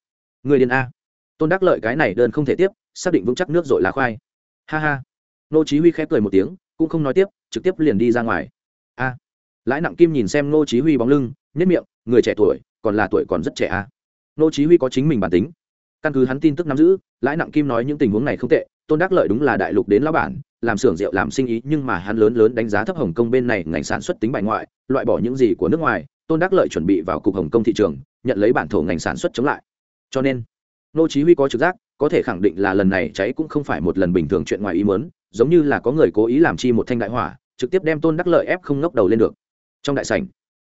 Speaker 1: Người điên a tôn đắc lợi cái này đơn không thể tiếp xác định vững chắc nước rồi lá khoai ha ha nô chí huy khép cười một tiếng cũng không nói tiếp trực tiếp liền đi ra ngoài a lãi nặng kim nhìn xem nô chí huy bóng lưng nhất miệng người trẻ tuổi còn là tuổi còn rất trẻ a nô chí huy có chính mình bản tính căn cứ hắn tin tức nắm giữ lãi nặng kim nói những tình huống này không tệ tôn đắc lợi đúng là đại lục đến lão bản làm xưởng rượu làm sinh ý nhưng mà hắn lớn lớn đánh giá thấp hồng kông bên này ngành sản xuất tính bài ngoại loại bỏ những gì của nước ngoài tôn đắc lợi chuẩn bị vào cục hồng kông thị trường nhận lấy bản thổ ngành sản xuất chống lại cho nên nô chí huy có trực giác, có thể khẳng định là lần này cháy cũng không phải một lần bình thường chuyện ngoài ý muốn, giống như là có người cố ý làm chi một thanh đại hỏa, trực tiếp đem tôn đắc lợi ép không ngóc đầu lên được. Trong đại sảnh,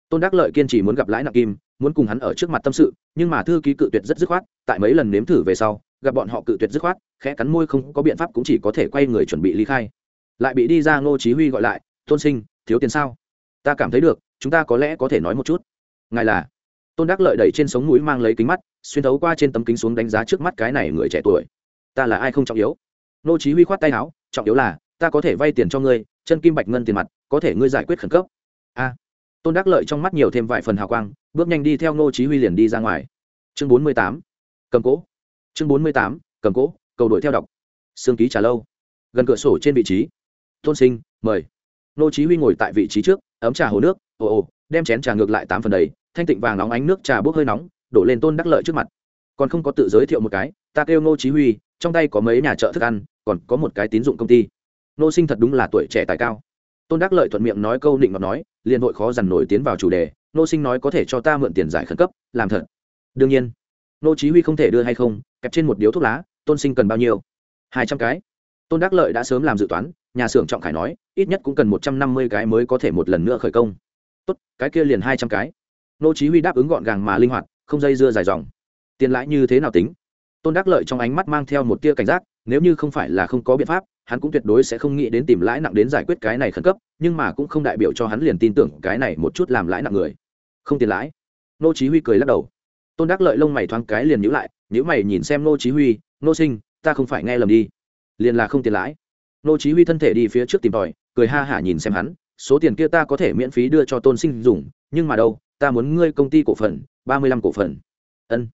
Speaker 1: tôn đắc lợi kiên trì muốn gặp lãi nặng kim, muốn cùng hắn ở trước mặt tâm sự, nhưng mà thư ký cự tuyệt rất dứt khoát, tại mấy lần nếm thử về sau, gặp bọn họ cự tuyệt dứt khoát, khẽ cắn môi không có biện pháp cũng chỉ có thể quay người chuẩn bị ly khai. Lại bị đi ra ngô chí huy gọi lại, tôn sinh, thiếu tiền sao? Ta cảm thấy được, chúng ta có lẽ có thể nói một chút. Ngài là tôn đắc lợi đẩy trên sống mũi mang lấy kính mắt, xuyên thấu qua trên tấm kính xuống đánh giá trước mắt cái này người trẻ tuổi. Ta là ai không trọng yếu? Nô chí huy khoát tay áo, trọng yếu là, ta có thể vay tiền cho ngươi, chân kim bạch ngân tiền mặt, có thể ngươi giải quyết khẩn cấp. A. Tôn đắc lợi trong mắt nhiều thêm vài phần hào quang, bước nhanh đi theo Nô chí huy liền đi ra ngoài. Chương 48 cầm cố. Chương 48 cầm cố, cầu đuổi theo đọc. Sương ký trà lâu. Gần cửa sổ trên vị trí. Tôn sinh, mời. Nô chí huy ngồi tại vị trí trước, ấm trà hồ nước, ồ ồ, đem chén trà ngược lại tám phần đầy thanh tịnh vàng nóng ánh nước trà bốc hơi nóng, đổ lên tôn đắc lợi trước mặt. Còn không có tự giới thiệu một cái, ta kêu ngô chí huy, trong tay có mấy nhà chợ thức ăn, còn có một cái tín dụng công ty. Nô sinh thật đúng là tuổi trẻ tài cao. Tôn đắc lợi thuận miệng nói câu định ngọt nói, liền hội khó dằn nổi tiến vào chủ đề nô sinh nói có thể cho ta mượn tiền giải khẩn cấp, làm thật. Đương nhiên nô chí huy không thể đưa hay không, kẹp trên một điếu thuốc lá, tôn sinh cần bao nhiêu? Hai trăm cái. Tôn đắc lợi đã sớm làm dự toán, nhà xưởng trọng khải nói, ít nhất cũng cần một trăm năm mươi cái mới có thể một lần nữa khởi công. Tốt, cái kia liền hai trăm cái nô chí huy đáp ứng gọn gàng mà linh hoạt, không dây dưa dài dòng. Tiền lãi như thế nào tính? Tôn đắc lợi trong ánh mắt mang theo một tia cảnh giác, nếu như không phải là không có biện pháp, hắn cũng tuyệt đối sẽ không nghĩ đến tìm lãi nặng đến giải quyết cái này khẩn cấp, nhưng mà cũng không đại biểu cho hắn liền tin tưởng cái này một chút làm lãi nặng người. Không tiền lãi. Nô chí huy cười lắc đầu. Tôn đắc lợi lông mày thoáng cái liền nhíu lại, nhíu mày nhìn xem nô chí huy, nô sinh, ta không phải nghe lầm đi. Liền là không tiền lãi. Nô chí huy thân thể đi phía trước tìm tòi, cười ha hả nhìn xem hắn, số tiền kia ta có thể miễn phí đưa cho tôn sinh dùng, nhưng mà đâu ta muốn ngươi công ty cổ phần, ba mươi lăm cổ phần. Ân.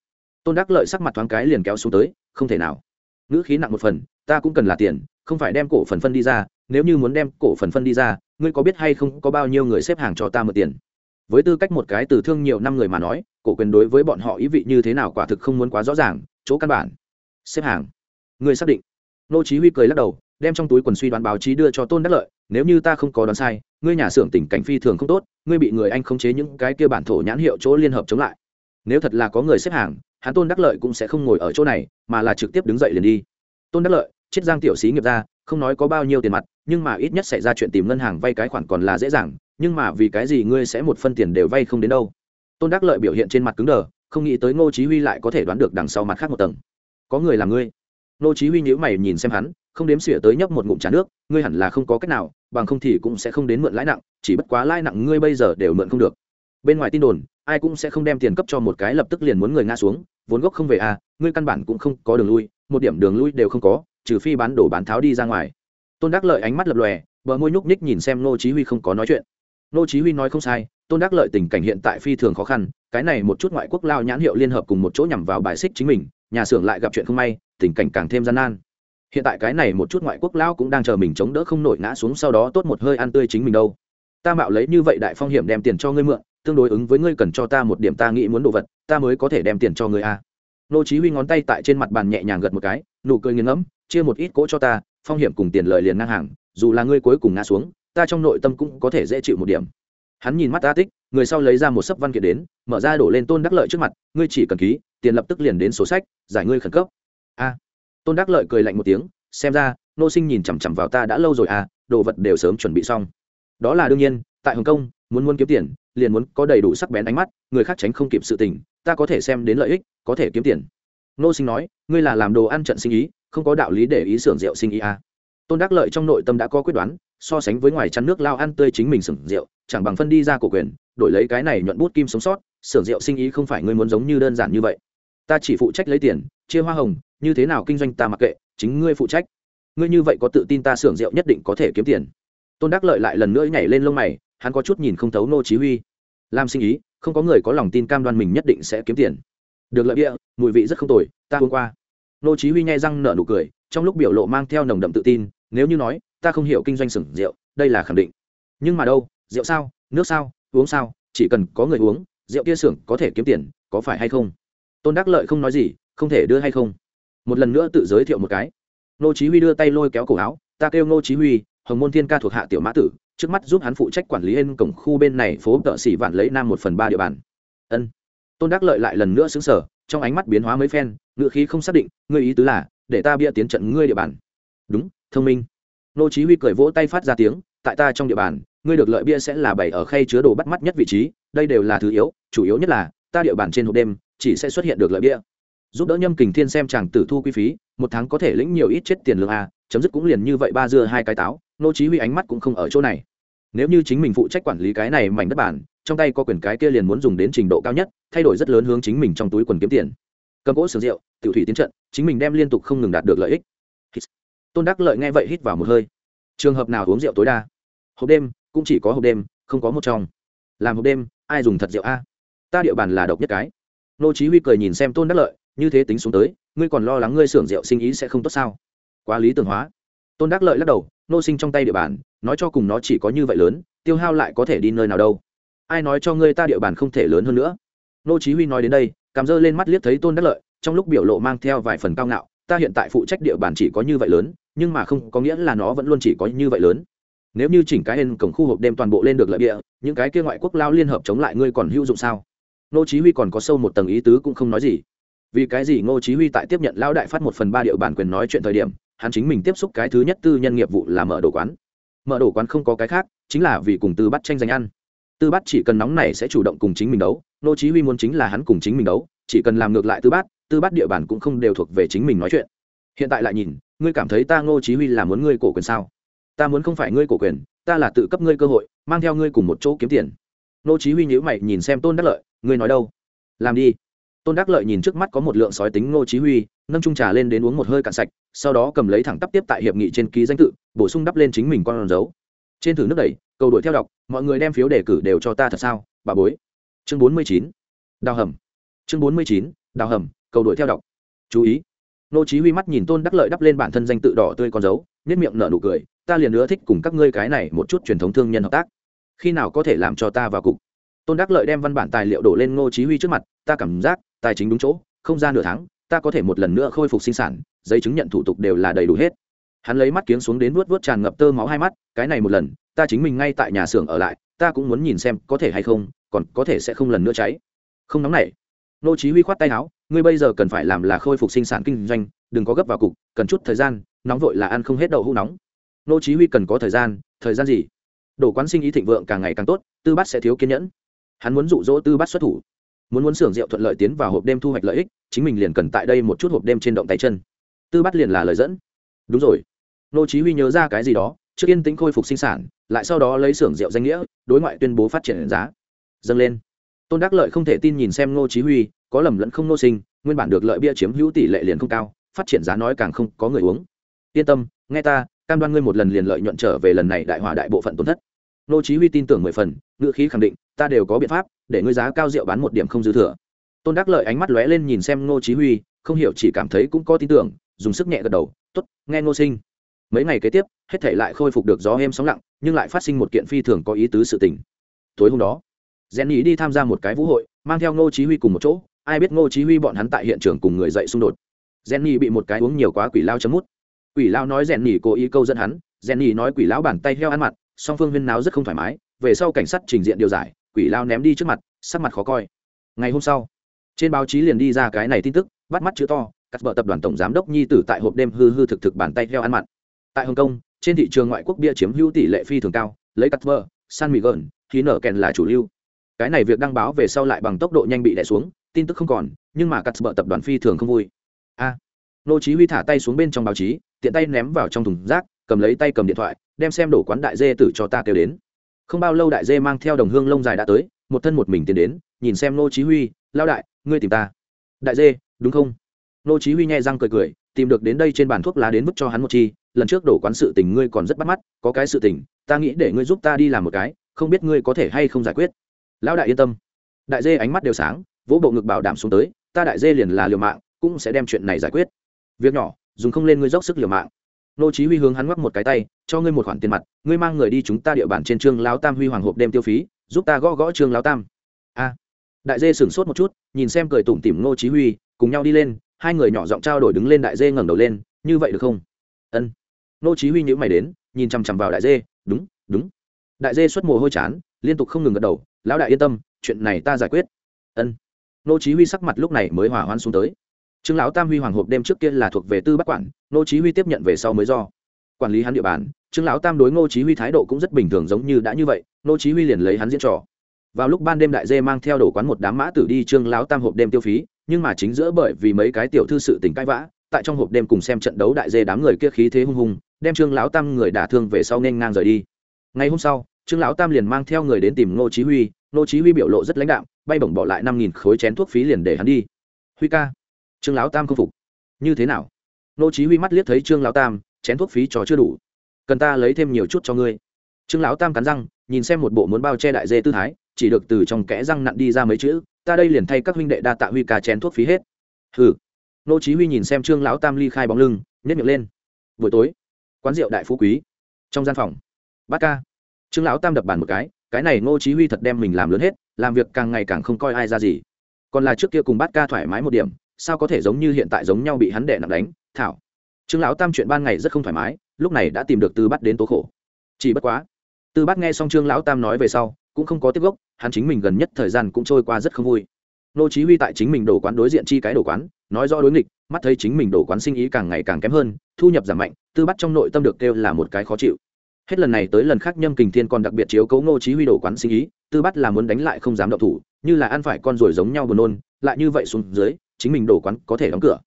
Speaker 1: Tôn đắc lợi sắc mặt thoáng cái liền kéo xuống tới, không thể nào. Ngữ khí nặng một phần, ta cũng cần là tiền, không phải đem cổ phần phân đi ra, nếu như muốn đem cổ phần phân đi ra, ngươi có biết hay không có bao nhiêu người xếp hàng cho ta mượn tiền? Với tư cách một cái từ thương nhiều năm người mà nói, cổ quyền đối với bọn họ ý vị như thế nào quả thực không muốn quá rõ ràng, chỗ căn bản. Xếp hàng. Ngươi xác định. Nô chí huy cười lắc đầu, đem trong túi quần suy đoán báo chí đưa cho tôn đắc lợi nếu như ta không có đoán sai, ngươi nhà xưởng tỉnh cảnh phi thường không tốt, ngươi bị người anh khống chế những cái kia bản thổ nhãn hiệu chỗ liên hợp chống lại. Nếu thật là có người xếp hàng, hắn tôn đắc lợi cũng sẽ không ngồi ở chỗ này, mà là trực tiếp đứng dậy liền đi. Tôn đắc lợi, chết giang tiểu sĩ nghiệp ra, không nói có bao nhiêu tiền mặt, nhưng mà ít nhất xảy ra chuyện tìm ngân hàng vay cái khoản còn là dễ dàng, nhưng mà vì cái gì ngươi sẽ một phân tiền đều vay không đến đâu? Tôn đắc lợi biểu hiện trên mặt cứng đờ, không nghĩ tới ngô chí huy lại có thể đoán được đằng sau mặt khác một tầng. Có người là ngươi? Ngô chí huy nhíu mày nhìn xem hắn không đếm xỉa tới nhấp một ngụm trà nước, ngươi hẳn là không có cách nào, bằng không thì cũng sẽ không đến mượn lãi nặng, chỉ bất quá lãi nặng ngươi bây giờ đều mượn không được. Bên ngoài tin đồn, ai cũng sẽ không đem tiền cấp cho một cái lập tức liền muốn người nga xuống, vốn gốc không về à ngươi căn bản cũng không có đường lui, một điểm đường lui đều không có, trừ phi bán đổ bán tháo đi ra ngoài. Tôn đắc lợi ánh mắt lập lòe, bờ môi nhúc nhích nhìn xem nô chí huy không có nói chuyện. Nô chí huy nói không sai, tôn đắc lợi tình cảnh hiện tại phi thường khó khăn, cái này một chút ngoại quốc lao nhãn hiệu liên hợp cùng một chỗ nhằm vào bài xích chính mình, nhà xưởng lại gặp chuyện không may, tình cảnh càng thêm gian nan hiện tại cái này một chút ngoại quốc lao cũng đang chờ mình chống đỡ không nổi ngã xuống sau đó tốt một hơi ăn tươi chính mình đâu. Ta mạo lấy như vậy đại phong hiểm đem tiền cho ngươi mượn, tương đối ứng với ngươi cần cho ta một điểm ta nghĩ muốn đồ vật, ta mới có thể đem tiền cho ngươi a nô chí huy ngón tay tại trên mặt bàn nhẹ nhàng gật một cái, nụ cười nghiêng ngẫm, chia một ít cỗ cho ta, phong hiểm cùng tiền lời liền ngang hàng, dù là ngươi cuối cùng ngã xuống, ta trong nội tâm cũng có thể dễ chịu một điểm. Hắn nhìn mắt ta tích, người sau lấy ra một sấp văn kiện đến, mở ra đổ lên tôn đắc lợi trước mặt, ngươi chỉ cần ký, tiền lập tức liền đến sổ sách, giải ngươi khẩn cấp. A tôn đắc lợi cười lạnh một tiếng, xem ra, nô sinh nhìn chằm chằm vào ta đã lâu rồi à đồ vật đều sớm chuẩn bị xong. Đó là đương nhiên, tại hồng kông, muốn muốn kiếm tiền, liền muốn có đầy đủ sắc bén ánh mắt, người khác tránh không kịp sự tình, ta có thể xem đến lợi ích, có thể kiếm tiền. Nô sinh nói, ngươi là làm đồ ăn trận sinh ý, không có đạo lý để ý xưởng rượu sinh ý à. tôn đắc lợi trong nội tâm đã có quyết đoán, so sánh với ngoài chăn nước lao ăn tươi chính mình xưởng rượu, chẳng bằng phân đi ra cổ quyền, đổi lấy cái này nhuận bút kim sống sót, xưởng rượu sinh ý không phải ngươi muốn giống như đơn giản như vậy ta chỉ phụ trách lấy tiền, chia hoa hồng, như thế nào kinh doanh ta mặc kệ, chính ngươi phụ trách. Ngươi như vậy có tự tin ta xưởng rượu nhất định có thể kiếm tiền. Tôn đắc lợi lại lần nữa nhảy lên lông mày, hắn có chút nhìn không thấu nô chí huy. Làm sinh ý, không có người có lòng tin cam đoan mình nhất định sẽ kiếm tiền. Được lợi địa mùi vị rất không tồi, ta uống qua. Nô chí huy nhai răng nở nụ cười, trong lúc biểu lộ mang theo nồng đậm tự tin, nếu như nói, ta không hiểu kinh doanh sưởng rượu, đây là khẳng định. Nhưng mà đâu, rượu sao, nước sao, uống sao, chỉ cần có người uống, rượu kia sưởng có thể kiếm tiền, có phải hay không? Tôn đắc lợi không nói gì, không thể đưa hay không. Một lần nữa tự giới thiệu một cái. Nô chí huy đưa tay lôi kéo cổ áo, ta kêu nô chí huy, hồng môn thiên ca thuộc hạ tiểu mã tử, trước mắt giúp hắn phụ trách quản lý hên cổng khu bên này phố tợ xỉ vạn lấy nam một phần ba địa bàn. Ân. Tôn đắc lợi lại lần nữa sững sở trong ánh mắt biến hóa mấy phen ngựa khí không xác định, ngươi ý tứ là, để ta bịa tiến trận ngươi địa bàn. Đúng, thông minh. Nô chí huy cười vỗ tay phát ra tiếng, tại ta trong địa bàn, ngươi được lợi bia sẽ là bày ở khay chứa đồ bắt mắt nhất vị trí, đây đều là thứ yếu, chủ yếu nhất là, ta địa bàn trên hộp đêm chỉ sẽ xuất hiện được lợi bia. Giúp đỡ nhâm kình thiên xem chàng tử thu quy phí, một tháng có thể lĩnh nhiều ít chết tiền lương a, chấm dứt cũng liền như vậy ba dưa hai cái táo, nô chí huy ánh mắt cũng không ở chỗ này. Nếu như chính mình phụ trách quản lý cái này mảnh đất bản, trong tay có quyền cái kia liền muốn dùng đến trình độ cao nhất, thay đổi rất lớn hướng chính mình trong túi quần kiếm tiền. Cầm gỗ sướng rượu, tiểu thủy tiến trận, chính mình đem liên tục không ngừng đạt được lợi ích. Tôn đắc lợi nghe vậy hít vào một hơi. Trường hợp nào uống rượu tối đa? Hộp đêm, cũng chỉ có hộp đêm, không có một trong. Làm hộp đêm, ai dùng thật rượu a? Ta địa bàn là độc nhất cái nô chí huy cười nhìn xem tôn đắc lợi, như thế tính xuống tới, ngươi còn lo lắng ngươi xưởng rượu sinh ý sẽ không tốt sao? Quá lý tưởng hóa. Tôn đắc lợi lắc đầu, nô sinh trong tay địa bàn, nói cho cùng nó chỉ có như vậy lớn, tiêu hao lại có thể đi nơi nào đâu. Ai nói cho ngươi ta địa bàn không thể lớn hơn nữa? Nô chí huy nói đến đây cảm dơ lên mắt liếc thấy tôn đắc lợi, trong lúc biểu lộ mang theo vài phần cao ngạo, ta hiện tại phụ trách địa bàn chỉ có như vậy lớn, nhưng mà không có nghĩa là nó vẫn luôn chỉ có như vậy lớn. Nếu như chỉnh cái hên cổng khu hộp đêm toàn bộ lên được lợi địa, những cái kia ngoại quốc lao liên hợp chống lại ngươi còn hữu dụng sao? Nô chí huy còn có sâu một tầng ý tứ cũng không nói gì. Vì cái gì ngô chí huy tại tiếp nhận Lão đại phát một phần ba điệu bản quyền nói chuyện thời điểm, hắn chính mình tiếp xúc cái thứ nhất tư nhân nghiệp vụ là mở đồ quán. Mở đồ quán không có cái khác, chính là vì cùng tư bắt tranh giành ăn. Tư bắt chỉ cần nóng này sẽ chủ động cùng chính mình đấu, Ngô chí huy muốn chính là hắn cùng chính mình đấu, chỉ cần làm ngược lại tư bắt tư bắt địa bàn cũng không đều thuộc về chính mình nói chuyện. Hiện tại lại nhìn, ngươi cảm thấy ta ngô chí huy là muốn ngươi cổ quyền sao? Ta muốn không phải ngươi cổ quyền, ta là tự cấp ngươi cơ hội, mang theo ngươi cùng một chỗ kiếm tiền. Ngô chí huy nhíu mày nhìn xem tôn đắc lợi ngươi nói đâu? Làm đi. Tôn đắc lợi nhìn trước mắt có một lượng sói tính ngô chí huy, nâng chung trà lên đến uống một hơi cạn sạch, sau đó cầm lấy thẳng tắp tiếp tại hiệp nghị trên ký danh tự, bổ sung đắp lên chính mình con dấu. Trên thử nước đẩy, cầu đuổi theo đọc, mọi người đem phiếu đề cử đều cho ta thật sao, bà bối. Chương 49 đào hầm. Chương 49 đào hầm, cầu đuổi theo đọc. Chú ý. Nô chí huy mắt nhìn tôn đắc lợi đắp lên bản thân danh tự đỏ tươi con dấu nét miệng nở nụ cười, ta liền nữa thích cùng các ngươi cái này một chút truyền thống thương nhân hợp tác. Khi nào có thể làm cho ta vào cục? Tôn đắc lợi đem văn bản tài liệu đổ lên ngô chí huy trước mặt, ta cảm giác, tài chính đúng chỗ, không ra nửa tháng, ta có thể một lần nữa khôi phục sinh sản, giấy chứng nhận thủ tục đều là đầy đủ hết. Hắn lấy mắt kiếng xuống đến vuốt vuốt tràn ngập tơ máu hai mắt, cái này một lần, ta chính mình ngay tại nhà xưởng ở lại, ta cũng muốn nhìn xem có thể hay không, còn có thể sẽ không lần nữa cháy. Không nóng nảy. Ngô chí huy khoát tay áo, ngươi bây giờ cần phải làm là khôi phục sinh sản kinh doanh, đừng có gấp vào cục, cần chút thời gian, nóng vội là ăn không hết đậu hũ nóng. Ngô chí huy cần có thời gian thời gian gì? Đổ quán sinh ý thịnh vượng càng ngày càng tốt, tư bát sẽ thiếu kiên nhẫn hắn muốn dụ dỗ tư bát xuất thủ. Muốn muốn xưởng rượu thuận lợi tiến vào hộp đêm thu hoạch lợi ích, chính mình liền cần tại đây một chút hộp đêm trên động tay chân. Tư bát liền là lời dẫn. Đúng rồi. Nô chí huy nhớ ra cái gì đó, trước yên tĩnh khôi phục sinh sản, lại sau đó lấy xưởng rượu danh nghĩa, đối ngoại tuyên bố phát triển giá. Dâng lên. Tôn đắc lợi không thể tin nhìn xem nô chí huy, có lầm lẫn không nô sinh, nguyên bản được lợi bia chiếm hữu tỷ lệ liền không cao, phát triển giá nói càng không có người uống. Yên tâm, nghe ta, cam đoan ngươi một lần liền lợi nhuận trở về lần này đại hòa đại bộ phận tổn thất nô chí huy tin tưởng mười phần ngựa khí khẳng định, ta đều có biện pháp, để ngươi giá cao rượu bán một điểm không dư thừa. Tôn đắc lợi ánh mắt lóe lên nhìn xem nô chí huy, không hiểu chỉ cảm thấy cũng có tin tưởng, dùng sức nhẹ gật đầu, tốt, nghe nô sinh. Mấy ngày kế tiếp, hết thảy lại khôi phục được gió êm sóng lặng, nhưng lại phát sinh một kiện phi thường có ý tứ sự tình. Tối hôm đó, Jenny đi tham gia một cái vũ hội, mang theo nô chí huy cùng một chỗ, ai biết nô chí huy bọn hắn tại hiện trường cùng người dậy xung đột. Jenny bị một cái uống nhiều quá quỷ lao chấm mút. Quỷ lao nói Jenny cố ý câu dẫn hắn, Jenny nói quỷ lão bàn tay heo ăn mặt song phương huyên náo rất không thoải mái, về sau cảnh sát trình diện điều giải, quỷ lao ném đi trước mặt, sắc mặt khó coi. Ngày hôm sau, trên báo chí liền đi ra cái này tin tức, bắt mắt chữ to, cắt vợ tập đoàn tổng giám đốc nhi tử tại hộp đêm hư hư thực thực bàn tay heo ăn mặn. Tại hồng kông, trên thị trường ngoại quốc bia chiếm hữu tỷ lệ phi thường cao, lấy cắt vợ san mì gợn khí nở kèn là chủ lưu. Cái này việc đăng báo về sau lại bằng tốc độ nhanh bị đẻ xuống, tin tức không còn, nhưng mà cắt vợ tập đoàn phi thường không vui. A, nô chí huy thả tay xuống bên trong báo chí, tiện tay ném vào trong thùng rác, cầm lấy tay cầm điện thoại đem xem đổ quán đại dê tử cho ta kêu đến. Không bao lâu đại dê mang theo đồng hương lông dài đã tới, một thân một mình tiến đến, nhìn xem nô chí huy lao đại, ngươi tìm ta. Đại dê, đúng không? Nô chí huy nhẹ răng cười cười, tìm được đến đây trên bàn thuốc lá đến mức cho hắn một chi, lần trước đổ quán sự tình ngươi còn rất bắt mắt, có cái sự tình, ta nghĩ để ngươi giúp ta đi làm một cái, không biết ngươi có thể hay không giải quyết. Lão đại yên tâm. Đại dê ánh mắt đều sáng, vỗ bộ ngực bảo đảm xuống tới, ta đại dê liền là liều mạng, cũng sẽ đem chuyện này giải quyết. Việc nhỏ, dùng không lên ngươi dốc sức liều mạng nô chí huy hướng hắn ngoắc một cái tay, cho ngươi một khoản tiền mặt, ngươi mang người đi chúng ta địa bàn trên trương lão tam huy hoàng hộp đem tiêu phí, giúp ta gõ gõ trương lão tam. A. Đại dê sửng sốt một chút, nhìn xem cười tủm tỉm nô chí huy, cùng nhau đi lên, hai người nhỏ giọng trao đổi đứng lên đại dê ngẩng đầu lên, như vậy được không? Ân. Nô chí huy nhíu mày đến, nhìn chăm chăm vào đại dê, đúng đúng. Đại dê xuất mồ hôi chán, liên tục không ngừng gật đầu, lão đại yên tâm, chuyện này ta giải quyết. Ân. Nô chí huy sắc mặt lúc này mới hòa hoãn xuống tới trương lão tam huy hoàng hộp đêm trước kia là thuộc về tư bắc quản, Ngô chí huy tiếp nhận về sau mới do. Quản lý hắn địa bàn, trương lão tam đối ngô chí huy thái độ cũng rất bình thường giống như đã như vậy, Ngô chí huy liền lấy hắn diễn trò. Vào lúc ban đêm đại dê mang theo đổ quán một đám mã tử đi trương lão tam hộp đêm tiêu phí, nhưng mà chính giữa bởi vì mấy cái tiểu thư sự tình cãi vã, tại trong hộp đêm cùng xem trận đấu đại dê đám người kia khí thế hung hùng, đem trương lão tam người đả thương về sau nên ngang rời đi. Ngày hôm sau, trương lão tam liền mang theo người đến tìm ngô chí huy, ngô chí huy biểu lộ rất lãnh đạm, bay bổng bỏ lại năm nghìn khối chén thuốc phí liền để hắn đi. Huy ca trương lão tam không phục. Như thế nào? Nô chí huy mắt liếc thấy trương lão tam, chén thuốc phí trò chưa đủ. Cần ta lấy thêm nhiều chút cho ngươi. Trương lão tam cắn răng, nhìn xem một bộ muốn bao che đại dê tư thái, chỉ được từ trong kẽ răng nặn đi ra mấy chữ, ta đây liền thay các huynh đệ đa tạ huy ca chén thuốc phí hết. Hừ. Nô chí huy nhìn xem trương lão tam ly khai bóng lưng, nhếch miệng lên. Buổi tối, quán rượu đại phú quý, trong gian phòng. Bát ca. Trương lão tam đập bàn một cái cái này nô chí huy thật đem mình làm lớn hết, làm việc càng ngày càng không coi ai ra gì. Còn là trước kia cùng bát ca thoải mái một điểm sao có thể giống như hiện tại giống nhau bị hắn đè nặng đánh? Thảo, trương lão tam chuyện ban ngày rất không thoải mái, lúc này đã tìm được tư bắt đến tố khổ. Chỉ bất quá, tư bắt nghe xong trương lão tam nói về sau, cũng không có tiếp gốc, hắn chính mình gần nhất thời gian cũng trôi qua rất không vui. Nô chí huy tại chính mình đổ quán đối diện chi cái đổ quán, nói rõ đối nghịch, mắt thấy chính mình đổ quán sinh ý càng ngày càng kém hơn, thu nhập giảm mạnh, tư bắt trong nội tâm được kêu là một cái khó chịu. Hết lần này tới lần khác nhâm kình thiên còn đặc biệt chiếu cố nô chí huy đổ quán sinh ý, tư bắt là muốn đánh lại không dám động thủ, như là ăn phải con ruồi giống nhau buồn nôn, lại như vậy xuống dưới chính mình đổ quán có thể đóng cửa.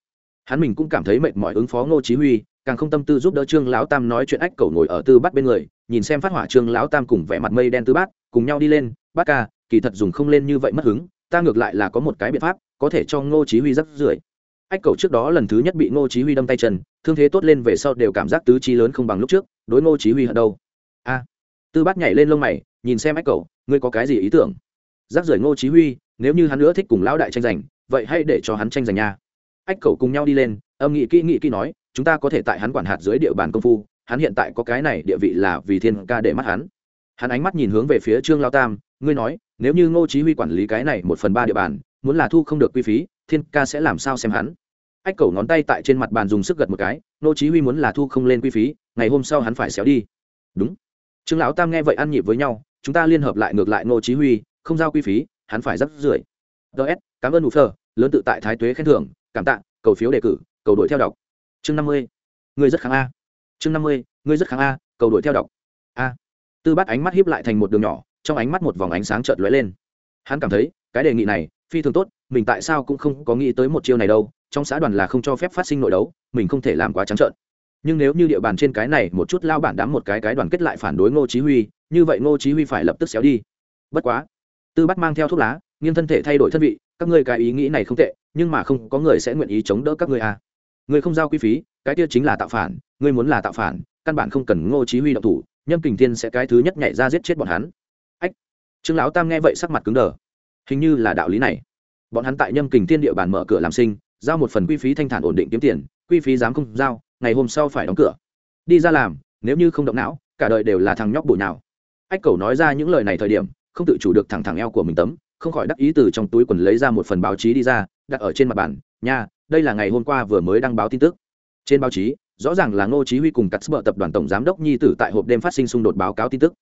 Speaker 1: Hắn mình cũng cảm thấy mệt mỏi ứng phó ngô chí huy, càng không tâm tư giúp đỡ trương lão tam nói chuyện ách cầu ngồi ở tư bát bên người, nhìn xem phát hỏa trương lão tam cùng vẻ mặt mây đen tư bát, cùng nhau đi lên, bát ca, kỳ thật dùng không lên như vậy mất hứng, ta ngược lại là có một cái biện pháp, có thể cho ngô chí huy rất rưỡi ách cầu trước đó lần thứ nhất bị ngô chí huy đâm tay chân, thương thế tốt lên về sau đều cảm giác tứ chi lớn không bằng lúc trước, đối ngô chí huy ở đâu. A. Tư bát nhảy lên lông mày, nhìn xem ách cầu, ngươi có cái gì ý tưởng? Rất rưỡi ngô chí huy, nếu như hắn nữa thích cùng lão đại tranh giành vậy hãy để cho hắn tranh giành nha. Ách cầu cùng nhau đi lên, âm nghị kỹ nghị kỹ nói, chúng ta có thể tại hắn quản hạt dưới địa bàn công phu, hắn hiện tại có cái này địa vị là vì thiên ca để mắt hắn. Hắn ánh mắt nhìn hướng về phía trương lao tam, ngươi nói, nếu như ngô chí huy quản lý cái này một phần ba địa bàn, muốn là thu không được quy phí, thiên ca sẽ làm sao xem hắn? Ách cầu ngón tay tại trên mặt bàn dùng sức gật một cái, ngô chí huy muốn là thu không lên quy phí, ngày hôm sau hắn phải xéo đi. Đúng. Trương lão tam nghe vậy ăn nhịp với nhau, chúng ta liên hợp lại ngược lại ngô chí huy, không giao quy phí, hắn phải rất rưởi. Ds cảm ơn ủ phờ lớn tự tại thái tuế khen thưởng, cảm tạ, cầu phiếu đề cử, cầu đổi theo đọc. Chương 50. ngươi rất kháng a. Chương 50. ngươi rất kháng a, cầu đổi theo đọc. A. Tư bát ánh mắt hiếp lại thành một đường nhỏ, trong ánh mắt một vòng ánh sáng chợt lóe lên. Hắn cảm thấy, cái đề nghị này, phi thường tốt, mình tại sao cũng không có nghĩ tới một chiêu này đâu, trong xã đoàn là không cho phép phát sinh nội đấu, mình không thể làm quá trắng trợn. Nhưng nếu như địa bàn trên cái này một chút lao bản đám một cái cái đoàn kết lại phản đối ngô chí huy, như vậy ngô chí huy phải lập tức xéo đi. Bất quá, tư bắt mang theo thuốc lá, nghiêng thân thể thay đổi thân vị các ngươi cái ý nghĩ này không tệ, nhưng mà không có người sẽ nguyện ý chống đỡ các ngươi à. Người không giao quy phí, cái kia chính là tạo phản, ngươi muốn là tạo phản, căn bản không cần ngô chí huy động thủ, nhâm kình thiên sẽ cái thứ nhất nhảy ra giết chết bọn hắn. Ách, trương lão tam nghe vậy sắc mặt cứng đờ. Hình như là đạo lý này. Bọn hắn tại nhâm kình thiên địa bàn mở cửa làm sinh, giao một phần quy phí thanh thản ổn định kiếm tiền, quy phí dám không giao, ngày hôm sau phải đóng cửa. Đi ra làm, nếu như không động não, cả đời đều là thằng nhóc bụi nào ách cầu nói ra những lời này thời điểm, không tự chủ được thẳng thẳng eo của mình tấm không khỏi đắc ý từ trong túi quần lấy ra một phần báo chí đi ra, đặt ở trên mặt bàn, nha, đây là ngày hôm qua vừa mới đăng báo tin tức. Trên báo chí, rõ ràng là ngô chí huy cùng cắt bờ tập đoàn tổng giám đốc nhi tử tại hộp đêm phát sinh xung đột báo cáo tin tức.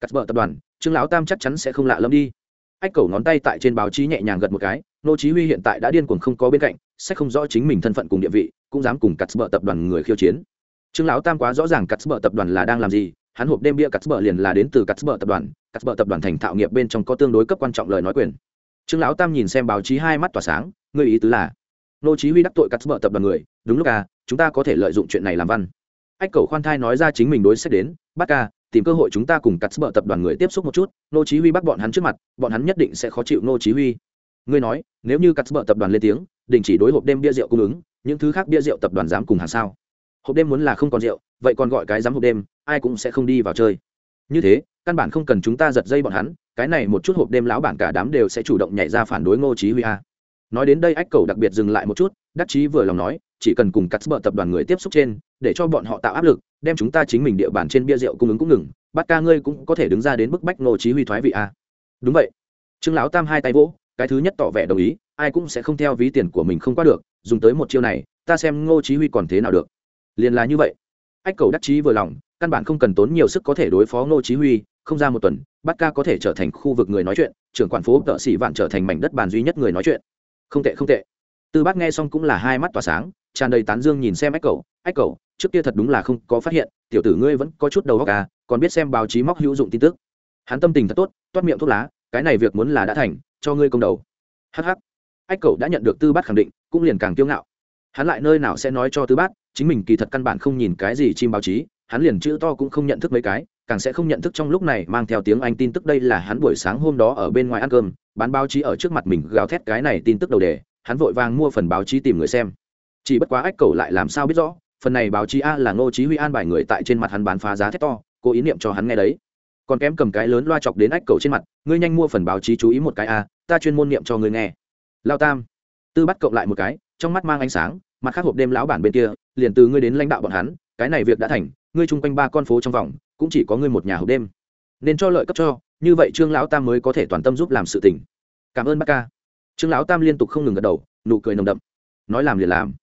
Speaker 1: Cắt bờ tập đoàn, trương lão tam chắc chắn sẽ không lạ lẫm đi. Ách cầu ngón tay tại trên báo chí nhẹ nhàng gật một cái, ngô chí huy hiện tại đã điên cuồng không có bên cạnh, sẽ không rõ chính mình thân phận cùng địa vị, cũng dám cùng cắt bờ tập đoàn người khiêu chiến. Trương lão tam quá rõ ràng cắt bờ tập đoàn là đang làm gì hắn hộp đêm bia cắt bờ liền là đến từ cắt bờ tập đoàn, cắt bờ tập đoàn thành thạo nghiệp bên trong có tương đối cấp quan trọng lời nói quyền. Trương lão tam nhìn xem báo chí hai mắt tỏa sáng người ý tứ là, nô chí huy đắc tội cắt bờ tập đoàn người, đúng lúc à chúng ta có thể lợi dụng chuyện này làm văn. Ách cầu khoan thai nói ra chính mình đối xét đến bắt ca, tìm cơ hội chúng ta cùng cắt bờ tập đoàn người tiếp xúc một chút, nô chí huy bắt bọn hắn trước mặt, bọn hắn nhất định sẽ khó chịu nô chí huy. Ngươi nói, nếu như cắt bờ tập đoàn lên tiếng, đình chỉ đối hộp đêm bia rượu cung ứng, những thứ khác bia rượu tập đoàn dám cùng hàng sao? Hộp đêm muốn là không còn rượu, vậy còn gọi cái dám hộp đêm, ai cũng sẽ không đi vào chơi. Như thế, căn bản không cần chúng ta giật dây bọn hắn, cái này một chút hộp đêm lão bản cả đám đều sẽ chủ động nhảy ra phản đối ngô chí huy a. Nói đến đây, ách cầu đặc biệt dừng lại một chút, đắc chí vừa lòng nói, chỉ cần cùng cắt bờ tập đoàn người tiếp xúc trên, để cho bọn họ tạo áp lực, đem chúng ta chính mình địa bàn trên bia rượu cung ứng cũng ngừng, bắt ca ngươi cũng có thể đứng ra đến bức bách ngô chí huy thoái vị a. Đúng vậy. Trương lão tam hai tay vỗ, cái thứ nhất tỏ vẻ đồng ý, ai cũng sẽ không theo ví tiền của mình không qua được, dùng tới một chiêu này, ta xem ngô chí huy còn thế nào được liền là như vậy. Ách cầu đắc chí vừa lòng, căn bản không cần tốn nhiều sức có thể đối phó ngô chí huy, không ra một tuần bát ca có thể trở thành khu vực người nói chuyện, trưởng quản phố tợ sĩ vạn trở thành mảnh đất bàn duy nhất người nói chuyện. Không tệ không tệ. Tư bát nghe xong cũng là hai mắt tỏa sáng, tràn đầy tán dương nhìn xem ách cầu. Ách cầu, trước kia thật đúng là không có phát hiện, tiểu tử ngươi vẫn có chút đầu óc à còn biết xem báo chí móc hữu dụng tin tức. Hắn tâm tình thật tốt, toát miệng thuốc lá, cái này việc muốn là đã thành, cho ngươi công đầu. Hh ách cầu đã nhận được tư bát khẳng định, cũng liền càng kiêu ngạo. Hắn lại nơi nào sẽ nói cho tư bát chính mình kỳ thật căn bản không nhìn cái gì chim báo chí, hắn liền chữ to cũng không nhận thức mấy cái, càng sẽ không nhận thức trong lúc này mang theo tiếng anh tin tức đây là hắn buổi sáng hôm đó ở bên ngoài ăn cơm, bán báo chí ở trước mặt mình gào thét cái này tin tức đầu đề, hắn vội vàng mua phần báo chí tìm người xem. Chỉ bất quá ách cầu lại làm sao biết rõ, phần này báo chí a là ngô chí huy an bài người tại trên mặt hắn bán phá giá thét to, cố ý niệm cho hắn nghe đấy. Còn kém cầm cái lớn loa chọc đến ách cầu trên mặt, ngươi nhanh mua phần báo chí chú ý một cái a, ta chuyên môn niệm cho ngươi nghe. Lao tam. Tư bắt cộng lại một cái, trong mắt mang ánh sáng, mặt khác hộp đêm lão bản bên kia liền từ ngươi đến lãnh đạo bọn hắn, cái này việc đã thành, ngươi chung quanh ba con phố trong vòng, cũng chỉ có ngươi một nhà hộp đêm. Nên cho lợi cấp cho, như vậy trương lão tam mới có thể toàn tâm giúp làm sự tình. Cảm ơn bác ca. Trương lão tam liên tục không ngừng gật đầu, nụ cười nồng đậm. Nói làm liền làm.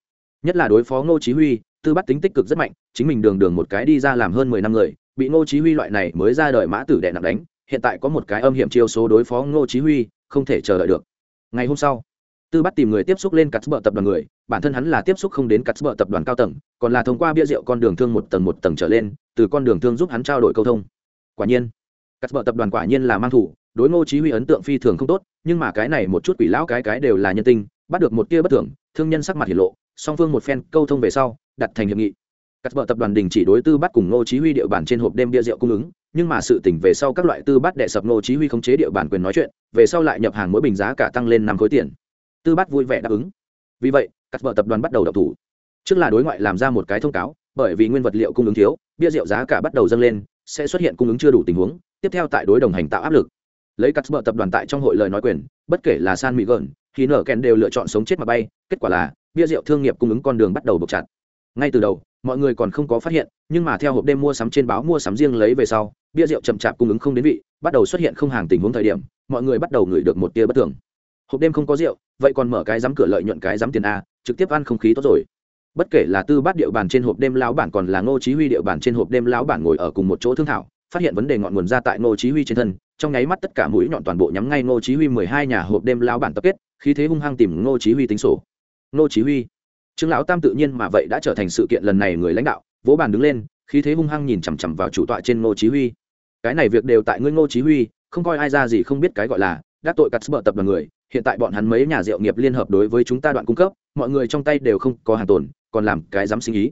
Speaker 1: Nhất là đối phó ngô chí huy, tư bắt tính tích cực rất mạnh, chính mình đường đường một cái đi ra làm hơn mười năm người, bị ngô chí huy loại này mới ra đời mã tử đè nặng đánh, hiện tại có một cái âm hiểm chiêu số đối phó ngô chí huy, không thể chờ đợi được. Ngày hôm sau tư bắt tìm người tiếp xúc lên cắt bờ tập đoàn người, bản thân hắn là tiếp xúc không đến cắt bờ tập đoàn cao tầng, còn là thông qua bia rượu con đường thương một tầng một tầng trở lên, từ con đường thương giúp hắn trao đổi câu thông. Quả nhiên cắt bờ tập đoàn quả nhiên là mang thủ, đối ngô chí huy ấn tượng phi thường không tốt, nhưng mà cái này một chút quỷ lão cái cái đều là nhân tinh bắt được một tia bất thường, thương nhân sắc mặt hiển lộ, song phương một phen câu thông về sau, đặt thành hiệp nghị. Cắt bờ tập đoàn đình chỉ đối tư bắt cùng ngô chí huy địa bàn trên hộp đêm bia rượu cung ứng, nhưng mà sự tỉnh về sau các loại tư bắt đệ sập ngô chí huy khống chế địa bàn quyền nói chuyện, về sau lại nhập hàng mỗi bình giá cả tăng lên năm khối tiền tư bát vui vẻ đáp ứng. Vì vậy các vợ tập đoàn bắt đầu đọc thủ. Trước là đối ngoại làm ra một cái thông cáo, bởi vì nguyên vật liệu cung ứng thiếu, bia rượu giá cả bắt đầu dâng lên, sẽ xuất hiện cung ứng chưa đủ tình huống, tiếp theo tại đối đồng hành tạo áp lực. Lấy các vợ tập đoàn tại trong hội lời nói quyền, bất kể là san mỹ gợn thì nở kèn đều lựa chọn sống chết mà bay, kết quả là, bia rượu thương nghiệp cung ứng con đường bắt đầu buộc chặt. Ngay từ đầu, mọi người còn không có phát hiện, nhưng mà theo hộp đêm mua sắm trên báo mua sắm riêng lấy về sau, bia rượu chậm chạp cung ứng không đến vị, bắt đầu xuất hiện không hàng tình huống thời điểm, mọi người bắt đầu ngửi được một tia bất thường hộp đêm không có rượu, vậy còn mở cái dám cửa lợi nhuận cái dám tiền a, trực tiếp ăn không khí tốt rồi. Bất kể là tư bát điệu bàn trên hộp đêm lão bản còn là ngô chí huy điệu bàn trên hộp đêm lão bản ngồi ở cùng một chỗ thương thảo, phát hiện vấn đề ngọn nguồn ra tại ngô chí huy trên thân, trong nháy mắt tất cả mũi nhọn toàn bộ nhắm ngay ngô chí huy 12 nhà hộp đêm lão bản tập kết, khí thế hung hăng tìm ngô chí huy tính sổ. Ngô chí huy, trương lão tam tự nhiên mà vậy đã trở thành sự kiện lần này người lãnh đạo, vỗ bàn đứng lên, khí thế hung hăng nhìn chằm chằm vào chủ tọa trên ngô chí huy. Cái này việc đều tại ngươi ngô chí huy, không coi ai ra gì không biết cái gọi là đắc tội cắt bợ tập đoàn người hiện tại bọn hắn mấy nhà rượu nghiệp liên hợp đối với chúng ta đoạn cung cấp, mọi người trong tay đều không có hàng tồn, còn làm cái dám sinh ý.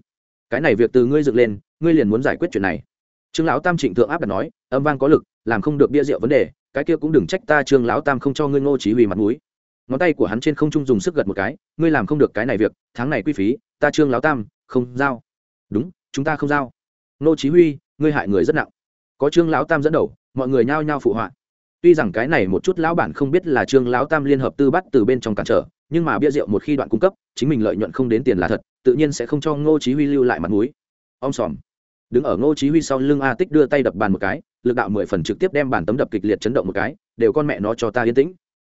Speaker 1: Cái này việc từ ngươi dựng lên, ngươi liền muốn giải quyết chuyện này. Trương lão tam trịnh thượng áp đặt nói, âm vang có lực, làm không được bia rượu vấn đề, cái kia cũng đừng trách ta, trương lão tam không cho ngươi ngô chỉ huy mặt mũi. Ngón tay của hắn trên không trung dùng sức gật một cái, ngươi làm không được cái này việc, tháng này quy phí, ta trương lão tam, không giao. Đúng, chúng ta không giao. Ngô chí huy, ngươi hại người rất nặng. Có trương lão tam dẫn đầu, mọi người nhao nhao phụ họa tuy rằng cái này một chút lão bản không biết là trương lão tam liên hợp tư bắt từ bên trong cản trở, nhưng mà bia rượu một khi đoạn cung cấp, chính mình lợi nhuận không đến tiền là thật, tự nhiên sẽ không cho ngô chí huy lưu lại mặt mũi. Ông sòm. Đứng ở ngô chí huy sau lưng a tích đưa tay đập bàn một cái, lực đạo mười phần trực tiếp đem bàn tấm đập kịch liệt chấn động một cái, đều con mẹ nó cho ta yên tĩnh.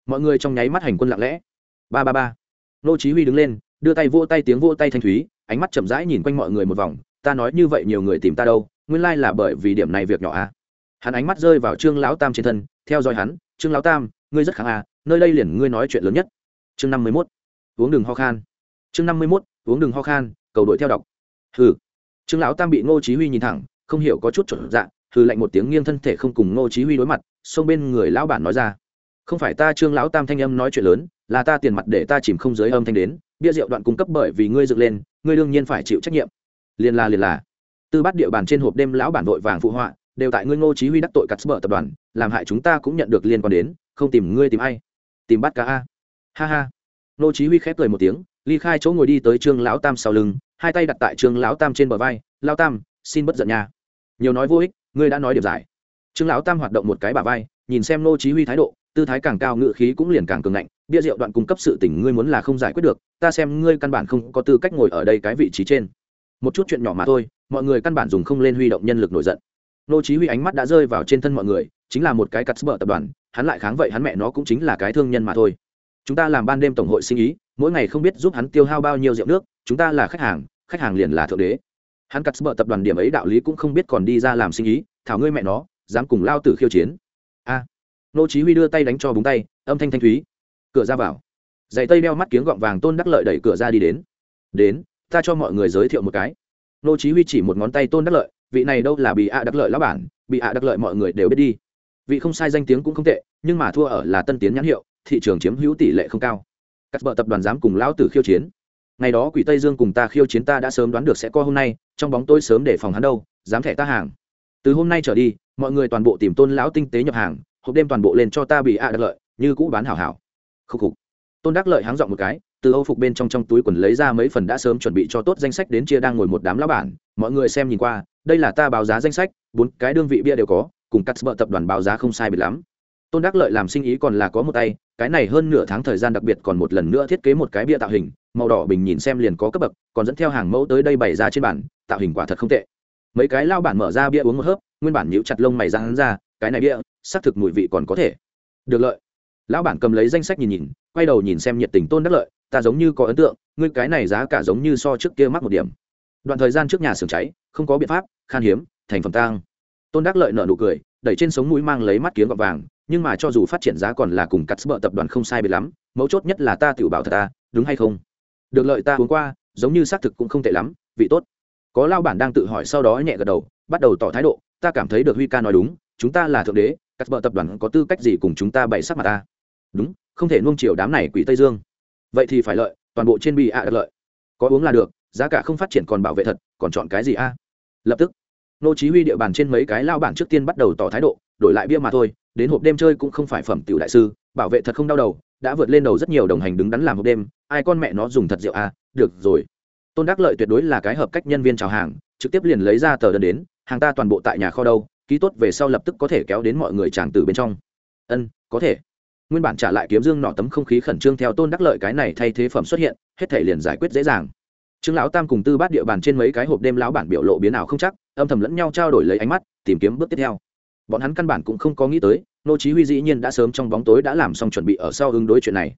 Speaker 1: Mọi người trong nháy mắt hành quân lặng lẽ. Ba ba ba. Ngô chí huy đứng lên, đưa tay vỗ tay tiếng vỗ tay thanh thúy, ánh mắt chậm rãi nhìn quanh mọi người một vòng, ta nói như vậy nhiều người tìm ta đâu, nguyên lai là bởi vì điểm này việc nhỏ a hắn ánh mắt rơi vào trương lão tam trên thân theo dõi hắn trương lão tam ngươi rất kháng à nơi đây liền ngươi nói chuyện lớn nhất. Chương năm mươi mốt uống đường ho khan. Chương năm mươi mốt uống đường ho khan cầu đội theo đọc. Hừ. Trương lão tam bị ngô chí huy nhìn thẳng không hiểu có chút chuẩn dạng, hừ lạnh một tiếng nghiêng thân thể không cùng ngô chí huy đối mặt xông bên người lão bản nói ra không phải ta trương lão tam thanh âm nói chuyện lớn là ta tiền mặt để ta chìm không dưới âm thanh đến bia rượu đoạn cung cấp bởi vì ngươi dựng lên ngươi đương nhiên phải chịu trách nhiệm. Liền là liền là tư bắt địa bàn trên hộp đêm lão bản vội vàng phụ họa đều tại ngươi ngô chí huy đắc tội cắt bờ tập đoàn làm hại chúng ta cũng nhận được liên quan đến, không tìm ngươi tìm ai. Tìm bắt cá a. Ha ha. Nô chí huy khép cười một tiếng, ly khai chỗ ngồi đi tới trương lão tam sau lưng, hai tay đặt tại trương lão tam trên bờ vai. Lão tam, xin bất giận nha. Nhiều nói vô ích, ngươi đã nói điểm giải. Trương lão tam hoạt động một cái bả vai, nhìn xem nô chí huy thái độ, tư thái càng cao ngự khí cũng liền càng cường ngạnh. Bia rượu đoạn cung cấp sự tình ngươi muốn là không giải quyết được, ta xem ngươi căn bản không có tư cách ngồi ở đây cái vị trí trên. Một chút chuyện nhỏ mà thôi, mọi người căn bản dùng không lên huy động nhân lực nổi giận. Nô chí huy ánh mắt đã rơi vào trên thân mọi người chính là một cái cắt bờ tập đoàn, hắn lại kháng vậy hắn mẹ nó cũng chính là cái thương nhân mà thôi. Chúng ta làm ban đêm tổng hội sinh ý, mỗi ngày không biết giúp hắn tiêu hao bao nhiêu rượu nước, chúng ta là khách hàng khách hàng liền là thượng đế. Hắn cắt bờ tập đoàn điểm ấy đạo lý cũng không biết còn đi ra làm sinh ý, thảo ngươi mẹ nó, dám cùng lao tử khiêu chiến. A. Nô chí huy đưa tay đánh cho búng tay, âm thanh thanh thúy. Cửa ra vào. Giày tây đeo mắt kiếng gọng vàng tôn đắc lợi đẩy cửa ra đi đến. Đến, ta cho mọi người giới thiệu một cái. Nô chí huy chỉ một ngón tay tôn đắc lợi, vị này đâu là bị ạ đắc lợi lão bản bị ạ đắc lợi mọi người đều biết đi vị không sai danh tiếng cũng không tệ, nhưng mà thua ở là tân tiến nhãn hiệu, thị trường chiếm hữu tỷ lệ không cao. Cắt bợ tập đoàn dám cùng lão tử khiêu chiến. Ngày đó quỷ tây dương cùng ta khiêu chiến ta đã sớm đoán được sẽ co hôm nay, trong bóng tôi sớm để phòng hắn đâu, dám thẻ ta hàng. Từ hôm nay trở đi, mọi người toàn bộ tìm tôn lão tinh tế nhập hàng, hộp đêm toàn bộ lên cho ta bị ạ đắc lợi, như cũ bán hảo hảo. Khúc khục. Tôn đắc lợi háng dọn một cái, từ âu phục bên trong trong túi quần lấy ra mấy phần đã sớm chuẩn bị cho tốt danh sách đến chia đang ngồi một đám lão bản, mọi người xem nhìn qua, đây là ta báo giá danh sách, bốn cái đơn vị bia đều có cùng cắt bợ tập đoàn báo giá không sai biệt lắm. Tôn đắc lợi làm sinh ý còn là có một tay, cái này hơn nửa tháng thời gian đặc biệt còn một lần nữa thiết kế một cái bia tạo hình, màu đỏ bình nhìn xem liền có cấp bậc, còn dẫn theo hàng mẫu tới đây bày ra trên bản tạo hình quả thật không tệ. Mấy cái lao bản mở ra bia uống một hớp, nguyên bản nhíu chặt lông mày ra hắn ra, cái này bia, xác thực mùi vị còn có thể. Được lợi. Lão bản cầm lấy danh sách nhìn nhìn, quay đầu nhìn xem nhiệt tình tôn đắc lợi, ta giống như có ấn tượng, ngươi cái này giá cả giống như so trước kia mắc một điểm. Đoạn thời gian trước nhà xưởng cháy, không có biện pháp, khan hiếm, thành phẩm tang tôn đắc lợi nợ nụ cười, đẩy trên sống mũi mang lấy mắt kiếm gọt vàng, nhưng mà cho dù phát triển giá còn là cùng cắt bợ tập đoàn không sai biệt lắm, mấu chốt nhất là ta tự bảo thật ta, đúng hay không? Được lợi ta uống qua, giống như xác thực cũng không tệ lắm, vị tốt. Có lao bản đang tự hỏi sau đó nhẹ gật đầu, bắt đầu tỏ thái độ, ta cảm thấy được huy ca nói đúng, chúng ta là thượng đế, cắt bợ tập đoàn có tư cách gì cùng chúng ta bày sắc mặt ta? Đúng, không thể nuông chiều đám này quỷ tây dương. Vậy thì phải lợi, toàn bộ trên bị ạ à lợi. Có uống là được, giá cả không phát triển còn bảo vệ thật, còn chọn cái gì a? Lập tức nô chí huy địa bàn trên mấy cái lao bản trước tiên bắt đầu tỏ thái độ, đổi lại bia mà thôi, đến hộp đêm chơi cũng không phải phẩm tiểu đại sư, bảo vệ thật không đau đầu, đã vượt lên đầu rất nhiều đồng hành đứng đắn làm hộp đêm, ai con mẹ nó dùng thật rượu à được rồi. Tôn đắc lợi tuyệt đối là cái hợp cách nhân viên chào hàng, trực tiếp liền lấy ra tờ đơn đến, hàng ta toàn bộ tại nhà kho đâu, ký tốt về sau lập tức có thể kéo đến mọi người tràng từ bên trong. Ân, có thể. Nguyên bản trả lại kiếm dương nọ tấm không khí khẩn trương theo tôn đắc lợi cái này thay thế phẩm xuất hiện, hết thể liền giải quyết dễ dàng trương lão tam cùng tư bát địa bàn trên mấy cái hộp đêm lão bản biểu lộ biến nào không chắc, âm thầm lẫn nhau trao đổi lấy ánh mắt, tìm kiếm bước tiếp theo. Bọn hắn căn bản cũng không có nghĩ tới, nô chí huy dĩ nhiên đã sớm trong bóng tối đã làm xong chuẩn bị ở sau ứng đối chuyện này.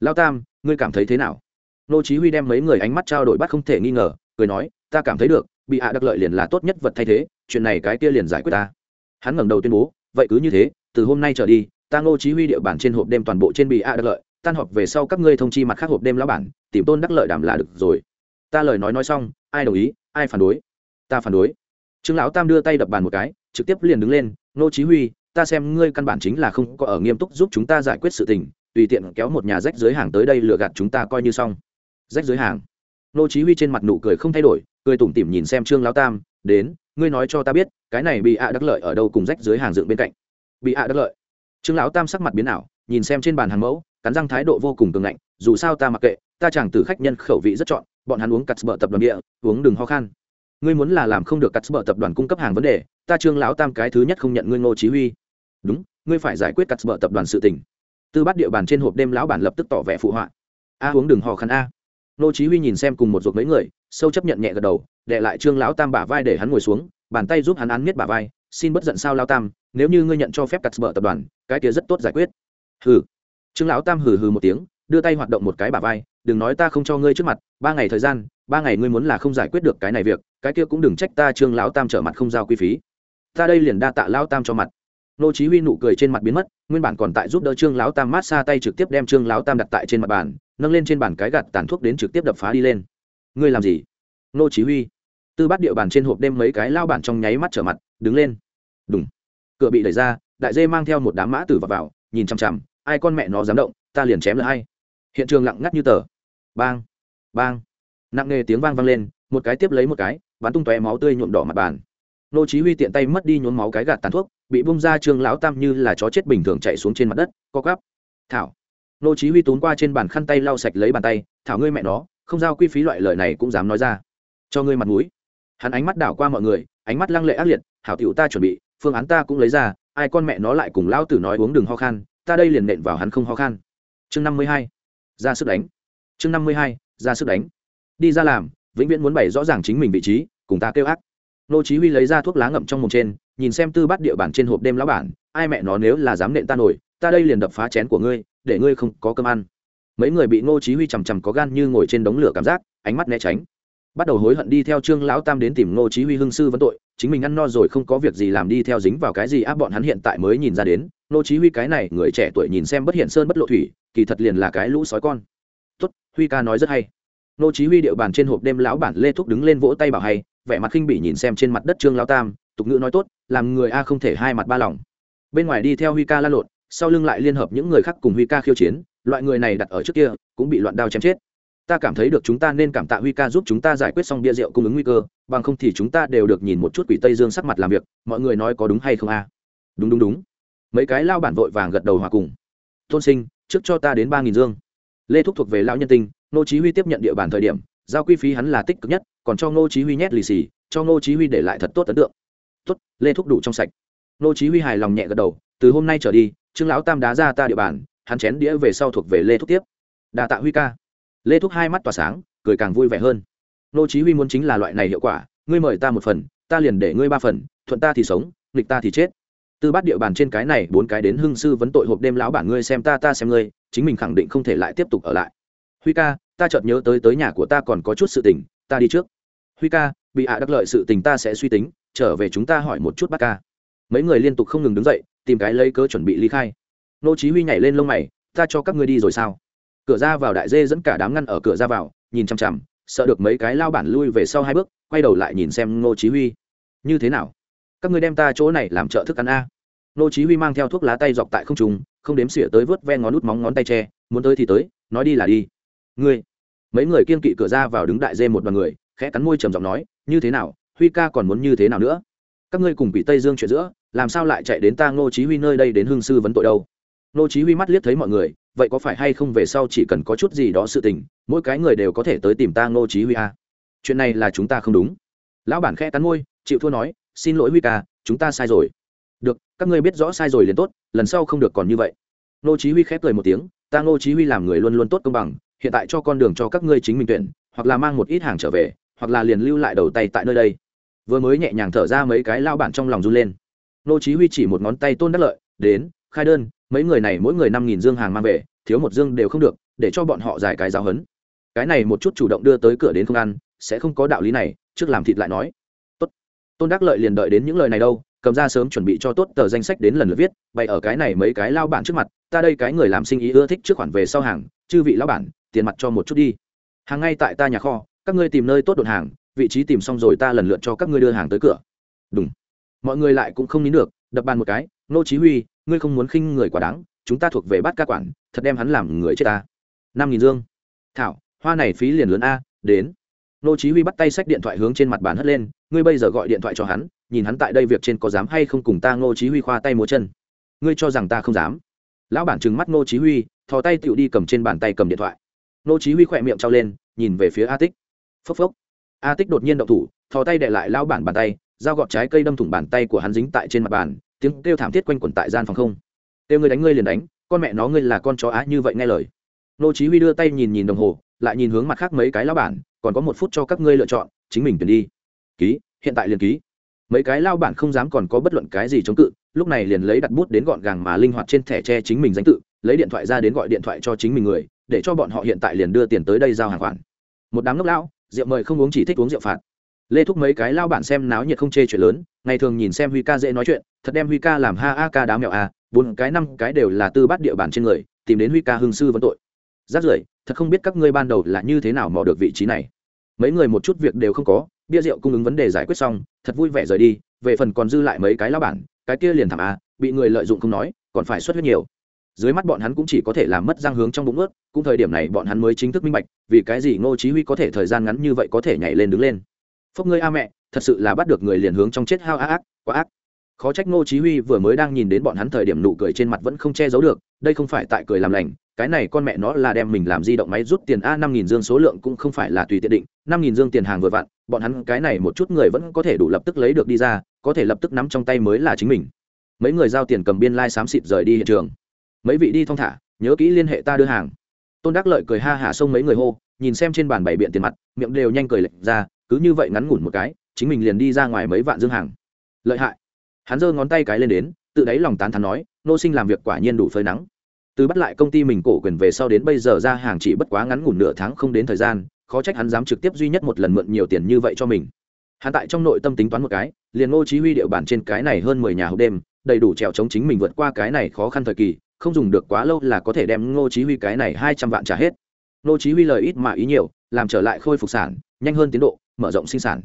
Speaker 1: Lão tam, ngươi cảm thấy thế nào? Nô chí huy đem mấy người ánh mắt trao đổi bắt không thể nghi ngờ, cười nói, ta cảm thấy được, bị hạ đặc lợi liền là tốt nhất vật thay thế, chuyện này cái kia liền giải quyết ta. Hắn ngẩng đầu tuyên bố, vậy cứ như thế, từ hôm nay trở đi, ta ngô chí huy địa bàn trên hộp đêm toàn bộ trên bị hạ đặc lợi, tan họp về sau các ngươi thông chi mặt khác hộp đêm lão bản, tìm tôn đắc lợi đảm là được rồi ta lời nói nói xong, ai đồng ý, ai phản đối? Ta phản đối. Trương lão tam đưa tay đập bàn một cái, trực tiếp liền đứng lên, Nô chí huy, ta xem ngươi căn bản chính là không có ở nghiêm túc giúp chúng ta giải quyết sự tình, tùy tiện kéo một nhà rách dưới hàng tới đây lừa gạt chúng ta coi như xong. Rách dưới hàng. Nô chí huy trên mặt nụ cười không thay đổi, cười tủm tỉm nhìn xem trương lão tam, đến, ngươi nói cho ta biết, cái này bị ạ đắc lợi ở đâu cùng rách dưới hàng dựng bên cạnh? Bị ạ đắc lợi. Trương lão tam sắc mặt biến ảo, nhìn xem trên bàn hàng mẫu, cắn răng thái độ vô cùng cường ngạnh, dù sao ta mặc kệ, ta chẳng từ khách nhân khẩu vị rất chọn bọn hắn uống cắt bợ tập đoàn địa, uống đừng ho khan. Ngươi muốn là làm không được cắt bợ tập đoàn cung cấp hàng vấn đề, ta trương lão tam cái thứ nhất không nhận ngươi ngô chí huy. Đúng, ngươi phải giải quyết cắt bợ tập đoàn sự tình. Tư bắt địa bàn trên hộp đêm lão bản lập tức tỏ vẻ phụ họa. A, uống đừng ho khan a. Ngô chí huy nhìn xem cùng một ruột mấy người, sâu chấp nhận nhẹ gật đầu, đệ lại trương lão tam bả vai để hắn ngồi xuống, bàn tay giúp hắn án miết bả vai, xin bất giận sao lão tam, nếu như ngươi nhận cho phép cắt bợ tập đoàn, cái kia rất tốt giải quyết. Hừ. Trương lão tam hừ hừ một tiếng, đưa tay hoạt động một cái bả vai đừng nói ta không cho ngươi trước mặt, ba ngày thời gian, ba ngày ngươi muốn là không giải quyết được cái này việc, cái kia cũng đừng trách ta trương lão tam trở mặt không giao quy phí. Ta đây liền đa tạ lão tam cho mặt. Nô chí huy nụ cười trên mặt biến mất, nguyên bản còn tại giúp đỡ trương lão tam mát xa tay trực tiếp đem trương lão tam đặt tại trên mặt bàn, nâng lên trên bàn cái gạt tàn thuốc đến trực tiếp đập phá đi lên. Ngươi làm gì? Nô chí huy. Tư bát địa bàn trên hộp đem mấy cái lao bản trong nháy mắt trở mặt, đứng lên. Đùng. Cửa bị đẩy ra, đại dê mang theo một đám mã tử vào vào, nhìn chăm chăm ai con mẹ nó dám động, ta liền chém là ai. Hiện trường lặng ngắt như tờ bang bang. Nặng nề tiếng vang vang lên, một cái tiếp lấy một cái, bắn tung tóe máu tươi nhuộm đỏ mặt bàn. Nô chí huy tiện tay mất đi nhuốm máu cái gạt tàn thuốc, bị bung ra trương lão tam như là chó chết bình thường chạy xuống trên mặt đất, co quắp. Thảo. Nô chí huy tốn qua trên bàn khăn tay lau sạch lấy bàn tay, thảo ngươi mẹ nó, không giao quy phí loại lời này cũng dám nói ra. Cho ngươi mặt mũi. Hắn ánh mắt đảo qua mọi người, ánh mắt lăng lệ ác liệt, hảo tiểu ta chuẩn bị, phương án ta cũng lấy ra, ai con mẹ nó lại cùng lão tử nói uống đừng ho khan, ta đây liền nện vào hắn không ho khan. Chương 52 ra sức đánh chương 52 ra sức đánh. Đi ra làm, vĩnh viễn muốn bày rõ ràng chính mình vị trí, cùng ta kêu ác. Nô chí huy lấy ra thuốc lá ngậm trong mồm trên, nhìn xem tư bắt địa bản trên hộp đêm lão bản, ai mẹ nó nếu là dám nện ta nổi, ta đây liền đập phá chén của ngươi, để ngươi không có cơm ăn. Mấy người bị nô chí huy chầm chầm có gan như ngồi trên đống lửa cảm giác, ánh mắt né tránh. Bắt đầu hối hận đi theo trương lão tam đến tìm nô chí huy hưng sư vấn tội, chính mình ăn no rồi không có việc gì làm đi theo dính vào cái gì áp bọn hắn hiện tại mới nhìn ra đến, nô chí huy cái này người trẻ tuổi nhìn xem bất hiện sơn bất lộ thủy, kỳ thật liền là cái lũ sói con huy ca nói rất hay. Ngô chí huy điệu bàn trên hộp đêm lão bản lê thúc đứng lên vỗ tay bảo hay, vẻ mặt khinh bỉ nhìn xem trên mặt đất trương lão tam, tục ngữ nói tốt, làm người a không thể hai mặt ba lòng. Bên ngoài đi theo huy ca la lộn, sau lưng lại liên hợp những người khác cùng huy ca khiêu chiến, loại người này đặt ở trước kia, cũng bị loạn đao chém chết. Ta cảm thấy được chúng ta nên cảm tạ huy ca giúp chúng ta giải quyết xong bia rượu cung ứng nguy cơ, bằng không thì chúng ta đều được nhìn một chút quỷ tây dương sắc mặt làm việc, mọi người nói có đúng hay không a? Đúng đúng đúng. Mấy cái lao bản vội vàng gật đầu hòa cùng. Tôn sinh, trước cho ta đến ba nghìn dương lê thúc thuộc về lão nhân tinh nô chí huy tiếp nhận địa bàn thời điểm, giao quy phí hắn là tích cực nhất, còn cho ngô chí huy nhét lì xì, cho ngô chí huy để lại thật tốt ấn tượng. Tốt, lê thúc đủ trong sạch. Ngô chí huy hài lòng nhẹ gật đầu, từ hôm nay trở đi, trương lão tam đá ra ta địa bàn, hắn chén đĩa về sau thuộc về lê thúc tiếp. Đà tạ huy ca. Lê thúc hai mắt tỏa sáng, cười càng vui vẻ hơn. Ngô chí huy muốn chính là loại này hiệu quả, ngươi mời ta một phần, ta liền để ngươi ba phần, thuận ta thì sống, nghịch ta thì chết từ bát địa bàn trên cái này bốn cái đến hưng sư vấn tội hộp đêm lão bản ngươi xem ta ta xem ngươi, chính mình khẳng định không thể lại tiếp tục ở lại. Huy ca, ta chợt nhớ tới tới nhà của ta còn có chút sự tình, ta đi trước. Huy ca, bị hạ đắc lợi sự tình ta sẽ suy tính, trở về chúng ta hỏi một chút bác ca. Mấy người liên tục không ngừng đứng dậy, tìm cái lấy cớ chuẩn bị ly khai. Nô chí huy nhảy lên lông mày, ta cho các ngươi đi rồi sao? Cửa ra vào đại dê dẫn cả đám ngăn ở cửa ra vào, nhìn chăm chăm sợ được mấy cái lao bản lui về sau hai bước, quay đầu lại nhìn xem nô chí huy. Như thế nào? Các ngươi đem ta chỗ này làm trợ thức ăn a nô chí huy mang theo thuốc lá tay dọc tại không trung, không đếm xỉa tới vớt ven ngón nút móng ngón tay che, muốn tới thì tới, nói đi là đi. Ngươi. Mấy người kiên kỵ cửa ra vào đứng đại dê một đoàn người, khẽ cắn môi trầm giọng nói, như thế nào? Huy ca còn muốn như thế nào nữa? Các ngươi cùng bị tây dương chuyện giữa, làm sao lại chạy đến ta ngô chí huy nơi đây đến hương sư vấn tội đâu? Ngô chí huy mắt liếc thấy mọi người, vậy có phải hay không về sau chỉ cần có chút gì đó sự tình, mỗi cái người đều có thể tới tìm ta ngô chí huy à? chuyện này là chúng ta không đúng. Lão bản khẽ cắn môi, chịu thua nói, xin lỗi huy ca, chúng ta sai rồi được, các ngươi biết rõ sai rồi liền tốt, lần sau không được còn như vậy. Ngô chí huy khép cười một tiếng, ta ngô chí huy làm người luôn luôn tốt công bằng, hiện tại cho con đường cho các ngươi chính mình tuyển, hoặc là mang một ít hàng trở về, hoặc là liền lưu lại đầu tay tại nơi đây. Vừa mới nhẹ nhàng thở ra mấy cái lao bản trong lòng run lên. Nô chí huy chỉ một ngón tay tôn đắc lợi, đến, khai đơn, mấy người này mỗi người năm nghìn dương hàng mang về, thiếu một dương đều không được, để cho bọn họ giải cái giáo hấn. Cái này một chút chủ động đưa tới cửa đến không ăn, sẽ không có đạo lý này, trước làm thịt lại nói. Tốt. Tôn đắc lợi liền đợi đến những lời này đâu cầm ra sớm chuẩn bị cho tốt tờ danh sách đến lần lượt viết, bày ở cái này mấy cái lao bản trước mặt, ta đây cái người làm sinh ý ưa thích trước khoản về sau hàng, chư vị lao bản, tiền mặt cho một chút đi. Hàng ngay tại ta nhà kho, các ngươi tìm nơi tốt đột hàng, vị trí tìm xong rồi ta lần lượt cho các ngươi đưa hàng tới cửa. Đúng mọi người lại cũng không nín được, đập bàn một cái, nô chí huy, ngươi không muốn khinh người quá đáng, chúng ta thuộc về bát ca quản, thật đem hắn làm người chết ta. Năm nghìn dương. Thảo, hoa này phí liền lớn a, đến nô chí huy bắt tay sách điện thoại hướng trên mặt bàn hất lên, ngươi bây giờ gọi điện thoại cho hắn, nhìn hắn tại đây việc trên có dám hay không cùng ta nô chí huy khoa tay múa chân. Ngươi cho rằng ta không dám? Lão bản trừng mắt nô chí huy, thò tay tiểu đi cầm trên bàn tay cầm điện thoại. Nô chí huy khoẹt miệng trao lên, nhìn về phía a tích. Phốc phốc. A tích đột nhiên động thủ, thò tay đè lại lão bản bàn tay, dao gọt trái cây đâm thủng bàn tay của hắn dính tại trên mặt bàn, tiếng kêu thảm thiết quanh quẩn tại gian phòng không. Kêu ngươi đánh ngươi liền đánh, con mẹ nó ngươi là con chó á, như vậy nghe lời. Nô chí huy đưa tay nhìn nhìn đồng hồ lại nhìn hướng mặt khác mấy cái lao bản, còn có một phút cho các ngươi lựa chọn, chính mình tuyển đi. Ký, hiện tại liền ký. Mấy cái lao bản không dám còn có bất luận cái gì chống cự, lúc này liền lấy đặt bút đến gọn gàng mà linh hoạt trên thẻ tre chính mình danh tự, lấy điện thoại ra đến gọi điện thoại cho chính mình người, để cho bọn họ hiện tại liền đưa tiền tới đây giao hàng khoản. Một đám ngốc lão, rượu mời không uống chỉ thích uống rượu phạt. Lê thúc mấy cái lao bản xem náo nhiệt không chê chuyện lớn, ngày thường nhìn xem huy ca dễ nói chuyện, thật đem huy ca làm ha a ca đá mèo a bốn cái năm cái đều là tư bắt địa bàn trên người, tìm đến huy ca hương sư vấn tội. Rát rưởi thật không biết các ngươi ban đầu là như thế nào mò được vị trí này. Mấy người một chút việc đều không có, bia rượu cung ứng vấn đề giải quyết xong, thật vui vẻ rời đi, về phần còn dư lại mấy cái lao bản, cái kia liền thảm a bị người lợi dụng không nói, còn phải xuất huyết nhiều. Dưới mắt bọn hắn cũng chỉ có thể làm mất răng hướng trong bụng ướt, cũng thời điểm này bọn hắn mới chính thức minh bạch, vì cái gì ngô chí huy có thể thời gian ngắn như vậy có thể nhảy lên đứng lên. Phốc ngươi a mẹ, thật sự là bắt được người liền hướng trong chết hao ác, quá ác khó trách ngô chí huy vừa mới đang nhìn đến bọn hắn thời điểm nụ cười trên mặt vẫn không che giấu được, đây không phải tại cười làm lành, cái này con mẹ nó là đem mình làm di động máy rút tiền a năm nghìn dương số lượng cũng không phải là tùy tiện định, năm nghìn dương tiền hàng vừa vặn, bọn hắn cái này một chút người vẫn có thể đủ lập tức lấy được đi ra, có thể lập tức nắm trong tay mới là chính mình. Mấy người giao tiền cầm biên lai like xám xịt rời đi hiện trường. Mấy vị đi thong thả, nhớ kỹ liên hệ ta đưa hàng. Tôn đắc lợi cười ha hả xông mấy người hô, nhìn xem trên bàn bảy biện tiền mặt, miệng đều nhanh cười lệch ra, cứ như vậy ngắn ngủn một cái, chính mình liền đi ra ngoài mấy vạn dương hàng. Lợi hại hắn giơ ngón tay cái lên đến, tự đáy lòng tán thán nói, nô sinh làm việc quả nhiên đủ phơi nắng. Từ bắt lại công ty mình cổ quyền về sau đến bây giờ ra hàng chỉ bất quá ngắn ngủn nửa tháng không đến thời gian, khó trách hắn dám trực tiếp duy nhất một lần mượn nhiều tiền như vậy cho mình. Hắn tại trong nội tâm tính toán một cái, liền ngô chí huy địa bản trên cái này hơn mười nhà hộp đêm, đầy đủ trèo chống chính mình vượt qua cái này khó khăn thời kỳ, không dùng được quá lâu là có thể đem ngô chí huy cái này hai trăm vạn trả hết. Ngô chí huy lời ít mà ý nhiều, làm trở lại khôi phục sản, nhanh hơn tiến độ, mở rộng sinh sản.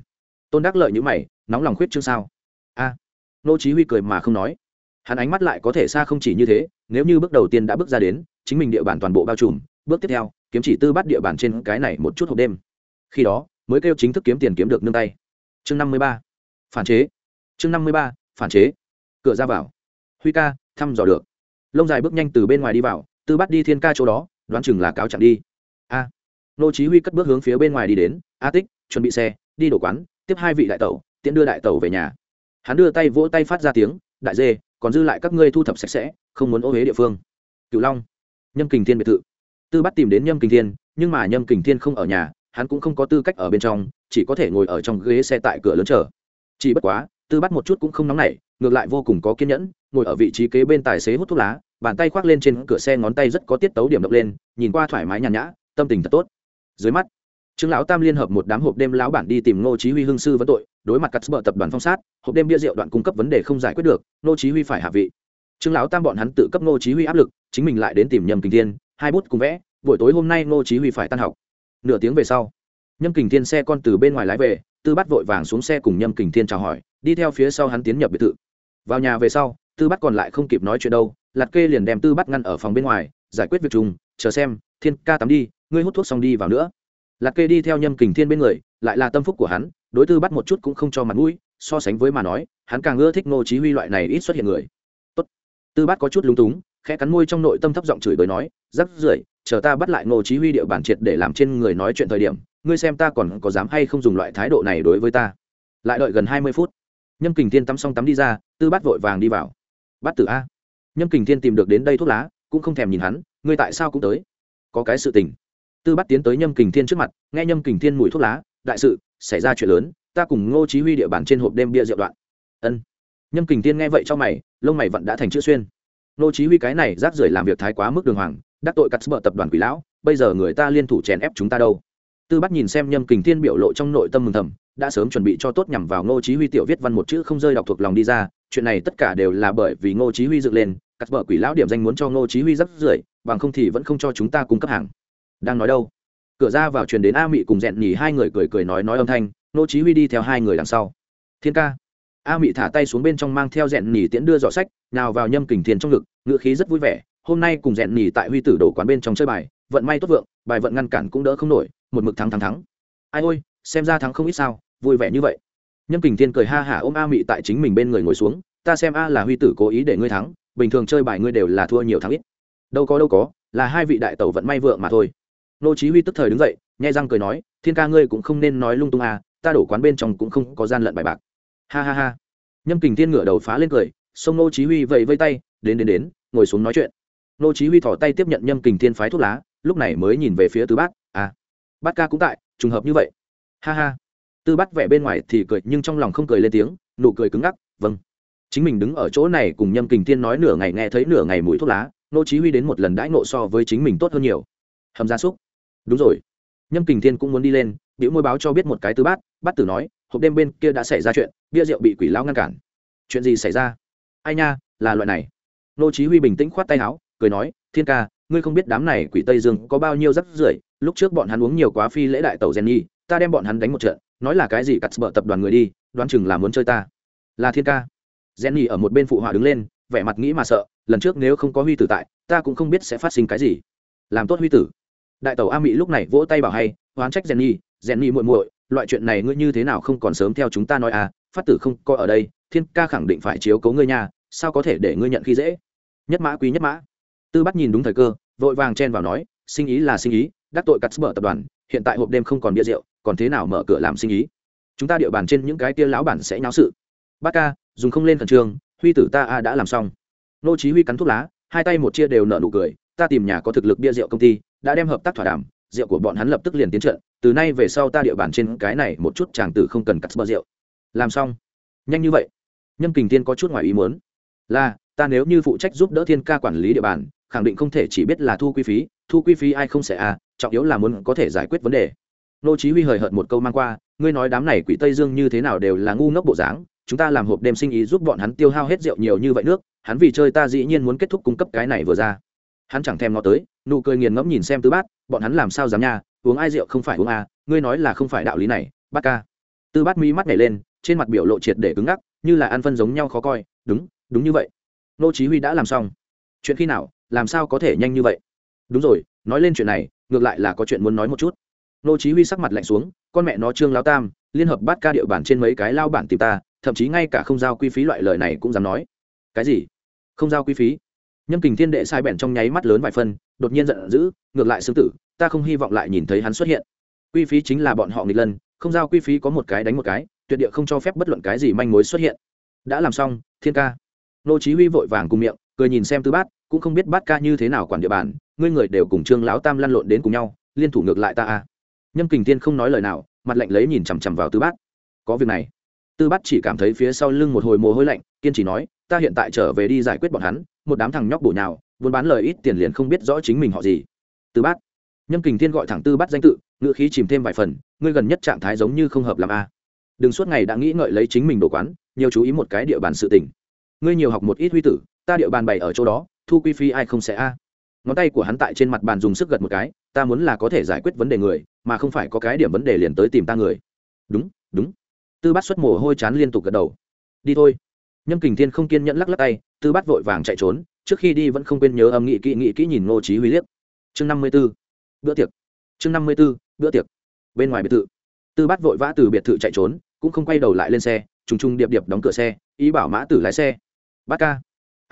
Speaker 1: Tôn đắc lợi như mày, nóng lòng khuyết chương sao? A Nô chí huy cười mà không nói. Hắn ánh mắt lại có thể xa không chỉ như thế, nếu như bước đầu tiên đã bước ra đến, chính mình địa bàn toàn bộ bao trùm, bước tiếp theo, kiếm chỉ tư bắt địa bàn trên cái này một chút hộp đêm. Khi đó, mới kêu chính thức kiếm tiền kiếm được nương tay. Chương năm mươi ba. Phản chế. Chương năm mươi ba, phản chế. Cửa ra vào. Huy ca, thăm dò được. Lông dài bước nhanh từ bên ngoài đi vào, tư bắt đi thiên ca chỗ đó, đoán chừng là cáo chẳng đi. A. Nô chí huy cất bước hướng phía bên ngoài đi đến. A tích, chuẩn bị xe, đi đổ quán, tiếp hai vị đại tẩu, tiễn đưa đại tẩu về nhà hắn đưa tay vỗ tay phát ra tiếng, đại dê, còn dư lại các ngươi thu thập sạch sẽ, không muốn ô huế địa phương. Cựu long, nhâm kình thiên biệt thự. Tư bắt tìm đến nhâm kình thiên, nhưng mà nhâm kình thiên không ở nhà, hắn cũng không có tư cách ở bên trong, chỉ có thể ngồi ở trong ghế xe tại cửa lớn chờ. Chỉ bất quá, tư bắt một chút cũng không nóng nảy, ngược lại vô cùng có kiên nhẫn, ngồi ở vị trí kế bên tài xế hút thuốc lá, bàn tay khoác lên trên cửa xe ngón tay rất có tiết tấu điểm động lên, nhìn qua thoải mái nhàn nhã, tâm tình thật tốt. Dưới mắt trương lão tam liên hợp một đám hộp đêm lão bản đi tìm ngô chí huy hưng sư vấn tội, đối mặt cắt bợ tập đoàn phong sát, hộp đêm bia rượu đoạn cung cấp vấn đề không giải quyết được, ngô chí huy phải hạ vị. Trương lão tam bọn hắn tự cấp ngô chí huy áp lực, chính mình lại đến tìm nhâm kình thiên, hai bút cùng vẽ, buổi tối hôm nay ngô chí huy phải tan học. Nửa tiếng về sau, nhâm kình thiên xe con từ bên ngoài lái về, tư Bát vội vàng xuống xe cùng nhâm kình thiên chào hỏi, đi theo phía sau hắn tiến nhập biệt thự. Vào nhà về sau, tư Bát còn lại không kịp nói chuyện đâu, lạt kê liền đem tư Bát ngăn ở phòng bên ngoài, giải quyết việc chung, chờ xem, thiên ca tắm đi, ngươi hút thuốc xong đi vào nữa lạc kê đi theo nhâm kình thiên bên người, lại là tâm phúc của hắn, đối tư bắt một chút cũng không cho mặt mũi, so sánh với mà nói, hắn càng ưa thích ngô chí huy loại này ít xuất hiện người. Tốt. Tư bắt có chút lúng túng, khẽ cắn môi trong nội tâm thấp giọng chửi bới nói, rắc rưởi, chờ ta bắt lại ngô chí huy địa bản triệt để làm trên người nói chuyện thời điểm, ngươi xem ta còn có dám hay không dùng loại thái độ này đối với ta. Lại đợi gần hai mươi phút, nhâm kình thiên tắm xong tắm đi ra, tư bắt vội vàng đi vào. Bắt tử a. Nhâm kình thiên tìm được đến đây thuốc lá, cũng không thèm nhìn hắn, ngươi tại sao cũng tới? Có cái sự tình tư bắt tiến tới nhâm kình thiên trước mặt, nghe nhâm kình thiên mùi thuốc lá, đại sự, xảy ra chuyện lớn, ta cùng ngô chí huy địa bàn trên hộp đêm bia rượu đoạn. Ân. Nhâm kình thiên nghe vậy cho mày, lông mày vẫn đã thành chữ xuyên. Ngô chí huy cái này rác rưởi làm việc thái quá mức đường hoàng, đắc tội cắt bợ tập đoàn quỷ lão, bây giờ người ta liên thủ chèn ép chúng ta đâu? Tư bắt nhìn xem nhâm kình thiên biểu lộ trong nội tâm mừng thầm, đã sớm chuẩn bị cho tốt nhằm vào ngô chí huy tiểu viết văn một chữ không rơi đọc thuộc lòng đi ra, chuyện này tất cả đều là bởi vì ngô chí huy dựng lên cắt bợ quỷ lão điểm danh muốn cho ngô chí huy rất rưởi, bằng không thì vẫn không cho chúng ta cung cấp hàng đang nói đâu? Cửa ra vào truyền đến a mị cùng dẹn nhỉ hai người cười cười nói nói âm thanh, nô chí huy đi theo hai người đằng sau. Thiên ca. A mị thả tay xuống bên trong mang theo dẹn nhỉ tiễn đưa giỏ sách, nào vào nhâm kình thiên trong ngực ngựa khí rất vui vẻ. Hôm nay cùng dẹn nhỉ tại huy tử đổ quán bên trong chơi bài, vận may tốt vượng, bài vận ngăn cản cũng đỡ không nổi, một mực thắng thắng thắng. Ai ôi, xem ra thắng không ít sao, vui vẻ như vậy. Nhâm kình thiên cười ha hả ôm a mị tại chính mình bên người ngồi xuống, ta xem a là huy tử cố ý để ngươi thắng, bình thường chơi bài ngươi đều là thua nhiều thắng ít. Đâu có đâu có, là hai vị đại tẩu vận may vượng mà thôi nô chí huy tức thời đứng dậy, nhai răng cười nói, thiên ca ngươi cũng không nên nói lung tung à ta đổ quán bên trong cũng không có gian lận bài bạc. Ha ha ha. Nhâm kình thiên ngửa đầu phá lên cười, xông nô chí huy vẫy vây tay, đến đến đến, ngồi xuống nói chuyện. Nô chí huy thò tay tiếp nhận nhâm kình thiên phái thuốc lá, lúc này mới nhìn về phía tứ bát à bát ca cũng tại, trùng hợp như vậy. Ha ha. Tư bắt vẻ bên ngoài thì cười, nhưng trong lòng không cười lên tiếng, nụ cười cứng ngắc vâng. Chính mình đứng ở chỗ này cùng nhâm kình thiên nói nửa ngày nghe thấy nửa ngày mùi thuốc lá, nô chí huy đến một lần đãi nộ so với chính mình tốt hơn nhiều. Hầm gia súc đúng rồi. Nhâm kình thiên cũng muốn đi lên biểu môi báo cho biết một cái tư bát bát tử nói, hộp đêm bên kia đã xảy ra chuyện, bia rượu bị quỷ lao ngăn cản. Chuyện gì xảy ra? Ai nha, là loại này. Nô chí huy bình tĩnh khoát tay áo, cười nói, thiên ca, ngươi không biết đám này quỷ tây dương có bao nhiêu rắc rưởi, lúc trước bọn hắn uống nhiều quá phi lễ đại tẩu jenny ta đem bọn hắn đánh một trận, nói là cái gì cắt bợ tập đoàn người đi, đoán chừng là muốn chơi ta. Là thiên ca. Jenny ở một bên phụ họa đứng lên, vẻ mặt nghĩ mà sợ, lần trước nếu không có huy tử tại, ta cũng không biết sẽ phát sinh cái gì. Làm tốt huy tử đại tẩu a mỹ lúc này vỗ tay bảo hay oán trách jenny jenny muội muội loại chuyện này ngươi như thế nào không còn sớm theo chúng ta nói à? Phát tử không coi ở đây thiên ca khẳng định phải chiếu cố ngươi nhà, sao có thể để ngươi nhận khi dễ? Nhất mã quý nhất mã. Tư bắt nhìn đúng thời cơ vội vàng chen vào nói sinh ý là sinh ý đắc tội cắt bờ tập đoàn hiện tại hộp đêm không còn bia rượu còn thế nào mở cửa làm sinh ý? Chúng ta địa bàn trên những cái tia lão bản sẽ nháo sự. Bác ca dùng không lên khẩn trương huy tử ta a đã làm xong. Nô chí huy cắn thuốc lá hai tay một chia đều nở nụ cười ta tìm nhà có thực lực bia rượu công ty đã đem hợp tác thỏa đàm, rượu của bọn hắn lập tức liền tiến trận, từ nay về sau ta địa bàn trên cái này một chút chàng tử không cần cắt bơ rượu. Làm xong. Nhanh như vậy. Nhâm kình tiên có chút ngoài ý muốn. Là, ta nếu như phụ trách giúp đỡ thiên ca quản lý địa bàn, khẳng định không thể chỉ biết là thu quy phí, thu quy phí ai không sẽ à trọng yếu là muốn có thể giải quyết vấn đề. Nô chí huy hời hợt một câu mang qua, ngươi nói đám này quỷ tây dương như thế nào đều là ngu ngốc bộ dáng, chúng ta làm hộp đêm sinh ý giúp bọn hắn tiêu hao hết rượu nhiều như vậy nước, hắn vì chơi ta dĩ nhiên muốn kết thúc cung cấp cái này vừa ra hắn chẳng thèm ngó tới, nụ cười nghiền ngẫm nhìn xem tư bát, bọn hắn làm sao dám nha, uống ai rượu không phải uống à ngươi nói là không phải đạo lý này, bát ca. Tư bát mi mắt nhảy lên, trên mặt biểu lộ triệt để cứng ngắc, như là ăn phân giống nhau khó coi, đúng đúng như vậy. Nô chí huy đã làm xong. Chuyện khi nào, làm sao có thể nhanh như vậy? Đúng rồi, nói lên chuyện này, ngược lại là có chuyện muốn nói một chút. Nô chí huy sắc mặt lạnh xuống, con mẹ nó trương lão tam, liên hợp bát ca địa bản trên mấy cái lao bản tìm ta, thậm chí ngay cả không giao quy phí loại lời này cũng dám nói. Cái gì? Không giao quy phí? Nhâm kình thiên đệ sai bẹn trong nháy mắt lớn vài phân, đột nhiên giận dữ, ngược lại xương tử, ta không hy vọng lại nhìn thấy hắn xuất hiện. Quy phí chính là bọn họ nghịch lân, không giao quy phí có một cái đánh một cái, tuyệt địa không cho phép bất luận cái gì manh mối xuất hiện. Đã làm xong, thiên ca. Nô chí huy vội vàng cùng miệng, cười nhìn xem tư bát, cũng không biết bát ca như thế nào quản địa bàn, ngươi người đều cùng trương lão tam lăn lộn đến cùng nhau, liên thủ ngược lại ta a nhâm kình thiên không nói lời nào, mặt lạnh lấy nhìn chằm chằm vào tư bát. Có việc này. Tư bát chỉ cảm thấy phía sau lưng một hồi mồ hôi lạnh, kiên trì nói, ta hiện tại trở về đi giải quyết bọn hắn một đám thằng nhóc bổ nhào buôn bán lời ít tiền liền không biết rõ chính mình họ gì. Tư bát. Nhâm kình thiên gọi thẳng tư bát danh tự ngựa khí chìm thêm vài phần, ngươi gần nhất trạng thái giống như không hợp làm a. Đừng suốt ngày đã nghĩ ngợi lấy chính mình đồ quán, nhiều chú ý một cái địa bàn sự tình. Ngươi nhiều học một ít huy tử, ta địa bàn bày ở chỗ đó, thu quy phi ai không sẽ a. Ngón tay của hắn tại trên mặt bàn dùng sức gật một cái, ta muốn là có thể giải quyết vấn đề người, mà không phải có cái điểm vấn đề liền tới tìm ta người. Đúng đúng. Tư bát xuất mồ hôi chán liên tục gật đầu. Đi thôi nhâm kình thiên không kiên nhẫn lắc lắc tay, tư bát vội vàng chạy trốn, trước khi đi vẫn không quên nhớ âm nghị kỹ nghị kỹ nhìn ngô trí huy liếc. Chương năm mươi b ố bữa tiệc. Chương năm mươi b ố bữa tiệc. Bên ngoài biệt thự, tư bát vội vã từ biệt thự chạy trốn, cũng không quay đầu lại lên xe t r ù n g t r ù n g điệp điệp đóng cửa xe, ý bảo mã tử lái xe. Bát ca.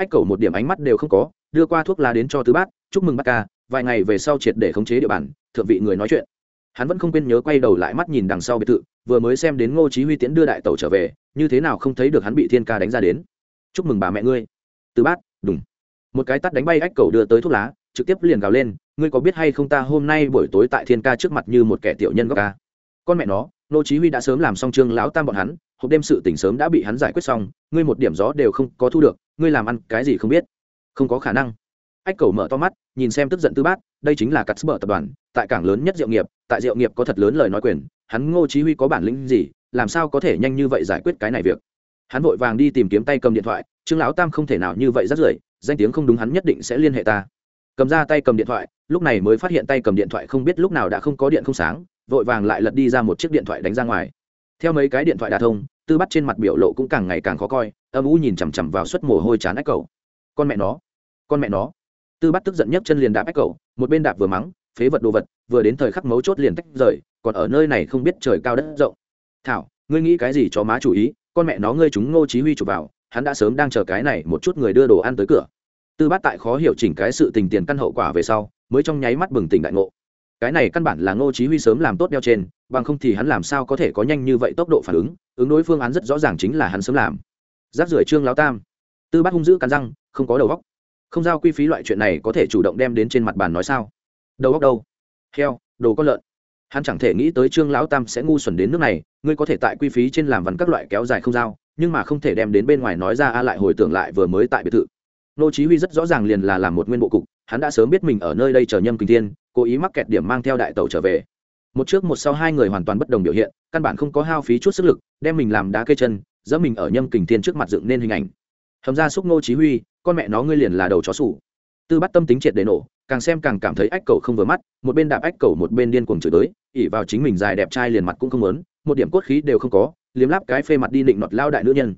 Speaker 1: Ách cầu một điểm ánh mắt đều không có, đưa qua thuốc lá đến cho Tư bát, chúc mừng bát ca, vài ngày về sau triệt để khống chế địa bàn, thượng vị người nói chuyện. Hắn vẫn không quên nhớ quay đầu lại mắt nhìn đằng sau biệt thự vừa mới xem đến ngô chí huy tiễn đưa đại tẩu trở về, như thế nào không thấy được hắn bị thiên ca đánh ra đến. Chúc mừng bà mẹ ngươi. Từ bát, đùng. một cái tát đánh bay ách cầu đưa tới thuốc lá, trực tiếp liền gào lên, ngươi có biết hay không ta hôm nay buổi tối tại thiên ca trước mặt như một kẻ tiểu nhân góc ca? Con mẹ nó, ngô chí huy đã sớm làm xong trương lão tam bọn hắn, hộp đêm sự tình sớm đã bị hắn giải quyết xong, ngươi một điểm gió đều không có thu được, ngươi làm ăn cái gì không biết? Không có khả năng. Ách cầu mở to mắt, nhìn xem tức giận tư bát, đây chính là cắt bờ tập đoàn, tại cảng lớn nhất diệu nghiệp, tại diệu nghiệp có thật lớn lời nói quyền hắn ngô chí huy có bản lĩnh gì, làm sao có thể nhanh như vậy giải quyết cái này việc? Hắn vội vàng đi tìm kiếm tay cầm điện thoại, trương lão tam không thể nào như vậy rất rưởi, danh tiếng không đúng hắn nhất định sẽ liên hệ ta. Cầm ra tay cầm điện thoại, lúc này mới phát hiện tay cầm điện thoại không biết lúc nào đã không có điện không sáng, vội vàng lại lật đi ra một chiếc điện thoại đánh ra ngoài. Theo mấy cái điện thoại đà thông, tư bắt trên mặt biểu lộ cũng càng ngày càng khó coi, âm u nhìn chằm chằm vào suất mồ hôi chán ách cầu con mẹ nó, con mẹ nó. Tư bắt tức giận nhất chân liền đạp ách cầu một bên đạp vừa mắng, phế vật đồ vật, vừa đến thời khắc mấu chốt liền tách rời còn ở nơi này không biết trời cao đất rộng. Thảo, ngươi nghĩ cái gì cho má chủ ý, con mẹ nó ngươi chúng ngô chí huy chụp vào, hắn đã sớm đang chờ cái này một chút người đưa đồ ăn tới cửa. Tư bát tại khó hiểu chỉnh cái sự tình tiền căn hậu quả về sau, mới trong nháy mắt bừng tỉnh đại ngộ. Cái này căn bản là ngô chí huy sớm làm tốt đeo trên, bằng không thì hắn làm sao có thể có nhanh như vậy tốc độ phản ứng ứng đối phương án rất rõ ràng chính là hắn sớm làm. Giáp rưỡi trương lão tam. Tư bát hung dữ cắn răng, không có đầu óc. Không giao quy phí loại chuyện này có thể chủ động đem đến trên mặt bàn nói sao? Đầu óc đâu? Heo, đồ con lợn hắn chẳng thể nghĩ tới trương lão tam sẽ ngu xuẩn đến nước này, ngươi có thể tại quy phí trên làm văn các loại kéo dài không giao, nhưng mà không thể đem đến bên ngoài nói ra a lại hồi tưởng lại vừa mới tại biệt thự. Nô chí huy rất rõ ràng liền là làm một nguyên bộ cục, hắn đã sớm biết mình ở nơi đây chờ nhâm kinh thiên, cố ý mắc kẹt điểm mang theo đại tàu trở về. Một trước một sau hai người hoàn toàn bất đồng biểu hiện, căn bản không có hao phí chút sức lực, đem mình làm đá cây chân, dẫm mình ở nhâm kình thiên trước mặt dựng nên hình ảnh. Hầm ra xúc nô chí huy, con mẹ nó ngươi liền là đầu chó sủ. Tư bắt tâm tính triệt để nổ càng xem càng cảm thấy ách cầu không vừa mắt, một bên đạp ách cầu một bên điên cuồng chửi tới, ỉ vào chính mình dài đẹp trai liền mặt cũng không muốn, một điểm cốt khí đều không có, liếm láp cái phê mặt đi định nọt lao đại nữ nhân.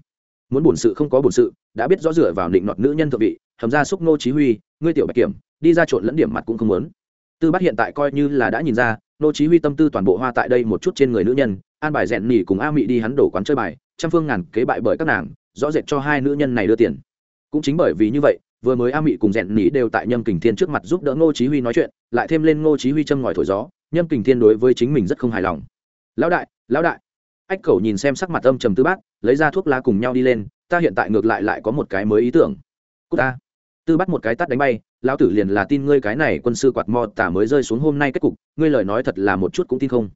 Speaker 1: Muốn bổn sự không có bổn sự, đã biết rõ dựa vào định nọt nữ nhân thượng vị, hầm ra xúc nô chí huy, ngươi tiểu bạch kiểm, đi ra trộn lẫn điểm mặt cũng không muốn. Tư bắt hiện tại coi như là đã nhìn ra, nô chí huy tâm tư toàn bộ hoa tại đây một chút trên người nữ nhân, an bài rèn nỉ cùng a mị đi hắn đổ quán chơi bài, trăm phương ngàn kế bại bởi các nàng, rõ rệt cho hai nữ nhân này đưa tiền. Cũng chính bởi vì như vậy vừa mới a mị cùng rèn nỉ đều tại nhâm kình thiên trước mặt giúp đỡ ngô chí huy nói chuyện, lại thêm lên ngô chí huy châm ngòi thổi gió, nhâm kình thiên đối với chính mình rất không hài lòng. Lão đại lão đại. Ách cầu nhìn xem sắc mặt âm trầm tư bát, lấy ra thuốc lá cùng nhau đi lên, ta hiện tại ngược lại lại có một cái mới ý tưởng. Cút ta. Tư bắt một cái tát đánh bay, lão tử liền là tin ngươi cái này quân sư quạt mò tả mới rơi xuống hôm nay kết cục, ngươi lời nói thật là một chút cũng tin không.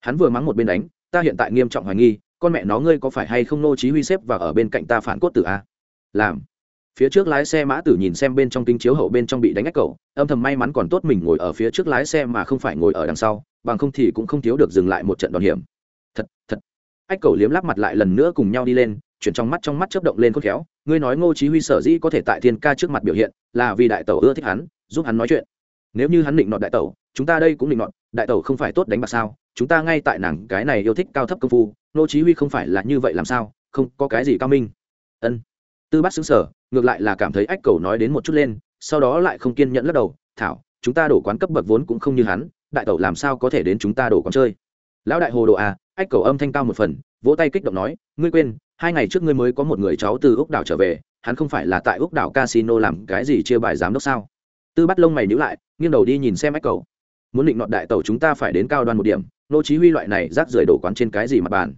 Speaker 1: Hắn vừa mắng một bên đánh, ta hiện tại nghiêm trọng hoài nghi, con mẹ nó ngươi có phải hay không nô chí huy xếp và ở bên cạnh ta phản cốt tử a làm phía trước lái xe mã tử nhìn xem bên trong kính chiếu hậu bên trong bị đánh ách cậu âm thầm may mắn còn tốt mình ngồi ở phía trước lái xe mà không phải ngồi ở đằng sau, bằng không thì cũng không thiếu được dừng lại một trận đòn hiểm. Thật thật. Ách cậu liếm lắp mặt lại lần nữa cùng nhau đi lên, chuyển trong mắt trong mắt chớp động lên khôn khéo, ngươi nói ngô chí huy sở dĩ có thể tại thiên ca trước mặt biểu hiện, là vì đại tẩu ưa thích hắn, giúp hắn nói chuyện. Nếu như hắn định nọt đại tẩu, chúng ta đây cũng định nọt, đại tẩu không phải tốt đánh bạc sao? Chúng ta ngay tại nàng cái này yêu thích cao thấp công phu, ngô chí huy không phải là như vậy làm sao? Không, có cái gì cao minh? Ân tư bát xứng sở ngược lại là cảm thấy ách cầu nói đến một chút lên, sau đó lại không kiên nhẫn lắc đầu, thảo, chúng ta đổ quán cấp bậc vốn cũng không như hắn, đại tẩu làm sao có thể đến chúng ta đổ quán chơi? Lão đại hồ đồ à ách cầu âm thanh cao một phần, vỗ tay kích động nói, ngươi quên, hai ngày trước ngươi mới có một người cháu từ úc đảo trở về, hắn không phải là tại úc đảo casino làm cái gì chia bài giám đốc sao? Tư bắt lông mày nhữ lại, nghiêng đầu đi nhìn xem ách cầu. Muốn định nọt đại tẩu chúng ta phải đến cao đoan một điểm, nô chí huy loại này rác rưởi đổ quán trên cái gì mặt bàn?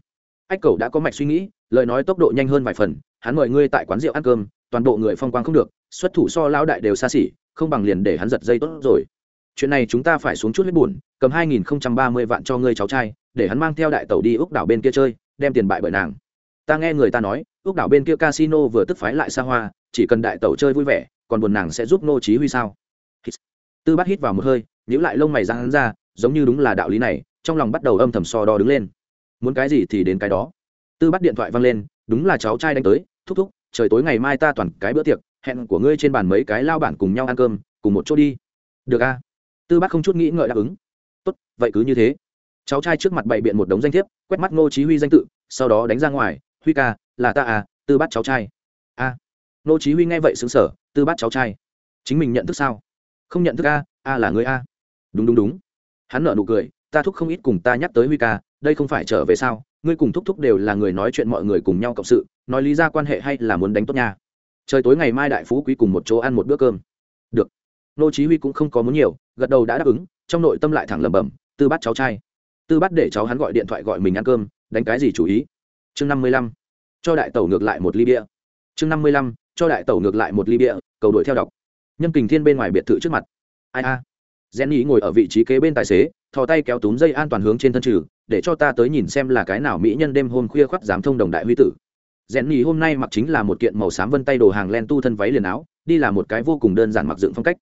Speaker 1: Ách cầu đã có mạch suy nghĩ, lời nói tốc độ nhanh hơn vài phần hắn mời ngươi tại quán rượu ăn cơm, toàn bộ người phong quang không được, xuất thủ so lão đại đều xa xỉ, không bằng liền để hắn giật dây tốt rồi. Chuyện này chúng ta phải xuống chút huyết buồn, cầm hai nghìn không trăm ba mươi vạn cho ngươi cháu trai, để hắn mang theo đại tàu đi úc đảo bên kia chơi, đem tiền bại bởi nàng. Ta nghe người ta nói, úc đảo bên kia casino vừa tức phái lại xa hoa, chỉ cần đại tàu chơi vui vẻ, còn buồn nàng sẽ giúp nô chí huy sao? Tư bát hít vào một hơi, nhíu lại lông mày ra hắn ra, giống như đúng là đạo lý này, trong lòng bắt đầu âm thầm so đo đứng lên. Muốn cái gì thì đến cái đó. Tư bắt điện thoại văng lên, đúng là cháu trai đánh tới thúc thúc trời tối ngày mai ta toàn cái bữa tiệc hẹn của ngươi trên bàn mấy cái lao bản cùng nhau ăn cơm cùng một chỗ đi. Được a. Tư bác không chút nghĩ ngợi đáp ứng. Tốt vậy cứ như thế. Cháu trai trước mặt bày biện một đống danh thiếp quét mắt ngô chí huy danh tự sau đó đánh ra ngoài huy ca là ta à tư bát cháu trai. A. Ngô chí huy nghe vậy sướng sở, tư bát cháu trai chính mình nhận thức sao? Không nhận thức a a là người a. Đúng đúng đúng. Hắn nở nụ cười ta thúc không ít cùng ta nhắc tới huy ca đây không phải trở về sao? Ngươi cùng thúc thúc đều là người nói chuyện mọi người cùng nhau cộng sự, nói lý ra quan hệ hay là muốn đánh tốt nha. Trời tối ngày mai đại phú quý cùng một chỗ ăn một bữa cơm. Được. Nô chí huy cũng không có muốn nhiều, gật đầu đã đáp ứng, trong nội tâm lại thẳng lẩm bẩm, tư bắt cháu trai. Tư bắt để cháu hắn gọi điện thoại gọi mình ăn cơm, đánh cái gì chủ ý? Chương 55. cho đại tẩu ngược lại một ly bia. Chương 55. cho đại tẩu ngược lại một ly bia, cầu đuổi theo đọc. Nhân kình thiên bên ngoài biệt thự trước mặt. Ai a? Jenny ngồi ở vị trí kế bên tài xế, thò tay kéo túm dây an toàn hướng trên thân trừ, để cho ta tới nhìn xem là cái nào mỹ nhân đêm hôm khuya khoắt dám thông đồng đại huy tử. Jenny hôm nay mặc chính là một kiện màu xám vân tay đồ hàng len tu thân váy liền áo, đi là một cái vô cùng đơn giản mặc dựng phong cách.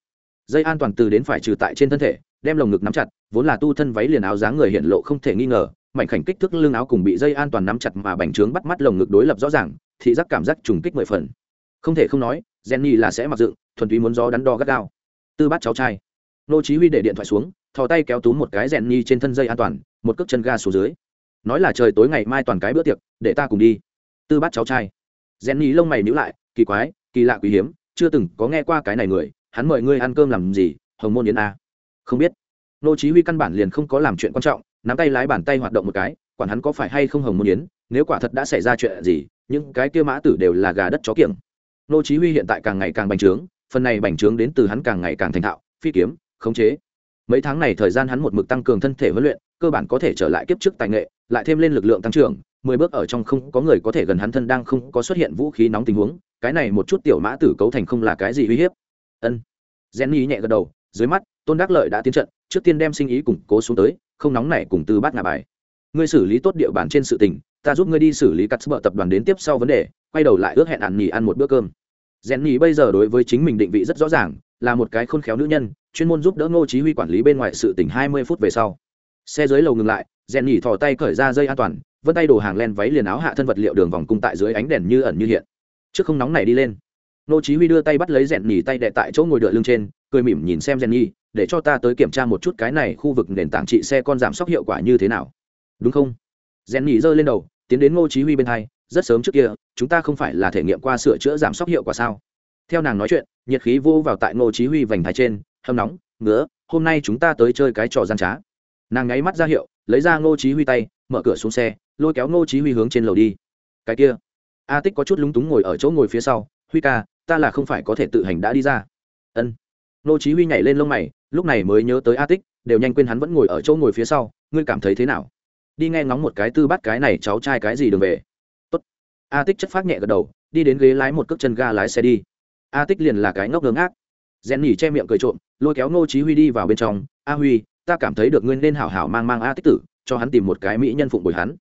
Speaker 1: Dây an toàn từ đến phải trừ tại trên thân thể đem lồng ngực nắm chặt vốn là tu thân váy liền áo dáng người hiện lộ không thể nghi ngờ mảnh khảnh kích thước lưng áo cùng bị dây an toàn nắm chặt mà bành trướng bắt mắt lồng ngực đối lập rõ ràng thị giác cảm giác trùng kích mười phần. Không thể không nói jenny là sẽ mặc dựng thuần túy muốn gió đắn đo gắt gao. Tư bát cháu trai nô chí huy để điện thoại xuống, thò tay kéo túm một cái rèn nhi trên thân dây an toàn, một cước chân ga xuống dưới. Nói là trời tối ngày mai toàn cái bữa tiệc, để ta cùng đi. Tư bát cháu trai. Rèn nhi lông mày nhíu lại, kỳ quái, kỳ lạ quý hiếm, chưa từng có nghe qua cái này người, hắn mời ngươi ăn cơm làm gì, hồng môn yến a. Không biết. Nô chí huy căn bản liền không có làm chuyện quan trọng, nắm tay lái bàn tay hoạt động một cái, quản hắn có phải hay không hồng môn yến, nếu quả thật đã xảy ra chuyện gì, những cái kia mã tử đều là gà đất chó kiểng. Nô chí huy hiện tại càng ngày càng bành trướng, phần này bành trướng đến từ hắn càng ngày càng thành thạo, phi kiếm khống chế. Mấy tháng này thời gian hắn một mực tăng cường thân thể huấn luyện, cơ bản có thể trở lại kiếp trước tài nghệ, lại thêm lên lực lượng tăng trưởng, mười bước ở trong không có người có thể gần hắn thân đang không có xuất hiện vũ khí nóng tình huống, cái này một chút tiểu mã tử cấu thành không là cái gì uy hiếp. Ân. Jenny nhẹ gật đầu, dưới mắt, tôn đắc lợi đã tiến trận, trước tiên đem sinh ý củng cố xuống tới, không nóng này cùng từ bát ngà bài. Ngươi xử lý tốt địa bàn trên sự tình, ta giúp ngươi đi xử lý cắt bợ tập đoàn đến tiếp sau vấn đề, quay đầu lại ước hẹn ăn nhì ăn một bữa cơm. Jenny bây giờ đối với chính mình định vị rất rõ ràng là một cái khôn khéo nữ nhân, chuyên môn giúp đỡ ngô chí huy quản lý bên ngoài sự tỉnh 20 phút về sau. Xe dưới lầu ngừng lại, rèn nhỉ thò tay cởi ra dây an toàn, vân tay đồ hàng len váy liền áo hạ thân vật liệu đường vòng cung tại dưới ánh đèn như ẩn như hiện. Trước không nóng này đi lên. Ngô chí huy đưa tay bắt lấy rèn nhỉ tay đè tại chỗ ngồi đựa lưng trên, cười mỉm nhìn xem rèn nhỉ, để cho ta tới kiểm tra một chút cái này khu vực nền tảng trị xe con giảm sốc hiệu quả như thế nào. Đúng không? Rèn nhỉ rơi lên đầu, tiến đến ngô chí huy bên hai, rất sớm trước kia, chúng ta không phải là thể nghiệm qua sửa chữa giảm sốc hiệu quả sao? Theo nàng nói chuyện, nhiệt khí vô vào tại ngô chí huy vành thái trên, hâm nóng, ngứa, hôm nay chúng ta tới chơi cái trò gian trá. Nàng ngáy mắt ra hiệu, lấy ra ngô chí huy tay, mở cửa xuống xe, lôi kéo ngô chí huy hướng trên lầu đi. Cái kia. A tích có chút lúng túng ngồi ở chỗ ngồi phía sau, huy ca, ta là không phải có thể tự hành đã đi ra. Ân. Ngô chí huy nhảy lên lông mày, lúc này mới nhớ tới a tích, đều nhanh quên hắn vẫn ngồi ở chỗ ngồi phía sau, ngươi cảm thấy thế nào? Đi nghe ngóng một cái tư bắt cái này cháu trai cái gì đường về. Tốt. A tích chất phát nhẹ gật đầu, đi đến ghế lái một cước chân ga lái xe đi a tích liền là cái ngốc ngớ ngác. Rèn nhỉ che miệng cười trộm, lôi kéo ngô chí huy đi vào bên trong. A huy, ta cảm thấy được ngươi nên hảo hảo mang mang a tích tử, cho hắn tìm một cái mỹ nhân phụng bồi hắn.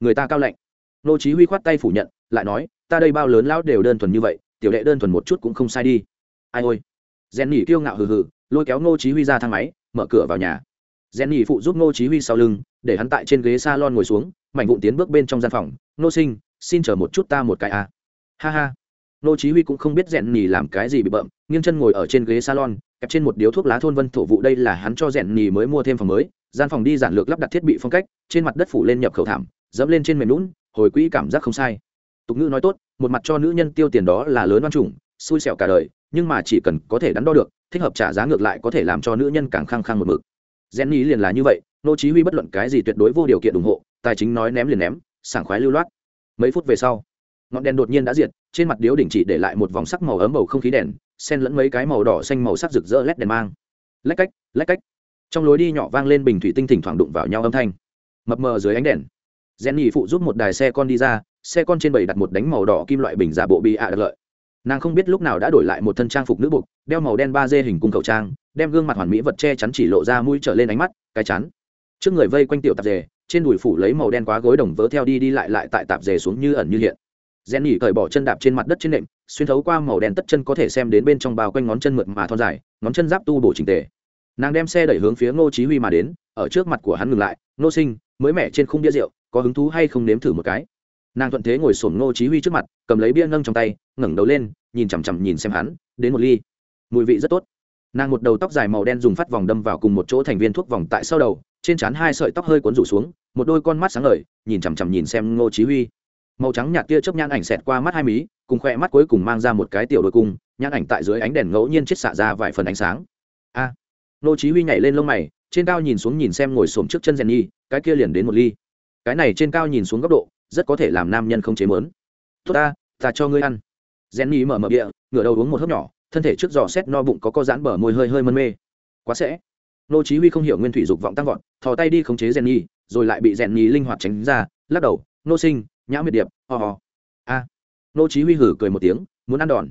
Speaker 1: Người ta cao lạnh ngô chí huy khoát tay phủ nhận, lại nói, ta đây bao lớn lão đều đơn thuần như vậy, tiểu đệ đơn thuần một chút cũng không sai đi. Ai ôi. Rèn nhỉ kiêu ngạo hừ hừ, lôi kéo ngô chí huy ra thang máy, mở cửa vào nhà. Rèn nhỉ phụ giúp ngô chí huy sau lưng, để hắn tại trên ghế salon ngồi xuống, mảnh vụn tiến bước bên trong gian phòng. Nô sinh, xin chờ một chút ta một cái a. Ha ha nô chí huy cũng không biết rèn nhì làm cái gì bị bợm nghiêng chân ngồi ở trên ghế salon kẹp trên một điếu thuốc lá thôn vân thổ vụ đây là hắn cho rèn nhì mới mua thêm phòng mới gian phòng đi giản lược lắp đặt thiết bị phong cách trên mặt đất phủ lên nhập khẩu thảm dẫm lên trên mềm lún hồi quỹ cảm giác không sai tục ngữ nói tốt một mặt cho nữ nhân tiêu tiền đó là lớn oan trùng xui xẻo cả đời nhưng mà chỉ cần có thể đắn đo được thích hợp trả giá ngược lại có thể làm cho nữ nhân càng khăng khăng một mực Jenny liền là như vậy, nô chí huy bất luận cái gì tuyệt đối vô điều kiện ủng hộ, tài chính nói ném liền ném, sảng khoái lưu loát. Mấy phút về sau, ngọn đèn đột nhiên đã diệt, trên mặt điếu đỉnh chỉ để lại một vòng sắc màu ấm bầu không khí đèn, xen lẫn mấy cái màu đỏ xanh màu sắc rực rỡ lét đèn mang. Lách cách, lách cách. Trong lối đi nhỏ vang lên bình thủy tinh thỉnh thoảng đụng vào nhau âm thanh. Mập mờ dưới ánh đèn, Jenny phụ giúp một đài xe con đi ra, xe con trên bầy đặt một đánh màu đỏ kim loại bình giả bộ bị ạ à lợi nàng không biết lúc nào đã đổi lại một thân trang phục nữ bục đeo màu đen ba d hình cung khẩu trang đem gương mặt hoàn mỹ vật che chắn chỉ lộ ra mũi trở lên ánh mắt cái chắn trước người vây quanh tiểu tạp dề trên đùi phủ lấy màu đen quá gối đồng vỡ theo đi đi lại lại tại tạp dề xuống như ẩn như hiện rèn nhỉ cởi bỏ chân đạp trên mặt đất trên nệm, xuyên thấu qua màu đen tất chân có thể xem đến bên trong bao quanh ngón chân mượt mà thon dài, ngón chân giáp tu bổ trình tề. Nàng đem xe đẩy hướng phía ngô chí huy mà đến, ở trước mặt của hắn ngừng lại, ngô sinh, mới mẻ trên khung bia rượu, có hứng thú hay không nếm thử một cái? Nàng thuận thế ngồi sồn ngô chí huy trước mặt, cầm lấy bia nâng trong tay, ngẩng đầu lên, nhìn chằm chằm nhìn xem hắn, đến một ly. Mùi vị rất tốt. Nàng một đầu tóc dài màu đen dùng phát vòng đâm vào cùng một chỗ thành viên thuốc vòng tại sau đầu, trên trán hai sợi tóc hơi cuốn rủ xuống, một đôi con mắt sáng ngời, nhìn chằm chằm nhìn xem ngô chí huy màu trắng nhạt tia chớp nhãn ảnh xẹt qua mắt hai mí cùng khoe mắt cuối cùng mang ra một cái tiểu đôi cung nhãn ảnh tại dưới ánh đèn ngẫu nhiên chết xạ ra vài phần ánh sáng. A! Nô chí huy nhảy lên lông mày trên cao nhìn xuống nhìn xem ngồi xổm trước chân rèn nhi cái kia liền đến một ly. Cái này trên cao nhìn xuống góc độ rất có thể làm nam nhân không chế mớn. Tốt ta ta cho ngươi ăn. Jenny mở mở miệng, ngửa đầu uống một hớp nhỏ thân thể trước giò xét no bụng có co giãn bờ môi hơi hơi mân mê. Quá sẽ. Nô chí huy không hiểu nguyên thủy dục vọng tăng vọt thò tay đi khống chế jenny rồi lại bị jenny linh hoạt tránh ra lắc đầu nô sinh nhã miệt điệp, ho ho. A. Nô chí huy hử cười một tiếng, muốn ăn đòn.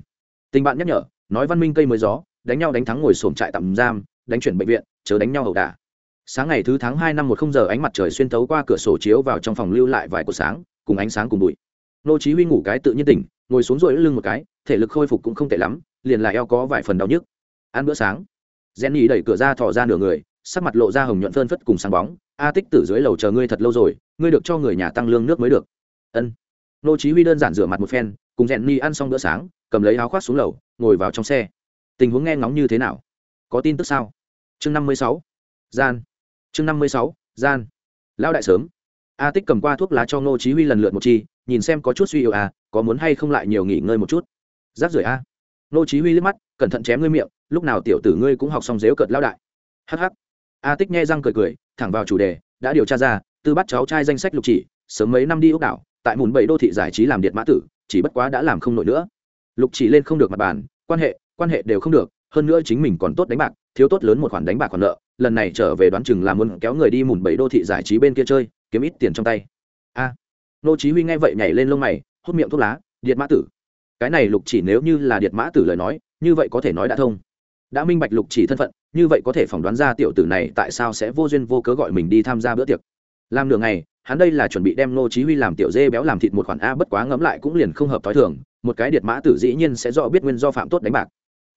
Speaker 1: Tình bạn nhắc nhở, nói văn minh cây mới gió, đánh nhau đánh thắng ngồi sồn trại tạm giam, đánh chuyển bệnh viện, chớ đánh nhau ẩu đả. Sáng ngày thứ tháng hai năm một không giờ, ánh mặt trời xuyên thấu qua cửa sổ chiếu vào trong phòng lưu lại vài cột sáng, cùng ánh sáng cùng bụi. Nô chí huy ngủ cái tự nhiên tỉnh, ngồi xuống rồi lưng một cái, thể lực khôi phục cũng không tệ lắm, liền lại eo có vài phần đau nhức. Ăn bữa sáng, jenny đẩy cửa ra thò ra nửa người, sắc mặt lộ ra hồng nhuận phơn phất cùng sáng bóng. A tích tử dưới lầu chờ ngươi thật lâu rồi, ngươi được cho người nhà tăng lương nước mới được ân. Nô chí huy đơn giản rửa mặt một phen, cùng jenny ăn xong bữa sáng, cầm lấy áo khoác xuống lầu, ngồi vào trong xe. Tình huống nghe ngóng như thế nào? Có tin tức sao? Chương 56. gian. Chương 56. gian. Lão đại sớm. A tích cầm qua thuốc lá cho nô chí huy lần lượt một chi, nhìn xem có chút suy yếu à có muốn hay không lại nhiều nghỉ ngơi một chút. Giáp rưỡi a. Nô chí huy liếc mắt, cẩn thận chém ngươi miệng, lúc nào tiểu tử ngươi cũng học xong dếu cợt lão đại. Hắc hắc. A tích nghe răng cười cười, thẳng vào chủ đề, đã điều tra ra, tư bắt cháu trai danh sách lục chỉ, sớm mấy năm đi ốc đảo tại mùn bảy đô thị giải trí làm điện mã tử, chỉ bất quá đã làm không nổi nữa. Lục chỉ lên không được mặt bàn, quan hệ quan hệ đều không được, hơn nữa chính mình còn tốt đánh bạc, thiếu tốt lớn một khoản đánh bạc còn nợ, lần này trở về đoán chừng là muốn kéo người đi mùn bảy đô thị giải trí bên kia chơi, kiếm ít tiền trong tay. A. Nô chí huy nghe vậy nhảy lên lông mày, hút miệng thuốc lá, điện mã tử. Cái này lục chỉ nếu như là điện mã tử lời nói, như vậy có thể nói đã thông. Đã minh bạch lục chỉ thân phận, như vậy có thể phỏng đoán ra tiểu tử này tại sao sẽ vô duyên vô cớ gọi mình đi tham gia bữa tiệc làm nửa ngày, hắn đây là chuẩn bị đem nô chí huy làm tiểu dê béo làm thịt một khoản a, bất quá ngấm lại cũng liền không hợp thói thường, một cái điện mã tử dĩ nhiên sẽ rõ biết nguyên do phạm tốt đánh bạc.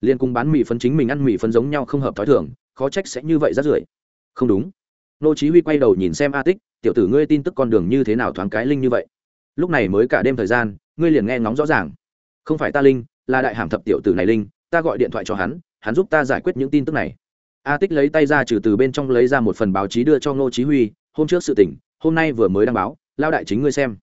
Speaker 1: Liên cùng bán mì phân chính mình ăn mì phân giống nhau không hợp thói thường, khó trách sẽ như vậy rất rưởi. Không đúng. Nô chí huy quay đầu nhìn xem a tích, tiểu tử ngươi tin tức con đường như thế nào thoáng cái linh như vậy? Lúc này mới cả đêm thời gian, ngươi liền nghe ngóng rõ ràng. Không phải ta linh, là đại hàm thập tiểu tử này linh, ta gọi điện thoại cho hắn hắn giúp ta giải quyết những tin tức này. A tích lấy tay ra trừ từ bên trong lấy ra một phần báo chí đưa cho nô chí huy hôm trước sự tình hôm nay vừa mới đăng báo lao đại chính ngươi xem.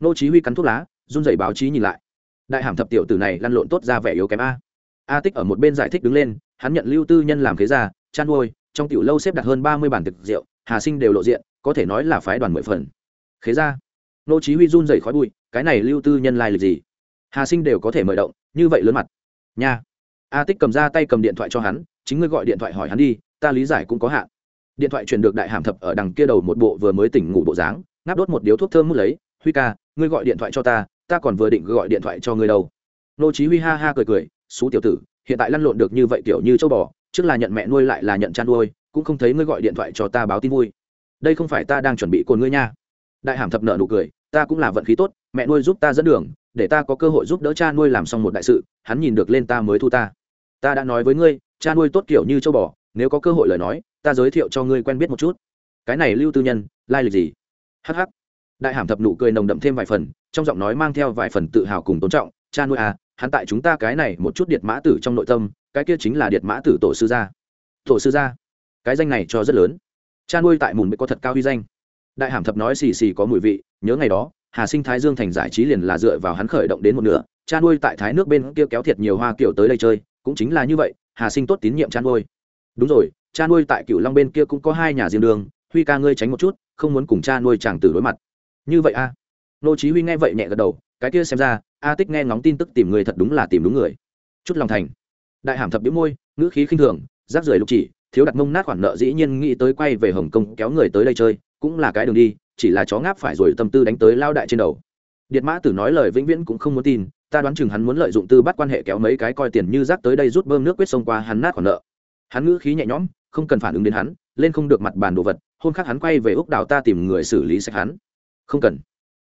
Speaker 1: Nô chí huy cắn thuốc lá run rẩy báo chí nhìn lại. Đại hàm thập tiểu tử này lăn lộn tốt ra vẻ yếu kém a. A tích ở một bên giải thích đứng lên hắn nhận lưu tư nhân làm kế gia chăn nuôi trong tiểu lâu xếp đặt hơn ba mươi bản thực rượu hà sinh đều lộ diện có thể nói là phái đoàn mười phần. Khế gia, nô chí huy run rẩy khói bụi cái này lưu tư nhân lai lịch gì? Hà sinh đều có thể mời động như vậy lớn mặt. Nha. A tích cầm ra tay cầm điện thoại cho hắn chính ngươi gọi điện thoại hỏi hắn đi ta lý giải cũng có hạn điện thoại truyền được đại hàm thập ở đằng kia đầu một bộ vừa mới tỉnh ngủ bộ dáng, ngáp đốt một điếu thuốc thơm mút lấy, huy ca, ngươi gọi điện thoại cho ta ta còn vừa định gọi điện thoại cho ngươi đâu. Nô chí huy ha ha cười cười, xú tiểu tử, hiện tại lăn lộn được như vậy tiểu như châu bò, trước là nhận mẹ nuôi lại là nhận chăn nuôi, cũng không thấy ngươi gọi điện thoại cho ta báo tin vui. Đây không phải ta đang chuẩn bị cồn ngươi nha. Đại hàm thập nợ nụ cười, ta cũng là vận khí tốt, mẹ nuôi giúp ta dẫn đường, để ta có cơ hội giúp đỡ cha nuôi làm xong một đại sự, hắn nhìn được lên ta mới thu ta. Ta đã nói với ngươi, cha nuôi tốt kiểu như châu bò, nếu có cơ hội lời nói ta giới thiệu cho ngươi quen biết một chút. Cái này lưu tư nhân, lai lịch gì? Hh đại hàm thập nụ cười nồng đậm thêm vài phần, trong giọng nói mang theo vài phần tự hào cùng tôn trọng, cha nuôi à hắn tại chúng ta cái này một chút điệt mã tử trong nội tâm, cái kia chính là điệt mã tử tổ sư gia. Tổ sư gia? Cái danh này cho rất lớn. Cha nuôi tại mùn mới có thật cao huy danh. Đại hàm thập nói xì xì có mùi vị, nhớ ngày đó, hà sinh thái dương thành giải trí liền là dựa vào hắn khởi động đến một nửa, cha nuôi tại thái nước bên kia kéo thiệt nhiều hoa kiểu tới đây chơi, cũng chính là như vậy, hà sinh tốt tín nhiệm cha nuôi. Đúng rồi cha nuôi tại cựu long bên kia cũng có hai nhà riêng đường, huy ca ngươi tránh một chút, không muốn cùng cha nuôi chàng tử đối mặt. Như vậy a nô chí huy nghe vậy nhẹ gật đầu, cái kia xem ra, a tích nghe ngóng tin tức tìm người thật đúng là tìm đúng người. Chút lòng thành. Đại hàm thập biếu môi, ngữ khí khinh thường giáp rưởi lục chỉ, thiếu đặt mông nát khoản nợ dĩ nhiên nghĩ tới quay về hồng kông kéo người tới đây chơi, cũng là cái đường đi, chỉ là chó ngáp phải rồi tâm tư đánh tới lao đại trên đầu. Điện mã tử nói lời vĩnh viễn cũng không muốn tin, ta đoán chừng hắn muốn lợi dụng tư bắt quan hệ kéo mấy cái coi tiền như rác tới đây rút bơm nước quyết sông qua hắn nát khoản nợ. Hắn ngữ khí nhẹ nhõm không cần phản ứng đến hắn, lên không được mặt bàn đồ vật, hôm khác hắn quay về úc đào ta tìm người xử lý sạch hắn. Không cần.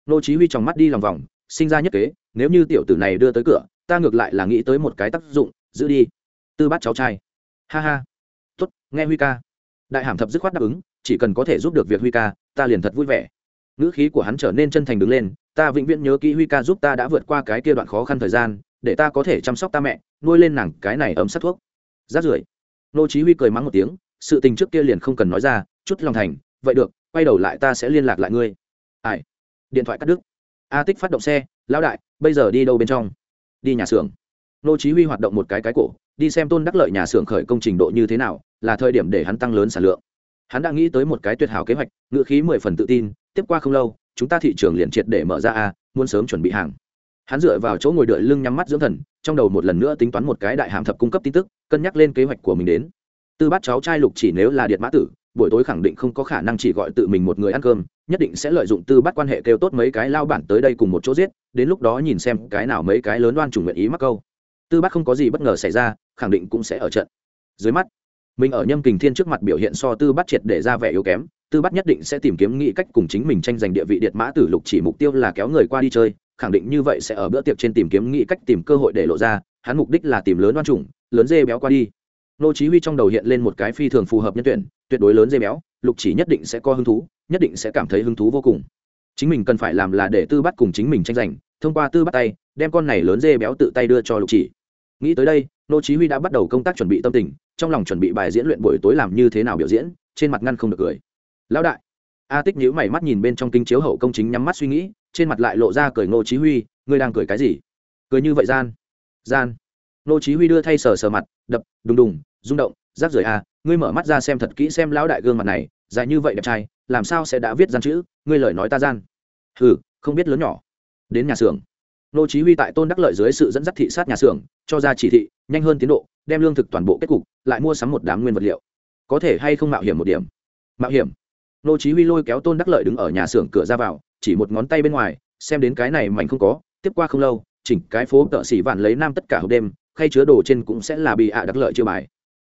Speaker 1: Nô chí huy trong mắt đi lòng vòng, sinh ra nhất kế, nếu như tiểu tử này đưa tới cửa, ta ngược lại là nghĩ tới một cái tác dụng, giữ đi. Tư bát cháu trai. Ha ha. Tốt, nghe huy ca. Đại hàm thập dứt khoát đáp ứng, chỉ cần có thể giúp được việc huy ca, ta liền thật vui vẻ. Ngữ khí của hắn trở nên chân thành đứng lên, ta vĩnh viễn nhớ kỹ huy ca giúp ta đã vượt qua cái kia đoạn khó khăn thời gian, để ta có thể chăm sóc ta mẹ, nuôi lên nàng cái này ấm sát thuốc. Rát rưởi nô chí huy cười mắng một tiếng, sự tình trước kia liền không cần nói ra, chút lòng thành, vậy được, quay đầu lại ta sẽ liên lạc lại ngươi. Ai? Điện thoại cắt đứt. A tích phát động xe, lão đại, bây giờ đi đâu bên trong? Đi nhà xưởng. Nô chí huy hoạt động một cái cái cổ, đi xem tôn đắc lợi nhà xưởng khởi công trình độ như thế nào, là thời điểm để hắn tăng lớn sản lượng. Hắn đã nghĩ tới một cái tuyệt hảo kế hoạch ngựa khí mười phần tự tin, tiếp qua không lâu, chúng ta thị trường liền triệt để mở ra a, muốn sớm chuẩn bị hàng hắn dựa vào chỗ ngồi đợi lưng nhắm mắt dưỡng thần, trong đầu một lần nữa tính toán một cái đại hàm thập cung cấp tin tức, cân nhắc lên kế hoạch của mình đến. Tư bát cháu trai lục chỉ nếu là điện mã tử, buổi tối khẳng định không có khả năng chỉ gọi tự mình một người ăn cơm, nhất định sẽ lợi dụng tư bắt quan hệ kêu tốt mấy cái lao bản tới đây cùng một chỗ giết, đến lúc đó nhìn xem cái nào mấy cái lớn đoan chủ nguyện ý mắc câu. Tư bắt không có gì bất ngờ xảy ra, khẳng định cũng sẽ ở trận. Dưới mắt, mình ở nhâm kình thiên trước mặt biểu hiện so tư bắt triệt để ra vẻ yếu kém, tư bắt nhất định sẽ tìm kiếm nghĩ cách cùng chính mình tranh giành địa vị điện mã tử lục chỉ mục tiêu là kéo người qua đi chơi khẳng định như vậy sẽ ở bữa tiệc trên tìm kiếm nghĩ cách tìm cơ hội để lộ ra, hắn mục đích là tìm lớn đoan chủng, lớn dê béo qua đi. Nô chí huy trong đầu hiện lên một cái phi thường phù hợp nhân tuyển, tuyệt đối lớn dê béo, lục chỉ nhất định sẽ có hứng thú, nhất định sẽ cảm thấy hứng thú vô cùng. Chính mình cần phải làm là để tư bắt cùng chính mình tranh giành, thông qua tư bắt tay, đem con này lớn dê béo tự tay đưa cho lục chỉ. Nghĩ tới đây nô chí huy đã bắt đầu công tác chuẩn bị tâm tình, trong lòng chuẩn bị bài diễn luyện buổi tối làm như thế nào biểu diễn, trên mặt ngăn không được cười. Lão đại a tích nhíu mày mắt nhìn bên trong kinh chiếu hậu công chính nhắm mắt suy nghĩ, trên mặt lại lộ ra cười ngô chí huy, ngươi đang cười cái gì? Cười như vậy gian? Gian. Nô chí huy đưa thay sờ sờ mặt, đập, đùng đùng, rung động giáp rưởi a, ngươi mở mắt ra xem thật kỹ xem lão đại gương mặt này, dài như vậy đẹp trai, làm sao sẽ đã viết gian chữ, ngươi lời nói ta gian. Hừ, không biết lớn nhỏ. Đến nhà xưởng. Nô chí huy tại tôn đắc lợi dưới sự dẫn dắt thị sát nhà xưởng, cho ra chỉ thị, nhanh hơn tiến độ, đem lương thực toàn bộ kết cục, lại mua sắm một đám nguyên vật liệu. Có thể hay không mạo hiểm một điểm? Mạo hiểm nô chí huy lôi kéo tôn đắc lợi đứng ở nhà xưởng cửa ra vào, chỉ một ngón tay bên ngoài, xem đến cái này mảnh không có, tiếp qua không lâu, chỉnh cái phố tợ xỉ vạn lấy nam tất cả hộp đêm, khay chứa đồ trên cũng sẽ là bị ạ đắc lợi chưa bài.